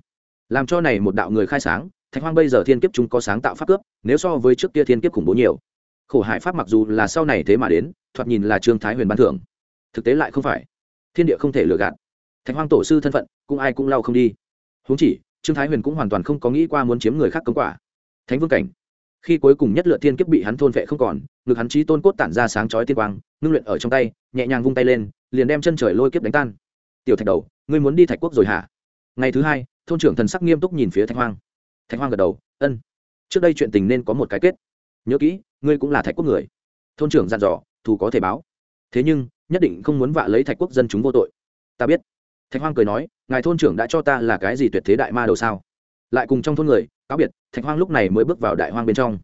Speaker 1: Làm cho này một đạo người khai sáng, thạch hoang bây giờ thiên kiếp chúng có sáng tạo pháp cướp, nếu so với trước kia thiên kiếp khủng bố nhiều. Khổ hải pháp mặc dù là sau này thế mà đến, thoạt nhìn là trương thái huyền ban thưởng. Thực tế lại không phải. Thiên địa không thể lừa gạt. Thạch hoang tổ sư thân phận, cũng ai cũng lau không đi. Huống chỉ, trương thái huyền cũng hoàn toàn không có nghĩ qua muốn chiếm người khác công quả. Thánh vương cảnh khi cuối cùng nhất lựa thiên kiếp bị hắn thôn vệ không còn, ngực hắn trí tôn cốt tản ra sáng chói tiên quang, ngưng luyện ở trong tay, nhẹ nhàng vung tay lên, liền đem chân trời lôi kiếp đánh tan. Tiểu thạch đầu, ngươi muốn đi thạch quốc rồi hả? Ngày thứ hai, thôn trưởng thần sắc nghiêm túc nhìn phía thạch hoang. Thạch hoang gật đầu, ân. Trước đây chuyện tình nên có một cái kết. Nhớ kỹ, ngươi cũng là thạch quốc người. Thôn trưởng dặn dò, thù có thể báo. Thế nhưng, nhất định không muốn vạ lấy thạch quốc dân chúng vô tội. Ta biết. Thạch hoang cười nói, ngài thôn trưởng đã cho ta là cái gì tuyệt thế đại ma đầu sao? Lại cùng trong thôn người cáo biệt, thạch hoang lúc này mới bước vào đại hoang bên trong.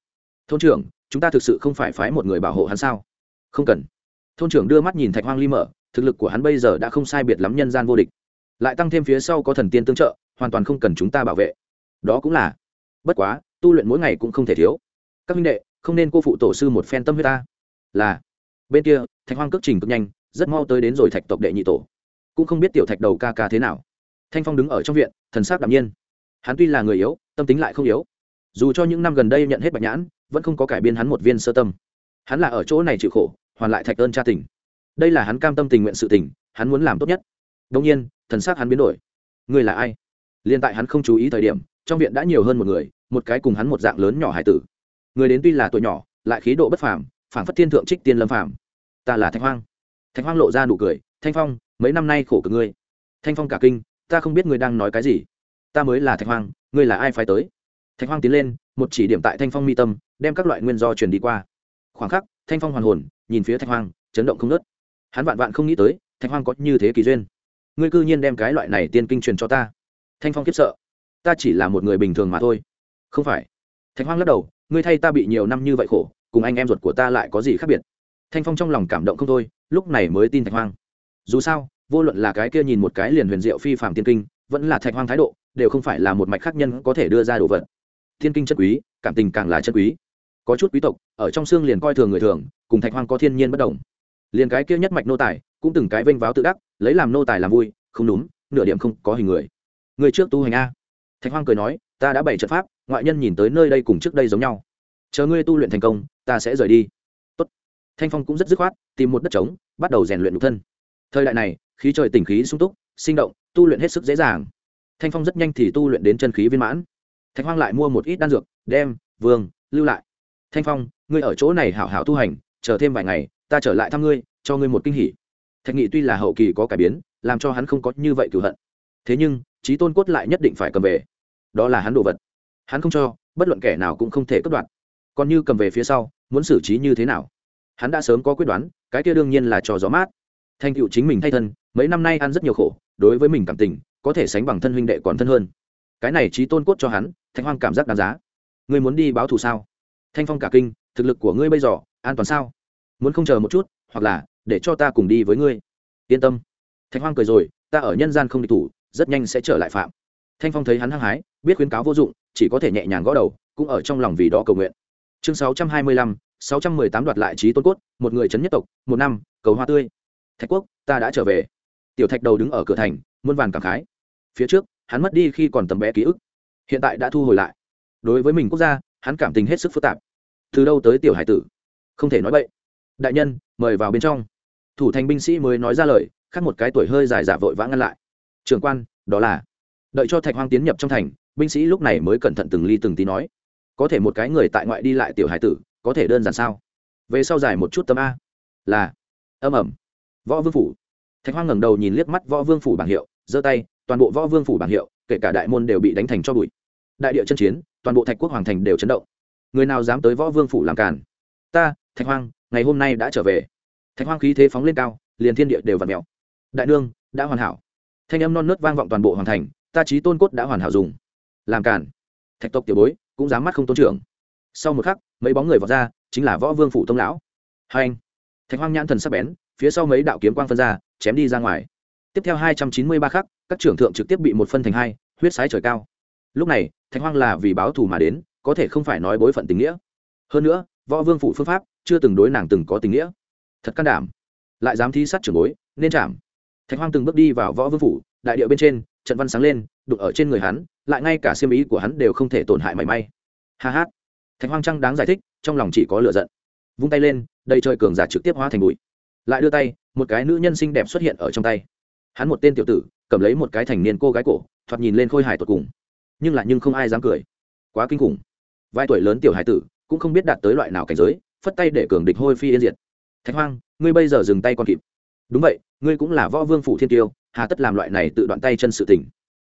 Speaker 1: Thôn trưởng, chúng ta thực sự không phải phái một người bảo hộ hắn sao? Không cần. Thôn trưởng đưa mắt nhìn thạch hoang ly mở, thực lực của hắn bây giờ đã không sai biệt lắm nhân gian vô địch. Lại tăng thêm phía sau có thần tiên tương trợ, hoàn toàn không cần chúng ta bảo vệ. Đó cũng là. Bất quá, tu luyện mỗi ngày cũng không thể thiếu. Các minh đệ, không nên cô phụ tổ sư một phen tâm huyết ta. Là. Bên kia, thạch hoang cước trình cực nhanh, rất mau tới đến rồi thạch tộc đệ nhị tổ. Cũng không biết tiểu thạch đầu ca ca thế nào. Thanh phong đứng ở trong viện, thần sắc đạm nhiên hắn tuy là người yếu tâm tính lại không yếu. Dù cho những năm gần đây nhận hết bạch nhãn vẫn không có cải biên hắn một viên sơ tâm. Hắn là ở chỗ này chịu khổ hoàn lại thạch ơn cha tình. Đây là hắn cam tâm tình nguyện sự tỉnh, hắn muốn làm tốt nhất. Đông nhiên thần sắc hắn biến đổi. Người là ai? Liên tại hắn không chú ý thời điểm trong viện đã nhiều hơn một người một cái cùng hắn một dạng lớn nhỏ hải tử. Người đến tuy là tuổi nhỏ lại khí độ bất phàm phảng phất thiên thượng trích tiên lâm phàm. Ta là thanh hoang. Thanh hoang lộ ra nụ cười thanh phong mấy năm nay khổ cực ngươi. Thanh phong cả kinh ta không biết ngươi đang nói cái gì ta mới là Thạch hoang, ngươi là ai phải tới? Thạch hoang tiến lên, một chỉ điểm tại thanh phong mi tâm, đem các loại nguyên do truyền đi qua. Khoảng khắc, thanh phong hoàn hồn, nhìn phía Thạch hoang, chấn động không nớt hắn vạn vạn không nghĩ tới, Thạch hoang có như thế kỳ duyên. Ngươi cư nhiên đem cái loại này tiên kinh truyền cho ta. Thanh phong kiếp sợ. Ta chỉ là một người bình thường mà thôi. Không phải. Thạch hoang lắc đầu, ngươi thay ta bị nhiều năm như vậy khổ, cùng anh em ruột của ta lại có gì khác biệt? Thanh phong trong lòng cảm động không thôi, lúc này mới tin thạch hoang. Dù sao, vô luận là cái kia nhìn một cái liền huyền diệu phi phạm tiên kinh vẫn là thạch hoang thái độ, đều không phải là một mạch khác nhân có thể đưa ra đồ vật. Thiên kinh chân quý, cảm tình càng là chân quý. Có chút quý tộc, ở trong xương liền coi thường người thường, cùng thạch hoang có thiên nhiên bất đồng. Liền cái kia nhất mạch nô tài, cũng từng cái vênh váo tự đắc, lấy làm nô tài làm vui, không đúng, nửa điểm không có hình người. Người trước tu hành a. Thạch hoang cười nói, ta đã bày trận pháp, ngoại nhân nhìn tới nơi đây cùng trước đây giống nhau. Chờ ngươi tu luyện thành công, ta sẽ rời đi. Tốt. thanh phong cũng rất dứt khoát, tìm một đất trống, bắt đầu rèn luyện nhục thân. Thời đại này, khí trời tỉnh khí sung túc, sinh động tu luyện hết sức dễ dàng. Thanh phong rất nhanh thì tu luyện đến chân khí viên mãn. Thạch hoang lại mua một ít đan dược, đem, vương, lưu lại. Thanh phong, ngươi ở chỗ này hảo hảo tu hành, chờ thêm vài ngày, ta trở lại thăm ngươi, cho ngươi một kinh hỉ. Thạch nghị tuy là hậu kỳ có cải biến, làm cho hắn không có như vậy cửu hận. Thế nhưng trí tôn cốt lại nhất định phải cầm về. Đó là hắn đồ vật. Hắn không cho, bất luận kẻ nào cũng không thể cất đoạn. Còn như cầm về phía sau, muốn xử trí như thế nào? Hắn đã sớm có quyết đoán, cái kia đương nhiên là trò gió mát. Thành tựu chính mình thay thân, mấy năm nay ăn rất nhiều khổ đối với mình cảm tình, có thể sánh bằng thân huynh đệ còn thân hơn. Cái này trí tôn cốt cho hắn thanh hoang cảm giác đáng giá. Ngươi muốn đi báo thù sao? Thanh phong cả kinh, thực lực của ngươi bây giờ, an toàn sao? Muốn không chờ một chút, hoặc là, để cho ta cùng đi với ngươi. Yên tâm. Thanh hoang cười rồi, ta ở nhân gian không địch thủ, rất nhanh sẽ trở lại phạm. Thanh phong thấy hắn hăng hái, biết khuyến cáo vô dụng, chỉ có thể nhẹ nhàng gõ đầu, cũng ở trong lòng vì đó cầu nguyện. Chương sáu trăm hai mươi lăm, sáu trăm mười tám đoạt lại trí tôn cốt, một người chấn nhất tộc, một năm, cầu hoa tươi. Thạch quốc, ta đã trở về tiểu thạch đầu đứng ở cửa thành, muôn vàn cảm khái. Phía trước, hắn mất đi khi còn tầm bé ký ức, hiện tại đã thu hồi lại. Đối với mình quốc gia, hắn cảm tình hết sức phức tạp. Từ đâu tới tiểu hải tử? Không thể nói vậy đại nhân, mời vào bên trong. Thủ thành binh sĩ mới nói ra lời, khác một cái tuổi hơi dài giả vội vã ngăn lại. Trường quan, đó là. Đợi cho thạch hoang tiến nhập trong thành, binh sĩ lúc này mới cẩn thận từng ly từng tí nói. Có thể một cái người tại ngoại đi lại tiểu hải tử, có thể đơn giản sao? Về sau dài một chút tâm a. Là. Âm ẩm. Võ vương phủ thạch hoang ngẩng đầu nhìn liếc mắt võ vương phủ bảng hiệu, giơ tay, toàn bộ võ vương phủ bảng hiệu, kể cả đại môn đều bị đánh thành cho bụi. Đại địa chân chiến, toàn bộ thạch quốc hoàng thành đều chấn động. Người nào dám tới võ vương phủ làm càn? Ta, thạch hoang, ngày hôm nay đã trở về. Thạch hoang khí thế phóng lên cao, liền thiên địa đều vặt mèo. Đại nương, đã hoàn hảo. Thanh âm non nớt vang vọng toàn bộ hoàng thành, ta trí tôn cốt đã hoàn hảo dùng. Làm càn. Thạch tộc tiểu bối, cũng dám mắt không tôn trưởng. Sau một khắc, mấy bóng người vọt ra, chính là võ vương phủ tông lão. Hai anh. Thạch hoang nhãn thần sắp bén, phía sau mấy đạo kiếm quang phân ra chém đi ra ngoài. Tiếp theo hai trăm chín mươi ba khắc, các trưởng thượng trực tiếp bị một phân thành hai, huyết sái trời cao. Lúc này, thạch hoang là vì báo thù mà đến, có thể không phải nói bối phận tình nghĩa. Hơn nữa, võ vương phụ phương pháp chưa từng đối nàng từng có tình nghĩa. Thật can đảm. Lại dám thi sát trưởng bối, nên chạm. Thạch hoang từng bước đi vào võ vương phủ, đại điệu bên trên, trận văn sáng lên đụng ở trên người hắn, lại ngay cả siêm ý của hắn đều không thể tổn hại mảy may. Ha hát thạch hoang trăng đáng giải thích, trong lòng chỉ có lựa giận. Vung tay lên, đầy trời cường giả trực tiếp hóa thành bụi lại đưa tay, một cái nữ nhân xinh đẹp xuất hiện ở trong tay. Hắn một tên tiểu tử, cầm lấy một cái thành niên cô gái cổ, thoạt nhìn lên khôi hài tột cùng. Nhưng lại nhưng không ai dám cười. Quá kinh khủng. Vai tuổi lớn tiểu hài tử, cũng không biết đạt tới loại nào cảnh giới, phất tay để cường địch hôi phi yên diệt. Thạch hoang, ngươi bây giờ dừng tay còn kịp. Đúng vậy, ngươi cũng là võ vương phủ thiên tiêu, hà tất làm loại này tự đoạn tay chân sự tình.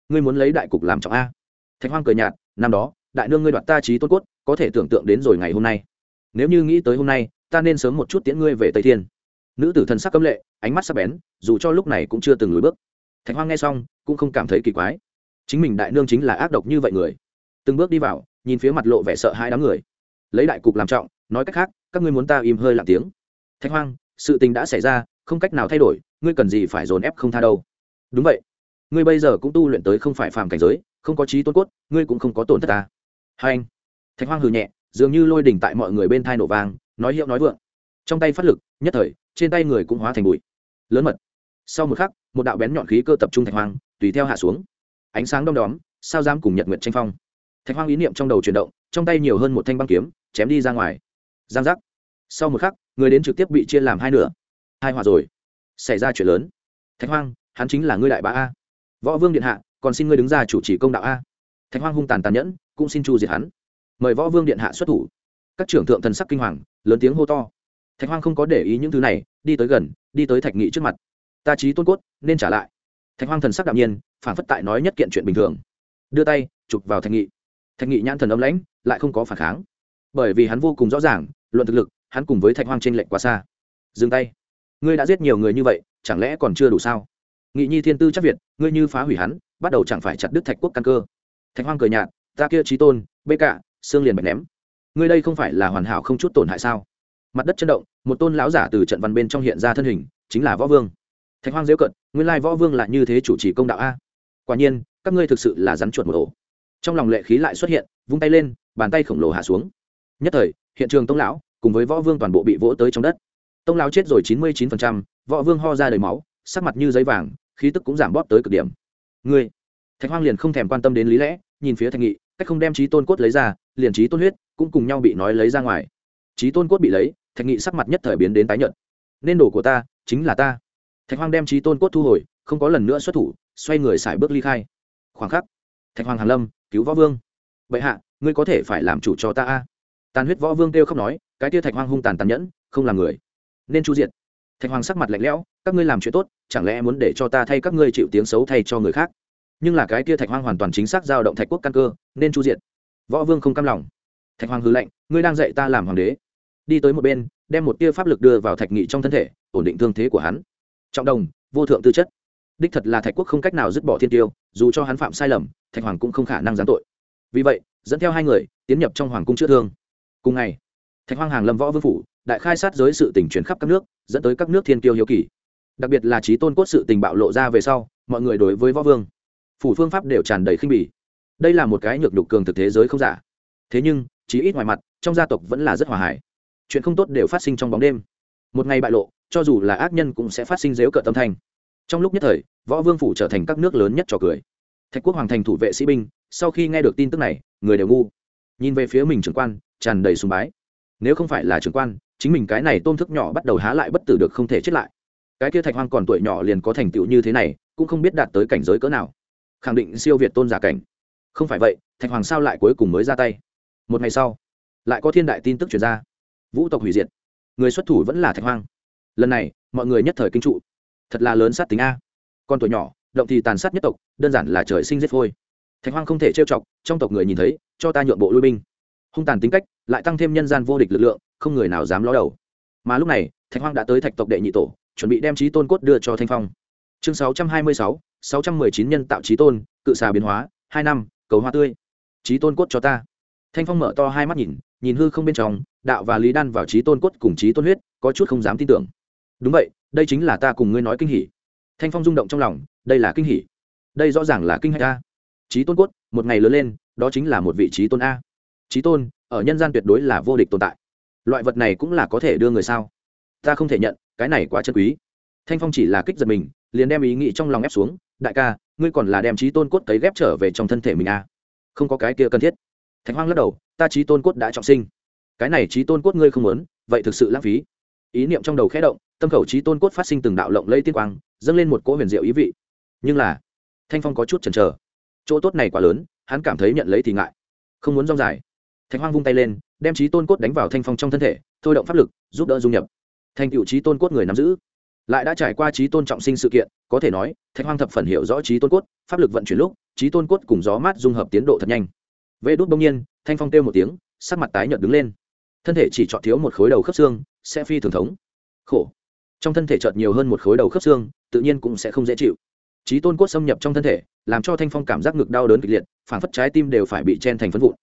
Speaker 1: Ngươi muốn lấy đại cục làm trọng a. Thạch hoang cười nhạt, năm đó, đại nương ngươi đoạt ta trí tôn cốt, có thể tưởng tượng đến rồi ngày hôm nay. Nếu như nghĩ tới hôm nay, ta nên sớm một chút tiễn ngươi về tây thiên nữ tử thần sắc cấm lệ, ánh mắt sắc bén, dù cho lúc này cũng chưa từng lùi bước. Thạch hoang nghe xong, cũng không cảm thấy kỳ quái. Chính mình đại nương chính là ác độc như vậy người. Từng bước đi vào, nhìn phía mặt lộ vẻ sợ hai đám người. Lấy đại cục làm trọng, nói cách khác, các ngươi muốn ta im hơi lặng tiếng. Thạch hoang, sự tình đã xảy ra, không cách nào thay đổi, ngươi cần gì phải dồn ép không tha đâu. Đúng vậy. Ngươi bây giờ cũng tu luyện tới không phải phàm cảnh giới, không có trí tôn cốt, ngươi cũng không có tổn thất ta. Hai anh. Thạch hoang hừ nhẹ, dường như lôi đỉnh tại mọi người bên thai nổ vang, nói hiệu nói vượng trong tay phát lực, nhất thời, trên tay người cũng hóa thành bụi. Lớn mật. Sau một khắc, một đạo bén nhọn khí cơ tập trung thạch hoang, tùy theo hạ xuống. Ánh sáng đom đóm, sao dám cùng nhật nguyện tranh phong? Thạch hoang ý niệm trong đầu chuyển động, trong tay nhiều hơn một thanh băng kiếm, chém đi ra ngoài. Giang giác. Sau một khắc, người đến trực tiếp bị chia làm hai nửa. Hai hòa rồi. Xảy ra chuyện lớn. Thạch hoang, hắn chính là ngươi đại bá a. Võ vương điện hạ, còn xin ngươi đứng ra chủ trì công đạo a. Thạch hoang hung tàn tàn nhẫn, cũng xin chu diệt hắn. Mời võ vương điện hạ xuất thủ. Các trưởng thượng thần sắc kinh hoàng, lớn tiếng hô to thạch hoang không có để ý những thứ này, đi tới gần, đi tới thạch nghị trước mặt. Ta trí tôn cốt, nên trả lại. Thạch hoang thần sắc đạm nhiên phản phất tại nói nhất kiện chuyện bình thường. Đưa tay, chụp vào thạch nghị. Thạch nghị nhãn thần ấm lãnh, lại không có phản kháng. Bởi vì hắn vô cùng rõ ràng, luận thực lực, hắn cùng với thạch hoang trên lệnh quá xa. Dừng tay. Ngươi đã giết nhiều người như vậy, chẳng lẽ còn chưa đủ sao? Nghị nhi thiên tư chắc việt, ngươi như phá hủy hắn, bắt đầu chẳng phải chặt đứt thạch quốc căn cơ. Thạch hoang cười nhạt, ta kia trí tôn, bê cạ xương liền bạch ném. Ngươi đây không phải là hoàn hảo không chút tổn hại sao? Mặt đất chấn động, một tôn lão giả từ trận văn bên trong hiện ra thân hình, chính là võ vương. Thạch hoang dễu cận, nguyên lai võ vương là như thế chủ trì công đạo a. Quả nhiên, các ngươi thực sự là rắn chuột một ổ. Trong lòng lệ khí lại xuất hiện, vung tay lên, bàn tay khổng lồ hạ xuống. Nhất thời, hiện trường tông lão, cùng với võ vương toàn bộ bị vỗ tới trong đất. Tông lão chết rồi chín mươi chín phần trăm, võ vương ho ra đầy máu, sắc mặt như giấy vàng, khí tức cũng giảm bóp tới cực điểm. Ngươi! Thạch hoang liền không thèm quan tâm đến lý lẽ, nhìn phía thạch nghị, cách không đem trí tôn cốt lấy ra, liền trí tôn huyết cũng cùng nhau bị nói lấy ra ngoài. Trí tôn cốt bị lấy thạch nghị sắc mặt nhất thời biến đến tái nhợt. Nên đồ của ta chính là ta. Thạch hoang đem trí tôn cốt thu hồi, không có lần nữa xuất thủ, xoay người xài bước ly khai. Khoảng khắc, thạch hoàng hàn lâm, cứu võ vương. Vậy hạ, ngươi có thể phải làm chủ cho ta a. Tàn huyết võ vương kêu khóc nói, cái tia thạch hoang hung tàn tàn nhẫn, không làm người. Nên chu diện thạch hoàng sắc mặt lạnh lẽo, các ngươi làm chuyện tốt, chẳng lẽ muốn để cho ta thay các ngươi chịu tiếng xấu thay cho người khác? Nhưng là cái tia thạch hoang hoàn toàn chính xác giao động thạch quốc căn cơ, nên chu diện võ vương không cam lòng. Thạch hoàng hư lệnh ngươi đang dạy ta làm hoàng đế đi tới một bên, đem một tia pháp lực đưa vào thạch nghị trong thân thể, ổn định thương thế của hắn. Trọng đồng, vô thượng tư chất. Đích thật là thạch quốc không cách nào dứt bỏ thiên tiêu, dù cho hắn phạm sai lầm, thạch hoàng cũng không khả năng giáng tội. Vì vậy, dẫn theo hai người, tiến nhập trong hoàng cung chữa thương. Cùng ngày, thạch hoang hàng lâm võ vương phủ, đại khai sát giới sự tình chuyển khắp các nước, dẫn tới các nước thiên tiêu hiếu kỳ. Đặc biệt là trí tôn cốt sự tình bạo lộ ra về sau, mọi người đối với võ vương, phủ phương pháp đều tràn đầy khinh bỉ. Đây là một cái nhược đục cường thực thế giới không giả. Thế nhưng, chí ít ngoài mặt, trong gia tộc vẫn là rất hòa hải chuyện không tốt đều phát sinh trong bóng đêm. Một ngày bại lộ, cho dù là ác nhân cũng sẽ phát sinh dếu cợt tâm thanh. Trong lúc nhất thời, võ vương phủ trở thành các nước lớn nhất trò cười. Thạch quốc hoàng thành thủ vệ sĩ binh, sau khi nghe được tin tức này, người đều ngu. Nhìn về phía mình trưởng quan, tràn đầy sùng bái. Nếu không phải là trưởng quan, chính mình cái này tôm thức nhỏ bắt đầu há lại bất tử được không thể chết lại. Cái kia thạch hoang còn tuổi nhỏ liền có thành tựu như thế này, cũng không biết đạt tới cảnh giới cỡ nào. Khẳng định siêu việt tôn giả cảnh. Không phải vậy, thạch hoàng sao lại cuối cùng mới ra tay? Một ngày sau, lại có thiên đại tin tức chuyển ra vũ tộc hủy diệt. Người xuất thủ vẫn là thạch hoang. Lần này mọi người nhất thời kinh trụ. Thật là lớn sát tính a. Con tuổi nhỏ động thì tàn sát nhất tộc đơn giản là trời sinh giết phôi. Thạch hoang không thể trêu chọc trong tộc người nhìn thấy cho ta nhượng bộ lui binh. Hung tàn tính cách lại tăng thêm nhân gian vô địch lực lượng không người nào dám ló đầu. Mà lúc này thạch hoang đã tới thạch tộc đệ nhị tổ chuẩn bị đem trí tôn cốt đưa cho thanh phong. Chương 626, 619 nhân tạo trí tôn cự xà biến hóa hai năm cầu hoa tươi. Trí tôn cốt cho ta. Thanh phong mở to hai mắt nhìn nhìn hư không bên trong đạo và lý đan vào trí tôn cốt cùng trí tôn huyết, có chút không dám tin tưởng. Đúng vậy, đây chính là ta cùng ngươi nói kinh hỉ. Thanh phong rung động trong lòng, đây là kinh hỉ. Đây rõ ràng là kinh hạch a. Trí tôn cốt, một ngày lớn lên, đó chính là một vị trí tôn a. Trí tôn, ở nhân gian tuyệt đối là vô địch tồn tại. Loại vật này cũng là có thể đưa người sao? Ta không thể nhận, cái này quá chân quý. Thanh phong chỉ là kích giật mình, liền đem ý nghĩ trong lòng ép xuống. Đại ca, ngươi còn là đem trí tôn cốt cấy ghép trở về trong thân thể mình a. Không có cái kia cần thiết. Thánh hoang lắc đầu, ta trí tôn cốt đã trọng sinh cái này trí tôn cốt ngươi không muốn, vậy thực sự lãng phí. Ý niệm trong đầu khẽ động, tâm khẩu trí tôn cốt phát sinh từng đạo lộng lây tiên quang, dâng lên một cỗ huyền diệu ý vị. Nhưng là, thanh phong có chút chần chờ. Chỗ tốt này quá lớn, hắn cảm thấy nhận lấy thì ngại. Không muốn rong dài. Thạch hoang vung tay lên, đem trí tôn cốt đánh vào thanh phong trong thân thể, thôi động pháp lực, giúp đỡ dung nhập. Thành cựu trí tôn cốt người nắm giữ. Lại đã trải qua trí tôn trọng sinh sự kiện, có thể nói, thạch hoang thập phần hiểu rõ trí tôn cốt, pháp lực vận chuyển lúc, trí tôn cốt cùng gió mát dung hợp tiến độ thật nhanh. Vê đốt bỗng nhiên, thanh phong kêu một tiếng, sắc mặt tái nhợt đứng lên thân thể chỉ chọn thiếu một khối đầu khớp xương, sẽ phi thường thống. Khổ. Trong thân thể chợt nhiều hơn một khối đầu khớp xương, tự nhiên cũng sẽ không dễ chịu. Trí tôn cốt xâm nhập trong thân thể, làm cho thanh phong cảm giác ngực đau đớn kịch liệt phản phất trái tim đều phải bị chen thành phân vụn.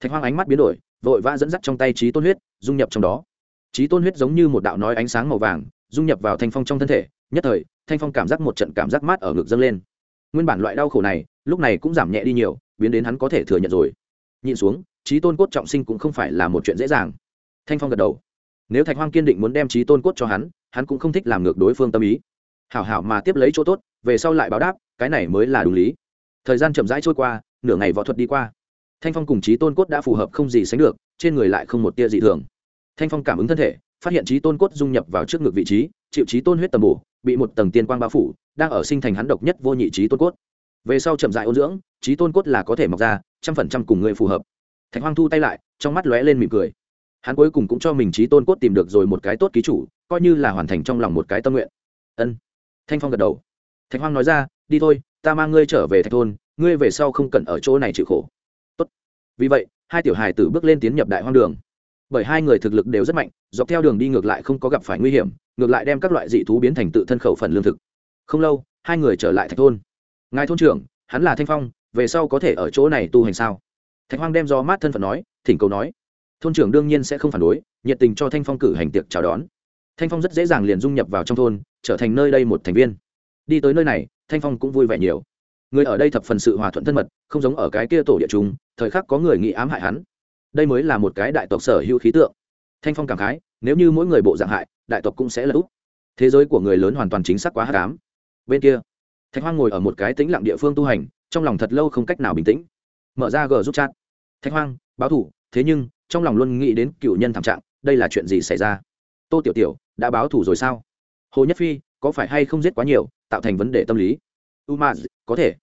Speaker 1: Thạch hoang ánh mắt biến đổi, vội vã dẫn dắt trong tay trí tôn huyết, dung nhập trong đó. Trí tôn huyết giống như một đạo nói ánh sáng màu vàng, dung nhập vào thanh phong trong thân thể, nhất thời, thanh phong cảm giác một trận cảm giác mát ở ngực dâng lên. Nguyên bản loại đau khổ này, lúc này cũng giảm nhẹ đi nhiều, biến đến hắn có thể thừa nhận rồi. Nhìn xuống trí tôn cốt trọng sinh cũng không phải là một chuyện dễ dàng thanh phong gật đầu. Nếu thạch hoang kiên định muốn đem trí tôn cốt cho hắn hắn cũng không thích làm ngược đối phương tâm ý. Hảo hảo mà tiếp lấy chỗ tốt, về sau lại báo đáp, cái này mới là đúng lý. Thời gian chậm rãi trôi qua, nửa ngày võ thuật đi qua. Thanh phong cùng trí tôn cốt đã phù hợp không gì sánh được, trên người lại không một tia dị thường. Thanh phong cảm ứng thân thể, phát hiện trí tôn cốt dung nhập vào trước ngực vị trí, chịu trí tôn huyết tầm bổ, bị một tầng tiên quang bao phủ, đang ở sinh thành hắn độc nhất vô nhị trí tôn cốt. Về sau chậm dại ôn dưỡng, trí tôn cốt là có thể mọc ra, trăm phần trăm cùng người phù hợp. Thạch hoang thu tay lại, trong mắt lóe lên mỉm cười hắn cuối cùng cũng cho mình trí tôn cốt tìm được rồi một cái tốt ký chủ, coi như là hoàn thành trong lòng một cái tâm nguyện. Ân. Thanh phong gật đầu. Thạch hoang nói ra, đi thôi, ta mang ngươi trở về thạch thôn, ngươi về sau không cần ở chỗ này chịu khổ. Tốt. vì vậy, hai tiểu hài tử bước lên tiến nhập đại hoang đường. Bởi hai người thực lực đều rất mạnh, dọc theo đường đi ngược lại không có gặp phải nguy hiểm, ngược lại đem các loại dị thú biến thành tự thân khẩu phần lương thực. Không lâu, hai người trở lại thạch thôn. Ngài thôn trưởng, hắn là thanh phong, về sau có thể ở chỗ này tu hành sao? Thạch hoang đem do mát thân phận nói, thỉnh cầu nói thôn trưởng đương nhiên sẽ không phản đối, nhiệt tình cho thanh phong cử hành tiệc chào đón. Thanh phong rất dễ dàng liền dung nhập vào trong thôn, trở thành nơi đây một thành viên. Đi tới nơi này, thanh phong cũng vui vẻ nhiều. Người ở đây thập phần sự hòa thuận thân mật, không giống ở cái kia tổ địa chúng, thời khắc có người nghĩ ám hại hắn. Đây mới là một cái đại tộc sở hữu khí tượng. Thanh phong cảm khái, nếu như mỗi người bộ dạng hại, đại tộc cũng sẽ là úp. Thế giới của người lớn hoàn toàn chính xác quá hát cám bên kia, thạch hoang ngồi ở một cái tĩnh lặng địa phương tu hành, trong lòng thật lâu không cách nào bình tĩnh. Mở ra g giúp chat. Thạch hoang, báo thủ, thế nhưng trong lòng luôn nghĩ đến cựu nhân thảm trạng, đây là chuyện gì xảy ra? Tô tiểu tiểu, đã báo thủ rồi sao? Hồ nhất phi, có phải hay không giết quá nhiều, tạo thành vấn đề tâm lý? Umaz, có thể.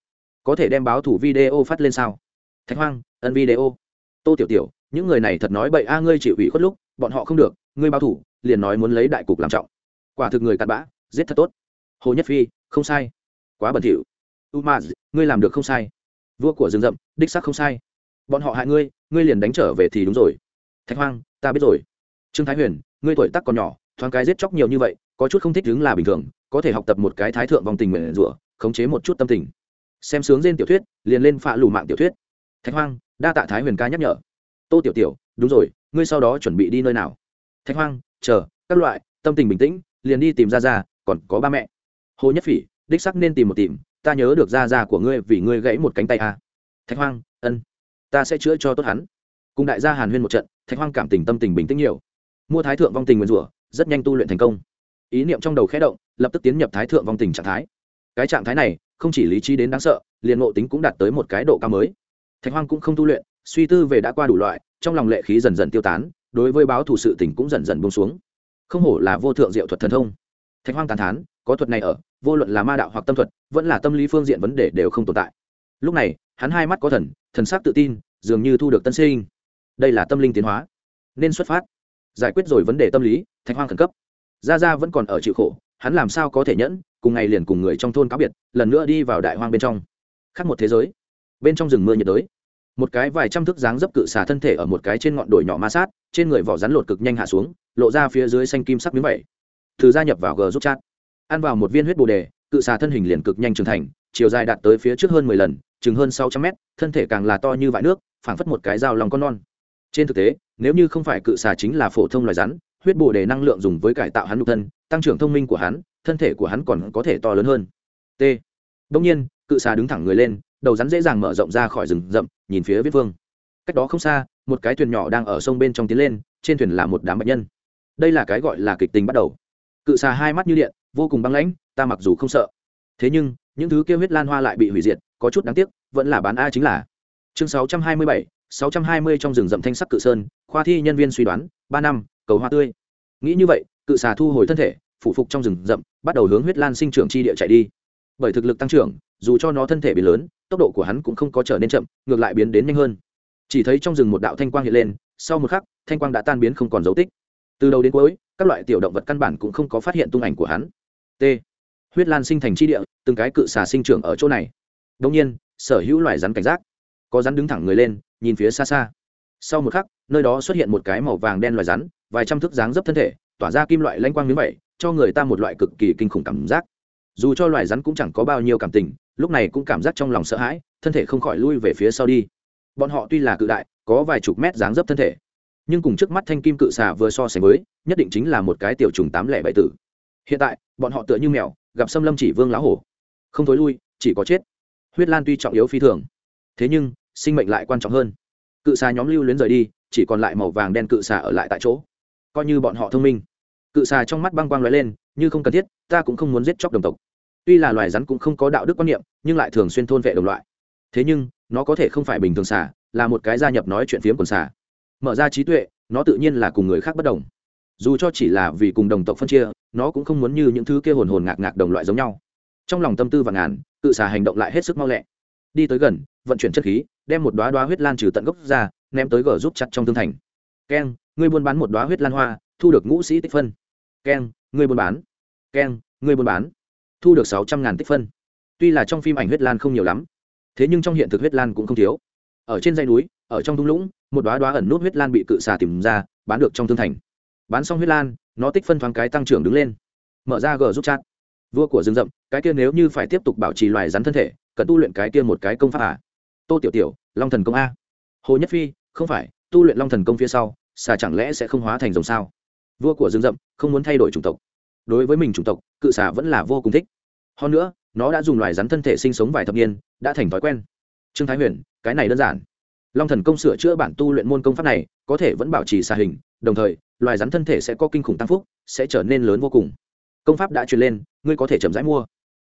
Speaker 1: Có thể đem báo thủ video phát lên sao? Thạch hoang, ân video. Tô tiểu tiểu, những người này thật nói bậy a, ngươi chịu ủy khuất lúc, bọn họ không được, ngươi báo thủ liền nói muốn lấy đại cục làm trọng. Quả thực người cặn bã, giết thật tốt. Hồ nhất phi, không sai. Quá bẩn thỉu. Umaz, ngươi làm được không sai. Vua của rừng rậm, đích xác không sai. Bọn họ hại ngươi ngươi liền đánh trở về thì đúng rồi. Thạch hoang, ta biết rồi. Trương thái huyền, ngươi tuổi tác còn nhỏ, thoáng cái giết chóc nhiều như vậy, có chút không thích đứng là bình thường, có thể học tập một cái thái thượng vòng tình nguyện rủa, khống chế một chút tâm tình. Xem sướng trên tiểu thuyết, liền lên phạ lù mạng tiểu thuyết. Thạch hoang, đa tạ thái huyền ca nhắc nhở. Tô tiểu tiểu, đúng rồi, ngươi sau đó chuẩn bị đi nơi nào? Thạch hoang, chờ, các loại, tâm tình bình tĩnh, liền đi tìm ra ra còn có ba mẹ. Hồ nhất phỉ, đích sắc nên tìm một tìm, ta nhớ được ra ra của ngươi vì ngươi gãy một cánh tay à. thạch hoang, ân ta sẽ chữa cho tốt hắn. Cùng đại gia hàn huyên một trận, thạch hoang cảm tình tâm tình bình tĩnh nhiều. Mua thái thượng vong tình nguyên rủa, rất nhanh tu luyện thành công. Ý niệm trong đầu khẽ động, lập tức tiến nhập thái thượng vong tình trạng thái. Cái trạng thái này, không chỉ lý trí đến đáng sợ, liền ngộ tính cũng đạt tới một cái độ cao mới. Thạch hoang cũng không tu luyện, suy tư về đã qua đủ loại, trong lòng lệ khí dần dần tiêu tán, đối với báo thủ sự tình cũng dần dần buông xuống. Không hổ là vô thượng diệu thuật thần thông. Thạch hoang tàn thán, có thuật này ở, vô luận là ma đạo hoặc tâm thuật, vẫn là tâm lý phương diện vấn đề đều không tồn tại lúc này, hắn hai mắt có thần thần sắc tự tin, dường như thu được tân sinh. Đây là tâm linh tiến hóa. Nên xuất phát. Giải quyết rồi vấn đề tâm lý, thạch hoang khẩn cấp. Gia gia vẫn còn ở chịu khổ, hắn làm sao có thể nhẫn, cùng ngày liền cùng người trong thôn cáo biệt, lần nữa đi vào đại hoang bên trong. Khác một thế giới. Bên trong rừng mưa nhiệt đới. Một cái vài trăm thước dáng dấp cự xà thân thể ở một cái trên ngọn đồi nhỏ ma sát, trên người vỏ rắn lột cực nhanh hạ xuống, lộ ra phía dưới xanh kim sắc miếng vẩy thử gia nhập vào g giúp chat. Ăn vào một viên huyết bồ đề, cự xà thân hình liền cực nhanh trưởng thành, chiều dài đạt tới phía trước hơn mười lần chừng hơn sáu trăm mét, thân thể càng là to như vại nước, phảng phất một cái dao lòng con non. Trên thực tế, nếu như không phải cự xà chính là phổ thông loài rắn, huyết bồ đề năng lượng dùng với cải tạo hắn nhục thân, tăng trưởng thông minh của hắn, thân thể của hắn còn có thể to lớn hơn. T. Đông nhiên, cự xà đứng thẳng người lên, đầu rắn dễ dàng mở rộng ra khỏi rừng rậm, nhìn phía viết vương. Cách đó không xa, một cái thuyền nhỏ đang ở sông bên trong tiến lên, trên thuyền là một đám bệnh nhân. Đây là cái gọi là kịch tính bắt đầu. Cự xà hai mắt như điện, vô cùng băng lãnh, ta mặc dù không sợ. Thế nhưng, những thứ kia huyết lan hoa lại bị hủy diệt có chút đáng tiếc vẫn là bán a chính là. Chương 627, 620 trong rừng rậm thanh sắc cự sơn khoa thi nhân viên suy đoán ba năm cầu hoa tươi. Nghĩ như vậy cự xà thu hồi thân thể phủ phục trong rừng rậm bắt đầu hướng huyết lan sinh trưởng chi địa chạy đi. Bởi thực lực tăng trưởng dù cho nó thân thể biến lớn tốc độ của hắn cũng không có trở nên chậm ngược lại biến đến nhanh hơn. Chỉ thấy trong rừng một đạo thanh quang hiện lên sau một khắc thanh quang đã tan biến không còn dấu tích. Từ đầu đến cuối các loại tiểu động vật căn bản cũng không có phát hiện tung ảnh của hắn. T. Huyết lan sinh thành chi địa từng cái cự xà sinh trưởng ở chỗ này đông nhiên, sở hữu loài rắn cảnh giác. Có rắn đứng thẳng người lên, nhìn phía xa xa. Sau một khắc, nơi đó xuất hiện một cái màu vàng đen loài rắn, vài trăm thước dáng dấp thân thể, tỏa ra kim loại lanh quang miếng vậy, cho người ta một loại cực kỳ kinh khủng cảm giác. Dù cho loài rắn cũng chẳng có bao nhiêu cảm tình, lúc này cũng cảm giác trong lòng sợ hãi, thân thể không khỏi lui về phía sau đi. Bọn họ tuy là cự đại, có vài chục mét dáng dấp thân thể, nhưng cùng trước mắt thanh kim cự xà vừa so sánh với, nhất định chính là một cái tiểu trùng tám lẻ bảy tử. Hiện tại, bọn họ tựa như mèo, gặp xâm lâm chỉ vương lá hổ. Không thối lui, chỉ có chết huyết lan tuy trọng yếu phi thường, thế nhưng, sinh mệnh lại quan trọng hơn. Cự xà nhóm lưu luyến rời đi, chỉ còn lại màu vàng đen cự xà ở lại tại chỗ. Coi như bọn họ thông minh, cự xà trong mắt băng quang lóe lên, như không cần thiết, ta cũng không muốn giết chóc đồng tộc. Tuy là loài rắn cũng không có đạo đức quan niệm, nhưng lại thường xuyên thôn vệ đồng loại. Thế nhưng, nó có thể không phải bình thường xà, là một cái gia nhập nói chuyện phiếm quần xà. Mở ra trí tuệ, nó tự nhiên là cùng người khác bất đồng. Dù cho chỉ là vì cùng đồng tộc phân chia, nó cũng không muốn như những thứ kia hồn hồn ngạc ngạc đồng loại giống nhau trong lòng tâm tư và ngàn, cự xà hành động lại hết sức mau lẹ. Đi tới gần, vận chuyển chất khí, đem một đoá đoá huyết lan trừ tận gốc ra, ném tới gờ giúp chặt trong thương thành. Keng ngươi buôn bán một đoá huyết lan hoa, thu được ngũ sĩ tích phân. Keng ngươi buôn bán. Keng ngươi buôn bán. Thu được sáu trăm ngàn tích phân. Tuy là trong phim ảnh huyết lan không nhiều lắm, thế nhưng trong hiện thực huyết lan cũng không thiếu. Ở trên dãy núi, ở trong thung lũng, một đoá đoá ẩn nút huyết lan bị cự xà tìm ra, bán được trong thương thành. Bán xong huyết lan, nó tích phân thoáng cái tăng trưởng đứng lên. Mở ra gờ giúp chat vua của rừng rậm, cái kia nếu như phải tiếp tục bảo trì loài rắn thân thể, cần tu luyện cái kia một cái công pháp à? Tô tiểu tiểu, long thần công a. Hồ nhất phi, không phải, tu luyện long thần công phía sau, xà chẳng lẽ sẽ không hóa thành rồng sao? Vua của rừng rậm, không muốn thay đổi chủng tộc. Đối với mình chủng tộc, cự xà vẫn là vô cùng thích. Hơn nữa, nó đã dùng loài rắn thân thể sinh sống vài thập niên, đã thành thói quen. Trương thái huyền, cái này đơn giản. Long thần công sửa chữa bản tu luyện môn công pháp này, có thể vẫn bảo trì xà hình, đồng thời, loài rắn thân thể sẽ có kinh khủng tăng phúc, sẽ trở nên lớn vô cùng công pháp đã truyền lên, ngươi có thể chậm rãi mua.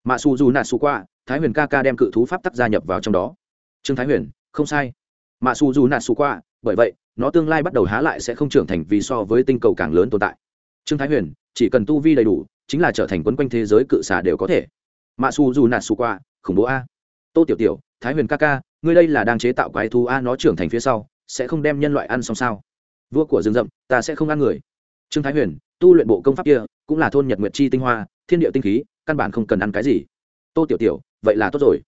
Speaker 1: Mà su dù nạt su qua, thái huyền ca ca đem cự thú pháp tắc gia nhập vào trong đó. Trương thái huyền, không sai. Mà su dù nạt su qua, bởi vậy, nó tương lai bắt đầu há lại sẽ không trưởng thành vì so với tinh cầu càng lớn tồn tại. Trương thái huyền, chỉ cần tu vi đầy đủ, chính là trở thành quấn quanh thế giới cự xà đều có thể. Mà su dù nạt su qua, khủng bố a. Tô tiểu tiểu, thái huyền ca ca, ngươi đây là đang chế tạo quái thú a, nó trưởng thành phía sau, sẽ không đem nhân loại ăn xong sao? Vua của rừng rậm, ta sẽ không ăn người. Trương thái huyền, tu luyện bộ công pháp kia cũng là thôn nhật nguyệt chi tinh hoa, thiên địa tinh khí, căn bản không cần ăn cái gì. Tô tiểu tiểu, vậy là tốt rồi.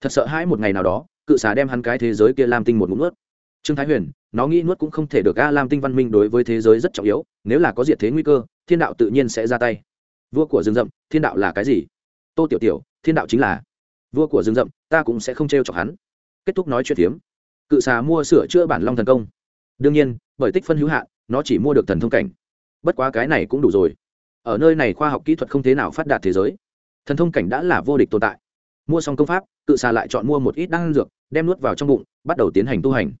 Speaker 1: Thật sợ hãi một ngày nào đó, cự xà đem hắn cái thế giới kia lam tinh một ngụm nuốt. Trương thái huyền, nó nghĩ nuốt cũng không thể được a lam tinh văn minh đối với thế giới rất trọng yếu, nếu là có diệt thế nguy cơ, thiên đạo tự nhiên sẽ ra tay. Vua của rừng rậm, thiên đạo là cái gì? Tô tiểu tiểu, thiên đạo chính là. Vua của rừng rậm, ta cũng sẽ không t r e o chọc hắn. Kết thúc nói chuyện phiếm. Cự xà mua sửa chữa bản long thần công. Đương nhiên, bởi tích phân hữu hạn, nó chỉ mua được thần thông cảnh. Bất quá cái này cũng đủ rồi ở nơi này khoa học kỹ thuật không thế nào phát đạt thế giới. Thần thông cảnh đã là vô địch tồn tại. Mua xong công pháp cự xà lại chọn mua một ít đan dược, đem nuốt vào trong bụng, bắt đầu tiến hành tu hành.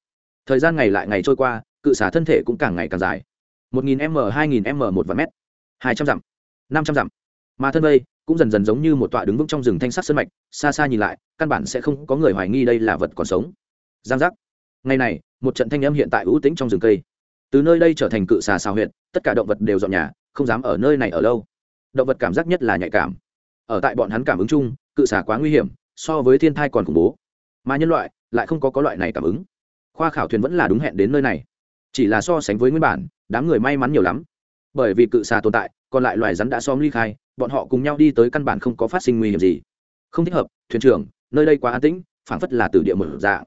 Speaker 1: Thời gian ngày lại ngày trôi qua, cự xà thân thể cũng càng ngày càng dài. Một nghìn m, hai nghìn m, một vạn m hai trăm dặm. Năm trăm dặm. Mà thân vây cũng dần dần giống như một tọa đứng vững trong rừng thanh sắc sơn mạch, xa xa nhìn lại, căn bản sẽ không có người hoài nghi đây là vật còn sống. Giang giác. Ngày này, một trận thanh âm hiện tại ưu tĩnh trong rừng cây từ nơi đây trở thành cự xà xào huyện tất cả động vật đều dọn nhà, không dám ở nơi này ở lâu. Động vật cảm giác nhất là nhạy cảm. Ở tại bọn hắn cảm ứng chung, cự xà quá nguy hiểm, so với thiên thai còn khủng bố. Mà nhân loại lại không có có loại này cảm ứng. Khoa khảo thuyền vẫn là đúng hẹn đến nơi này. Chỉ là so sánh với nguyên bản, đám người may mắn nhiều lắm. Bởi vì cự xà tồn tại, còn lại loài rắn đã xóm ly khai, bọn họ cùng nhau đi tới căn bản không có phát sinh nguy hiểm gì. Không thích hợp, thuyền trưởng, nơi đây quá an tĩnh, phảng phất là từ địa mở dạ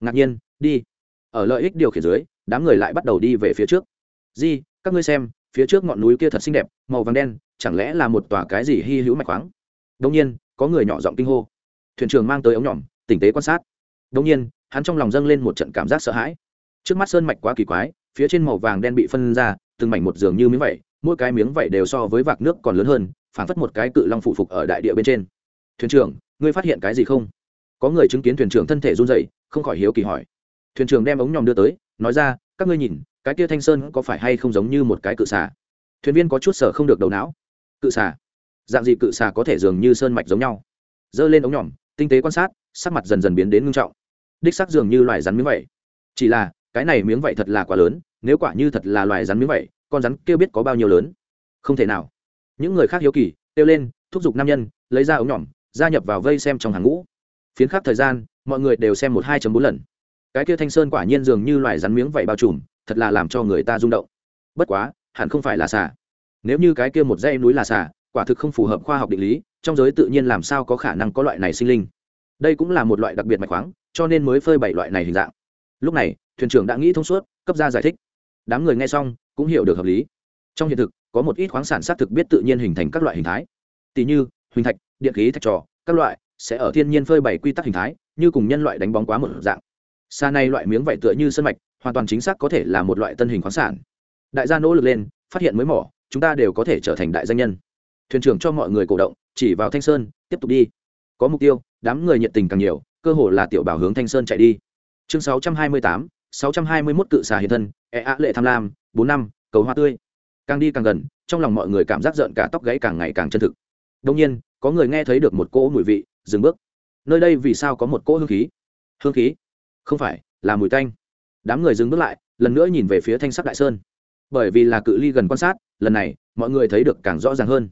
Speaker 1: ngạc nhiên, đi. Ở lợi ích điều khiển dưới đám người lại bắt đầu đi về phía trước. Di, các ngươi xem, phía trước ngọn núi kia thật xinh đẹp, màu vàng đen, chẳng lẽ là một tòa cái gì hy hữu mạch khoáng? Đông nhiên, có người nhỏ giọng kinh hô. Thuyền trưởng mang tới ống nhỏm tỉnh tế quan sát. Đông nhiên, hắn trong lòng dâng lên một trận cảm giác sợ hãi. Trước mắt sơn mạch quá kỳ quái, phía trên màu vàng đen bị phân ra, từng mảnh một giường như miếng vẩy mỗi cái miếng vẩy đều so với vạc nước còn lớn hơn phản phất một cái cự long phụ phục ở đại địa bên trên. Thuyền trưởng, ngươi phát hiện cái gì không? Có người chứng kiến thuyền trưởng thân thể run dậy không khỏi hiếu kỳ hỏi. Thuyền trưởng đem ống nhòm đưa tới nói ra, các ngươi nhìn, cái kia thanh sơn có phải hay không giống như một cái cự xà? Thuyền viên có chút sở không được đầu não. Cự xà? Dạng gì cự xà có thể dường như sơn mạch giống nhau? Giơ lên ống nhòm, tinh tế quan sát, sắc mặt dần dần biến đến ngưng trọng. Đích sắc dường như loài rắn miếng vậy. Chỉ là, cái này miếng vậy thật là quá lớn, nếu quả như thật là loài rắn miếng vậy, con rắn kêu biết có bao nhiêu lớn? Không thể nào. Những người khác hiếu kỳ, kêu lên, thúc giục nam nhân, lấy ra ống nhỏm gia nhập vào vây xem trong hàng ngũ. Phiến khắc thời gian, mọi người đều xem một hai bốn lần cái kia thanh sơn quả nhiên dường như loài rắn miếng vậy bao trùm, thật là làm cho người ta rung động. Bất quá, hẳn không phải là xà. Nếu như cái kia một dãy núi là xà, quả thực không phù hợp khoa học định lý, trong giới tự nhiên làm sao có khả năng có loại này sinh linh. Đây cũng là một loại đặc biệt mạch khoáng, cho nên mới phơi bảy loại này hình dạng. Lúc này, thuyền trưởng đã nghĩ thông suốt, cấp ra giải thích. Đám người nghe xong, cũng hiểu được hợp lý. Trong hiện thực, có một ít khoáng sản xác thực biết tự nhiên hình thành các loại hình thái. Tỷ như, huỳnh thạch, điện khí thạch trò, các loại, sẽ ở thiên nhiên phơi bày quy tắc hình thái, như cùng nhân loại đánh bóng quá một dạng xa này loại miếng vảy tựa như sân mạch hoàn toàn chính xác có thể là một loại tân hình khoáng sản. Đại gia nỗ lực lên phát hiện mới mỏ chúng ta đều có thể trở thành đại danh nhân. Thuyền trưởng cho mọi người cổ động chỉ vào thanh sơn tiếp tục đi. Có mục tiêu đám người nhiệt tình càng nhiều cơ hồ là tiểu bảo hướng thanh sơn chạy đi. Chương 628, 621 cự xà hiện thân e ạ lệ tham lam bốn năm cầu hoa tươi. Càng đi càng gần trong lòng mọi người cảm giác giận cả tóc gáy càng ngày càng chân thực. Đông nhiên có người nghe thấy được một cỗ mùi vị dừng bước. Nơi đây vì sao có một cỗ hương khí? Hương khí? Không phải, là mùi tanh. Đám người dừng bước lại, lần nữa nhìn về phía thanh sắc đại sơn. Bởi vì là cự ly gần quan sát, lần này, mọi người thấy được càng rõ ràng hơn.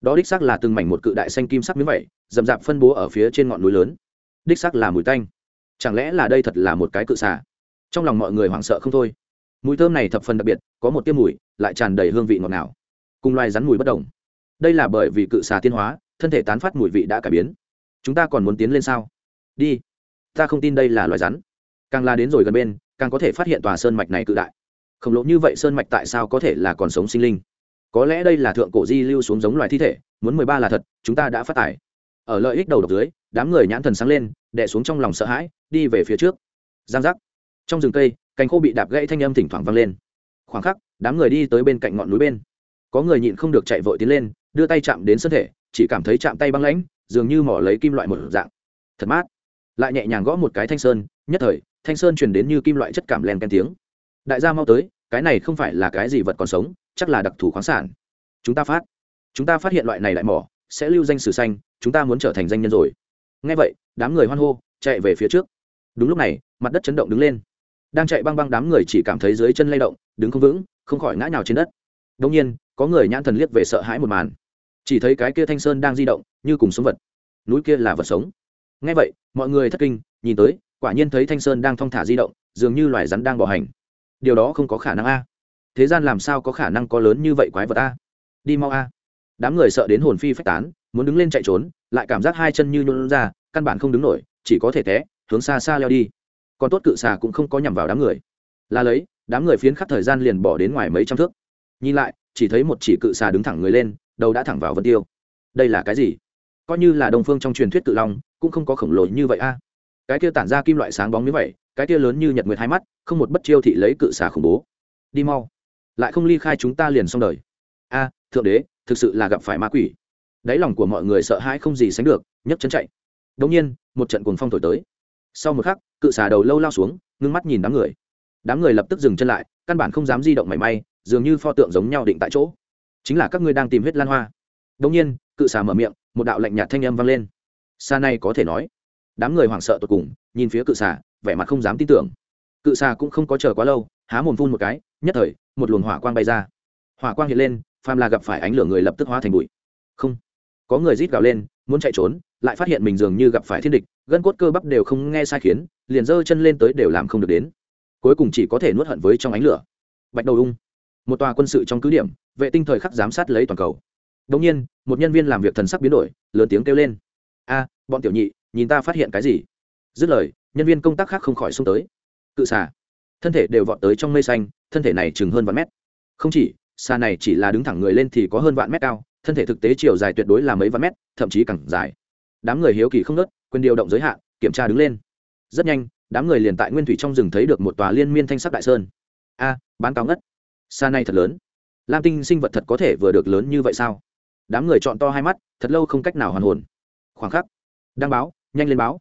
Speaker 1: Đó đích xác là từng mảnh một cự đại xanh kim sắc miếng vậy rậm rạp phân bố ở phía trên ngọn núi lớn. Đích xác là mùi tanh. Chẳng lẽ là đây thật là một cái cự xà? Trong lòng mọi người hoảng sợ không thôi. Mùi thơm này thập phần đặc biệt, có một tiêm mùi, lại tràn đầy hương vị ngọt ngào. Cùng loài rắn mùi bất đồng. Đây là bởi vì cự xà tiên hóa, thân thể tán phát mùi vị đã cải biến. Chúng ta còn muốn tiến lên sao? Đi. Ta không tin đây là loài rắn càng la đến rồi gần bên, càng có thể phát hiện tòa sơn mạch này cự đại. Khổng lồ như vậy sơn mạch tại sao có thể là còn sống sinh linh? Có lẽ đây là thượng cổ di lưu xuống giống loài thi thể, muốn mười ba là thật, chúng ta đã phát tải ở lợi ích đầu độc dưới, đám người nhãn thần sáng lên đẻ xuống trong lòng sợ hãi, đi về phía trước. Giang giác. Trong rừng cây, cành khô bị đạp gãy thanh âm thỉnh thoảng vang lên. Khoảng khắc, đám người đi tới bên cạnh ngọn núi bên. Có người nhịn không được chạy vội tiến lên, đưa tay chạm đến sân thể, chỉ cảm thấy chạm tay băng lãnh, dường như mỏ lấy kim loại một dạng. Thật mát. Lại nhẹ nhàng gõ một cái thanh sơn, nhất thời thanh sơn truyền đến như kim loại chất cảm len ken tiếng. Đại gia mau tới, cái này không phải là cái gì vật còn sống, chắc là đặc thù khoáng sản. Chúng ta phát, chúng ta phát hiện loại này lại mỏ, sẽ lưu danh sử xanh, chúng ta muốn trở thành danh nhân rồi. Ngay vậy, đám người hoan hô, chạy về phía trước. Đúng lúc này, mặt đất chấn động đứng lên. Đang chạy băng băng đám người chỉ cảm thấy dưới chân lay động, đứng không vững, không khỏi ngã nhào trên đất. Đông nhiên, có người nhãn thần liếc về sợ hãi một màn. Chỉ thấy cái kia thanh sơn đang di động, như cùng sống vật. Núi kia là vật sống. Ngay vậy, mọi người thất kinh, nhìn tới quả nhiên thấy thanh sơn đang thong thả di động, dường như loài rắn đang bỏ hành. Điều đó không có khả năng a. Thế gian làm sao có khả năng có lớn như vậy quái vật a? Đi mau a. Đám người sợ đến hồn phi phách tán, muốn đứng lên chạy trốn, lại cảm giác hai chân như nhún ra, căn bản không đứng nổi, chỉ có thể té, hướng xa xa leo đi. Còn tốt cự xà cũng không có nhằm vào đám người. Là lấy, đám người phiến khắc thời gian liền bỏ đến ngoài mấy trăm thước. Nhìn lại, chỉ thấy một chỉ cự xà đứng thẳng người lên, đầu đã thẳng vào vân tiêu. Đây là cái gì? Coi như là đồng phương trong truyền thuyết cự long, cũng không có khổng lồ như vậy a cái kia tản ra kim loại sáng bóng như vậy, cái kia lớn như nhật nguyệt hai mắt, không một bất chiêu thị lấy cự xà khủng bố. Đi mau. Lại không ly khai chúng ta liền xong đời. A, thượng đế, thực sự là gặp phải ma quỷ. Đáy lòng của mọi người sợ hãi không gì sánh được, nhấc chân chạy. Đ ỗ n g nhiên, một trận cuồng phong thổi tới. Sau một khắc, cự xà đầu lâu lao xuống, ngưng mắt nhìn đám người. Đám người lập tức dừng chân lại, căn bản không dám di động mảy may, dường như pho tượng giống nhau định tại chỗ. Chính là các ngươi đang tìm huyết lan hoa. Đ ỗ n g nhiên, cự xà mở miệng, một đạo lạnh nhạt thanh âm vang lên. Xa này có thể nói đám người hoảng sợ tột cùng, nhìn phía cự xà, vẻ mặt không dám tin tưởng. Cự xà cũng không có chờ quá lâu, há mồm phun một cái, nhất thời, một luồng hỏa quang bay ra. Hỏa quang hiện lên, phàm là gặp phải ánh lửa người lập tức hóa thành bụi. Không. Có người rít gào lên, muốn chạy trốn, lại phát hiện mình dường như gặp phải thiên địch, gân cốt cơ bắp đều không nghe sai khiến, liền giơ chân lên tới đều làm không được đến. Cuối cùng chỉ có thể nuốt hận với trong ánh lửa. Bạch đầu ung. Một tòa quân sự trong cứ điểm, vệ tinh thời khắc giám sát lấy toàn cầu. Đ nhiên, một nhân viên làm việc thần sắc biến đổi, lớn tiếng kêu lên. A, bọn tiểu nhị nhìn ta phát hiện cái gì? Dứt lời, nhân viên công tác khác không khỏi xung tới. Cự xà. Thân thể đều vọt tới trong mây xanh, thân thể này chừng hơn vạn mét. Không chỉ xa này chỉ là đứng thẳng người lên thì có hơn vạn mét cao, thân thể thực tế chiều dài tuyệt đối là mấy vạn mét, thậm chí càng dài. Đám người hiếu kỳ không nớt quyền điều động giới hạn, kiểm tra đứng lên. Rất nhanh, đám người liền tại nguyên thủy trong rừng thấy được một tòa liên miên thanh sắc đại sơn. A, bán cao ngất. Xa này thật lớn. Lam tinh sinh vật thật có thể vừa được lớn như vậy sao? Đám người chọn to hai mắt, thật lâu không cách nào hoàn hồn. Khoảng khắc, đăng báo nhanh lên báo.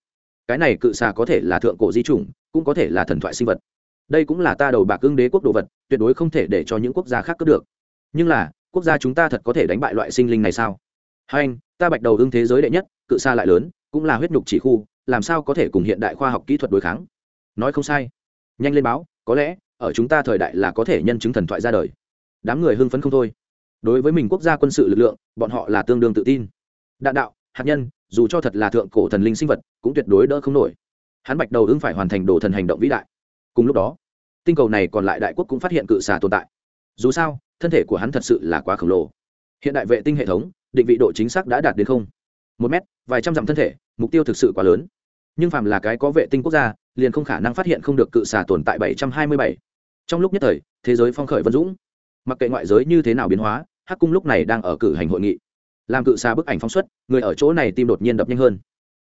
Speaker 1: Cái này cự xà có thể là thượng cổ di chủng, cũng có thể là thần thoại sinh vật. Đây cũng là ta đầu bạc ương đế quốc đồ vật, tuyệt đối không thể để cho những quốc gia khác cướp được. Nhưng là, quốc gia chúng ta thật có thể đánh bại loại sinh linh này sao? Hai anh, ta bạch đầu ương thế giới đệ nhất, cự xa lại lớn, cũng là huyết nhục chỉ khu, làm sao có thể cùng hiện đại khoa học kỹ thuật đối kháng? Nói không sai. Nhanh lên báo, có lẽ, ở chúng ta thời đại là có thể nhân chứng thần thoại ra đời. Đám người hưng phấn không thôi. Đối với mình quốc gia quân sự lực lượng, bọn họ là tương đương tự tin. Đạn đạo, hạt nhân dù cho thật là thượng cổ thần linh sinh vật, cũng tuyệt đối đỡ không nổi. Hắn bạch đầu ưng phải hoàn thành đồ thần hành động vĩ đại. Cùng lúc đó, tinh cầu này còn lại đại quốc cũng phát hiện cự xà tồn tại. Dù sao, thân thể của hắn thật sự là quá khổng lồ. Hiện đại vệ tinh hệ thống, định vị độ chính xác đã đạt đến không. Một mét, vài trăm dặm thân thể, mục tiêu thực sự quá lớn. Nhưng phàm là cái có vệ tinh quốc gia, liền không khả năng phát hiện không được cự xà tồn tại 727. trong lúc nhất thời, thế giới phong khởi vân dũng. Mặc kệ ngoại giới như thế nào biến hóa, hắc cung lúc này đang ở cử hành hội nghị làm cự xa bức ảnh phóng xuất, người ở chỗ này tim đột nhiên đập nhanh hơn.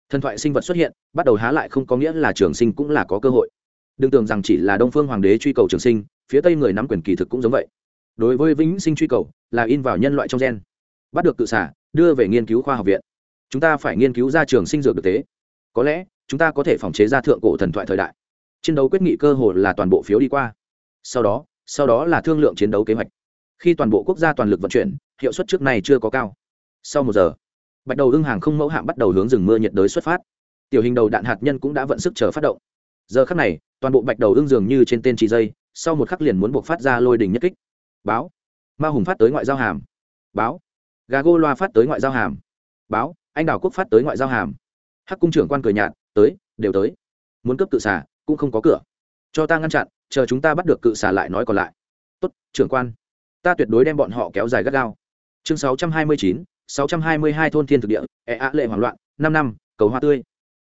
Speaker 1: Thần thoại sinh vật xuất hiện, bắt đầu há lại không có nghĩa là trường sinh cũng là có cơ hội. Đừng tưởng rằng chỉ là đông phương hoàng đế truy cầu trường sinh, phía tây người nắm quyền kỳ thực cũng giống vậy. Đối với vĩnh sinh truy cầu, là in vào nhân loại trong gen. Bắt được cự xả đưa về nghiên cứu khoa học viện. Chúng ta phải nghiên cứu ra trường sinh dược thực tế có lẽ, chúng ta có thể phòng chế ra thượng cổ thần thoại thời đại. Chiến đấu quyết nghị cơ hội là toàn bộ phiếu đi qua. Sau đó sau đó là thương lượng chiến đấu kế hoạch. Khi toàn bộ quốc gia toàn lực vận chuyển, hiệu suất trước này chưa có cao sau một giờ bạch đầu ưng hàng không mẫu hạm bắt đầu hướng rừng mưa nhiệt đới xuất phát. Tiểu hình đầu đạn hạt nhân cũng đã vận sức chờ phát động. Giờ khắc này toàn bộ bạch đầu ưng dường như trên tên chỉ dây sau một khắc liền muốn buộc phát ra lôi đình nhất kích. Báo. Ma hùng phát tới ngoại giao hàm. Báo. Gà gô loa phát tới ngoại giao hàm. Báo. Anh đào quốc phát tới ngoại giao hàm. Hắc cung trưởng quan cười nhạt tới đều tới. Muốn cấp cự xả cũng không có cửa. Cho ta ngăn chặn chờ chúng ta bắt được cự xả lại nói còn lại. Tốt trưởng quan. Ta tuyệt đối đem bọn họ kéo dài gắt gao. Chương 629, 622 thôn thiên thực địa e ạ lệ hoảng loạn, năm năm, cầu hoa tươi.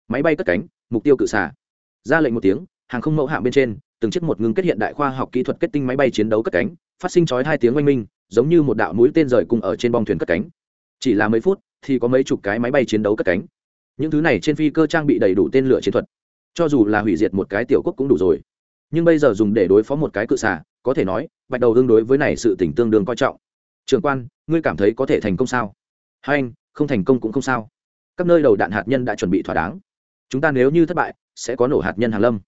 Speaker 1: Máy bay cất cánh, mục tiêu cự xả ra lệnh một tiếng, hàng không mẫu hạm bên trên, từng chiếc một ngưng kết hiện đại khoa học kỹ thuật kết tinh máy bay chiến đấu cất cánh, phát sinh chói hai tiếng oanh minh, giống như một đạo mũi tên rời cùng ở trên bong thuyền cất cánh. Chỉ là mấy phút, thì có mấy chục cái máy bay chiến đấu cất cánh. Những thứ này trên phi cơ trang bị đầy đủ tên lửa chiến thuật. Cho dù là hủy diệt một cái tiểu quốc cũng đủ rồi. Nhưng bây giờ dùng để đối phó một cái cự xà, có thể nói, bạch đầu đương đối với này sự tình tương đương coi trọng. Trường quan, ngươi cảm thấy có thể thành công sao? Hai anh, không thành công cũng không sao. Các nơi đầu đạn hạt nhân đã chuẩn bị thỏa đáng. Chúng ta nếu như thất bại, sẽ có nổ hạt nhân hàn lâm.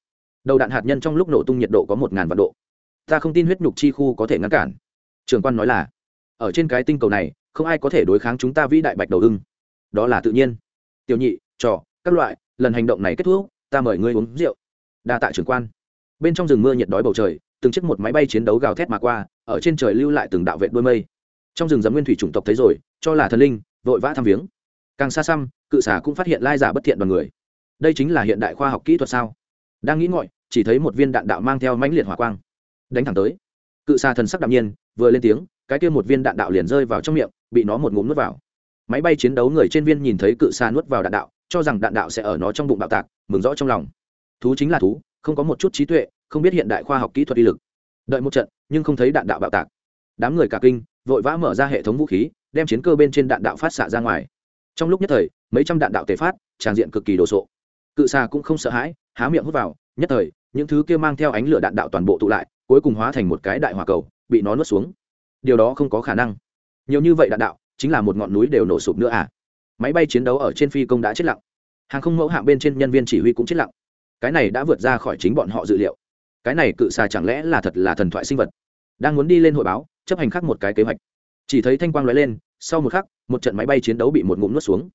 Speaker 1: Đầu đạn hạt nhân trong lúc nổ tung nhiệt độ có một ngàn vạn độ. Ta không tin huyết nhục chi khu có thể ngăn cản. Trường quan nói là, ở trên cái tinh cầu này, không ai có thể đối kháng chúng ta vĩ đại bạch đầu ưng. Đó là tự nhiên. Tiểu nhị, trò, các loại, lần hành động này kết thúc, ta mời ngươi uống rượu. Đa tạ trưởng quan. Bên trong rừng mưa nhiệt đói bầu trời, từng chiếc một máy bay chiến đấu gào thét mà qua, ở trên trời lưu lại từng đạo vệ đuôi mây. Trong rừng giấm nguyên thủy chủng tộc thấy rồi cho là thần linh, vội vã thăm viếng. Càng xa xăm, cự xà cũng phát hiện lai giả bất thiện đoàn người. Đây chính là hiện đại khoa học kỹ thuật sao? Đang nghĩ ngợi, chỉ thấy một viên đạn đạo mang theo mãnh liệt hỏa quang, đánh thẳng tới. Cự xà thần sắc đạm nhiên, vừa lên tiếng, cái kia một viên đạn đạo liền rơi vào trong miệng, bị nó một ngụm nuốt vào. Máy bay chiến đấu người trên viên nhìn thấy cự xà nuốt vào đạn đạo, cho rằng đạn đạo sẽ ở nó trong bụng bạo tạc, mừng rõ trong lòng. Thú chính là thú, không có một chút trí tuệ, không biết hiện đại khoa học kỹ thuật y lực. Đợi một trận, nhưng không thấy đạn đạo bạo tạc. Đám người cả kinh vội vã mở ra hệ thống vũ khí, đem chiến cơ bên trên đạn đạo phát xạ ra ngoài. Trong lúc nhất thời, mấy trăm đạn đạo tề phát, tràn diện cực kỳ đồ sộ. Cự xà cũng không sợ hãi, há miệng hút vào, nhất thời, những thứ kia mang theo ánh lửa đạn đạo toàn bộ tụ lại, cuối cùng hóa thành một cái đại hỏa cầu, bị nó nuốt xuống. Điều đó không có khả năng. Nhiều như vậy đạn đạo, chính là một ngọn núi đều nổ sụp nữa à. Máy bay chiến đấu ở trên phi công đã chết lặng. Hàng không mẫu hạng bên trên nhân viên chỉ huy cũng chết lặng. Cái này đã vượt ra khỏi chính bọn họ dự liệu. Cái này cự xà chẳng lẽ là thật là thần thoại sinh vật? Đang muốn đi lên hội báo chấp hành khác một cái kế hoạch. Chỉ thấy thanh quang lóe lên, sau một khắc, một trận máy bay chiến đấu bị một ngụm nuốt xuống.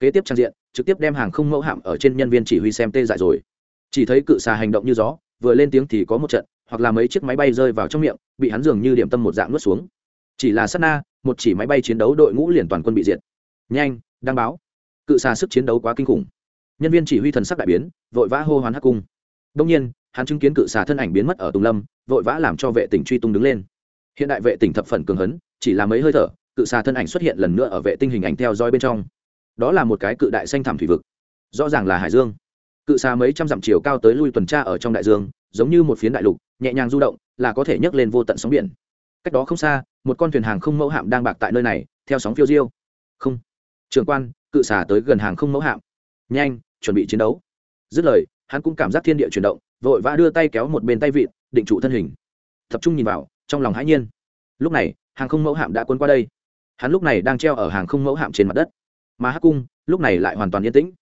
Speaker 1: Kế tiếp trang diện, trực tiếp đem hàng không mẫu hạm ở trên nhân viên chỉ huy xem tê dại rồi. Chỉ thấy cự xà hành động như gió, vừa lên tiếng thì có một trận, hoặc là mấy chiếc máy bay rơi vào trong miệng, bị hắn dường như điểm tâm một dạng nuốt xuống. Chỉ là sát na, một chỉ máy bay chiến đấu đội ngũ liền toàn quân bị diệt. Nhanh, đăng báo. Cự xà sức chiến đấu quá kinh khủng. Nhân viên chỉ huy thần sắc đại biến, vội vã hô hoán hắc cung. Đông nhiên, hắn chứng kiến cự xà thân ảnh biến mất ở tùng lâm, vội vã làm cho vệ tỉnh truy tung đứng lên hiện đại vệ tinh thập phần cường hấn, chỉ là mấy hơi thở, cự xà thân ảnh xuất hiện lần nữa ở vệ tinh hình ảnh theo dõi bên trong. Đó là một cái cự đại xanh thảm thủy vực, rõ ràng là hải dương. Cự xà mấy trăm dặm chiều cao tới lui tuần tra ở trong đại dương, giống như một phiến đại lục, nhẹ nhàng du động, là có thể nhấc lên vô tận sóng biển. Cách đó không xa, một con thuyền hàng không mẫu hạm đang bạc tại nơi này, theo sóng phiêu diêu. Không. Trường quan, cự xà tới gần hàng không mẫu hạm. Nhanh, chuẩn bị chiến đấu. Dứt lời, hắn cũng cảm giác thiên địa chuyển động, vội vã đưa tay kéo một bên tay vịn, định trụ thân hình. Tập trung nhìn vào trong lòng hãi nhiên. Lúc này, hàng không mẫu hạm đã cuốn qua đây. Hắn lúc này đang treo ở hàng không mẫu hạm trên mặt đất. Mà hắc cung, lúc này lại hoàn toàn yên tĩnh.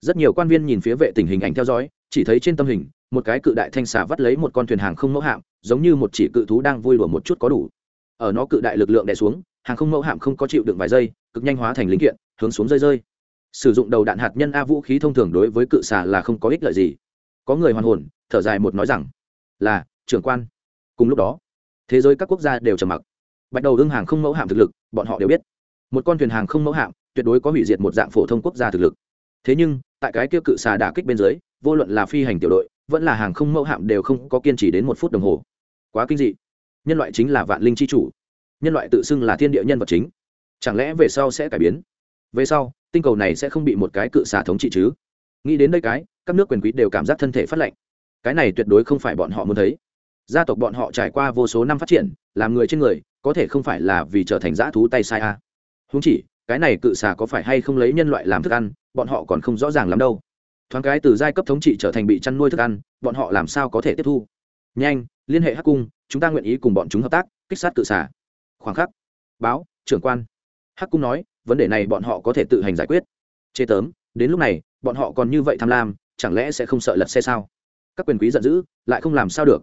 Speaker 1: Rất nhiều quan viên nhìn phía vệ tình hình ảnh theo dõi, chỉ thấy trên tâm hình, một cái cự đại thanh xà vắt lấy một con thuyền hàng không mẫu hạm, giống như một chỉ cự thú đang vui đùa một chút có đủ. Ở nó cự đại lực lượng đè xuống, hàng không mẫu hạm không có chịu đựng vài giây, cực nhanh hóa thành linh kiện, hướng xuống rơi rơi. Sử dụng đầu đạn hạt nhân a vũ khí thông thường đối với cự xà là không có ích lợi gì. Có người hoàn hồn, thở dài một nói rằng, là, trưởng quan. Cùng lúc đó thế giới các quốc gia đều trầm mặc. Bạch đầu ưng hàng không mẫu hạm thực lực, bọn họ đều biết. Một con thuyền hàng không mẫu hạm, tuyệt đối có hủy diệt một dạng phổ thông quốc gia thực lực. Thế nhưng, tại cái kia cự xà đả kích bên dưới, vô luận là phi hành tiểu đội, vẫn là hàng không mẫu hạm đều không có kiên trì đến một phút đồng hồ. Quá kinh dị. Nhân loại chính là vạn linh c h i chủ. Nhân loại tự xưng là thiên địa nhân vật chính. Chẳng lẽ về sau sẽ cải biến? Về sau, tinh cầu này sẽ không bị một cái cự xà thống trị chứ? Nghĩ đến đây cái, các nước quyền quý đều cảm giác thân thể phát lệnh cái này tuyệt đối không phải bọn họ muốn thấy gia tộc bọn họ trải qua vô số năm phát triển, làm người trên người, có thể không phải là vì trở thành dã thú tay sai a. À. húng chỉ, cái này cự xà có phải hay không lấy nhân loại làm thức ăn, bọn họ còn không rõ ràng lắm đâu. Thoáng cái từ giai cấp thống trị trở thành bị chăn nuôi thức ăn, bọn họ làm sao có thể tiếp thu? Nhanh, liên hệ hắc cung, chúng ta nguyện ý cùng bọn chúng hợp tác, kích sát cự xà. Khoảng khắc, báo, trưởng quan. Hắc cung nói, vấn đề này bọn họ có thể tự hành giải quyết. Chê tớm, đến lúc này, bọn họ còn như vậy tham lam, chẳng lẽ sẽ không sợ lật xe sao? Các quyền quý giận dữ, lại không làm sao được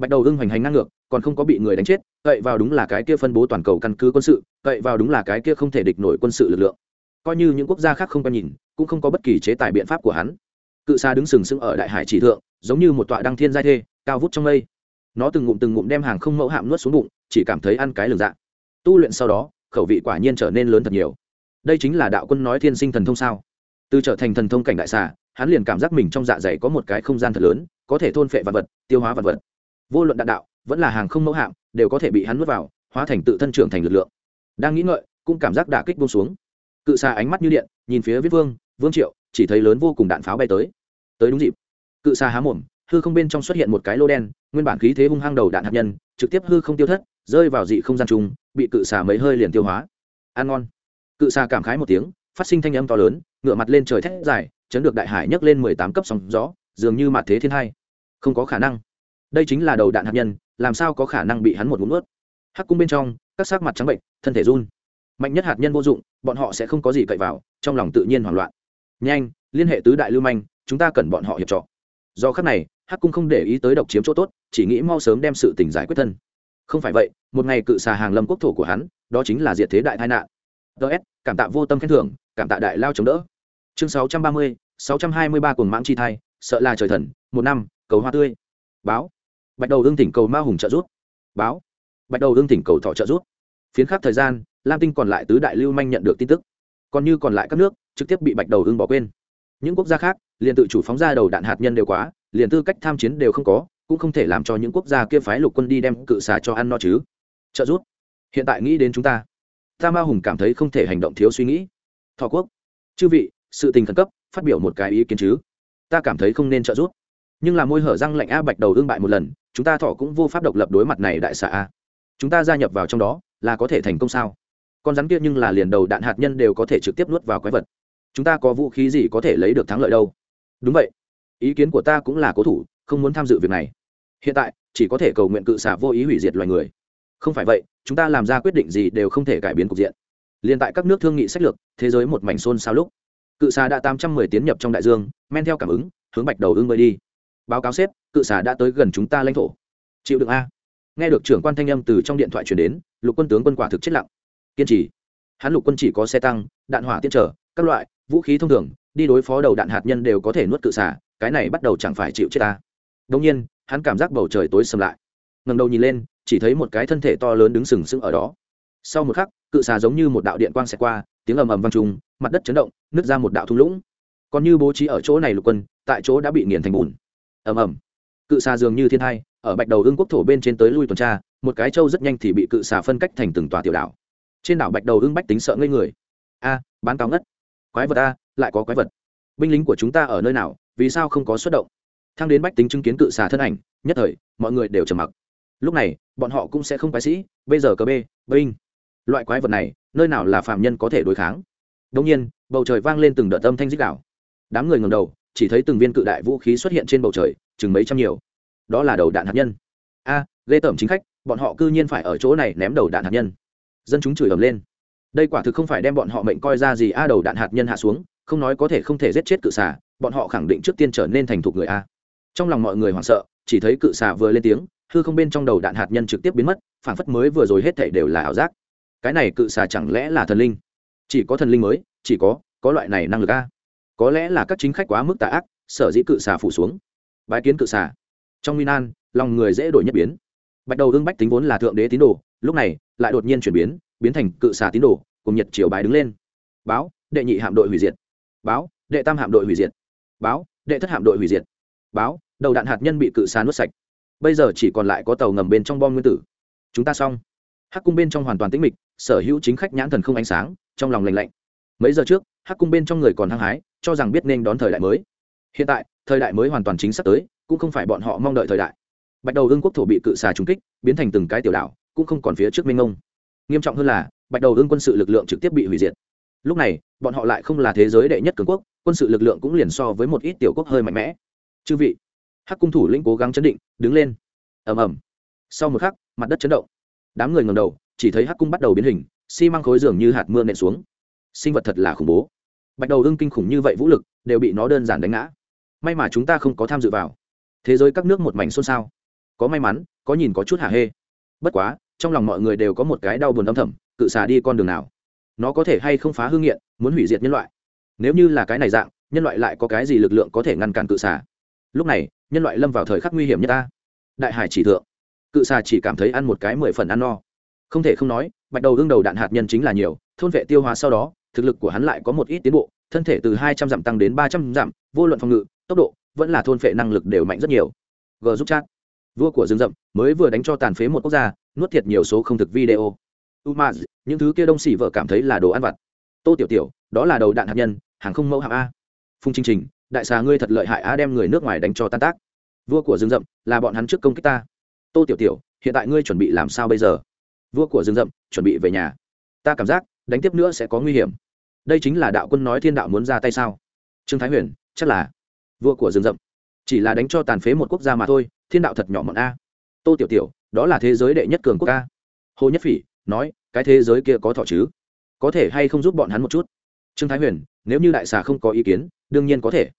Speaker 1: bạch đầu ưng hoành hành ngang ngược, còn không có bị người đánh chết cậy vào đúng là cái kia phân bố toàn cầu căn cứ quân sự cậy vào đúng là cái kia không thể địch nổi quân sự lực lượng. Coi như những quốc gia khác không có nhìn, cũng không có bất kỳ chế tài biện pháp của hắn. Cự xa đứng sừng sững ở đại hải chỉ thượng, giống như một tọa đăng thiên giai thê, cao vút trong mây. Nó từng ngụm từng ngụm đem hàng không mẫu hạm nuốt xuống bụng, chỉ cảm thấy ăn cái lường dạ tu luyện sau đó, khẩu vị quả nhiên trở nên lớn thật nhiều. Đây chính là đạo quân nói thiên sinh thần thông sao? Từ trở thành thần thông cảnh đại xà, hắn liền cảm giác mình trong dạ dày có một cái không gian thật lớn, có thể thôn phệ vật vật, tiêu hóa vật vật vô luận đạn đạo, vẫn là hàng không mẫu hạm, đều có thể bị hắn nuốt vào, hóa thành tự thân trưởng thành lực lượng. Đang nghĩ ngợi, cũng cảm giác đả kích buông xuống. Cự xà ánh mắt như điện, nhìn phía viết vương vương triệu, chỉ thấy lớn vô cùng đạn pháo bay tới. Tới đúng dịp, cự xà há mồm, hư không bên trong xuất hiện một cái lô đen, nguyên bản khí thế hung hăng đầu đạn hạt nhân, trực tiếp hư không tiêu thất, rơi vào dị không gian chung bị cự xà mấy hơi liền tiêu hóa. Ăn ngon. Cự xà cảm khái một tiếng, phát sinh thanh âm to lớn ngựa mặt lên trời thét dài, chấn được đại hải nhấc lên mười tám cấp sóng gió, dường như mặt thế thiên hai. Không có khả năng đây chính là đầu đạn hạt nhân, làm sao có khả năng bị hắn một ngụm ướt hắc cung bên trong, các sắc mặt trắng bệnh, thân thể run. Mạnh nhất hạt nhân vô dụng, bọn họ sẽ không có gì cậy vào, trong lòng tự nhiên hoảng loạn. Nhanh, liên hệ tứ đại lưu manh, chúng ta cần bọn họ hiệp trọ do khắc này, hắc cung không để ý tới độc chiếm chỗ tốt, chỉ nghĩ mau sớm đem sự tỉnh giải quyết thân. Không phải vậy, một ngày cự xà hàng lâm quốc thổ của hắn, đó chính là diệt thế đại tai nạn. Ts cảm tạ vô tâm khen thưởng, cảm tạ đại lao chống đỡ. Chương sáu trăm ba mươi, sáu trăm hai mươi ba cuồng mãng chi thai, sợ là trời thần, một năm, cầu hoa tươi. Báo bạch đầu ương tỉnh cầu ma hùng trợ rút báo. Bạch đầu ương tỉnh cầu thọ trợ rút phiến khắc thời gian, lam tinh còn lại tứ đại lưu manh nhận được tin tức. Còn như còn lại các nước, trực tiếp bị bạch đầu ương bỏ quên. Những quốc gia khác, liền tự chủ phóng ra đầu đạn hạt nhân đều quá, liền tư cách tham chiến đều không có, cũng không thể làm cho những quốc gia kia phái lục quân đi đem cự xà cho ăn no chứ. Trợ rút hiện tại nghĩ đến chúng ta. Ta ma hùng cảm thấy không thể hành động thiếu suy nghĩ. Thọ quốc. Chư vị, sự tình khẩn cấp, phát biểu một cái ý kiến chứ. Ta cảm thấy không nên trợ giúp. Nhưng là môi hở răng lạnh a bạch đầu ương bại một lần chúng ta thọ cũng vô pháp độc lập đối mặt này đại xạ a. Chúng ta gia nhập vào trong đó, là có thể thành công sao? Con rắn kia nhưng là liền đầu đạn hạt nhân đều có thể trực tiếp nuốt vào quái vật. Chúng ta có vũ khí gì có thể lấy được thắng lợi đâu? Đúng vậy. Ý kiến của ta cũng là cố thủ, không muốn tham dự việc này. Hiện tại, chỉ có thể cầu nguyện cự xả vô ý hủy diệt loài người. Không phải vậy, chúng ta làm ra quyết định gì đều không thể cải biến cục diện. Liền tại các nước thương nghị sách lược, thế giới một mảnh xôn xao lúc, cự xà đã tám trăm mười tiến nhập trong đại dương, men theo cảm ứng, hướng bạch đầu ưng bơi đi báo cáo xếp cự xả đã tới gần chúng ta lãnh thổ. Chịu đựng a. Nghe được trưởng quan thanh âm từ trong điện thoại chuyển đến, lục quân tướng quân quả thực chết lặng. Kiên trì. Hắn lục quân chỉ có xe tăng, đạn hỏa tiên trở, các loại, vũ khí thông thường, đi đối phó đầu đạn hạt nhân đều có thể nuốt cự xả cái này bắt đầu chẳng phải chịu chết ta. Đông nhiên, hắn cảm giác bầu trời tối sầm lại. Ngầm đầu nhìn lên, chỉ thấy một cái thân thể to lớn đứng sừng sững ở đó. Sau một khắc, cự xà giống như một đạo điện quang xẹt qua, tiếng ầm ầm vang trùng, mặt đất chấn động, nứt ra một đạo thung lũng. Còn như bố trí ở chỗ này lục quân, tại chỗ đã bị nghiền thành bùn ầm ầm. Cự xà dường như thiên hai ở bạch đầu ương quốc thổ bên trên tới lui tuần tra một cái trâu rất nhanh thì bị cự xà phân cách thành từng tòa tiểu đảo. Trên đảo bạch đầu ương bách tính sợ ngây người. A bán cao ngất. Quái vật a lại có quái vật. Binh lính của chúng ta ở nơi nào vì sao không có xuất động? Thang đến bách tính chứng kiến cự xà thân ảnh nhất thời mọi người đều trầm mặc. Lúc này bọn họ cũng sẽ không quái sĩ bây giờ cờ bê, binh. Loại quái vật này nơi nào là phạm nhân có thể đối kháng? Đông nhiên bầu trời vang lên từng đợt âm thanh dích đảo đám người ngầm đầu chỉ thấy từng viên cự đại vũ khí xuất hiện trên bầu trời chừng mấy trăm nhiều. Đó là đầu đạn hạt nhân. A à, ghê tởm chính khách bọn họ cư nhiên phải ở chỗ này ném đầu đạn hạt nhân. Dân chúng chửi ầm lên. Đây quả thực không phải đem bọn họ mệnh coi ra gì a đầu đạn hạt nhân hạ xuống không nói có thể không thể giết chết cự xà bọn họ khẳng định trước tiên trở nên thành thục người a. Trong lòng mọi người hoảng sợ chỉ thấy cự xà vừa lên tiếng hư không bên trong đầu đạn hạt nhân trực tiếp biến mất phản phất mới vừa rồi hết thảy đều là ảo giác. Cái này cự xà chẳng lẽ là thần linh? Chỉ có thần linh mới chỉ có có loại này năng lực a có lẽ là các chính khách quá mức tà ác, sở dĩ cự xà phủ xuống. Bái kiến cự xà. Trong nguyên an, lòng người dễ đổi nhất biến. Bạch đầu ương bách tính vốn là thượng đế tín đồ, lúc này lại đột nhiên chuyển biến biến thành cự xà tín đồ, cùng nhật triều bài đứng lên. Báo, đệ nhị hạm đội hủy diệt. Báo, đệ tam hạm đội hủy diệt. Báo, đệ thất hạm đội hủy diệt. Báo, đầu đạn hạt nhân bị cự xà nuốt sạch. Bây giờ chỉ còn lại có tàu ngầm bên trong bom nguyên tử. Chúng ta xong. Hắc cung bên trong hoàn toàn tĩnh mịch, sở hữu chính khách nhãn thần không ánh sáng, trong lòng lành lạnh. Mấy giờ trước hắc cung bên trong người còn hăng hái, cho rằng biết nên đón thời đại mới. Hiện tại, thời đại mới hoàn toàn chính sắp tới, cũng không phải bọn họ mong đợi thời đại. Bạch đầu ương quốc thổ bị cự xà trúng kích, biến thành từng cái tiểu đảo, cũng không còn phía trước minh ông nghiêm trọng hơn là, bạch đầu ương quân sự lực lượng trực tiếp bị hủy diệt. Lúc này, bọn họ lại không là thế giới đệ nhất cường quốc, quân sự lực lượng cũng liền so với một ít tiểu quốc hơi mạnh mẽ. Chư vị, hắc cung thủ lĩnh cố gắng chấn định, đứng lên. Ầm ầm. Sau một khắc, mặt đất chấn động. Đám người ngầm đầu, chỉ thấy hắc cung bắt đầu biến hình, xi măng khối dường như hạt mưa nện xuống sinh vật thật là khủng bố. Bạch đầu ưng kinh khủng như vậy vũ lực, đều bị nó đơn giản đánh ngã. May mà chúng ta không có tham dự vào. Thế giới các nước một mảnh xôn xao. Có may mắn, có nhìn có chút hả hê. Bất quá, trong lòng mọi người đều có một cái đau buồn âm thầm, cự xả đi con đường nào. Nó có thể hay không phá hương nghiện, muốn hủy diệt nhân loại. Nếu như là cái này dạng, nhân loại lại có cái gì lực lượng có thể ngăn cản cự xả? Lúc này, nhân loại lâm vào thời khắc nguy hiểm nhất ta. Đại hải chỉ thượng. Cự xà chỉ cảm thấy ăn một cái mười phần ăn no. Không thể không nói, bạch đầu đương đầu đạn hạt nhân chính là nhiều, thôn vệ tiêu hóa sau đó thực lực của hắn lại có một ít tiến bộ, thân thể từ hai trăm dặm tăng đến ba trăm dặm, vô luận phòng ngự, tốc độ, vẫn là thôn phệ năng lực đều mạnh rất nhiều. G giúp chat. Vua của rừng rậm mới vừa đánh cho tàn phế một quốc gia, nuốt thiệt nhiều số không thực video. Umaz, những thứ kia đông xỉ vợ cảm thấy là đồ ăn vặt. Tô tiểu tiểu, đó là đầu đạn hạt nhân, hàng không mẫu hạng a. Phung Trình trình, đại xà ngươi thật lợi hại a đem người nước ngoài đánh cho tan tác. Vua của rừng rậm là bọn hắn trước công kích ta. Tô tiểu tiểu, hiện tại ngươi chuẩn bị làm sao bây giờ? Vua của rừng rậm, chuẩn bị về nhà. Ta cảm giác đánh tiếp nữa sẽ có nguy hiểm. Đây chính là đạo quân nói thiên đạo muốn ra tay sao? Trương thái huyền, chắc là vua của rừng rậm. Chỉ là đánh cho tàn phế một quốc gia mà thôi, thiên đạo thật nhỏ mọn a. Tô tiểu tiểu, đó là thế giới đệ nhất cường quốc a. Hồ nhất phỉ, nói, cái thế giới kia có thọ chứ? Có thể hay không giúp bọn hắn một chút? Trương thái huyền, nếu như đại xà không có ý kiến, đương nhiên có thể.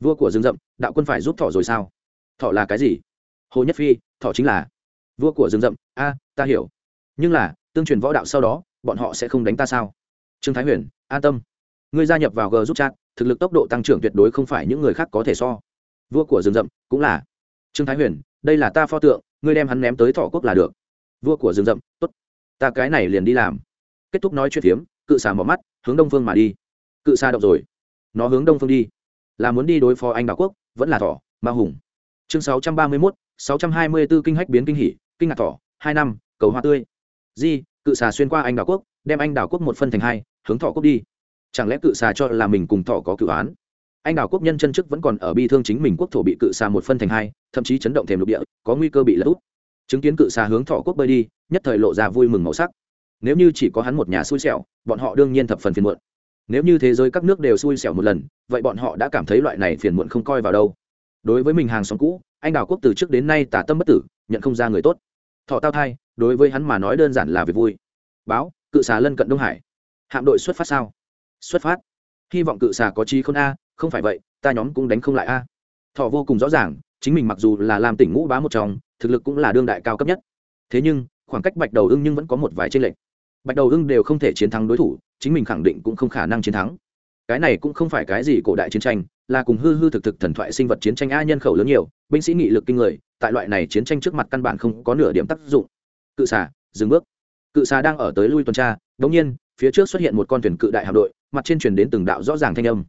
Speaker 1: Vua của rừng rậm, đạo quân phải giúp thọ rồi sao? Thọ là cái gì? Hồ nhất phi, thọ chính là vua của rừng rậm. A, ta hiểu. Nhưng là, tương truyền võ đạo sau đó bọn họ sẽ không đánh ta sao? Trương thái huyền, an tâm. Ngươi gia nhập vào g giúp chat, thực lực tốc độ tăng trưởng tuyệt đối không phải những người khác có thể so. Vua của rừng rậm, cũng là. Trương thái huyền, đây là ta pho tượng, ngươi đem hắn ném tới thọ quốc là được. Vua của rừng rậm t ố t ta cái này liền đi làm. Kết thúc nói chuyện phiếm, cự xà mỏ mắt, hướng đông phương mà đi. Cự xà động rồi. Nó hướng đông phương đi. Là muốn đi đối phó anh đảo quốc, vẫn là thỏ, ma hùng. Chương sáu trăm ba mươi mốt, sáu trăm hai mươi b ố kinh hách biến kinh hỉ, kinh ngạc thỏ, hai năm, cầu hoa tươi. Di cự xà xuyên qua anh đảo quốc, đem anh đảo quốc một phân thành hai, hướng thọ quốc đi. Chẳng lẽ cự xà cho là mình cùng thọ có cự án? Anh đảo quốc nhân chân chức vẫn còn ở bi thương chính mình quốc thổ bị cự xà một phân thành hai, thậm chí chấn động thềm lục địa, có nguy cơ bị lỡ úp. Chứng kiến cự xà hướng thọ quốc bơi đi, nhất thời lộ ra vui mừng màu sắc. Nếu như chỉ có hắn một nhà xui xẻo, bọn họ đương nhiên thập phần phiền muộn. Nếu như thế giới các nước đều xui xẻo một lần, vậy bọn họ đã cảm thấy loại này phiền muộn không coi vào đâu. Đối với mình hàng xóm cũ, anh đảo quốc từ trước đến nay tả tâm bất tử, nhận không ra người tốt thọ tao thai, đối với hắn mà nói đơn giản là việc vui. Báo, cự xà lân cận đông hải. Hạm đội xuất phát sao? Xuất phát. Hy vọng cự xà có chi không a, không phải vậy, ta nhóm cũng đánh không lại a. Thọ vô cùng rõ ràng, chính mình mặc dù là làm tỉnh ngũ bá một trong, thực lực cũng là đương đại cao cấp nhất. Thế nhưng, khoảng cách bạch đầu ưng nhưng vẫn có một vài tranh lệch. Bạch đầu ưng đều không thể chiến thắng đối thủ, chính mình khẳng định cũng không khả năng chiến thắng. Cái này cũng không phải cái gì cổ đại chiến tranh, là cùng hư hư thực thực thần thoại sinh vật chiến tranh a nhân khẩu lớn nhiều, binh sĩ nghị lực kinh người tại loại này chiến tranh trước mặt căn bản không có nửa điểm tác dụng. Cự xà, dừng bước. Cự xà đang ở tới lui tuần tra, đống nhiên, phía trước xuất hiện một con thuyền cự đại hạm đội, mặt trên truyền đến từng đạo rõ ràng thanh âm.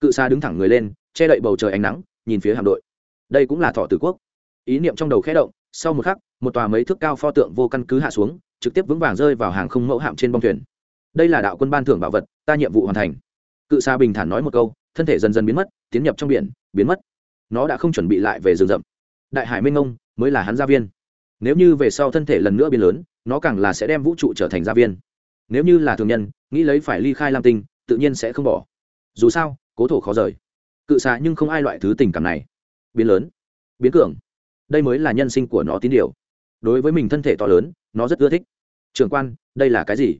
Speaker 1: Cự xà đứng thẳng người lên, che đậy bầu trời ánh nắng, nhìn phía hạm đội. Đây cũng là thọ tử quốc. Ý niệm trong đầu khẽ động, sau một khắc, một tòa mấy thước cao pho tượng vô căn cứ hạ xuống, trực tiếp vững vàng rơi vào hàng không mẫu hạm trên bông thuyền. Đây là đạo quân ban thưởng bảo vật, ta nhiệm vụ hoàn thành. Cự xa bình thản nói một câu, thân thể dần dần biến mất, tiến nhập trong biển, biến mất. Nó đã không chuẩn bị lại về rừng rậm đại hải minh ông mới là hắn gia viên. Nếu như về sau thân thể lần nữa biến lớn, nó càng là sẽ đem vũ trụ trở thành gia viên. Nếu như là thường nhân, nghĩ lấy phải ly khai lam tinh, tự nhiên sẽ không bỏ. Dù sao, cố thổ khó rời. Cự xạ nhưng không ai loại thứ tình cảm này. Biến lớn. Biến cường. Đây mới là nhân sinh của nó tín điều. Đối với mình thân thể to lớn, nó rất ưa thích. Trường quan, đây là cái gì?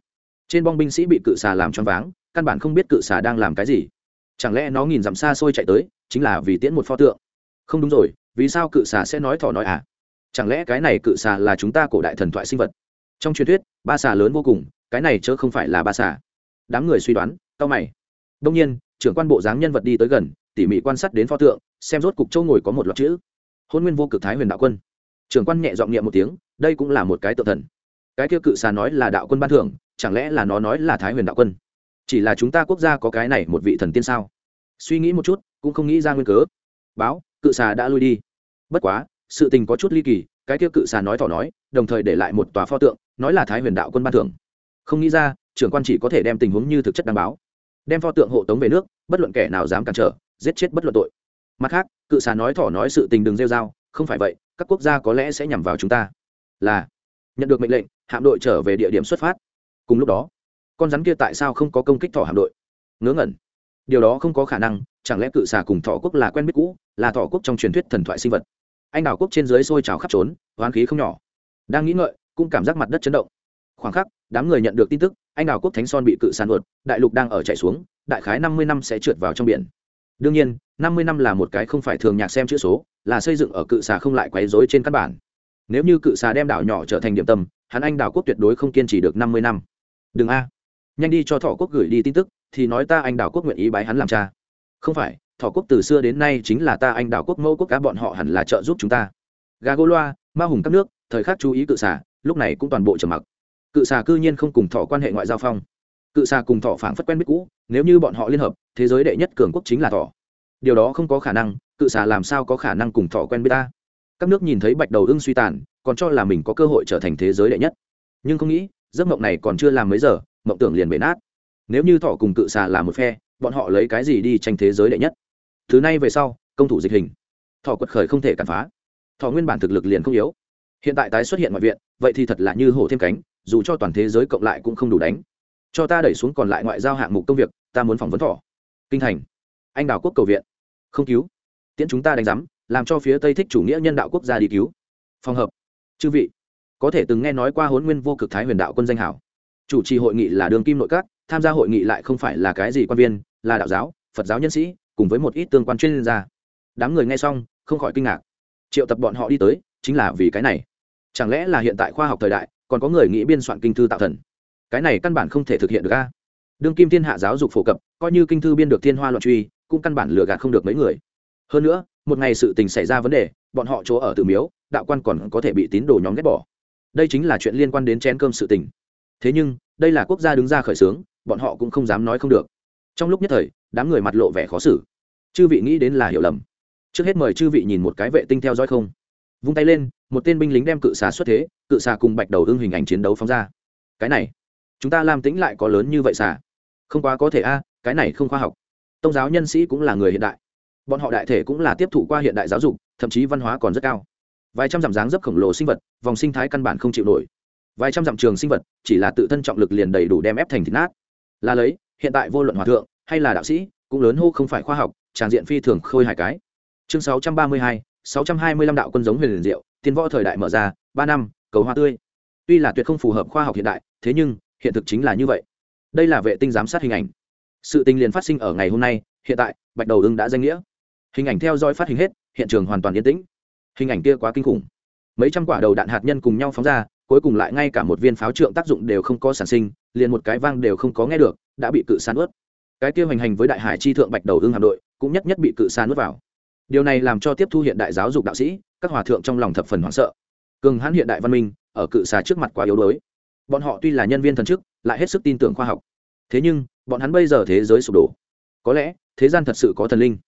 Speaker 1: Trên bong binh sĩ bị cự xà làm choáng váng, căn bản không biết cự xà đang làm cái gì. Chẳng lẽ nó nhìn dặm xa xôi chạy tới, chính là vì tiễn một pho tượng? Không đúng rồi vì sao cự xà sẽ nói thỏ nói à? Chẳng lẽ cái này cự xà là chúng ta cổ đại thần thoại sinh vật? Trong truyền thuyết, ba xà lớn vô cùng, cái này chớ không phải là ba xà. Đám người suy đoán tao mày. Đông nhiên, trưởng quan bộ dáng nhân vật đi tới gần, tỉ mỉ quan sát đến pho tượng, xem rốt cục châu ngồi có một loạt chữ. Hôn nguyên vô cực thái huyền đạo quân. Trưởng quan nhẹ giọng niệm một tiếng, đây cũng là một cái tự thần. Cái kia cự xà nói là đạo quân ban thưởng, chẳng lẽ là nó nói là thái huyền đạo quân? Chỉ là chúng ta quốc gia có cái này một vị thần tiên sao? Suy nghĩ một chút, cũng không nghĩ ra nguyên cớ. Báo cự xà đã lui đi. Bất quá, sự tình có chút ly kỳ, cái kia cự xà nói thỏ nói, đồng thời để lại một tòa pho tượng, nói là thái huyền đạo quân ban thưởng. Không nghĩ ra, trưởng quan chỉ có thể đem tình huống như thực chất đảm báo. Đem pho tượng hộ tống về nước, bất luận kẻ nào dám cản trở, giết chết bất luận tội. Mặt khác, cự xà nói thỏ nói sự tình đường rêu dao không phải vậy, các quốc gia có lẽ sẽ nhằm vào chúng ta. Là, nhận được mệnh lệnh, hạm đội trở về địa điểm xuất phát. Cùng lúc đó, con rắn kia tại sao không có công kích thỏ hạm đội? Ngớ ngẩn điều đó không có khả năng, chẳng lẽ cự xà cùng thọ quốc là quen biết cũ, là thọ quốc trong truyền thuyết thần thoại sinh vật. Anh đảo quốc trên dưới sôi trào khắp trốn hoán khí không nhỏ. Đang nghĩ ngợi, cũng cảm giác mặt đất chấn động. Khoảng khắc, đám người nhận được tin tức, anh đảo quốc thánh son bị cự sàn vượt đại lục đang ở chạy xuống, đại khái năm mươi năm sẽ trượt vào trong biển. Đương nhiên, năm mươi năm là một cái không phải thường nhạc xem chữ số, là xây dựng ở cự xà không lại quấy rối trên căn bản. Nếu như cự xà đem đảo nhỏ trở thành điểm tâm, hắn anh đảo quốc tuyệt đối không kiên trì được năm mươi năm. Đừng a. Nhanh đi cho thọ quốc gửi đi tin tức thì nói ta anh đảo quốc nguyện ý bái hắn làm cha. Không phải thọ quốc từ xưa đến nay chính là ta anh đảo quốc mẫu quốc cá bọn họ hẳn là trợ giúp chúng ta. Gà gô loa, ma hùng các nước, thời khắc chú ý cự xà, lúc này cũng toàn bộ trầm mặc. Cự xà cư nhiên không cùng thọ quan hệ ngoại giao phong. Cự xà cùng thọ phảng phất quen biết cũ, nếu như bọn họ liên hợp, thế giới đệ nhất cường quốc chính là thọ điều đó không có khả năng, cự xà làm sao có khả năng cùng thọ quen biết ta? Các nước nhìn thấy bạch đầu ưng suy tàn, còn cho là mình có cơ hội trở thành thế giới đệ nhất. Nhưng không nghĩ, giấc mộng này còn chưa làm mấy giờ, mộng tưởng liền bể nát nếu như thọ cùng cự xà là một phe, bọn họ lấy cái gì đi tranh thế giới đệ nhất? Thứ này về sau, công thủ dịch hình. Thọ quật khởi không thể cản phá. Thọ nguyên bản thực lực liền không yếu. Hiện tại tái xuất hiện ngoại viện, vậy thì thật là như hổ thêm cánh, dù cho toàn thế giới cộng lại cũng không đủ đánh. Cho ta đẩy xuống còn lại ngoại giao hạng mục công việc, ta muốn phỏng vấn thọ. Kinh thành. Anh đào quốc cầu viện. Không cứu. Tiễn chúng ta đánh giám, làm cho phía tây thích chủ nghĩa nhân đạo quốc gia đi cứu. Phòng hợp. Chư vị, có thể từng nghe nói qua huấn nguyên vô cực thái huyền đạo quân danh hảo. Chủ trì hội nghị là đường kim nội các tham gia hội nghị lại không phải là cái gì quan viên, là đạo giáo, phật giáo nhân sĩ, cùng với một ít tương quan chuyên gia. Đám người nghe xong, không khỏi kinh ngạc. Triệu tập bọn họ đi tới, chính là vì cái này. Chẳng lẽ là hiện tại khoa học thời đại, còn có người nghĩ biên soạn kinh thư tạo thần? Cái này căn bản không thể thực hiện được a. Đương kim thiên hạ giáo dục phổ cập, coi như kinh thư biên được thiên hoa loạn truy, cũng căn bản lừa gạt không được mấy người. Hơn nữa, một ngày sự tình xảy ra vấn đề, bọn họ chỗ ở tự miếu, đạo quan còn có thể bị tín đồ nhóm ghét bỏ. Đây chính là chuyện liên quan đến chén cơm sự tình. Thế nhưng, đây là quốc gia đứng ra khởi xướng bọn họ cũng không dám nói không được. Trong lúc nhất thời, đám người mặt lộ vẻ khó xử. Chư vị nghĩ đến là hiểu lầm. Trước hết mời chư vị nhìn một cái vệ tinh theo dõi không. Vung tay lên, một tên binh lính đem cự xà xuất thế, cự xà cùng bạch đầu ưng hình ảnh chiến đấu phóng ra. Cái này, chúng ta làm tính lại có lớn như vậy xà? Không quá có thể a à, cái này không khoa học. Tông giáo nhân sĩ cũng là người hiện đại. Bọn họ đại thể cũng là tiếp thụ qua hiện đại giáo dục, thậm chí văn hóa còn rất cao. Vài trăm dặm dáng dấp khổng lồ sinh vật, vòng sinh thái căn bản không chịu nổi. Vài trăm dặm trường sinh vật, chỉ là tự thân trọng lực liền đầy đủ đem ép thành thịt nát là lấy hiện tại vô luận hòa thượng hay là đạo sĩ cũng lớn hô không phải khoa học tràn diện phi thường khôi hài cái. Chương 632, 625 đạo quân giống huyền liền diệu tiên võ thời đại mở ra ba năm cầu hoa tươi. Tuy là tuyệt không phù hợp khoa học hiện đại thế nhưng hiện thực chính là như vậy. Đây là vệ tinh giám sát hình ảnh. Sự tình liền phát sinh ở ngày hôm nay hiện tại bạch đầu ưng đã danh nghĩa. Hình ảnh theo dõi phát hình hết hiện trường hoàn toàn yên tĩnh. Hình ảnh kia quá kinh khủng. Mấy trăm quả đầu đạn hạt nhân cùng nhau phóng ra cuối cùng lại ngay cả một viên pháo trượng tác dụng đều không có sản sinh liền một cái vang đều không có nghe được, đã bị cự san ướt cái kia hành hành với đại hải chi thượng bạch đầu ương hạm đội, cũng nhất nhất bị cự san ướt vào. Điều này làm cho tiếp thu hiện đại giáo dục đạo sĩ, các hòa thượng trong lòng thập phần hoảng sợ. Cường hãn hiện đại văn minh, ở cự xà trước mặt quá yếu đuối. Bọn họ tuy là nhân viên thần chức, lại hết sức tin tưởng khoa học. Thế nhưng, bọn hắn bây giờ thế giới sụp đổ. Có lẽ, thế gian thật sự có thần linh.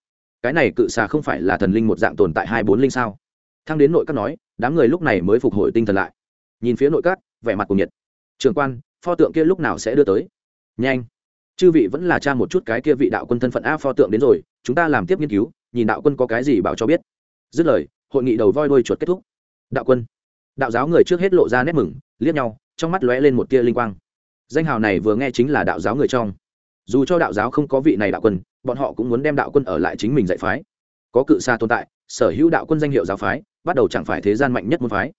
Speaker 1: Cái này cự xà không phải là thần linh một dạng tồn tại hai bốn linh sao? Thăng đến nội các nói, đám người lúc này mới phục hồi tinh thần lại. Nhìn phía nội các, vẻ mặt của nhiệt. Trường quan pho tượng kia lúc nào sẽ đưa tới? Nhanh. Chư vị vẫn là cha một chút cái kia vị đạo quân thân phận a pho tượng đến rồi, chúng ta làm tiếp nghiên cứu, nhìn đạo quân có cái gì bảo cho biết. Dứt lời, hội nghị đầu voi đuôi chuột kết thúc. Đạo quân. Đạo giáo người trước hết lộ ra nét mừng, liếc nhau, trong mắt lóe lên một tia linh quang. Danh hào này vừa nghe chính là đạo giáo người trong. Dù cho đạo giáo không có vị này đạo quân, bọn họ cũng muốn đem đạo quân ở lại chính mình dạy phái. Có cự xa tồn tại, sở hữu đạo quân danh hiệu giáo phái, bắt đầu chẳng phải thế gian mạnh nhất môn phái.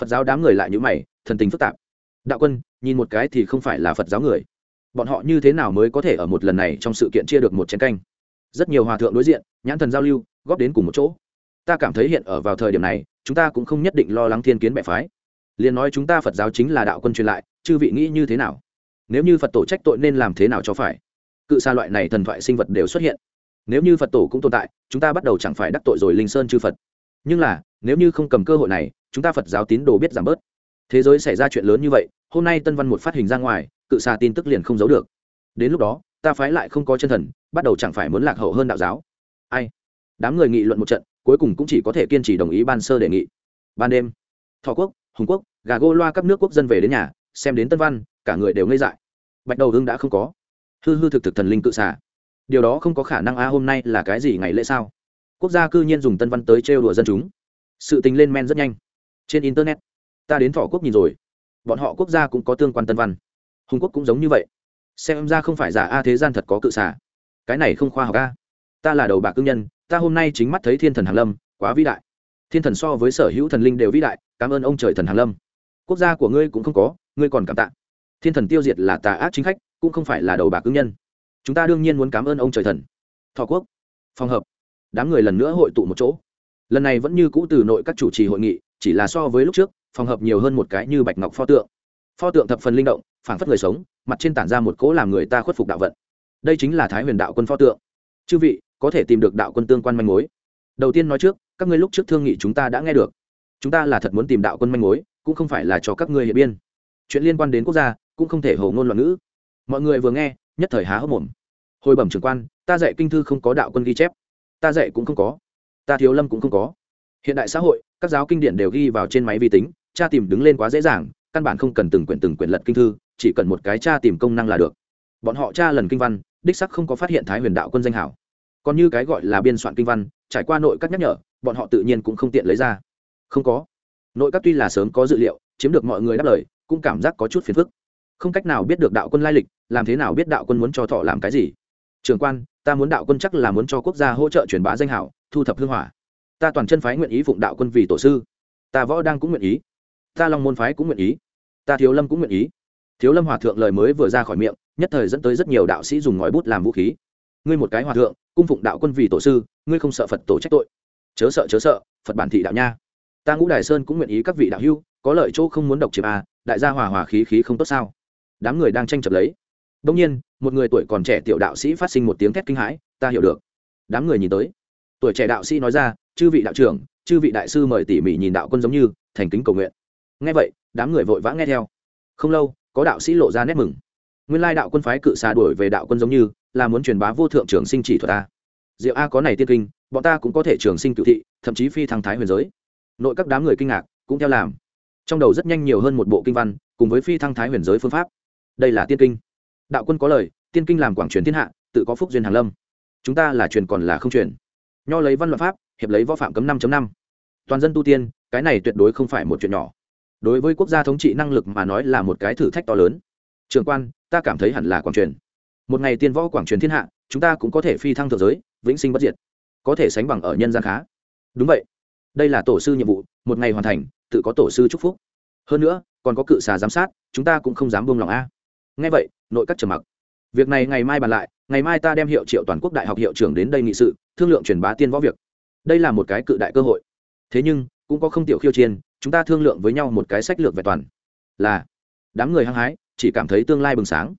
Speaker 1: Phật giáo đám người lại như mày, thần tình phức tạp. Đạo quân nhìn một cái thì không phải là phật giáo người. Bọn họ như thế nào mới có thể ở một lần này trong sự kiện chia được một chén canh? Rất nhiều hòa thượng đối diện, nhãn thần giao lưu, góp đến cùng một chỗ. Ta cảm thấy hiện ở vào thời điểm này, chúng ta cũng không nhất định lo lắng thiên kiến bệ phái. Liền nói chúng ta phật giáo chính là đạo quân truyền lại, chư vị nghĩ như thế nào? Nếu như phật tổ trách tội nên làm thế nào cho phải? Cự xa loại này thần thoại sinh vật đều xuất hiện. Nếu như phật tổ cũng tồn tại, chúng ta bắt đầu chẳng phải đắc tội rồi linh sơn chư phật. Nhưng là, nếu như không cầm cơ hội này, chúng ta phật giáo tín đồ biết giảm bớt thế giới xảy ra chuyện lớn như vậy, hôm nay tân văn một phát hình ra ngoài, cự xa tin tức liền không giấu được. Đến lúc đó, ta phái lại không có chân thần, bắt đầu chẳng phải muốn lạc hậu hơn đạo giáo. Ai? Đám người nghị luận một trận, cuối cùng cũng chỉ có thể kiên trì đồng ý ban sơ đề nghị. Ban đêm, thọ quốc, hùng quốc, gà gô loa các nước quốc dân về đến nhà, xem đến tân văn, cả người đều ngây dại. Bạch đầu hưng đã không có. Hư hư thực thực thần linh cự xà. Điều đó không có khả năng a, hôm nay là cái gì ngày lễ sao? Quốc gia cư nhiên dùng tân văn tới trêu đùa dân chúng. Sự tình lên men rất nhanh. Trên internet ta đến thọ quốc nhìn rồi. Bọn họ quốc gia cũng có tương quan tân văn. Hùng quốc cũng giống như vậy. Xem ra không phải giả a thế gian thật có cự xả cái này không khoa học a. Ta là đầu bạc cương nhân, ta hôm nay chính mắt thấy thiên thần hàn lâm, quá vĩ đại. Thiên thần so với sở hữu thần linh đều vĩ đại, cảm ơn ông trời thần hàn lâm. Quốc gia của ngươi cũng không có, ngươi còn cảm tạ. Thiên thần tiêu diệt là tà ác chính khách, cũng không phải là đầu bạc cương nhân. Chúng ta đương nhiên muốn cảm ơn ông trời thần. Thọ quốc. Phòng hợp. Đám người lần nữa hội tụ một chỗ. Lần này vẫn như cũ từ nội các chủ trì hội nghị, chỉ là so với lúc trước phòng hợp nhiều hơn một cái như bạch ngọc pho tượng. Pho tượng thập phần linh động, phảng phất người sống, mặt trên tản ra một cỗ làm người ta khuất phục đạo vận. Đây chính là thái huyền đạo quân pho tượng. Chư vị, có thể tìm được đạo quân tương quan manh mối. Đầu tiên nói trước, các ngươi lúc trước thương nghị chúng ta đã nghe được. Chúng ta là thật muốn tìm đạo quân manh mối, cũng không phải là cho các ngươi hiện biên. Chuyện liên quan đến quốc gia, cũng không thể hầu ngôn loạn ngữ. Mọi người vừa nghe, nhất thời há hốc mồm. Hồi bẩm trưởng quan, ta dạy kinh thư không có đạo quân ghi chép. Ta dạy cũng không có. Ta thiếu lâm cũng không có. Hiện đại xã hội các giáo kinh điển đều ghi vào trên máy vi tính, tra tìm đứng lên quá dễ dàng, căn bản không cần từng quyển từng quyển lật kinh thư, chỉ cần một cái tra tìm công năng là được. Bọn họ tra lần kinh văn, đích sắc không có phát hiện thái huyền đạo quân danh hảo. Còn như cái gọi là biên soạn kinh văn, trải qua nội các nhắc nhở, bọn họ tự nhiên cũng không tiện lấy ra. Không có. Nội các tuy là sớm có dự liệu, chiếm được mọi người đáp lời, cũng cảm giác có chút phiền phức. Không cách nào biết được đạo quân lai lịch, làm thế nào biết đạo quân muốn cho thọ làm cái gì? Trường quan, ta muốn đạo quân chắc là muốn cho quốc gia hỗ trợ truyền bá danh hảo, thu thập hương hỏa ta toàn chân phái nguyện ý phụng đạo quân vì tổ sư. Ta võ đang cũng nguyện ý. Ta long môn phái cũng nguyện ý. Ta thiếu lâm cũng nguyện ý. Thiếu lâm hòa thượng lời mới vừa ra khỏi miệng, nhất thời dẫn tới rất nhiều đạo sĩ dùng ngòi bút làm vũ khí. Ngươi một cái hòa thượng, cung phụng đạo quân vì tổ sư, ngươi không sợ phật tổ trách tội? Chớ sợ chớ sợ, phật bản thị đạo nha. Ta ngũ đài sơn cũng nguyện ý các vị đạo hưu có lợi chỗ không muốn độc chiếm à đại gia hòa hòa khí khí không tốt sao? Đám người đang tranh chấp lấy. Đông nhiên, một người tuổi còn trẻ tiểu đạo sĩ phát sinh một tiếng thét kinh hãi, ta hiểu được. Đám người nhìn tới. Tuổi trẻ đạo sĩ nói ra chư vị đạo trưởng, chư vị đại sư mời tỉ mỉ nhìn đạo quân giống như, thành kính cầu nguyện. Nghe vậy, đám người vội vã nghe theo. Không lâu, có đạo sĩ lộ ra nét mừng. Nguyên lai đạo quân phái cự xà đuổi về đạo quân giống như, là muốn truyền bá vô thượng trường sinh chỉ thuật ta diệu a có này tiên kinh, bọn ta cũng có thể trường sinh cự thị, thậm chí phi thăng thái huyền giới. Nội các đám người kinh ngạc, cũng theo làm. Trong đầu rất nhanh nhiều hơn một bộ kinh văn, cùng với phi thăng thái huyền giới phương pháp. Đây là tiên kinh. Đạo quân có lời, tiên kinh làm quảng truyền thiên hạ, tự có phúc duyên hàn lâm. Chúng ta là truyền còn là không truyền nho lấy văn luật pháp, hiệp lấy võ phạm cấm năm năm. Toàn dân tu tiên, cái này tuyệt đối không phải một chuyện nhỏ. Đối với quốc gia thống trị năng lực mà nói là một cái thử thách to lớn. Trường quan, ta cảm thấy hẳn là quảng truyền. Một ngày tiên võ quảng truyền thiên hạ, chúng ta cũng có thể phi thăng thượng giới, vĩnh sinh bất diệt. Có thể sánh bằng ở nhân gian khá. Đúng vậy. Đây là tổ sư nhiệm vụ, một ngày hoàn thành, tự có tổ sư chúc phúc. Hơn nữa, còn có cự xà giám sát, chúng ta cũng không dám buông lòng a. Ngay vậy, nội các trầm mặc. Việc này ngày mai bàn lại ngày mai ta đem hiệu triệu toàn quốc đại học hiệu trưởng đến đây nghị sự, thương lượng truyền bá tiên võ việc. Đây là một cái cự đại cơ hội. Thế nhưng, cũng có không tiểu khiêu chiên chúng ta thương lượng với nhau một cái sách lược về toàn. Là, đám người hăng hái, chỉ cảm thấy tương lai bừng sáng.